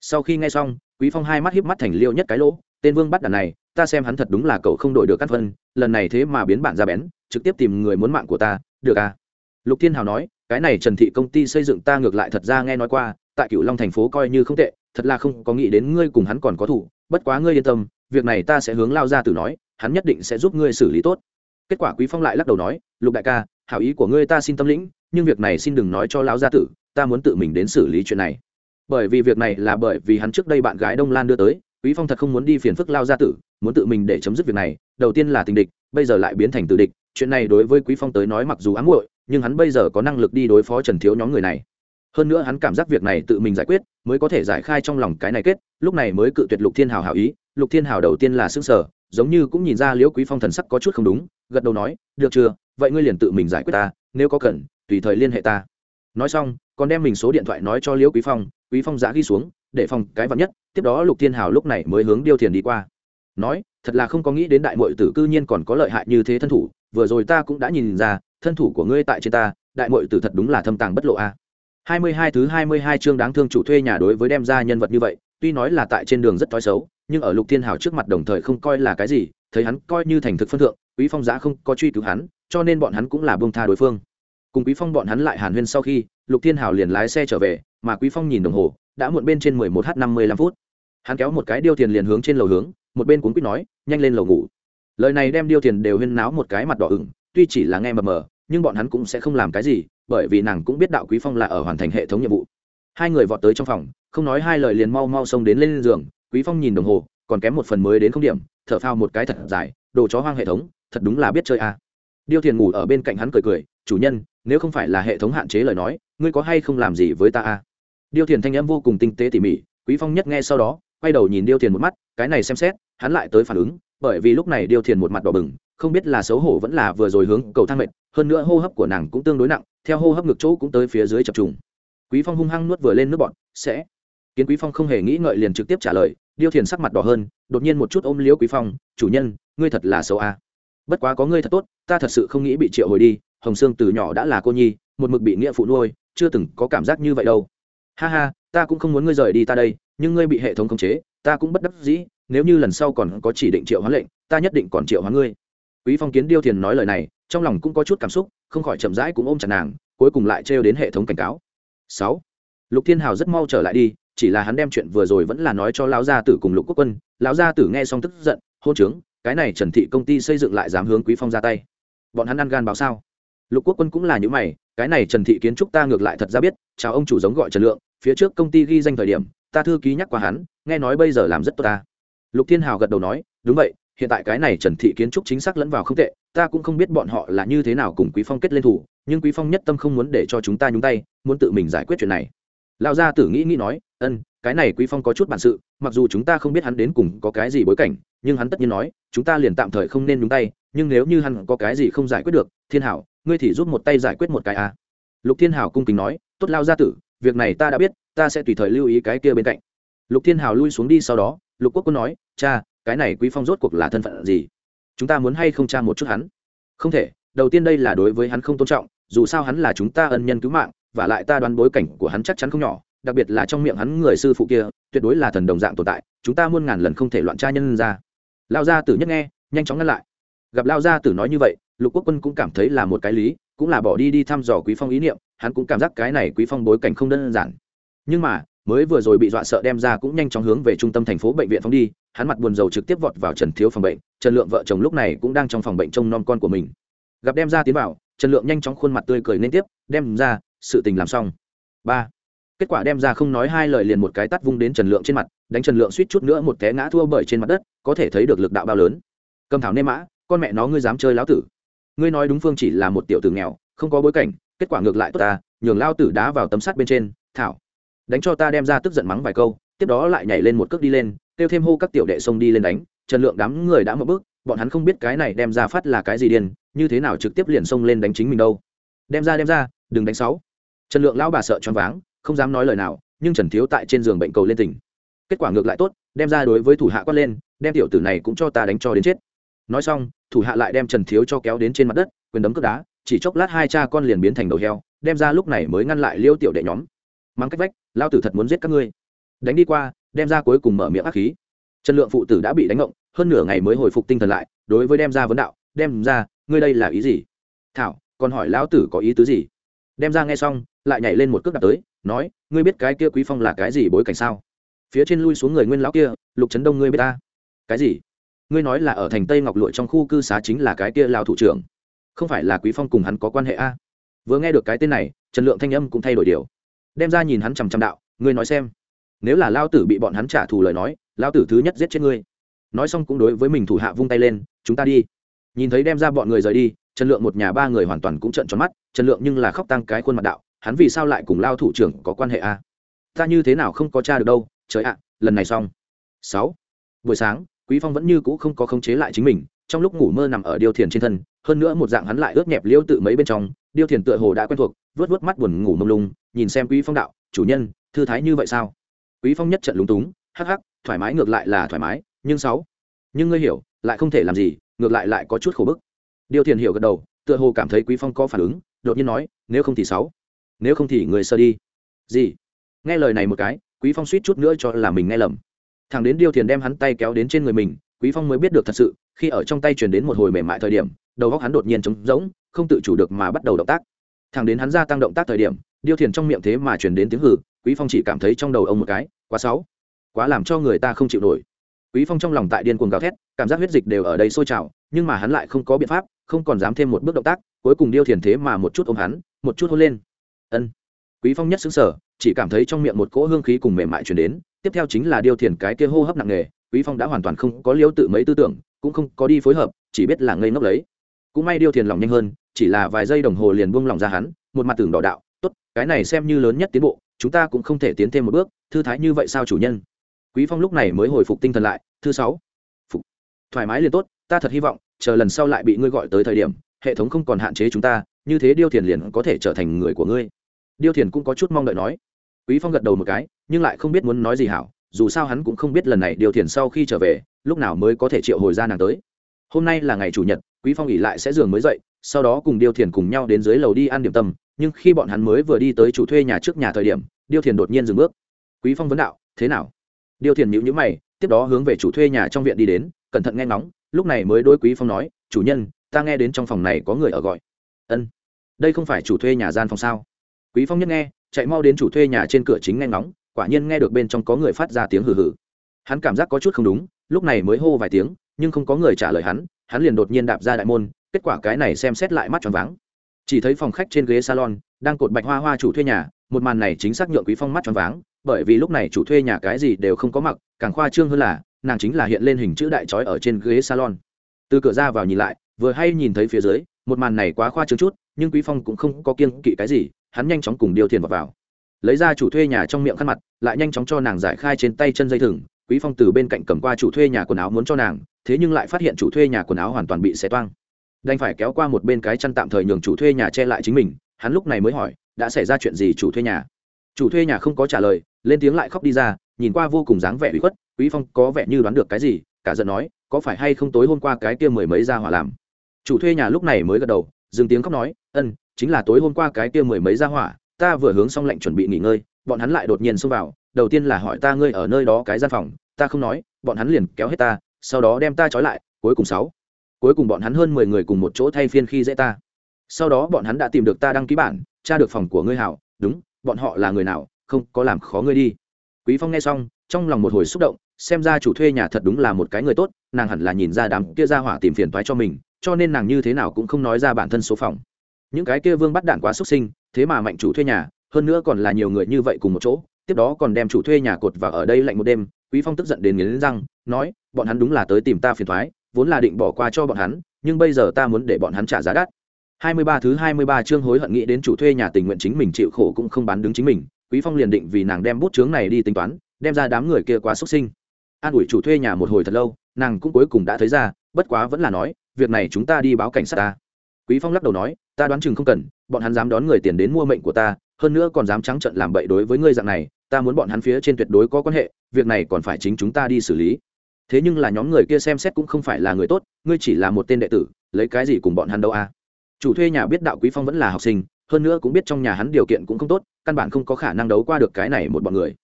Sau khi nghe xong, quý phong hai mắt híp mắt thành liêu nhất cái lỗ, tên vương bắt đàn này ta xem hắn thật đúng là cậu không đổi được cắt vân lần này thế mà biến bản ra bén, trực tiếp tìm người muốn mạng của ta, được à? Lục thiên hào nói, cái này trần thị công ty xây dựng ta ngược lại thật ra nghe nói qua, tại cửu long thành phố coi như không tệ, thật là không có nghĩ đến ngươi cùng hắn còn có thủ, bất quá ngươi yên tâm, việc này ta sẽ hướng lao ra từ nói, hắn nhất định sẽ giúp ngươi xử lý tốt. Kết quả quý phong lại lắc đầu nói, lục đại ca, hảo ý của ngươi ta xin tâm lĩnh, nhưng việc này xin đừng nói cho lão gia tử, ta muốn tự mình đến xử lý chuyện này. Bởi vì việc này là bởi vì hắn trước đây bạn gái đông lan đưa tới, quý phong thật không muốn đi phiền phức lao gia tử muốn tự mình để chấm dứt việc này, đầu tiên là tình địch, bây giờ lại biến thành từ địch. Chuyện này đối với quý phong tới nói mặc dù ám muội, nhưng hắn bây giờ có năng lực đi đối phó trần thiếu nhóm người này. Hơn nữa hắn cảm giác việc này tự mình giải quyết, mới có thể giải khai trong lòng cái này kết, lúc này mới cự tuyệt lục thiên hào hảo ý. Lục thiên hào đầu tiên là xương sở giống như cũng nhìn ra liễu quý phong thần sắc có chút không đúng, gật đầu nói, được chưa? Vậy ngươi liền tự mình giải quyết ta, nếu có cần, tùy thời liên hệ ta. Nói xong, còn đem mình số điện thoại nói cho liễu quý phong quý phong giã ghi xuống, để phòng cái vặt nhất, tiếp đó lục thiên hào lúc này mới hướng điêu thiền đi qua nói, thật là không có nghĩ đến đại mội tử cư nhiên còn có lợi hại như thế thân thủ, vừa rồi ta cũng đã nhìn ra, thân thủ của ngươi tại trên ta, đại mội tử thật đúng là thâm tàng bất lộ a. Hai mươi hai thứ hai mươi hai chương đáng thương chủ thuê nhà đối với đem ra nhân vật như vậy, tuy nói là tại trên đường rất tối xấu, nhưng ở lục thiên hào trước mặt đồng thời không coi là cái gì, thấy hắn coi như thành thực phân thượng, quý phong giã không có truy cứu hắn, cho nên bọn hắn cũng là bông tha đối phương. Cùng quý phong bọn hắn lại hàn huyên sau khi, lục thiên hào liền lái xe trở về, mà quý phong nhìn đồng hồ, đã muộn bên trên mười một h năm mươi lăm phút. Hắn kéo một cái điêu tiền liền hướng trên lầu hướng một bên cuốn quýt nói, nhanh lên lầu ngủ lời này đem điêu thiền đều huyên náo một cái mặt đỏ ửng, tuy chỉ là nghe mờ mờ, nhưng bọn hắn cũng sẽ không làm cái gì, bởi vì nàng cũng biết đạo quý phong là ở hoàn thành hệ thống nhiệm vụ hai người vọt tới trong phòng, không nói hai lời liền mau mau xông đến lên giường, quý phong nhìn đồng hồ, còn kém một phần mới đến không điểm, thở phao một cái thật dài, đồ chó hoang hệ thống, thật đúng là biết chơi à. điêu thiền ngủ ở bên cạnh hắn cười cười, chủ nhân, nếu không phải là hệ thống hạn chế lời nói, ngươi có hay không làm gì với ta à? điêu thiền thanh âm vô cùng tinh tế tỉ mỉ, quý phong nhất nghe sau đó quay đầu nhìn điêu thiền một mắt, cái này xem xét, hắn lại tới phản ứng, bởi vì lúc này điêu thiền một mặt đỏ bừng, không biết là xấu hổ vẫn là vừa rồi hướng cầu thang mệt, hơn nữa hô hấp của nàng cũng tương đối nặng, theo hô hấp ngực chỗ cũng tới phía dưới chập trùng. Quý phong hung hăng nuốt vừa lên nước bọn sẽ. Kiến quý phong không hề nghĩ ngợi liền trực tiếp trả lời, điêu thiền sắc mặt đỏ hơn, đột nhiên một chút ôm liễu quý phong, chủ nhân, ngươi thật là xấu a à. bất quá có ngươi thật tốt, ta thật sự không nghĩ bị triệu hồi đi, hồng sương từ nhỏ đã là cô nhi, một mực bị nghĩa phụ nuôi, chưa từng có cảm giác như vậy đâu. Ha ha, ta cũng không muốn ngươi rời đi ta đây nhưng ngươi bị hệ thống khống chế, ta cũng bất đắc dĩ, nếu như lần sau còn có chỉ định triệu hóa lệnh, ta nhất định còn triệu hóa ngươi. Quý phong kiến điêu thiền nói lời này, trong lòng cũng có chút cảm xúc, không khỏi chậm rãi cũng ôm chặt nàng, cuối cùng lại trêu đến hệ thống cảnh cáo. Sáu, lục thiên hào rất mau trở lại đi, chỉ là hắn đem chuyện vừa rồi vẫn là nói cho lão gia tử cùng lục quốc quân, lão gia tử nghe xong tức giận, hôn trướng, cái này trần thị công ty xây dựng lại dám hướng quý phong ra tay. Bọn hắn ăn gan báo sao? Lục quốc quân cũng là những mày, cái này trần thị kiến trúc ta ngược lại thật ra biết, chào ông chủ giống gọi trần lượng, phía trước công ty ghi danh thời điểm ta thư ký nhắc qua hắn, nghe nói bây giờ làm rất tốt ta lục thiên hào gật đầu nói, đúng vậy, hiện tại cái này trần thị kiến trúc chính xác lẫn vào không tệ, ta cũng không biết bọn họ là như thế nào cùng quý phong kết lên thủ, nhưng quý phong nhất tâm không muốn để cho chúng ta nhúng tay, muốn tự mình giải quyết chuyện này lão gia tử nghĩ nghĩ nói, ân, cái này quý phong có chút bản sự, mặc dù chúng ta không biết hắn đến cùng có cái gì bối cảnh, nhưng hắn tất nhiên nói, chúng ta liền tạm thời không nên nhúng tay, nhưng nếu như hắn có cái gì không giải quyết được, thiên hảo ngươi thì giúp một tay giải quyết một cái à. lục thiên hảo cung kính nói, tốt lao gia tử việc này ta đã biết, ta sẽ tùy thời lưu ý cái kia bên cạnh. Lục thiên Hào lui xuống đi sau đó, lục quốc quân nói, cha, cái này quý phong rốt cuộc là thân phận gì? Chúng ta muốn hay không cha một chút hắn? Không thể, đầu tiên đây là đối với hắn không tôn trọng, dù sao hắn là chúng ta ân nhân cứu mạng, và lại ta đoán bối cảnh của hắn chắc chắn không nhỏ, đặc biệt là trong miệng hắn người sư phụ kia, tuyệt đối là thần đồng dạng tồn tại, chúng ta muôn ngàn lần không thể loạn tra nhân ra. Lao gia tử nhất nghe, nhanh chóng ngăn lại. Gặp lao gia tử nói như vậy, lục quốc quân cũng cảm thấy là một cái lý, cũng là bỏ đi đi thăm dò quý phong ý niệm hắn cũng cảm giác cái này quý phong bối cảnh không đơn giản. Nhưng mà, mới vừa rồi bị dọa sợ đem ra cũng nhanh chóng hướng về trung tâm thành phố bệnh viện phóng đi, hắn mặt buồn rầu trực tiếp vọt vào trần thiếu phòng bệnh, trần lượng vợ chồng lúc này cũng đang trong phòng bệnh trông non con của mình. Gặp đem ra tiến vào, trần lượng nhanh chóng khuôn mặt tươi cười lên tiếp, đem ra, sự tình làm xong. Ba. Kết quả đem ra không nói hai lời liền một cái tắt vung đến trần lượng trên mặt, đánh trần lượng suýt chút nữa một té ngã thua bởi trên mặt đất, có thể thấy được lực đạo bao lớn. Cầm thảo nê mã, con mẹ nó ngươi dám chơi lão tử. Ngươi nói đúng phương chỉ là một tiểu tử nghèo, không có bối cảnh kết quả ngược lại tốt ta, nhường lao tử đá vào tấm sắt bên trên, thảo. Đánh cho ta đem ra tức giận mắng vài câu, tiếp đó lại nhảy lên một cước đi lên, kêu thêm hô các tiểu đệ xông đi lên đánh, trần lượng đám người đã một bước, bọn hắn không biết cái này đem ra phát là cái gì điên, như thế nào trực tiếp liền xông lên đánh chính mình đâu. Đem ra đem ra, đừng đánh sáu. Trần lượng lão bà sợ choáng váng, không dám nói lời nào, nhưng trần thiếu tại trên giường bệnh cầu lên tỉnh. Kết quả ngược lại tốt, đem ra đối với thủ hạ quát lên, đem tiểu tử này cũng cho ta đánh cho đến chết. Nói xong, thủ hạ lại đem trần thiếu cho kéo đến trên mặt đất, quyền đấm cướp đá chỉ chốc lát hai cha con liền biến thành đầu heo, đem ra lúc này mới ngăn lại liêu tiểu đệ nhóm. Mắng cách vách lao tử thật muốn giết các ngươi. Đánh đi qua, đem ra cuối cùng mở miệng ác khí. Trần lượng phụ tử đã bị đánh ngộng, hơn nửa ngày mới hồi phục tinh thần lại, đối với đem ra vấn đạo, đem ra, ngươi đây là ý gì? Thảo, còn hỏi lão tử có ý tứ gì? Đem ra nghe xong, lại nhảy lên một cước đạp tới, nói, ngươi biết cái kia quý phong là cái gì bối cảnh sao? Phía trên lui xuống người nguyên lão kia, lục trấn đông ngươi biết ta. Cái gì? Ngươi nói là ở thành tây ngọc lụa trong khu cư xá chính là cái kia lao thủ trưởng không phải là quý phong cùng hắn có quan hệ a? Vừa nghe được cái tên này, trần lượng thanh âm cũng thay đổi điều. Đem ra nhìn hắn chằm chằm đạo, ngươi nói xem, nếu là lao tử bị bọn hắn trả thù lời nói, lao tử thứ nhất giết chết ngươi. Nói xong cũng đối với mình thủ hạ vung tay lên, chúng ta đi. Nhìn thấy đem ra bọn người rời đi, trần lượng một nhà ba người hoàn toàn cũng trợn tròn mắt, trần lượng nhưng là khóc tăng cái khuôn mặt đạo, hắn vì sao lại cùng lao thủ trưởng có quan hệ a? Ta như thế nào không có cha được đâu, trời ạ, lần này xong. Sáu, buổi sáng, quý phong vẫn như cũ không có khống chế lại chính mình trong lúc ngủ mơ nằm ở điêu thiền trên thân, hơn nữa một dạng hắn lại ướt nhẹp liêu tự mấy bên trong, điêu thiền tựa hồ đã quen thuộc vớt vớt mắt buồn ngủ mông lung, nhìn xem quý phong đạo, chủ nhân, thư thái như vậy sao? Quý phong nhất trận lúng túng, hắc hắc, thoải mái ngược lại là thoải mái, nhưng sáu, nhưng ngươi hiểu, lại không thể làm gì, ngược lại lại có chút khổ bức. Điêu thiền hiểu gật đầu, tựa hồ cảm thấy quý phong có phản ứng, đột nhiên nói, nếu không thì sáu, nếu không thì người sơ đi. Gì? Nghe lời này một cái, quý phong suýt chút nữa cho là mình nghe lầm. Thằng đến điêu thiền đem hắn tay kéo đến trên người mình quý phong mới biết được thật sự, khi ở trong tay truyền đến một hồi mềm mại thời điểm, đầu góc hắn đột nhiên trống rỗng, không tự chủ được mà bắt đầu động tác. Thẳng đến hắn gia tăng động tác thời điểm, điêu thiền trong miệng thế mà truyền đến tiếng hử quý phong chỉ cảm thấy trong đầu ông một cái, quá sáu quá làm cho người ta không chịu nổi. Quý phong trong lòng tại điên cuồng gào thét, cảm giác huyết dịch đều ở đây sôi trào, nhưng mà hắn lại không có biện pháp, không còn dám thêm một bước động tác, cuối cùng điêu thiền thế mà một chút ôm hắn, một chút hôn lên. Ân. Quý phong nhất xứng sở chỉ cảm thấy trong miệng một cỗ hương khí cùng mềm mại truyền đến, tiếp theo chính là điêu thiền cái kia hô hấp nặng nề quý phong đã hoàn toàn không có liếu tự mấy tư tưởng, cũng không có đi phối hợp, chỉ biết là ngây ngốc lấy. Cũng may điêu thiền lòng nhanh hơn, chỉ là vài giây đồng hồ liền buông lòng ra hắn, một mặt tưởng đỏ đạo, tốt, cái này xem như lớn nhất tiến bộ, chúng ta cũng không thể tiến thêm một bước, thư thái như vậy sao chủ nhân? Quý phong lúc này mới hồi phục tinh thần lại thứ sáu. Phục. Thoải mái liền tốt, ta thật hy vọng, chờ lần sau lại bị ngươi gọi tới thời điểm, hệ thống không còn hạn chế chúng ta, như thế điêu thiền liền có thể trở thành người của ngươi. Điêu thiền cũng có chút mong đợi nói. Quý phong gật đầu một cái, nhưng lại không biết muốn nói gì hảo dù sao hắn cũng không biết lần này điêu thiền sau khi trở về, lúc nào mới có thể triệu hồi ra nàng tới. Hôm nay là ngày chủ nhật, quý phong nghỉ lại sẽ giường mới dậy, sau đó cùng điêu thiền cùng nhau đến dưới lầu đi ăn điểm tâm, nhưng khi bọn hắn mới vừa đi tới chủ thuê nhà trước nhà thời điểm, điêu thiền đột nhiên dừng bước. Quý phong vấn đạo, thế nào? Điêu thiền nhíu nhữ mày, tiếp đó hướng về chủ thuê nhà trong viện đi đến, cẩn thận nghe ngóng, lúc này mới đôi quý phong nói, chủ nhân, ta nghe đến trong phòng này có người ở gọi. Ân, đây không phải chủ thuê nhà gian phòng sao? Quý phong nhất nghe, chạy mau đến chủ thuê nhà trên cửa chính nghe ngóng quả nhiên nghe được bên trong có người phát ra tiếng hừ hừ. Hắn cảm giác có chút không đúng lúc này mới hô vài tiếng nhưng không có người trả lời hắn hắn liền đột nhiên đạp ra đại môn kết quả cái này xem xét lại mắt tròn váng. Chỉ thấy phòng khách trên ghế salon đang cột bạch hoa hoa chủ thuê nhà một màn này chính xác nhượng quý phong mắt tròn váng bởi vì lúc này chủ thuê nhà cái gì đều không có mặc càng khoa trương hơn là nàng chính là hiện lên hình chữ đại chói ở trên ghế salon. Từ cửa ra vào nhìn lại vừa hay nhìn thấy phía dưới một màn này quá khoa trương chút nhưng quý phong cũng không có kiêng kỵ cái gì hắn nhanh chóng cùng điều thiền vào, vào lấy ra chủ thuê nhà trong miệng khăn mặt, lại nhanh chóng cho nàng giải khai trên tay chân dây thừng. Quý phong từ bên cạnh cầm qua chủ thuê nhà quần áo muốn cho nàng, thế nhưng lại phát hiện chủ thuê nhà quần áo hoàn toàn bị xé toang. Đành phải kéo qua một bên cái chăn tạm thời nhường chủ thuê nhà che lại chính mình, hắn lúc này mới hỏi, đã xảy ra chuyện gì chủ thuê nhà? Chủ thuê nhà không có trả lời, lên tiếng lại khóc đi ra, nhìn qua vô cùng dáng vẻ uy khuất, quý phong có vẻ như đoán được cái gì, cả giận nói, có phải hay không tối hôm qua cái kia mười mấy ra hỏa làm? Chủ thuê nhà lúc này mới gật đầu, dừng tiếng khóc nói, ân, chính là tối hôm qua cái kia mười mấy ra hỏa ta vừa hướng xong lệnh chuẩn bị nghỉ ngơi, bọn hắn lại đột nhiên xông vào, đầu tiên là hỏi ta ngươi ở nơi đó cái gian phòng, ta không nói, bọn hắn liền kéo hết ta, sau đó đem ta trói lại, cuối cùng sáu. Cuối cùng bọn hắn hơn mười người cùng một chỗ thay phiên khi dễ ta. Sau đó bọn hắn đã tìm được ta đăng ký bản, tra được phòng của ngươi hảo, đúng, bọn họ là người nào, không có làm khó ngươi đi. Quý phong nghe xong, trong lòng một hồi xúc động, xem ra chủ thuê nhà thật đúng là một cái người tốt, nàng hẳn là nhìn ra đám kia ra hỏa tìm phiền toái cho mình, cho nên nàng như thế nào cũng không nói ra bản thân số phòng. Những cái kia vương bắt đạn quá xúc sinh thế mà mạnh chủ thuê nhà, hơn nữa còn là nhiều người như vậy cùng một chỗ, tiếp đó còn đem chủ thuê nhà cột và ở đây lạnh một đêm, quý phong tức giận đến nghiến răng, nói, bọn hắn đúng là tới tìm ta phiền thoái vốn là định bỏ qua cho bọn hắn, nhưng bây giờ ta muốn để bọn hắn trả giá đắt. 23 thứ 23 chương hối hận nghĩ đến chủ thuê nhà tình nguyện chính mình chịu khổ cũng không bán đứng chính mình, quý phong liền định vì nàng đem bút chướng này đi tính toán, đem ra đám người kia quá xuất sinh. An ủi chủ thuê nhà một hồi thật lâu, nàng cũng cuối cùng đã thấy ra, bất quá vẫn là nói, việc này chúng ta đi báo cảnh sát ta. Quý phong lắc đầu nói ta đoán chừng không cần, bọn hắn dám đón người tiền đến mua mệnh của ta, hơn nữa còn dám trắng trợn làm bậy đối với ngươi dạng này, ta muốn bọn hắn phía trên tuyệt đối có quan hệ, việc này còn phải chính chúng ta đi xử lý. Thế nhưng là nhóm người kia xem xét cũng không phải là người tốt, ngươi chỉ là một tên đệ tử, lấy cái gì cùng bọn hắn đâu à chủ thuê nhà biết đạo quý phong vẫn là học sinh, hơn nữa cũng biết trong nhà hắn điều kiện cũng không tốt, căn bản không có khả năng đấu qua được cái này một bọn người.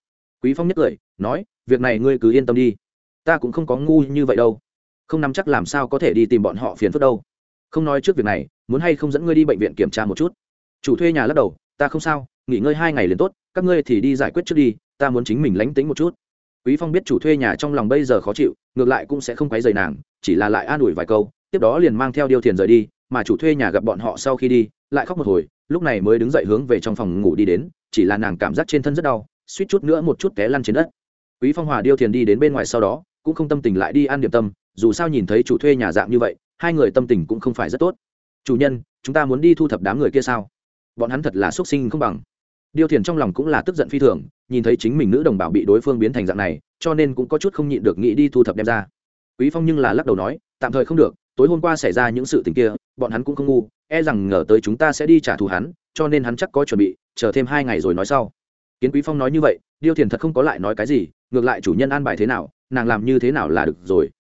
Quý phong nhất cười, nói, việc này ngươi cứ yên tâm đi. Ta cũng không có ngu như vậy đâu. Không nắm chắc làm sao có thể đi tìm bọn họ phiền phức đâu. Không nói trước việc này muốn hay không dẫn ngươi đi bệnh viện kiểm tra một chút? Chủ thuê nhà lắc đầu, ta không sao, nghỉ ngơi hai ngày liền tốt, các ngươi thì đi giải quyết trước đi, ta muốn chính mình lánh tính một chút. Quý phong biết chủ thuê nhà trong lòng bây giờ khó chịu, ngược lại cũng sẽ không quấy rầy nàng, chỉ là lại an ủi vài câu, tiếp đó liền mang theo điều thiền rời đi, mà chủ thuê nhà gặp bọn họ sau khi đi, lại khóc một hồi, lúc này mới đứng dậy hướng về trong phòng ngủ đi đến, chỉ là nàng cảm giác trên thân rất đau, suýt chút nữa một chút té lăn trên đất. Quý phong hòa điêu thiền đi đến bên ngoài sau đó, cũng không tâm tình lại đi ăn điểm tâm, dù sao nhìn thấy chủ thuê nhà dạng như vậy, hai người tâm tình cũng không phải rất tốt chủ nhân, chúng ta muốn đi thu thập đám người kia sao? Bọn hắn thật là xuất sinh không bằng. Điêu thiền trong lòng cũng là tức giận phi thường, nhìn thấy chính mình nữ đồng bào bị đối phương biến thành dạng này, cho nên cũng có chút không nhịn được nghĩ đi thu thập đem ra. Quý phong nhưng là lắc đầu nói, tạm thời không được, tối hôm qua xảy ra những sự tình kia, bọn hắn cũng không ngu e rằng ngờ tới chúng ta sẽ đi trả thù hắn, cho nên hắn chắc có chuẩn bị, chờ thêm hai ngày rồi nói sau. Kiến quý phong nói như vậy, điêu thiền thật không có lại nói cái gì, ngược lại chủ nhân an bài thế nào, nàng làm như thế nào là được rồi.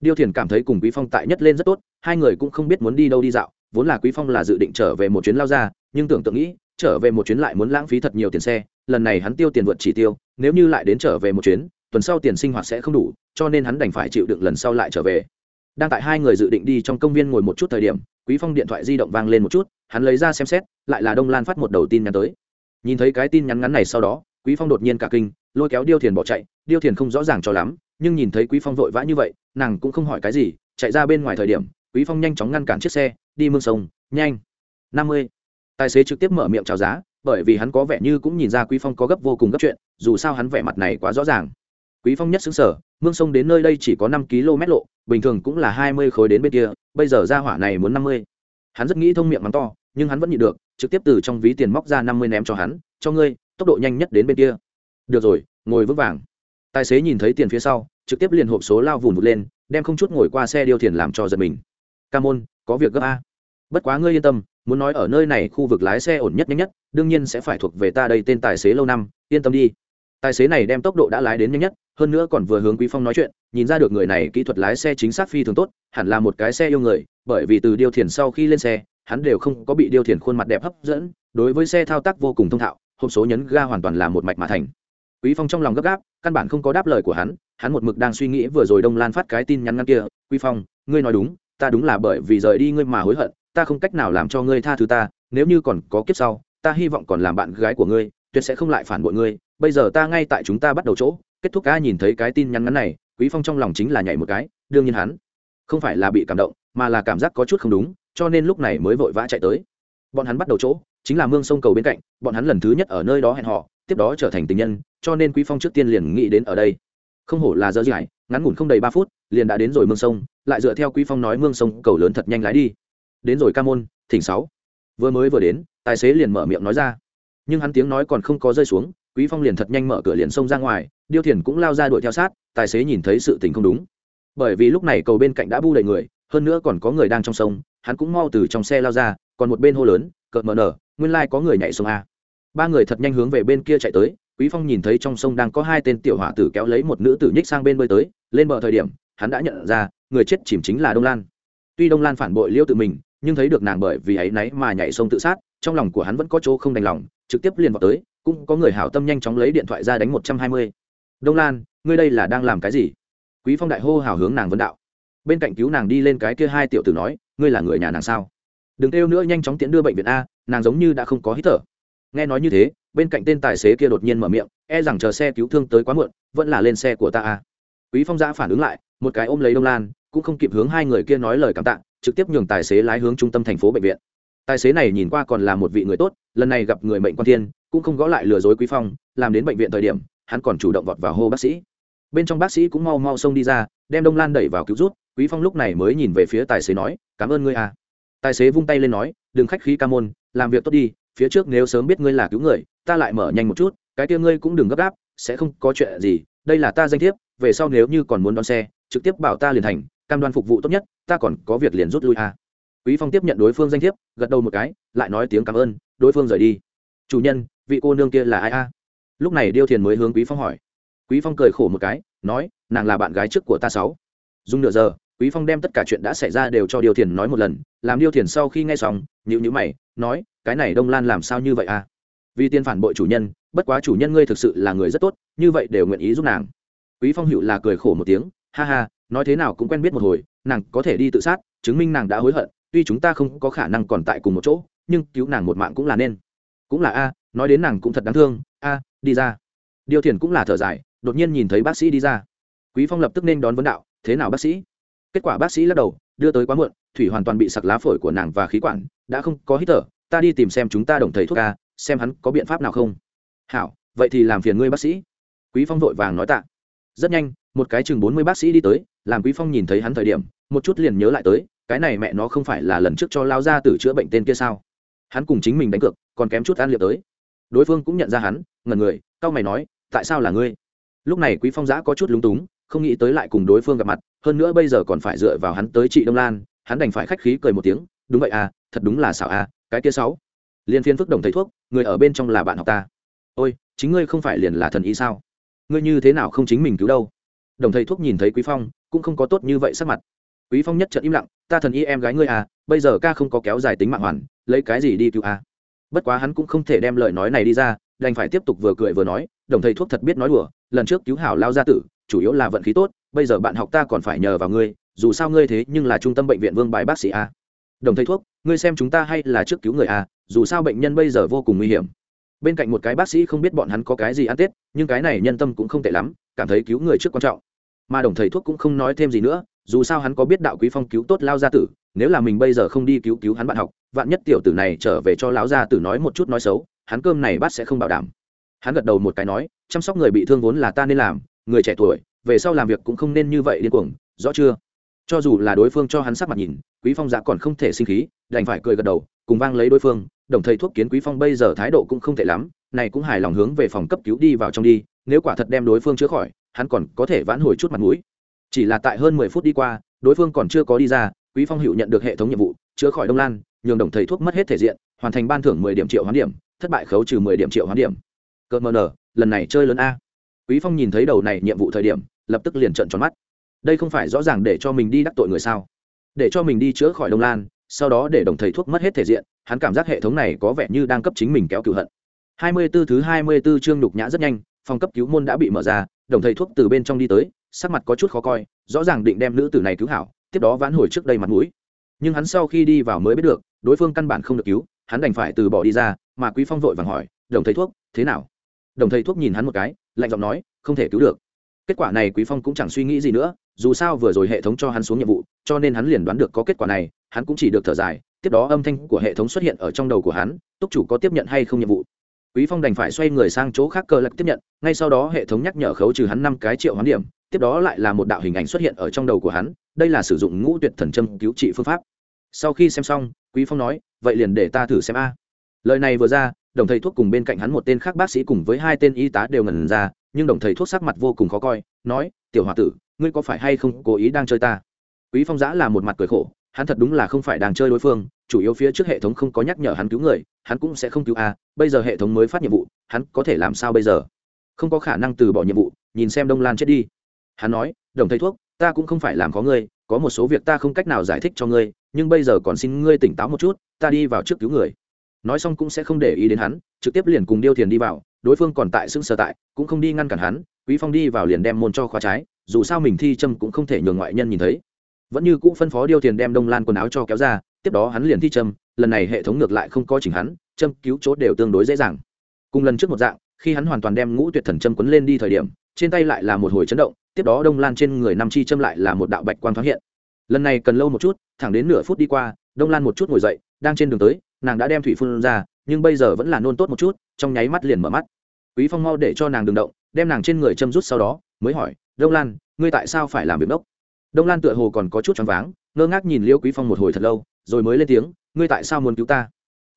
Điêu thiền cảm thấy cùng quý phong tại nhất lên rất tốt, hai người cũng không biết muốn đi đâu đi dạo vốn là quý phong là dự định trở về một chuyến lao ra, nhưng tưởng tượng nghĩ, trở về một chuyến lại muốn lãng phí thật nhiều tiền xe, lần này hắn tiêu tiền vượt chỉ tiêu, nếu như lại đến trở về một chuyến, tuần sau tiền sinh hoạt sẽ không đủ, cho nên hắn đành phải chịu đựng lần sau lại trở về. Đang tại hai người dự định đi trong công viên ngồi một chút thời điểm, quý phong điện thoại di động vang lên một chút, hắn lấy ra xem xét, lại là đông lan phát một đầu tin nhắn tới. Nhìn thấy cái tin nhắn ngắn này sau đó, quý phong đột nhiên cả kinh, lôi kéo điêu thiền bỏ chạy, điêu thiền không rõ ràng cho lắm, nhưng nhìn thấy quý phong vội vã như vậy, nàng cũng không hỏi cái gì, chạy ra bên ngoài thời điểm, quý phong nhanh chóng ngăn cản chiếc xe đi mương sông, nhanh. Năm mươi. Tài xế trực tiếp mở miệng chào giá, bởi vì hắn có vẻ như cũng nhìn ra quý phong có gấp vô cùng gấp chuyện, dù sao hắn vẻ mặt này quá rõ ràng. Quý phong nhất xứng sở, mương sông đến nơi đây chỉ có năm km lộ, bình thường cũng là hai mươi khối đến bên kia, bây giờ ra hỏa này muốn năm mươi. Hắn rất nghĩ thông miệng mắng to, nhưng hắn vẫn nhịn được, trực tiếp từ trong ví tiền móc ra năm mươi ném cho hắn, cho ngươi, tốc độ nhanh nhất đến bên kia. Được rồi, ngồi vững vàng. Tài xế nhìn thấy tiền phía sau, trực tiếp liền hộp số lao vùn vụt lên, đem không chút ngồi qua xe điêu thiền làm cho giật mình. Ca môn, có việc gấp a bất quá ngươi yên tâm, muốn nói ở nơi này khu vực lái xe ổn nhất nhanh nhất, đương nhiên sẽ phải thuộc về ta đây tên tài xế lâu năm, yên tâm đi. Tài xế này đem tốc độ đã lái đến nhanh nhất, hơn nữa còn vừa hướng quý phong nói chuyện, nhìn ra được người này kỹ thuật lái xe chính xác phi thường tốt, hẳn là một cái xe yêu người, bởi vì từ điêu thiền sau khi lên xe, hắn đều không có bị điêu thiền khuôn mặt đẹp hấp dẫn, đối với xe thao tác vô cùng thông thạo, hộp số nhấn ga hoàn toàn là một mạch mà thành. Quý phong trong lòng gấp gáp, căn bản không có đáp lời của hắn hắn một mực đang suy nghĩ vừa rồi đông lan phát cái tin nhắn ngăn kia, quý phong, ngươi nói đúng, ta đúng là bởi vì rời đi ngươi mà hối hận ta không cách nào làm cho ngươi tha thứ ta, nếu như còn có kiếp sau, ta hy vọng còn làm bạn gái của ngươi, tuyệt sẽ không lại phản bội ngươi. Bây giờ ta ngay tại chúng ta bắt đầu chỗ, kết thúc ca nhìn thấy cái tin nhắn ngắn này, quý phong trong lòng chính là nhảy một cái, đương nhiên hắn không phải là bị cảm động, mà là cảm giác có chút không đúng, cho nên lúc này mới vội vã chạy tới. Bọn hắn bắt đầu chỗ, chính là mương sông cầu bên cạnh, bọn hắn lần thứ nhất ở nơi đó hẹn họ, tiếp đó trở thành tình nhân, cho nên quý phong trước tiên liền nghĩ đến ở đây. Không hổ là giờ dài, ngắn ngủn không đầy ba phút, liền đã đến rồi mương sông, lại dựa theo quý phong nói mương sông cầu lớn thật nhanh lái đi đến rồi ca môn, thỉnh sáu. Vừa mới vừa đến, tài xế liền mở miệng nói ra. Nhưng hắn tiếng nói còn không có rơi xuống, quý phong liền thật nhanh mở cửa liền xông ra ngoài, điêu thiền cũng lao ra đuổi theo sát, tài xế nhìn thấy sự tình không đúng. Bởi vì lúc này cầu bên cạnh đã bu đầy người, hơn nữa còn có người đang trong sông, hắn cũng mau từ trong xe lao ra, còn một bên hô lớn, cợt mở nở, nguyên lai có người nhảy sông a. Ba người thật nhanh hướng về bên kia chạy tới, quý phong nhìn thấy trong sông đang có hai tên tiểu hỏa tử kéo lấy một nữ tử nhích sang bên bơi tới, lên bờ thời điểm, hắn đã nhận ra, người chết chìm chính là đông lan. Tuy đông lan phản bội liêu tự mình nhưng thấy được nàng bởi vì ấy nấy mà nhảy sông tự sát, trong lòng của hắn vẫn có chỗ không đành lòng, trực tiếp liền vào tới, cũng có người hảo tâm nhanh chóng lấy điện thoại ra đánh một trăm hai mươi. Đông lan, ngươi đây là đang làm cái gì? Quý phong đại hô hào hướng nàng vấn đạo. Bên cạnh cứu nàng đi lên cái kia hai tiểu tử nói, ngươi là người nhà nàng sao? Đừng kêu nữa, nhanh chóng tiễn đưa bệnh viện a, nàng giống như đã không có hít thở. Nghe nói như thế, bên cạnh tên tài xế kia đột nhiên mở miệng e rằng chờ xe cứu thương tới quá muộn, vẫn là lên xe của ta a. Quý phong giã phản ứng lại, một cái ôm lấy đông lan, cũng không kịp hướng hai người kia nói lời cảm tạ trực tiếp nhường tài xế lái hướng trung tâm thành phố bệnh viện. Tài xế này nhìn qua còn là một vị người tốt, lần này gặp người mệnh quan thiên, cũng không gõ lại lừa dối quý phong, làm đến bệnh viện thời điểm, hắn còn chủ động vọt vào hô bác sĩ. Bên trong bác sĩ cũng mau mau xông đi ra, đem đông lan đẩy vào cứu rút quý phong lúc này mới nhìn về phía tài xế nói, cảm ơn ngươi à. Tài xế vung tay lên nói, đừng khách khí ca môn, làm việc tốt đi, phía trước nếu sớm biết ngươi là cứu người, ta lại mở nhanh một chút, cái kia ngươi cũng đừng gấp gáp, sẽ không có chuyện gì, đây là ta danh thiếp, về sau nếu như còn muốn đón xe, trực tiếp bảo ta liền thành cam đoan phục vụ tốt nhất, ta còn có việc liền rút lui à. quý phong tiếp nhận đối phương danh thiếp, gật đầu một cái, lại nói tiếng cảm ơn, đối phương rời đi. Chủ nhân, vị cô nương kia là ai a? Lúc này điêu thiền mới hướng quý phong hỏi. Quý phong cười khổ một cái, nói, nàng là bạn gái trước của ta sáu. Dùng nửa giờ, quý phong đem tất cả chuyện đã xảy ra đều cho điêu thiền nói một lần, làm điêu thiền sau khi nghe xong nhịu nhữ mày, nói, cái này đông lan làm sao như vậy a? Vì tiên phản bội chủ nhân, bất quá chủ nhân ngươi thực sự là người rất tốt, như vậy đều nguyện ý giúp nàng. Quý phong hữu là cười khổ một tiếng, ha ha nói thế nào cũng quen biết một hồi, nàng có thể đi tự sát, chứng minh nàng đã hối hận, tuy chúng ta không có khả năng còn tại cùng một chỗ, nhưng cứu nàng một mạng cũng là nên. Cũng là a, nói đến nàng cũng thật đáng thương, a, đi ra. Điều thiền cũng là thở dài, đột nhiên nhìn thấy bác sĩ đi ra. Quý phong lập tức nên đón vấn đạo, thế nào bác sĩ? Kết quả bác sĩ lắc đầu, đưa tới quá muộn, thủy hoàn toàn bị sặc lá phổi của nàng và khí quản, đã không có hít thở, ta đi tìm xem chúng ta đồng thầy thuốc a, xem hắn có biện pháp nào không. Hảo, vậy thì làm phiền ngươi bác sĩ. Quý phong vội vàng nói tạ. Rất nhanh, một cái chừng bốn mươi bác sĩ đi tới làm quý phong nhìn thấy hắn thời điểm, một chút liền nhớ lại tới, cái này mẹ nó không phải là lần trước cho lao ra từ chữa bệnh tên kia sao? Hắn cùng chính mình đánh cược, còn kém chút ăn liệu tới. Đối phương cũng nhận ra hắn ngần người cao mày nói, tại sao là ngươi? Lúc này quý phong giã có chút lúng túng, không nghĩ tới lại cùng đối phương gặp mặt, hơn nữa bây giờ còn phải dựa vào hắn tới chị đông lan, hắn đành phải khách khí cười một tiếng, đúng vậy à thật đúng là xảo à cái kia sáu liên phiên phức đồng thầy thuốc, người ở bên trong là bạn học ta. Ôi, chính ngươi không phải liền là thần ý sao? Ngươi như thế nào không chính mình cứu đâu? Đồng thầy thuốc nhìn thấy quý phong, cũng không có tốt như vậy sắc mặt. Quý phong nhất trận im lặng, ta thần y em gái ngươi à bây giờ ca không có kéo dài tính mạng hoàn, lấy cái gì đi cứu à bất quá hắn cũng không thể đem lời nói này đi ra, đành phải tiếp tục vừa cười vừa nói, đồng thầy thuốc thật biết nói đùa, lần trước cứu hảo lao gia tử, chủ yếu là vận khí tốt, bây giờ bạn học ta còn phải nhờ vào ngươi, dù sao ngươi thế nhưng là trung tâm bệnh viện vương bài bác sĩ a. Đồng thầy thuốc, ngươi xem chúng ta hay là trước cứu người a, dù sao bệnh nhân bây giờ vô cùng nguy hiểm. Bên cạnh một cái bác sĩ không biết bọn hắn có cái gì ăn tết, nhưng cái này nhân tâm cũng không tệ lắm, cảm thấy cứu người trước quan trọng mà đồng thầy thuốc cũng không nói thêm gì nữa, dù sao hắn có biết đạo quý phong cứu tốt lao gia tử, nếu là mình bây giờ không đi cứu cứu hắn bạn học, vạn nhất tiểu tử này trở về cho lão gia tử nói một chút nói xấu, hắn cơm này bắt sẽ không bảo đảm. Hắn gật đầu một cái nói, chăm sóc người bị thương vốn là ta nên làm, người trẻ tuổi, về sau làm việc cũng không nên như vậy điên cuồng, rõ chưa? Cho dù là đối phương cho hắn sắc mặt nhìn, quý phong dạ còn không thể sinh khí, đành phải cười gật đầu, cùng vang lấy đối phương, đồng thời thuốc kiến quý phong bây giờ thái độ cũng không tệ lắm, này cũng hài lòng hướng về phòng cấp cứu đi vào trong đi nếu quả thật đem đối phương chữa khỏi, hắn còn có thể vãn hồi chút mặt mũi. Chỉ là tại hơn mười phút đi qua, đối phương còn chưa có đi ra, quý phong hữu nhận được hệ thống nhiệm vụ, chữa khỏi đông lan, nhường đồng thầy thuốc mất hết thể diện, hoàn thành ban thưởng mười điểm triệu hoán điểm, thất bại khấu trừ mười điểm triệu hoán điểm. Cờ mờ nở lần này chơi lớn a. Quý phong nhìn thấy đầu này nhiệm vụ thời điểm, lập tức liền trợn tròn mắt. Đây không phải rõ ràng để cho mình đi đắc tội người sao? Để cho mình đi chữa khỏi đông lan, sau đó để đồng thầy thuốc mất hết thể diện, hắn cảm giác hệ thống này có vẻ như đang cấp chính mình kéo cựu hận. 24 thứ 24 chương đục nhã rất nhanh phòng cấp cứu môn đã bị mở ra, đồng thầy thuốc từ bên trong đi tới, sắc mặt có chút khó coi, rõ ràng định đem nữ tử này cứu hảo, tiếp đó vãn hồi trước đây mặt mũi. Nhưng hắn sau khi đi vào mới biết được, đối phương căn bản không được cứu, hắn đành phải từ bỏ đi ra, mà quý phong vội vàng hỏi, đồng thầy thuốc, thế nào? Đồng thầy thuốc nhìn hắn một cái, lạnh giọng nói, không thể cứu được. Kết quả này quý phong cũng chẳng suy nghĩ gì nữa, dù sao vừa rồi hệ thống cho hắn xuống nhiệm vụ, cho nên hắn liền đoán được có kết quả này, hắn cũng chỉ được thở dài, tiếp đó âm thanh của hệ thống xuất hiện ở trong đầu của hắn, túc chủ có tiếp nhận hay không nhiệm vụ? Quý phong đành phải xoay người sang chỗ khác cơ lạc tiếp nhận, ngay sau đó hệ thống nhắc nhở khấu trừ hắn năm cái triệu hoán điểm, tiếp đó lại là một đạo hình ảnh xuất hiện ở trong đầu của hắn, đây là sử dụng ngũ tuyệt thần châm cứu trị phương pháp. Sau khi xem xong, quý phong nói, vậy liền để ta thử xem a. Lời này vừa ra, đồng thầy thuốc cùng bên cạnh hắn một tên khác bác sĩ cùng với hai tên y tá đều ngẩn ra, nhưng đồng thầy thuốc sắc mặt vô cùng khó coi, nói, tiểu hòa tử, ngươi có phải hay không cố ý đang chơi ta? Quý phong giã là một mặt cười khổ, hắn thật đúng là không phải đang chơi đối phương chủ yếu phía trước hệ thống không có nhắc nhở hắn cứu người, hắn cũng sẽ không cứu a, bây giờ hệ thống mới phát nhiệm vụ, hắn có thể làm sao bây giờ? Không có khả năng từ bỏ nhiệm vụ, nhìn xem đông lan chết đi. Hắn nói, đồng thầy thuốc, ta cũng không phải làm có ngươi, có một số việc ta không cách nào giải thích cho ngươi, nhưng bây giờ còn xin ngươi tỉnh táo một chút, ta đi vào trước cứu người. Nói xong cũng sẽ không để ý đến hắn, trực tiếp liền cùng điêu thiền đi vào, đối phương còn tại xưng sở tại, cũng không đi ngăn cản hắn, quý phong đi vào liền đem môn cho khóa trái, dù sao mình thi châm cũng không thể nhường ngoại nhân nhìn thấy. Vẫn như cũ phân phó điêu thiền đem đông lan quần áo cho kéo ra tiếp đó hắn liền thi châm, lần này hệ thống ngược lại không có chỉnh hắn, châm cứu chốt đều tương đối dễ dàng. Cùng lần trước một dạng, khi hắn hoàn toàn đem ngũ tuyệt thần châm quấn lên đi thời điểm, trên tay lại là một hồi chấn động, tiếp đó đông lan trên người nam chi châm lại là một đạo bạch quang thoáng hiện. Lần này cần lâu một chút, thẳng đến nửa phút đi qua, đông lan một chút ngồi dậy, đang trên đường tới, nàng đã đem thủy phun ra, nhưng bây giờ vẫn là nôn tốt một chút, trong nháy mắt liền mở mắt. Quý phong mau để cho nàng đừng động, đem nàng trên người châm rút sau đó, mới hỏi, đông lan, ngươi tại sao phải làm việc đốc? Đông lan tựa hồ còn có chút choáng váng, ngơ ngác nhìn liêu quý phong một hồi thật lâu rồi mới lên tiếng, ngươi tại sao muốn cứu ta?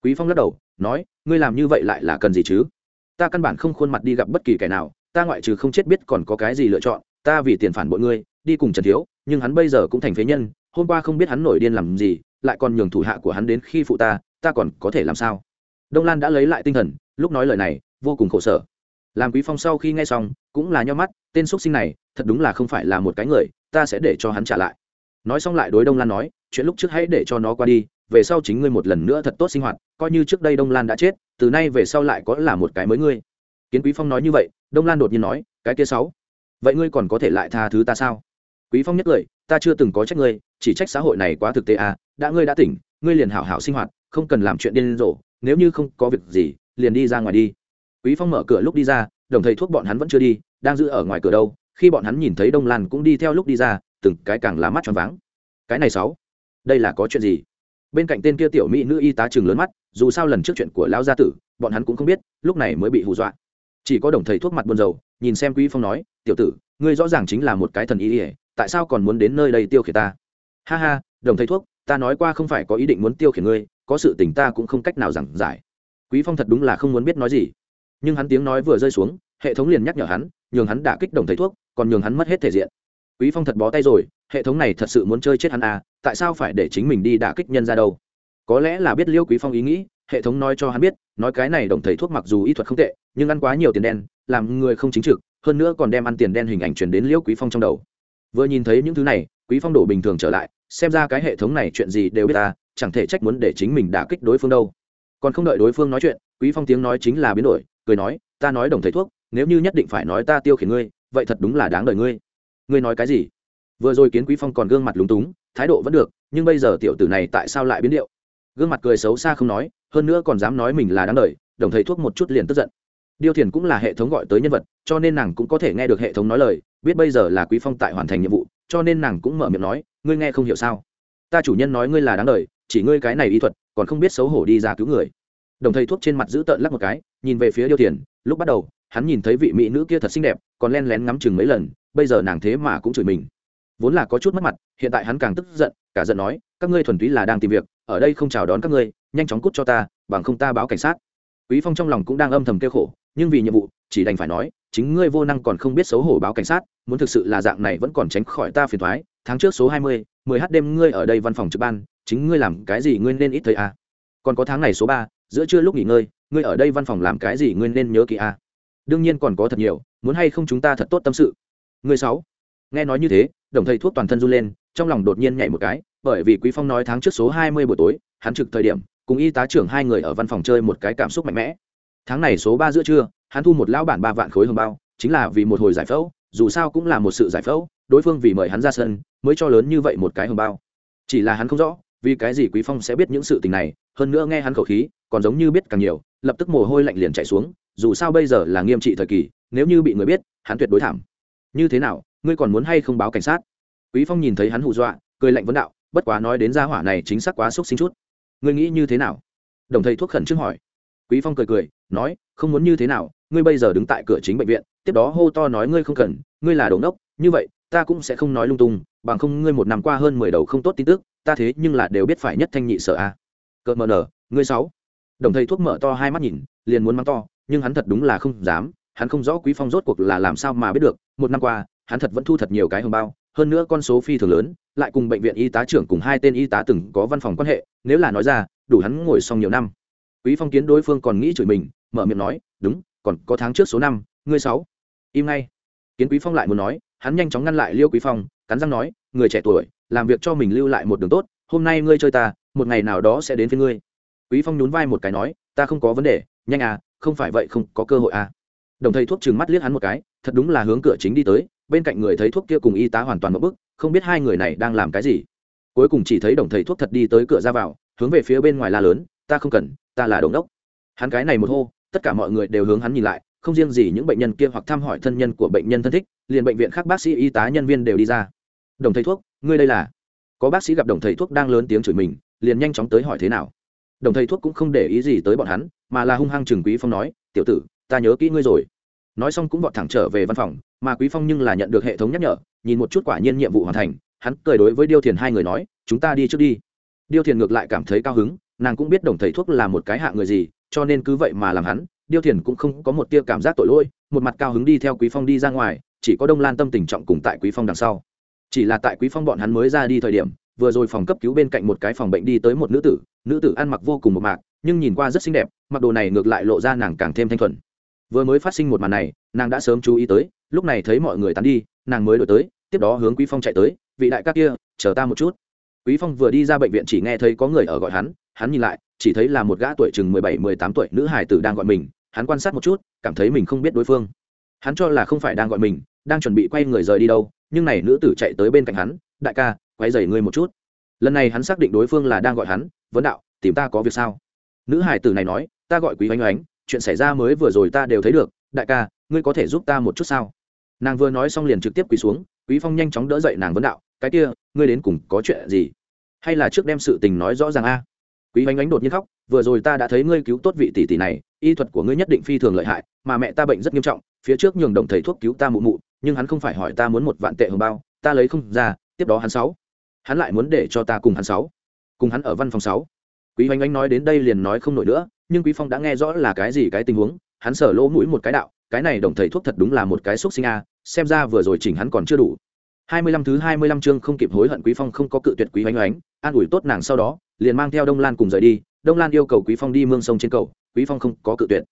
Quý phong lắc đầu, nói, ngươi làm như vậy lại là cần gì chứ? Ta căn bản không khuôn mặt đi gặp bất kỳ kẻ nào, ta ngoại trừ không chết biết còn có cái gì lựa chọn, ta vì tiền phản bội ngươi, đi cùng trần thiếu, nhưng hắn bây giờ cũng thành phế nhân, hôm qua không biết hắn nổi điên làm gì, lại còn nhường thủ hạ của hắn đến khi phụ ta ta còn có thể làm sao? Đông lan đã lấy lại tinh thần, lúc nói lời này, vô cùng khổ sở. Làm quý phong sau khi nghe xong, cũng là nho mắt, tên xuất sinh này, thật đúng là không phải là một cái người, ta sẽ để cho hắn trả lại. Nói xong lại đối đông lan nói chuyện lúc trước hãy để cho nó qua đi, về sau chính ngươi một lần nữa thật tốt sinh hoạt, coi như trước đây đông lan đã chết, từ nay về sau lại có là một cái mới ngươi. Kiến quý phong nói như vậy, đông lan đột nhiên nói, cái kia sáu, vậy ngươi còn có thể lại tha thứ ta sao? Quý phong nhất lời, ta chưa từng có trách ngươi, chỉ trách xã hội này quá thực tế à đã ngươi đã tỉnh, ngươi liền hảo hảo sinh hoạt, không cần làm chuyện điên rồ, nếu như không có việc gì, liền đi ra ngoài đi. Quý phong mở cửa lúc đi ra, đồng thầy thuốc bọn hắn vẫn chưa đi, đang giữ ở ngoài cửa đâu, khi bọn hắn nhìn thấy đông lan cũng đi theo lúc đi ra, từng cái càng lá mắt tròn váng. Cái này sáu đây là có chuyện gì? Bên cạnh tên kia tiểu mỹ nữ y tá chừng lớn mắt, dù sao lần trước chuyện của lão gia tử, bọn hắn cũng không biết, lúc này mới bị hù dọa. Chỉ có đồng thầy thuốc mặt buồn rầu, nhìn xem quý phong nói, tiểu tử, ngươi rõ ràng chính là một cái thần y ỉa tại sao còn muốn đến nơi đây tiêu khiển ta? Ha ha, đồng thầy thuốc, ta nói qua không phải có ý định muốn tiêu khiển ngươi, có sự tình ta cũng không cách nào giảng giải. Quý phong thật đúng là không muốn biết nói gì. Nhưng hắn tiếng nói vừa rơi xuống, hệ thống liền nhắc nhở hắn, nhường hắn đả kích đồng thầy thuốc, còn nhường hắn mất hết thể diện quý phong thật bó tay rồi, hệ thống này thật sự muốn chơi chết hắn à tại sao phải để chính mình đi đả kích nhân ra đâu? Có lẽ là biết liêu quý phong ý nghĩ, hệ thống nói cho hắn biết, nói cái này đồng thầy thuốc mặc dù y thuật không tệ, nhưng ăn quá nhiều tiền đen, làm người không chính trực, hơn nữa còn đem ăn tiền đen hình ảnh truyền đến liêu quý phong trong đầu. Vừa nhìn thấy những thứ này, quý phong đổ bình thường trở lại, xem ra cái hệ thống này chuyện gì đều biết ta, chẳng thể trách muốn để chính mình đả kích đối phương đâu. Còn không đợi đối phương nói chuyện, quý phong tiếng nói chính là biến đổi, cười nói, ta nói đồng thầy thuốc, nếu như nhất định phải nói ta tiêu khiển ngươi, vậy thật đúng là đáng đời ngươi ngươi nói cái gì? Vừa rồi kiến quý phong còn gương mặt lúng túng, thái độ vẫn được, nhưng bây giờ tiểu tử này tại sao lại biến điệu? Gương mặt cười xấu xa không nói, hơn nữa còn dám nói mình là đáng đời, đồng thầy thuốc một chút liền tức giận. Điêu thiền cũng là hệ thống gọi tới nhân vật, cho nên nàng cũng có thể nghe được hệ thống nói lời, biết bây giờ là quý phong tại hoàn thành nhiệm vụ, cho nên nàng cũng mở miệng nói, ngươi nghe không hiểu sao? Ta chủ nhân nói ngươi là đáng đời, chỉ ngươi cái này y thuật, còn không biết xấu hổ đi ra cứu người. Đồng thầy thuốc trên mặt giữ tợn lắc một cái, nhìn về phía điêu thiền lúc bắt đầu, hắn nhìn thấy vị mỹ nữ kia thật xinh đẹp, còn len lén ngắm chừng mấy lần bây giờ nàng thế mà cũng chửi mình vốn là có chút mất mặt hiện tại hắn càng tức giận cả giận nói các ngươi thuần túy là đang tìm việc ở đây không chào đón các ngươi nhanh chóng cút cho ta bằng không ta báo cảnh sát quý phong trong lòng cũng đang âm thầm kêu khổ nhưng vì nhiệm vụ chỉ đành phải nói chính ngươi vô năng còn không biết xấu hổ báo cảnh sát muốn thực sự là dạng này vẫn còn tránh khỏi ta phiền thoái tháng trước số hai mươi, mười h đêm ngươi ở đây văn phòng trực ban chính ngươi làm cái gì ngươi nên ít thấy à. còn có tháng này số ba, giữa trưa lúc nghỉ ngơi ngươi ở đây văn phòng làm cái gì ngươi nên nhớ kỹ à. đương nhiên còn có thật nhiều muốn hay không chúng ta thật tốt tâm sự Người sáu. nghe nói như thế, đồng thầy thuốc toàn thân run lên, trong lòng đột nhiên nhảy một cái, bởi vì quý phong nói tháng trước số hai mươi buổi tối, hắn trực thời điểm, cùng y tá trưởng hai người ở văn phòng chơi một cái cảm xúc mạnh mẽ. Tháng này số ba giữa trưa, hắn thu một lão bản ba vạn khối hồng bao, chính là vì một hồi giải phẫu, dù sao cũng là một sự giải phẫu, đối phương vì mời hắn ra sân, mới cho lớn như vậy một cái hồng bao. Chỉ là hắn không rõ, vì cái gì quý phong sẽ biết những sự tình này, hơn nữa nghe hắn khẩu khí, còn giống như biết càng nhiều, lập tức mồ hôi lạnh liền chạy xuống, dù sao bây giờ là nghiêm trị thời kỳ, nếu như bị người biết, hắn tuyệt đối thảm như thế nào, ngươi còn muốn hay không báo cảnh sát? Quý phong nhìn thấy hắn hù dọa, cười lạnh vấn đạo, bất quá nói đến gia hỏa này chính xác quá xúc sinh chút. Ngươi nghĩ như thế nào? Đồng thầy thuốc khẩn trương hỏi. Quý phong cười cười, nói, không muốn như thế nào, ngươi bây giờ đứng tại cửa chính bệnh viện, tiếp đó hô to nói ngươi không cần, ngươi là đồ ngốc, như vậy, ta cũng sẽ không nói lung tung, bằng không ngươi một năm qua hơn mười đầu không tốt tin tức, ta thế nhưng là đều biết phải nhất thanh nhị sợ a. À. cợt mờ nở, ngươi sáu. Đồng thầy thuốc mở to hai mắt nhìn, liền muốn mắng to, nhưng hắn thật đúng là không dám hắn không rõ quý phong rốt cuộc là làm sao mà biết được, một năm qua, hắn thật vẫn thu thật nhiều cái hồng bao, hơn nữa con số phi thường lớn, lại cùng bệnh viện y tá trưởng cùng hai tên y tá từng có văn phòng quan hệ, nếu là nói ra, đủ hắn ngồi xong nhiều năm. Quý phong kiến đối phương còn nghĩ chửi mình, mở miệng nói, đúng, còn có tháng trước số năm, ngươi sáu, im ngay. Kiến quý phong lại muốn nói, hắn nhanh chóng ngăn lại liêu quý phong, cắn răng nói, người trẻ tuổi, làm việc cho mình lưu lại một đường tốt, hôm nay ngươi chơi ta, một ngày nào đó sẽ đến với ngươi. Quý phong nhún vai một cái nói, ta không có vấn đề, nhanh à không phải vậy không có cơ hội à đồng thầy thuốc trừng mắt liếc hắn một cái, thật đúng là hướng cửa chính đi tới, bên cạnh người thấy thuốc kia cùng y tá hoàn toàn một bức, không biết hai người này đang làm cái gì. Cuối cùng chỉ thấy đồng thầy thuốc thật đi tới cửa ra vào, hướng về phía bên ngoài la lớn, ta không cần, ta là đồng đốc. Hắn cái này một hô, tất cả mọi người đều hướng hắn nhìn lại, không riêng gì những bệnh nhân kia hoặc thăm hỏi thân nhân của bệnh nhân thân thích, liền bệnh viện khác bác sĩ, y tá, nhân viên đều đi ra. Đồng thầy thuốc, ngươi đây là? Có bác sĩ gặp đồng thầy thuốc đang lớn tiếng chửi mình, liền nhanh chóng tới hỏi thế nào. Đồng thầy thuốc cũng không để ý gì tới bọn hắn, mà là hung hăng chừng quý phong nói, tiểu tử ta nhớ kỹ ngươi rồi. Nói xong cũng vọt thẳng trở về văn phòng, mà quý phong nhưng là nhận được hệ thống nhắc nhở, nhìn một chút quả nhiên nhiệm vụ hoàn thành, hắn cười đối với điêu thiền hai người nói, chúng ta đi trước đi. Điêu thiền ngược lại cảm thấy cao hứng, nàng cũng biết đồng thầy thuốc là một cái hạ người gì, cho nên cứ vậy mà làm hắn, điêu thiền cũng không có một tia cảm giác tội lỗi, một mặt cao hứng đi theo quý phong đi ra ngoài, chỉ có đông lan tâm tình trọng cùng tại quý phong đằng sau. Chỉ là tại quý phong bọn hắn mới ra đi thời điểm, vừa rồi phòng cấp cứu bên cạnh một cái phòng bệnh đi tới một nữ tử nữ tử ăn mặc vô cùng một mạc, nhưng nhìn qua rất xinh đẹp, mặc đồ này ngược lại lộ ra nàng càng thêm thanh thuần vừa mới phát sinh một màn này, nàng đã sớm chú ý tới, lúc này thấy mọi người tán đi, nàng mới đổi tới, tiếp đó hướng quý phong chạy tới, vị đại các kia, chờ ta một chút. Quý phong vừa đi ra bệnh viện chỉ nghe thấy có người ở gọi hắn hắn nhìn lại, chỉ thấy là một gã tuổi chừng mười bảy, mười tám tuổi nữ hải tử đang gọi mình, hắn quan sát một chút, cảm thấy mình không biết đối phương. Hắn cho là không phải đang gọi mình, đang chuẩn bị quay người rời đi đâu, nhưng này nữ tử chạy tới bên cạnh hắn, đại ca quay dày ngươi một chút. Lần này hắn xác định đối phương là đang gọi hắn, vấn đạo, tìm ta có việc sao? Nữ hải tử này nói, ta gọi quý oanh oánh chuyện xảy ra mới vừa rồi ta đều thấy được, đại ca, ngươi có thể giúp ta một chút sao? Nàng vừa nói xong liền trực tiếp quỳ xuống, quý phong nhanh chóng đỡ dậy nàng vấn đạo, cái kia, ngươi đến cùng có chuyện gì? Hay là trước đem sự tình nói rõ ràng a? Quý oanh oánh đột nhiên khóc, vừa rồi ta đã thấy ngươi cứu tốt vị tỷ tỷ này, y thuật của ngươi nhất định phi thường lợi hại, mà mẹ ta bệnh rất nghiêm trọng, phía trước nhường đồng thầy thuốc cứu ta mụ mụ, nhưng hắn không phải hỏi ta muốn một vạn tệ hồng bao, ta lấy không ra, tiếp đó hắn sáu. Hắn lại muốn để cho ta cùng hắn sáu. Cùng hắn ở văn phòng sáu. Quý oanh oanh nói đến đây liền nói không nổi nữa nhưng quý phong đã nghe rõ là cái gì cái tình huống hắn sở lỗ mũi một cái đạo cái này đồng thầy thuốc thật đúng là một cái xúc sinh a xem ra vừa rồi chỉnh hắn còn chưa đủ 25 thứ 25 chương không kịp hối hận Quý Phong không có cự tuyệt Quý Oánh Oánh, an ủi tốt nàng sau đó, liền mang theo Đông Lan cùng rời đi. Đông Lan yêu cầu Quý Phong đi mương sông trên cầu, Quý Phong không có cự tuyệt.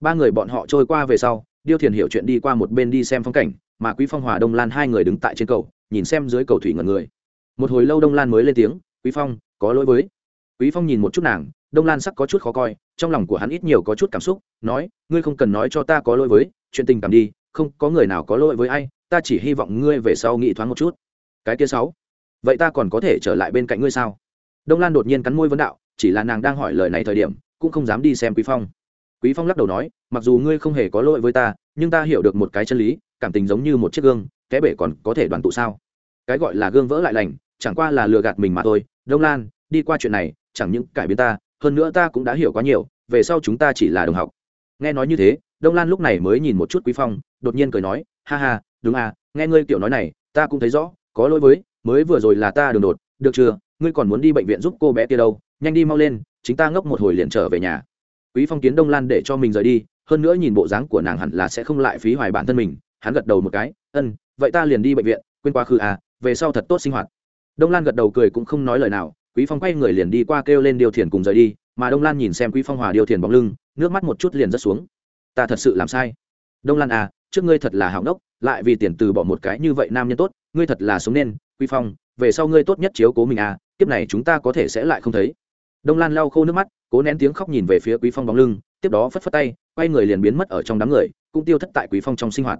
Ba người bọn họ trôi qua về sau, Điêu Thiền hiểu chuyện đi qua một bên đi xem phong cảnh, mà Quý Phong hòa Đông Lan hai người đứng tại trên cầu, nhìn xem dưới cầu thủy ngẩn người. Một hồi lâu Đông Lan mới lên tiếng, "Quý Phong, có lỗi với." Quý Phong nhìn một chút nàng, Đông Lan sắc có chút khó coi, trong lòng của hắn ít nhiều có chút cảm xúc, nói, "Ngươi không cần nói cho ta có lỗi với, chuyện tình cảm đi, không có người nào có lỗi với ai, ta chỉ hy vọng ngươi về sau nghĩ thoáng một chút." cái kia sáu vậy ta còn có thể trở lại bên cạnh ngươi sao? Đông lan đột nhiên cắn môi vấn đạo chỉ là nàng đang hỏi lời này thời điểm cũng không dám đi xem quý phong. Quý phong lắc đầu nói mặc dù ngươi không hề có lỗi với ta nhưng ta hiểu được một cái chân lý cảm tình giống như một chiếc gương kẻ bể còn có thể đoàn tụ sao? Cái gọi là gương vỡ lại lành chẳng qua là lừa gạt mình mà thôi. Đông lan đi qua chuyện này chẳng những cải biến ta hơn nữa ta cũng đã hiểu quá nhiều, về sau chúng ta chỉ là đồng học. Nghe nói như thế, đông lan lúc này mới nhìn một chút quý phong, đột nhiên cười nói, ha ha, đúng à nghe ngươi tiểu nói này, ta cũng thấy rõ, có lỗi với, mới vừa rồi là ta đường đột, được chưa, ngươi còn muốn đi bệnh viện giúp cô bé kia đâu, nhanh đi mau lên, chính ta ngốc một hồi liền trở về nhà. Quý phong kiến đông lan để cho mình rời đi, hơn nữa nhìn bộ dáng của nàng hẳn là sẽ không lại phí hoài bản thân mình, hắn gật đầu một cái, ân, vậy ta liền đi bệnh viện, quên quá khứ à về sau thật tốt sinh hoạt. Đông lan gật đầu cười cũng không nói lời nào quý phong quay người liền đi qua kêu lên điều thiền cùng rời đi, mà đông lan nhìn xem quý phong hòa điều thiền bóng lưng, nước mắt một chút liền rớt xuống. Ta thật sự làm sai. Đông lan à trước ngươi thật là hạng đốc lại vì tiền từ bỏ một cái như vậy nam nhân tốt, ngươi thật là sống nên, Quý phong, về sau ngươi tốt nhất chiếu cố mình à kiếp này chúng ta có thể sẽ lại không thấy. Đông lan lau khô nước mắt, cố nén tiếng khóc nhìn về phía quý phong bóng lưng, tiếp đó phất phất tay, quay người liền biến mất ở trong đám người, cũng tiêu thất tại quý phong trong sinh hoạt.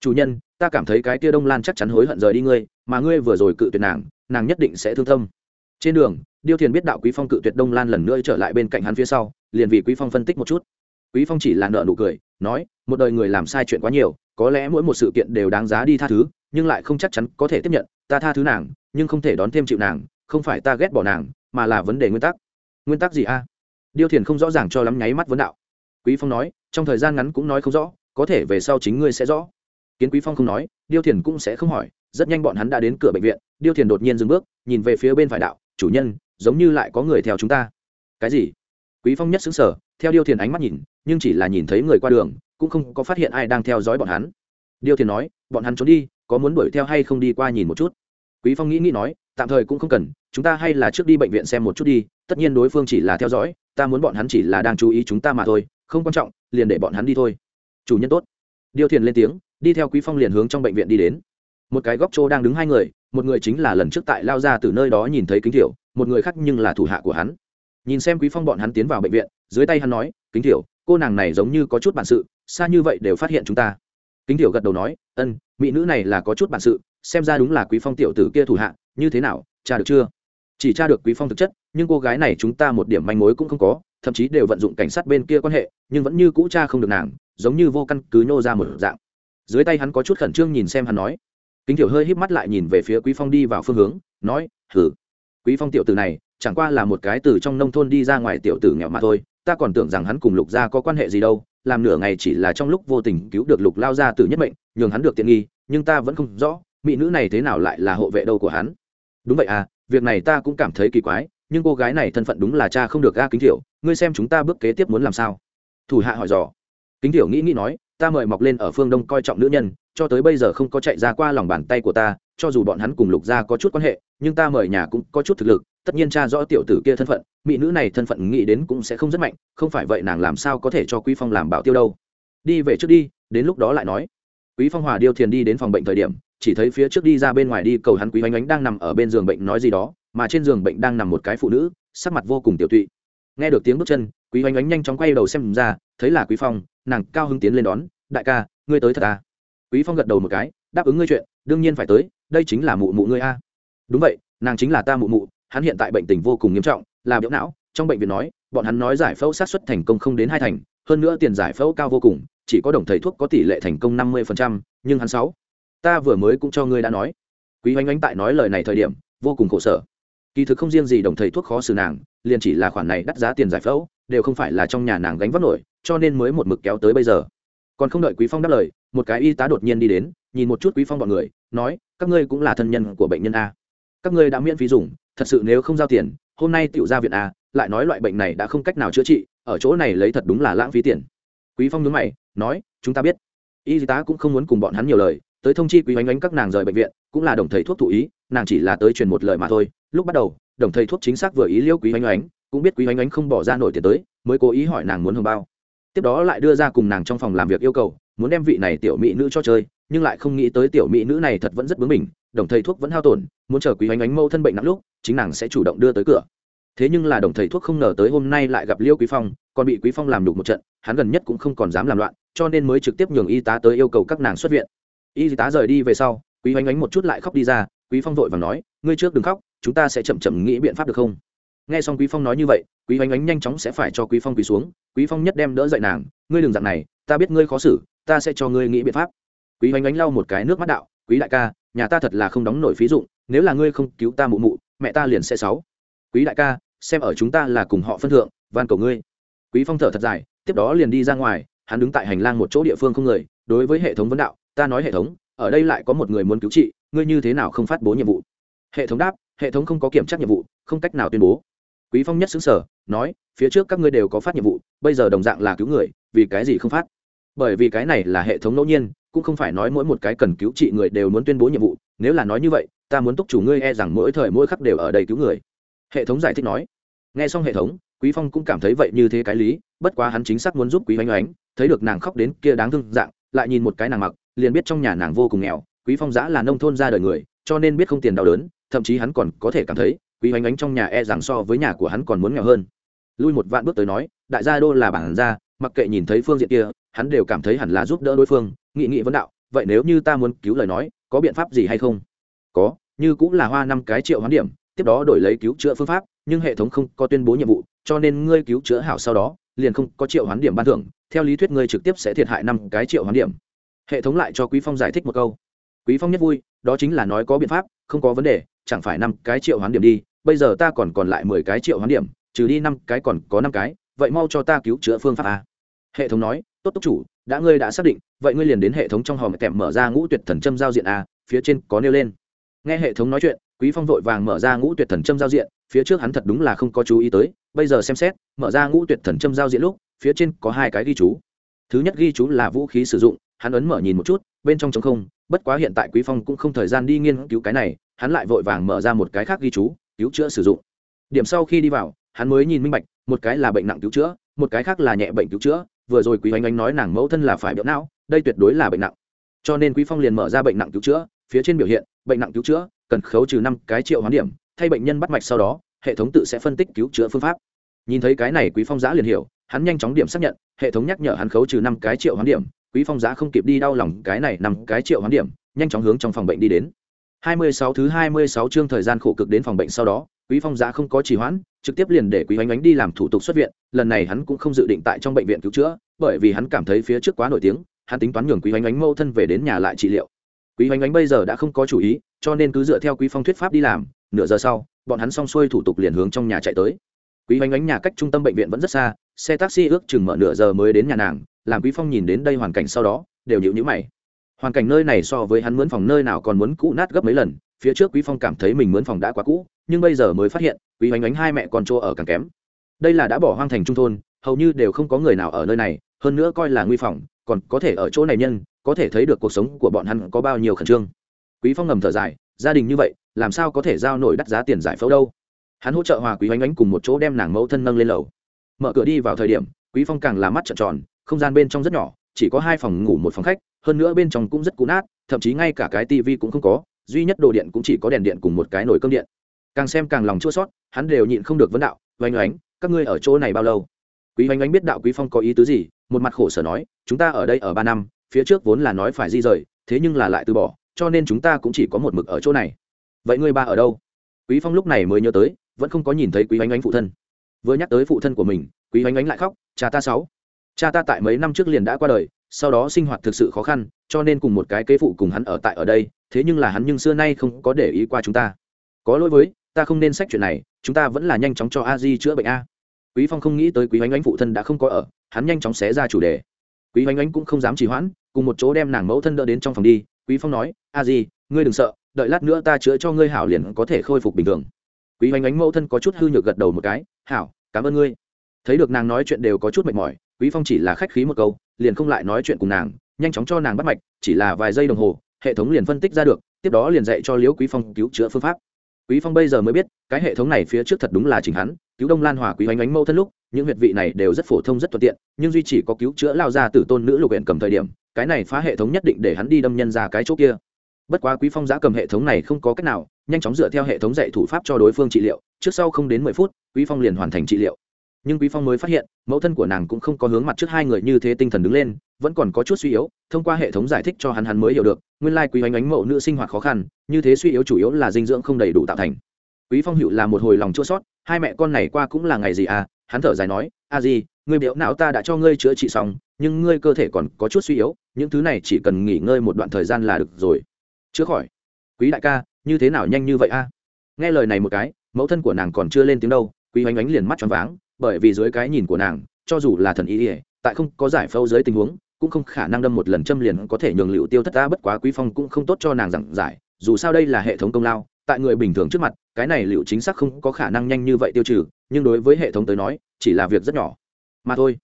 Chủ nhân, ta cảm thấy cái tia đông lan chắc chắn hối hận rời đi ngươi, mà ngươi vừa rồi cự tuyệt nàng nàng nhất định sẽ thương tâm trên đường, điêu thiền biết đạo quý phong cự tuyệt đông lan lần nữa trở lại bên cạnh hắn phía sau, liền vì quý phong phân tích một chút. Quý phong chỉ là nợ nụ cười, nói, một đời người làm sai chuyện quá nhiều, có lẽ mỗi một sự kiện đều đáng giá đi tha thứ, nhưng lại không chắc chắn có thể tiếp nhận, ta tha thứ nàng, nhưng không thể đón thêm chịu nàng, không phải ta ghét bỏ nàng, mà là vấn đề nguyên tắc. Nguyên tắc gì a? Điêu thiền không rõ ràng cho lắm nháy mắt vấn đạo. Quý phong nói, trong thời gian ngắn cũng nói không rõ, có thể về sau chính ngươi sẽ rõ. Kiến quý phong không nói, điêu thiền cũng sẽ không hỏi, rất nhanh bọn hắn đã đến cửa bệnh viện, điêu thiền đột nhiên dừng bước, nhìn về phía bên phải đạo chủ nhân, giống như lại có người theo chúng ta. Cái gì? Quý phong nhất xứng sở theo điêu thiền ánh mắt nhìn, nhưng chỉ là nhìn thấy người qua đường, cũng không có phát hiện ai đang theo dõi bọn hắn. Điêu thiền nói, bọn hắn trốn đi, có muốn đuổi theo hay không đi qua nhìn một chút? Quý phong nghĩ nghĩ nói, tạm thời cũng không cần, chúng ta hay là trước đi bệnh viện xem một chút đi, tất nhiên đối phương chỉ là theo dõi, ta muốn bọn hắn chỉ là đang chú ý chúng ta mà thôi, không quan trọng, liền để bọn hắn đi thôi. Chủ nhân tốt. Điêu thiền lên tiếng, đi theo quý phong liền hướng trong bệnh viện đi đến một cái góc chỗ đang đứng hai người, một người chính là lần trước tại lao ra từ nơi đó nhìn thấy kính thiểu, một người khác nhưng là thủ hạ của hắn. Nhìn xem quý phong bọn hắn tiến vào bệnh viện, dưới tay hắn nói, kính thiểu, cô nàng này giống như có chút bản sự, xa như vậy đều phát hiện chúng ta. Kính thiểu gật đầu nói, ân, mỹ nữ này là có chút bản sự, xem ra đúng là quý phong tiểu tử kia thủ hạ, như thế nào cha được chưa? Chỉ tra được quý phong thực chất, nhưng cô gái này chúng ta một điểm manh mối cũng không có, thậm chí đều vận dụng cảnh sát bên kia quan hệ, nhưng vẫn như cũ cha không được nàng, giống như vô căn cứ nhô ra một dạng. Dưới tay hắn có chút khẩn trương nhìn xem hắn nói kính tiểu hơi híp mắt lại nhìn về phía quý phong đi vào phương hướng, nói thử quý phong tiểu tử này, chẳng qua là một cái từ trong nông thôn đi ra ngoài tiểu tử nghèo mà thôi, ta còn tưởng rằng hắn cùng lục gia có quan hệ gì đâu, làm nửa ngày chỉ là trong lúc vô tình cứu được lục lao gia tử nhất mệnh, nhường hắn được tiện nghi, nhưng ta vẫn không rõ, mỹ nữ này thế nào lại là hộ vệ đâu của hắn. Đúng vậy à việc này ta cũng cảm thấy kỳ quái, nhưng cô gái này thân phận đúng là cha không được ga kính thiểu ngươi xem chúng ta bước kế tiếp muốn làm sao? Thủ hạ hỏi dò. Kính thiểu nghĩ nghĩ nói, ta mời mọc lên ở phương đông coi trọng nữ nhân cho tới bây giờ không có chạy ra qua lòng bàn tay của ta, cho dù bọn hắn cùng lục gia có chút quan hệ, nhưng ta mời nhà cũng có chút thực lực, tất nhiên cha rõ tiểu tử kia thân phận, mỹ nữ này thân phận nghĩ đến cũng sẽ không rất mạnh, không phải vậy nàng làm sao có thể cho quý phong làm bảo tiêu đâu. Đi về trước đi, đến lúc đó lại nói. Quý phong hòa điêu thiền đi đến phòng bệnh thời điểm, chỉ thấy phía trước đi ra bên ngoài đi cầu hắn quý oanh oánh đang nằm ở bên giường bệnh nói gì đó, mà trên giường bệnh đang nằm một cái phụ nữ, sắc mặt vô cùng tiểu tụy. Nghe được tiếng bước chân, quý oanh oánh nhanh chóng quay đầu xem ra, thấy là quý phong, nàng cao hứng tiến lên đón, đại ca, ngươi tới thật à? Quý phong gật đầu một cái, đáp ứng ngươi chuyện, đương nhiên phải tới, đây chính là mụ mụ ngươi a. Đúng vậy, nàng chính là ta mụ mụ, hắn hiện tại bệnh tình vô cùng nghiêm trọng, là biểu não, trong bệnh viện nói, bọn hắn nói giải phẫu sát xuất thành công không đến hai thành, hơn nữa tiền giải phẫu cao vô cùng, chỉ có đồng thầy thuốc có tỷ lệ thành công năm mươi nhưng hắn sáu, ta vừa mới cũng cho ngươi đã nói. Quý oanh oanh tại nói lời này thời điểm, vô cùng khổ sở. Kỳ thực không riêng gì đồng thầy thuốc khó xử nàng, liền chỉ là khoản này đắt giá tiền giải phẫu, đều không phải là trong nhà nàng gánh vác nổi, cho nên mới một mực kéo tới bây giờ. Còn không đợi quý phong đáp lời một cái y tá đột nhiên đi đến, nhìn một chút quý phong bọn người, nói, các ngươi cũng là thân nhân của bệnh nhân a. Các ngươi đã miễn phí dùng, thật sự nếu không giao tiền, hôm nay tiểu ra viện a, lại nói loại bệnh này đã không cách nào chữa trị, ở chỗ này lấy thật đúng là lãng phí tiền. Quý phong nhớ mày, nói, chúng ta biết. Y tá cũng không muốn cùng bọn hắn nhiều lời, tới thông chi quý oanh oanh các nàng rời bệnh viện, cũng là đồng thầy thuốc thụ ý, nàng chỉ là tới truyền một lời mà thôi. Lúc bắt đầu, đồng thầy thuốc chính xác vừa ý liêu quý oanh oanh cũng biết quý oanh oanh không bỏ ra nổi tiền tới, mới cố ý hỏi nàng muốn hưởng bao. Tiếp đó lại đưa ra cùng nàng trong phòng làm việc yêu cầu muốn đem vị này tiểu mỹ nữ cho chơi, nhưng lại không nghĩ tới tiểu mỹ nữ này thật vẫn rất bướng mình đồng thầy thuốc vẫn hao tổn, muốn chờ quý ánh ánh mâu thân bệnh nặng lúc, chính nàng sẽ chủ động đưa tới cửa. Thế nhưng là đồng thầy thuốc không ngờ tới hôm nay lại gặp liêu quý phong, còn bị quý phong làm đục một trận, hắn gần nhất cũng không còn dám làm loạn, cho nên mới trực tiếp nhường y tá tới yêu cầu các nàng xuất viện. Y tá rời đi về sau, quý ánh ánh một chút lại khóc đi ra, quý phong vội và nói, ngươi trước đừng khóc, chúng ta sẽ chậm chậm nghĩ biện pháp được không? Nghe xong quý phong nói như vậy, quý ánh ánh nhanh chóng sẽ phải cho quý phong quỳ xuống, quý phong nhất đem đỡ dậy nàng, ngươi đừng dạng này, ta biết ngươi khó xử ta sẽ cho ngươi nghĩ biện pháp. Quý oanh oanh lau một cái nước mắt đạo, quý đại ca, nhà ta thật là không đóng nổi phí dụng, nếu là ngươi không cứu ta mụ mụ, mẹ ta liền sẽ sáu. Quý đại ca, xem ở chúng ta là cùng họ phân thượng, van cầu ngươi. Quý phong thở thật dài, tiếp đó liền đi ra ngoài, hắn đứng tại hành lang một chỗ địa phương không người, đối với hệ thống vấn đạo, ta nói hệ thống, ở đây lại có một người muốn cứu trị, ngươi như thế nào không phát bố nhiệm vụ? Hệ thống đáp, hệ thống không có kiểm tra nhiệm vụ, không cách nào tuyên bố. Quý phong nhất xứng sở nói, phía trước các ngươi đều có phát nhiệm vụ, bây giờ đồng dạng là cứu người, vì cái gì không phát? Bởi vì cái này là hệ thống ngẫu nhiên, cũng không phải nói mỗi một cái cần cứu trị người đều muốn tuyên bố nhiệm vụ. Nếu là nói như vậy, ta muốn túc chủ ngươi e rằng mỗi thời mỗi khắc đều ở đây cứu người. Hệ thống giải thích nói. Nghe xong hệ thống, quý phong cũng cảm thấy vậy như thế cái lý, bất quá hắn chính xác muốn giúp quý oanh oánh thấy được nàng khóc đến kia đáng thương dạng, lại nhìn một cái nàng mặc, liền biết trong nhà nàng vô cùng nghèo, quý phong giã là nông thôn ra đời người, cho nên biết không tiền đau đớn, thậm chí hắn còn có thể cảm thấy, quý oanh oánh trong nhà e rằng so với nhà của hắn còn muốn nghèo hơn. Lui một vạn bước tới nói, đại gia đô là bản gia mặc kệ nhìn thấy phương diện kia, hắn đều cảm thấy hẳn là giúp đỡ đối phương, nghị nghị vấn đạo, vậy nếu như ta muốn cứu lời nói, có biện pháp gì hay không? Có, như cũng là hoa năm cái triệu hoán điểm, tiếp đó đổi lấy cứu chữa phương pháp, nhưng hệ thống không có tuyên bố nhiệm vụ, cho nên ngươi cứu chữa hảo sau đó, liền không có triệu hoán điểm ban thưởng, theo lý thuyết ngươi trực tiếp sẽ thiệt hại năm cái triệu hoán điểm. Hệ thống lại cho quý phong giải thích một câu. Quý phong nhất vui, đó chính là nói có biện pháp, không có vấn đề, chẳng phải năm cái triệu hoán điểm đi, bây giờ ta còn còn lại mười cái triệu hoán điểm, trừ đi năm cái còn có năm cái, vậy mau cho ta cứu chữa phương pháp a hệ thống nói, tốt túc chủ, đã ngươi đã xác định, vậy ngươi liền đến hệ thống trong hòm kèm mở ra ngũ tuyệt thần châm giao diện a, phía trên có nêu lên. Nghe hệ thống nói chuyện, quý phong vội vàng mở ra ngũ tuyệt thần châm giao diện, phía trước hắn thật đúng là không có chú ý tới, bây giờ xem xét, mở ra ngũ tuyệt thần châm giao diện lúc, phía trên có hai cái ghi chú. Thứ nhất ghi chú là vũ khí sử dụng, hắn ấn mở nhìn một chút, bên trong trống không, bất quá hiện tại quý phong cũng không thời gian đi nghiên cứu cái này, hắn lại vội vàng mở ra một cái khác ghi chú, cứu chữa sử dụng. Điểm sau khi đi vào, hắn mới nhìn minh bạch, một cái là bệnh nặng cứu chữa, một cái khác là nhẹ bệnh cứu chữa vừa rồi quý oanh oanh nói nàng mẫu thân là phải biểu não, đây tuyệt đối là bệnh nặng. Cho nên quý phong liền mở ra bệnh nặng cứu chữa, phía trên biểu hiện, bệnh nặng cứu chữa, cần khấu trừ năm cái triệu hoán điểm, thay bệnh nhân bắt mạch sau đó, hệ thống tự sẽ phân tích cứu chữa phương pháp. Nhìn thấy cái này quý phong giã liền hiểu, hắn nhanh chóng điểm xác nhận, hệ thống nhắc nhở hắn khấu trừ năm cái triệu hoán điểm, quý phong giã không kịp đi đau lòng cái này năm cái triệu hoán điểm, nhanh chóng hướng trong phòng bệnh đi đến. 26 thứ 26 chương thời gian khổ cực đến phòng bệnh sau đó quý phong giá không có trì hoãn, trực tiếp liền để quý oanh oánh đi làm thủ tục xuất viện, lần này hắn cũng không dự định tại trong bệnh viện cứu chữa, bởi vì hắn cảm thấy phía trước quá nổi tiếng, hắn tính toán nhường quý oanh oánh mâu thân về đến nhà lại trị liệu. Quý oanh oánh bây giờ đã không có chủ ý, cho nên cứ dựa theo quý phong thuyết pháp đi làm, nửa giờ sau, bọn hắn xong xuôi thủ tục liền hướng trong nhà chạy tới. Quý oanh oánh nhà cách trung tâm bệnh viện vẫn rất xa, xe taxi ước chừng mở nửa giờ mới đến nhà nàng, làm quý phong nhìn đến đây hoàn cảnh sau đó, đều nhịu nhữ mày. Hoàn cảnh nơi này so với hắn mướn phòng nơi nào còn muốn cũ nát gấp mấy lần phía trước quý phong cảm thấy mình mướn phòng đã quá cũ, nhưng bây giờ mới phát hiện, quý hoành oánh hai mẹ con chỗ ở càng kém. Đây là đã bỏ hoang thành trung thôn, hầu như đều không có người nào ở nơi này, hơn nữa coi là nguy phòng, còn có thể ở chỗ này nhân, có thể thấy được cuộc sống của bọn hắn có bao nhiêu khẩn trương. Quý phong ngầm thở dài, gia đình như vậy, làm sao có thể giao nổi đắt giá tiền giải phẫu đâu? Hắn hỗ trợ hòa quý hoành oánh cùng một chỗ đem nàng mẫu thân nâng lên lầu. Mở cửa đi vào thời điểm, quý phong càng là mắt trợn tròn, không gian bên trong rất nhỏ, chỉ có hai phòng ngủ một phòng khách, hơn nữa bên trong cũng rất cũ nát, thậm chí ngay cả cái tivi cũng không có duy nhất đồ điện cũng chỉ có đèn điện cùng một cái nồi cơm điện. Càng xem càng lòng chua sót, hắn đều nhịn không được vấn đạo, oanh oánh, các ngươi ở chỗ này bao lâu? Quý oanh oánh biết đạo quý phong có ý tứ gì, một mặt khổ sở nói, chúng ta ở đây ở ba năm, phía trước vốn là nói phải di rời, thế nhưng là lại từ bỏ, cho nên chúng ta cũng chỉ có một mực ở chỗ này. Vậy ngươi ba ở đâu? Quý phong lúc này mới nhớ tới, vẫn không có nhìn thấy quý oanh oánh phụ thân. Vừa nhắc tới phụ thân của mình, quý oanh oánh lại khóc, cha ta sáu, cha ta tại mấy năm trước liền đã qua đời sau đó sinh hoạt thực sự khó khăn, cho nên cùng một cái kế phụ cùng hắn ở tại ở đây, thế nhưng là hắn nhưng xưa nay không có để ý qua chúng ta. Có lỗi với, ta không nên sách chuyện này, chúng ta vẫn là nhanh chóng cho a di chữa bệnh a. Quý phong không nghĩ tới quý oanh oanh phụ thân đã không có ở, hắn nhanh chóng xé ra chủ đề. Quý oanh oanh cũng không dám trì hoãn, cùng một chỗ đem nàng mẫu thân đỡ đến trong phòng đi. Quý phong nói, a di, ngươi đừng sợ, đợi lát nữa ta chữa cho ngươi hảo liền có thể khôi phục bình thường. Quý oanh oanh mẫu thân có chút hư nhược gật đầu một cái, hảo, cảm ơn ngươi. Thấy được nàng nói chuyện đều có chút mệt mỏi, quý phong chỉ là khách khí một câu liền không lại nói chuyện cùng nàng, nhanh chóng cho nàng bắt mạch, chỉ là vài giây đồng hồ, hệ thống liền phân tích ra được, tiếp đó liền dạy cho liễu quý phong cứu chữa phương pháp. Quý phong bây giờ mới biết, cái hệ thống này phía trước thật đúng là chính hắn, cứu đông lan hòa quý oanh oánh mâu thân lúc, những huyệt vị này đều rất phổ thông, rất thuận tiện, nhưng duy chỉ có cứu chữa lao ra từ tôn nữ lục huyện cầm thời điểm, cái này phá hệ thống nhất định để hắn đi đâm nhân ra cái chỗ kia. Bất quá quý phong giã cầm hệ thống này không có cách nào, nhanh chóng dựa theo hệ thống dạy thủ pháp cho đối phương trị liệu, trước sau không đến mười phút, quý phong liền hoàn thành trị liệu nhưng quý phong mới phát hiện, mẫu thân của nàng cũng không có hướng mặt trước hai người như thế tinh thần đứng lên, vẫn còn có chút suy yếu, thông qua hệ thống giải thích cho hắn hắn mới hiểu được, nguyên lai quý oanh ánh mẫu nữ sinh hoạt khó khăn, như thế suy yếu chủ yếu là dinh dưỡng không đầy đủ tạo thành. Quý phong hữu là một hồi lòng chua sót, hai mẹ con này qua cũng là ngày gì à hắn thở dài nói, a gì ngươi biểu não ta đã cho ngươi chữa trị xong, nhưng ngươi cơ thể còn có chút suy yếu, những thứ này chỉ cần nghỉ ngơi một đoạn thời gian là được rồi. Chữa khỏi. Quý đại ca, như thế nào nhanh như vậy a? Nghe lời này một cái, mẫu thân của nàng còn chưa lên tiếng đâu, quý oanh ánh liền mắt tròn váng bởi vì dưới cái nhìn của nàng, cho dù là thần y ỉa tại không có giải phẫu dưới tình huống, cũng không khả năng đâm một lần châm liền có thể nhường liệu tiêu thất ta bất quá quý phong cũng không tốt cho nàng giảng giải, dù sao đây là hệ thống công lao, tại người bình thường trước mặt, cái này liệu chính xác không có khả năng nhanh như vậy tiêu trừ, nhưng đối với hệ thống tới nói, chỉ là việc rất nhỏ. Mà thôi.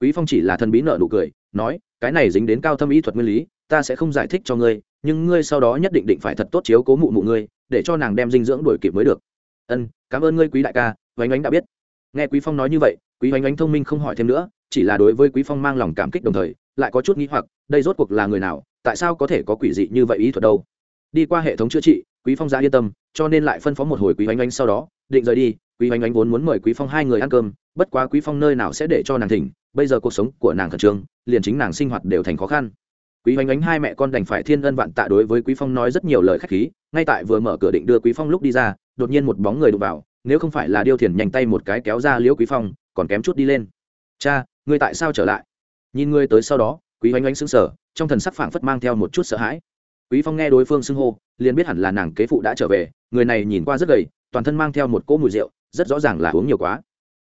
Quý phong chỉ là thần bí nợ nụ cười, nói, cái này dính đến cao thâm ý thuật nguyên lý, ta sẽ không giải thích cho ngươi, nhưng ngươi sau đó nhất định định phải thật tốt chiếu cố mụ mụ ngươi, để cho nàng đem dinh dưỡng đuổi kịp mới được. Ân, cảm ơn ngươi, quý đại ca, vánh ánh đã biết nghe quý phong nói như vậy, quý vánh ánh thông minh không hỏi thêm nữa, chỉ là đối với quý phong mang lòng cảm kích đồng thời, lại có chút nghĩ hoặc, đây rốt cuộc là người nào, tại sao có thể có quỷ dị như vậy ý thuật đâu? Đi qua hệ thống chữa trị, quý phong ra yên tâm, cho nên lại phân phó một hồi quý vánh ánh sau đó, định rời đi, quý vánh ánh vốn muốn mời quý phong hai người ăn cơm, bất quá quý phong nơi nào sẽ để cho nàng thỉnh, bây giờ cuộc sống của nàng khẩn trương, liền chính nàng sinh hoạt đều thành khó khăn. Quý vánh ánh hai mẹ con đành phải thiên ân vạn tạ đối với quý phong nói rất nhiều lời khách khí, ngay tại vừa mở cửa định đưa quý phong lúc đi ra, đột nhiên một bóng người đụng vào nếu không phải là điêu thiền nhanh tay một cái kéo ra liễu quý phong, còn kém chút đi lên. Cha, ngươi tại sao trở lại? Nhìn ngươi tới sau đó, quý oanh oanh sững sờ, trong thần sắc phảng phất mang theo một chút sợ hãi. Quý phong nghe đối phương xưng hô, liền biết hẳn là nàng kế phụ đã trở về, người này nhìn qua rất gầy, toàn thân mang theo một cỗ mùi rượu, rất rõ ràng là uống nhiều quá.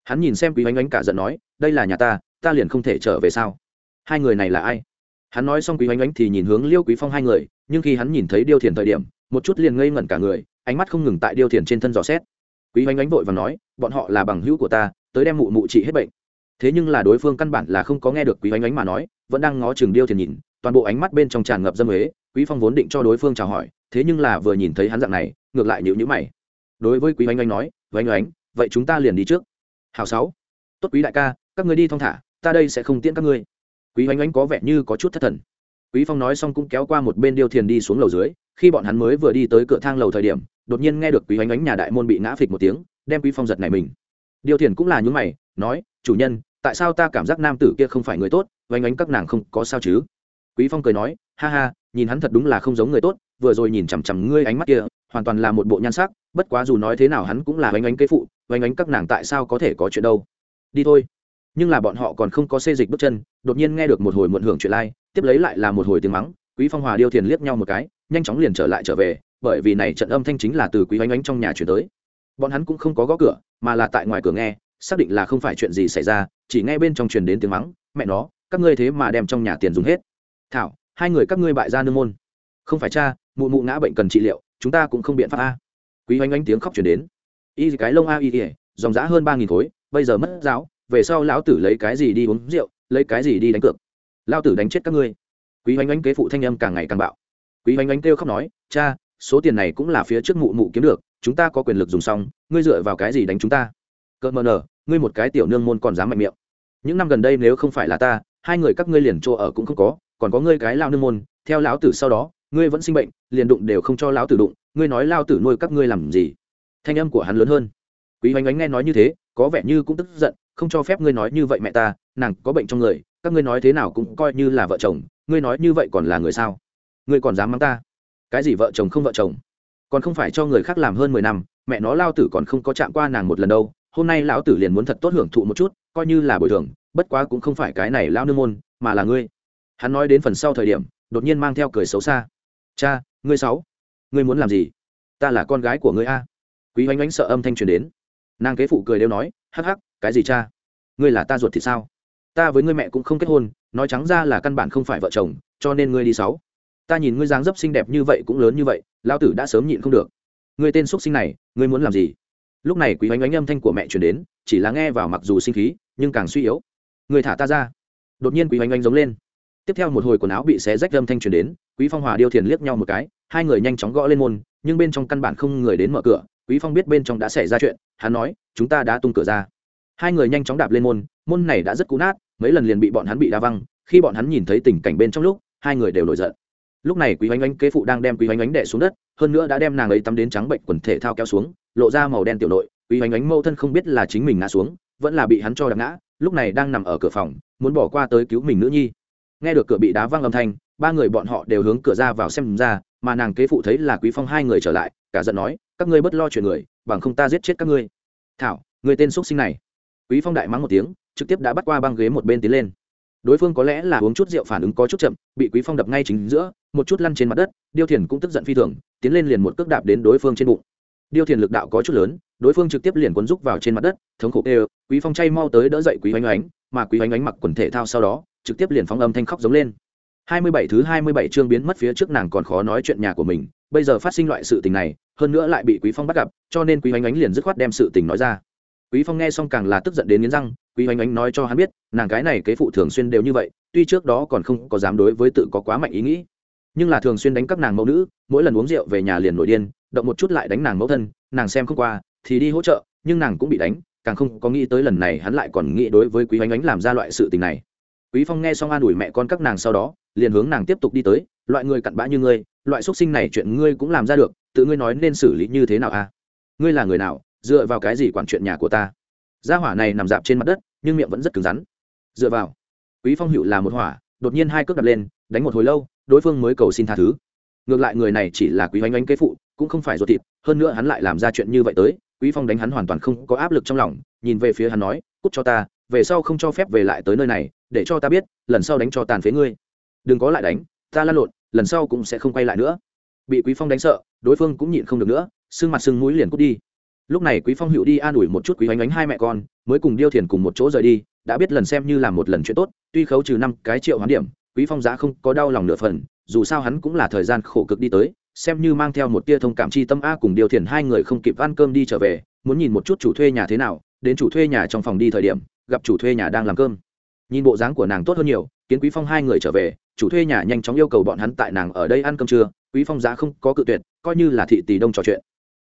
Hắn nhìn xem quý oanh oanh cả giận nói, đây là nhà ta ta liền không thể trở về sao? Hai người này là ai? Hắn nói xong quý oanh oanh thì nhìn hướng liêu quý phong hai người, nhưng khi hắn nhìn thấy điêu thiền thời điểm, một chút liền ngây ngẩn cả người, ánh mắt không ngừng tại điêu thiền trên thân dò xét quý oanh oanh vội và nói, bọn họ là bằng hữu của ta, tới đem mụ mụ trị hết bệnh. Thế nhưng là đối phương căn bản là không có nghe được quý oanh oánh mà nói, vẫn đang ngó chừng điêu thiền nhìn, toàn bộ ánh mắt bên trong tràn ngập dâm huế quý phong vốn định cho đối phương chào hỏi, thế nhưng là vừa nhìn thấy hắn dạng này, ngược lại nhịu nhữ mày. Đối với quý oanh oánh nói oanh oánh vậy chúng ta liền đi trước. Hào sáu. Tốt quý đại ca, các người đi thong thả, ta đây sẽ không tiễn các ngươi. Quý oanh oánh có vẻ như có chút thất thần. Quý phong nói xong cũng kéo qua một bên điêu thiền đi xuống lầu dưới, khi bọn hắn mới vừa đi tới cửa thang lầu thời điểm đột nhiên nghe được quý oanh oánh nhà đại môn bị ngã phịch một tiếng, đem quý phong giật này mình. Điêu thiền cũng là những mày, nói, chủ nhân, tại sao ta cảm giác nam tử kia không phải người tốt vánh ánh các nàng không có sao chứ? Quý phong cười nói, ha ha, nhìn hắn thật đúng là không giống người tốt, vừa rồi nhìn chằm chằm ngươi ánh mắt kia, hoàn toàn là một bộ nhan sắc, bất quá dù nói thế nào hắn cũng là vánh ánh kế phụ vánh ánh các nàng tại sao có thể có chuyện đâu? Đi thôi. Nhưng là bọn họ còn không có xê dịch bước chân, đột nhiên nghe được một hồi muộn hưởng chuyện lai, tiếp lấy lại là một hồi tiếng mắng quý phong hòa điêu thiền liếc nhau một cái, nhanh chóng liền trở lại trở về, bởi vì này trận âm thanh chính là từ quý oanh oanh trong nhà chuyển tới. Bọn hắn cũng không có gõ cửa, mà là tại ngoài cửa nghe, xác định là không phải chuyện gì xảy ra, chỉ nghe bên trong truyền đến tiếng mắng, mẹ nó, các ngươi thế mà đem trong nhà tiền dùng hết. Thảo, hai người các ngươi bại ra nương môn. Không phải cha, mụ mụ ngã bệnh cần trị liệu, chúng ta cũng không biện pháp a. Quý oanh oanh tiếng khóc chuyển đến. Y cái lông a y ỉa dòng giã hơn ba nghìn khối, bây giờ mất giáo, về sau lão tử lấy cái gì đi uống rượu, lấy cái gì đi đánh cược? Lão tử đánh chết các ngươi quý oanh oanh kế phụ thanh âm càng ngày càng bạo. Quý oanh oanh kêu khóc nói, cha, số tiền này cũng là phía trước mụ mụ kiếm được, chúng ta có quyền lực dùng xong, ngươi dựa vào cái gì đánh chúng ta? Cợt mờ nở, ngươi một cái tiểu nương môn còn dám mạnh miệng. Những năm gần đây nếu không phải là ta, hai người các ngươi liền chỗ ở cũng không có, còn có ngươi cái lao nương môn, theo lão tử sau đó, ngươi vẫn sinh bệnh, liền đụng đều không cho lão tử đụng, ngươi nói lao tử nuôi các ngươi làm gì? Thanh âm của hắn lớn hơn. Quý oanh oanh nghe nói như thế, có vẻ như cũng tức giận, không cho phép ngươi nói như vậy mẹ ta, nàng có bệnh trong người, các ngươi nói thế nào cũng coi như là vợ chồng ngươi nói như vậy còn là người sao? Ngươi còn dám mắng ta? Cái gì vợ chồng không vợ chồng? Còn không phải cho người khác làm hơn mười năm, mẹ nó lao tử còn không có chạm qua nàng một lần đâu. Hôm nay lão tử liền muốn thật tốt hưởng thụ một chút, coi như là bồi thường, bất quá cũng không phải cái này lao nương môn, mà là ngươi. Hắn nói đến phần sau thời điểm, đột nhiên mang theo cười xấu xa. Cha, ngươi sáu, ngươi muốn làm gì? Ta là con gái của ngươi a. Quý oanh oanh sợ âm thanh truyền đến. Nàng kế phụ cười đều nói, hắc hắc, cái gì cha? Ngươi là ta ruột thì sao? Ta với ngươi mẹ cũng không kết hôn, nói trắng ra là căn bản không phải vợ chồng, cho nên ngươi đi sáu. Ta nhìn ngươi dáng dấp xinh đẹp như vậy cũng lớn như vậy, lão tử đã sớm nhịn không được. Ngươi tên x sinh này, ngươi muốn làm gì? Lúc này quý oanh oánh âm thanh của mẹ chuyển đến, chỉ là nghe vào mặc dù sinh khí, nhưng càng suy yếu. Người thả ta ra. Đột nhiên quý oanh oanh giống lên. Tiếp theo một hồi quần áo bị xé rách âm thanh truyền đến, quý phong hòa điêu thiền liếc nhau một cái, hai người nhanh chóng gõ lên môn, nhưng bên trong căn bản không người đến mở cửa, quý phong biết bên trong đã xảy ra chuyện, hắn nói, chúng ta đã tung cửa ra. Hai người nhanh chóng đạp lên môn môn này đã rất cũ nát mấy lần liền bị bọn hắn bị đa văng, khi bọn hắn nhìn thấy tình cảnh bên trong lúc, hai người đều nổi giận. Lúc này quý oanh oanh kế phụ đang đem quý oanh oanh đẻ xuống đất, hơn nữa đã đem nàng ấy tắm đến trắng bệnh quần thể thao kéo xuống, lộ ra màu đen tiểu nội, quý oanh oanh mâu thân không biết là chính mình ngã xuống, vẫn là bị hắn cho đập ngã, lúc này đang nằm ở cửa phòng, muốn bỏ qua tới cứu mình nữ nhi. Nghe được cửa bị đá văng âm thanh, ba người bọn họ đều hướng cửa ra vào xem ra, mà nàng kế phụ thấy là quý phong hai người trở lại, cả giận nói, các ngươi bất lo chuyện người, bằng không ta giết chết các ngươi. Thảo, người tên xuất sinh này. Quý phong đại mắng một tiếng trực tiếp đã bắt qua băng ghế một bên tiến lên. Đối phương có lẽ là uống chút rượu phản ứng có chút chậm, bị quý phong đập ngay chính giữa, một chút lăn trên mặt đất, điêu thiền cũng tức giận phi thường, tiến lên liền một cước đạp đến đối phương trên bụng. Điêu thiền lực đạo có chút lớn, đối phương trực tiếp liền cuốn rúc vào trên mặt đất, thống khổ kêu, quý phong chay mau tới đỡ dậy quý oanh oánh mà quý oanh oánh mặc quần thể thao sau đó, trực tiếp liền phóng âm thanh khóc giống lên. 27 thứ 27 chương biến mất phía trước nàng còn khó nói chuyện nhà của mình, bây giờ phát sinh loại sự tình này, hơn nữa lại bị quý phong bắt gặp, cho nên quý oanh oánh liền dứt khoát đem sự tình nói ra. Quý phong nghe xong càng là tức giận đến nghiến răng quý oanh oanh nói cho hắn biết, nàng cái này kế phụ thường xuyên đều như vậy, tuy trước đó còn không có dám đối với tự có quá mạnh ý nghĩ. Nhưng là thường xuyên đánh các nàng mẫu nữ, mỗi lần uống rượu về nhà liền nổi điên, động một chút lại đánh nàng mẫu thân, nàng xem không qua, thì đi hỗ trợ, nhưng nàng cũng bị đánh, càng không có nghĩ tới lần này hắn lại còn nghĩ đối với quý oanh oanh làm ra loại sự tình này. Quý phong nghe xong an ủi mẹ con các nàng sau đó, liền hướng nàng tiếp tục đi tới, loại người cặn bã như ngươi, loại xuất sinh này chuyện ngươi cũng làm ra được, tự ngươi nói nên xử lý như thế nào a à? ngươi là người nào, dựa vào cái gì quản chuyện nhà của ta? Gia hỏa này nằm dạp trên mặt đất, nhưng miệng vẫn rất cứng rắn. Dựa vào, quý phong hữu là một hỏa, đột nhiên hai cước đập lên, đánh một hồi lâu, đối phương mới cầu xin tha thứ. Ngược lại người này chỉ là quý oanh oanh kế phụ, cũng không phải ruột thịt, hơn nữa hắn lại làm ra chuyện như vậy tới, quý phong đánh hắn hoàn toàn không có áp lực trong lòng, nhìn về phía hắn nói, cút cho ta, về sau không cho phép về lại tới nơi này, để cho ta biết, lần sau đánh cho tàn phế ngươi. Đừng có lại đánh, ta lăn lộn, lần sau cũng sẽ không quay lại nữa. Bị quý phong đánh sợ, đối phương cũng nhịn không được nữa, sưng mặt sưng mũi liền cút đi lúc này quý phong hữu đi an ủi một chút quý oanh oánh hai mẹ con, mới cùng điêu thiền cùng một chỗ rời đi, đã biết lần xem như là một lần chuyện tốt, tuy khấu trừ năm cái triệu hoán điểm, quý phong giá không có đau lòng nửa phần, dù sao hắn cũng là thời gian khổ cực đi tới, xem như mang theo một tia thông cảm chi tâm a cùng điêu thiền hai người không kịp ăn cơm đi trở về, muốn nhìn một chút chủ thuê nhà thế nào, đến chủ thuê nhà trong phòng đi thời điểm, gặp chủ thuê nhà đang làm cơm. Nhìn bộ dáng của nàng tốt hơn nhiều, kiến quý phong hai người trở về, chủ thuê nhà nhanh chóng yêu cầu bọn hắn tại nàng ở đây ăn cơm trưa, quý phong giá không có cự tuyệt, coi như là thị tỷ đông trò chuyện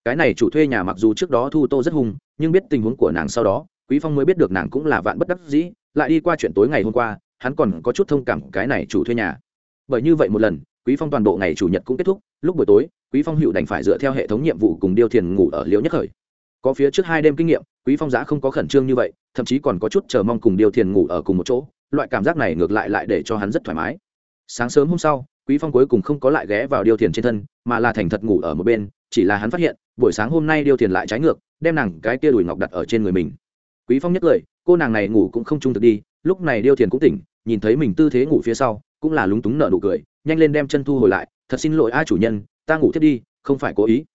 cái này chủ thuê nhà mặc dù trước đó thu tô rất hung, nhưng biết tình huống của nàng sau đó, quý phong mới biết được nàng cũng là vạn bất đắc dĩ, lại đi qua chuyện tối ngày hôm qua, hắn còn có chút thông cảm cái này chủ thuê nhà. Bởi như vậy một lần, quý phong toàn bộ ngày chủ nhật cũng kết thúc, lúc buổi tối, quý phong hữu đành phải dựa theo hệ thống nhiệm vụ cùng điêu thiền ngủ ở liễu nhất khởi. Có phía trước hai đêm kinh nghiệm, quý phong giã không có khẩn trương như vậy, thậm chí còn có chút chờ mong cùng điêu thiền ngủ ở cùng một chỗ, loại cảm giác này ngược lại lại để cho hắn rất thoải mái. Sáng sớm hôm sau, quý phong cuối cùng không có lại ghé vào điêu thiền trên thân, mà là thành thật ngủ ở một bên, chỉ là hắn phát hiện buổi sáng hôm nay điêu thiền lại trái ngược, đem nàng cái kia đùi ngọc đặt ở trên người mình. Quý phong nhất lời, cô nàng này ngủ cũng không trung thực đi, lúc này điêu thiền cũng tỉnh, nhìn thấy mình tư thế ngủ phía sau, cũng là lúng túng nợ nụ cười, nhanh lên đem chân thu hồi lại, thật xin lỗi a chủ nhân, ta ngủ thiết đi, không phải cố ý.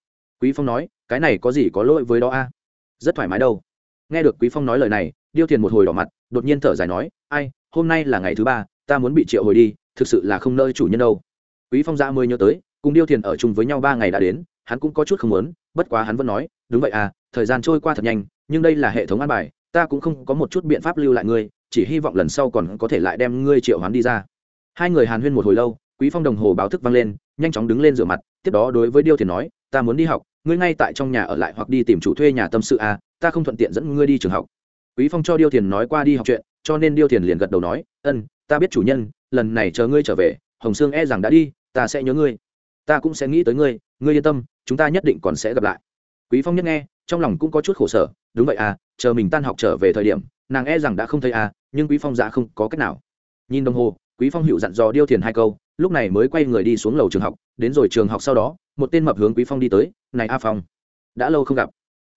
Quý phong nói, cái này có gì có lỗi với đó a? Rất thoải mái đâu. Nghe được quý phong nói lời này, điêu thiền một hồi đỏ mặt, đột nhiên thở dài nói, ai, hôm nay là ngày thứ ba, ta muốn bị triệu hồi đi, thực sự là không nơi chủ nhân đâu. Quý phong ra mới nhớ tới, cùng điêu thiền ở chung với nhau ba ngày đã đến, hắn cũng có chút không muốn bất quá hắn vẫn nói, đúng vậy à thời gian trôi qua thật nhanh, nhưng đây là hệ thống an bài, ta cũng không có một chút biện pháp lưu lại ngươi, chỉ hy vọng lần sau còn có thể lại đem ngươi triệu hoán đi ra. Hai người hàn huyên một hồi lâu, quý phong đồng hồ báo thức vang lên, nhanh chóng đứng lên rửa mặt, tiếp đó đối với điêu thiền nói, ta muốn đi học, ngươi ngay tại trong nhà ở lại hoặc đi tìm chủ thuê nhà tâm sự à ta không thuận tiện dẫn ngươi đi trường học. Quý phong cho điêu thiền nói qua đi học chuyện, cho nên điêu thiền liền gật đầu nói, ân, ta biết chủ nhân, lần này chờ ngươi trở về, hồng sương e rằng đã đi, ta sẽ nhớ ngươi, ta cũng sẽ nghĩ tới ngươi ngươi yên tâm, chúng ta nhất định còn sẽ gặp lại. Quý phong nhất nghe, trong lòng cũng có chút khổ sở, đúng vậy à chờ mình tan học trở về thời điểm, nàng e rằng đã không thấy à nhưng quý phong dạ không có cách nào. Nhìn đồng hồ, quý phong hiệu dặn dò điêu thiền hai câu, lúc này mới quay người đi xuống lầu trường học, đến rồi trường học sau đó, một tên mập hướng quý phong đi tới, này a phong, đã lâu không gặp.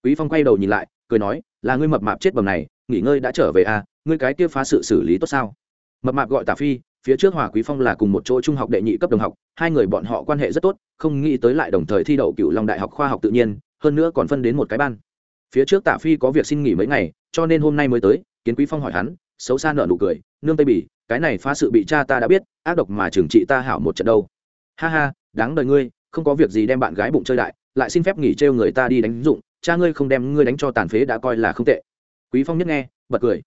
Quý phong quay đầu nhìn lại, cười nói, là ngươi mập mạp chết bầm này, nghỉ ngơi đã trở về à ngươi cái kia phá sự xử lý tốt sao? Mập mạp gọi tả phi phía trước hòa quý phong là cùng một chỗ trung học đệ nhị cấp đồng học, hai người bọn họ quan hệ rất tốt, không nghĩ tới lại đồng thời thi đậu cựu long đại học khoa học tự nhiên, hơn nữa còn phân đến một cái ban. Phía trước tạ phi có việc xin nghỉ mấy ngày, cho nên hôm nay mới tới, kiến quý phong hỏi hắn, xấu xa nợ nụ cười, nương tây bỉ, cái này phá sự bị cha ta đã biết, ác độc mà trừng trị ta hảo một trận đâu. Ha ha, đáng đời ngươi, không có việc gì đem bạn gái bụng chơi đại, lại xin phép nghỉ trêu người ta đi đánh dụng, cha ngươi không đem ngươi đánh cho tàn phế đã coi là không tệ. Quý phong nhất nghe, bật cười.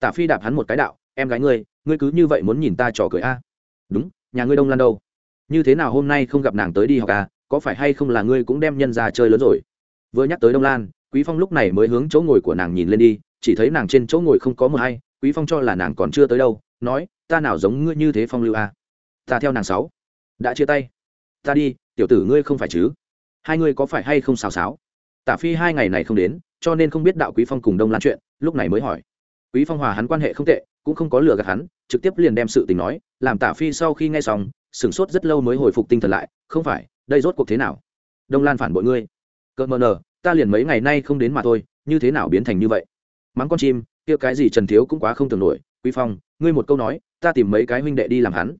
Tả phi đạp hắn một cái đạo em gái ngươi ngươi cứ như vậy muốn nhìn ta trò cười a? Đúng, nhà ngươi đông lan đâu? Như thế nào hôm nay không gặp nàng tới đi học à? Có phải hay không là ngươi cũng đem nhân ra chơi lớn rồi? Vừa nhắc tới đông lan, quý phong lúc này mới hướng chỗ ngồi của nàng nhìn lên đi, chỉ thấy nàng trên chỗ ngồi không có mờ hay quý phong cho là nàng còn chưa tới đâu, nói, ta nào giống ngươi như thế phong lưu à ta theo nàng sáu. Đã chia tay. Ta đi, tiểu tử ngươi không phải chứ? Hai ngươi có phải hay không xào xáo? Tả phi hai ngày này không đến, cho nên không biết đạo quý phong cùng đông lan chuyện, lúc này mới hỏi. Quý phong hòa hắn quan hệ không tệ cũng không có lừa gạt hắn, trực tiếp liền đem sự tình nói, làm tả phi sau khi nghe xong, sửng sốt rất lâu mới hồi phục tinh thần lại, không phải, đây rốt cuộc thế nào? Đông lan phản bội ngươi. Cỡ mờ nờ, ta liền mấy ngày nay không đến mà thôi, như thế nào biến thành như vậy? Mắng con chim, kia cái gì trần thiếu cũng quá không tưởng nổi, quý phong, ngươi một câu nói, ta tìm mấy cái huynh đệ đi làm hắn.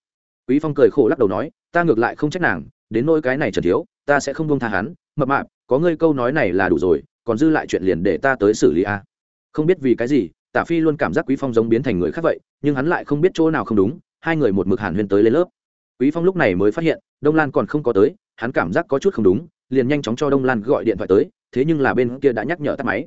Quý phong cười khổ lắc đầu nói, ta ngược lại không trách nàng, đến nỗi cái này trần thiếu, ta sẽ không buông tha hắn, mập mạp, có ngươi câu nói này là đủ rồi, còn dư lại chuyện liền để ta tới xử lý a. Không biết vì cái gì tả phi luôn cảm giác quý phong giống biến thành người khác vậy, nhưng hắn lại không biết chỗ nào không đúng, hai người một mực hàn huyên tới lên lớp. Quý phong lúc này mới phát hiện, đông lan còn không có tới, hắn cảm giác có chút không đúng, liền nhanh chóng cho đông lan gọi điện thoại tới, thế nhưng là bên kia đã nhắc nhở tắt máy.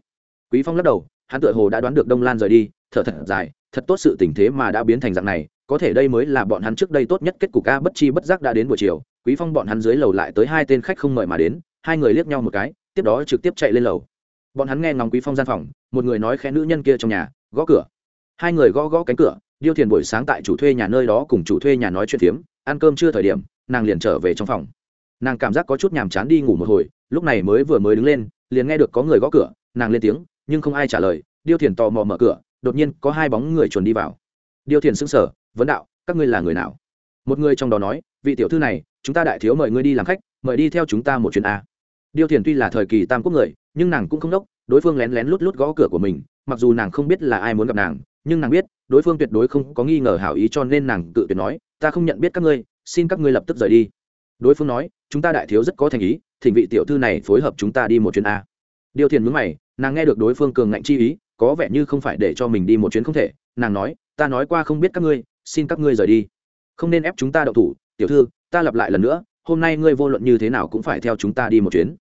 Quý phong lắc đầu, hắn tựa hồ đã đoán được đông lan rời đi, thở thật dài, thật tốt sự tình thế mà đã biến thành dạng này, có thể đây mới là bọn hắn trước đây tốt nhất kết cục a, bất chi bất giác đã đến buổi chiều, quý phong bọn hắn dưới lầu lại tới hai tên khách không mời mà đến, hai người liếc nhau một cái, tiếp đó trực tiếp chạy lên lầu. Bọn hắn nghe ngóng quý phong gian phòng, một người nói khẽ nữ nhân kia trong nhà gõ cửa. Hai người gõ gõ cánh cửa, điêu thiền buổi sáng tại chủ thuê nhà nơi đó cùng chủ thuê nhà nói chuyện phiếm, ăn cơm chưa thời điểm, nàng liền trở về trong phòng. Nàng cảm giác có chút nhàm chán đi ngủ một hồi, lúc này mới vừa mới đứng lên, liền nghe được có người gõ cửa, nàng lên tiếng, nhưng không ai trả lời, điêu thiền tò mò mở cửa, đột nhiên có hai bóng người chuồn đi vào. Điêu thiền sững sờ, vấn đạo, các ngươi là người nào? Một người trong đó nói, vị tiểu thư này, chúng ta đại thiếu mời ngươi đi làm khách, mời đi theo chúng ta một chuyến a. Điêu thiền tuy là thời kỳ tam quốc người, nhưng nàng cũng không đốc, đối phương lén lén lút lút gõ cửa của mình mặc dù nàng không biết là ai muốn gặp nàng, nhưng nàng biết, đối phương tuyệt đối không có nghi ngờ hảo ý cho nên nàng cự tuyệt nói, ta không nhận biết các ngươi, xin các ngươi lập tức rời đi. Đối phương nói, chúng ta đại thiếu rất có thành ý, thỉnh vị tiểu thư này phối hợp chúng ta đi một chuyến a. Điều thiền mướn mày, nàng nghe được đối phương cường ngạnh chi ý, có vẻ như không phải để cho mình đi một chuyến không thể, nàng nói, ta nói qua không biết các ngươi, xin các ngươi rời đi. Không nên ép chúng ta đậu thủ, tiểu thư, ta lặp lại lần nữa, hôm nay ngươi vô luận như thế nào cũng phải theo chúng ta đi một chuyến.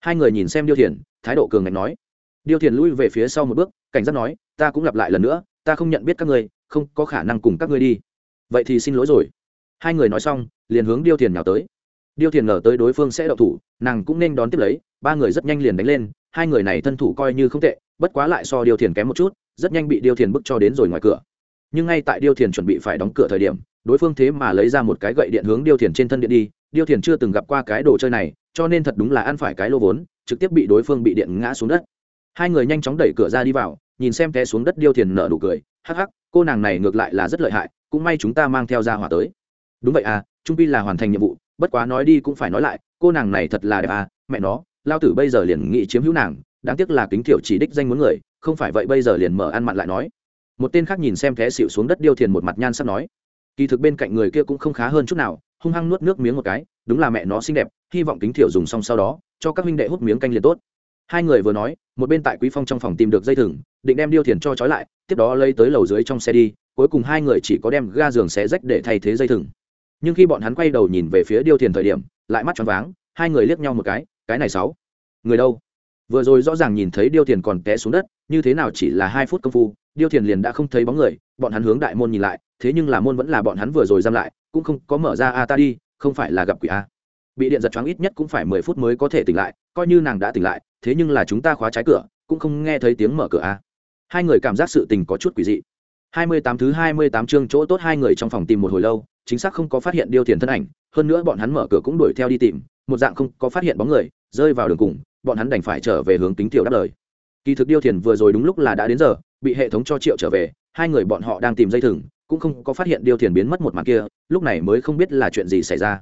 Hai người nhìn xem điêu thiền, thái độ cường ngạnh nói điêu thiền lui về phía sau một bước, cảnh giác nói, ta cũng lặp lại lần nữa, ta không nhận biết các ngươi, không có khả năng cùng các ngươi đi. Vậy thì xin lỗi rồi. Hai người nói xong, liền hướng điêu thiền nhào tới. Điêu thiền ngờ tới đối phương sẽ đậu thủ, nàng cũng nên đón tiếp lấy, ba người rất nhanh liền đánh lên, hai người này thân thủ coi như không tệ, bất quá lại so điêu thiền kém một chút, rất nhanh bị điêu thiền bức cho đến rồi ngoài cửa. Nhưng ngay tại điêu thiền chuẩn bị phải đóng cửa thời điểm, đối phương thế mà lấy ra một cái gậy điện hướng điêu thiền trên thân điện đi, điêu thiền chưa từng gặp qua cái đồ chơi này, cho nên thật đúng là ăn phải cái lô vốn, trực tiếp bị đối phương bị điện ngã xuống đất hai người nhanh chóng đẩy cửa ra đi vào, nhìn xem té xuống đất điêu thiền nở nụ cười, hắc hắc, cô nàng này ngược lại là rất lợi hại, cũng may chúng ta mang theo ra hỏa tới. Đúng vậy à trung pi là hoàn thành nhiệm vụ, bất quá nói đi cũng phải nói lại, cô nàng này thật là đẹp à mẹ nó, lao tử bây giờ liền nghĩ chiếm hữu nàng, đáng tiếc là kính thiểu chỉ đích danh muốn người, không phải vậy bây giờ liền mở ăn mặn lại nói. Một tên khác nhìn xem té xịu xuống đất điêu thiền một mặt nhan sắp nói, kỳ thực bên cạnh người kia cũng không khá hơn chút nào, hung hăng nuốt nước miếng một cái, đúng là mẹ nó xinh đẹp, hy vọng kính thiểu dùng xong sau đó, cho các huynh đệ hút miếng canh liền tốt hai người vừa nói, một bên tại quý phong trong phòng tìm được dây thừng, định đem điêu thiền cho trói lại, tiếp đó lấy tới lầu dưới trong xe đi, cuối cùng hai người chỉ có đem ga giường xé rách để thay thế dây thừng. Nhưng khi bọn hắn quay đầu nhìn về phía điêu thiền thời điểm, lại mắt choáng váng, hai người liếc nhau một cái cái này sáu, người đâu? Vừa rồi rõ ràng nhìn thấy điêu thiền còn té xuống đất, như thế nào chỉ là hai phút công phu, điêu thiền liền đã không thấy bóng người, bọn hắn hướng đại môn nhìn lại, thế nhưng là môn vẫn là bọn hắn vừa rồi giam lại, cũng không có mở ra, a, ta đi, không phải là gặp quỷ a bị điện giật choáng ít nhất cũng phải mười phút mới có thể tỉnh lại, coi như nàng đã tỉnh lại, thế nhưng là chúng ta khóa trái cửa, cũng không nghe thấy tiếng mở cửa a hai người cảm giác sự tình có chút quỷ dị. Hai mươi tám thứ hai mươi tám chương chỗ tốt hai người trong phòng tìm một hồi lâu, chính xác không có phát hiện điêu thiền thân ảnh, hơn nữa bọn hắn mở cửa cũng đuổi theo đi tìm, một dạng không có phát hiện bóng người, rơi vào đường cùng, bọn hắn đành phải trở về hướng tính tiểu đáp lời. Kỳ thực điêu thiền vừa rồi đúng lúc là đã đến giờ, bị hệ thống cho triệu trở về, hai người bọn họ đang tìm dây thừng, cũng không có phát hiện điêu thiền biến mất một mặt kia, lúc này mới không biết là chuyện gì xảy ra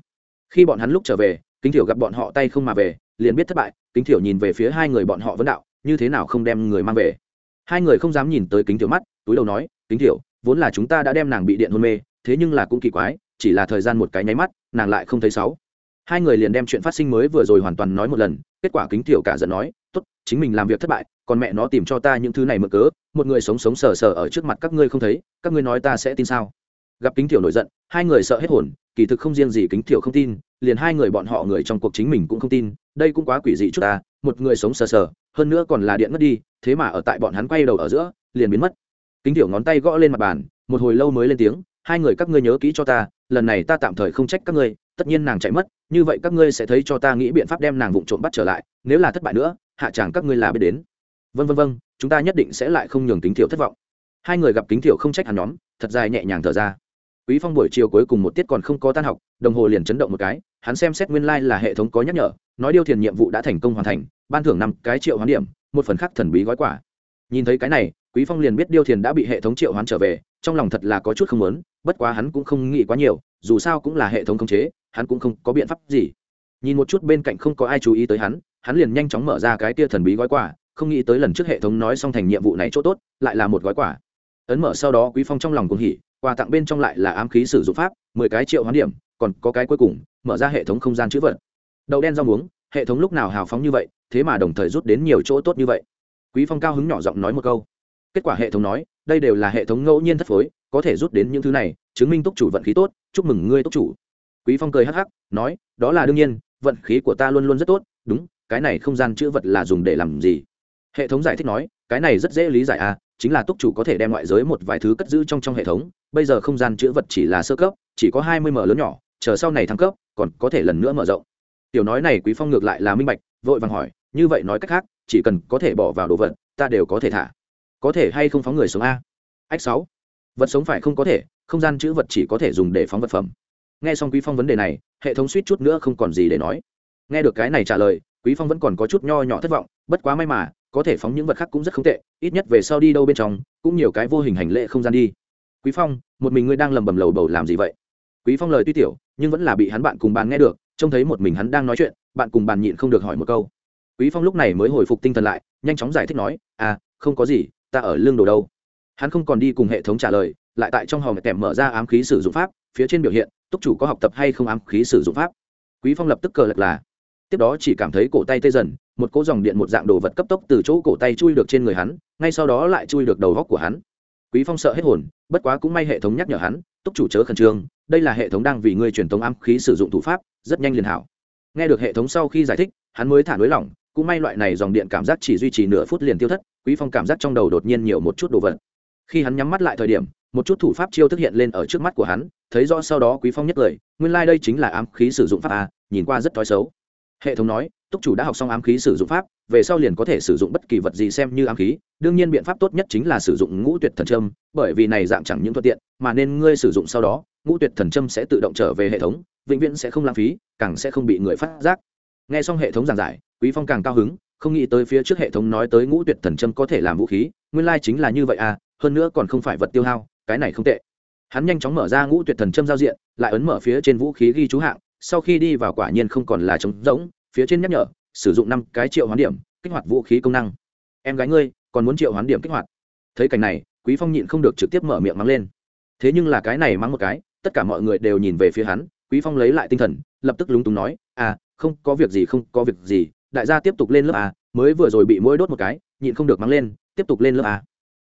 khi bọn hắn lúc trở về, kính thiểu gặp bọn họ tay không mà về, liền biết thất bại, kính thiểu nhìn về phía hai người bọn họ vẫn đạo, như thế nào không đem người mang về? Hai người không dám nhìn tới kính thiểu mắt, túi đầu nói, kính thiểu, vốn là chúng ta đã đem nàng bị điện hôn mê, thế nhưng là cũng kỳ quái, chỉ là thời gian một cái nháy mắt, nàng lại không thấy sáu. Hai người liền đem chuyện phát sinh mới vừa rồi hoàn toàn nói một lần, kết quả kính thiểu cả giận nói, tốt, chính mình làm việc thất bại, còn mẹ nó tìm cho ta những thứ này mượn cớ, một người sống sống sờ sờ ở trước mặt các ngươi không thấy, các ngươi nói ta sẽ tin sao? Gặp kính thiểu nổi giận, hai người sợ hết hồn, kỳ thực không riêng gì kính thiểu không tin, liền hai người bọn họ người trong cuộc chính mình cũng không tin, đây cũng quá quỷ dị chút ta, một người sống sờ sờ, hơn nữa còn là điện mất đi, thế mà ở tại bọn hắn quay đầu ở giữa, liền biến mất. Kính thiểu ngón tay gõ lên mặt bàn, một hồi lâu mới lên tiếng, hai người các ngươi nhớ kỹ cho ta, lần này ta tạm thời không trách các ngươi, tất nhiên nàng chạy mất, như vậy các ngươi sẽ thấy cho ta nghĩ biện pháp đem nàng vụng trộm bắt trở lại, nếu là thất bại nữa, hạ chàng các ngươi là biết đến. Vân vân vân chúng ta nhất định sẽ lại không nhường kính tiểu thất vọng. Hai người gặp kính tiểu không trách hắn nhóm, thật dài nhẹ nhàng thở ra quý phong buổi chiều cuối cùng một tiết còn không có tan học đồng hồ liền chấn động một cái hắn xem xét nguyên lai là hệ thống có nhắc nhở nói điêu thiền nhiệm vụ đã thành công hoàn thành ban thưởng năm cái triệu hoán điểm một phần khác thần bí gói quả nhìn thấy cái này quý phong liền biết điêu thiền đã bị hệ thống triệu hoán trở về trong lòng thật là có chút không muốn, bất quá hắn cũng không nghĩ quá nhiều dù sao cũng là hệ thống khống chế hắn cũng không có biện pháp gì. Nhìn một chút bên cạnh không có ai chú ý tới hắn hắn liền nhanh chóng mở ra cái tia thần bí gói quả không nghĩ tới lần trước hệ thống nói xong thành nhiệm vụ này chỗ tốt lại là một gói quả ấn mở sau đó quý phong trong lòng cũng hỉ quà tặng bên trong lại là ám khí sử dụng pháp, mười cái triệu hoán điểm, còn có cái cuối cùng, mở ra hệ thống không gian chữ vật. Đậu đen rau muống, hệ thống lúc nào hào phóng như vậy, thế mà đồng thời rút đến nhiều chỗ tốt như vậy. Quý phong cao hứng nhỏ giọng nói một câu. Kết quả hệ thống nói, đây đều là hệ thống ngẫu nhiên thất phối, có thể rút đến những thứ này, chứng minh túc chủ vận khí tốt, chúc mừng ngươi túc chủ. Quý phong cười hắc hắc, nói, đó là đương nhiên, vận khí của ta luôn luôn rất tốt, đúng, cái này không gian chữ vật là dùng để làm gì? Hệ thống giải thích nói, cái này rất dễ lý giải à chính là túc chủ có thể đem ngoại giới một vài thứ cất giữ trong trong hệ thống, bây giờ không gian chữ vật chỉ là sơ cấp, chỉ có hai mươi m lớn nhỏ, chờ sau này thăng cấp, còn có thể lần nữa mở rộng. Tiểu nói này quý phong ngược lại là minh bạch, vội vàng hỏi, như vậy nói cách khác, chỉ cần có thể bỏ vào đồ vật, ta đều có thể thả. Có thể hay không phóng người sống a? Ách sáu. Vật sống phải không có thể, không gian chữ vật chỉ có thể dùng để phóng vật phẩm. Nghe xong quý phong vấn đề này, hệ thống suýt chút nữa không còn gì để nói. Nghe được cái này trả lời, quý phong vẫn còn có chút nho nhỏ thất vọng, bất quá may mà có thể phóng những vật khác cũng rất không tệ, ít nhất về sau đi đâu bên trong, cũng nhiều cái vô hình hành lệ không gian đi. Quý phong, một mình ngươi đang lầm bầm lầu bầu làm gì vậy? Quý phong lời tuy tiểu, nhưng vẫn là bị hắn bạn cùng bàn nghe được, trông thấy một mình hắn đang nói chuyện, bạn cùng bàn nhịn không được hỏi một câu. Quý phong lúc này mới hồi phục tinh thần lại, nhanh chóng giải thích nói à không có gì, ta ở lương đồ đâu. Hắn không còn đi cùng hệ thống trả lời, lại tại trong hòm kèm mở ra ám khí sử dụng pháp, phía trên biểu hiện, túc chủ có học tập hay không ám khí sử dụng pháp. Quý phong lập tức cờ lật là, tiếp đó chỉ cảm thấy cổ tay tê dần một cỗ dòng điện một dạng đồ vật cấp tốc từ chỗ cổ tay chui được trên người hắn, ngay sau đó lại chui được đầu góc của hắn. Quý phong sợ hết hồn, bất quá cũng may hệ thống nhắc nhở hắn, túc chủ chớ khẩn trương, đây là hệ thống đang vì ngươi truyền tống ám khí sử dụng thủ pháp, rất nhanh liền hảo. Nghe được hệ thống sau khi giải thích, hắn mới thả nới lỏng cũng may loại này dòng điện cảm giác chỉ duy trì nửa phút liền tiêu thất, quý phong cảm giác trong đầu đột nhiên nhiều một chút đồ vật. Khi hắn nhắm mắt lại thời điểm, một chút thủ pháp chiêu thức hiện lên ở trước mắt của hắn, thấy rõ sau đó quý phong nhất lời nguyên lai like đây chính là ám khí sử dụng pháp a, nhìn qua rất thói xấu hệ thống nói, túc chủ đã học xong ám khí sử dụng pháp, về sau liền có thể sử dụng bất kỳ vật gì xem như ám khí. Đương nhiên biện pháp tốt nhất chính là sử dụng ngũ tuyệt thần trâm bởi vì này dạng chẳng những thuận tiện, mà nên ngươi sử dụng sau đó, ngũ tuyệt thần trâm sẽ tự động trở về hệ thống, vĩnh viễn sẽ không lãng phí, càng sẽ không bị người phát giác. Nghe xong hệ thống giảng giải, quý phong càng cao hứng, không nghĩ tới phía trước hệ thống nói tới ngũ tuyệt thần trâm có thể làm vũ khí, nguyên lai chính là như vậy à hơn nữa còn không phải vật tiêu hao, cái này không tệ. Hắn nhanh chóng mở ra ngũ tuyệt thần trâm giao diện, lại ấn mở phía trên vũ khí ghi chú hạng sau khi đi vào quả nhiên không còn là trống rỗng, phía trên nhắc nhở, sử dụng năm cái triệu hoán điểm kích hoạt vũ khí công năng. Em gái ngươi, còn muốn triệu hoán điểm kích hoạt? Thấy cảnh này, quý phong nhịn không được trực tiếp mở miệng mắng lên. Thế nhưng là cái này mắng một cái, tất cả mọi người đều nhìn về phía hắn, quý phong lấy lại tinh thần, lập tức lúng túng nói à không có việc gì, không có việc gì, đại gia tiếp tục lên lớp à mới vừa rồi bị mũi đốt một cái, nhịn không được mắng lên, tiếp tục lên lớp à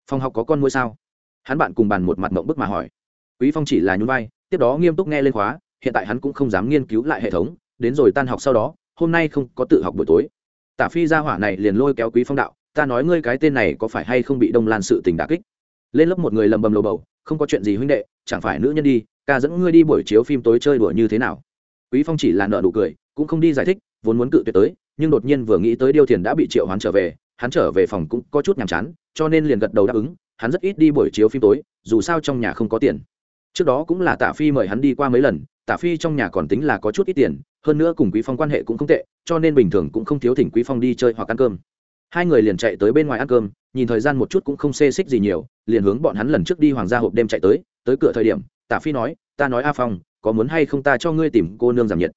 phòng học có con mũi sao? Hắn bạn cùng bàn một mặt mộng bức mà hỏi. Quý phong chỉ là nhún vai, tiếp đó nghiêm túc nghe lên khóa hiện tại hắn cũng không dám nghiên cứu lại hệ thống, đến rồi tan học sau đó, hôm nay không có tự học buổi tối. Tả phi ra hỏa này liền lôi kéo quý phong đạo, ta nói ngươi cái tên này có phải hay không bị đông lan sự tình đả kích? Lên lớp một người lầm bầm lầu bầu, không có chuyện gì huynh đệ, chẳng phải nữ nhân đi, ca dẫn ngươi đi buổi chiếu phim tối chơi đùa như thế nào? Quý phong chỉ là nợ nụ cười, cũng không đi giải thích, vốn muốn cự tuyệt tới, nhưng đột nhiên vừa nghĩ tới điêu thiền đã bị triệu hoán trở về, hắn trở về phòng cũng có chút nhàm chán, cho nên liền gật đầu đáp ứng, hắn rất ít đi buổi chiếu phim tối, dù sao trong nhà không có tiền. Trước đó cũng là tạ phi mời hắn đi qua mấy lần Tả phi trong nhà còn tính là có chút ít tiền, hơn nữa cùng quý phong quan hệ cũng không tệ, cho nên bình thường cũng không thiếu thỉnh quý phong đi chơi hoặc ăn cơm. Hai người liền chạy tới bên ngoài ăn cơm, nhìn thời gian một chút cũng không xê xích gì nhiều, liền hướng bọn hắn lần trước đi hoàng gia hộp đêm chạy tới tới cửa thời điểm, Tả phi nói, ta nói a phong, có muốn hay không ta cho ngươi tìm cô nương giảm nhiệt?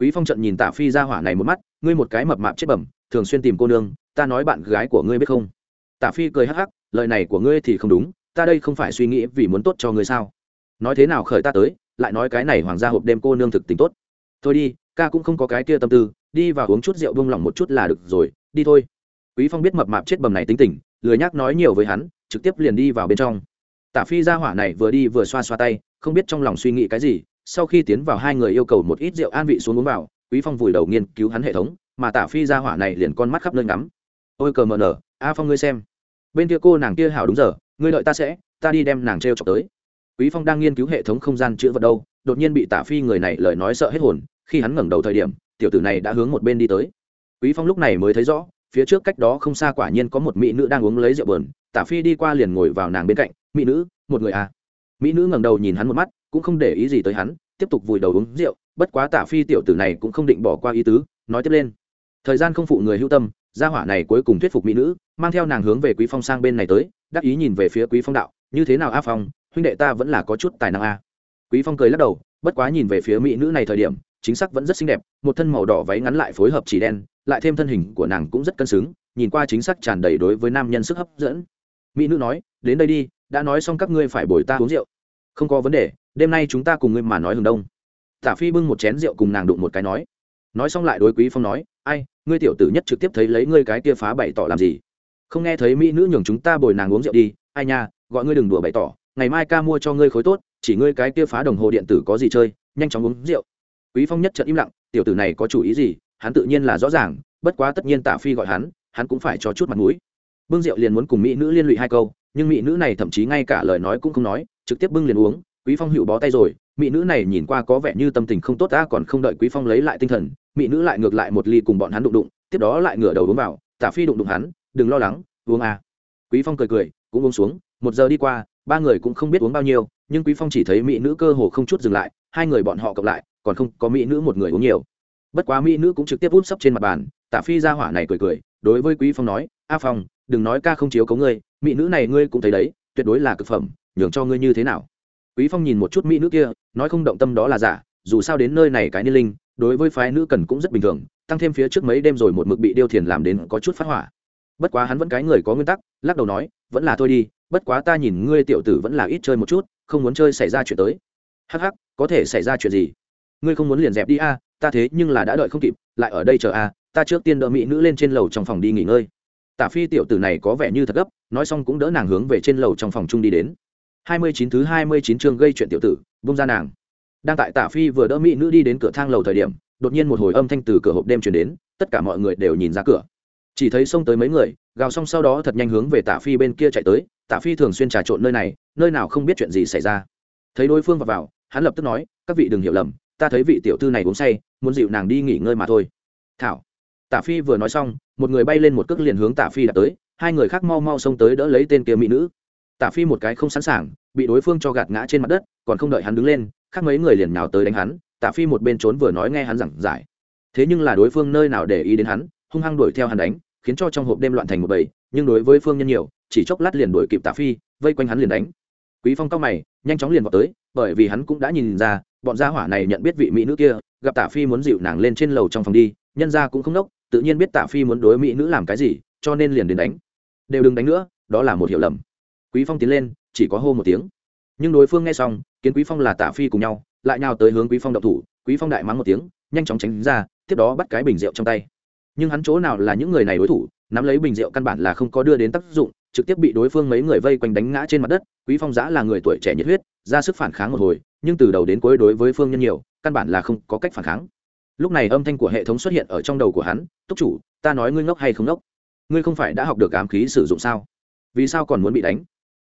Quý phong trận nhìn Tả phi ra hỏa này một mắt, ngươi một cái mập mạp chết bẩm, thường xuyên tìm cô nương, ta nói bạn gái của ngươi biết không? Tả phi cười hắc hắc, lời này của ngươi thì không đúng, ta đây không phải suy nghĩ vì muốn tốt cho ngươi sao? Nói thế nào khởi ta tới lại nói cái này hoàng gia hộp đêm cô nương thực tình tốt. Thôi đi, ca cũng không có cái kia tâm tư, đi và uống chút rượu bông lỏng một chút là được rồi, đi thôi. Quý phong biết mập mạp chết bầm này tính tình, lười nhác nói nhiều với hắn, trực tiếp liền đi vào bên trong. Tả phi ra hỏa này vừa đi vừa xoa xoa tay, không biết trong lòng suy nghĩ cái gì, sau khi tiến vào hai người yêu cầu một ít rượu an vị xuống uống vào, quý phong vùi đầu nghiên cứu hắn hệ thống, mà tả phi ra hỏa này liền con mắt khắp nơi ngắm. Ôi cờ mờ nở, a phong ngươi xem. Bên kia cô nàng kia hảo đúng giờ, ngươi đợi ta sẽ, ta đi đem nàng t r chọc tới quý phong đang nghiên cứu hệ thống không gian chữ vật đâu, đột nhiên bị tả phi người này lời nói sợ hết hồn, khi hắn ngẩng đầu thời điểm, tiểu tử này đã hướng một bên đi tới. Quý phong lúc này mới thấy rõ, phía trước cách đó không xa quả nhiên có một mỹ nữ đang uống lấy rượu bờn tả phi đi qua liền ngồi vào nàng bên cạnh, mỹ nữ, một người à? Mỹ nữ ngẩng đầu nhìn hắn một mắt, cũng không để ý gì tới hắn, tiếp tục vùi đầu uống rượu, bất quá tả phi tiểu tử này cũng không định bỏ qua ý tứ, nói tiếp lên. Thời gian không phụ người hữu tâm, gia hỏa này cuối cùng thuyết phục mỹ nữ, mang theo nàng hướng về quý phong sang bên này tới, đắc ý nhìn về phía quý phong đạo như thế nào a phong, huynh đệ ta vẫn là có chút tài năng a. Quý phong cười lắc đầu, bất quá nhìn về phía mỹ nữ này thời điểm, chính xác vẫn rất xinh đẹp, một thân màu đỏ váy ngắn lại phối hợp chỉ đen, lại thêm thân hình của nàng cũng rất cân xứng, nhìn qua chính xác tràn đầy đối với nam nhân sức hấp dẫn. Mỹ nữ nói, đến đây đi, đã nói xong các ngươi phải bồi ta uống rượu. Không có vấn đề, đêm nay chúng ta cùng ngươi mà nói hừng đông. Tả phi bưng một chén rượu cùng nàng đụng một cái nói. Nói xong lại đối quý phong nói, ai, ngươi tiểu tử nhất trực tiếp thấy lấy ngươi cái kia phá bày tỏ làm gì? Không nghe thấy mỹ nữ nhường chúng ta bồi nàng uống rượu đi, ai nha gọi ngươi đừng đùa bày tỏ, ngày mai ca mua cho ngươi khối tốt, chỉ ngươi cái kia phá đồng hồ điện tử có gì chơi, nhanh chóng uống rượu. Quý phong nhất trận im lặng, tiểu tử này có chủ ý gì, hắn tự nhiên là rõ ràng, bất quá tất nhiên tạ phi gọi hắn hắn cũng phải cho chút mặt mũi. Bưng rượu liền muốn cùng mỹ nữ liên lụy hai câu, nhưng mỹ nữ này thậm chí ngay cả lời nói cũng không nói, trực tiếp bưng liền uống, quý phong hữu bó tay rồi, mỹ nữ này nhìn qua có vẻ như tâm tình không tốt ta còn không đợi quý phong lấy lại tinh thần, mỹ nữ lại ngược lại một ly cùng bọn hắn đụng đụng, tiếp đó lại ngửa đầu uống vào tả phi đụng đụng hắn, đừng lo lắng, uống à. Quý phong cười cười, cũng uống xuống một giờ đi qua, ba người cũng không biết uống bao nhiêu, nhưng quý phong chỉ thấy mỹ nữ cơ hồ không chút dừng lại, hai người bọn họ cộng lại, còn không có mỹ nữ một người uống nhiều. Bất quá mỹ nữ cũng trực tiếp út sấp trên mặt bàn tả phi ra hỏa này cười cười, đối với quý phong nói, a phong, đừng nói ca không chiếu cấu ngươi, mỹ nữ này ngươi cũng thấy đấy, tuyệt đối là cực phẩm, nhường cho ngươi như thế nào? Quý phong nhìn một chút mỹ nữ kia, nói không động tâm đó là giả, dù sao đến nơi này cái niên linh, đối với phái nữ cần cũng rất bình thường, tăng thêm phía trước mấy đêm rồi một mực bị điêu thiền làm đến có chút phát hỏa. Bất quá hắn vẫn cái người có nguyên tắc, lắc đầu nói vẫn là thôi đi, bất quá ta nhìn ngươi tiểu tử vẫn là ít chơi một chút, không muốn chơi xảy ra chuyện tới. Hắc hắc, có thể xảy ra chuyện gì? Ngươi không muốn liền dẹp đi a, ta thế nhưng là đã đợi không kịp, lại ở đây chờ a, ta trước tiên đỡ mỹ nữ lên trên lầu trong phòng đi nghỉ ngơi. Tả phi tiểu tử này có vẻ như thật gấp, nói xong cũng đỡ nàng hướng về trên lầu trong phòng chung đi đến. Hai mươi chín thứ hai mươi chín chương gây chuyện tiểu tử bông ra nàng. Đang tại tả phi vừa đỡ mỹ nữ đi đến cửa thang lầu thời điểm, đột nhiên một hồi âm thanh từ cửa hộp đêm chuyển đến, tất cả mọi người đều nhìn ra cửa chỉ thấy xông tới mấy người gào xong sau đó thật nhanh hướng về tả phi bên kia chạy tới tả phi thường xuyên trà trộn nơi này nơi nào không biết chuyện gì xảy ra. Thấy đối phương vào, vào hắn lập tức nói các vị đừng hiểu lầm ta thấy vị tiểu thư này uống say muốn dịu nàng đi nghỉ ngơi mà thôi. Thảo. Tả phi vừa nói xong một người bay lên một cước liền hướng tả phi đã tới hai người khác mau mau xông tới đỡ lấy tên kia mỹ nữ. Tả phi một cái không sẵn sàng bị đối phương cho gạt ngã trên mặt đất còn không đợi hắn đứng lên khác mấy người liền nhào tới đánh hắn tả phi một bên trốn vừa nói nghe hắn giảng giải. Thế nhưng là đối phương nơi nào để ý đến hắn hung hăng đuổi theo hắn đánh, khiến cho trong hộp đêm loạn thành một bầy, nhưng đối với phương nhân nhiều, chỉ chốc lát liền đuổi kịp tả phi, vây quanh hắn liền đánh. Quý phong cao mày, nhanh chóng liền vào tới, bởi vì hắn cũng đã nhìn ra, bọn gia hỏa này nhận biết vị mỹ nữ kia, gặp tả phi muốn dịu nàng lên trên lầu trong phòng đi, nhân ra cũng không nốc, tự nhiên biết tả phi muốn đối mỹ nữ làm cái gì, cho nên liền đến đánh. Đều đừng đánh nữa, đó là một hiểu lầm. Quý phong tiến lên, chỉ có hô một tiếng. Nhưng đối phương nghe xong, kiến quý phong là tả phi cùng nhau, lại nhào tới hướng quý phong độc thủ, quý phong đại mắng một tiếng, nhanh chóng tránh ra, tiếp đó bắt cái bình rượu trong tay nhưng hắn chỗ nào là những người này đối thủ, nắm lấy bình rượu căn bản là không có đưa đến tác dụng, trực tiếp bị đối phương mấy người vây quanh đánh ngã trên mặt đất, quý phong giã là người tuổi trẻ nhiệt huyết, ra sức phản kháng một hồi, nhưng từ đầu đến cuối đối với phương nhân nhiều, căn bản là không có cách phản kháng. Lúc này âm thanh của hệ thống xuất hiện ở trong đầu của hắn, túc chủ, ta nói ngươi ngốc hay không ngốc? Ngươi không phải đã học được ám khí sử dụng sao? Vì sao còn muốn bị đánh?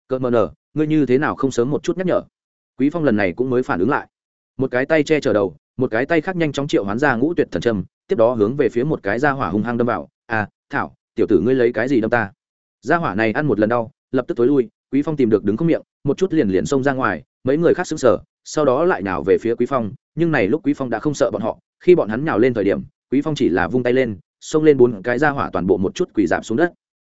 Cợt mờ nở ngươi như thế nào không sớm một chút nhắc nhở? Quý phong lần này cũng mới phản ứng lại. Một cái tay che chở đầu, một cái tay khác nhanh chóng triệu hoán ra ngũ tuyệt thần trâm tiếp đó hướng về phía một cái gia hỏa hung hăng đâm vào. À thảo, tiểu tử ngươi lấy cái gì đâm ta? Gia hỏa này ăn một lần đau, lập tức tối lui, quý phong tìm được đứng không miệng, một chút liền liền xông ra ngoài, mấy người khác sững sờ, sau đó lại nhào về phía quý phong, nhưng này lúc quý phong đã không sợ bọn họ, khi bọn hắn nhào lên thời điểm, quý phong chỉ là vung tay lên, xông lên bốn cái gia hỏa toàn bộ một chút quỳ giảm xuống đất.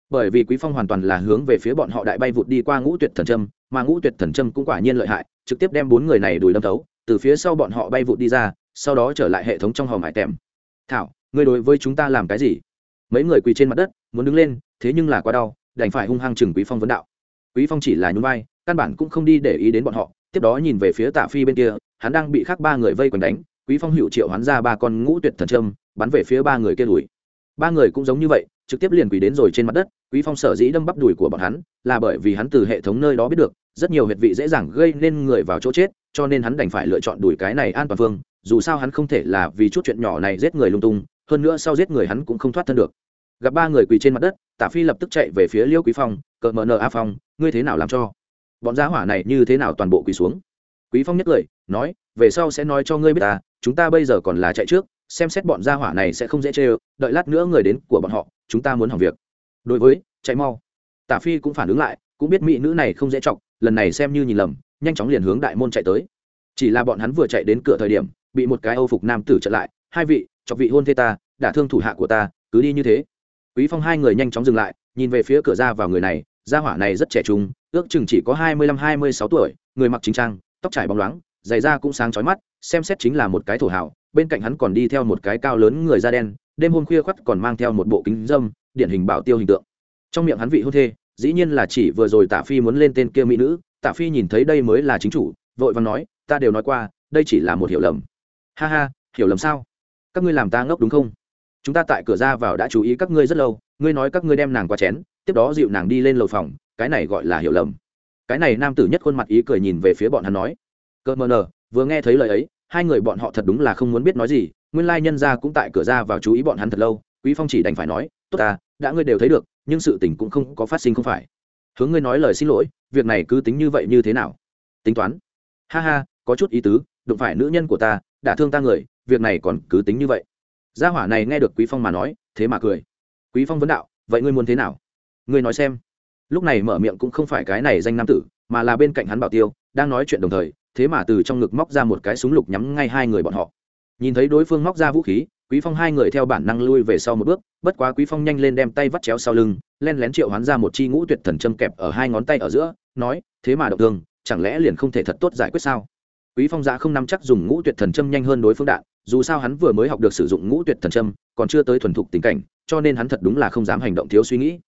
Bởi vì quý phong hoàn toàn là hướng về phía bọn họ đại bay vụt đi qua ngũ tuyệt thần trâm mà ngũ tuyệt thần trâm cũng quả nhiên lợi hại, trực tiếp đem bốn người này đuổi đâm thấu từ phía sau bọn họ bay vụt đi ra, sau đó trở lại hệ thống trong hòm hải tèm thảo, ngươi đối với chúng ta làm cái gì? Mấy người quỳ trên mặt đất, muốn đứng lên, thế nhưng là quá đau, đành phải hung hăng chừng quý phong vấn đạo. Quý phong chỉ là nhún vai, căn bản cũng không đi để ý đến bọn họ, tiếp đó nhìn về phía tạ phi bên kia, hắn đang bị khác ba người vây quần đánh, quý phong hiệu triệu hắn ra ba con ngũ tuyệt thần trâm bắn về phía ba người kia đuổi. Ba người cũng giống như vậy, trực tiếp liền quỳ đến rồi trên mặt đất, quý phong sở dĩ đâm bắp đùi của bọn hắn, là bởi vì hắn từ hệ thống nơi đó biết được, rất nhiều huyệt vị dễ dàng gây nên người vào chỗ chết, cho nên hắn đành phải lựa chọn đuổi cái này an toàn phương dù sao hắn không thể là vì chút chuyện nhỏ này giết người lung tung, hơn nữa sau giết người hắn cũng không thoát thân được. Gặp ba người quỳ trên mặt đất, tả phi lập tức chạy về phía liêu quý phong, cờ mờ nờ a phong, ngươi thế nào làm cho? Bọn giá hỏa này như thế nào toàn bộ quỳ xuống? Quý phong nhất lời nói, về sau sẽ nói cho ngươi biết ta, chúng ta bây giờ còn là chạy trước, xem xét bọn gia hỏa này sẽ không dễ chê đợi lát nữa người đến của bọn họ, chúng ta muốn hỏng việc. Đối với, chạy mau. Tả phi cũng phản ứng lại, cũng biết mỹ nữ này không dễ chọc, lần này xem như nhìn lầm, nhanh chóng liền hướng đại môn chạy tới. Chỉ là bọn hắn vừa chạy đến cửa thời điểm bị một cái âu phục nam tử chặn lại, hai vị, chọc vị hôn thê ta, đã thương thủ hạ của ta, cứ đi như thế. Quý phong hai người nhanh chóng dừng lại, nhìn về phía cửa ra vào người này, gia hỏa này rất trẻ trung, ước chừng chỉ có hai mươi lăm, hai mươi sáu tuổi, người mặc chính trang, tóc trải bóng loáng, giày da cũng sáng chói mắt, xem xét chính là một cái thổ hào, bên cạnh hắn còn đi theo một cái cao lớn người da đen, đêm hôm khuya khoắt còn mang theo một bộ kính dâm, điển hình bảo tiêu hình tượng. Trong miệng hắn vị hôn thê, dĩ nhiên là chỉ vừa rồi tạ phi muốn lên tên kia mỹ nữ, tạ phi nhìn thấy đây mới là chính chủ, vội vàng nói, ta đều nói qua, đây chỉ là một hiểu lầm ha ha, hiểu lầm sao? Các ngươi làm ta ngốc đúng không? Chúng ta tại cửa ra vào đã chú ý các ngươi rất lâu, ngươi nói các ngươi đem nàng qua chén, tiếp đó dịu nàng đi lên lầu phòng, cái này gọi là hiểu lầm. Cái này nam tử nhất khuôn mặt ý cười nhìn về phía bọn hắn nói. Cơ mờ nờ, vừa nghe thấy lời ấy, hai người bọn họ thật đúng là không muốn biết nói gì, nguyên lai nhân ra cũng tại cửa ra vào chú ý bọn hắn thật lâu, quý phong chỉ đành phải nói, tốt ta, đã ngươi đều thấy được, nhưng sự tình cũng không có phát sinh không phải. Hướng ngươi nói lời xin lỗi, việc này cứ tính như vậy như thế nào? Tính toán. Ha ha, có chút ý tứ đụng phải nữ nhân của ta, đã thương ta người, việc này còn cứ tính như vậy. Gia hỏa này nghe được quý phong mà nói, thế mà cười. Quý phong vấn đạo, vậy ngươi muốn thế nào? Ngươi nói xem. Lúc này mở miệng cũng không phải cái này danh nam tử, mà là bên cạnh hắn bảo tiêu, đang nói chuyện đồng thời, thế mà từ trong ngực móc ra một cái súng lục nhắm ngay hai người bọn họ. Nhìn thấy đối phương móc ra vũ khí, quý phong hai người theo bản năng lui về sau một bước, bất quá quý phong nhanh lên đem tay vắt chéo sau lưng, len lén triệu hoán ra một chi ngũ tuyệt thần châm kẹp ở hai ngón tay ở giữa, nói, thế mà động thương, chẳng lẽ liền không thể thật tốt giải quyết sao? Quý phong giã không nắm chắc dùng ngũ tuyệt thần châm nhanh hơn đối phương đạn, dù sao hắn vừa mới học được sử dụng ngũ tuyệt thần châm, còn chưa tới thuần thục tình cảnh, cho nên hắn thật đúng là không dám hành động thiếu suy nghĩ.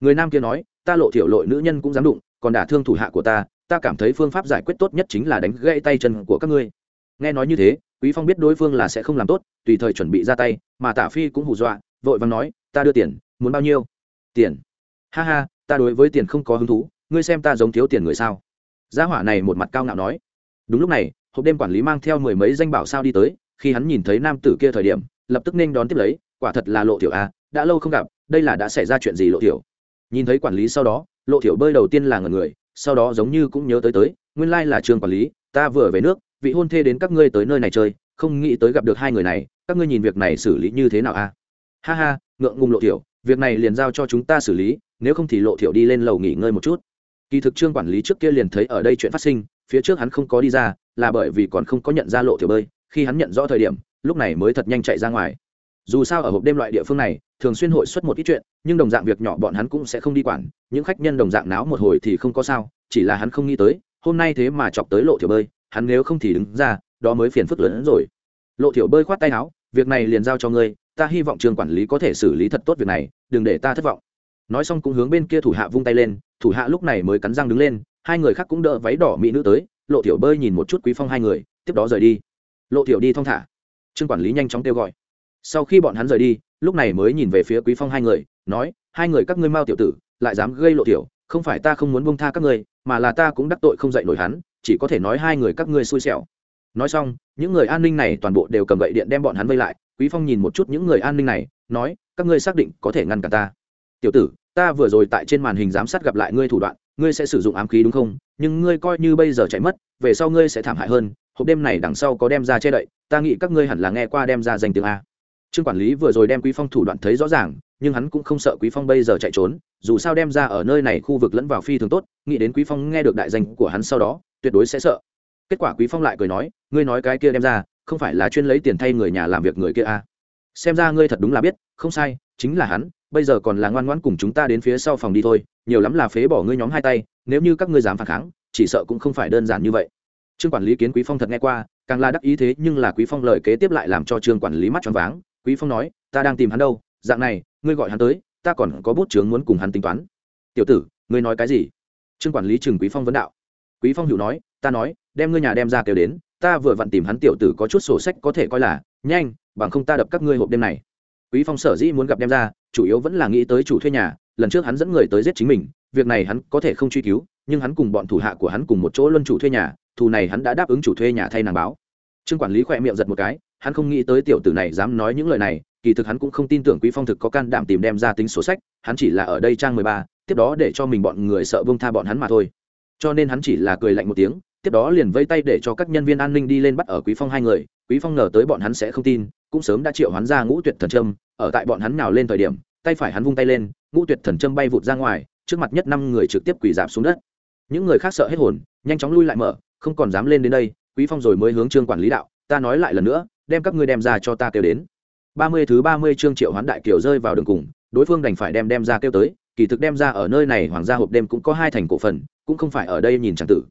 Người nam kia nói, ta lộ thiểu lội nữ nhân cũng dám đụng, còn đả thương thủ hạ của ta ta cảm thấy phương pháp giải quyết tốt nhất chính là đánh gãy tay chân của các ngươi. Nghe nói như thế, quý phong biết đối phương là sẽ không làm tốt, tùy thời chuẩn bị ra tay, mà tả phi cũng hù dọa, vội vàng nói, ta đưa tiền, muốn bao nhiêu? Tiền? Ha ha, ta đối với tiền không có hứng thú, ngươi xem ta giống thiếu tiền người sao? Gia hỏa này một mặt cao ngạo nói đúng lúc này, hộp đêm quản lý mang theo mười mấy danh bảo sao đi tới, khi hắn nhìn thấy nam tử kia thời điểm, lập tức nên đón tiếp lấy, quả thật là lộ tiểu a, đã lâu không gặp, đây là đã xảy ra chuyện gì lộ tiểu? Nhìn thấy quản lý sau đó, lộ tiểu bơi đầu tiên là ngần người, sau đó giống như cũng nhớ tới tới, nguyên lai là trường quản lý, ta vừa về nước, vị hôn thê đến các ngươi tới nơi này chơi, không nghĩ tới gặp được hai người này, các ngươi nhìn việc này xử lý như thế nào a? Ha ha, ngượng ngùng lộ tiểu, việc này liền giao cho chúng ta xử lý, nếu không thì lộ tiểu đi lên lầu nghỉ ngơi một chút. Kỳ thực trương quản lý trước kia liền thấy ở đây chuyện phát sinh phía trước hắn không có đi ra, là bởi vì còn không có nhận ra lộ tiểu bơi, khi hắn nhận rõ thời điểm, lúc này mới thật nhanh chạy ra ngoài. Dù sao ở hộp đêm loại địa phương này, thường xuyên hội xuất một ít chuyện, nhưng đồng dạng việc nhỏ bọn hắn cũng sẽ không đi quản, những khách nhân đồng dạng náo một hồi thì không có sao, chỉ là hắn không nghĩ tới, hôm nay thế mà chọc tới lộ thiểu bơi, hắn nếu không thì đứng ra, đó mới phiền phức lớn hơn rồi. Lộ thiểu bơi khoát tay áo, việc này liền giao cho ngươi, ta hy vọng trường quản lý có thể xử lý thật tốt việc này, đừng để ta thất vọng. Nói xong cũng hướng bên kia thủ hạ vung tay lên, thủ hạ lúc này mới cắn răng đứng lên hai người khác cũng đỡ váy đỏ mỹ nữ tới, lộ thiểu bơi nhìn một chút quý phong hai người, tiếp đó rời đi. Lộ thiểu đi thong thả. Trương quản lý nhanh chóng kêu gọi. Sau khi bọn hắn rời đi, lúc này mới nhìn về phía quý phong hai người, nói, hai người các ngươi mau tiểu tử, lại dám gây lộ tiểu, không phải ta không muốn buông tha các ngươi, mà là ta cũng đắc tội không dạy nổi hắn, chỉ có thể nói hai người các ngươi xui xẻo. Nói xong, những người an ninh này toàn bộ đều cầm gậy điện đem bọn hắn vây lại. Quý phong nhìn một chút những người an ninh này, nói, các ngươi xác định có thể ngăn cả ta. Tiểu tử ta vừa rồi tại trên màn hình giám sát gặp lại ngươi thủ đoạn, ngươi sẽ sử dụng ám khí đúng không? Nhưng ngươi coi như bây giờ chạy mất, về sau ngươi sẽ thảm hại hơn, hộp đêm này đằng sau có đem ra che đậy, ta nghĩ các ngươi hẳn là nghe qua đem ra danh tiếng a. Trương quản lý vừa rồi đem quý phong thủ đoạn thấy rõ ràng, nhưng hắn cũng không sợ quý phong bây giờ chạy trốn, dù sao đem ra ở nơi này khu vực lẫn vào phi thường tốt, nghĩ đến quý phong nghe được đại danh của hắn sau đó, tuyệt đối sẽ sợ. Kết quả quý phong lại cười nói, ngươi nói cái kia đem ra, không phải là chuyên lấy tiền thay người nhà làm việc người kia à. xem ra ngươi thật đúng là biết, không sai, chính là hắn bây giờ còn là ngoan ngoãn cùng chúng ta đến phía sau phòng đi thôi, nhiều lắm là phế bỏ ngươi nhóm hai tay, nếu như các ngươi dám phản kháng, chỉ sợ cũng không phải đơn giản như vậy. Trương quản lý kiến quý phong thật nghe qua, càng là đắc ý thế, nhưng là quý phong lời kế tiếp lại làm cho trương quản lý mắt choáng váng. Quý phong nói, ta đang tìm hắn đâu, dạng này, ngươi gọi hắn tới, ta còn có bút chướng muốn cùng hắn tính toán. Tiểu tử, ngươi nói cái gì? Trương quản lý trừng quý phong vấn đạo. Quý phong hiểu nói, ta nói, đem ngươi nhà đem ra kêu đến, ta vừa vặn tìm hắn tiểu tử có chút sổ sách có thể coi là nhanh, bằng không ta đập các ngươi hộp đêm này. Quý phong sở dĩ muốn gặp đem ra chủ yếu vẫn là nghĩ tới chủ thuê nhà, lần trước hắn dẫn người tới giết chính mình, việc này hắn có thể không truy cứu, nhưng hắn cùng bọn thủ hạ của hắn cùng một chỗ luân chủ thuê nhà, thù này hắn đã đáp ứng chủ thuê nhà thay nàng báo. Trương quản lý khỏe miệng giật một cái, hắn không nghĩ tới tiểu tử này dám nói những lời này, kỳ thực hắn cũng không tin tưởng quý phong thực có can đảm tìm đem ra tính sổ sách, hắn chỉ là ở đây trang mười ba, tiếp đó để cho mình bọn người sợ bông tha bọn hắn mà thôi. Cho nên hắn chỉ là cười lạnh một tiếng, tiếp đó liền vây tay để cho các nhân viên an ninh đi lên bắt ở quý phong hai người, quý phong ngờ tới bọn hắn sẽ không tin cũng sớm đã triệu hoán ra ngũ tuyệt thần trâm ở tại bọn hắn nào lên thời điểm, tay phải hắn vung tay lên, ngũ tuyệt thần trâm bay vụt ra ngoài, trước mặt nhất năm người trực tiếp quỳ giảm xuống đất. Những người khác sợ hết hồn, nhanh chóng lui lại mở, không còn dám lên đến đây, quý phong rồi mới hướng trương quản lý đạo, ta nói lại lần nữa, đem các ngươi đem ra cho ta kêu đến. Ba mươi thứ ba mươi chương triệu hoán đại kiều rơi vào đường cùng, đối phương đành phải đem đem ra kêu tới, kỳ thực đem ra ở nơi này hoàng gia hộp đêm cũng có hai thành cổ phần, cũng không phải ở đây nhìn chẳng tử.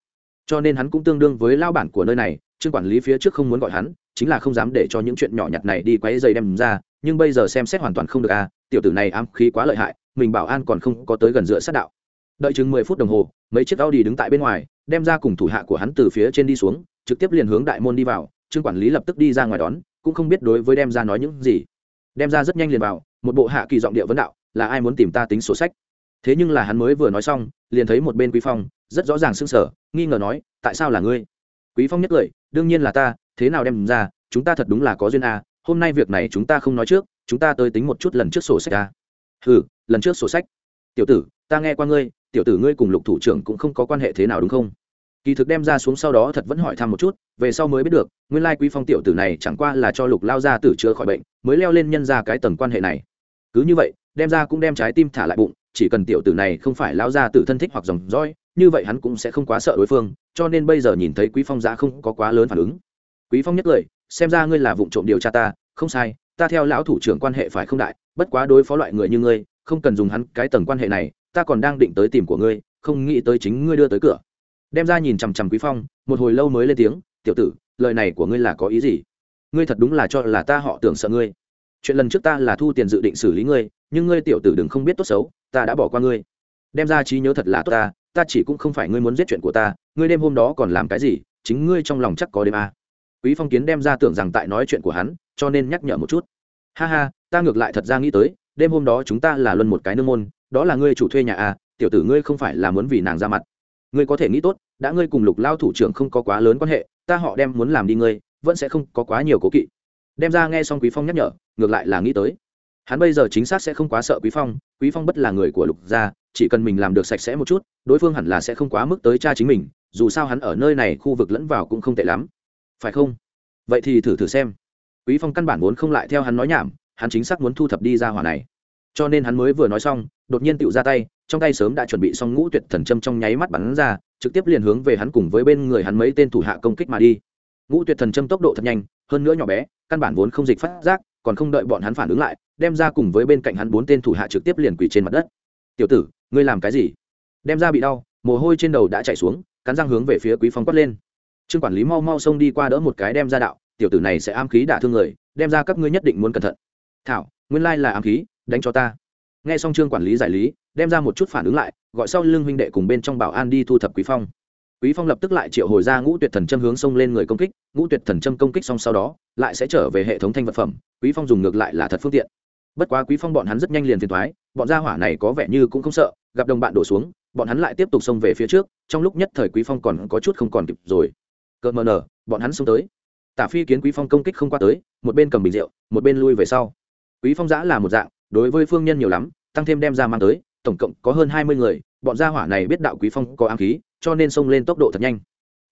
Cho nên hắn cũng tương đương với lao bản của nơi này, trương quản lý phía trước không muốn gọi hắn chính là không dám để cho những chuyện nhỏ nhặt này đi quấy dây đem ra, nhưng bây giờ xem xét hoàn toàn không được à tiểu tử này ám khí quá lợi hại, mình bảo an còn không có tới gần giữa sát đạo. Đợi chừng mười phút đồng hồ, mấy chiếc Audi đứng tại bên ngoài, đem ra cùng thủ hạ của hắn từ phía trên đi xuống, trực tiếp liền hướng đại môn đi vào, trương quản lý lập tức đi ra ngoài đón, cũng không biết đối với đem ra nói những gì. Đem ra rất nhanh liền vào, một bộ hạ kỳ giọng địa vấn đạo, là ai muốn tìm ta tính sổ sách? Thế nhưng là hắn mới vừa nói xong, liền thấy một bên quý phong, rất rõ ràng sưng sở nghi ngờ nói, tại sao là ngươi? Quý phong nhất cười, đương nhiên là ta thế nào đem ra, chúng ta thật đúng là có duyên à hôm nay việc này chúng ta không nói trước, chúng ta tới tính một chút lần trước sổ sách à ừ lần trước sổ sách. Tiểu tử, ta nghe qua ngươi, tiểu tử ngươi cùng lục thủ trưởng cũng không có quan hệ thế nào đúng không? Kỳ thực đem ra xuống sau đó thật vẫn hỏi thăm một chút, về sau mới biết được, nguyên lai quý phong tiểu tử này chẳng qua là cho lục lao ra tử chữa khỏi bệnh, mới leo lên nhân ra cái tầng quan hệ này. Cứ như vậy, đem ra cũng đem trái tim thả lại bụng, chỉ cần tiểu tử này không phải lao ra tử thân thích hoặc dòng dõi, như vậy hắn cũng sẽ không quá sợ đối phương, cho nên bây giờ nhìn thấy quý phong giá không có quá lớn phản ứng quý phong nhất lời, xem ra ngươi là vụ trộm điều tra ta, không sai, ta theo lão thủ trưởng quan hệ phải không đại, bất quá đối phó loại người như ngươi, không cần dùng hắn cái tầng quan hệ này, ta còn đang định tới tìm của ngươi, không nghĩ tới chính ngươi đưa tới cửa. Đem ra nhìn chằm chằm quý phong, một hồi lâu mới lên tiếng, tiểu tử, lời này của ngươi là có ý gì? Ngươi thật đúng là cho là ta họ tưởng sợ ngươi. Chuyện lần trước ta là thu tiền dự định xử lý ngươi, nhưng ngươi tiểu tử đừng không biết tốt xấu, ta đã bỏ qua ngươi. Đem ra trí nhớ thật là tốt ta ta chỉ cũng không phải ngươi muốn giết chuyện của ta, ngươi đêm hôm đó còn làm cái gì, chính ngươi trong lòng chắc có đêm à quý phong kiến đem ra tưởng rằng tại nói chuyện của hắn, cho nên nhắc nhở một chút. Ha ha, ta ngược lại thật ra nghĩ tới, đêm hôm đó chúng ta là luân một cái nương môn, đó là ngươi chủ thuê nhà à tiểu tử ngươi không phải là muốn vì nàng ra mặt. Ngươi có thể nghĩ tốt, đã ngươi cùng lục lao thủ trưởng không có quá lớn quan hệ, ta họ đem muốn làm đi ngươi, vẫn sẽ không có quá nhiều cố kỵ. Đem ra nghe xong quý phong nhắc nhở, ngược lại là nghĩ tới. Hắn bây giờ chính xác sẽ không quá sợ quý phong quý phong bất là người của lục gia, chỉ cần mình làm được sạch sẽ một chút, đối phương hẳn là sẽ không quá mức tới cha chính mình, dù sao hắn ở nơi này khu vực lẫn vào cũng không tệ lắm phải không? Vậy thì thử thử xem. Quý phong căn bản muốn không lại theo hắn nói nhảm, hắn chính xác muốn thu thập đi ra hỏa này. Cho nên hắn mới vừa nói xong, đột nhiên tựu ra tay, trong tay sớm đã chuẩn bị xong ngũ tuyệt thần châm trong nháy mắt bắn ra, trực tiếp liền hướng về hắn cùng với bên người hắn mấy tên thủ hạ công kích mà đi. Ngũ tuyệt thần châm tốc độ thật nhanh, hơn nữa nhỏ bé, căn bản vốn không dịch phát giác, còn không đợi bọn hắn phản ứng lại, đem ra cùng với bên cạnh hắn bốn tên thủ hạ trực tiếp liền quỳ trên mặt đất. Tiểu tử, ngươi làm cái gì? Đem ra bị đau, mồ hôi trên đầu đã chảy xuống, cắn răng hướng về phía quý phong quát lên trương quản lý mau mau xông đi qua đỡ một cái đem ra đạo, tiểu tử này sẽ am khí đả thương người, đem ra các ngươi nhất định muốn cẩn thận. Thảo, nguyên lai là am khí, đánh cho ta. Nghe xong trương quản lý giải lý, đem ra một chút phản ứng lại, gọi sau lưng huynh đệ cùng bên trong bảo an đi thu thập quý phong. Quý phong lập tức lại triệu hồi ra ngũ tuyệt thần châm hướng xông lên người công kích, ngũ tuyệt thần châm công kích xong sau đó, lại sẽ trở về hệ thống thanh vật phẩm, quý phong dùng ngược lại là thật phương tiện. Bất quá quý phong bọn hắn rất nhanh liền phiền thoái bọn gia hỏa này có vẻ như cũng không sợ, gặp đồng bạn đổ xuống, bọn hắn lại tiếp tục xông về phía trước, trong lúc nhất thời quý phong còn có chút không còn kịp rồi cợt mờ nở bọn hắn xuống tới. Tả phi kiến quý phong công kích không qua tới, một bên cầm bình rượu, một bên lui về sau. Quý phong giã là một dạng, đối với phương nhân nhiều lắm, tăng thêm đem ra mang tới, tổng cộng có hơn hai mươi người, bọn gia hỏa này biết đạo quý phong có ám khí, cho nên xông lên tốc độ thật nhanh.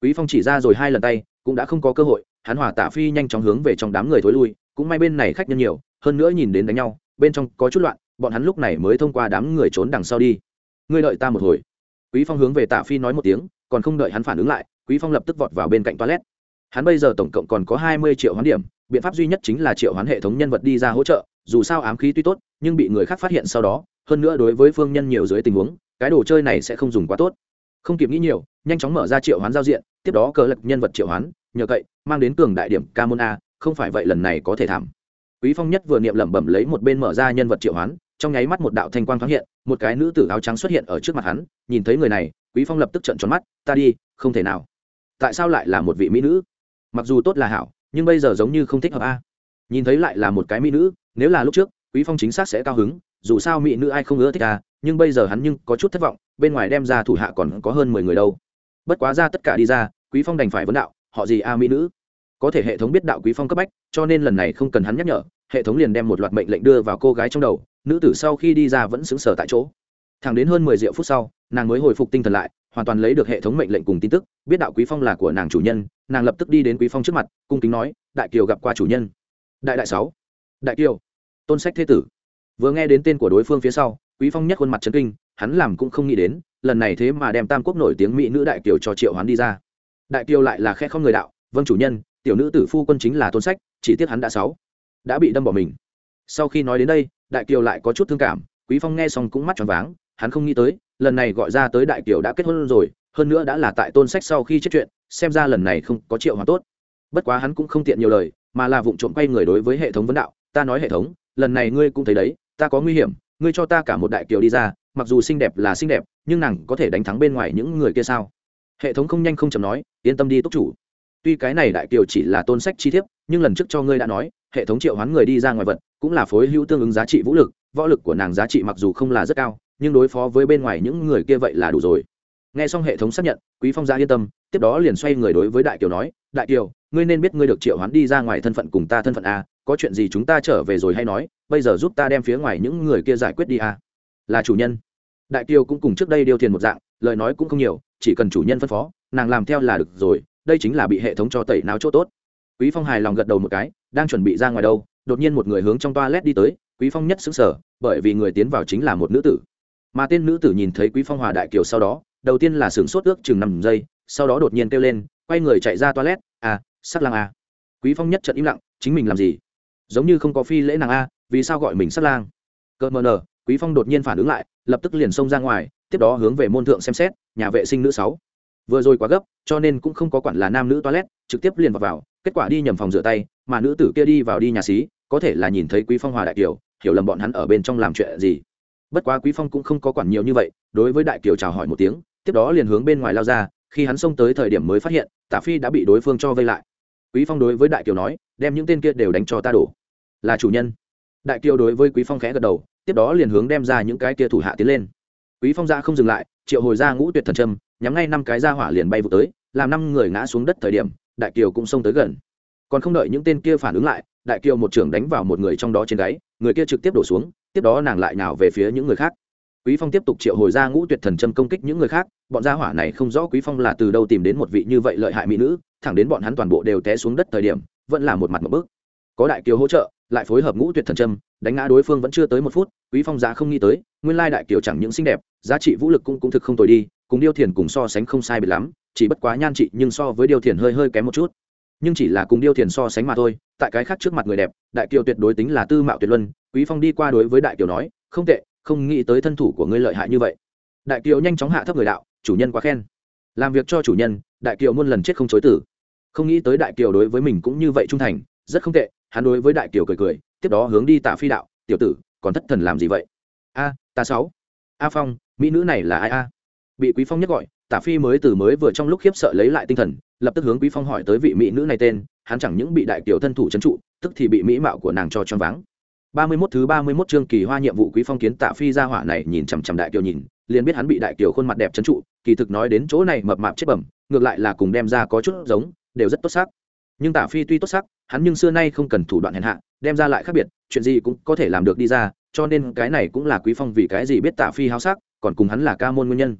Quý phong chỉ ra rồi hai lần tay, cũng đã không có cơ hội, hắn hỏa tả phi nhanh chóng hướng về trong đám người thối lui, cũng may bên này khách nhân nhiều, hơn nữa nhìn đến đánh nhau, bên trong có chút loạn, bọn hắn lúc này mới thông qua đám người trốn đằng sau đi. Ngươi đợi ta một hồi. Quý phong hướng về tả phi nói một tiếng, còn không đợi hắn phản ứng lại quý phong lập tức vọt vào bên cạnh toilet. Hắn bây giờ tổng cộng còn có hai mươi triệu hoán điểm, biện pháp duy nhất chính là triệu hoán hệ thống nhân vật đi ra hỗ trợ, dù sao ám khí tuy tốt, nhưng bị người khác phát hiện sau đó, hơn nữa đối với phương nhân nhiều dưới tình huống, cái đồ chơi này sẽ không dùng quá tốt. Không kịp nghĩ nhiều, nhanh chóng mở ra triệu hoán giao diện, tiếp đó cờ lật nhân vật triệu hoán, nhờ cậy, mang đến cường đại điểm ca môn a, không phải vậy lần này có thể thảm. Quý phong nhất vừa niệm lẩm bẩm lấy một bên mở ra nhân vật triệu hoán, trong nháy mắt một đạo thanh quang thoáng hiện, một cái nữ tử áo trắng xuất hiện ở trước mặt hắn, nhìn thấy người này, quý phong lập tức trợn tròn mắt, ta đi, không thể nào tại sao lại là một vị mỹ nữ? Mặc dù tốt là hảo, nhưng bây giờ giống như không thích hợp a. Nhìn thấy lại là một cái mỹ nữ, nếu là lúc trước, quý phong chính xác sẽ cao hứng, dù sao mỹ nữ ai không ưa thích à? nhưng bây giờ hắn nhưng có chút thất vọng, bên ngoài đem ra thủ hạ còn có hơn mười người đâu. Bất quá ra tất cả đi ra, quý phong đành phải vấn đạo, họ gì a mỹ nữ? Có thể hệ thống biết đạo quý phong cấp bách, cho nên lần này không cần hắn nhắc nhở, hệ thống liền đem một loạt mệnh lệnh đưa vào cô gái trong đầu, nữ tử sau khi đi ra vẫn sững sờ tại chỗ. Thẳng đến hơn mười rượu phút sau, nàng mới hồi phục tinh thần lại hoàn toàn lấy được hệ thống mệnh lệnh cùng tin tức, biết đạo quý phong là của nàng chủ nhân, nàng lập tức đi đến quý phong trước mặt, cung kính nói, đại kiều gặp qua chủ nhân. Đại đại sáu. Đại kiều. Tôn sách thế tử. Vừa nghe đến tên của đối phương phía sau, quý phong nhất khuôn mặt chấn kinh, hắn làm cũng không nghĩ đến, lần này thế mà đem tam quốc nổi tiếng mỹ nữ đại kiều cho triệu hoán đi ra. Đại kiều lại là khe không người đạo vâng chủ nhân, tiểu nữ tử phu quân chính là tôn sách, chỉ tiếc hắn đã sáu, đã bị đâm bỏ mình. Sau khi nói đến đây, đại kiều lại có chút thương cảm, quý phong nghe xong cũng mắt tròn váng, hắn không nghĩ tới lần này gọi ra tới đại kiều đã kết hôn rồi hơn nữa đã là tại tôn sách sau khi chết chuyện xem ra lần này không có triệu hoàn tốt. Bất quá hắn cũng không tiện nhiều lời mà là vụng trộm quay người đối với hệ thống vấn đạo ta nói hệ thống lần này ngươi cũng thấy đấy ta có nguy hiểm ngươi cho ta cả một đại kiều đi ra mặc dù xinh đẹp là xinh đẹp nhưng nàng có thể đánh thắng bên ngoài những người kia sao? Hệ thống không nhanh không chậm nói yên tâm đi túc chủ. Tuy cái này đại kiều chỉ là tôn sách chi thiếp, nhưng lần trước cho ngươi đã nói hệ thống triệu hoán người đi ra ngoài vật cũng là phối hữu tương ứng giá trị vũ lực võ lực của nàng giá trị mặc dù không là rất cao nhưng đối phó với bên ngoài những người kia vậy là đủ rồi. Nghe xong hệ thống xác nhận, quý phong gia yên tâm, tiếp đó liền xoay người đối với đại kiều nói, đại kiều, ngươi nên biết ngươi được triệu hoán đi ra ngoài thân phận cùng ta thân phận a có chuyện gì chúng ta trở về rồi hay nói, bây giờ giúp ta đem phía ngoài những người kia giải quyết đi a là chủ nhân. Đại kiều cũng cùng trước đây điều tiền một dạng, lời nói cũng không nhiều, chỉ cần chủ nhân phân phó, nàng làm theo là được rồi, đây chính là bị hệ thống cho tẩy não chỗ tốt. Quý phong hài lòng gật đầu một cái, đang chuẩn bị ra ngoài đâu, đột nhiên một người hướng trong toilet đi tới, quý phong nhất sững sở bởi vì người tiến vào chính là một nữ tử mà tên nữ tử nhìn thấy quý phong hòa đại kiều sau đó đầu tiên là sửng sốt ước chừng năm giây sau đó đột nhiên kêu lên quay người chạy ra toilet à sắc lang à. Quý phong nhất trận im lặng chính mình làm gì? Giống như không có phi lễ nàng a vì sao gọi mình sắc lang? Cơ mờ nờ quý phong đột nhiên phản ứng lại lập tức liền xông ra ngoài tiếp đó hướng về môn thượng xem xét nhà vệ sinh nữ sáu. Vừa rồi quá gấp cho nên cũng không có quản là nam nữ toilet trực tiếp liền vào, vào kết quả đi nhầm phòng rửa tay mà nữ tử kia đi vào đi nhà xí có thể là nhìn thấy quý phong hòa đại kiều hiểu lầm bọn hắn ở bên trong làm chuyện gì bất quá quý phong cũng không có quản nhiều như vậy, đối với đại kiều chào hỏi một tiếng, tiếp đó liền hướng bên ngoài lao ra, khi hắn xông tới thời điểm mới phát hiện, tả phi đã bị đối phương cho vây lại. Quý phong đối với đại kiều nói, đem những tên kia đều đánh cho ta đổ. Là chủ nhân. Đại kiều đối với quý phong khẽ gật đầu, tiếp đó liền hướng đem ra những cái kia thủ hạ tiến lên. Quý phong ra không dừng lại, triệu hồi ra ngũ tuyệt thần trâm, nhắm ngay năm cái ra hỏa liền bay vụ tới, làm năm người ngã xuống đất thời điểm, đại kiều cũng xông tới gần. Còn không đợi những tên kia phản ứng lại, đại kiều một trưởng đánh vào một người trong đó trên gáy, người kia trực tiếp đổ xuống tiếp đó nàng lại nào về phía những người khác. Quý phong tiếp tục triệu hồi ra ngũ tuyệt thần châm công kích những người khác, bọn gia hỏa này không rõ quý phong là từ đâu tìm đến một vị như vậy lợi hại mỹ nữ, thẳng đến bọn hắn toàn bộ đều té xuống đất thời điểm, vẫn là một mặt một bước. Có đại kiều hỗ trợ, lại phối hợp ngũ tuyệt thần châm, đánh ngã đối phương vẫn chưa tới một phút, quý phong giá không nghĩ tới, nguyên lai đại kiều chẳng những xinh đẹp, giá trị vũ lực cũng cũng thực không tồi đi, cùng điêu thiền cùng so sánh không sai biệt lắm, chỉ bất quá nhan trị nhưng so với điêu thiền hơi hơi kém một chút nhưng chỉ là cùng điêu thiền so sánh mà thôi, tại cái khác trước mặt người đẹp, đại kiều tuyệt đối tính là tư mạo tuyệt luân, quý phong đi qua đối với đại kiều nói, không tệ, không nghĩ tới thân thủ của ngươi lợi hại như vậy. Đại kiều nhanh chóng hạ thấp người đạo, chủ nhân quá khen. Làm việc cho chủ nhân, đại kiều muôn lần chết không chối tử không nghĩ tới đại kiều đối với mình cũng như vậy trung thành, rất không tệ, hắn đối với đại kiều cười cười, tiếp đó hướng đi tạ phi đạo, tiểu tử, còn thất thần làm gì vậy? A, ta sáu. A phong, mỹ nữ này là ai a? Bị quý phong nhắc gọi tả phi mới từ mới vừa trong lúc khiếp sợ lấy lại tinh thần, lập tức hướng quý phong hỏi tới vị mỹ nữ này tên, hắn chẳng những bị đại tiểu thân thủ trấn trụ, tức thì bị mỹ mạo của nàng cho choáng váng. Ba mươi 31 thứ ba mươi 31 chương kỳ hoa nhiệm vụ quý phong kiến tạ phi ra hỏa này nhìn chằm chằm đại kiều nhìn, liền biết hắn bị đại kiều khuôn mặt đẹp trấn trụ, kỳ thực nói đến chỗ này mập mạp chết bẩm, ngược lại là cùng đem ra có chút giống, đều rất tốt sắc. Nhưng tạ phi tuy tốt sắc, hắn nhưng xưa nay không cần thủ đoạn hèn hạ, đem ra lại khác biệt, chuyện gì cũng có thể làm được đi ra, cho nên cái này cũng là quý phong vì cái gì biết tạ phi háo sắc, còn cùng hắn là ca môn nguyên nhân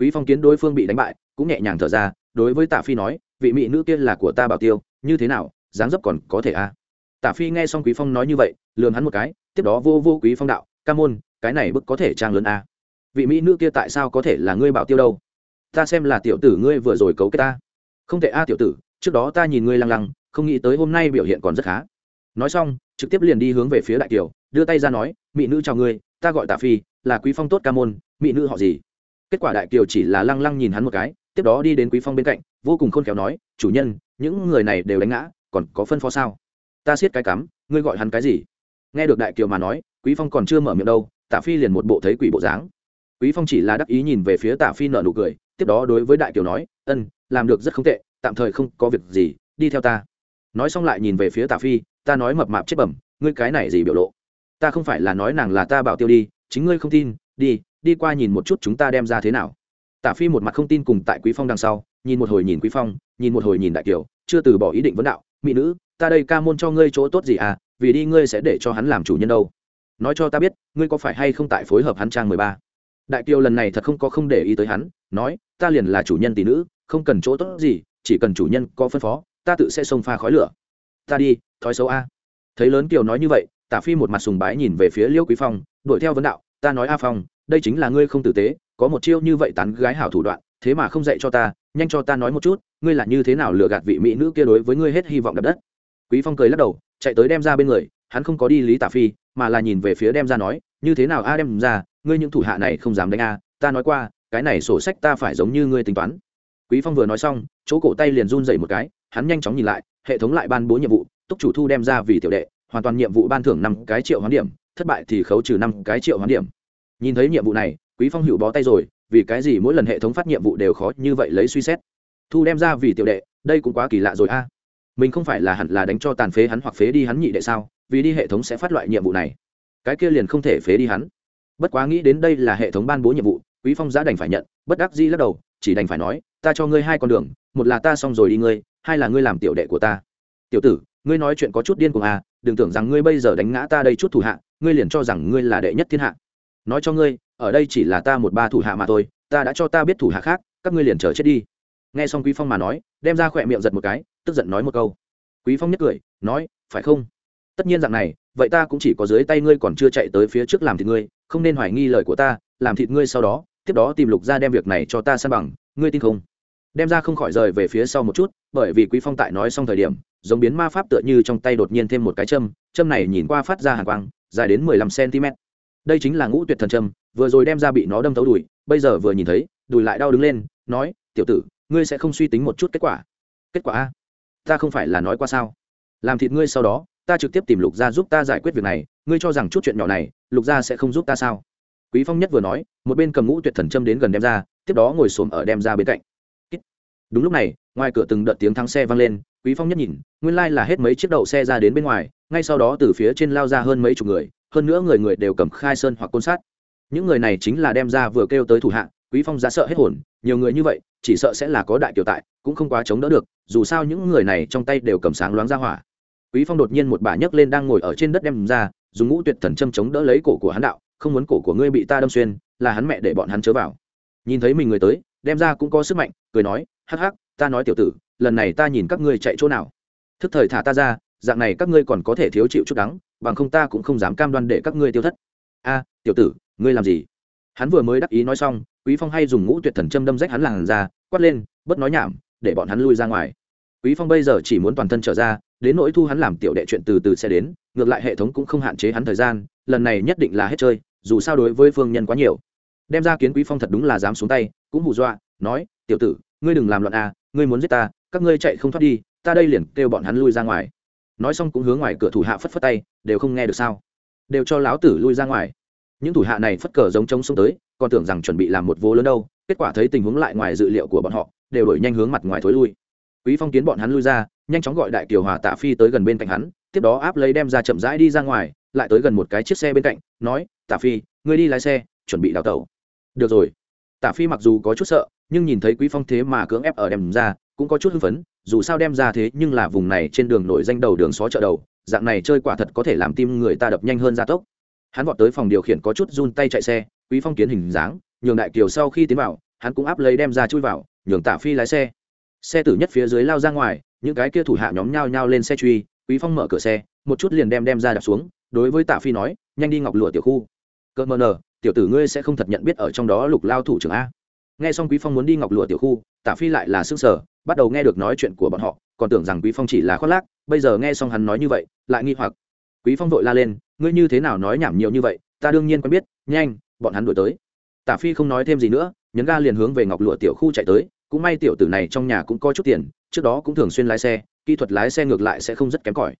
quý phong kiến đối phương bị đánh bại, cũng nhẹ nhàng thở ra, đối với tạ phi nói, vị mỹ nữ kia là của ta bảo tiêu, như thế nào, dáng dấp còn có thể a à? tạ phi nghe xong quý phong nói như vậy, lườm hắn một cái, tiếp đó vô vô quý phong đạo, ca môn, cái này bức có thể trang lớn a à? vị mỹ nữ kia tại sao có thể là ngươi bảo tiêu đâu ta xem là tiểu tử ngươi vừa rồi cấu kết ta không thể a, tiểu tử, trước đó ta nhìn ngươi lăng lăng, không nghĩ tới hôm nay biểu hiện còn rất khá nói xong, trực tiếp liền đi hướng về phía đại kiều, đưa tay ra nói, mỹ nữ chào ngươi, ta gọi tạ phi, là quý phong tốt ca môn, mỹ nữ họ gì kết quả đại kiều chỉ là lăng lăng nhìn hắn một cái, tiếp đó đi đến quý phong bên cạnh, vô cùng khôn khéo nói, chủ nhân, những người này đều đánh ngã, còn có phân phó sao? Ta siết cái cắm, ngươi gọi hắn cái gì? Nghe được đại kiều mà nói, quý phong còn chưa mở miệng đâu, tạ phi liền một bộ thấy quỷ bộ dáng. Quý phong chỉ là đắc ý nhìn về phía tạ phi nở nụ cười, tiếp đó đối với đại kiều nói, ân, làm được rất không tệ, tạm thời không có việc gì, đi theo ta. Nói xong lại nhìn về phía tạ phi, ta nói mập mạp chết bẩm, ngươi cái này gì biểu lộ? Ta không phải là nói nàng là ta bảo tiêu đi, chính ngươi không tin, đi đi qua nhìn một chút chúng ta đem ra thế nào. Tả phi một mặt không tin cùng tại quý phong đằng sau, nhìn một hồi nhìn quý phong, nhìn một hồi nhìn đại kiều, chưa từ bỏ ý định vấn đạo, mỹ nữ, ta đây ca môn cho ngươi chỗ tốt gì à vì đi ngươi sẽ để cho hắn làm chủ nhân đâu. Nói cho ta biết, ngươi có phải hay không tại phối hợp hắn trang mười ba? Đại kiều lần này thật không có không để ý tới hắn, nói, ta liền là chủ nhân tỷ nữ, không cần chỗ tốt gì, chỉ cần chủ nhân có phân phó, ta tự sẽ xông pha khói lửa. Ta đi, thói xấu a. Thấy lớn kiều nói như vậy, tả phi một mặt sùng bái nhìn về phía liêu quý phong, đuổi theo vấn đạo ta nói a phong, đây chính là ngươi không tử tế, có một chiêu như vậy tán gái hảo thủ đoạn, thế mà không dạy cho ta, nhanh cho ta nói một chút, ngươi là như thế nào lừa gạt vị mỹ nữ kia đối với ngươi hết hy vọng đập đất. Quý phong cười lắc đầu, chạy tới đem ra bên người, hắn không có đi lý tả phi, mà là nhìn về phía đem ra nói, như thế nào a đem ra, ngươi những thủ hạ này không dám đánh a, ta nói qua, cái này sổ sách ta phải giống như ngươi tính toán. Quý phong vừa nói xong, chỗ cổ tay liền run dậy một cái, hắn nhanh chóng nhìn lại, hệ thống lại ban bố nhiệm vụ, túc chủ thu đem ra vì tiểu đệ, hoàn toàn nhiệm vụ ban thưởng năm cái triệu hoán điểm thất bại thì khấu trừ năm cái triệu hoán điểm. Nhìn thấy nhiệm vụ này, quý phong hữu bó tay rồi, vì cái gì mỗi lần hệ thống phát nhiệm vụ đều khó như vậy lấy suy xét? Thu đem ra vì tiểu đệ, đây cũng quá kỳ lạ rồi a. Mình không phải là hẳn là đánh cho tàn phế hắn hoặc phế đi hắn nhị đệ sao, vì đi hệ thống sẽ phát loại nhiệm vụ này. Cái kia liền không thể phế đi hắn. Bất quá nghĩ đến đây là hệ thống ban bố nhiệm vụ, quý phong giá đành phải nhận, bất đắc dĩ lắc đầu, chỉ đành phải nói, ta cho ngươi hai con đường, một là ta xong rồi đi ngươi, hai là ngươi làm tiểu đệ của ta. Tiểu tử, ngươi nói chuyện có chút điên cuồng à đừng tưởng rằng ngươi bây giờ đánh ngã ta đây chút thủ hạ, ngươi liền cho rằng ngươi là đệ nhất thiên hạ. Nói cho ngươi, ở đây chỉ là ta một ba thủ hạ mà thôi, ta đã cho ta biết thủ hạ khác, các ngươi liền chờ chết đi. Nghe xong quý phong mà nói, đem ra khỏe miệng giật một cái, tức giận nói một câu. Quý phong nhất cười, nói, phải không? Tất nhiên dạng này, vậy ta cũng chỉ có dưới tay ngươi còn chưa chạy tới phía trước làm thịt ngươi, không nên hoài nghi lời của ta, làm thịt ngươi sau đó, tiếp đó tìm lục ra đem việc này cho ta san bằng, ngươi tin không? Đem ra không khỏi rời về phía sau một chút, bởi vì quý phong tại nói xong thời điểm, giống biến ma pháp tựa như trong tay đột nhiên thêm một cái châm châm này nhìn qua phát ra hàng quang, dài đến mười lăm cm đây chính là ngũ tuyệt thần châm, vừa rồi đem ra bị nó đâm thấu đùi, bây giờ vừa nhìn thấy, đùi lại đau đứng lên, nói, tiểu tử, ngươi sẽ không suy tính một chút kết quả. Kết quả a? Ta không phải là nói qua sao? Làm thịt ngươi sau đó, ta trực tiếp tìm lục gia giúp ta giải quyết việc này, ngươi cho rằng chút chuyện nhỏ này, lục gia sẽ không giúp ta sao? Quý phong nhất vừa nói, một bên cầm ngũ tuyệt thần châm đến gần đem ra, tiếp đó ngồi xổm ở đem ra bên cạnh đúng lúc này, ngoài cửa từng đợt tiếng thắng xe vang lên, quý phong nhất nhìn, nguyên lai là hết mấy chiếc đậu xe ra đến bên ngoài, ngay sau đó từ phía trên lao ra hơn mấy chục người, hơn nữa người người đều cầm khai sơn hoặc côn sát những người này chính là đem ra vừa kêu tới thủ hạ, quý phong giá sợ hết hồn, nhiều người như vậy, chỉ sợ sẽ là có đại kiều tại, cũng không quá chống đỡ được, dù sao những người này trong tay đều cầm sáng loáng ra hỏa. Quý phong đột nhiên một bà nhấc lên đang ngồi ở trên đất đem ra, dùng ngũ tuyệt thần châm chống đỡ lấy cổ của hắn đạo, không muốn cổ của ngươi bị ta đâm xuyên, là hắn mẹ để bọn hắn chớ vào. Nhìn thấy mình người tới, đem ra cũng có sức mạnh, cười nói hắc hắc, ta nói tiểu tử, lần này ta nhìn các ngươi chạy chỗ nào. Thức thời thả ta ra, dạng này các ngươi còn có thể thiếu chịu chút đắng, bằng không ta cũng không dám cam đoan để các ngươi tiêu thất. A, tiểu tử, ngươi làm gì? Hắn vừa mới đắc ý nói xong, quý phong hay dùng ngũ tuyệt thần châm đâm rách hắn làn ra quát lên, bất nói nhảm, để bọn hắn lui ra ngoài. Quý phong bây giờ chỉ muốn toàn thân trở ra, đến nỗi thu hắn làm tiểu đệ chuyện từ từ sẽ đến, ngược lại hệ thống cũng không hạn chế hắn thời gian, lần này nhất định là hết chơi, dù sao đối với phương nhân quá nhiều. Đem ra kiến quý phong thật đúng là dám xuống tay, cũng hù dọa, nói, tiểu tử ngươi đừng làm loạn a ngươi muốn giết ta, các ngươi chạy không thoát đi, ta đây liền kêu bọn hắn lui ra ngoài. Nói xong cũng hướng ngoài cửa thủ hạ phất phất tay, đều không nghe được sao. Đều cho lão tử lui ra ngoài. Những thủ hạ này phất cờ giống trống xông tới, còn tưởng rằng chuẩn bị làm một vô lớn đâu, kết quả thấy tình huống lại ngoài dự liệu của bọn họ, đều đổi nhanh hướng mặt ngoài thối lui. Quý phong kiến bọn hắn lui ra, nhanh chóng gọi đại kiều hòa tạ phi tới gần bên cạnh hắn, tiếp đó áp lấy đem ra chậm rãi đi ra ngoài, lại tới gần một cái chiếc xe bên cạnh, nói, tạ phi, ngươi đi lái xe, chuẩn bị đào tẩu. Được rồi. Tạ phi mặc dù có chút sợ nhưng nhìn thấy quý phong thế mà cưỡng ép ở đem ra, cũng có chút hưng phấn, dù sao đem ra thế nhưng là vùng này trên đường nổi danh đầu đường xó chợ đầu, dạng này chơi quả thật có thể làm tim người ta đập nhanh hơn gia tốc. Hắn vọt tới phòng điều khiển có chút run tay chạy xe, quý phong kiến hình dáng, nhường đại kiều sau khi tiến vào, hắn cũng áp lấy đem ra chui vào, nhường tạ phi lái xe. Xe tử nhất phía dưới lao ra ngoài, những cái kia thủ hạ nhóm nhao nhao lên xe truy, quý phong mở cửa xe, một chút liền đem đem ra đạp xuống, đối với tạ phi nói, nhanh đi ngọc lụa tiểu khu. Cơn mờ nờ, tiểu tử ngươi sẽ không thật nhận biết ở trong đó lục lao thủ trưởng a nghe xong quý phong muốn đi ngọc lụa tiểu khu tạ phi lại là sức sở bắt đầu nghe được nói chuyện của bọn họ, còn tưởng rằng quý phong chỉ là khoác lác, bây giờ nghe xong hắn nói như vậy, lại nghi hoặc. Quý phong vội la lên, ngươi như thế nào nói nhảm nhiều như vậy, ta đương nhiên quen biết, nhanh, bọn hắn đuổi tới. Tạ phi không nói thêm gì nữa, nhấn ga liền hướng về ngọc lụa tiểu khu chạy tới, cũng may tiểu tử này trong nhà cũng có chút tiền, trước đó cũng thường xuyên lái xe, kỹ thuật lái xe ngược lại sẽ không rất kém cỏi.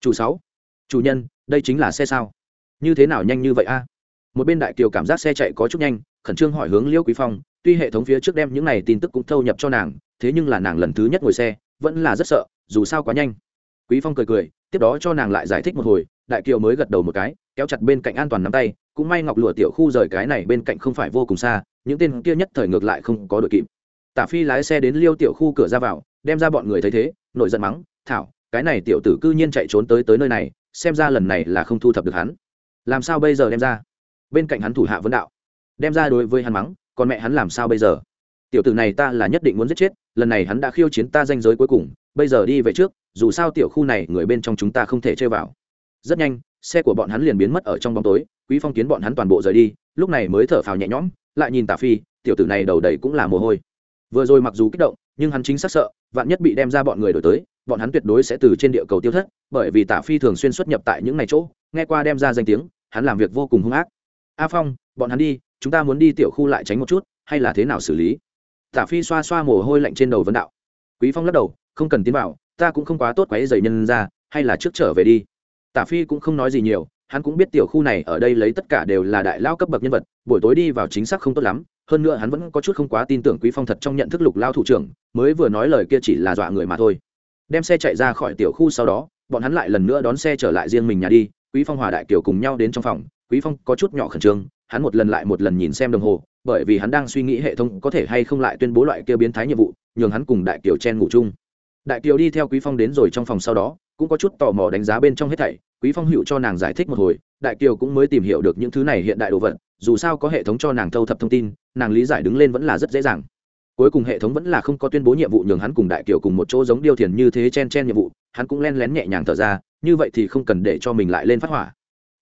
Chủ sáu, chủ nhân, đây chính là xe sao? Như thế nào nhanh như vậy a? Một bên đại kiều cảm giác xe chạy có chút nhanh khẩn trương hỏi hướng liễu quý phong, tuy hệ thống phía trước đem những này tin tức cũng thâu nhập cho nàng, thế nhưng là nàng lần thứ nhất ngồi xe, vẫn là rất sợ, dù sao quá nhanh. Quý phong cười cười, tiếp đó cho nàng lại giải thích một hồi, đại kiều mới gật đầu một cái, kéo chặt bên cạnh an toàn nắm tay, cũng may ngọc lụa tiểu khu rời cái này bên cạnh không phải vô cùng xa, những tên kia nhất thời ngược lại không có đội kịp. Tả phi lái xe đến liêu tiểu khu cửa ra vào, đem ra bọn người thấy thế, nổi giận mắng, thảo, cái này tiểu tử cư nhiên chạy trốn tới tới nơi này, xem ra lần này là không thu thập được hắn. Làm sao bây giờ đem ra? Bên cạnh hắn thủ hạ vấn đạo đem ra đối với hắn mắng, còn mẹ hắn làm sao bây giờ? Tiểu tử này ta là nhất định muốn giết chết, lần này hắn đã khiêu chiến ta danh giới cuối cùng, bây giờ đi về trước, dù sao tiểu khu này người bên trong chúng ta không thể chơi vào. Rất nhanh, xe của bọn hắn liền biến mất ở trong bóng tối, quý phong kiến bọn hắn toàn bộ rời đi, lúc này mới thở phào nhẹ nhõm, lại nhìn tả phi, tiểu tử này đầu đầy cũng là mồ hôi. Vừa rồi mặc dù kích động, nhưng hắn chính xác sợ, vạn nhất bị đem ra bọn người đổi tới, bọn hắn tuyệt đối sẽ từ trên địa cầu tiêu thất, bởi vì tả phi thường xuyên xuất nhập tại những ngày chỗ, nghe qua đem ra danh tiếng, hắn làm việc vô cùng hung ác. A phong, bọn hắn đi chúng ta muốn đi tiểu khu lại tránh một chút, hay là thế nào xử lý? Tả phi xoa xoa mồ hôi lạnh trên đầu vấn đạo. Quý phong lắc đầu, không cần tiến vào, ta cũng không quá tốt quấy dày nhân ra, hay là trước trở về đi. Tả phi cũng không nói gì nhiều, hắn cũng biết tiểu khu này ở đây lấy tất cả đều là đại lao cấp bậc nhân vật, buổi tối đi vào chính xác không tốt lắm, hơn nữa hắn vẫn có chút không quá tin tưởng quý phong thật trong nhận thức lục lao thủ trưởng, mới vừa nói lời kia chỉ là dọa người mà thôi. Đem xe chạy ra khỏi tiểu khu sau đó, bọn hắn lại lần nữa đón xe trở lại riêng mình nhà đi, quý phong hòa đại kiều cùng nhau đến trong phòng, quý phong có chút nhỏ khẩn trương hắn một lần lại một lần nhìn xem đồng hồ, bởi vì hắn đang suy nghĩ hệ thống có thể hay không lại tuyên bố loại kia biến thái nhiệm vụ, nhường hắn cùng đại kiều chen ngủ chung. Đại kiều đi theo quý phong đến rồi trong phòng sau đó, cũng có chút tò mò đánh giá bên trong hết thảy, quý phong hữu cho nàng giải thích một hồi, đại kiều cũng mới tìm hiểu được những thứ này hiện đại đồ vật, dù sao có hệ thống cho nàng thâu thập thông tin, nàng lý giải đứng lên vẫn là rất dễ dàng. Cuối cùng hệ thống vẫn là không có tuyên bố nhiệm vụ nhường hắn cùng đại kiều cùng một chỗ giống điêu thiền như thế chen chen nhiệm vụ, hắn cũng len lén nhẹ nhàng thở ra, như vậy thì không cần để cho mình lại lên phát hỏa.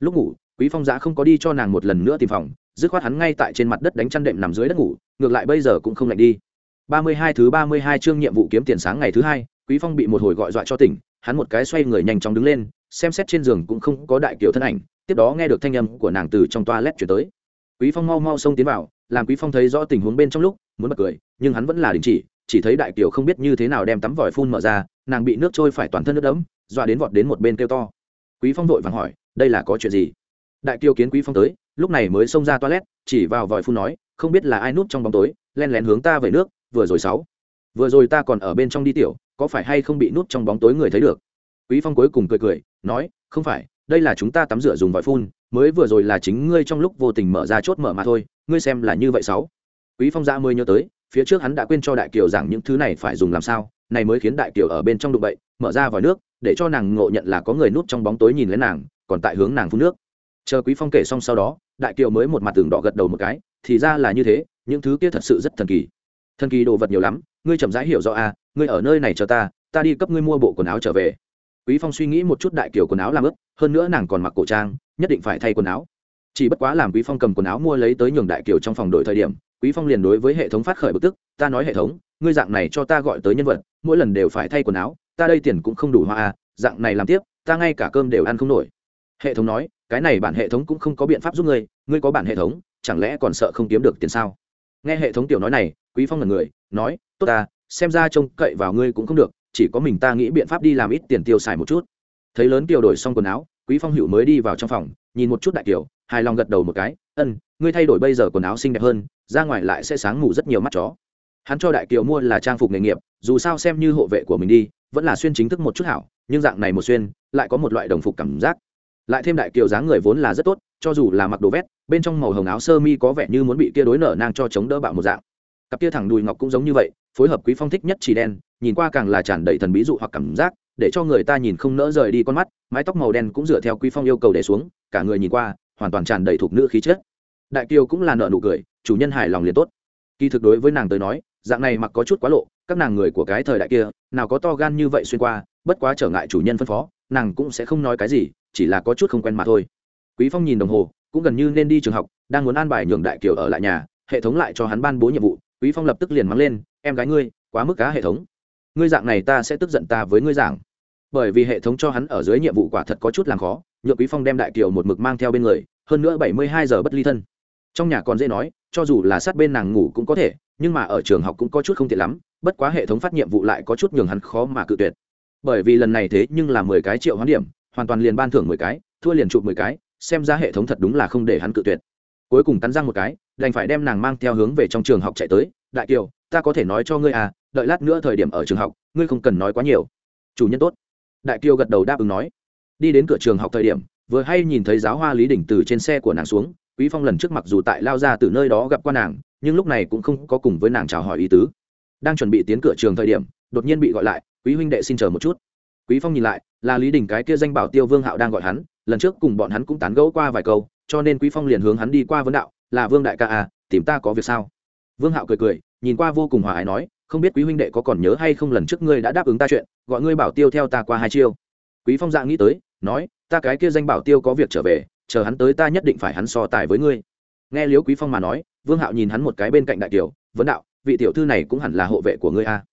Lúc ngủ quý phong giã không có đi cho nàng một lần nữa tìm phòng, dứt khoát hắn ngay tại trên mặt đất đánh chăn đệm nằm dưới đất ngủ, ngược lại bây giờ cũng không lạnh đi. Ba mươi hai thứ ba mươi hai chương nhiệm vụ kiếm tiền sáng ngày thứ hai, quý phong bị một hồi gọi dọa cho tỉnh, hắn một cái xoay người nhanh chóng đứng lên, xem xét trên giường cũng không có đại kiểu thân ảnh, tiếp đó nghe được thanh âm của nàng từ trong toa lét chuyển tới. Quý phong mau mau xông tiến vào, làm quý phong thấy rõ tình huống bên trong lúc, muốn bật cười, nhưng hắn vẫn là đình chỉ chỉ thấy đại kiều không biết như thế nào đem tắm vòi phun mở ra, nàng bị nước trôi phải toàn thân nước đẫm, dọa đến vọt đến một bên kêu to. Quý phong vội vàng hỏi, đây là có chuyện gì? Đại kiều kiến quý phong tới, lúc này mới xông ra toilet, chỉ vào vòi phun nói, không biết là ai núp trong bóng tối, len lén hướng ta về nước, vừa rồi sáu. Vừa rồi ta còn ở bên trong đi tiểu, có phải hay không bị núp trong bóng tối người thấy được? Quý phong cuối cùng cười cười, nói, không phải, đây là chúng ta tắm rửa dùng vòi phun, mới vừa rồi là chính ngươi trong lúc vô tình mở ra chốt mở mà thôi, ngươi xem là như vậy sáu. Quý phong ra mới nhớ tới, phía trước hắn đã quên cho đại kiều rằng những thứ này phải dùng làm sao, này mới khiến đại kiều ở bên trong đụng bậy, mở ra vòi nước, để cho nàng ngộ nhận là có người núp trong bóng tối nhìn lên nàng, còn tại hướng nàng phun nước chờ quý phong kể xong sau đó, đại kiều mới một mặt tường đỏ gật đầu một cái, thì ra là như thế, những thứ kia thật sự rất thần kỳ. Thần kỳ đồ vật nhiều lắm, ngươi chậm rãi hiểu rõ a ngươi ở nơi này cho ta ta đi cấp ngươi mua bộ quần áo trở về. Quý phong suy nghĩ một chút đại kiều quần áo làm ướp hơn nữa nàng còn mặc cổ trang, nhất định phải thay quần áo. Chỉ bất quá làm quý phong cầm quần áo mua lấy tới nhường đại kiều trong phòng đổi thời điểm, quý phong liền đối với hệ thống phát khởi bực tức, ta nói hệ thống, ngươi dạng này cho ta gọi tới nhân vật, mỗi lần đều phải thay quần áo, ta đây tiền cũng không đủ hoa à dạng này làm tiếp, ta ngay cả cơm đều ăn không nổi hệ thống nói, cái này bản hệ thống cũng không có biện pháp giúp ngươi ngươi có bản hệ thống, chẳng lẽ còn sợ không kiếm được tiền sao? Nghe hệ thống tiểu nói này, quý phong là người, nói, tốt ta, xem ra trông cậy vào ngươi cũng không được, chỉ có mình ta nghĩ biện pháp đi làm ít tiền tiêu xài một chút. Thấy lớn kiều đổi xong quần áo, quý phong hữu mới đi vào trong phòng, nhìn một chút đại kiều hài lòng gật đầu một cái, ân, ngươi thay đổi bây giờ quần áo xinh đẹp hơn, ra ngoài lại sẽ sáng ngủ rất nhiều mắt chó. Hắn cho đại kiều mua là trang phục nghề nghiệp, dù sao xem như hộ vệ của mình đi, vẫn là xuyên chính thức một chút hảo, nhưng dạng này một xuyên, lại có một loại đồng phục cảm giác lại thêm đại kiều dáng người vốn là rất tốt, cho dù là mặc đồ vét, bên trong màu hồng áo sơ mi có vẻ như muốn bị kia đối nở nang cho chống đỡ bạo một dạng. Cặp kia thẳng đùi ngọc cũng giống như vậy, phối hợp quý phong thích nhất chỉ đen, nhìn qua càng là tràn đầy thần bí dụ hoặc cảm giác, để cho người ta nhìn không nỡ rời đi con mắt, mái tóc màu đen cũng dựa theo quý phong yêu cầu để xuống, cả người nhìn qua, hoàn toàn tràn đầy thuộc nữ khí chất. Đại kiều cũng là nợ nụ cười, chủ nhân hài lòng liền tốt. Kỳ thực đối với nàng tới nói, dạng này mặc có chút quá lộ, các nàng người của cái thời đại kia, nào có to gan như vậy xuyên qua, bất quá trở ngại chủ nhân phân phó, nàng cũng sẽ không nói cái gì chỉ là có chút không quen mà thôi. Quý phong nhìn đồng hồ, cũng gần như nên đi trường học, đang muốn an bài nhường đại kiều ở lại nhà, hệ thống lại cho hắn ban bố nhiệm vụ, quý phong lập tức liền mắng lên, em gái ngươi, quá mức cá hệ thống. Ngươi dạng này ta sẽ tức giận ta với ngươi giảng. Bởi vì hệ thống cho hắn ở dưới nhiệm vụ quả thật có chút làm khó, nhượng quý phong đem đại kiều một mực mang theo bên người, hơn nữa 72 giờ bất ly thân. Trong nhà còn dễ nói, cho dù là sát bên nàng ngủ cũng có thể, nhưng mà ở trường học cũng có chút không tiện lắm, bất quá hệ thống phát nhiệm vụ lại có chút nhường hắn khó mà cự tuyệt. Bởi vì lần này thế nhưng là mười cái triệu hoán điểm hoàn toàn liền ban thưởng mười cái, thua liền chụp mười cái, xem ra hệ thống thật đúng là không để hắn cự tuyệt. Cuối cùng cắn răng một cái, đành phải đem nàng mang theo hướng về trong trường học chạy tới, đại kiều, ta có thể nói cho ngươi à đợi lát nữa thời điểm ở trường học, ngươi không cần nói quá nhiều. Chủ nhân tốt. Đại kiều gật đầu đáp ứng nói. Đi đến cửa trường học thời điểm, vừa hay nhìn thấy giáo hoa lý đỉnh từ trên xe của nàng xuống, quý phong lần trước mặc dù tại lao ra từ nơi đó gặp qua nàng, nhưng lúc này cũng không có cùng với nàng chào hỏi ý tứ. Đang chuẩn bị tiến cửa trường thời điểm, đột nhiên bị gọi lại, quý huynh đệ xin chờ một chút quý phong nhìn lại, là lý đình cái kia danh bảo tiêu vương hạo đang gọi hắn, lần trước cùng bọn hắn cũng tán gẫu qua vài câu, cho nên quý phong liền hướng hắn đi qua vấn đạo, là vương đại ca à tìm ta có việc sao? Vương hạo cười cười, nhìn qua vô cùng hòa ái nói, không biết quý huynh đệ có còn nhớ hay không lần trước ngươi đã đáp ứng ta chuyện, gọi ngươi bảo tiêu theo ta qua hai chiêu? Quý phong dạ nghĩ tới, nói, ta cái kia danh bảo tiêu có việc trở về, chờ hắn tới ta nhất định phải hắn so tài với ngươi. Nghe liếu quý phong mà nói, vương hạo nhìn hắn một cái bên cạnh đại tiểu, vấn đạo, vị tiểu thư này cũng hẳn là hộ vệ của ngươi a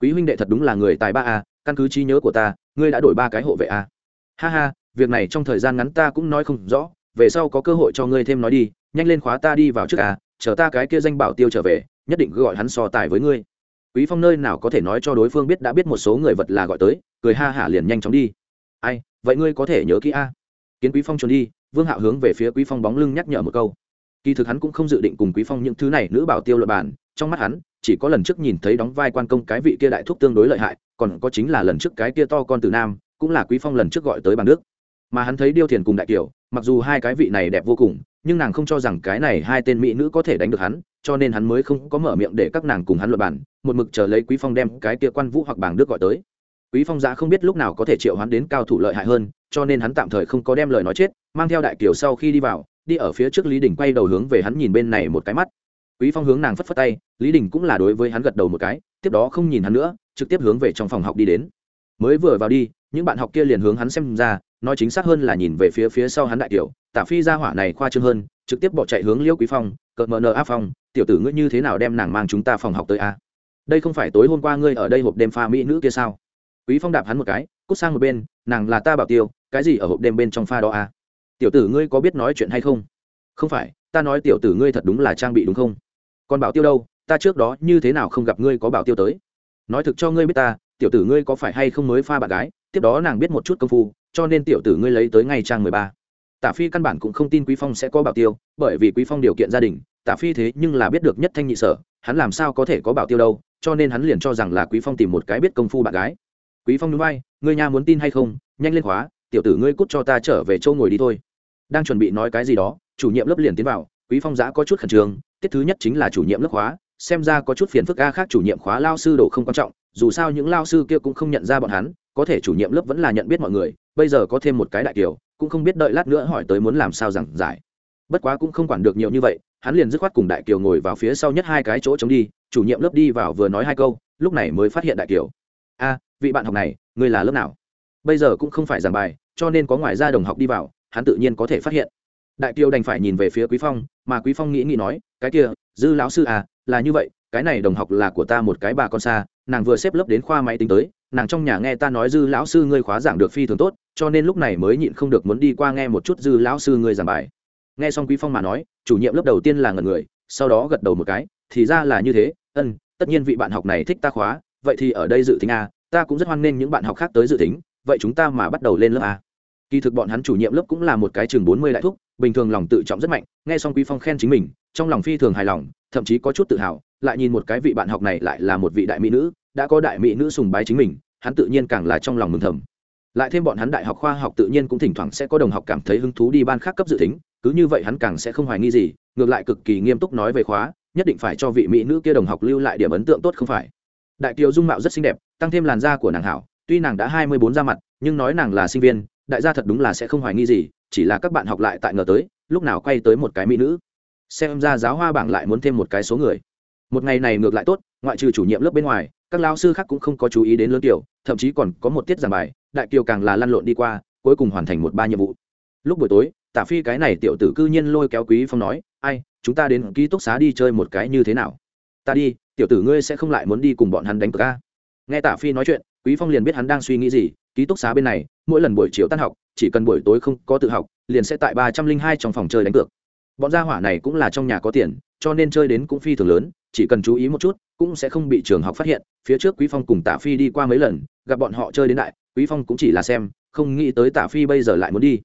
quý huynh đệ thật đúng là người tài ba a căn cứ trí nhớ của ta ngươi đã đổi ba cái hộ vệ a ha ha, việc này trong thời gian ngắn ta cũng nói không rõ, về sau có cơ hội cho ngươi thêm nói đi, nhanh lên khóa ta đi vào trước à. chờ ta cái kia danh bảo tiêu trở về, nhất định gọi hắn so tài với ngươi. Quý phong nơi nào có thể nói cho đối phương biết đã biết một số người vật là gọi tới, cười ha hả liền nhanh chóng đi. Ai, vậy ngươi có thể nhớ kỹ a? Kiến quý phong trốn đi, vương hạo hướng về phía quý phong bóng lưng nhắc nhở một câu kỳ thực hắn cũng không dự định cùng quý phong những thứ này nữ bảo tiêu luật bản trong mắt hắn, chỉ có lần trước nhìn thấy đóng vai quan công cái vị kia đại thúc tương đối lợi hại, còn có chính là lần trước cái kia to con từ nam, cũng là quý phong lần trước gọi tới bằng nước mà hắn thấy điêu thiền cùng đại kiều, mặc dù hai cái vị này đẹp vô cùng, nhưng nàng không cho rằng cái này hai tên mỹ nữ có thể đánh được hắn, cho nên hắn mới không có mở miệng để các nàng cùng hắn luật bản một mực chờ lấy quý phong đem cái kia quan vũ hoặc bảng đức gọi tới. Quý phong giá không biết lúc nào có thể triệu hắn đến cao thủ lợi hại hơn, cho nên hắn tạm thời không có đem lời nói chết, mang theo đại kiều sau khi đi vào đi ở phía trước lý đình quay đầu hướng về hắn nhìn bên này một cái mắt. Quý phong hướng nàng phất phất tay, lý đình cũng là đối với hắn gật đầu một cái, tiếp đó không nhìn hắn nữa, trực tiếp hướng về trong phòng học đi đến. Mới vừa vào đi, những bạn học kia liền hướng hắn xem ra, nói chính xác hơn là nhìn về phía phía sau hắn đại tiểu, tả phi ra hỏa này khoa trương hơn, trực tiếp bỏ chạy hướng liêu quý phong, cợt mờ nờ áp phong, tiểu tử ngươi như thế nào đem nàng mang chúng ta phòng học tới a? Đây không phải tối hôm qua ngươi ở đây hộp đêm pha mỹ nữ kia sao? Quý phong đạp hắn một cái, cút sang một bên, nàng là ta bảo tiêu, cái gì ở hộp đêm bên trong pha đó a? Tiểu tử ngươi có biết nói chuyện hay không? Không phải, ta nói tiểu tử ngươi thật đúng là trang bị đúng không? Còn bảo tiêu đâu, ta trước đó như thế nào không gặp ngươi có bảo tiêu tới? Nói thực cho ngươi biết ta, tiểu tử ngươi có phải hay không mới pha bạn gái, tiếp đó nàng biết một chút công phu, cho nên tiểu tử ngươi lấy tới ngay trang mười ba. Tả phi căn bản cũng không tin quý phong sẽ có bảo tiêu, bởi vì quý phong điều kiện gia đình, tả phi thế nhưng là biết được nhất thanh nhị sở, hắn làm sao có thể có bảo tiêu đâu, cho nên hắn liền cho rằng là quý phong tìm một cái biết công phu bạn gái. Quý phong núi bay ngươi nha muốn tin hay không, nhanh lên khóa, tiểu tử ngươi cút cho ta trở về châu ngồi đi thôi đang chuẩn bị nói cái gì đó, chủ nhiệm lớp liền tiến vào, quý phong giã có chút khẩn trương, tiết thứ nhất chính là chủ nhiệm lớp khóa, xem ra có chút phiền phức a khác chủ nhiệm khóa lao sư đồ không quan trọng, dù sao những lao sư kia cũng không nhận ra bọn hắn, có thể chủ nhiệm lớp vẫn là nhận biết mọi người, bây giờ có thêm một cái đại kiều, cũng không biết đợi lát nữa hỏi tới muốn làm sao giảng giải. Bất quá cũng không quản được nhiều như vậy, hắn liền dứt khoát cùng đại kiều ngồi vào phía sau nhất hai cái chỗ chống đi, chủ nhiệm lớp đi vào vừa nói hai câu, lúc này mới phát hiện đại kiều. A, vị bạn học này, ngươi là lớp nào? Bây giờ cũng không phải giảng bài, cho nên có ngoài ra đồng học đi vào hắn tự nhiên có thể phát hiện. Đại kiều đành phải nhìn về phía quý phong, mà quý phong nghĩ nghĩ nói, cái kia, dư lão sư à là như vậy, cái này đồng học là của ta một cái bà con xa, nàng vừa xếp lớp đến khoa máy tính tới, nàng trong nhà nghe ta nói dư lão sư ngươi khóa giảng được phi thường tốt, cho nên lúc này mới nhịn không được muốn đi qua nghe một chút dư lão sư ngươi giảng bài. Nghe xong quý phong mà nói, chủ nhiệm lớp đầu tiên là ngẩn người, sau đó gật đầu một cái, thì ra là như thế, ân, tất nhiên vị bạn học này thích ta khóa, vậy thì ở đây dự tính a ta cũng rất hoan nghênh những bạn học khác tới dự tính, vậy chúng ta mà bắt đầu lên lớp a kỳ thực bọn hắn chủ nhiệm lớp cũng là một cái trường bốn mươi đại thúc, bình thường lòng tự trọng rất mạnh, nghe xong quý phong khen chính mình, trong lòng phi thường hài lòng, thậm chí có chút tự hào, lại nhìn một cái vị bạn học này lại là một vị đại mỹ nữ, đã có đại mỹ nữ sùng bái chính mình, hắn tự nhiên càng là trong lòng mừng thầm. Lại thêm bọn hắn đại học khoa học tự nhiên cũng thỉnh thoảng sẽ có đồng học cảm thấy hứng thú đi ban khác cấp dự tính, cứ như vậy hắn càng sẽ không hoài nghi gì, ngược lại cực kỳ nghiêm túc nói về khóa, nhất định phải cho vị mỹ nữ kia đồng học lưu lại điểm ấn tượng tốt không phải. Đại kiều dung mạo rất xinh đẹp, tăng thêm làn da của nàng hảo, tuy nàng đã hai mươi bốn ra mặt, nhưng nói nàng là sinh viên đại gia thật đúng là sẽ không hoài nghi gì, chỉ là các bạn học lại tại ngờ tới, lúc nào quay tới một cái mỹ nữ. Xem ra giáo hoa bảng lại muốn thêm một cái số người. Một ngày này ngược lại tốt, ngoại trừ chủ nhiệm lớp bên ngoài, các lao sư khác cũng không có chú ý đến lớn tiểu, thậm chí còn có một tiết giảng bài, đại kiều càng là lăn lộn đi qua, cuối cùng hoàn thành một ba nhiệm vụ. Lúc buổi tối, tả phi cái này tiểu tử cư nhiên lôi kéo quý phong nói, ai, chúng ta đến ký túc xá đi chơi một cái như thế nào? Ta đi, tiểu tử ngươi sẽ không lại muốn đi cùng bọn hắn đánh cờ ca nghe tả phi nói chuyện, quý phong liền biết hắn đang suy nghĩ gì ký túc xá bên này, mỗi lần buổi chiều tan học, chỉ cần buổi tối không có tự học, liền sẽ tại ba trăm linh hai trong phòng chơi đánh cược. Bọn gia hỏa này cũng là trong nhà có tiền, cho nên chơi đến cũng phi thường lớn, chỉ cần chú ý một chút, cũng sẽ không bị trường học phát hiện. Phía trước quý phong cùng tả phi đi qua mấy lần, gặp bọn họ chơi đến đại, quý phong cũng chỉ là xem, không nghĩ tới tả phi bây giờ lại muốn đi.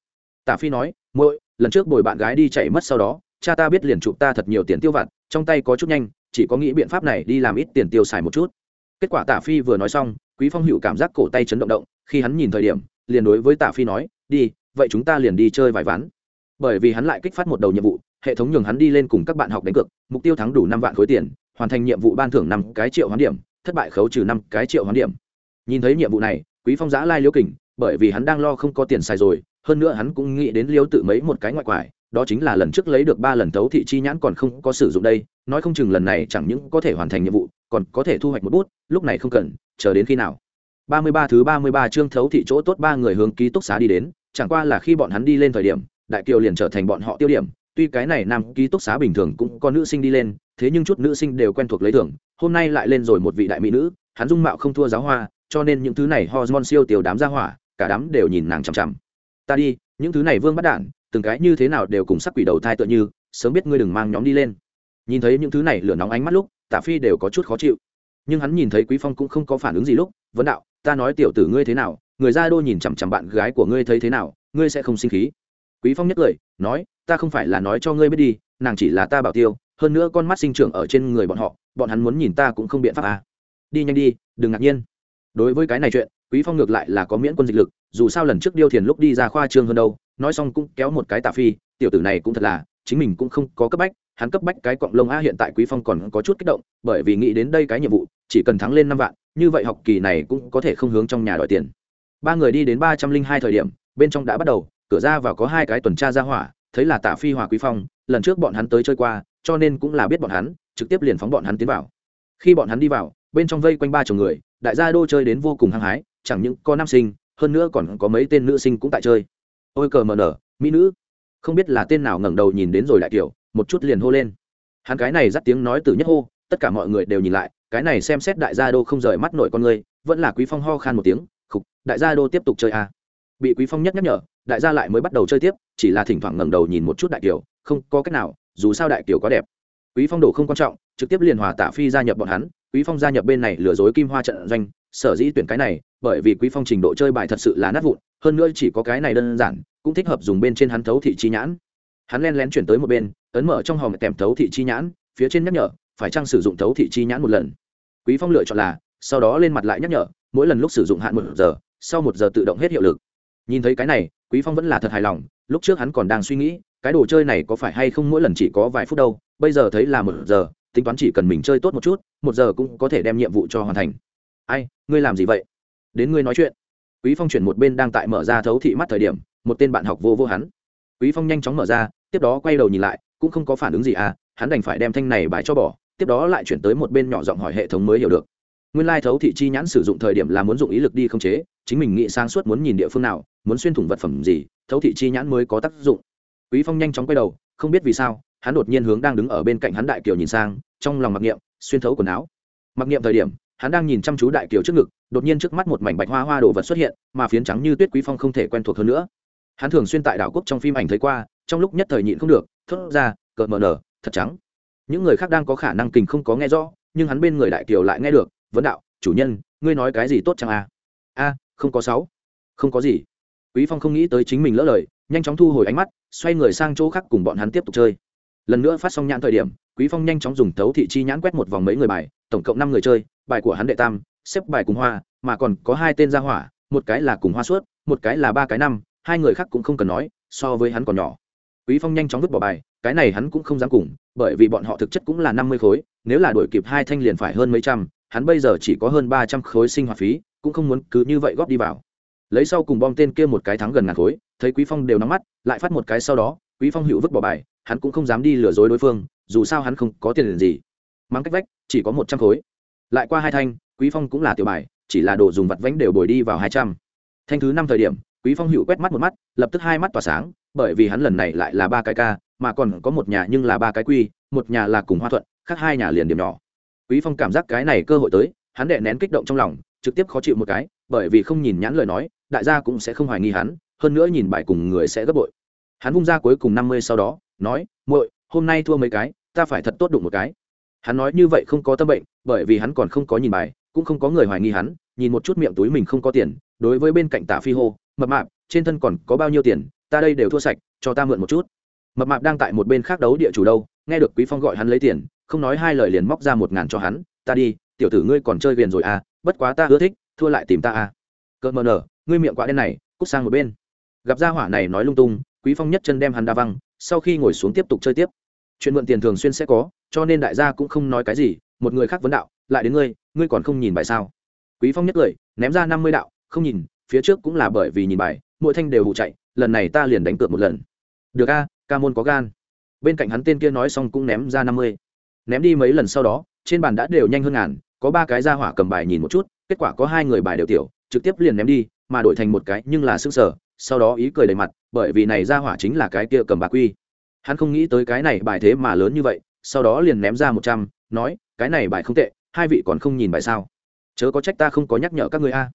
Tả phi nói mỗi lần trước bồi bạn gái đi chạy mất sau đó, cha ta biết liền chụp ta thật nhiều tiền tiêu vặt, trong tay có chút nhanh, chỉ có nghĩ biện pháp này đi làm ít tiền tiêu xài một chút. Kết quả tả phi vừa nói xong quý phong hữu cảm giác cổ tay chấn động động, khi hắn nhìn thời điểm, liền đối với tả phi nói, đi, vậy chúng ta liền đi chơi vài ván. Bởi vì hắn lại kích phát một đầu nhiệm vụ, hệ thống nhường hắn đi lên cùng các bạn học đánh cược, mục tiêu thắng đủ năm vạn khối tiền, hoàn thành nhiệm vụ ban thưởng năm cái triệu hoán điểm, thất bại khấu trừ năm cái triệu hoán điểm. Nhìn thấy nhiệm vụ này, quý phong giã lai liễu kình, bởi vì hắn đang lo không có tiền xài rồi, hơn nữa hắn cũng nghĩ đến liêu tự mấy một cái ngoại quải, đó chính là lần trước lấy được ba lần thấu thị chi nhãn còn không có sử dụng đây, nói không chừng lần này chẳng những có thể hoàn thành nhiệm vụ, còn có thể thu hoạch một bút, lúc này không cần chờ đến khi nào? Ba mươi ba thứ ba mươi ba chương thấu thị chỗ tốt ba người hướng ký túc xá đi đến, chẳng qua là khi bọn hắn đi lên thời điểm, đại kiều liền trở thành bọn họ tiêu điểm. Tuy cái này nam ký túc xá bình thường cũng có nữ sinh đi lên, thế nhưng chút nữ sinh đều quen thuộc lấy thưởng, hôm nay lại lên rồi một vị đại mỹ nữ, hắn dung mạo không thua giáo hoa, cho nên những thứ này hormone siêu tiểu đám ra hỏa, cả đám đều nhìn nàng chằm chằm. Ta đi, những thứ này vương bắt đản từng cái như thế nào đều cùng sắc quỷ đầu thai tựa như, sớm biết ngươi đừng mang nhóm đi lên. Nhìn thấy những thứ này lửa nóng ánh mắt lúc tả phi đều có chút khó chịu nhưng hắn nhìn thấy quý phong cũng không có phản ứng gì lúc, vấn đạo, ta nói tiểu tử ngươi thế nào, người ra đô nhìn chằm chằm bạn gái của ngươi thấy thế nào, ngươi sẽ không sinh khí quý phong nhất lời nói, ta không phải là nói cho ngươi biết đi, nàng chỉ là ta bảo tiêu, hơn nữa con mắt sinh trưởng ở trên người bọn họ, bọn hắn muốn nhìn ta cũng không biện pháp à. đi nhanh đi, đừng ngạc nhiên đối với cái này chuyện, quý phong ngược lại là có miễn quân dịch lực, dù sao lần trước điêu thiền lúc đi ra khoa trương hơn đâu, nói xong cũng kéo một cái tà phi, tiểu tử này cũng thật là chính mình cũng không có cấp bách, hắn cấp bách cái cọng lông a hiện tại quý phong còn có chút kích động, bởi vì nghĩ đến đây cái nhiệm vụ, chỉ cần thắng lên năm vạn, như vậy học kỳ này cũng có thể không hướng trong nhà đòi tiền. Ba người đi đến ba trăm linh hai thời điểm, bên trong đã bắt đầu, cửa ra vào có hai cái tuần tra ra hỏa, thấy là tạ phi hòa quý phong, lần trước bọn hắn tới chơi qua, cho nên cũng là biết bọn hắn, trực tiếp liền phóng bọn hắn tiến vào. Khi bọn hắn đi vào, bên trong vây quanh ba chồng người, đại gia đô chơi đến vô cùng hăng hái, chẳng những có nam sinh, hơn nữa còn có mấy tên nữ sinh cũng tại chơi. Ôi cờ mờ nở, mỹ nữ không biết là tên nào ngẩng đầu nhìn đến rồi đại kiểu một chút liền hô lên hắn cái này dắt tiếng nói từ nhất hô, tất cả mọi người đều nhìn lại, cái này xem xét đại gia đô không rời mắt nổi con người, vẫn là quý phong ho khan một tiếng, khục, đại gia đô tiếp tục chơi à. bị quý phong nhất nhắc nhở, đại gia lại mới bắt đầu chơi tiếp, chỉ là thỉnh thoảng ngẩng đầu nhìn một chút đại kiều không có cách nào, dù sao đại kiều có đẹp quý phong đổ không quan trọng, trực tiếp liền hòa tạ phi gia nhập bọn hắn, quý phong gia nhập bên này lừa dối kim hoa trận doanh, sở dĩ tuyển cái này bởi vì quý phong trình độ chơi bài thật sự là nát vụn, hơn nữa chỉ có cái này đơn giản, cũng thích hợp dùng bên trên hắn thấu thị chi nhãn. Hắn len lén chuyển tới một bên, ấn mở trong hòm kèm thấu thị chi nhãn, phía trên nhắc nhở, phải chăng sử dụng thấu thị chi nhãn một lần? Quý phong lựa chọn là, sau đó lên mặt lại nhắc nhở, mỗi lần lúc sử dụng hạn một giờ, sau một giờ tự động hết hiệu lực. Nhìn thấy cái này, quý phong vẫn là thật hài lòng, lúc trước hắn còn đang suy nghĩ, cái đồ chơi này có phải hay không mỗi lần chỉ có vài phút đâu, bây giờ thấy là một giờ, tính toán chỉ cần mình chơi tốt một chút, một giờ cũng có thể đem nhiệm vụ cho hoàn thành. Ai, ngươi làm gì vậy? Đến ngươi nói chuyện. Quý phong chuyển một bên đang tại mở ra thấu thị mắt thời điểm, một tên bạn học vô vô hắn. Quý phong nhanh chóng mở ra, tiếp đó quay đầu nhìn lại, cũng không có phản ứng gì à hắn đành phải đem thanh này bài cho bỏ, tiếp đó lại chuyển tới một bên nhỏ giọng hỏi hệ thống mới hiểu được. Nguyên lai thấu thị chi nhãn sử dụng thời điểm là muốn dụng ý lực đi không chế, chính mình nghĩ sáng suốt muốn nhìn địa phương nào, muốn xuyên thủng vật phẩm gì, thấu thị chi nhãn mới có tác dụng. Quý phong nhanh chóng quay đầu, không biết vì sao, hắn đột nhiên hướng đang đứng ở bên cạnh hắn đại kiều nhìn sang, trong lòng mặc niệm, xuyên thấu quần áo. Mặc niệm thời điểm hắn đang nhìn chăm chú đại kiều trước ngực, đột nhiên trước mắt một mảnh bạch hoa hoa đồ vật xuất hiện, mà phiến trắng như tuyết quý phong không thể quen thuộc hơn nữa. Hắn thường xuyên tại đảo quốc trong phim ảnh thấy qua, trong lúc nhất thời nhịn không được, thốt ra, cợt mờ nở, thật trắng. Những người khác đang có khả năng kình không có nghe rõ, nhưng hắn bên người đại kiều lại nghe được, vấn đạo, chủ nhân, ngươi nói cái gì tốt chẳng a à? a, không có sáu. Không có gì. Quý phong không nghĩ tới chính mình lỡ lời, nhanh chóng thu hồi ánh mắt, xoay người sang chỗ khác cùng bọn hắn tiếp tục chơi. Lần nữa phát xong nhãn thời điểm quý phong nhanh chóng dùng tấu thị chi nhãn quét một vòng mấy người bài, tổng cộng năm người chơi, bài của hắn đệ tam, xếp bài cùng hoa, mà còn có hai tên gia hỏa, một cái là cùng hoa suốt, một cái là ba cái năm, hai người khác cũng không cần nói, so với hắn còn nhỏ. Quý phong nhanh chóng vứt bỏ bài, cái này hắn cũng không dám cùng, bởi vì bọn họ thực chất cũng là năm mươi khối, nếu là đổi kịp hai thanh liền phải hơn mấy trăm, hắn bây giờ chỉ có hơn ba trăm khối sinh hoạt phí, cũng không muốn cứ như vậy góp đi vào. Lấy sau cùng bom tên kia một cái thắng gần ngàn khối, thấy quý phong đều nắm mắt, lại phát một cái sau đó, quý phong hữu vứt bỏ bài, hắn cũng không dám đi lừa dối đối phương dù sao hắn không có tiền gì. Mắng cách vách, chỉ có một trăm khối. Lại qua hai thanh, quý phong cũng là tiểu bài, chỉ là đồ dùng vặt vánh đều bồi đi vào hai trăm. Thanh thứ năm thời điểm, quý phong hữu quét mắt một mắt, lập tức hai mắt tỏa sáng, bởi vì hắn lần này lại là ba cái ca, mà còn có một nhà nhưng là ba cái quy, một nhà là cùng hoa thuận, khác hai nhà liền điểm nhỏ. Quý phong cảm giác cái này cơ hội tới, hắn đệ nén kích động trong lòng, trực tiếp khó chịu một cái, bởi vì không nhìn nhãn lời nói, đại gia cũng sẽ không hoài nghi hắn, hơn nữa nhìn bài cùng người sẽ gấp bội. Hắn vung ra cuối cùng năm mươi sau đó, nói, muội hôm nay thua mấy cái, ta phải thật tốt đụng một cái. Hắn nói như vậy không có tâm bệnh, bởi vì hắn còn không có nhìn bài, cũng không có người hoài nghi hắn, nhìn một chút miệng túi mình không có tiền, đối với bên cạnh tả phi hô, mập mạp, trên thân còn có bao nhiêu tiền, ta đây đều thua sạch, cho ta mượn một chút. Mập mạp đang tại một bên khác đấu địa chủ đâu, nghe được quý phong gọi hắn lấy tiền, không nói hai lời liền móc ra một ngàn cho hắn, ta đi, tiểu tử ngươi còn chơi viền rồi à bất quá ta ưa thích, thua lại tìm ta à. Cợt mờ nở, ngươi miệng quá đen này, cút sang một bên. Gặp gia hỏa này nói lung tung, quý phong nhất chân đem hắn đa văng, sau khi ngồi xuống tiếp tục chơi tiếp chuyện mượn tiền thường xuyên sẽ có, cho nên đại gia cũng không nói cái gì, một người khác vấn đạo, lại đến ngươi ngươi còn không nhìn bài sao? Quý phong nhất cười ném ra năm mươi đạo, không nhìn, phía trước cũng là bởi vì nhìn bài, mỗi thanh đều hụ chạy, lần này ta liền đánh cược một lần. Được a, ca môn có gan. Bên cạnh hắn tên kia nói xong cũng ném ra năm mươi. Ném đi mấy lần sau đó, trên bàn đã đều nhanh hơn ngàn, có ba cái ra hỏa cầm bài nhìn một chút, kết quả có hai người bài đều tiểu, trực tiếp liền ném đi, mà đổi thành một cái nhưng là sức sở sau đó ý cười đầy mặt, bởi vì này ra hỏa chính là cái kia cầm bạc quy hắn không nghĩ tới cái này bài thế mà lớn như vậy, sau đó liền ném ra một trăm, nói, cái này bài không tệ, hai vị còn không nhìn bài sao? Chớ có trách ta không có nhắc nhở các người a.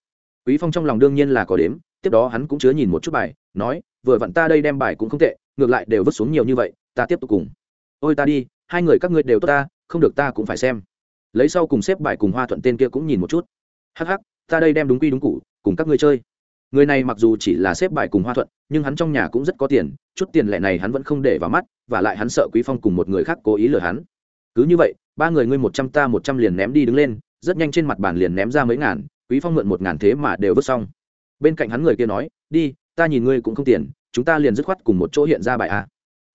Quý phong trong lòng đương nhiên là có đếm, tiếp đó hắn cũng chứa nhìn một chút bài, nói, vừa vặn ta đây đem bài cũng không tệ, ngược lại đều vứt xuống nhiều như vậy, ta tiếp tục cùng. Ôi ta đi, hai người các ngươi đều tốt ta, không được ta cũng phải xem. Lấy sau cùng xếp bài cùng hoa thuận tên kia cũng nhìn một chút. Hắc hắc, ta đây đem đúng quy đúng cụ cùng các ngươi chơi người này mặc dù chỉ là xếp bài cùng hoa thuận, nhưng hắn trong nhà cũng rất có tiền, chút tiền lệ này hắn vẫn không để vào mắt, và lại hắn sợ quý phong cùng một người khác cố ý lừa hắn. Cứ như vậy, ba người ngươi một trăm ta một trăm liền ném đi đứng lên, rất nhanh trên mặt bàn liền ném ra mấy ngàn, quý phong mượn một ngàn thế mà đều vứt xong. Bên cạnh hắn người kia nói, đi, ta nhìn ngươi cũng không tiền, chúng ta liền dứt khoát cùng một chỗ hiện ra bài a.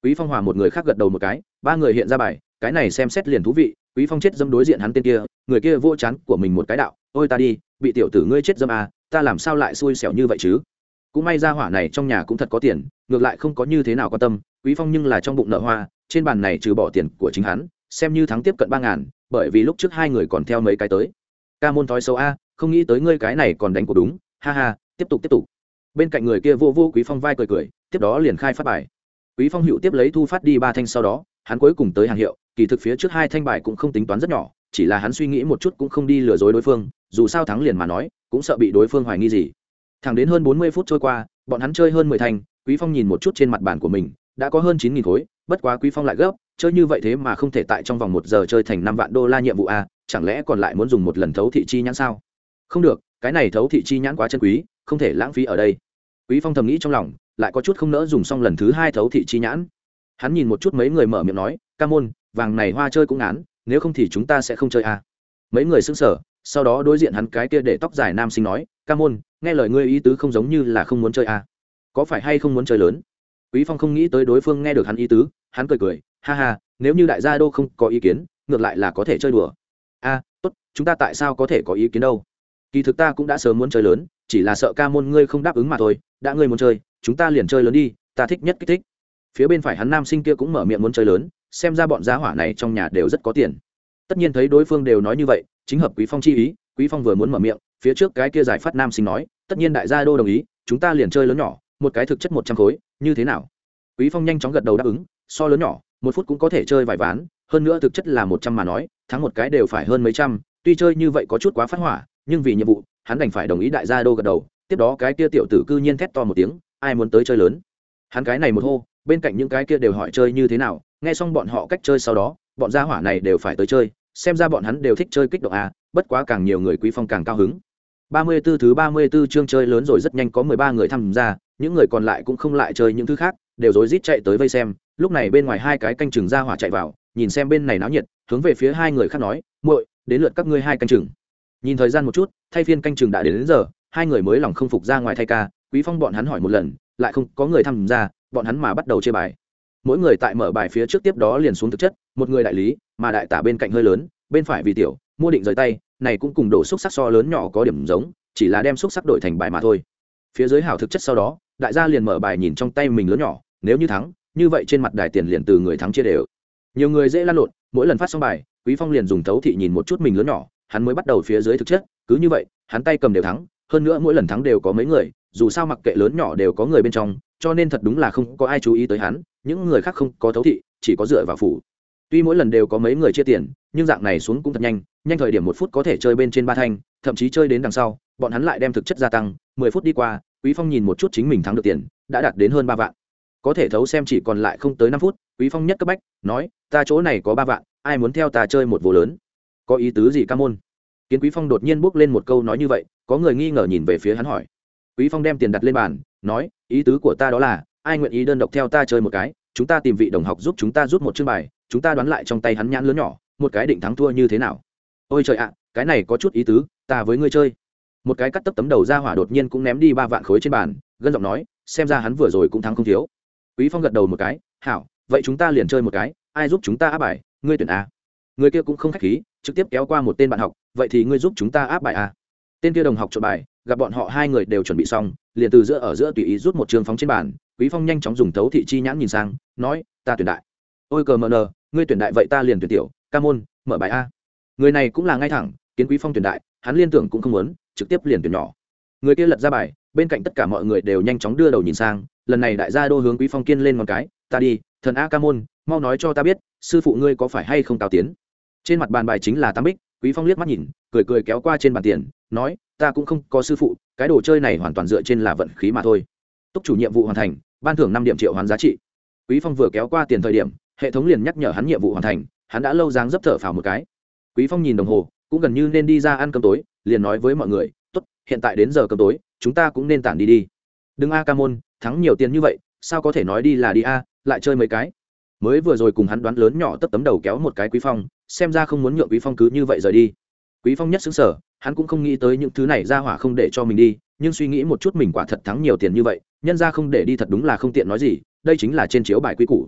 Quý phong hòa một người khác gật đầu một cái, ba người hiện ra bài, cái này xem xét liền thú vị, quý phong chết dâm đối diện hắn tên kia, người kia vô chán của mình một cái đạo, ôi ta đi, bị tiểu tử ngươi chết dâm à ta làm sao lại xui xẻo như vậy chứ? Cũng may ra hỏa này trong nhà cũng thật có tiền, ngược lại không có như thế nào quan tâm, quý phong nhưng là trong bụng nợ hoa, trên bàn này trừ bỏ tiền của chính hắn, xem như thắng tiếp cận ba ngàn, bởi vì lúc trước hai người còn theo mấy cái tới. Ca môn thói xấu a, không nghĩ tới ngươi cái này còn đánh cuộc đúng, ha ha, tiếp tục tiếp tục. Bên cạnh người kia vô vô quý phong vai cười cười, tiếp đó liền khai phát bài. Quý phong hữu tiếp lấy thu phát đi ba thanh sau đó, hắn cuối cùng tới hàng hiệu, kỳ thực phía trước hai thanh bài cũng không tính toán rất nhỏ chỉ là hắn suy nghĩ một chút cũng không đi lừa dối đối phương, dù sao thắng liền mà nói, cũng sợ bị đối phương hoài nghi gì. Thẳng đến hơn bốn mươi phút trôi qua, bọn hắn chơi hơn mười thành. quý phong nhìn một chút trên mặt bàn của mình, đã có hơn chín nghìn khối, bất quá quý phong lại gấp, chơi như vậy thế mà không thể tại trong vòng một giờ chơi thành năm vạn đô la nhiệm vụ a chẳng lẽ còn lại muốn dùng một lần thấu thị chi nhãn sao? Không được, cái này thấu thị chi nhãn quá chân quý, không thể lãng phí ở đây. Quý phong thầm nghĩ trong lòng, lại có chút không nỡ dùng xong lần thứ hai thấu thị chi nhãn. Hắn nhìn một chút mấy người mở miệng nói, ca môn, vàng này hoa chơi cũng ngán nếu không thì chúng ta sẽ không chơi à? mấy người xứng sở sau đó đối diện hắn cái kia để tóc dài nam sinh nói, ca môn, nghe lời ngươi ý tứ không giống như là không muốn chơi à? có phải hay không muốn chơi lớn quý phong không nghĩ tới đối phương nghe được hắn ý tứ, hắn cười cười, ha ha, nếu như đại gia đô không có ý kiến, ngược lại là có thể chơi đùa a, tốt, chúng ta tại sao có thể có ý kiến đâu kỳ thực ta cũng đã sớm muốn chơi lớn, chỉ là sợ ca môn ngươi không đáp ứng mà thôi, đã ngươi muốn chơi, chúng ta liền chơi lớn đi, ta thích nhất kích thích phía bên phải hắn nam sinh kia cũng mở miệng muốn chơi lớn xem ra bọn giá hỏa này trong nhà đều rất có tiền. Tất nhiên thấy đối phương đều nói như vậy, chính hợp quý phong chi ý, quý phong vừa muốn mở miệng, phía trước cái kia giải phát nam sinh nói, tất nhiên đại gia đô đồng ý, chúng ta liền chơi lớn nhỏ, một cái thực chất một trăm khối, như thế nào? Quý phong nhanh chóng gật đầu đáp ứng, so lớn nhỏ, một phút cũng có thể chơi vài ván, hơn nữa thực chất là một trăm mà nói, thắng một cái đều phải hơn mấy trăm, tuy chơi như vậy có chút quá phát hỏa, nhưng vì nhiệm vụ, hắn đành phải đồng ý đại gia đô gật đầu, tiếp đó cái kia tiểu tử cư nhiên thét to một tiếng, ai muốn tới chơi lớn? Hắn cái này một hô bên cạnh những cái kia đều hỏi chơi như thế nào nghe xong bọn họ cách chơi sau đó bọn gia hỏa này đều phải tới chơi xem ra bọn hắn đều thích chơi kích động à bất quá càng nhiều người quý phong càng cao hứng. Ba mươi 34 thứ ba mươi 34 chương chơi lớn rồi rất nhanh có mười ba người tham gia những người còn lại cũng không lại chơi những thứ khác đều rối rít chạy tới vây xem lúc này bên ngoài hai cái canh chừng ra hỏa chạy vào nhìn xem bên này náo nhiệt hướng về phía hai người khác nói muội đến lượt các ngươi hai canh chừng. Nhìn thời gian một chút thay phiên canh chừng đã đến, đến giờ hai người mới lòng không phục ra ngoài thay ca quý phong bọn hắn hỏi một lần lại không có người tham gia bọn hắn mà bắt đầu chơi bài. Mỗi người tại mở bài phía trước tiếp đó liền xuống thực chất, một người đại lý, mà đại tả bên cạnh hơi lớn, bên phải vì tiểu, mua định rời tay, này cũng cùng đổ xúc sắc so lớn nhỏ có điểm giống, chỉ là đem xúc sắc đổi thành bài mà thôi. Phía dưới hảo thực chất sau đó, đại gia liền mở bài nhìn trong tay mình lớn nhỏ, nếu như thắng, như vậy trên mặt đài tiền liền từ người thắng chia đều. Nhiều người dễ lan lộn, mỗi lần phát xong bài, quý phong liền dùng thấu thị nhìn một chút mình lớn nhỏ, hắn mới bắt đầu phía dưới thực chất, cứ như vậy, hắn tay cầm đều thắng, hơn nữa mỗi lần thắng đều có mấy người dù sao mặc kệ lớn nhỏ đều có người bên trong, cho nên thật đúng là không có ai chú ý tới hắn, những người khác không có thấu thị, chỉ có dựa vào phủ. Tuy mỗi lần đều có mấy người chia tiền, nhưng dạng này xuống cũng thật nhanh nhanh thời điểm một phút có thể chơi bên trên ba thanh, thậm chí chơi đến đằng sau, bọn hắn lại đem thực chất gia tăng, mười phút đi qua, quý phong nhìn một chút chính mình thắng được tiền, đã đạt đến hơn ba vạn. Có thể thấu xem chỉ còn lại không tới năm phút, quý phong nhất cấp bách, nói, ta chỗ này có ba vạn, ai muốn theo ta chơi một vô lớn? Có ý tứ gì ca môn? Kiến quý phong đột nhiên bước lên một câu nói như vậy, có người nghi ngờ nhìn về phía hắn hỏi quý phong đem tiền đặt lên bàn, nói, ý tứ của ta đó là, ai nguyện ý đơn độc theo ta chơi một cái, chúng ta tìm vị đồng học giúp chúng ta rút một chương bài, chúng ta đoán lại trong tay hắn nhãn lớn nhỏ, một cái định thắng thua như thế nào. Ôi trời ạ, cái này có chút ý tứ, ta với ngươi chơi. Một cái cắt tấp tấm đầu ra hỏa đột nhiên cũng ném đi ba vạn khối trên bàn, gân giọng nói, xem ra hắn vừa rồi cũng thắng không thiếu. Quý phong gật đầu một cái, hảo, vậy chúng ta liền chơi một cái, ai giúp chúng ta áp bài, ngươi tuyển a. Người kia cũng không khách khí, trực tiếp kéo qua một tên bạn học, vậy thì ngươi giúp chúng ta áp bài a tên kia đồng học chọn bài, gặp bọn họ hai người đều chuẩn bị xong, liền từ giữa ở giữa tùy ý rút một trường phóng trên bàn, quý phong nhanh chóng dùng thấu thị chi nhãn nhìn sang, nói, ta tuyển đại. Ôi cờ mờ nờ, ngươi tuyển đại vậy ta liền tuyển tiểu, ca môn, mở bài a. Người này cũng là ngay thẳng, kiến quý phong tuyển đại, hắn liên tưởng cũng không muốn, trực tiếp liền tuyển nhỏ. Người kia lật ra bài, bên cạnh tất cả mọi người đều nhanh chóng đưa đầu nhìn sang, lần này đại gia đô hướng quý phong kiên lên một cái, ta đi, thần a ca môn, mau nói cho ta biết, sư phụ ngươi có phải hay không cao tiến? Trên mặt bàn bài chính là tam bích, quý phong liếc mắt nhìn, cười cười kéo qua trên bàn tiền nói, ta cũng không có sư phụ, cái đồ chơi này hoàn toàn dựa trên là vận khí mà thôi. Túc chủ nhiệm vụ hoàn thành, ban thưởng năm điểm triệu hoán giá trị. Quý phong vừa kéo qua tiền thời điểm, hệ thống liền nhắc nhở hắn nhiệm vụ hoàn thành, hắn đã lâu dáng dấp thở phào một cái. Quý phong nhìn đồng hồ, cũng gần như nên đi ra ăn cơm tối, liền nói với mọi người, tốt, hiện tại đến giờ cơm tối, chúng ta cũng nên tản đi đi. Đừng a ca môn, thắng nhiều tiền như vậy, sao có thể nói đi là đi a, lại chơi mấy cái? Mới vừa rồi cùng hắn đoán lớn nhỏ tấp tấm đầu kéo một cái quý phong, xem ra không muốn nhượng quý phong cứ như vậy rời đi. Quý phong nhất xứng sở hắn cũng không nghĩ tới những thứ này ra hỏa không để cho mình đi, nhưng suy nghĩ một chút mình quả thật thắng nhiều tiền như vậy, nhân ra không để đi thật đúng là không tiện nói gì, đây chính là trên chiếu bài quý cũ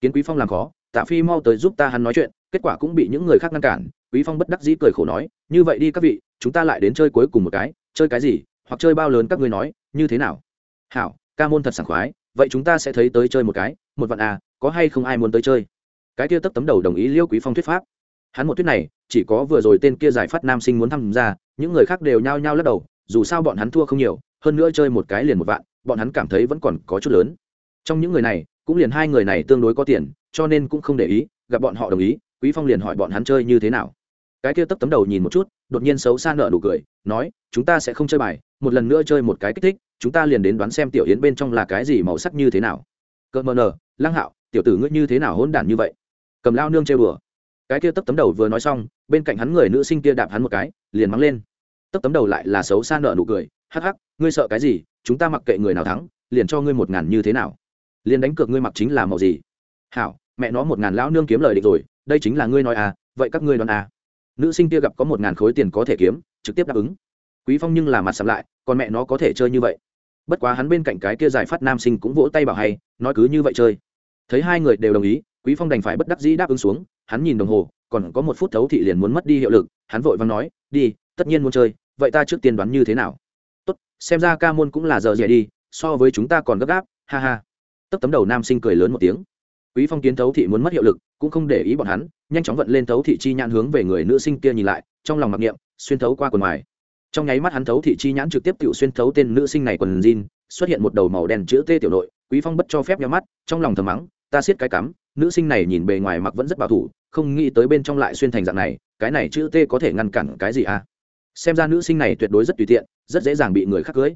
kiến quý phong làm khó, tạ phi mau tới giúp ta hắn nói chuyện, kết quả cũng bị những người khác ngăn cản, quý phong bất đắc dĩ cười khổ nói, như vậy đi các vị, chúng ta lại đến chơi cuối cùng một cái, chơi cái gì, hoặc chơi bao lớn các ngươi nói, như thế nào? Hảo, ca môn thật sảng khoái, vậy chúng ta sẽ thấy tới chơi một cái, một vạn à có hay không ai muốn tới chơi? Cái kia tấp tấm đầu đồng ý liêu quý phong thuyết pháp hắn một tuyết này, chỉ có vừa rồi tên kia giải phát nam sinh muốn tham gia, những người khác đều nhao nhao lắc đầu, dù sao bọn hắn thua không nhiều, hơn nữa chơi một cái liền một vạn, bọn hắn cảm thấy vẫn còn có chút lớn. Trong những người này, cũng liền hai người này tương đối có tiền, cho nên cũng không để ý, gặp bọn họ đồng ý, quý phong liền hỏi bọn hắn chơi như thế nào. Cái kia tấp tấm đầu nhìn một chút, đột nhiên xấu xa nợ nụ cười, nói, chúng ta sẽ không chơi bài, một lần nữa chơi một cái kích thích, chúng ta liền đến đoán xem tiểu yến bên trong là cái gì màu sắc như thế nào. Cợt mờ nờ, lăng hạo, tiểu tử ngươi như thế nào hỗn đản như vậy? Cầm lao nương chơi bừa cái kia tấp tấm đầu vừa nói xong, bên cạnh hắn người nữ sinh kia đạp hắn một cái, liền mắng lên. Tấp tấm đầu lại là xấu xa nợ nụ cười, hắc hắc, ngươi sợ cái gì? Chúng ta mặc kệ người nào thắng, liền cho ngươi một ngàn như thế nào? Liền đánh cược ngươi mặc chính là màu gì? Hảo, mẹ nó một ngàn lão nương kiếm lời định rồi, đây chính là ngươi nói à vậy các ngươi đoán à? Nữ sinh kia gặp có một ngàn khối tiền có thể kiếm, trực tiếp đáp ứng. Quý phong nhưng là mặt sầm lại, còn mẹ nó có thể chơi như vậy? Bất quá hắn bên cạnh cái kia giải phát nam sinh cũng vỗ tay bảo hay, nói cứ như vậy chơi. Thấy hai người đều đồng ý, quý phong đành phải bất đắc dĩ đáp ứng xuống hắn nhìn đồng hồ, còn có một phút thấu thị liền muốn mất đi hiệu lực, hắn vội vàng nói, đi, tất nhiên muốn chơi, vậy ta trước tiên đoán như thế nào? Tốt, xem ra ca môn cũng là giờ dễ đi, so với chúng ta còn gấp gáp, ha ha. Tấp tấm đầu nam sinh cười lớn một tiếng. Quý phong kiến thấu thị muốn mất hiệu lực, cũng không để ý bọn hắn, nhanh chóng vận lên thấu thị chi nhãn hướng về người nữ sinh kia nhìn lại, trong lòng mặc niệm, xuyên thấu qua quần ngoài. Trong nháy mắt hắn thấu thị chi nhãn trực tiếp tự xuyên thấu tên nữ sinh này quần jean, xuất hiện một đầu màu đen chữ t tiểu nội, quý phong bất cho phép nhắm mắt, trong lòng thầm mắng, ta siết cái cắm nữ sinh này nhìn bề ngoài mặc vẫn rất bảo thủ, không nghĩ tới bên trong lại xuyên thành dạng này, cái này chữ t có thể ngăn cản cái gì à? Xem ra nữ sinh này tuyệt đối rất tùy tiện, rất dễ dàng bị người khác cưới.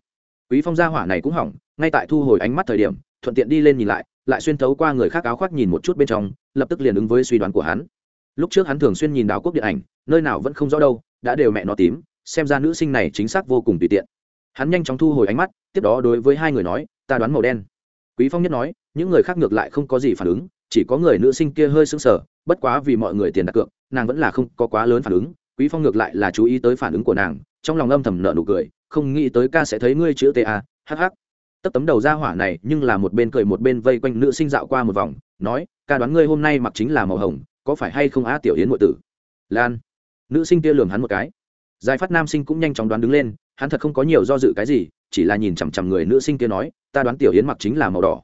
Quý phong gia hỏa này cũng hỏng, ngay tại thu hồi ánh mắt thời điểm, thuận tiện đi lên nhìn lại lại xuyên thấu qua người khác áo khoác nhìn một chút bên trong, lập tức liền ứng với suy đoán của hắn. Lúc trước hắn thường xuyên nhìn đào quốc điện ảnh, nơi nào vẫn không rõ đâu, đã đều mẹ nó tím, xem ra nữ sinh này chính xác vô cùng tùy tiện. Hắn nhanh chóng thu hồi ánh mắt, tiếp đó đối với hai người nói, ta đoán màu đen. Quý phong nhất nói, những người khác ngược lại không có gì phản ứng chỉ có người nữ sinh kia hơi sững sờ, bất quá vì mọi người tiền đặt cược, nàng vẫn là không có quá lớn phản ứng. Quý phong ngược lại là chú ý tới phản ứng của nàng, trong lòng âm thầm nợ nụ cười, không nghĩ tới ca sẽ thấy ngươi chữ ta hh tấp tấm đầu ra hỏa này nhưng là một bên cười một bên vây quanh nữ sinh dạo qua một vòng, nói, ca đoán ngươi hôm nay mặc chính là màu hồng, có phải hay không á tiểu yến ngụy tử? Lan. Nữ sinh kia lường hắn một cái. Giải phát nam sinh cũng nhanh chóng đoán đứng lên, hắn thật không có nhiều do dự cái gì, chỉ là nhìn chằm chằm người nữ sinh kia nói, ta đoán tiểu yến mặc chính là màu đỏ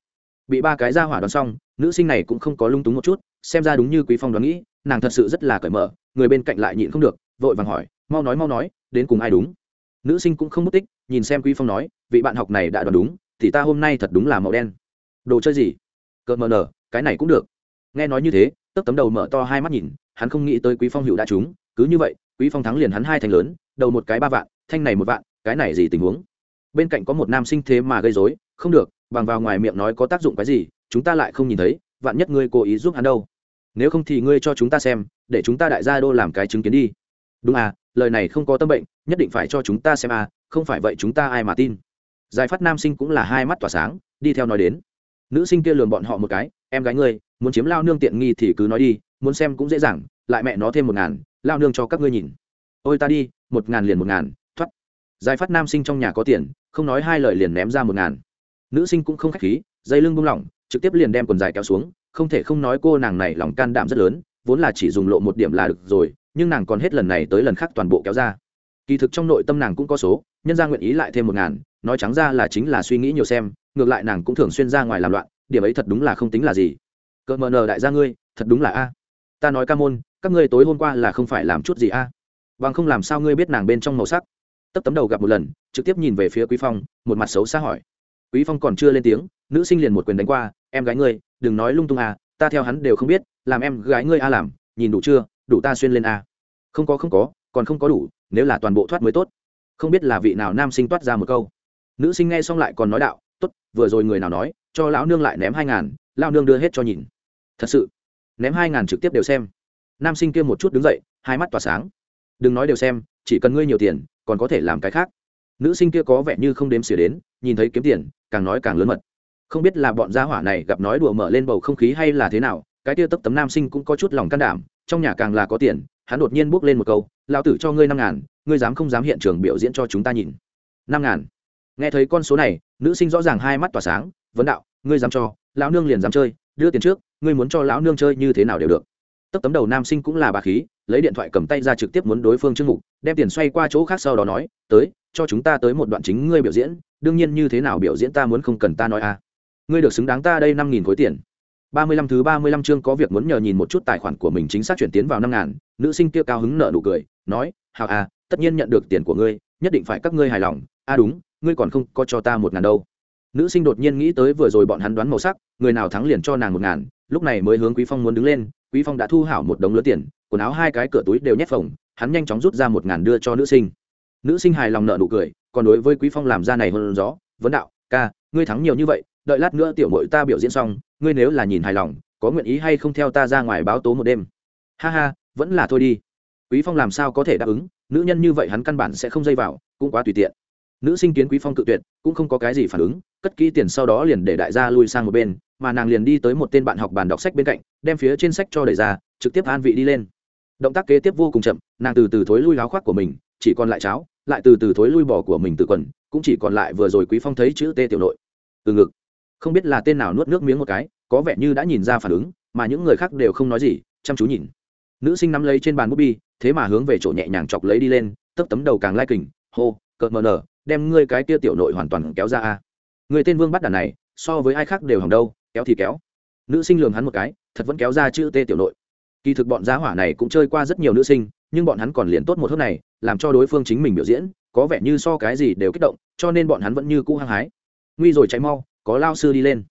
bị ba cái ra hỏa đoán xong, nữ sinh này cũng không có lung túng một chút, xem ra đúng như quý phong đoán nghĩ, nàng thật sự rất là cởi mở, người bên cạnh lại nhịn không được, vội vàng hỏi, mau nói mau nói, đến cùng ai đúng? Nữ sinh cũng không mất tích, nhìn xem quý phong nói, vị bạn học này đã đoán đúng, thì ta hôm nay thật đúng là màu đen. Đồ chơi gì? Cợt mờ nở, cái này cũng được. Nghe nói như thế, tấp tấm đầu mở to hai mắt nhìn, hắn không nghĩ tới quý phong hữu đã trúng, cứ như vậy, quý phong thắng liền hắn hai thành lớn, đầu một cái ba vạn, thanh này một vạn, cái này gì tình huống? Bên cạnh có một nam sinh thế mà gây rối, không được bằng vào ngoài miệng nói có tác dụng cái gì, chúng ta lại không nhìn thấy, vạn nhất ngươi cố ý giúp hắn đâu. Nếu không thì ngươi cho chúng ta xem, để chúng ta đại gia đô làm cái chứng kiến đi. Đúng à lời này không có tâm bệnh, nhất định phải cho chúng ta xem à không phải vậy chúng ta ai mà tin. Giải phát nam sinh cũng là hai mắt tỏa sáng, đi theo nói đến. Nữ sinh kia lường bọn họ một cái, em gái ngươi, muốn chiếm lao nương tiện nghi thì cứ nói đi, muốn xem cũng dễ dàng, lại mẹ nó thêm một ngàn, lao nương cho các ngươi nhìn. Ôi ta đi, một ngàn liền một ngàn, thoát. Giải phát nam sinh trong nhà có tiền, không nói hai lời liền ném ra một ngàn nữ sinh cũng không khách khí, dây lưng buông lỏng, trực tiếp liền đem quần dài kéo xuống, không thể không nói cô nàng này lòng can đảm rất lớn, vốn là chỉ dùng lộ một điểm là được rồi, nhưng nàng còn hết lần này tới lần khác toàn bộ kéo ra. Kỳ thực trong nội tâm nàng cũng có số, nhân ra nguyện ý lại thêm một ngàn, nói trắng ra là chính là suy nghĩ nhiều xem, ngược lại nàng cũng thường xuyên ra ngoài làm loạn, điểm ấy thật đúng là không tính là gì. Cỡ mờ nờ đại gia ngươi, thật đúng là a. Ta nói ca môn, các ngươi tối hôm qua là không phải làm chút gì a. Bằng không làm sao ngươi biết nàng bên trong màu sắc. Tấp tấm đầu gặp một lần, trực tiếp nhìn về phía quý phong, một mặt xấu xa hỏi quý phong còn chưa lên tiếng, nữ sinh liền một quyền đánh qua, em gái ngươi, đừng nói lung tung à ta theo hắn đều không biết, làm em gái ngươi a làm, nhìn đủ chưa, đủ ta xuyên lên a. Không có không có, còn không có đủ, nếu là toàn bộ thoát mới tốt. Không biết là vị nào nam sinh toát ra một câu. Nữ sinh nghe xong lại còn nói đạo, tốt, vừa rồi người nào nói, cho lão nương lại ném hai ngàn, lão nương đưa hết cho nhìn. Thật sự, ném hai ngàn trực tiếp đều xem. Nam sinh kia một chút đứng dậy, hai mắt tỏa sáng. Đừng nói đều xem, chỉ cần ngươi nhiều tiền, còn có thể làm cái khác nữ sinh kia có vẻ như không đếm xỉa đến, nhìn thấy kiếm tiền, càng nói càng lớn mật. Không biết là bọn gia hỏa này gặp nói đùa mở lên bầu không khí hay là thế nào, cái kia tấp tấm nam sinh cũng có chút lòng can đảm, trong nhà càng là có tiền, hắn đột nhiên bước lên một câu, lão tử cho ngươi năm ngàn, ngươi dám không dám hiện trường biểu diễn cho chúng ta nhìn. Năm ngàn. Nghe thấy con số này, nữ sinh rõ ràng hai mắt tỏa sáng, vấn đạo, ngươi dám cho, lão nương liền dám chơi, đưa tiền trước, ngươi muốn cho lão nương chơi như thế nào đều được tấp tấm đầu nam sinh cũng là bà khí, lấy điện thoại cầm tay ra trực tiếp muốn đối phương chương mục, đem tiền xoay qua chỗ khác sau đó nói, tới, cho chúng ta tới một đoạn chính ngươi biểu diễn, đương nhiên như thế nào biểu diễn ta muốn không cần ta nói à. Ngươi được xứng đáng ta đây năm nghìn khối tiền. Ba mươi lăm thứ ba mươi lăm chương có việc muốn nhờ nhìn một chút tài khoản của mình chính xác chuyển tiến vào năm ngàn, nữ sinh kia cao hứng nợ nụ cười, nói hào à tất nhiên nhận được tiền của ngươi, nhất định phải các ngươi hài lòng. A à đúng, ngươi còn không có cho ta một ngàn đâu. Nữ sinh đột nhiên nghĩ tới vừa rồi bọn hắn đoán màu sắc, người nào thắng liền cho nàng một ngàn lúc này mới hướng quý phong muốn đứng lên, quý phong đã thu hảo một đống lớn tiền, quần áo hai cái cửa túi đều nhét phồng, hắn nhanh chóng rút ra một ngàn đưa cho nữ sinh. Nữ sinh hài lòng nợ nụ cười, còn đối với quý phong làm ra này hơn gió, vấn đạo, ca, ngươi thắng nhiều như vậy, đợi lát nữa tiểu mội ta biểu diễn xong, ngươi nếu là nhìn hài lòng, có nguyện ý hay không theo ta ra ngoài báo tố một đêm? Ha ha, vẫn là thôi đi. Quý phong làm sao có thể đáp ứng, nữ nhân như vậy hắn căn bản sẽ không dây vào, cũng quá tùy tiện nữ sinh kiến quý phong cự tuyệt, cũng không có cái gì phản ứng, cất kỹ tiền sau đó liền để đại gia lui sang một bên, mà nàng liền đi tới một tên bạn học bàn đọc sách bên cạnh, đem phía trên sách cho đẩy ra, trực tiếp an vị đi lên. Động tác kế tiếp vô cùng chậm, nàng từ từ thối lui láo khoác của mình, chỉ còn lại cháo, lại từ từ thối lui bỏ của mình từ quần, cũng chỉ còn lại vừa rồi quý phong thấy chữ t tiểu nội. Từ ngực. Không biết là tên nào nuốt nước miếng một cái, có vẻ như đã nhìn ra phản ứng, mà những người khác đều không nói gì, chăm chú nhìn. Nữ sinh nắm lấy trên bàn bút bi, thế mà hướng về chỗ nhẹ nhàng chọc lấy đi lên, tấp tấm đầu càng lai kình, hô, cợt mờ nở đem ngươi cái kia tiểu nội hoàn toàn kéo ra a. Người tên vương bắt đàn này, so với ai khác đều hỏng đâu, kéo thì kéo. Nữ sinh lường hắn một cái, thật vẫn kéo ra chữ t tiểu nội. Kỳ thực bọn giá hỏa này cũng chơi qua rất nhiều nữ sinh, nhưng bọn hắn còn liền tốt một hớp này, làm cho đối phương chính mình biểu diễn, có vẻ như so cái gì đều kích động, cho nên bọn hắn vẫn như cũ hăng hái. Nguy rồi cháy mau, có lao sư đi lên.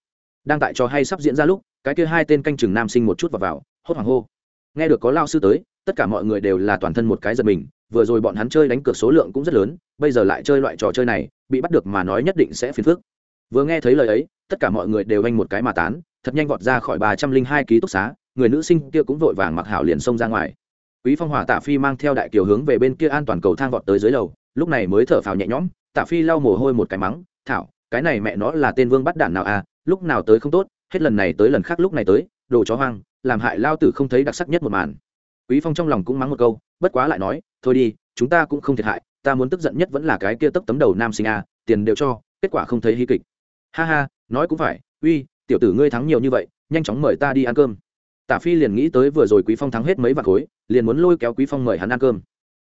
Đang tại trò hay sắp diễn ra lúc, cái kia hai tên canh chừng nam sinh một chút vào vào, hốt hoảng hô. Nghe được có lao sư tới, tất cả mọi người đều là toàn thân một cái giật mình vừa rồi bọn hắn chơi đánh cược số lượng cũng rất lớn, bây giờ lại chơi loại trò chơi này, bị bắt được mà nói nhất định sẽ phiền phức. Vừa nghe thấy lời ấy, tất cả mọi người đều anh một cái mà tán, thật nhanh vọt ra khỏi ba trăm linh hai ký túc xá, người nữ sinh kia cũng vội vàng mặc hảo liền xông ra ngoài. Quý phong hỏa tạ phi mang theo đại kiều hướng về bên kia an toàn cầu thang vọt tới dưới lầu, lúc này mới thở phào nhẹ nhõm, tạ phi lau mồ hôi một cái mắng, thảo, cái này mẹ nó là tên vương bắt đạn nào à lúc nào tới không tốt, hết lần này tới lần khác lúc này tới, đồ chó hoang, làm hại lao tử không thấy đặc sắc nhất một màn. Quý phong trong lòng cũng mắng một câu, bất quá lại nói thôi đi, chúng ta cũng không thiệt hại, ta muốn tức giận nhất vẫn là cái kia tấp tấm đầu nam sinh a, tiền đều cho, kết quả không thấy hy kịch. Ha ha, nói cũng phải, uy, tiểu tử ngươi thắng nhiều như vậy, nhanh chóng mời ta đi ăn cơm. Tả phi liền nghĩ tới vừa rồi quý phong thắng hết mấy vạn khối, liền muốn lôi kéo quý phong mời hắn ăn cơm.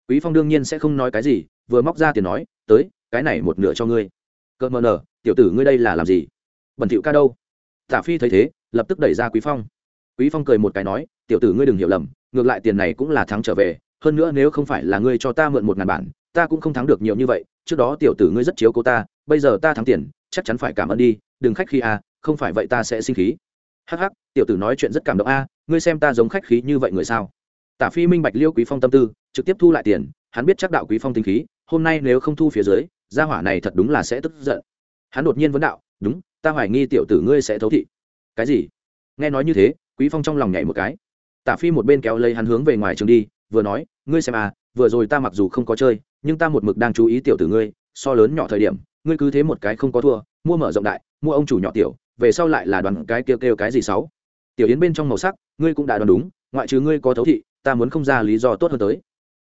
Quý phong đương nhiên sẽ không nói cái gì, vừa móc ra tiền nói, tới, cái này một nửa cho ngươi. Cơ mờ nở, tiểu tử ngươi đây là làm gì? Bẩn thỉu ca đâu? Tả phi thấy thế, lập tức đẩy ra quý phong. Quý phong cười một cái nói, tiểu tử ngươi đừng hiểu lầm, ngược lại tiền này cũng là thắng trở về hơn nữa nếu không phải là ngươi cho ta mượn một ngàn bản, ta cũng không thắng được nhiều như vậy, trước đó tiểu tử ngươi rất chiếu cố ta, bây giờ ta thắng tiền, chắc chắn phải cảm ơn đi, đừng khách khí à không phải vậy ta sẽ sinh khí. Hắc hắc, tiểu tử nói chuyện rất cảm động a ngươi xem ta giống khách khí như vậy người sao? Tả phi minh bạch liêu quý phong tâm tư, trực tiếp thu lại tiền, hắn biết chắc đạo quý phong tinh khí, hôm nay nếu không thu phía dưới, gia hỏa này thật đúng là sẽ tức giận. Hắn đột nhiên vấn đạo, đúng, ta hoài nghi tiểu tử ngươi sẽ thấu thị. Cái gì? Nghe nói như thế, quý phong trong lòng nhảy một cái. Tả phi một bên kéo lấy hắn hướng về ngoài trường đi vừa nói, ngươi xem à vừa rồi ta mặc dù không có chơi, nhưng ta một mực đang chú ý tiểu tử ngươi, so lớn nhỏ thời điểm, ngươi cứ thế một cái không có thua, mua mở rộng đại, mua ông chủ nhỏ tiểu, về sau lại là đoàn cái kêu kêu cái gì sáu. Tiểu yến bên trong màu sắc, ngươi cũng đã đoán đúng, ngoại trừ ngươi có thấu thị, ta muốn không ra lý do tốt hơn tới.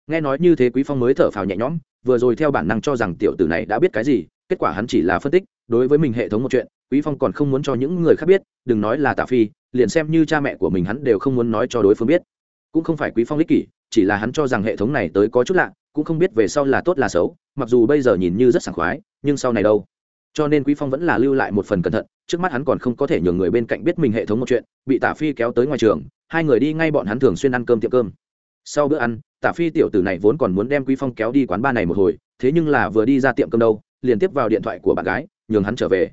Nghe nói như thế quý phong mới thở phào nhẹ nhõm, vừa rồi theo bản năng cho rằng tiểu tử này đã biết cái gì, kết quả hắn chỉ là phân tích, đối với mình hệ thống một chuyện, quý phong còn không muốn cho những người khác biết, đừng nói là tạ phi, liền xem như cha mẹ của mình hắn đều không muốn nói cho đối phương biết. Cũng không phải quý phong ích kỷ chỉ là hắn cho rằng hệ thống này tới có chút lạ, cũng không biết về sau là tốt là xấu, mặc dù bây giờ nhìn như rất sảng khoái, nhưng sau này đâu? Cho nên quý phong vẫn là lưu lại một phần cẩn thận, trước mắt hắn còn không có thể nhường người bên cạnh biết mình hệ thống một chuyện, bị tả phi kéo tới ngoài trường, hai người đi ngay bọn hắn thường xuyên ăn cơm tiệm cơm. Sau bữa ăn, tả phi tiểu tử này vốn còn muốn đem quý phong kéo đi quán ba này một hồi, thế nhưng là vừa đi ra tiệm cơm đâu, liền tiếp vào điện thoại của bạn gái, nhường hắn trở về.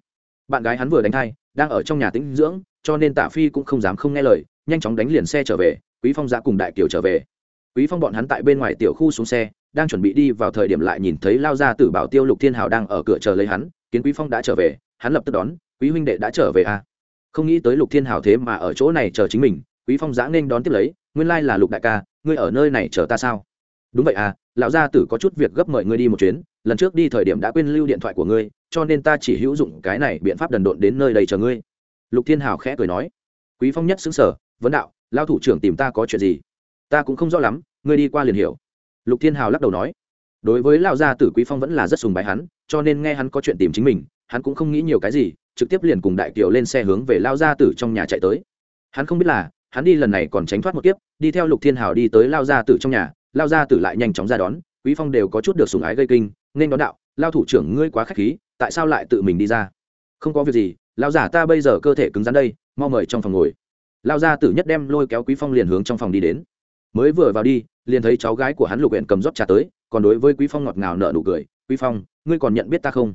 Bạn gái hắn vừa đánh thai, đang ở trong nhà tĩnh dưỡng, cho nên tả phi cũng không dám không nghe lời, nhanh chóng đánh liền xe trở về, quý phong ra cùng đại kiều trở về quý phong bọn hắn tại bên ngoài tiểu khu xuống xe, đang chuẩn bị đi vào thời điểm lại nhìn thấy lao ra tử bảo tiêu lục thiên hào đang ở cửa chờ lấy hắn, kiến quý phong đã trở về, hắn lập tức đón, quý huynh đệ đã trở về à? Không nghĩ tới lục thiên hào thế mà ở chỗ này chờ chính mình, quý phong giã nên đón tiếp lấy, nguyên lai là lục đại ca, ngươi ở nơi này chờ ta sao? Đúng vậy à lão gia tử có chút việc gấp mời ngươi đi một chuyến, lần trước đi thời điểm đã quên lưu điện thoại của ngươi, cho nên ta chỉ hữu dụng cái này biện pháp đần độn đến nơi đây chờ ngươi. Lục thiên hào khẽ cười nói. Quý phong nhất xứng sở vấn đạo lao thủ trưởng tìm ta có chuyện gì? Ta cũng không rõ lắm, ngươi đi qua liền hiểu. Lục thiên hào lắc đầu nói. Đối với lão gia tử quý phong vẫn là rất sùng bái hắn, cho nên nghe hắn có chuyện tìm chính mình, hắn cũng không nghĩ nhiều cái gì, trực tiếp liền cùng đại kiều lên xe hướng về lao gia tử trong nhà chạy tới. Hắn không biết là, hắn đi lần này còn tránh thoát một kiếp, đi theo lục thiên hào đi tới lao gia tử trong nhà lao gia tử lại nhanh chóng ra đón, quý phong đều có chút được sùng ái gây kinh, nên đón đạo lao thủ trưởng ngươi quá khách khí, tại sao lại tự mình đi ra? Không có việc gì lao giả ta bây giờ cơ thể cứng rắn đây, mau mời trong phòng ngồi. Lao gia tử nhất đem lôi kéo quý phong liền hướng trong phòng đi đến mới vừa vào đi, liền thấy cháu gái của hắn lục huyện cầm rót trà tới, còn đối với quý phong ngọt ngào nợ nụ cười. Quý phong, ngươi còn nhận biết ta không?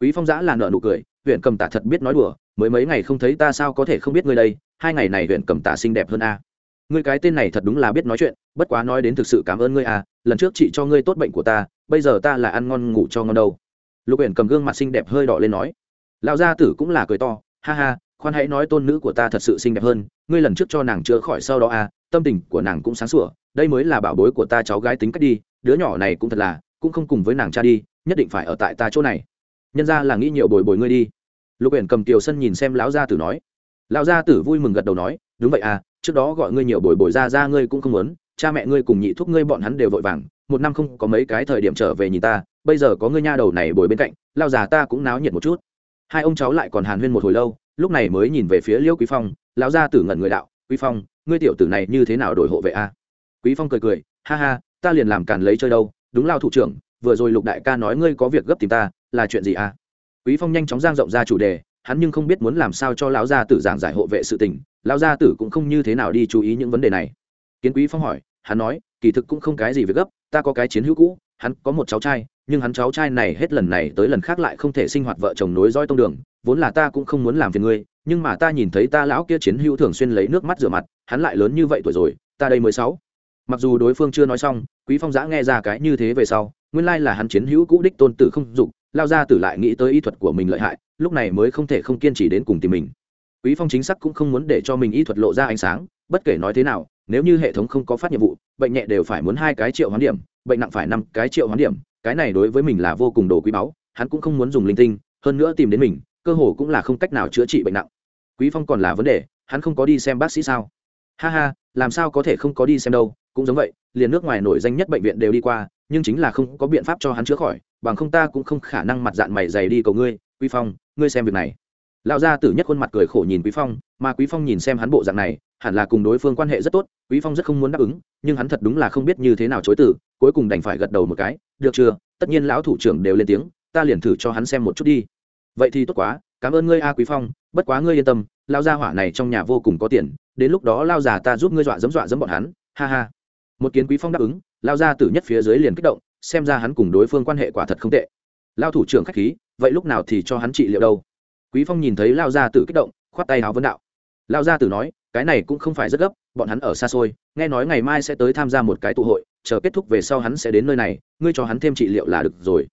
Quý phong giã là nợ nụ cười huyện cầm tả thật biết nói đùa, mới mấy ngày không thấy ta sao có thể không biết ngươi đây, hai ngày này huyện cầm tả xinh đẹp hơn a. Ngươi cái tên này thật đúng là biết nói chuyện, bất quá nói đến thực sự cảm ơn ngươi à lần trước chị cho ngươi tốt bệnh của ta, bây giờ ta là ăn ngon ngủ cho ngon đâu. Lục huyện cầm gương mặt xinh đẹp hơi đỏ lên nói. Lão gia tử cũng là cười to, ha ha, khoan hãy nói tôn nữ của ta thật sự xinh đẹp hơn, ngươi lần trước cho nàng chữa khỏi sau đó à tâm tình của nàng cũng sáng sủa, đây mới là bảo bối của ta cháu gái tính cách đi, đứa nhỏ này cũng thật là, cũng không cùng với nàng cha đi, nhất định phải ở tại ta chỗ này. Nhân ra là nghĩ nhiều bồi bồi ngươi đi. Lục huyện cầm tiều sân nhìn xem lão gia tử nói. Lão gia tử vui mừng gật đầu nói, đúng vậy à trước đó gọi ngươi nhiều bồi bồi ra ra ngươi cũng không muốn, cha mẹ ngươi cùng nhị thúc ngươi bọn hắn đều vội vàng, một năm không có mấy cái thời điểm trở về nhìn ta, bây giờ có ngươi nha đầu này bồi bên cạnh lao già ta cũng náo nhiệt một chút. Hai ông cháu lại còn hàn huyên một hồi lâu, lúc này mới nhìn về phía liêu quý phong, lão gia tử ngẩn người đạo, quý phong ngươi tiểu tử này như thế nào đổi hộ vệ a? Quý phong cười cười, ha ha, ta liền làm càn lấy chơi đâu, đúng lao thủ trưởng, vừa rồi lục đại ca nói ngươi có việc gấp tìm ta, là chuyện gì a? Quý phong nhanh chóng giang rộng ra chủ đề, hắn nhưng không biết muốn làm sao cho lão gia tử giảng giải hộ vệ sự tình, lão gia tử cũng không như thế nào đi chú ý những vấn đề này. Kiến quý phong hỏi, hắn nói, kỳ thực cũng không cái gì việc gấp, ta có cái chiến hữu cũ, hắn có một cháu trai, nhưng hắn cháu trai này hết lần này tới lần khác lại không thể sinh hoạt vợ chồng nối dõi tông đường, vốn là ta cũng không muốn làm phiền ngươi nhưng mà ta nhìn thấy ta lão kia chiến hữu thường xuyên lấy nước mắt rửa mặt, hắn lại lớn như vậy tuổi rồi, ta đây mới sáu. Mặc dù đối phương chưa nói xong, quý phong giã nghe ra cái như thế về sau, nguyên lai là hắn chiến hữu cũ đích tôn tử không dục, lao ra tử lại nghĩ tới y thuật của mình lợi hại, lúc này mới không thể không kiên trì đến cùng tìm mình. Quý phong chính xác cũng không muốn để cho mình y thuật lộ ra ánh sáng, bất kể nói thế nào, nếu như hệ thống không có phát nhiệm vụ, bệnh nhẹ đều phải muốn hai cái triệu hoán điểm, bệnh nặng phải năm cái triệu hoán điểm, cái này đối với mình là vô cùng đồ quý báu, hắn cũng không muốn dùng linh tinh, hơn nữa tìm đến mình, cơ hồ cũng là không cách nào chữa trị bệnh nặng quý phong còn là vấn đề, hắn không có đi xem bác sĩ sao? Ha ha, làm sao có thể không có đi xem đâu, cũng giống vậy, liền nước ngoài nổi danh nhất bệnh viện đều đi qua, nhưng chính là không có biện pháp cho hắn chữa khỏi, bằng không ta cũng không khả năng mặt dạng mày dày đi cầu ngươi, quý phong, ngươi xem việc này. Lão gia tử nhất khuôn mặt cười khổ nhìn quý phong, mà quý phong nhìn xem hắn bộ dạng này, hẳn là cùng đối phương quan hệ rất tốt, quý phong rất không muốn đáp ứng, nhưng hắn thật đúng là không biết như thế nào chối từ, cuối cùng đành phải gật đầu một cái, được chưa? Tất nhiên lão thủ trưởng đều lên tiếng, ta liền thử cho hắn xem một chút đi. Vậy thì tốt quá cảm ơn ngươi, a quý phong, bất quá ngươi yên tâm lao gia hỏa này trong nhà vô cùng có tiền, đến lúc đó lao già ta giúp ngươi dọa dẫm dọa dẫm bọn hắn, ha ha. Một kiến quý phong đáp ứng lao gia tử nhất phía dưới liền kích động, xem ra hắn cùng đối phương quan hệ quả thật không tệ. Lao thủ trưởng khách khí, vậy lúc nào thì cho hắn trị liệu đâu? Quý phong nhìn thấy lao gia tử kích động, khoát tay háo vấn đạo. Lao gia tử nói, cái này cũng không phải rất gấp, bọn hắn ở xa xôi, nghe nói ngày mai sẽ tới tham gia một cái tụ hội, chờ kết thúc về sau hắn sẽ đến nơi này, ngươi cho hắn thêm trị liệu là được rồi.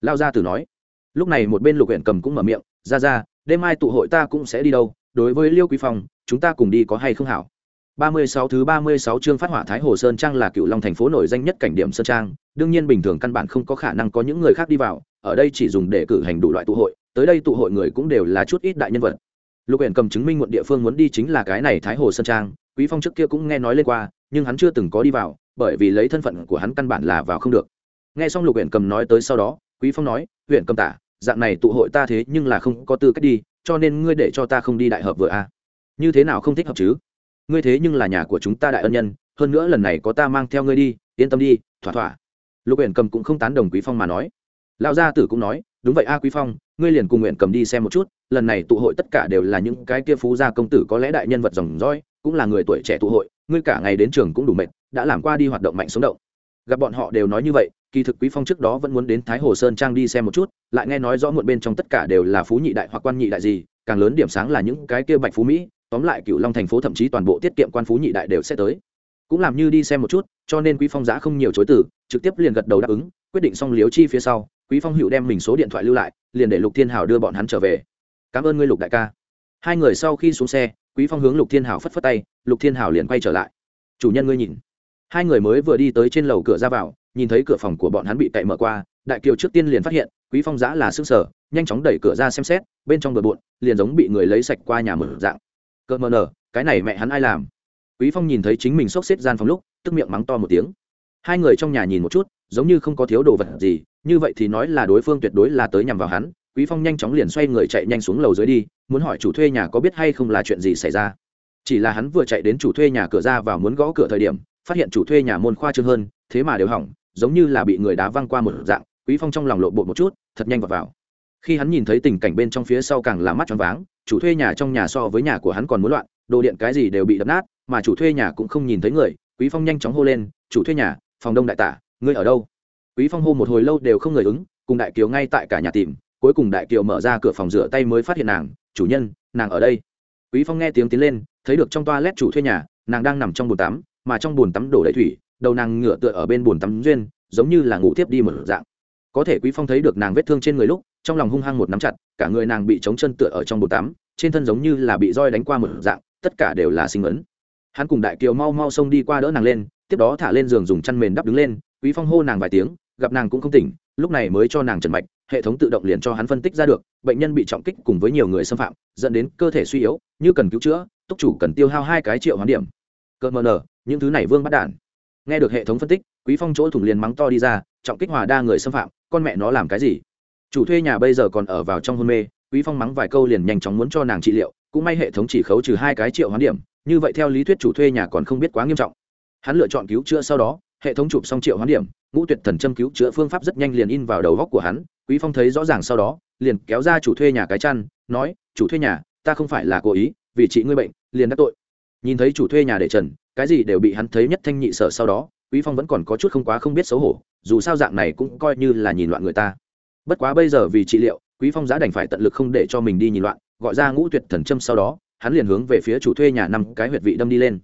Lao gia tử nói. Lúc này một bên lục huyện cầm cũng mở miệng ra ra đêm mai tụ hội ta cũng sẽ đi đâu đối với liêu quý phong chúng ta cùng đi có hay không hảo 36 thứ 36 chương phát hỏa Thái Hồ Sơn Trang là cựu long thành phố nổi danh nhất cảnh điểm Sơn Trang, đương nhiên bình thường căn bản không có khả năng có những người khác đi vào, ở đây chỉ dùng để cử hành đủ loại tụ hội, tới đây tụ hội người cũng đều là chút ít đại nhân vật. Lục Uyển cầm chứng minh muộn địa phương muốn đi chính là cái này Thái Hồ Sơn Trang, Quý Phong trước kia cũng nghe nói lên qua, nhưng hắn chưa từng có đi vào, bởi vì lấy thân phận của hắn căn bản là vào không được. Nghe xong Lục Uyển cầm nói tới sau đó, Quý Phong nói, "Uyển cầm tả, dạng này tụ hội ta thế nhưng là không có tư cách đi, cho nên ngươi để cho ta không đi đại hợp vừa a." À. Như thế nào không thích hợp chứ? ngươi thế nhưng là nhà của chúng ta đại ân nhân hơn nữa lần này có ta mang theo ngươi đi yên tâm đi thỏa thỏa lục uyển cầm cũng không tán đồng quý phong mà nói lão gia tử cũng nói đúng vậy a quý phong ngươi liền cùng nguyện cầm đi xem một chút lần này tụ hội tất cả đều là những cái kia phú gia công tử có lẽ đại nhân vật dòng dõi cũng là người tuổi trẻ tụ hội ngươi cả ngày đến trường cũng đủ mệt đã làm qua đi hoạt động mạnh sống động gặp bọn họ đều nói như vậy kỳ thực quý phong trước đó vẫn muốn đến thái hồ sơn trang đi xem một chút, lại nghe nói rõ muộn bên trong tất cả đều là phú nhị đại hoặc quan nhị đại gì, càng lớn điểm sáng là những cái kia bạch phú mỹ, tóm lại cựu long thành phố thậm chí toàn bộ tiết kiệm quan phú nhị đại đều sẽ tới. Cũng làm như đi xem một chút, cho nên quý phong giã không nhiều chối từ, trực tiếp liền gật đầu đáp ứng, quyết định xong liếu chi phía sau, quý phong hữu đem mình số điện thoại lưu lại, liền để lục thiên hào đưa bọn hắn trở về. Cảm ơn ngươi, lục đại ca. Hai người sau khi xuống xe, quý phong hướng lục thiên hào phất phất tay, lục thiên hào liền quay trở lại. Chủ nhân ngươi nhìn. Hai người mới vừa đi tới trên lầu cửa ra vào nhìn thấy cửa phòng của bọn hắn bị cậy mở qua, đại kiều trước tiên liền phát hiện, quý phong giã là xương sở, nhanh chóng đẩy cửa ra xem xét, bên trong bờ bộn, liền giống bị người lấy sạch qua nhà mở dạng. Cợt mờ nở, cái này mẹ hắn ai làm? Quý phong nhìn thấy chính mình sốc xếp gian phòng lúc, tức miệng mắng to một tiếng. Hai người trong nhà nhìn một chút, giống như không có thiếu đồ vật gì, như vậy thì nói là đối phương tuyệt đối là tới nhằm vào hắn. Quý phong nhanh chóng liền xoay người chạy nhanh xuống lầu dưới đi, muốn hỏi chủ thuê nhà có biết hay không là chuyện gì xảy ra. Chỉ là hắn vừa chạy đến chủ thuê nhà cửa ra vào muốn gõ cửa thời điểm, phát hiện chủ thuê nhà môn khoa trương hơn, thế mà đều hỏng giống như là bị người đá văng qua một dạng, quý phong trong lòng lộ bột một chút, thật nhanh vào vào. Khi hắn nhìn thấy tình cảnh bên trong phía sau càng là mắt tròn váng, chủ thuê nhà trong nhà so với nhà của hắn còn muốn loạn, đồ điện cái gì đều bị đập nát, mà chủ thuê nhà cũng không nhìn thấy người, quý phong nhanh chóng hô lên, chủ thuê nhà, phòng đông đại tả, ngươi ở đâu? Quý phong hô một hồi lâu đều không người ứng, cùng đại kiều ngay tại cả nhà tìm, cuối cùng đại kiều mở ra cửa phòng rửa tay mới phát hiện nàng, chủ nhân, nàng ở đây. Quý phong nghe tiếng tiến lên, thấy được trong toa lét chủ thuê nhà, nàng đang nằm trong bồn tắm, mà trong bồn tắm đổ đầy thủy đầu nàng ngửa tựa ở bên bồn tắm duyên, giống như là ngủ tiếp đi một dạng. Có thể quý phong thấy được nàng vết thương trên người lúc, trong lòng hung hăng một nắm chặt, cả người nàng bị chống chân tựa ở trong bồn tắm, trên thân giống như là bị roi đánh qua một dạng, tất cả đều là sinh ấn. Hắn cùng đại kiều mau mau xông đi qua đỡ nàng lên, tiếp đó thả lên giường dùng chăn mền đắp đứng lên, quý phong hô nàng vài tiếng, gặp nàng cũng không tỉnh, lúc này mới cho nàng trần mạch, hệ thống tự động liền cho hắn phân tích ra được, bệnh nhân bị trọng kích cùng với nhiều người xâm phạm, dẫn đến cơ thể suy yếu, như cần cứu chữa, túc chủ cần tiêu hao hai cái triệu hoán điểm. Cơ mờ nở những thứ này vương bắt đản nghe được hệ thống phân tích, quý phong chỗ thủng liền mắng to đi ra, trọng kích hòa đa người xâm phạm, con mẹ nó làm cái gì? Chủ thuê nhà bây giờ còn ở vào trong hôn mê, quý phong mắng vài câu liền nhanh chóng muốn cho nàng trị liệu, cũng may hệ thống chỉ khấu trừ hai cái triệu hoán điểm, như vậy theo lý thuyết chủ thuê nhà còn không biết quá nghiêm trọng. Hắn lựa chọn cứu chữa sau đó, hệ thống chụp xong triệu hoán điểm, ngũ tuyệt thần châm cứu chữa phương pháp rất nhanh liền in vào đầu góc của hắn, quý phong thấy rõ ràng sau đó, liền kéo ra chủ thuê nhà cái chăn, nói, chủ thuê nhà, ta không phải là cố ý, vì trị ngươi bệnh, liền đắc tội. Nhìn thấy chủ thuê nhà để trần cái gì đều bị hắn thấy nhất thanh nhị sở sau đó, quý phong vẫn còn có chút không quá không biết xấu hổ, dù sao dạng này cũng coi như là nhìn loạn người ta. Bất quá bây giờ vì trị liệu, quý phong giá đành phải tận lực không để cho mình đi nhìn loạn, gọi ra ngũ tuyệt thần châm sau đó, hắn liền hướng về phía chủ thuê nhà năm cái huyệt vị đâm đi lên.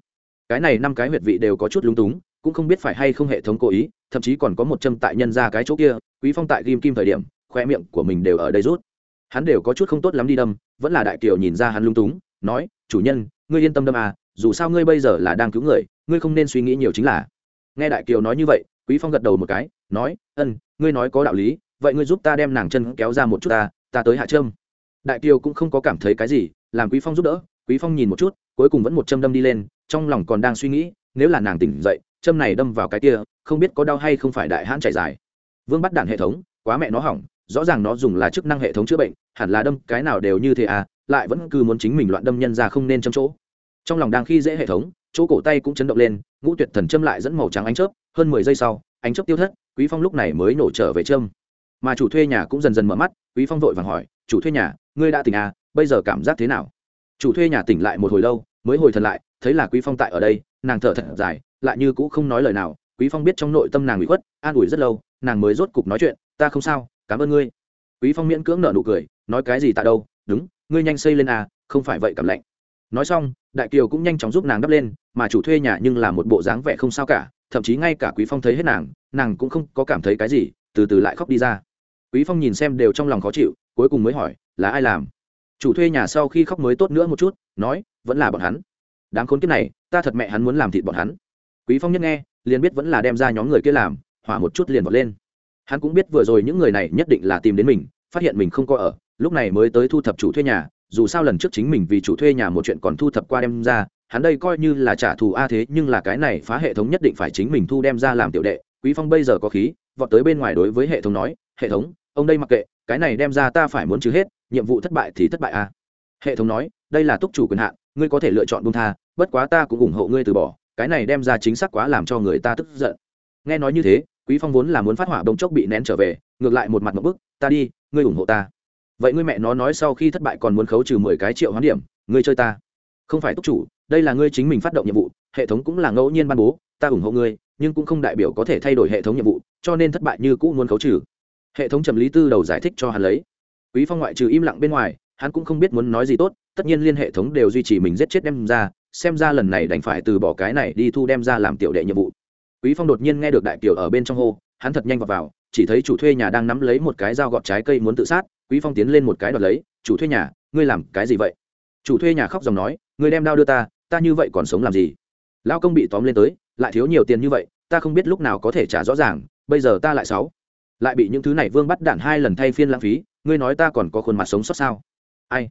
Cái này năm cái huyệt vị đều có chút lúng túng, cũng không biết phải hay không hệ thống cố ý, thậm chí còn có một châm tại nhân ra cái chỗ kia, quý phong tại ghim kim thời điểm, khoe miệng của mình đều ở đây rút. Hắn đều có chút không tốt lắm đi đâm, vẫn là đại kiều nhìn ra hắn lung túng, nói, chủ nhân, ngươi yên tâm đâm à dù sao ngươi bây giờ là đang cứu người, ngươi không nên suy nghĩ nhiều chính là. Nghe đại kiều nói như vậy, quý phong gật đầu một cái, nói, ân, ngươi nói có đạo lý, vậy ngươi giúp ta đem nàng chân kéo ra một chút ta ta tới hạ trâm. Đại kiều cũng không có cảm thấy cái gì, làm quý phong giúp đỡ, quý phong nhìn một chút, cuối cùng vẫn một châm đâm đi lên, trong lòng còn đang suy nghĩ, nếu là nàng tỉnh dậy, châm này đâm vào cái kia, không biết có đau hay không phải đại hãn chảy dài. Vương bắt đạn hệ thống, quá mẹ nó hỏng, rõ ràng nó dùng là chức năng hệ thống chữa bệnh, hẳn là đâm cái nào đều như thế à lại vẫn cứ muốn chính mình loạn đâm nhân ra không nên châm chỗ trong lòng đang khi dễ hệ thống, chỗ cổ tay cũng chấn động lên, ngũ tuyệt thần châm lại dẫn màu trắng ánh chớp, hơn mười giây sau, ánh chớp tiêu thất, quý phong lúc này mới nổ trở về châm. Mà chủ thuê nhà cũng dần dần mở mắt, quý phong vội vàng hỏi, chủ thuê nhà, ngươi đã tỉnh à? Bây giờ cảm giác thế nào? Chủ thuê nhà tỉnh lại một hồi lâu, mới hồi thần lại, thấy là quý phong tại ở đây, nàng thở thật dài, lại như cũ không nói lời nào. Quý phong biết trong nội tâm nàng bị khuất, an ủi rất lâu, nàng mới rốt cục nói chuyện, ta không sao, cảm ơn ngươi. Quý phong miễn cưỡng nở nụ cười, nói cái gì tại đâu? Đúng, ngươi nhanh xây lên à không phải vậy cảm lạnh nói xong, đại kiều cũng nhanh chóng giúp nàng đắp lên, mà chủ thuê nhà nhưng là một bộ dáng vẻ không sao cả, thậm chí ngay cả quý phong thấy hết nàng nàng cũng không có cảm thấy cái gì, từ từ lại khóc đi ra. Quý phong nhìn xem đều trong lòng khó chịu, cuối cùng mới hỏi, là ai làm? Chủ thuê nhà sau khi khóc mới tốt nữa một chút, nói, vẫn là bọn hắn. Đáng khốn kiếp này, ta thật mẹ hắn muốn làm thịt bọn hắn. Quý phong nhất nghe, liền biết vẫn là đem ra nhóm người kia làm, hỏa một chút liền vọt lên. Hắn cũng biết vừa rồi những người này nhất định là tìm đến mình, phát hiện mình không có ở, lúc này mới tới thu thập chủ thuê nhà dù sao lần trước chính mình vì chủ thuê nhà một chuyện còn thu thập qua đem ra, hắn đây coi như là trả thù a thế, nhưng là cái này phá hệ thống nhất định phải chính mình thu đem ra làm tiểu đệ. Quý phong bây giờ có khí, vọt tới bên ngoài đối với hệ thống nói, hệ thống, ông đây mặc kệ, cái này đem ra ta phải muốn trừ hết, nhiệm vụ thất bại thì thất bại a. Hệ thống nói, đây là túc chủ quyền hạn, ngươi có thể lựa chọn buông tha, bất quá ta cũng ủng hộ ngươi từ bỏ, cái này đem ra chính xác quá làm cho người ta tức giận. Nghe nói như thế, quý phong vốn là muốn phát hỏa bông chốc bị nén trở về, ngược lại một mặt một bức, ta đi, ngươi ủng hộ ta vậy ngươi mẹ nó nói sau khi thất bại còn muốn khấu trừ mười cái triệu hoán điểm ngươi chơi ta. Không phải túc chủ đây là ngươi chính mình phát động nhiệm vụ hệ thống cũng là ngẫu nhiên ban bố ta ủng hộ ngươi nhưng cũng không đại biểu có thể thay đổi hệ thống nhiệm vụ cho nên thất bại như cũ muốn khấu trừ. Hệ thống trầm lý tư đầu giải thích cho hắn lấy. Quý phong ngoại trừ im lặng bên ngoài hắn cũng không biết muốn nói gì tốt tất nhiên liên hệ thống đều duy trì mình giết chết đem ra xem ra lần này đành phải từ bỏ cái này đi thu đem ra làm tiểu đệ nhiệm vụ. Quý phong đột nhiên nghe được đại kiều ở bên trong hô hắn thật nhanh vào, vào chỉ thấy chủ thuê nhà đang nắm lấy một cái dao gọt trái cây muốn tự sát quý phong tiến lên một cái đoạt lấy, chủ thuê nhà, ngươi làm cái gì vậy? Chủ thuê nhà khóc dòng nói, ngươi đem đao đưa ta ta như vậy còn sống làm gì? Lao công bị tóm lên tới, lại thiếu nhiều tiền như vậy, ta không biết lúc nào có thể trả rõ ràng, bây giờ ta lại sáu. Lại bị những thứ này vương bắt đạn hai lần thay phiên lãng phí, ngươi nói ta còn có khuôn mặt sống sót sao? Ai?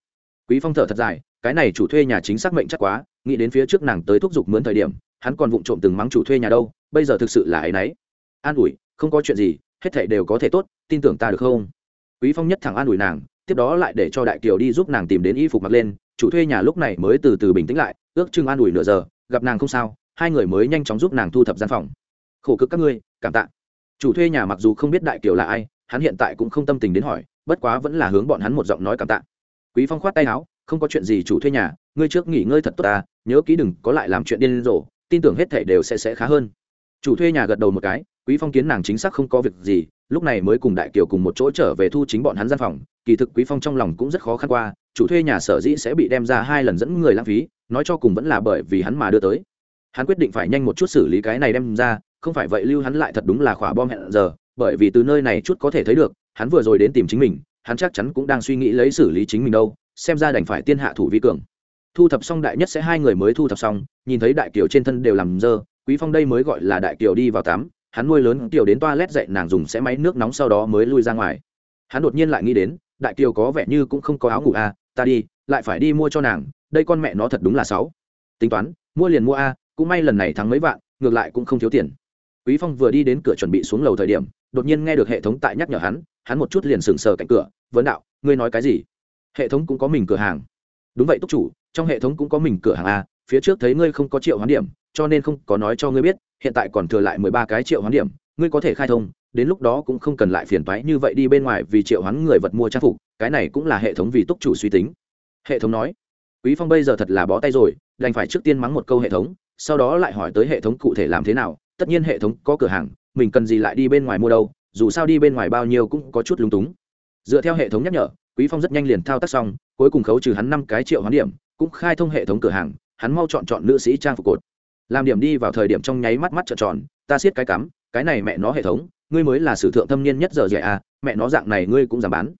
Quý phong thở thật dài, cái này chủ thuê nhà chính xác mệnh chắc quá, nghĩ đến phía trước nàng tới thúc giục mướn thời điểm, hắn còn vụng trộm từng mắng chủ thuê nhà đâu, bây giờ thực sự là ấy nấy an ủi, không có chuyện gì, hết thảy đều có thể tốt, tin tưởng ta được không? Quý phong nhất thẳng an ủi nàng, tiếp đó lại để cho đại kiều đi giúp nàng tìm đến y phục mặc lên, chủ thuê nhà lúc này mới từ từ bình tĩnh lại, ước chừng an ủi nửa giờ, gặp nàng không sao, hai người mới nhanh chóng giúp nàng thu thập gian phòng. Khổ cực các ngươi, cảm tạ. Chủ thuê nhà mặc dù không biết đại kiều là ai, hắn hiện tại cũng không tâm tình đến hỏi, bất quá vẫn là hướng bọn hắn một giọng nói cảm tạ. Quý phong khoát tay áo, không có chuyện gì chủ thuê nhà, ngươi trước nghỉ ngơi thật tốt ta, nhớ kỹ đừng có lại làm chuyện điên rồ, tin tưởng hết thảy đều sẽ sẽ khá hơn. Chủ thuê nhà gật đầu một cái, quý phong kiến nàng chính xác không có việc gì lúc này mới cùng đại kiều cùng một chỗ trở về thu chính bọn hắn gian phòng, kỳ thực quý phong trong lòng cũng rất khó khăn qua, chủ thuê nhà sở dĩ sẽ bị đem ra hai lần dẫn người lãng phí, nói cho cùng vẫn là bởi vì hắn mà đưa tới. Hắn quyết định phải nhanh một chút xử lý cái này đem ra, không phải vậy lưu hắn lại thật đúng là khỏa bom hẹn giờ, bởi vì từ nơi này chút có thể thấy được, hắn vừa rồi đến tìm chính mình, hắn chắc chắn cũng đang suy nghĩ lấy xử lý chính mình đâu, xem ra đành phải tiên hạ thủ vi cường. Thu thập xong đại nhất sẽ hai người mới thu thập xong, nhìn thấy đại kiều trên thân đều làm dơ, quý phong đây mới gọi là đại kiều đi vào tắm hắn nuôi lớn tiểu đến toilet dậy nàng dùng sẽ máy nước nóng sau đó mới lui ra ngoài. Hắn đột nhiên lại nghĩ đến đại kiều có vẻ như cũng không có áo ngủ à, ta đi lại phải đi mua cho nàng đây con mẹ nó thật đúng là sáu. Tính toán mua liền mua a cũng may lần này thắng mấy vạn ngược lại cũng không thiếu tiền. Quý phong vừa đi đến cửa chuẩn bị xuống lầu thời điểm đột nhiên nghe được hệ thống tại nhắc nhở hắn hắn một chút liền sừng sờ cạnh cửa vấn đạo ngươi nói cái gì? Hệ thống cũng có mình cửa hàng. Đúng vậy túc chủ trong hệ thống cũng có mình cửa hàng a phía trước thấy ngươi không có triệu hoán điểm cho nên không có nói cho ngươi biết hiện tại còn thừa lại mười ba cái triệu hoán điểm, ngươi có thể khai thông, đến lúc đó cũng không cần lại phiền toái như vậy đi bên ngoài vì triệu hoán người vật mua trang phục, cái này cũng là hệ thống vì túc chủ suy tính. Hệ thống nói, quý phong bây giờ thật là bó tay rồi, đành phải trước tiên mắng một câu hệ thống, sau đó lại hỏi tới hệ thống cụ thể làm thế nào, tất nhiên hệ thống có cửa hàng, mình cần gì lại đi bên ngoài mua đâu, dù sao đi bên ngoài bao nhiêu cũng có chút lúng túng. Dựa theo hệ thống nhắc nhở, quý phong rất nhanh liền thao tác xong, cuối cùng khấu trừ hắn năm cái triệu hoán điểm, cũng khai thông hệ thống cửa hàng, hắn mau chọn chọn nữ sĩ trang phục cột làm điểm đi vào thời điểm trong nháy mắt mắt trợn tròn, ta siết cái cắm, cái này mẹ nó hệ thống, ngươi mới là sử thượng thâm niên nhất giờ dạy à mẹ nó dạng này ngươi cũng giảm bán.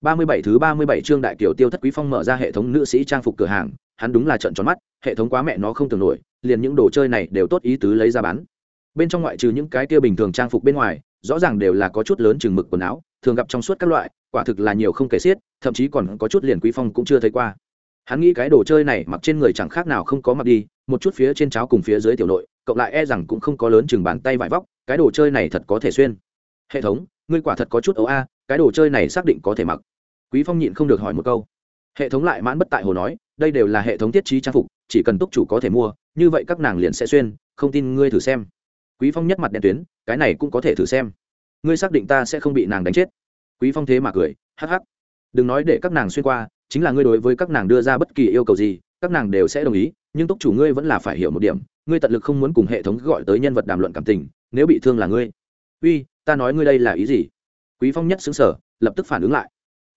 Ba mươi bảy thứ ba mươi bảy chương đại kiều tiêu thất quý phong mở ra hệ thống nữ sĩ trang phục cửa hàng, hắn đúng là trợn tròn mắt, hệ thống quá mẹ nó không tưởng nổi, liền những đồ chơi này đều tốt ý tứ lấy ra bán. Bên trong ngoại trừ những cái kia bình thường trang phục bên ngoài, rõ ràng đều là có chút lớn chừng mực quần áo, thường gặp trong suốt các loại, quả thực là nhiều không kể xiết, thậm chí còn có chút liền quý phong cũng chưa thấy qua. Hắn nghĩ cái đồ chơi này mặc trên người chẳng khác nào không có mặc đi một chút phía trên cháo cùng phía dưới tiểu nội, cộng lại e rằng cũng không có lớn chừng bàn tay vải vóc, cái đồ chơi này thật có thể xuyên. Hệ thống, ngươi quả thật có chút ấu a, cái đồ chơi này xác định có thể mặc. Quý phong nhịn không được hỏi một câu. Hệ thống lại mãn bất tại hồ nói, đây đều là hệ thống tiết trí trang phục, chỉ cần túc chủ có thể mua, như vậy các nàng liền sẽ xuyên, không tin ngươi thử xem. Quý phong nhất mặt đen tuyến, cái này cũng có thể thử xem. Ngươi xác định ta sẽ không bị nàng đánh chết. Quý phong thế mà cười, hắc hắc. Đừng nói để các nàng xuyên qua, chính là ngươi đối với các nàng đưa ra bất kỳ yêu cầu gì các nàng đều sẽ đồng ý, nhưng túc chủ ngươi vẫn là phải hiểu một điểm, ngươi tận lực không muốn cùng hệ thống gọi tới nhân vật đàm luận cảm tình, nếu bị thương là ngươi. Uy, ta nói ngươi đây là ý gì? Quý phong nhất xứng sở lập tức phản ứng lại.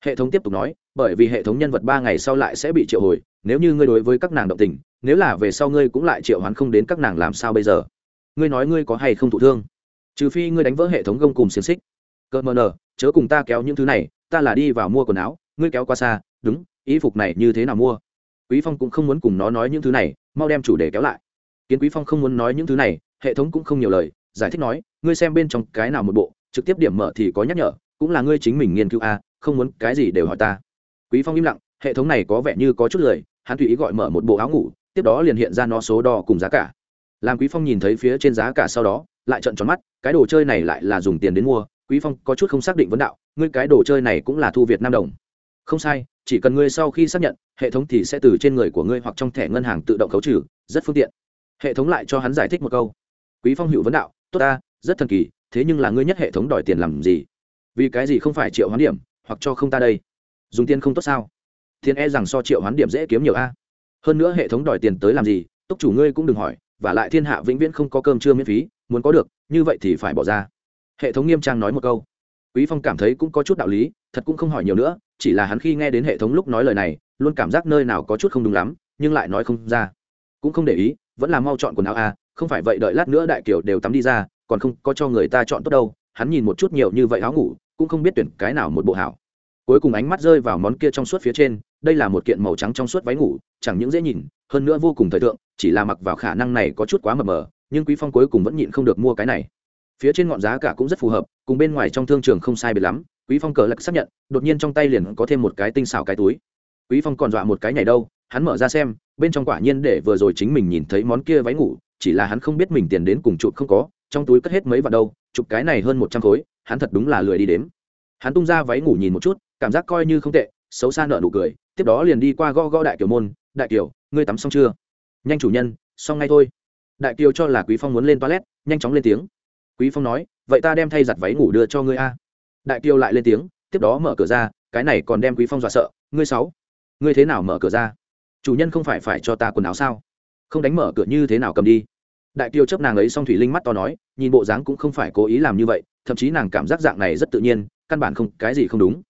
Hệ thống tiếp tục nói, bởi vì hệ thống nhân vật ba ngày sau lại sẽ bị triệu hồi, nếu như ngươi đối với các nàng động tình, nếu là về sau ngươi cũng lại triệu hoán không đến các nàng làm sao bây giờ? Ngươi nói ngươi có hay không thụ thương? Trừ phi ngươi đánh vỡ hệ thống gông cùng xiềng xích. Cợt mờ nờ, chớ cùng ta kéo những thứ này, ta là đi vào mua quần áo, ngươi kéo qua xa, đúng ý phục này như thế nào mua? Quý phong cũng không muốn cùng nó nói những thứ này, mau đem chủ đề kéo lại. Kiến quý phong không muốn nói những thứ này, hệ thống cũng không nhiều lời, giải thích nói, ngươi xem bên trong cái nào một bộ, trực tiếp điểm mở thì có nhắc nhở, cũng là ngươi chính mình nghiên cứu a, không muốn cái gì đều hỏi ta. Quý phong im lặng, hệ thống này có vẻ như có chút lời, hắn tùy ý gọi mở một bộ áo ngủ, tiếp đó liền hiện ra nó số đo cùng giá cả. Làm quý phong nhìn thấy phía trên giá cả sau đó, lại trận tròn mắt, cái đồ chơi này lại là dùng tiền đến mua, quý phong có chút không xác định vấn đạo, ngươi cái đồ chơi này cũng là thu việt nam đồng không sai, chỉ cần ngươi sau khi xác nhận, hệ thống thì sẽ từ trên người của ngươi hoặc trong thẻ ngân hàng tự động khấu trừ, rất phương tiện. Hệ thống lại cho hắn giải thích một câu. Quý phong hữu vấn đạo, tốt ta, rất thần kỳ, thế nhưng là ngươi nhất hệ thống đòi tiền làm gì? Vì cái gì không phải triệu hoán điểm, hoặc cho không ta đây? Dùng tiền không tốt sao? Thiên e rằng so triệu hoán điểm dễ kiếm nhiều a. Hơn nữa hệ thống đòi tiền tới làm gì, túc chủ ngươi cũng đừng hỏi, và lại thiên hạ vĩnh viễn không có cơm trưa miễn phí, muốn có được, như vậy thì phải bỏ ra. Hệ thống nghiêm trang nói một câu quý phong cảm thấy cũng có chút đạo lý, thật cũng không hỏi nhiều nữa, chỉ là hắn khi nghe đến hệ thống lúc nói lời này, luôn cảm giác nơi nào có chút không đúng lắm, nhưng lại nói không ra. Cũng không để ý, vẫn là mau chọn quần áo a, không phải vậy đợi lát nữa đại kiều đều tắm đi ra, còn không có cho người ta chọn tốt đâu, hắn nhìn một chút nhiều như vậy áo ngủ, cũng không biết tuyển cái nào một bộ hảo. Cuối cùng ánh mắt rơi vào món kia trong suốt phía trên, đây là một kiện màu trắng trong suốt váy ngủ, chẳng những dễ nhìn, hơn nữa vô cùng thời thượng, chỉ là mặc vào khả năng này có chút quá mờ mờ, nhưng quý phong cuối cùng vẫn nhịn không được mua cái này phía trên ngọn giá cả cũng rất phù hợp, cùng bên ngoài trong thương trường không sai biệt lắm, quý phong cờ lạc xác nhận, đột nhiên trong tay liền có thêm một cái tinh xảo cái túi. Quý phong còn dọa một cái nhảy đâu, hắn mở ra xem, bên trong quả nhiên để vừa rồi chính mình nhìn thấy món kia váy ngủ, chỉ là hắn không biết mình tiền đến cùng chụp không có, trong túi cất hết mấy vạn đâu, chụp cái này hơn một trăm khối, hắn thật đúng là lười đi đếm. Hắn tung ra váy ngủ nhìn một chút, cảm giác coi như không tệ, xấu xa nợ nụ cười, tiếp đó liền đi qua gõ gõ đại kiều môn, đại kiều, ngươi tắm xong chưa? Nhanh chủ nhân, xong ngay thôi. Đại kiều cho là quý phong muốn lên toilet, nhanh chóng lên tiếng quý phong nói, vậy ta đem thay giặt váy ngủ đưa cho ngươi a. Đại kiều lại lên tiếng, tiếp đó mở cửa ra, cái này còn đem quý phong dọa sợ, ngươi sáu, ngươi thế nào mở cửa ra? Chủ nhân không phải phải cho ta quần áo sao? Không đánh mở cửa như thế nào cầm đi? Đại kiều chấp nàng ấy xong thủy linh mắt to nói, nhìn bộ dáng cũng không phải cố ý làm như vậy, thậm chí nàng cảm giác dạng này rất tự nhiên, căn bản không, cái gì không đúng.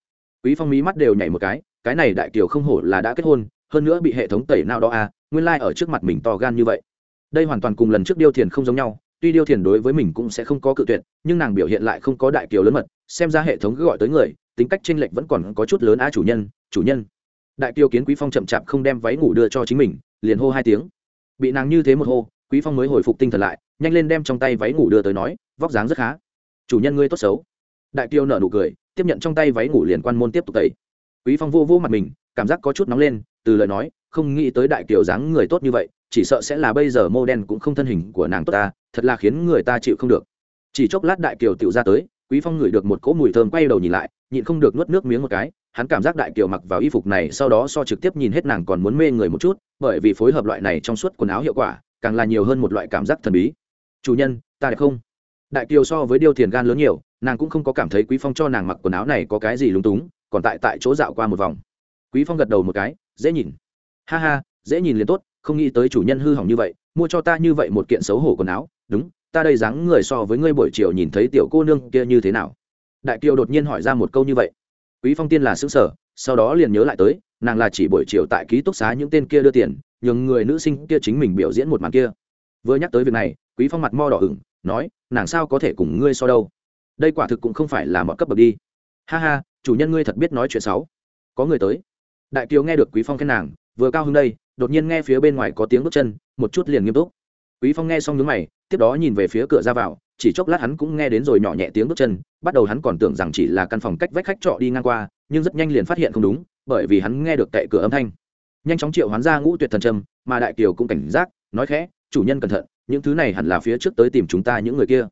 Quý phong mí mắt đều nhảy một cái cái này đại kiều không hổ là đã kết hôn, hơn nữa bị hệ thống tẩy nào đó à nguyên lai like ở trước mặt mình to gan như vậy. Đây hoàn toàn cùng lần trước điêu thiền không giống nhau tuy điêu thiền đối với mình cũng sẽ không có cự tuyệt, nhưng nàng biểu hiện lại không có đại kiều lớn mật, xem ra hệ thống cứ gọi tới người, tính cách tranh lệch vẫn còn có chút lớn a chủ nhân chủ nhân. Đại kiều kiến quý phong chậm chạp không đem váy ngủ đưa cho chính mình, liền hô hai tiếng. Bị nàng như thế một hô, quý phong mới hồi phục tinh thần lại, nhanh lên đem trong tay váy ngủ đưa tới nói, vóc dáng rất khá. Chủ nhân ngươi tốt xấu. Đại kiều nở nụ cười, tiếp nhận trong tay váy ngủ liền quan môn tiếp tục tẩy. Quý phong vô vô mặt mình, cảm giác có chút nóng lên, từ lời nói, không nghĩ tới đại kiều dáng người tốt như vậy, chỉ sợ sẽ là bây giờ mô đen cũng không thân hình của nàng tốt ta thật là khiến người ta chịu không được. Chỉ chốc lát đại kiều tiểu ra tới, quý phong ngửi được một cỗ mùi thơm quay đầu nhìn lại, nhịn không được nuốt nước miếng một cái, hắn cảm giác đại kiều mặc vào y phục này sau đó so trực tiếp nhìn hết nàng còn muốn mê người một chút, bởi vì phối hợp loại này trong suốt quần áo hiệu quả, càng là nhiều hơn một loại cảm giác thần bí. Chủ nhân, ta đẹp không? Đại kiều so với điều thiền gan lớn nhiều, nàng cũng không có cảm thấy quý phong cho nàng mặc quần áo này có cái gì lúng túng, còn tại tại chỗ dạo qua một vòng. Quý phong gật đầu một cái, dễ nhìn. Ha ha, dễ nhìn liền tốt, không nghĩ tới chủ nhân hư hỏng như vậy, mua cho ta như vậy một kiện xấu hổ quần áo đúng, ta đây dáng người so với ngươi buổi chiều nhìn thấy tiểu cô nương kia như thế nào? Đại kiều đột nhiên hỏi ra một câu như vậy. Quý phong tiên là xứng sở sau đó liền nhớ lại tới, nàng là chỉ buổi chiều tại ký túc xá những tên kia đưa tiền, nhường người nữ sinh kia chính mình biểu diễn một màn kia. Vừa nhắc tới việc này, quý phong mặt mo đỏ ửng, nói, nàng sao có thể cùng ngươi so đâu? Đây quả thực cũng không phải là mọi cấp bậc đi. Ha ha, chủ nhân ngươi thật biết nói chuyện xấu. Có người tới. Đại kiều nghe được quý phong khen nàng, vừa cao hứng đây, đột nhiên nghe phía bên ngoài có tiếng bước chân, một chút liền nghiêm túc quý phong nghe xong nhướng mày, tiếp đó nhìn về phía cửa ra vào, chỉ chốc lát hắn cũng nghe đến rồi nhỏ nhẹ tiếng bước chân, bắt đầu hắn còn tưởng rằng chỉ là căn phòng cách vách khách trọ đi ngang qua, nhưng rất nhanh liền phát hiện không đúng, bởi vì hắn nghe được cậy cửa âm thanh. Nhanh chóng triệu hoán ra ngũ tuyệt thần trâm, mà đại kiều cũng cảnh giác, nói khẽ, chủ nhân cẩn thận, những thứ này hẳn là phía trước tới tìm chúng ta những người kia.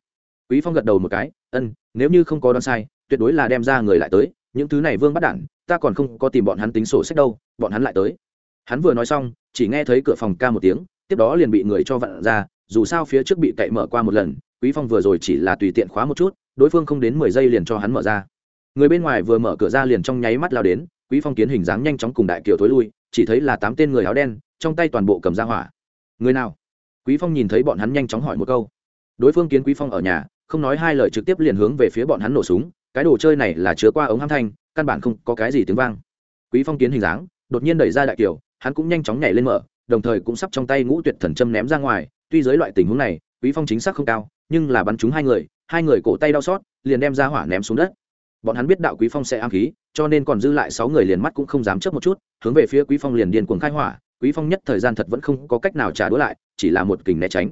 Quý phong gật đầu một cái, ân, nếu như không có đoán sai, tuyệt đối là đem ra người lại tới, những thứ này vương bắt đản, ta còn không có tìm bọn hắn tính sổ sách đâu, bọn hắn lại tới. Hắn vừa nói xong, chỉ nghe thấy cửa phòng ca một tiếng tiếp đó liền bị người cho vặn ra, dù sao phía trước bị cậy mở qua một lần, quý phong vừa rồi chỉ là tùy tiện khóa một chút, đối phương không đến mười giây liền cho hắn mở ra. Người bên ngoài vừa mở cửa ra liền trong nháy mắt lao đến, quý phong kiến hình dáng nhanh chóng cùng đại kiều thối lui, chỉ thấy là tám tên người áo đen, trong tay toàn bộ cầm ra hỏa. Người nào? Quý phong nhìn thấy bọn hắn nhanh chóng hỏi một câu. Đối phương kiến quý phong ở nhà, không nói hai lời trực tiếp liền hướng về phía bọn hắn nổ súng, cái đồ chơi này là chứa qua ống âm thanh, căn bản không có cái gì tiếng vang. Quý phong kiến hình dáng, đột nhiên đẩy ra đại kiều, hắn cũng nhanh chóng nhảy lên mở đồng thời cũng sắp trong tay ngũ tuyệt thần châm ném ra ngoài. Tuy dưới loại tình huống này, quý phong chính xác không cao, nhưng là bắn trúng hai người hai người cổ tay đau xót, liền đem ra hỏa ném xuống đất. Bọn hắn biết đạo quý phong sẽ am khí, cho nên còn dư lại sáu người liền mắt cũng không dám chớp một chút, hướng về phía quý phong liền điên cuồng khai hỏa. Quý phong nhất thời gian thật vẫn không có cách nào trả đũa lại, chỉ là một kình né tránh.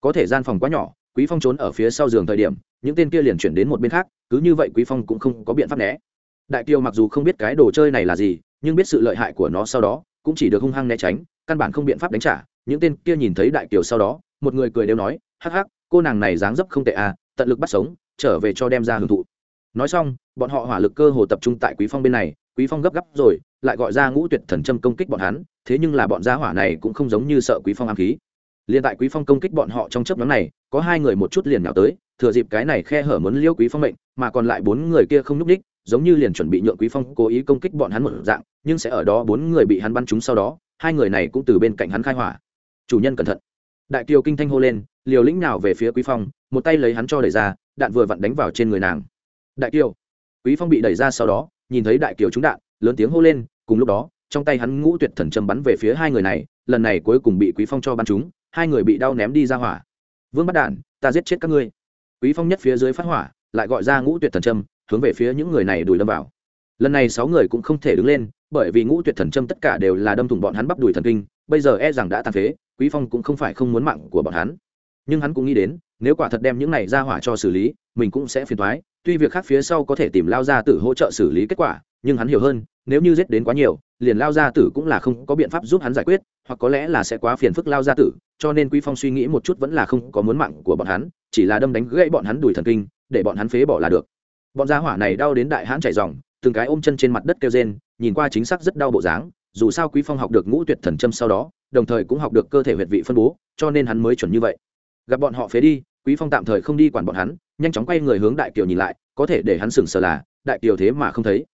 Có thể gian phòng quá nhỏ, quý phong trốn ở phía sau giường thời điểm, những tên kia liền chuyển đến một bên khác, cứ như vậy quý phong cũng không có biện pháp né. Đại kiều mặc dù không biết cái đồ chơi này là gì, nhưng biết sự lợi hại của nó sau đó, cũng chỉ được hung hăng né tránh căn bản không biện pháp đánh trả, những tên kia nhìn thấy đại kiều sau đó, một người cười đều nói, hắc hắc, cô nàng này dáng dấp không tệ à tận lực bắt sống, trở về cho đem ra hưởng thụ. Nói xong, bọn họ hỏa lực cơ hồ tập trung tại quý phong bên này, quý phong gấp gáp rồi, lại gọi ra ngũ tuyệt thần châm công kích bọn hắn, thế nhưng là bọn gia hỏa này cũng không giống như sợ quý phong ám khí. Liên tại quý phong công kích bọn họ trong chớp nhóm này, có hai người một chút liền nhào tới, thừa dịp cái này khe hở muốn liêu quý phong mệnh, mà còn lại bốn người kia không nhúc đích giống như liền chuẩn bị nhượng quý phong cố ý công kích bọn hắn một dạng, nhưng sẽ ở đó bốn người bị hắn bắn trúng sau đó hai người này cũng từ bên cạnh hắn khai hỏa. Chủ nhân cẩn thận. Đại kiều kinh thanh hô lên, liều lĩnh nào về phía quý phong, một tay lấy hắn cho đẩy ra, đạn vừa vặn đánh vào trên người nàng. Đại kiều. Quý phong bị đẩy ra sau đó, nhìn thấy đại kiều trúng đạn, lớn tiếng hô lên, cùng lúc đó, trong tay hắn ngũ tuyệt thần châm bắn về phía hai người này, lần này cuối cùng bị quý phong cho bắn trúng, hai người bị đau ném đi ra hỏa. Vương bắt đạn, ta giết chết các ngươi. Quý phong nhất phía dưới phát hỏa, lại gọi ra ngũ tuyệt thần châm, hướng về phía những người này đùi đâm vào. Lần này sáu người cũng không thể đứng lên bởi vì ngũ tuyệt thần châm tất cả đều là đâm thủng bọn hắn bắp đùi thần kinh, bây giờ e rằng đã tàn phế, quý phong cũng không phải không muốn mạng của bọn hắn. Nhưng hắn cũng nghĩ đến, nếu quả thật đem những này ra hỏa cho xử lý, mình cũng sẽ phiền toái, tuy việc khác phía sau có thể tìm lao ra tử hỗ trợ xử lý kết quả, nhưng hắn hiểu hơn, nếu như giết đến quá nhiều, liền lao gia tử cũng là không có biện pháp giúp hắn giải quyết, hoặc có lẽ là sẽ quá phiền phức lao gia tử, cho nên quý phong suy nghĩ một chút vẫn là không có muốn mạng của bọn hắn, chỉ là đâm đánh gãy bọn hắn đùi thần kinh, để bọn hắn phế bỏ là được. Bọn gia hỏa này đau đến đại hãn chảy ròng từng cái ôm chân trên mặt đất kêu rên, nhìn qua chính xác rất đau bộ dáng, dù sao quý phong học được ngũ tuyệt thần châm sau đó, đồng thời cũng học được cơ thể huyệt vị phân bố, cho nên hắn mới chuẩn như vậy. Gặp bọn họ phế đi, quý phong tạm thời không đi quản bọn hắn, nhanh chóng quay người hướng đại kiều nhìn lại, có thể để hắn sừng sờ là, đại kiều thế mà không thấy.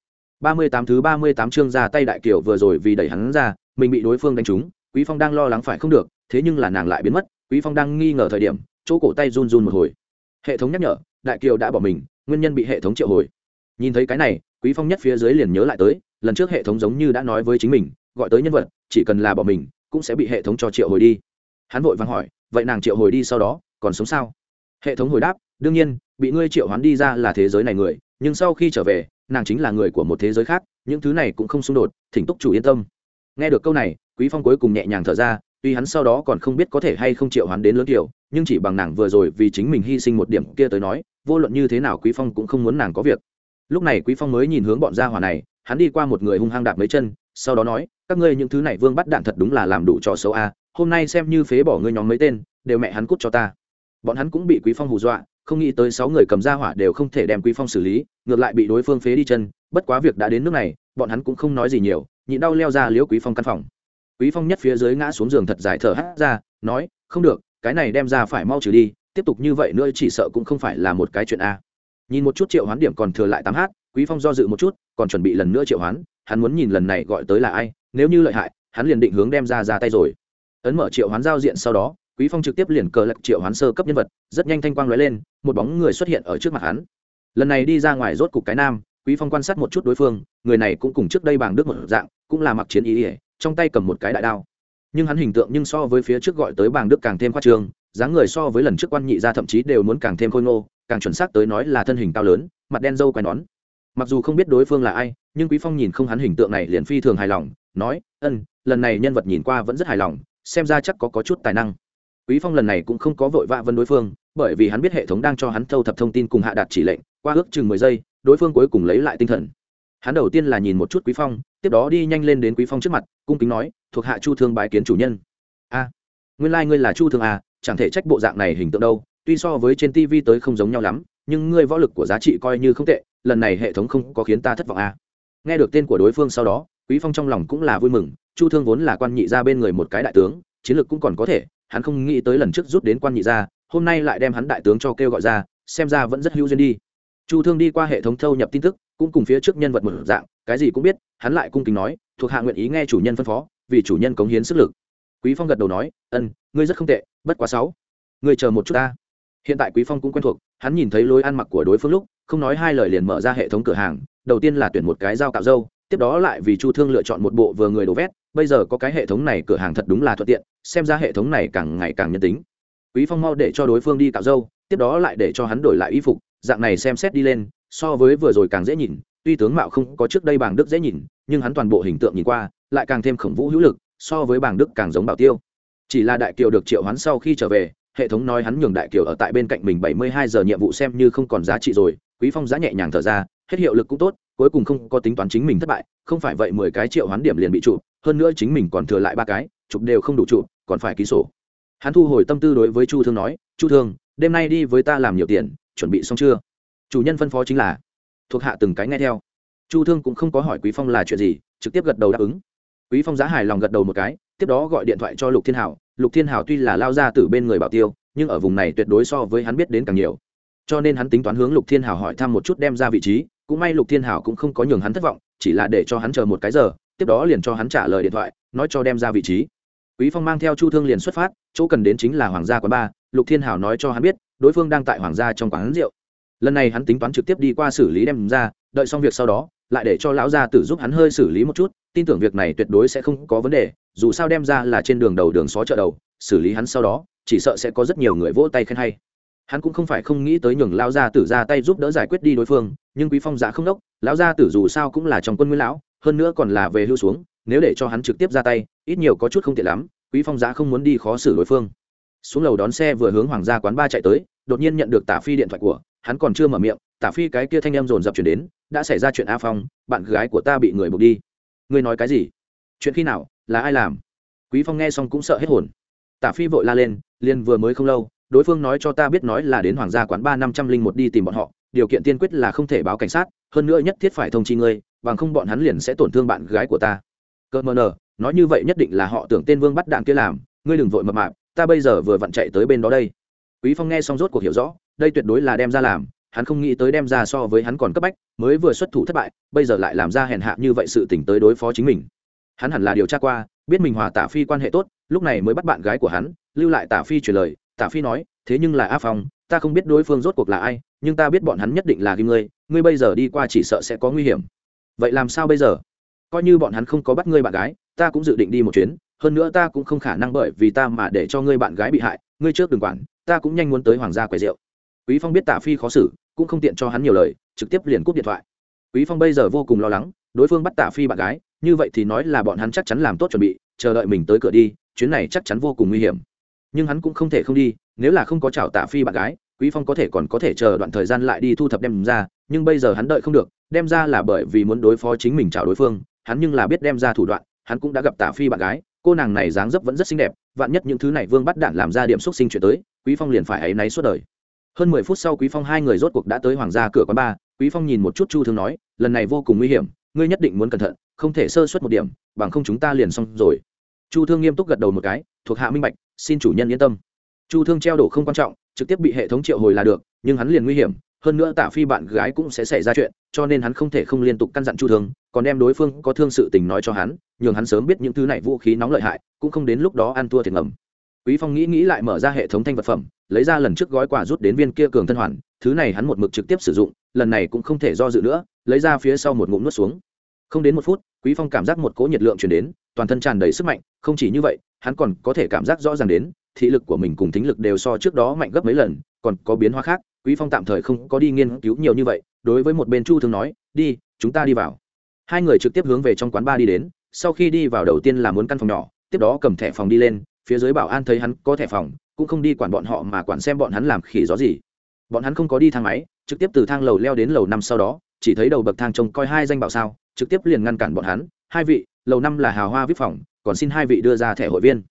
Ba mươi tám thứ ba mươi tám chương ra tay đại kiều vừa rồi vì đẩy hắn ra, mình bị đối phương đánh trúng, quý phong đang lo lắng phải không được, thế nhưng là nàng lại biến mất, quý phong đang nghi ngờ thời điểm, chỗ cổ tay run run một hồi. Hệ thống nhắc nhở, đại kiều đã bỏ mình, nguyên nhân bị hệ thống triệu hồi. Nhìn thấy cái này quý phong nhất phía dưới liền nhớ lại tới, lần trước hệ thống giống như đã nói với chính mình, gọi tới nhân vật, chỉ cần là bỏ mình, cũng sẽ bị hệ thống cho triệu hồi đi. Hắn vội vàng hỏi, vậy nàng triệu hồi đi sau đó, còn sống sao? Hệ thống hồi đáp, đương nhiên, bị ngươi triệu hoán đi ra là thế giới này người, nhưng sau khi trở về, nàng chính là người của một thế giới khác, những thứ này cũng không xung đột, thỉnh túc chủ yên tâm. Nghe được câu này, quý phong cuối cùng nhẹ nhàng thở ra, tuy hắn sau đó còn không biết có thể hay không triệu hoán đến lớn tiểu nhưng chỉ bằng nàng vừa rồi vì chính mình hy sinh một điểm kia tới nói, vô luận như thế nào quý phong cũng không muốn nàng có việc lúc này quý phong mới nhìn hướng bọn gia hỏa này, hắn đi qua một người hung hăng đạp mấy chân, sau đó nói, các ngươi những thứ này vương bắt đạn thật đúng là làm đủ trò xấu a, hôm nay xem như phế bỏ ngươi nhóm mấy tên, đều mẹ hắn cút cho ta. Bọn hắn cũng bị quý phong hù dọa, không nghĩ tới sáu người cầm gia hỏa đều không thể đem quý phong xử lý, ngược lại bị đối phương phế đi chân, bất quá việc đã đến nước này, bọn hắn cũng không nói gì nhiều, nhịn đau leo ra liếu quý phong căn phòng. Quý phong nhất phía dưới ngã xuống giường thật dài thở hắt ra, nói, không được, cái này đem ra phải mau trừ đi, tiếp tục như vậy nữa chỉ sợ cũng không phải là một cái chuyện a nhìn một chút triệu hoán điểm còn thừa lại tám h quý phong do dự một chút, còn chuẩn bị lần nữa triệu hoán, hắn muốn nhìn lần này gọi tới là ai, nếu như lợi hại, hắn liền định hướng đem ra ra tay rồi. Ấn mở triệu hoán giao diện sau đó, quý phong trực tiếp liền cờ lật triệu hoán sơ cấp nhân vật, rất nhanh thanh quang lóe lên, một bóng người xuất hiện ở trước mặt hắn. Lần này đi ra ngoài rốt cục cái nam, quý phong quan sát một chút đối phương, người này cũng cùng trước đây bảng đức một dạng, cũng là mặc chiến ý ỉa trong tay cầm một cái đại đao. Nhưng hắn hình tượng nhưng so với phía trước gọi tới bảng đức càng thêm khoa trương, dáng người so với lần trước quan nhị ra thậm chí đều muốn càng thêm khôi ngô càng chuẩn xác tới nói là thân hình cao lớn, mặt đen dâu quai nón. Mặc dù không biết đối phương là ai, nhưng quý phong nhìn không hắn hình tượng này liền phi thường hài lòng, nói ân lần này nhân vật nhìn qua vẫn rất hài lòng, xem ra chắc có có chút tài năng. Quý phong lần này cũng không có vội vã vân đối phương, bởi vì hắn biết hệ thống đang cho hắn thâu thập thông tin cùng hạ đạt chỉ lệnh, qua ước chừng mười giây, đối phương cuối cùng lấy lại tinh thần. Hắn đầu tiên là nhìn một chút quý phong, tiếp đó đi nhanh lên đến quý phong trước mặt, cung kính nói, thuộc hạ chu thương bái kiến chủ nhân. A, nguyên lai like ngươi là chu thương à chẳng thể trách bộ dạng này hình tượng đâu tuy so với trên tv tới không giống nhau lắm, nhưng ngươi võ lực của giá trị coi như không tệ, lần này hệ thống không có khiến ta thất vọng à. nghe được tên của đối phương sau đó, quý phong trong lòng cũng là vui mừng, chu thương vốn là quan nhị ra bên người một cái đại tướng, chiến lược cũng còn có thể, hắn không nghĩ tới lần trước rút đến quan nhị ra hôm nay lại đem hắn đại tướng cho kêu gọi ra, xem ra vẫn rất hữu duyên đi. Chu thương đi qua hệ thống thâu nhập tin tức, cũng cùng phía trước nhân vật một dạng, cái gì cũng biết, hắn lại cung kính nói, thuộc hạ nguyện ý nghe chủ nhân phân phó, vì chủ nhân cống hiến sức lực. Quý phong gật đầu nói ân ngươi rất không tệ, bất quá sáu, ngươi chờ một chút ta hiện tại quý phong cũng quen thuộc, hắn nhìn thấy lối ăn mặc của đối phương lúc, không nói hai lời liền mở ra hệ thống cửa hàng, đầu tiên là tuyển một cái dao cạo dâu tiếp đó lại vì chu thương lựa chọn một bộ vừa người đồ vét, bây giờ có cái hệ thống này cửa hàng thật đúng là thuận tiện, xem ra hệ thống này càng ngày càng nhân tính. Quý phong mau để cho đối phương đi cạo dâu tiếp đó lại để cho hắn đổi lại y phục, dạng này xem xét đi lên, so với vừa rồi càng dễ nhìn, tuy tướng mạo không có trước đây bảng đức dễ nhìn, nhưng hắn toàn bộ hình tượng nhìn qua, lại càng thêm khổng vũ hữu lực, so với bảng đức càng giống bảo tiêu. Chỉ là đại kiều được triệu hắn sau khi trở về hệ thống nói hắn nhường đại kiều ở tại bên cạnh mình bảy mươi hai giờ nhiệm vụ xem như không còn giá trị rồi, quý phong giá nhẹ nhàng thở ra, hết hiệu lực cũng tốt, cuối cùng không có tính toán chính mình thất bại, không phải vậy mười cái triệu hoán điểm liền bị trụ, hơn nữa chính mình còn thừa lại ba cái, chụp đều không đủ trụ, còn phải ký sổ. Hắn thu hồi tâm tư đối với chu thương nói, chu thương, đêm nay đi với ta làm nhiều tiền, chuẩn bị xong chưa? Chủ nhân phân phó chính là, thuộc hạ từng cái nghe theo. Chu thương cũng không có hỏi quý phong là chuyện gì, trực tiếp gật đầu đáp ứng. Quý phong giá hài lòng gật đầu một cái, tiếp đó gọi điện thoại cho lục thiên hảo lục thiên hảo tuy là lao ra từ bên người bảo tiêu, nhưng ở vùng này tuyệt đối so với hắn biết đến càng nhiều. Cho nên hắn tính toán hướng lục thiên hào hỏi thăm một chút đem ra vị trí, cũng may lục thiên hào cũng không có nhường hắn thất vọng, chỉ là để cho hắn chờ một cái giờ, tiếp đó liền cho hắn trả lời điện thoại, nói cho đem ra vị trí. Quý phong mang theo chu thương liền xuất phát, chỗ cần đến chính là hoàng gia quán ba, lục thiên hào nói cho hắn biết, đối phương đang tại hoàng gia trong quán rượu. Lần này hắn tính toán trực tiếp đi qua xử lý đem ra, đợi xong việc sau đó lại để cho lão gia tử giúp hắn hơi xử lý một chút, tin tưởng việc này tuyệt đối sẽ không có vấn đề, dù sao đem ra là trên đường đầu đường xó chợ đầu, xử lý hắn sau đó, chỉ sợ sẽ có rất nhiều người vỗ tay khen hay. Hắn cũng không phải không nghĩ tới nhường lão gia tử ra tay giúp đỡ giải quyết đi đối phương, nhưng quý phong dạ không đốc, lão gia tử dù sao cũng là trong quân nguyên lão, hơn nữa còn là về hưu xuống, nếu để cho hắn trực tiếp ra tay, ít nhiều có chút không tiện lắm, quý phong dạ không muốn đi khó xử đối phương. Xuống lầu đón xe vừa hướng hoàng gia quán ba chạy tới, đột nhiên nhận được tả phi điện thoại của, hắn còn chưa mở miệng tả phi cái kia thanh em dồn dập chuyển đến, đã xảy ra chuyện a phong, bạn gái của ta bị người buộc đi. Ngươi nói cái gì? Chuyện khi nào, là ai làm? Quý phong nghe xong cũng sợ hết hồn. Tả phi vội la lên, liền vừa mới không lâu, đối phương nói cho ta biết nói là đến hoàng gia quán ba năm trăm linh một đi tìm bọn họ, điều kiện tiên quyết là không thể báo cảnh sát, hơn nữa nhất thiết phải thông chi ngươi, bằng không bọn hắn liền sẽ tổn thương bạn gái của ta. Cơ mờ nờ, nói như vậy nhất định là họ tưởng tên vương bắt đạn kia làm, ngươi đừng vội mập mạp, ta bây giờ vừa vặn chạy tới bên đó đây. Quý phong nghe xong rốt cuộc hiểu rõ, đây tuyệt đối là đem ra làm hắn không nghĩ tới đem ra so với hắn còn cấp bách, mới vừa xuất thủ thất bại, bây giờ lại làm ra hèn hạ như vậy sự tỉnh tới đối phó chính mình. Hắn hẳn là điều tra qua, biết mình hòa tả phi quan hệ tốt, lúc này mới bắt bạn gái của hắn, lưu lại tả phi truyền lời. Tả phi nói, thế nhưng là a phong, ta không biết đối phương rốt cuộc là ai, nhưng ta biết bọn hắn nhất định là kim ngươi ngươi bây giờ đi qua chỉ sợ sẽ có nguy hiểm. Vậy làm sao bây giờ? Coi như bọn hắn không có bắt ngươi bạn gái, ta cũng dự định đi một chuyến, hơn nữa ta cũng không khả năng bởi vì ta mà để cho ngươi bạn gái bị hại, ngươi trước đừng quản, ta cũng nhanh muốn tới hoàng gia quầy rượu quý phong biết tạ phi khó xử, cũng không tiện cho hắn nhiều lời, trực tiếp liền cúp điện thoại. Quý phong bây giờ vô cùng lo lắng, đối phương bắt tạ phi bạn gái, như vậy thì nói là bọn hắn chắc chắn làm tốt chuẩn bị, chờ đợi mình tới cửa đi, chuyến này chắc chắn vô cùng nguy hiểm. Nhưng hắn cũng không thể không đi, nếu là không có chào tạ phi bạn gái, quý phong có thể còn có thể chờ đoạn thời gian lại đi thu thập đem ra, nhưng bây giờ hắn đợi không được, đem ra là bởi vì muốn đối phó chính mình chào đối phương, hắn nhưng là biết đem ra thủ đoạn, hắn cũng đã gặp tạ phi bạn gái, cô nàng này dáng dấp vẫn rất xinh đẹp, vạn nhất những thứ này vương bắt đạn làm ra điểm xúc sinh chuyện tới, quý phong liền phải ấy náy suốt đời hơn mười phút sau quý phong hai người rốt cuộc đã tới hoàng gia cửa quán ba, quý phong nhìn một chút chu thương nói, lần này vô cùng nguy hiểm, ngươi nhất định muốn cẩn thận, không thể sơ suất một điểm, bằng không chúng ta liền xong rồi. Chu thương nghiêm túc gật đầu một cái, thuộc hạ minh bạch, xin chủ nhân yên tâm. Chu thương treo đổ không quan trọng, trực tiếp bị hệ thống triệu hồi là được, nhưng hắn liền nguy hiểm, hơn nữa tạ phi bạn gái cũng sẽ xảy ra chuyện, cho nên hắn không thể không liên tục căn dặn chu thương, còn đem đối phương có thương sự tình nói cho hắn, nhường hắn sớm biết những thứ này vũ khí nóng lợi hại, cũng không đến lúc đó ăn thua thiệt ngầm quý phong nghĩ nghĩ lại mở ra hệ thống thanh vật phẩm, lấy ra lần trước gói quà rút đến viên kia cường thân hoàn, thứ này hắn một mực trực tiếp sử dụng, lần này cũng không thể do dự nữa, lấy ra phía sau một ngụm nuốt xuống. Không đến một phút, quý phong cảm giác một cỗ nhiệt lượng chuyển đến, toàn thân tràn đầy sức mạnh, không chỉ như vậy, hắn còn có thể cảm giác rõ ràng đến, thị lực của mình cùng thính lực đều so trước đó mạnh gấp mấy lần, còn có biến hóa khác, quý phong tạm thời không có đi nghiên cứu nhiều như vậy, đối với một bên chu thường nói, đi, chúng ta đi vào. Hai người trực tiếp hướng về trong quán bar đi đến, sau khi đi vào đầu tiên là muốn căn phòng nhỏ, tiếp đó cầm thẻ phòng đi lên phía dưới bảo an thấy hắn có thẻ phòng, cũng không đi quản bọn họ mà quản xem bọn hắn làm khỉ gió gì. Bọn hắn không có đi thang máy, trực tiếp từ thang lầu leo đến lầu năm sau đó, chỉ thấy đầu bậc thang trông coi hai danh bảo sao, trực tiếp liền ngăn cản bọn hắn. Hai vị, lầu năm là hào hoa vip phòng, còn xin hai vị đưa ra thẻ hội viên.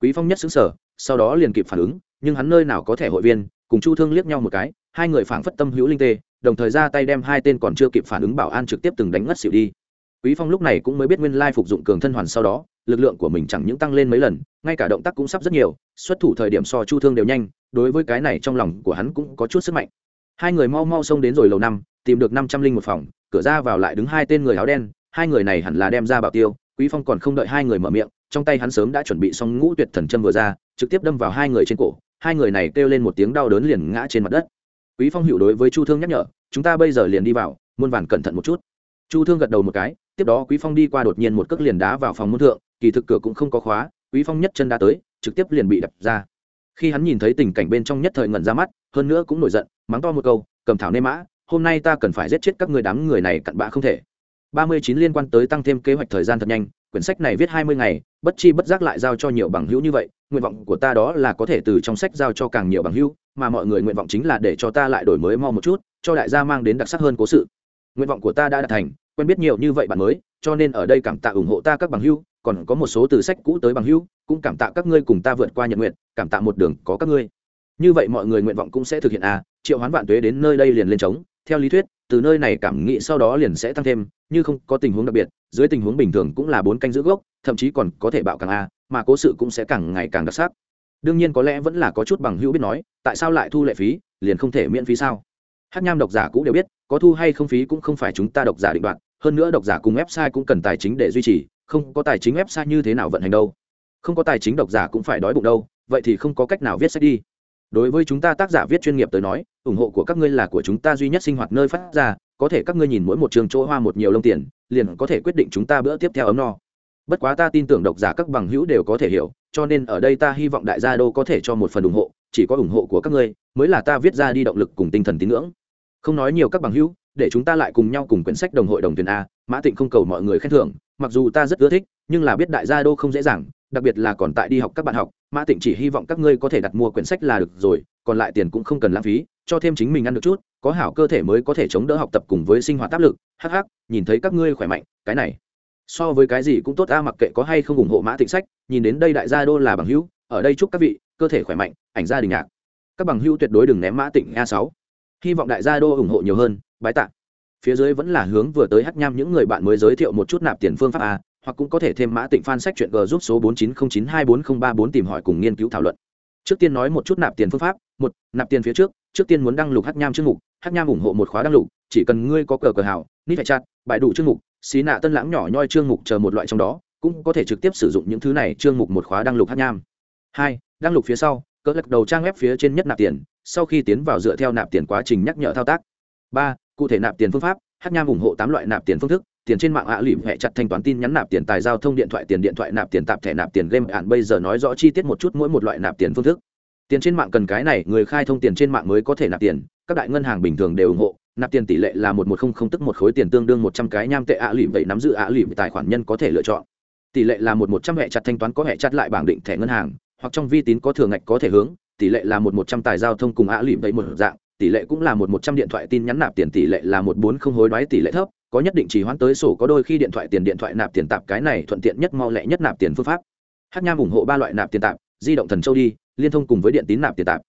Quý phong nhất xứng sở, sau đó liền kịp phản ứng, nhưng hắn nơi nào có thẻ hội viên, cùng chu thương liếc nhau một cái, hai người phảng phất tâm hữu linh tê, đồng thời ra tay đem hai tên còn chưa kịp phản ứng bảo an trực tiếp từng đánh ngất xỉu đi. Quý phong lúc này cũng mới biết nguyên lai phục dụng cường thân hoàn sau đó lực lượng của mình chẳng những tăng lên mấy lần, ngay cả động tác cũng sắp rất nhiều, xuất thủ thời điểm so chu thương đều nhanh, đối với cái này trong lòng của hắn cũng có chút sức mạnh. Hai người mau mau xông đến rồi lầu năm, tìm được năm trăm linh một phòng, cửa ra vào lại đứng hai tên người áo đen, hai người này hẳn là đem ra bảo tiêu, quý phong còn không đợi hai người mở miệng, trong tay hắn sớm đã chuẩn bị xong ngũ tuyệt thần châm vừa ra, trực tiếp đâm vào hai người trên cổ, hai người này kêu lên một tiếng đau đớn liền ngã trên mặt đất. Quý phong hiểu đối với chu thương nhắc nhở, chúng ta bây giờ liền đi vào, muôn vàn cẩn thận một chút. Chu thương gật đầu một cái, tiếp đó quý phong đi qua đột nhiên một cước liền đá vào phòng môn thượng kỳ thực cửa cũng không có khóa, quý phong nhất chân đã tới, trực tiếp liền bị đập ra. Khi hắn nhìn thấy tình cảnh bên trong nhất thời ngẩn ra mắt, hơn nữa cũng nổi giận, mắng to một câu, cầm thảo nê mã, hôm nay ta cần phải giết chết các người đám người này cặn bã không thể. 39 liên quan tới tăng thêm kế hoạch thời gian thật nhanh, quyển sách này viết 20 ngày, bất chi bất giác lại giao cho nhiều bằng hữu như vậy, nguyện vọng của ta đó là có thể từ trong sách giao cho càng nhiều bằng hữu, mà mọi người nguyện vọng chính là để cho ta lại đổi mới mau một chút, cho đại gia mang đến đặc sắc hơn cố sự. Nguyện vọng của ta đã đạt thành, quen biết nhiều như vậy bạn mới, cho nên ở đây cảm tạ ủng hộ ta các bằng hữu còn có một số từ sách cũ tới bằng hữu, cũng cảm tạ các ngươi cùng ta vượt qua nhật nguyện, cảm tạ một đường có các ngươi. Như vậy mọi người nguyện vọng cũng sẽ thực hiện à triệu hoán vạn tuế đến nơi đây liền lên trống. Theo lý thuyết, từ nơi này cảm nghĩ sau đó liền sẽ tăng thêm, như không có tình huống đặc biệt, dưới tình huống bình thường cũng là bốn canh giữ gốc, thậm chí còn có thể bạo càng a, mà cố sự cũng sẽ càng ngày càng đặc sắc. Đương nhiên có lẽ vẫn là có chút bằng hữu biết nói, tại sao lại thu lệ phí, liền không thể miễn phí sao? Hát nham độc giả cũng đều biết, có thu hay không phí cũng không phải chúng ta độc giả định đoạt, hơn nữa độc giả cùng website cũng cần tài chính để duy trì không có tài chính website như thế nào vận hành đâu. Không có tài chính độc giả cũng phải đói bụng đâu, vậy thì không có cách nào viết sách đi. Đối với chúng ta tác giả viết chuyên nghiệp tới nói, ủng hộ của các ngươi là của chúng ta duy nhất sinh hoạt nơi phát ra, có thể các ngươi nhìn mỗi một trường chỗ hoa một nhiều lông tiền, liền có thể quyết định chúng ta bữa tiếp theo ấm no. Bất quá ta tin tưởng độc giả các bằng hữu đều có thể hiểu, cho nên ở đây ta hy vọng đại gia đô có thể cho một phần ủng hộ, chỉ có ủng hộ của các ngươi, mới là ta viết ra đi động lực cùng tinh thần tín ngưỡng. Không nói nhiều các bằng hữu để chúng ta lại cùng nhau cùng quyển sách đồng hội đồng tuyển a, mã tịnh không cầu mọi người khen thưởng, mặc dù ta rất ưa thích, nhưng là biết đại gia đô không dễ dàng, đặc biệt là còn tại đi học các bạn học, mã tịnh chỉ hy vọng các ngươi có thể đặt mua quyển sách là được rồi, còn lại tiền cũng không cần lãng phí, cho thêm chính mình ăn được chút, có hảo cơ thể mới có thể chống đỡ học tập cùng với sinh hoạt áp lực hh nhìn thấy các ngươi khỏe mạnh, cái này. So với cái gì cũng tốt a, mặc kệ có hay không ủng hộ mã tịnh sách, nhìn đến đây đại gia đô là bằng hữu, ở đây chúc các vị cơ thể khỏe mạnh, ảnh gia đình nhạc. Các bằng hữu tuyệt đối đừng ném mã tịnh a sáu. Hy vọng đại gia đô ủng hộ nhiều hơn bái tạ. Phía dưới vẫn là hướng vừa tới hắc nham, những người bạn mới giới thiệu một chút nạp tiền phương pháp a, hoặc cũng có thể thêm mã tịnh fan sách chuyện g giúp số bốn chín không chín hai bốn không ba bốn tìm hỏi cùng nghiên cứu thảo luận. Trước tiên nói một chút nạp tiền phương pháp. Một, nạp tiền phía trước trước tiên muốn đăng lục hắc nham chương mục. Hắc nham ủng hộ một khóa đăng lục, chỉ cần ngươi có cờ cờ hảo, nít phải chặt, bài đủ chương mục, xí nạ tân lãng nhỏ nhoi chương mục chờ một loại trong đó, cũng có thể trực tiếp sử dụng những thứ này chương mục một khóa đăng lục hắc nham. Hai, đăng lục phía sau, cỡ lật đầu trang web phía trên nhất nạp tiền, sau khi tiến vào dựa theo nạp tiền quá trình nhắc nhở thao tác. Ba cụ thể nạp tiền phương pháp, hát nham ủng hộ tám loại nạp tiền phương thức, tiền trên mạng ạ lụy hệ chặt thanh toán tin nhắn nạp tiền tài giao thông điện thoại, tiền điện thoại nạp tiền tạp thẻ nạp tiền game ạn bây giờ nói rõ chi tiết một chút mỗi một loại nạp tiền phương thức. Tiền trên mạng cần cái này, người khai thông tiền trên mạng mới có thể nạp tiền, các đại ngân hàng bình thường đều ủng hộ, nạp tiền tỷ lệ là một một không không, tức một khối tiền tương đương một trăm cái nham tệ ạ lụy vậy nắm giữ ạ lụy tài khoản nhân có thể lựa chọn. Tỷ lệ là một một trăm hệ chặt thanh toán có hệ chặt lại bảng định thẻ ngân hàng, hoặc trong vi tín có thường ngạch có thể hướng, tỷ lệ là một một trăm tài giao thông cùng ạ lụy vậy một dạng tỷ lệ cũng là một một trăm điện thoại tin nhắn nạp tiền, tỷ lệ là một bốn không hối đoái, tỷ lệ thấp, có nhất định chỉ hoãn tới sổ, có đôi khi điện thoại tiền, điện thoại nạp tiền tạp, cái này thuận tiện nhất, mau lẹ nhất nạp tiền phương pháp. Hát nham ủng hộ ba loại nạp tiền tạp, di động thần châu đi, liên thông cùng với điện tín nạp tiền tạp.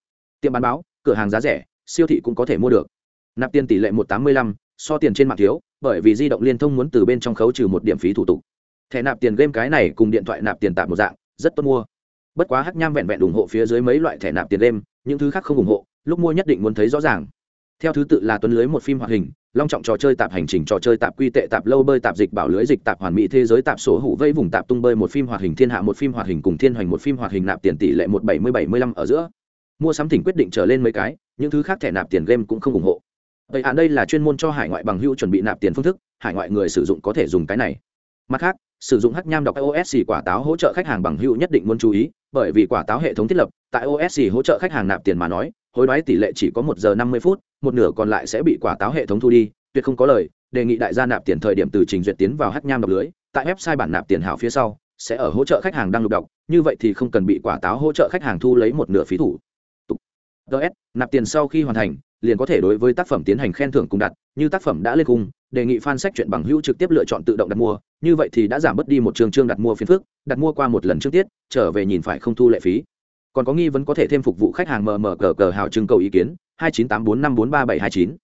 Tiệm bán báo, cửa hàng giá rẻ, siêu thị cũng có thể mua được. Nạp tiền tỷ lệ một tám mươi lăm, so tiền trên mạng thiếu, bởi vì di động liên thông muốn từ bên trong khấu trừ một điểm phí thủ tục. Thẻ nạp tiền game cái này cùng điện thoại nạp tiền tạp một dạng, rất tốt mua. Bất quá hát nham vẹn vẹn ủng hộ phía dưới mấy loại thẻ nạp tiền game, những thứ khác không ủng hộ lúc mua nhất định muốn thấy rõ ràng. Theo thứ tự là tuấn lưới một phim hoạt hình, long trọng trò chơi tạp hành trình, trò chơi tạp quy tệ, tạp lâu bơi, tạp dịch bảo lưới, dịch tạp hoàn mỹ thế giới, tạp sổ hủ, vây vùng, tạp tung bơi một phim hoạt hình, thiên hạ một phim hoạt hình cùng thiên hoành một phim hoạt hình nạp tiền tỷ lệ một bảy mươi bảy mươi lăm ở giữa. Mua sắm thỉnh quyết định trở lên mấy cái, những thứ khác thẻ nạp tiền game cũng không ủng hộ. Vậy hạn đây là chuyên môn cho hải ngoại bằng hữu chuẩn bị nạp tiền phương thức, hải ngoại người sử dụng có thể dùng cái này. Mặt khác, sử dụng hắc nham đọc iOS quả táo hỗ trợ khách hàng bằng hữu nhất định muốn chú ý, bởi vì quả táo hệ thống thiết lập, tại OS hỗ trợ khách hàng nạp tiền mà nói hối đoái tỷ lệ chỉ có một giờ năm mươi phút, một nửa còn lại sẽ bị quả táo hệ thống thu đi, tuyệt không có lời, đề nghị đại gia nạp tiền thời điểm từ trình duyệt tiến vào hát nham đọc lưới, tại website bản nạp tiền hảo phía sau, sẽ ở hỗ trợ khách hàng đăng lục đọc, như vậy thì không cần bị quả táo hỗ trợ khách hàng thu lấy một nửa phí thủ. Ts nạp tiền sau khi hoàn thành, liền có thể đối với tác phẩm tiến hành khen thưởng cùng đặt, như tác phẩm đã lên cung đề nghị fan sách chuyện bằng hữu trực tiếp lựa chọn tự động đặt mua, như vậy thì đã giảm bớt đi một trường chương đặt mua phiên phức, đặt mua qua một lần trước tiết, trở về nhìn phải không thu lệ phí còn có nghi vấn có thể thêm phục vụ khách hàng mờ mờ cờ cờ hào trưng cầu ý kiến, hai chín tám bốn năm bốn ba bảy hai chín.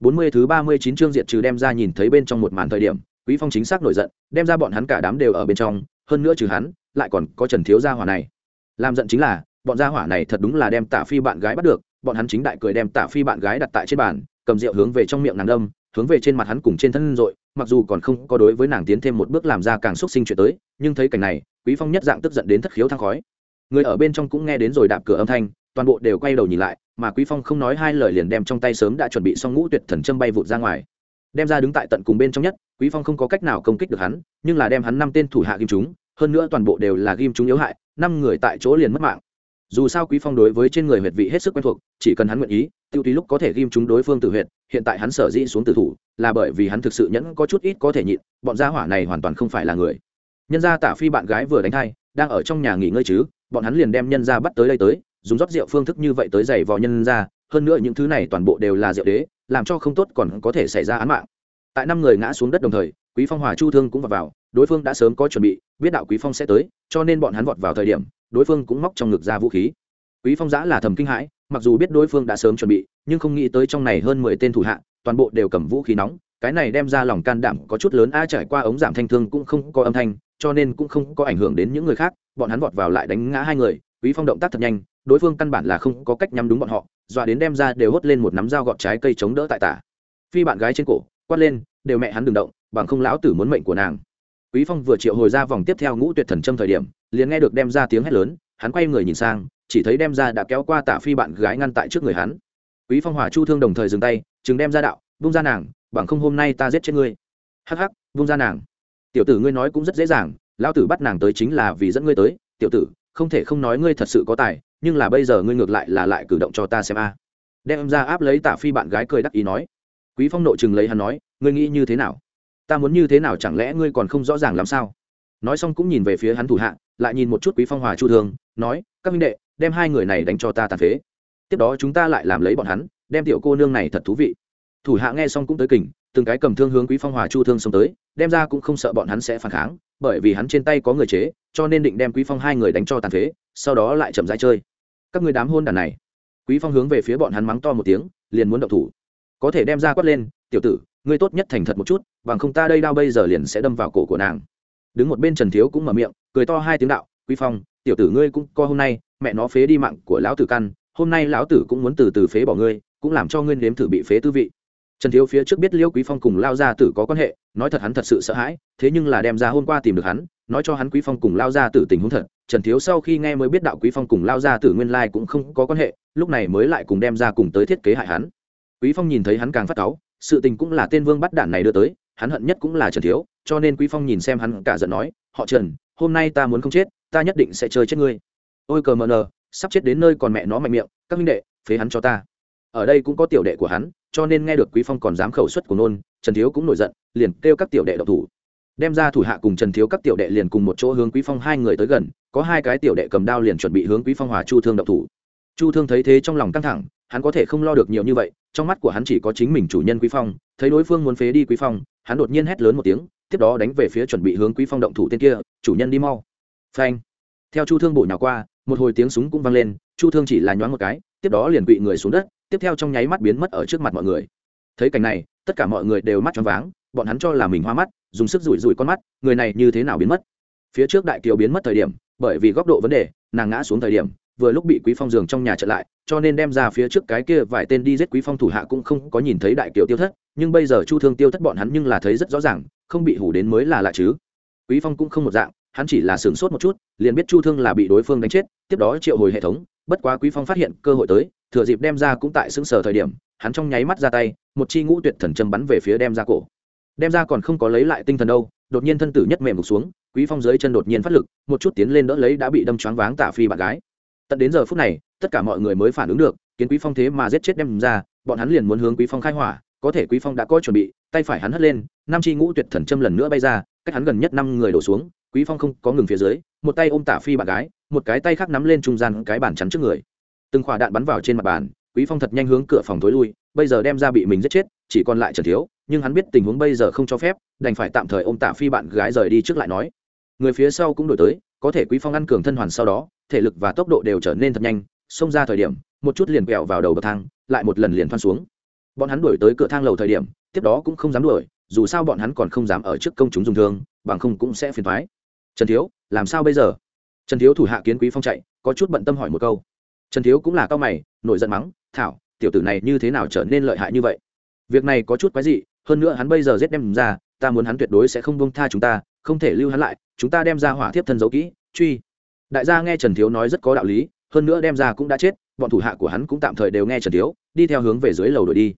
Bốn mươi thứ ba mươi chín chương diệt trừ đem ra nhìn thấy bên trong một màn thời điểm, quý phong chính xác nổi giận, đem ra bọn hắn cả đám đều ở bên trong, hơn nữa trừ hắn, lại còn có trần thiếu gia hỏa này. Làm giận chính là, bọn gia hỏa này thật đúng là đem tạ phi bạn gái bắt được, bọn hắn chính đại cười đem tạ phi bạn gái đặt tại trên bàn, cầm rượu hướng về trong miệng nàng đâm, hướng về trên mặt hắn cùng trên thân rội, mặc dù còn không có đối với nàng tiến thêm một bước làm ra càng xúc sinh chuyện tới, nhưng thấy cảnh này, quý phong nhất dạng tức giận đến thất khiếu thang khói người ở bên trong cũng nghe đến rồi đạp cửa âm thanh, toàn bộ đều quay đầu nhìn lại, mà quý phong không nói hai lời liền đem trong tay sớm đã chuẩn bị xong ngũ tuyệt thần châm bay vụt ra ngoài. Đem ra đứng tại tận cùng bên trong nhất, quý phong không có cách nào công kích được hắn, nhưng là đem hắn năm tên thủ hạ ghim chúng hơn nữa toàn bộ đều là ghim chúng yếu hại, năm người tại chỗ liền mất mạng. Dù sao quý phong đối với trên người huyệt vị hết sức quen thuộc, chỉ cần hắn nguyện ý, tiêu tùy lúc có thể ghim chúng đối phương tử huyệt, hiện tại hắn sở dĩ xuống tử thủ, là bởi vì hắn thực sự nhẫn có chút ít có thể nhịn, bọn gia hỏa này hoàn toàn không phải là người. Nhân gia tả phi bạn gái vừa đánh thai đang ở trong nhà nghỉ ngơi chứ? Bọn hắn liền đem nhân ra bắt tới đây tới dùng rót rượu phương thức như vậy tới giày vò nhân ra, hơn nữa những thứ này toàn bộ đều là rượu đế làm cho không tốt còn có thể xảy ra án mạng. Tại năm người ngã xuống đất đồng thời quý phong hòa chu thương cũng vào, vào đối phương đã sớm có chuẩn bị biết đạo quý phong sẽ tới cho nên bọn hắn vọt vào thời điểm đối phương cũng móc trong ngực ra vũ khí. Quý phong giã là thầm kinh hãi mặc dù biết đối phương đã sớm chuẩn bị nhưng không nghĩ tới trong này hơn mười tên thủ hạ toàn bộ đều cầm vũ khí nóng cái này đem ra lòng can đảm có chút lớn a trải qua ống giảm thanh thương cũng không có âm thanh cho nên cũng không có ảnh hưởng đến những người khác, bọn hắn vọt vào lại đánh ngã hai người, quý phong động tác thật nhanh, đối phương căn bản là không có cách nhắm đúng bọn họ, dọa đến đem ra đều hốt lên một nắm dao gọt trái cây chống đỡ tại tả. Phi bạn gái trên cổ, quát lên, đều mẹ hắn đừng động, bằng không lão tử muốn mệnh của nàng. Quý phong vừa triệu hồi ra vòng tiếp theo ngũ tuyệt thần châm thời điểm, liền nghe được đem ra tiếng hét lớn, hắn quay người nhìn sang, chỉ thấy đem ra đã kéo qua tả phi bạn gái ngăn tại trước người hắn. Quý phong hỏa chu thương đồng thời dừng tay, chừng đem ra đạo, vung ra nàng, bằng không hôm nay ta giết chết ngươi. Hắc hắc, vung ra nàng tiểu tử ngươi nói cũng rất dễ dàng, lão tử bắt nàng tới chính là vì dẫn ngươi tới, tiểu tử, không thể không nói ngươi thật sự có tài, nhưng là bây giờ ngươi ngược lại là lại cử động cho ta xem a. Đem ra áp lấy tả phi bạn gái cười đắc ý nói. Quý phong nộ chừng lấy hắn nói, ngươi nghĩ như thế nào? Ta muốn như thế nào chẳng lẽ ngươi còn không rõ ràng làm sao? Nói xong cũng nhìn về phía hắn thủ hạ, lại nhìn một chút quý phong hòa chu thương nói, các minh đệ, đem hai người này đánh cho ta tàn phế. Tiếp đó chúng ta lại làm lấy bọn hắn, đem tiểu cô nương này thật thú vị. Thủ hạ nghe xong cũng tới kình từng cái cầm thương hướng quý phong hòa chu thương xông tới, đem ra cũng không sợ bọn hắn sẽ phản kháng, bởi vì hắn trên tay có người chế, cho nên định đem quý phong hai người đánh cho tàn phế, sau đó lại chậm rãi chơi. Các người đám hôn đàn này. Quý phong hướng về phía bọn hắn mắng to một tiếng, liền muốn động thủ. Có thể đem ra quát lên, tiểu tử, ngươi tốt nhất thành thật một chút, bằng không ta đây đao bây giờ liền sẽ đâm vào cổ của nàng. Đứng một bên trần thiếu cũng mở miệng, cười to hai tiếng đạo, quý phong, tiểu tử ngươi cũng co hôm nay, mẹ nó phế đi mạng của lão tử căn, hôm nay lão tử cũng muốn từ từ phế bỏ ngươi, cũng làm cho ngươi nếm thử bị phế tư vị trần thiếu phía trước biết liêu quý phong cùng lao gia tử có quan hệ, nói thật hắn thật sự sợ hãi, thế nhưng là đem ra hôm qua tìm được hắn, nói cho hắn quý phong cùng lao gia tử tình huống thật, trần thiếu sau khi nghe mới biết đạo quý phong cùng lao gia tử nguyên lai cũng không có quan hệ, lúc này mới lại cùng đem ra cùng tới thiết kế hại hắn. Quý phong nhìn thấy hắn càng phát cáu, sự tình cũng là tên vương bắt đạn này đưa tới, hắn hận nhất cũng là trần thiếu, cho nên quý phong nhìn xem hắn cả giận nói, họ trần, hôm nay ta muốn không chết, ta nhất định sẽ chơi chết ngươi. Ôi cờ mờ nờ, sắp chết đến nơi còn mẹ nó mạnh miệng, các minh đệ, phế hắn cho ta. Ở đây cũng có tiểu đệ của hắn cho nên nghe được quý phong còn dám khẩu xuất của nôn, trần thiếu cũng nổi giận, liền kêu các tiểu đệ độc thủ. Đem ra thủ hạ cùng trần thiếu các tiểu đệ liền cùng một chỗ hướng quý phong hai người tới gần, có hai cái tiểu đệ cầm đao liền chuẩn bị hướng quý phong hòa chu thương độc thủ. Chu thương thấy thế trong lòng căng thẳng, hắn có thể không lo được nhiều như vậy, trong mắt của hắn chỉ có chính mình chủ nhân quý phong, thấy đối phương muốn phế đi quý phong, hắn đột nhiên hét lớn một tiếng, tiếp đó đánh về phía chuẩn bị hướng quý phong động thủ tên kia, chủ nhân đi mau. Phanh. Theo chu thương bổ nhào qua, một hồi tiếng súng cũng vang lên, chu thương chỉ là nhoáng một cái, tiếp đó liền quỵ người xuống đất tiếp theo trong nháy mắt biến mất ở trước mặt mọi người. Thấy cảnh này, tất cả mọi người đều mắt choáng váng, bọn hắn cho là mình hoa mắt, dùng sức rủi rủi con mắt, người này như thế nào biến mất? Phía trước đại kiều biến mất thời điểm, bởi vì góc độ vấn đề, nàng ngã xuống thời điểm, vừa lúc bị quý phong giường trong nhà trở lại, cho nên đem ra phía trước cái kia vài tên đi giết quý phong thủ hạ cũng không có nhìn thấy đại kiều tiêu thất, nhưng bây giờ chu thương tiêu thất bọn hắn nhưng là thấy rất rõ ràng, không bị hủ đến mới là lạ chứ. Quý phong cũng không một dạng, hắn chỉ là sửng sốt một chút, liền biết chu thương là bị đối phương đánh chết, tiếp đó triệu hồi hệ thống bất quá quý phong phát hiện cơ hội tới, thừa dịp đem ra cũng tại xứng sở thời điểm, hắn trong nháy mắt ra tay, một chi ngũ tuyệt thần châm bắn về phía đem ra cổ. Đem ra còn không có lấy lại tinh thần đâu, đột nhiên thân tử nhất mềm ngục xuống, quý phong dưới chân đột nhiên phát lực, một chút tiến lên đỡ lấy đã bị đâm choáng váng tả phi bạn gái. Tận đến giờ phút này, tất cả mọi người mới phản ứng được, kiến quý phong thế mà giết chết đem ra, bọn hắn liền muốn hướng quý phong khai hỏa, có thể quý phong đã có chuẩn bị, tay phải hắn hất lên, năm chi ngũ tuyệt thần châm lần nữa bay ra, cách hắn gần nhất năm người đổ xuống, quý phong không có ngừng phía dưới, một tay ôm tả phi bạn gái một cái tay khác nắm lên trung gian cái bàn chắn trước người. Từng khỏa đạn bắn vào trên mặt bàn, quý phong thật nhanh hướng cửa phòng tối lui, bây giờ đem ra bị mình giết chết, chỉ còn lại trần thiếu, nhưng hắn biết tình huống bây giờ không cho phép, đành phải tạm thời ôm tạ phi bạn gái rời đi trước lại nói. Người phía sau cũng đổi tới, có thể quý phong ăn cường thân hoàn sau đó, thể lực và tốc độ đều trở nên thật nhanh, xông ra thời điểm, một chút liền quẹo vào đầu bậc thang, lại một lần liền thoăn xuống. Bọn hắn đuổi tới cửa thang lầu thời điểm, tiếp đó cũng không dám đuổi, dù sao bọn hắn còn không dám ở trước công chúng dùng thương, bằng không cũng sẽ phiền thoái trần thiếu, làm sao bây giờ? Trần thiếu thủ hạ kiến quý phong chạy, có chút bận tâm hỏi một câu. Trần thiếu cũng là cao mày, nổi giận mắng, thảo, tiểu tử này như thế nào trở nên lợi hại như vậy? Việc này có chút quái dị, hơn nữa hắn bây giờ giết đem ra, ta muốn hắn tuyệt đối sẽ không bông tha chúng ta, không thể lưu hắn lại, chúng ta đem ra hỏa thiếp thân dấu kỹ, truy. Đại gia nghe trần thiếu nói rất có đạo lý, hơn nữa đem ra cũng đã chết, bọn thủ hạ của hắn cũng tạm thời đều nghe trần thiếu, đi theo hướng về dưới lầu đổi đi.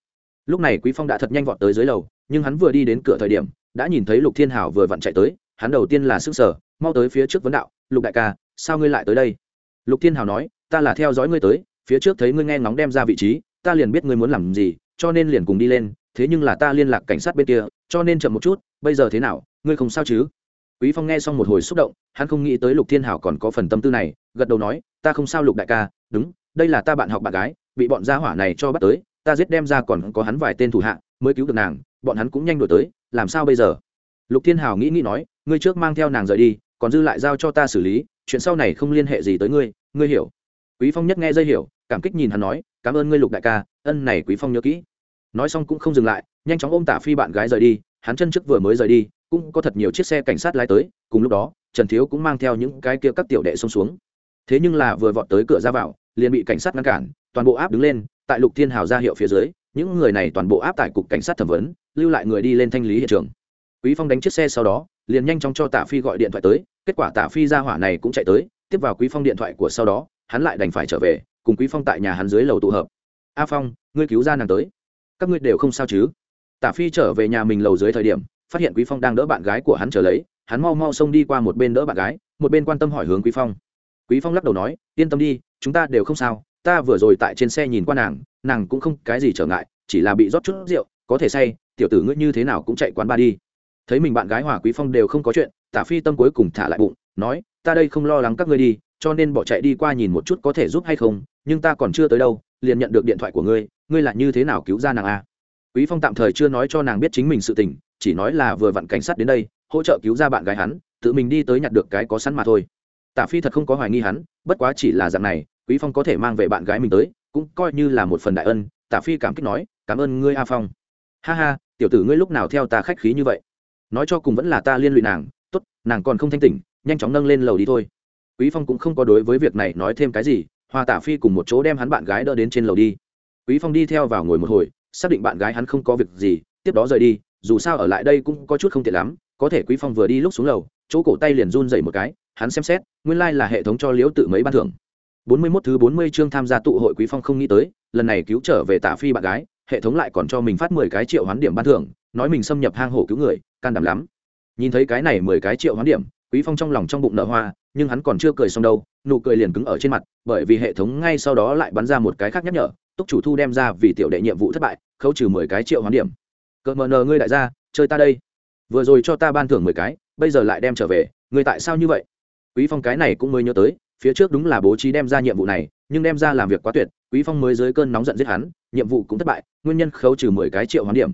Lúc này quý phong đã thật nhanh vọt tới dưới lầu, nhưng hắn vừa đi đến cửa thời điểm, đã nhìn thấy lục thiên hảo vừa vặn chạy tới, hắn đầu tiên là sức sở mau tới phía trước vấn đạo lục đại ca, sao ngươi lại tới đây? Lục thiên hảo nói, ta là theo dõi ngươi tới, phía trước thấy ngươi nghe ngóng đem ra vị trí, ta liền biết ngươi muốn làm gì, cho nên liền cùng đi lên, thế nhưng là ta liên lạc cảnh sát bên kia, cho nên chậm một chút, bây giờ thế nào, ngươi không sao chứ? Quý phong nghe xong một hồi xúc động, hắn không nghĩ tới lục thiên hảo còn có phần tâm tư này, gật đầu nói, ta không sao lục đại ca, đúng, đây là ta bạn học bạn gái, bị bọn gia hỏa này cho bắt tới, ta giết đem ra còn có hắn vài tên thủ hạ, mới cứu được nàng, bọn hắn cũng nhanh đổi tới, làm sao bây giờ? Lục thiên hảo nghĩ nghĩ nói, ngươi trước mang theo nàng rời đi còn dư lại giao cho ta xử lý, chuyện sau này không liên hệ gì tới ngươi ngươi hiểu. Quý phong nhất nghe dây hiểu, cảm kích nhìn hắn nói, cảm ơn ngươi, lục đại ca, ân này quý phong nhớ kỹ. Nói xong cũng không dừng lại, nhanh chóng ôm tả phi bạn gái rời đi, hắn chân trước vừa mới rời đi, cũng có thật nhiều chiếc xe cảnh sát lái tới, cùng lúc đó, trần thiếu cũng mang theo những cái kia các tiểu đệ xông xuống. Thế nhưng là vừa vọt tới cửa ra vào, liền bị cảnh sát ngăn cản, toàn bộ áp đứng lên, tại lục thiên hào ra hiệu phía dưới, những người này toàn bộ áp tại cục cảnh sát thẩm vấn, lưu lại người đi lên thanh lý hiện trường quý phong đánh chiếc xe sau đó, liền nhanh chóng cho tạ phi gọi điện thoại tới, kết quả tạ phi ra hỏa này cũng chạy tới, tiếp vào quý phong điện thoại của sau đó, hắn lại đành phải trở về, cùng quý phong tại nhà hắn dưới lầu tụ hợp. A phong, ngươi cứu ra nàng tới. Các ngươi đều không sao chứ? Tạ phi trở về nhà mình lầu dưới thời điểm, phát hiện quý phong đang đỡ bạn gái của hắn trở lấy, hắn mau mau xông đi qua một bên đỡ bạn gái, một bên quan tâm hỏi hướng quý phong. Quý phong lắc đầu nói, yên tâm đi, chúng ta đều không sao, ta vừa rồi tại trên xe nhìn qua nàng nàng cũng không cái gì trở ngại, chỉ là bị rót chút rượu, có thể say, tiểu tử ngươi như thế nào cũng chạy quán ba đi thấy mình bạn gái hòa quý phong đều không có chuyện, tả phi tâm cuối cùng thả lại bụng, nói, ta đây không lo lắng các ngươi đi, cho nên bỏ chạy đi qua nhìn một chút có thể giúp hay không, nhưng ta còn chưa tới đâu, liền nhận được điện thoại của ngươi ngươi là như thế nào cứu ra nàng a? Quý phong tạm thời chưa nói cho nàng biết chính mình sự tình, chỉ nói là vừa vặn cảnh sát đến đây, hỗ trợ cứu ra bạn gái hắn, tự mình đi tới nhặt được cái có sẵn mà thôi. Tả phi thật không có hoài nghi hắn, bất quá chỉ là dạng này, quý phong có thể mang về bạn gái mình tới, cũng coi như là một phần đại ân, tả phi cảm kích nói, cảm ơn ngươi a phong. Ha ha, tiểu tử ngươi lúc nào theo ta khách khí như vậy? Nói cho cùng vẫn là ta liên lụy nàng, tốt, nàng còn không thanh tỉnh, nhanh chóng nâng lên lầu đi thôi. Quý phong cũng không có đối với việc này nói thêm cái gì, hoa tả phi cùng một chỗ đem hắn bạn gái đỡ đến trên lầu đi. Quý phong đi theo vào ngồi một hồi, xác định bạn gái hắn không có việc gì, tiếp đó rời đi, dù sao ở lại đây cũng có chút không tiện lắm, có thể quý phong vừa đi lúc xuống lầu, chỗ cổ tay liền run dậy một cái, hắn xem xét, nguyên lai like là hệ thống cho liễu tự mấy ban thưởng. 41 thứ 40 chương tham gia tụ hội quý phong không nghĩ tới, lần này cứu trở về tả phi bạn gái, hệ thống lại còn cho mình phát 10 cái triệu hoán điểm ban thưởng, nói mình xâm nhập hang hổ cứu người can đảm lắm. Nhìn thấy cái này 10 cái triệu hoán điểm, quý phong trong lòng trong bụng nở hoa, nhưng hắn còn chưa cười xong đâu, nụ cười liền cứng ở trên mặt, bởi vì hệ thống ngay sau đó lại bắn ra một cái khác nhắc nhở, túc chủ thu đem ra vì tiểu đệ nhiệm vụ thất bại, khấu trừ 10 cái triệu hoán điểm. Cợt mờ nờ ngươi đại gia, chơi ta đây. Vừa rồi cho ta ban thưởng 10 cái, bây giờ lại đem trở về người tại sao như vậy? Quý phong cái này cũng mới nhớ tới, phía trước đúng là bố trí đem ra nhiệm vụ này, nhưng đem ra làm việc quá tuyệt, quý phong mới dưới cơn nóng giận giết hắn, nhiệm vụ cũng thất bại, nguyên nhân khấu trừ mười cái triệu hoán điểm.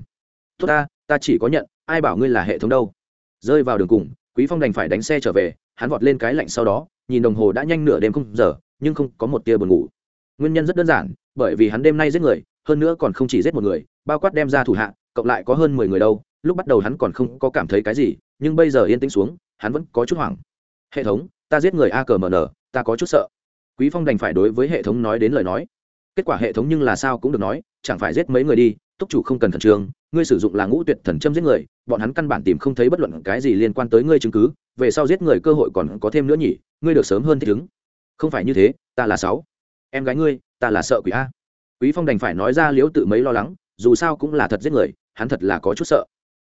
Tốt ta ta chỉ có nhận ai bảo ngươi là hệ thống đâu? Rơi vào đường cùng, quý phong đành phải đánh xe trở về, hắn vọt lên cái lạnh sau đó, nhìn đồng hồ đã nhanh nửa đêm không giờ, nhưng không có một tia buồn ngủ. Nguyên nhân rất đơn giản, bởi vì hắn đêm nay giết người, hơn nữa còn không chỉ giết một người, bao quát đem ra thủ hạ, cộng lại có hơn mười người đâu, lúc bắt đầu hắn còn không có cảm thấy cái gì, nhưng bây giờ yên tĩnh xuống, hắn vẫn có chút hoảng. Hệ thống, ta giết người a cờ mn ta có chút sợ. Quý phong đành phải đối với hệ thống nói đến lời nói. Kết quả hệ thống nhưng là sao cũng được nói, chẳng phải giết mấy người đi, túc chủ không cần khẩn trương ngươi sử dụng là ngũ tuyệt thần châm giết người, bọn hắn căn bản tìm không thấy bất luận cái gì liên quan tới ngươi chứng cứ, về sau giết người cơ hội còn có thêm nữa nhỉ, ngươi được sớm hơn thích ứng không phải như thế, ta là sáu. Em gái ngươi, ta là sợ quỷ a. Quý phong đành phải nói ra liễu tự mấy lo lắng, dù sao cũng là thật giết người, hắn thật là có chút sợ.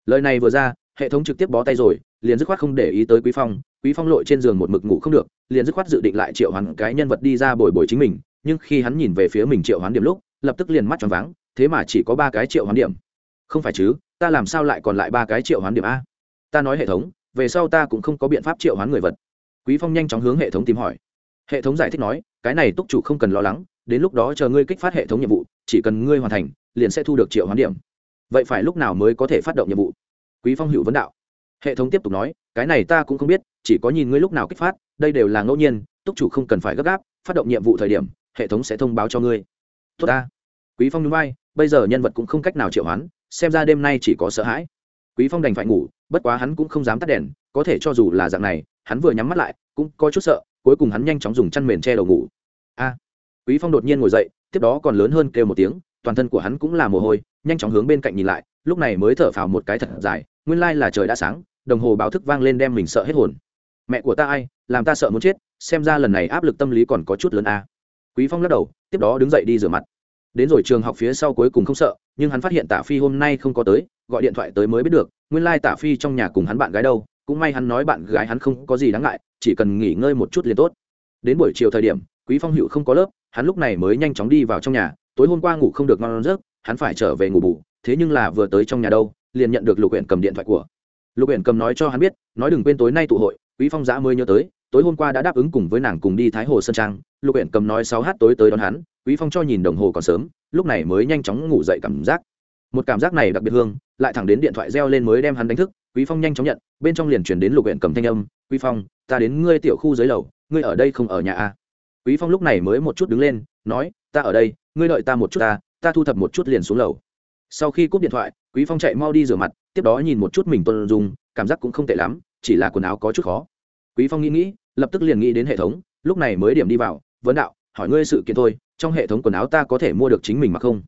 Lời này vừa ra, hệ thống trực tiếp bó tay rồi, liền dứt khoát không để ý tới quý phong quý phong lội trên giường một mực ngủ không được, liền dứt khoát dự định lại triệu hắn cái nhân vật đi ra bồi bồi chính mình, nhưng khi hắn nhìn về phía mình triệu hoán điểm lúc, lập tức liền mắt tròn váng, thế mà chỉ có ba cái triệu hoán điểm không phải chứ, ta làm sao lại còn lại ba cái triệu hoán điểm a? Ta nói hệ thống, về sau ta cũng không có biện pháp triệu hoán người vật. Quý phong nhanh chóng hướng hệ thống tìm hỏi. Hệ thống giải thích nói, cái này túc chủ không cần lo lắng, đến lúc đó chờ ngươi kích phát hệ thống nhiệm vụ, chỉ cần ngươi hoàn thành, liền sẽ thu được triệu hoán điểm. Vậy phải lúc nào mới có thể phát động nhiệm vụ? Quý phong hữu vấn đạo. Hệ thống tiếp tục nói, cái này ta cũng không biết, chỉ có nhìn ngươi lúc nào kích phát, đây đều là ngẫu nhiên, túc chủ không cần phải gấp gáp, phát động nhiệm vụ thời điểm, hệ thống sẽ thông báo cho ngươi. Tốt ta. Quý phong núi bay bây giờ nhân vật cũng không cách nào triệu hoán xem ra đêm nay chỉ có sợ hãi. Quý phong đành phải ngủ, bất quá hắn cũng không dám tắt đèn, có thể cho dù là dạng này, hắn vừa nhắm mắt lại, cũng có chút sợ, cuối cùng hắn nhanh chóng dùng chăn mền che đầu ngủ. A! Quý phong đột nhiên ngồi dậy, tiếp đó còn lớn hơn kêu một tiếng, toàn thân của hắn cũng là mồ hôi, nhanh chóng hướng bên cạnh nhìn lại, lúc này mới thở phào một cái thật dài, nguyên lai là trời đã sáng, đồng hồ báo thức vang lên đem mình sợ hết hồn. Mẹ của ta ai, làm ta sợ muốn chết, xem ra lần này áp lực tâm lý còn có chút lớn a. À. quý phong lắc đầu, tiếp đó đứng dậy đi rửa mặt đến rồi trường học phía sau cuối cùng không sợ, nhưng hắn phát hiện tạ phi hôm nay không có tới, gọi điện thoại tới mới biết được, nguyên lai tạ phi trong nhà cùng hắn bạn gái đâu, cũng may hắn nói bạn gái hắn không có gì đáng ngại, chỉ cần nghỉ ngơi một chút liền tốt. Đến buổi chiều thời điểm, quý phong hữu không có lớp, hắn lúc này mới nhanh chóng đi vào trong nhà, tối hôm qua ngủ không được ngon giấc, hắn phải trở về ngủ bù, thế nhưng là vừa tới trong nhà đâu, liền nhận được lục huyện cầm điện thoại của. Lục huyện cầm nói cho hắn biết, nói đừng quên tối nay tụ hội, quý phong giã mới nhớ tới, tối hôm qua đã đáp ứng cùng với nàng cùng đi thái hồ sơn trang. Lục huyện cầm nói sáu h tối tới đón hắn quý phong cho nhìn đồng hồ còn sớm, lúc này mới nhanh chóng ngủ dậy cảm giác. Một cảm giác này đặc biệt hương, lại thẳng đến điện thoại reo lên mới đem hắn đánh thức, quý phong nhanh chóng nhận, bên trong liền chuyển đến lục huyện cầm thanh âm, quý phong, ta đến ngươi tiểu khu dưới lầu, ngươi ở đây không ở nhà à? quý phong lúc này mới một chút đứng lên, nói, ta ở đây, ngươi đợi ta một chút ta ta thu thập một chút liền xuống lầu. Sau khi cúp điện thoại, quý phong chạy mau đi rửa mặt, tiếp đó nhìn một chút mình tuân dùng cảm giác cũng không tệ lắm, chỉ là quần áo có chút khó. Quý phong nghĩ nghĩ, lập tức liền nghĩ đến hệ thống, lúc này mới điểm đi vào, vấn đạo, hỏi ngươi sự kiện thôi trong hệ thống quần áo ta có thể mua được chính mình mà không?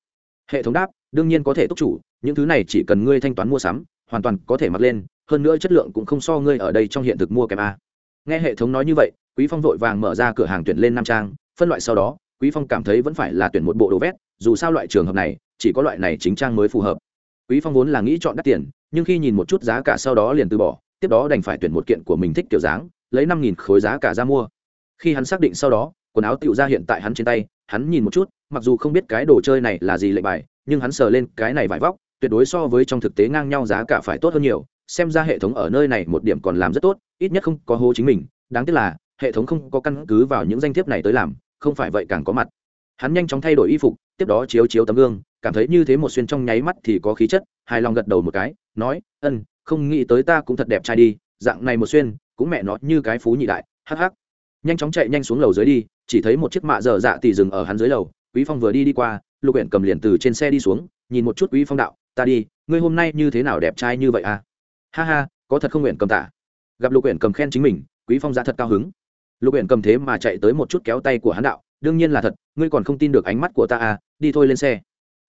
Hệ thống đáp, đương nhiên có thể túc chủ, những thứ này chỉ cần ngươi thanh toán mua sắm, hoàn toàn có thể mặc lên, hơn nữa chất lượng cũng không so ngươi ở đây trong hiện thực mua kèm a. Nghe hệ thống nói như vậy, quý phong vội vàng mở ra cửa hàng tuyển lên nam trang, phân loại sau đó, quý phong cảm thấy vẫn phải là tuyển một bộ đồ vét, dù sao loại trường hợp này, chỉ có loại này chính trang mới phù hợp. Quý phong vốn là nghĩ chọn đắt tiền, nhưng khi nhìn một chút giá cả sau đó liền từ bỏ, tiếp đó đành phải tuyển một kiện của mình thích kiểu dáng, lấy năm nghìn khối giá cả ra mua. Khi hắn xác định sau đó quần áo tựu ra hiện tại hắn trên tay, hắn nhìn một chút, mặc dù không biết cái đồ chơi này là gì lệnh bài, nhưng hắn sờ lên cái này vải vóc, tuyệt đối so với trong thực tế ngang nhau giá cả phải tốt hơn nhiều, xem ra hệ thống ở nơi này một điểm còn làm rất tốt, ít nhất không có hố chính mình, đáng tiếc là, hệ thống không có căn cứ vào những danh thiếp này tới làm, không phải vậy càng có mặt. Hắn nhanh chóng thay đổi y phục, tiếp đó chiếu chiếu tấm gương, cảm thấy như thế một xuyên trong nháy mắt thì có khí chất, hài lòng gật đầu một cái, nói, ân, không nghĩ tới ta cũng thật đẹp trai đi, dạng này một xuyên, cũng mẹ nó như cái phú nhị đại, hắc hắc. Nhanh chóng chạy nhanh xuống lầu dưới đi chỉ thấy một chiếc mạ dở dạ tỉ dừng ở hắn dưới lầu. Quý phong vừa đi đi qua lục huyện cầm liền từ trên xe đi xuống nhìn một chút quý phong đạo ta đi ngươi hôm nay như thế nào đẹp trai như vậy à? Ha ha có thật không nguyện cầm tạ, gặp lục huyện cầm khen chính mình quý phong ra thật cao hứng. Lục huyện cầm thế mà chạy tới một chút kéo tay của hắn đạo đương nhiên là thật ngươi còn không tin được ánh mắt của ta à đi thôi lên xe.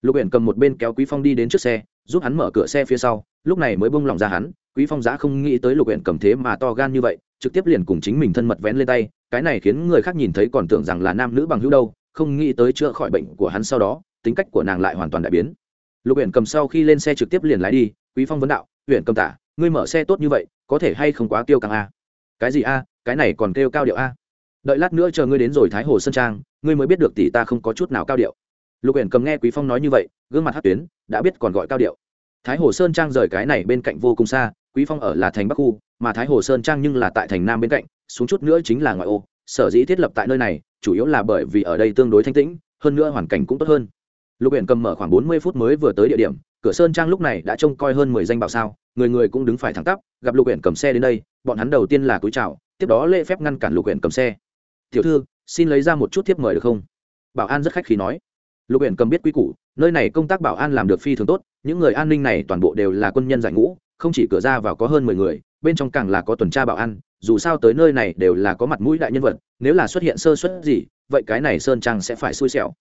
Lục huyện cầm một bên kéo quý phong đi đến trước xe giúp hắn mở cửa xe phía sau lúc này mới bông lòng ra hắn. Quý phong giá không nghĩ tới lục huyện cầm thế mà to gan như vậy trực tiếp liền cùng chính mình thân mật vén lên tay, cái này khiến người khác nhìn thấy còn tưởng rằng là nam nữ bằng hữu đâu, không nghĩ tới chữa khỏi bệnh của hắn sau đó, tính cách của nàng lại hoàn toàn đại biến. Lục huyện cầm sau khi lên xe trực tiếp liền lái đi, quý phong vấn đạo huyện cầm tả, ngươi mở xe tốt như vậy, có thể hay không quá tiêu càng a? Cái gì a? Cái này còn kêu cao điệu a? Đợi lát nữa chờ ngươi đến rồi thái hồ sơn trang, ngươi mới biết được tỷ ta không có chút nào cao điệu. Lục huyện cầm nghe quý phong nói như vậy, gương mặt hát tuyến, đã biết còn gọi cao điệu. Thái hồ sơn trang rời cái này bên cạnh vô cùng xa quý phong ở là thành bắc khu, mà thái hồ sơn trang nhưng là tại thành nam bên cạnh, xuống chút nữa chính là ngoại ô, sở dĩ thiết lập tại nơi này, chủ yếu là bởi vì ở đây tương đối thanh tĩnh, hơn nữa hoàn cảnh cũng tốt hơn. Lục huyện cầm mở khoảng bốn mươi phút mới vừa tới địa điểm, cửa sơn trang lúc này đã trông coi hơn mười danh bảo sao, người người cũng đứng phải thẳng tắp, gặp lục huyện cầm xe đến đây, bọn hắn đầu tiên là cúi chào, tiếp đó lễ phép ngăn cản lục huyện cầm xe. Tiểu thư, xin lấy ra một chút thiếp mời được không? Bảo an rất khách khí nói. Lục huyện cầm biết quy củ, nơi này công tác bảo an làm được phi thường tốt, những người an ninh này toàn bộ đều là quân nhân giải ngũ không chỉ cửa ra vào có hơn mười người, bên trong càng là có tuần tra bảo an, dù sao tới nơi này đều là có mặt mũi đại nhân vật, nếu là xuất hiện sơ suất gì, vậy cái này sơn trang sẽ phải xui xẻo.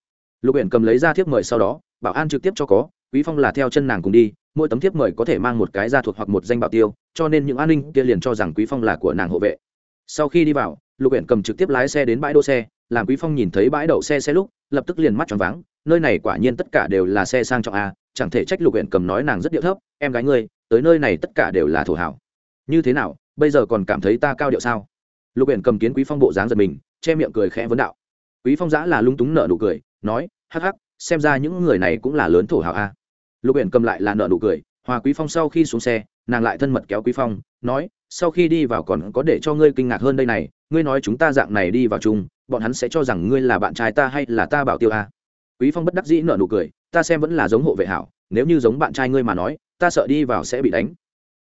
Lục huyện cầm lấy ra thiếp mời sau đó, bảo an trực tiếp cho có, quý phong là theo chân nàng cùng đi, mỗi tấm thiếp mời có thể mang một cái ra thuộc hoặc một danh bảo tiêu, cho nên những an ninh kia liền cho rằng quý phong là của nàng hộ vệ. Sau khi đi vào, lục huyện cầm trực tiếp lái xe đến bãi đỗ xe, làm quý phong nhìn thấy bãi đậu xe xe lúc, lập tức liền mắt tròn váng, nơi này quả nhiên tất cả đều là xe sang trọng a chẳng thể trách lục huyện cầm nói nàng rất điệu thấp, em gái ngươi, tới nơi này tất cả đều là thổ hảo. Như thế nào, bây giờ còn cảm thấy ta cao điệu sao? Lục huyện cầm kiến quý phong bộ dáng giật mình, che miệng cười khẽ vấn đạo. Quý phong giã là lung túng nợ nụ cười, nói, hắc hắc, xem ra những người này cũng là lớn thổ hảo a. Lục huyện cầm lại là nợ nụ cười, hòa quý phong sau khi xuống xe, nàng lại thân mật kéo quý phong, nói, sau khi đi vào còn có để cho ngươi kinh ngạc hơn đây này, ngươi nói chúng ta dạng này đi vào chung, bọn hắn sẽ cho rằng ngươi là bạn trai ta hay là ta bảo tiêu a? Quý phong bất đắc dĩ nợ nụ cười ta xem vẫn là giống hộ vệ hảo, nếu như giống bạn trai ngươi mà nói, ta sợ đi vào sẽ bị đánh.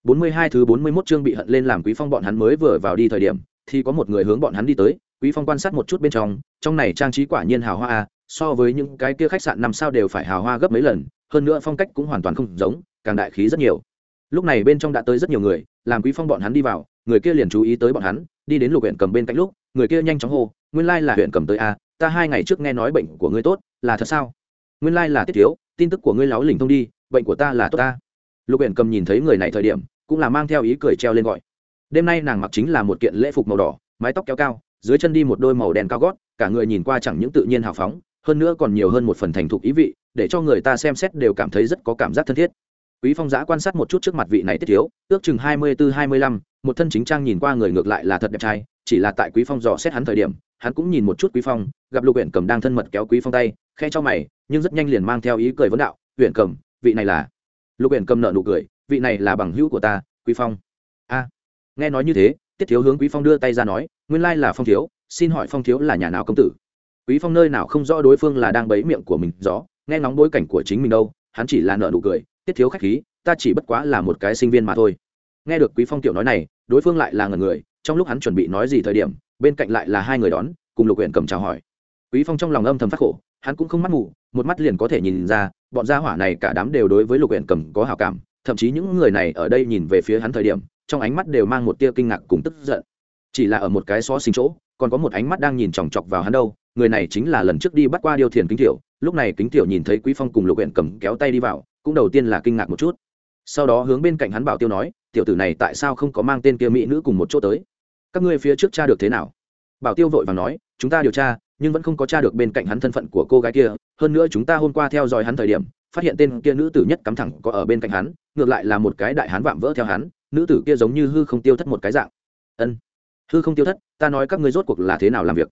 42 thứ 41 chương bị hận lên làm quý phong bọn hắn mới vừa vào đi thời điểm, thì có một người hướng bọn hắn đi tới, quý phong quan sát một chút bên trong trong này trang trí quả nhiên hào hoa à, so với những cái kia khách sạn năm sao đều phải hào hoa gấp mấy lần, hơn nữa phong cách cũng hoàn toàn không giống, càng đại khí rất nhiều. Lúc này bên trong đã tới rất nhiều người, làm quý phong bọn hắn đi vào, người kia liền chú ý tới bọn hắn, đi đến lục huyện cầm bên cạnh lúc, người kia nhanh chóng hô, nguyên lai là huyện cầm tới a ta hai ngày trước nghe nói bệnh của ngươi tốt, là thật sao? Nguyên lai là tiết thiếu, tin tức của ngươi láo lỉnh thông đi, bệnh của ta là tốt ta. Lục huyện cầm nhìn thấy người này thời điểm, cũng là mang theo ý cười treo lên gọi. Đêm nay nàng mặc chính là một kiện lễ phục màu đỏ, mái tóc kéo cao, dưới chân đi một đôi màu đen cao gót, cả người nhìn qua chẳng những tự nhiên hào phóng, hơn nữa còn nhiều hơn một phần thành thục ý vị, để cho người ta xem xét đều cảm thấy rất có cảm giác thân thiết. Quý phong giã quan sát một chút trước mặt vị này tiết thiếu, ước chừng hai mươi bốn hai mươi lăm, một thân chính trang nhìn qua người ngược lại là thật đẹp trai, chỉ là tại quý phong dò xét hắn thời điểm, hắn cũng nhìn một chút quý phong, gặp lục huyện cầm đang thân mật kéo quý phong tay, khe cho mày nhưng rất nhanh liền mang theo ý cười vấn đạo huyện cầm, vị này là? Lục huyện cầm nợ nụ cười, vị này là bằng hữu của ta, quý phong. A, nghe nói như thế, tiết thiếu hướng quý phong đưa tay ra nói, nguyên lai là phong thiếu, xin hỏi phong thiếu là nhà nào công tử? Quý phong nơi nào không rõ đối phương là đang bấy miệng của mình, rõ, nghe ngóng bối cảnh của chính mình đâu, hắn chỉ là nợ nụ cười, tiết thiếu khách khí, ta chỉ bất quá là một cái sinh viên mà thôi. Nghe được quý phong tiểu nói này, đối phương lại là ngần người, trong lúc hắn chuẩn bị nói gì thời điểm, bên cạnh lại là hai người đón, cùng lục huyện cầm chào hỏi. Quý phong trong lòng âm thầm phát khổ hắn cũng không mắt mù, một mắt liền có thể nhìn ra, bọn gia hỏa này cả đám đều đối với lục huyện cầm có hảo cảm, thậm chí những người này ở đây nhìn về phía hắn thời điểm, trong ánh mắt đều mang một tia kinh ngạc cùng tức giận. Chỉ là ở một cái xó xình chỗ, còn có một ánh mắt đang nhìn chòng chọc vào hắn đâu, người này chính là lần trước đi bắt qua điều thiền kính tiểu, lúc này kính tiểu nhìn thấy quý phong cùng lục huyện cầm kéo tay đi vào, cũng đầu tiên là kinh ngạc một chút. Sau đó hướng bên cạnh hắn bảo tiêu nói, tiểu tử này tại sao không có mang tên kia mỹ nữ cùng một chỗ tới? Các ngươi phía trước cha được thế nào? Bảo tiêu vội và nói, chúng ta điều tra nhưng vẫn không có tra được bên cạnh hắn thân phận của cô gái kia. Hơn nữa chúng ta hôm qua theo dõi hắn thời điểm, phát hiện tên kia nữ tử nhất cắm thẳng có ở bên cạnh hắn, ngược lại là một cái đại hán vạm vỡ theo hắn, nữ tử kia giống như hư không tiêu thất một cái dạng. Ân, hư không tiêu thất, ta nói các ngươi rốt cuộc là thế nào làm việc?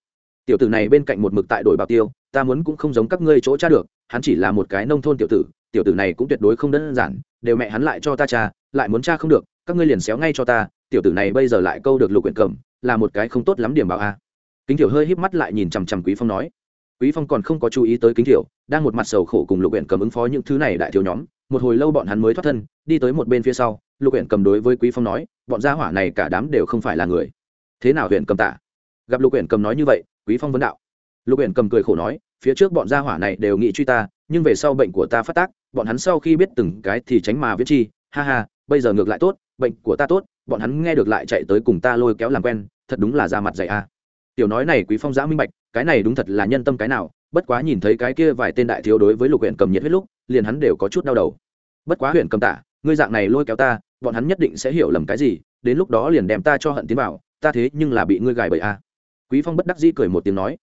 Tiểu tử này bên cạnh một mực tại đổi bảo tiêu, ta muốn cũng không giống các ngươi chỗ tra được, hắn chỉ là một cái nông thôn tiểu tử tiểu tử này cũng tuyệt đối không đơn giản, đều mẹ hắn lại cho ta cha lại muốn cha không được, các ngươi liền xéo ngay cho ta, tiểu tử này bây giờ lại câu được lục quyển cầm, là một cái không tốt lắm điểm bảo a kính tiểu hơi híp mắt lại nhìn chằm chằm quý phong nói, quý phong còn không có chú ý tới kính tiểu đang một mặt sầu khổ cùng lục huyện cầm ứng phó những thứ này đại thiếu nhóm. Một hồi lâu bọn hắn mới thoát thân, đi tới một bên phía sau, lục huyện cầm đối với quý phong nói, bọn gia hỏa này cả đám đều không phải là người. Thế nào huyện cầm tạ? Gặp lục huyện cầm nói như vậy, quý phong vấn đạo. Lục huyện cầm cười khổ nói, phía trước bọn gia hỏa này đều nghĩ truy ta, nhưng về sau bệnh của ta phát tác, bọn hắn sau khi biết từng cái thì tránh mà viết chi. Ha ha, bây giờ ngược lại tốt, bệnh của ta tốt, bọn hắn nghe được lại chạy tới cùng ta lôi kéo làm quen, thật đúng là ra mặt dạy a tiểu nói này quý phong giã minh bạch, cái này đúng thật là nhân tâm cái nào, bất quá nhìn thấy cái kia vài tên đại thiếu đối với lục huyện cầm nhiệt huyết lúc, liền hắn đều có chút đau đầu. Bất quá huyện cầm tả, ngươi dạng này lôi kéo ta, bọn hắn nhất định sẽ hiểu lầm cái gì, đến lúc đó liền đem ta cho hận tiến vào, ta thế nhưng là bị ngươi gài bởi a à. quý phong bất đắc dĩ cười một tiếng nói,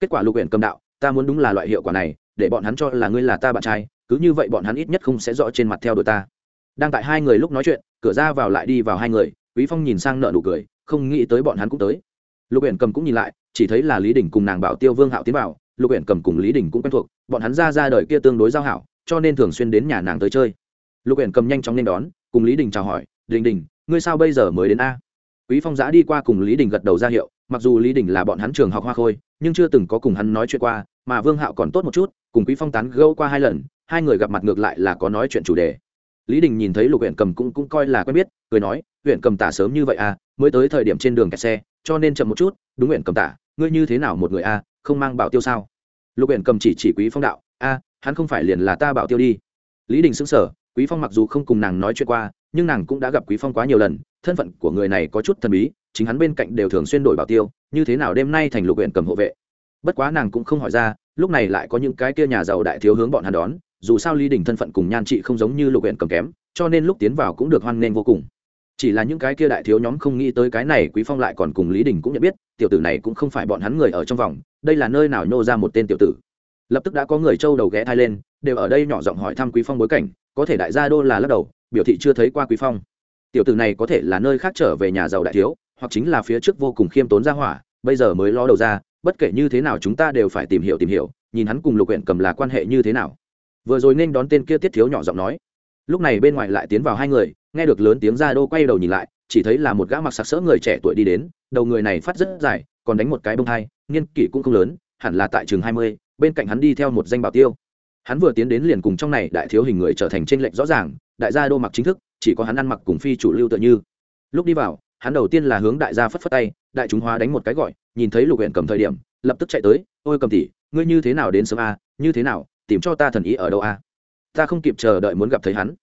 kết quả lục huyện cầm đạo, ta muốn đúng là loại hiệu quả này, để bọn hắn cho là ngươi là ta bạn trai, cứ như vậy bọn hắn ít nhất không sẽ rõ trên mặt theo đuổi ta. Đang tại hai người lúc nói chuyện, cửa ra vào lại đi vào hai người, quý phong nhìn sang nợ nụ cười, không nghĩ tới bọn hắn cũng tới lục huyện cầm cũng nhìn lại, chỉ thấy là lý đình cùng nàng bảo tiêu vương hạo tiến vào, lục huyện cầm cùng lý đình cũng quen thuộc, bọn hắn ra ra đời kia tương đối giao hảo, cho nên thường xuyên đến nhà nàng tới chơi. Lục huyện cầm nhanh chóng nên đón, cùng lý đình chào hỏi, đình đình, ngươi sao bây giờ mới đến a? Quý phong giã đi qua cùng lý đình gật đầu ra hiệu, mặc dù lý đình là bọn hắn trường học hoa khôi, nhưng chưa từng có cùng hắn nói chuyện qua, mà vương hạo còn tốt một chút, cùng quý phong tán gẫu qua hai lần, hai người gặp mặt ngược lại là có nói chuyện chủ đề. Lý đình nhìn thấy lục huyện cầm cũng cũng coi là quen biết, cười nói huyện cầm tả sớm như vậy à mới tới thời điểm trên đường kẹt xe cho nên chậm một chút, đúng nguyện cầm tả, ngươi như thế nào một người a, không mang bảo tiêu sao? Lục nguyện cầm chỉ chỉ quý phong đạo, a, hắn không phải liền là ta bảo tiêu đi. Lý đình xứng sở quý phong mặc dù không cùng nàng nói chuyện qua, nhưng nàng cũng đã gặp quý phong quá nhiều lần, thân phận của người này có chút thần bí, chính hắn bên cạnh đều thường xuyên đổi bảo tiêu, như thế nào đêm nay thành lục huyện cầm hộ vệ? Bất quá nàng cũng không hỏi ra, lúc này lại có những cái kia nhà giàu đại thiếu hướng bọn hắn đón, dù sao lý đình thân phận cùng nhan trị không giống như lục huyện cầm kém, cho nên lúc tiến vào cũng được hoan nghênh vô cùng chỉ là những cái kia đại thiếu nhóm không nghĩ tới cái này quý phong lại còn cùng lý đình cũng nhận biết, tiểu tử này cũng không phải bọn hắn người ở trong vòng, đây là nơi nào nhô ra một tên tiểu tử. Lập tức đã có người trâu đầu ghé thai lên, đều ở đây nhỏ giọng hỏi thăm quý phong bối cảnh, có thể đại gia đô là lắc đầu, biểu thị chưa thấy qua quý phong. Tiểu tử này có thể là nơi khác trở về nhà giàu đại thiếu, hoặc chính là phía trước vô cùng khiêm tốn ra hỏa, bây giờ mới lo đầu ra, bất kể như thế nào chúng ta đều phải tìm hiểu tìm hiểu, nhìn hắn cùng lục huyện cầm là quan hệ như thế nào. Vừa rồi nên đón tên kia tiết thiếu nhỏ giọng nói. Lúc này bên ngoài lại tiến vào hai người nghe được lớn tiếng ra đô quay đầu nhìn lại, chỉ thấy là một gã mặc sặc sỡ người trẻ tuổi đi đến, đầu người này phát rất dài, còn đánh một cái bông hai, niên kỷ cũng không lớn, hẳn là tại trường hai mươi, bên cạnh hắn đi theo một danh bảo tiêu. Hắn vừa tiến đến liền cùng trong này đại thiếu hình người trở thành tranh lệch rõ ràng, đại gia đô mặc chính thức, chỉ có hắn ăn mặc cùng phi chủ lưu tựa như. Lúc đi vào, hắn đầu tiên là hướng đại gia phất phất tay, đại chúng hóa đánh một cái gọi, nhìn thấy lục huyện cầm thời điểm, lập tức chạy tới, ôi cầm tỷ, ngươi như thế nào đến sớm a? Như thế nào, tìm cho ta thần ý ở đâu a? Ta không kịp chờ đợi muốn gặp thấy hắn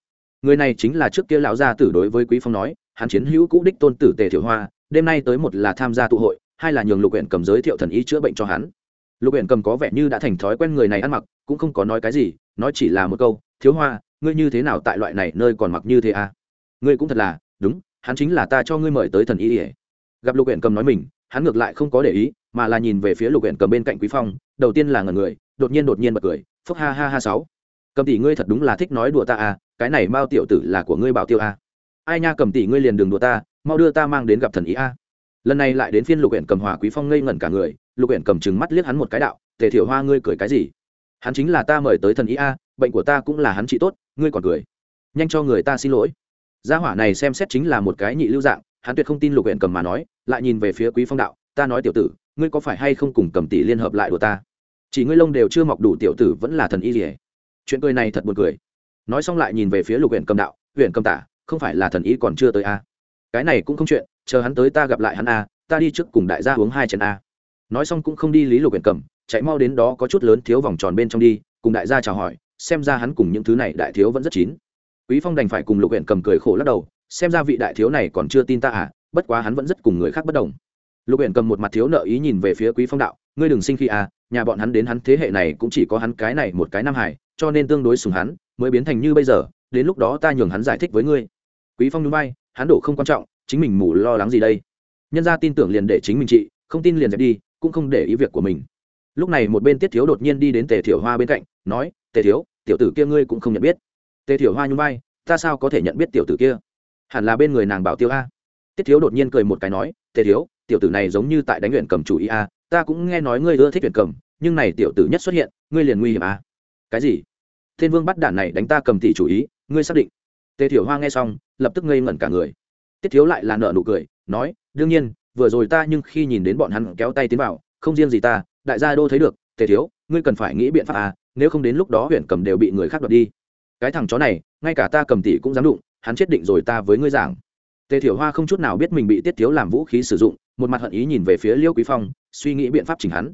người này chính là trước kia lão gia tử đối với quý phong nói, hắn chiến hữu cũ đích tôn tử tề thiểu hoa, đêm nay tới một là tham gia tụ hội, hai là nhường lục huyện cầm giới thiệu thần y chữa bệnh cho hắn. Lục huyện cầm có vẻ như đã thành thói quen người này ăn mặc, cũng không có nói cái gì, nói chỉ là một câu, thiếu hoa, ngươi như thế nào tại loại này nơi còn mặc như thế à? Ngươi cũng thật là, đúng, hắn chính là ta cho ngươi mời tới thần y ỉa gặp lục huyện cầm nói mình, hắn ngược lại không có để ý, mà là nhìn về phía lục huyện cầm bên cạnh quý phong, đầu tiên là ngần người, đột nhiên đột nhiên bật cười, phúc ha ha ha sáu, cầm tỷ ngươi thật đúng là thích nói đùa ta à cái này mao tiểu tử là của ngươi bảo tiêu a. Ai nha cầm tỷ ngươi liền đường đùa ta, mau đưa ta mang đến gặp thần ý a. Lần này lại đến phiên lục huyện cầm hòa quý phong ngây ngẩn cả người, lục huyện cầm trừng mắt liếc hắn một cái đạo, tề thiểu hoa ngươi cười cái gì? Hắn chính là ta mời tới thần ý a, bệnh của ta cũng là hắn trị tốt, ngươi còn cười. Nhanh cho người ta xin lỗi. Gia hỏa này xem xét chính là một cái nhị lưu dạng, hắn tuyệt không tin lục huyện cầm mà nói, lại nhìn về phía quý phong đạo, ta nói tiểu tử, ngươi có phải hay không cùng cầm tỷ liên hợp lại đùa ta? Chỉ ngươi lông đều chưa mọc đủ tiểu tử vẫn là thần y gì chuyện cười này thật buồn cười nói xong lại nhìn về phía lục huyện cầm đạo huyện cầm tả không phải là thần ý còn chưa tới a à. cái này cũng không chuyện chờ hắn tới ta gặp lại hắn a à, ta đi trước cùng đại gia uống hai chén a à. nói xong cũng không đi lý lục huyện cầm chạy mau đến đó có chút lớn thiếu vòng tròn bên trong đi cùng đại gia chào hỏi xem ra hắn cùng những thứ này đại thiếu vẫn rất chín quý phong đành phải cùng lục huyện cầm cười khổ lắc đầu xem ra vị đại thiếu này còn chưa tin ta à bất quá hắn vẫn rất cùng người khác bất đồng lục huyện cầm một mặt thiếu nợ ý nhìn về phía quý phong đạo ngươi đừng sinh khi à nhà bọn hắn đến hắn thế hệ này cũng chỉ có hắn cái này một cái nam hải cho nên tương đối sùng hắn mới biến thành như bây giờ, đến lúc đó ta nhường hắn giải thích với ngươi. Quý phong núi bay hắn đổ không quan trọng, chính mình mù lo lắng gì đây? Nhân ra tin tưởng liền để chính mình trị, không tin liền dẹp đi, cũng không để ý việc của mình. Lúc này một bên tiết thiếu đột nhiên đi đến tề thiểu hoa bên cạnh, nói, tề thiếu, tiểu tử kia ngươi cũng không nhận biết. Tề thiểu hoa nhún vai, ta sao có thể nhận biết tiểu tử kia? Hẳn là bên người nàng bảo tiêu a. Tiết thiếu đột nhiên cười một cái nói, tề thiếu, tiểu tử này giống như tại đánh luyện cầm chủ ý a, ta cũng nghe nói ngươi ưa thích luyện cầm, nhưng này tiểu tử nhất xuất hiện, ngươi liền nguy hiểm a. Cái gì? Thiên vương bắt đản này đánh ta cầm thị chủ ý, ngươi xác định. Tề thiểu hoa nghe xong, lập tức ngây ngẩn cả người. Tiết thiếu lại là nợ nụ cười, nói, đương nhiên, vừa rồi ta nhưng khi nhìn đến bọn hắn kéo tay tiến vào, không riêng gì ta, đại gia đô thấy được, tề thiếu, ngươi cần phải nghĩ biện pháp à nếu không đến lúc đó huyện cầm đều bị người khác đoạt đi. Cái thằng chó này, ngay cả ta cầm tỷ cũng dám đụng, hắn chết định rồi ta với ngươi giảng. Tề thiểu hoa không chút nào biết mình bị tiết thiếu làm vũ khí sử dụng, một mặt hận ý nhìn về phía liêu quý phong, suy nghĩ biện pháp chỉnh hắn.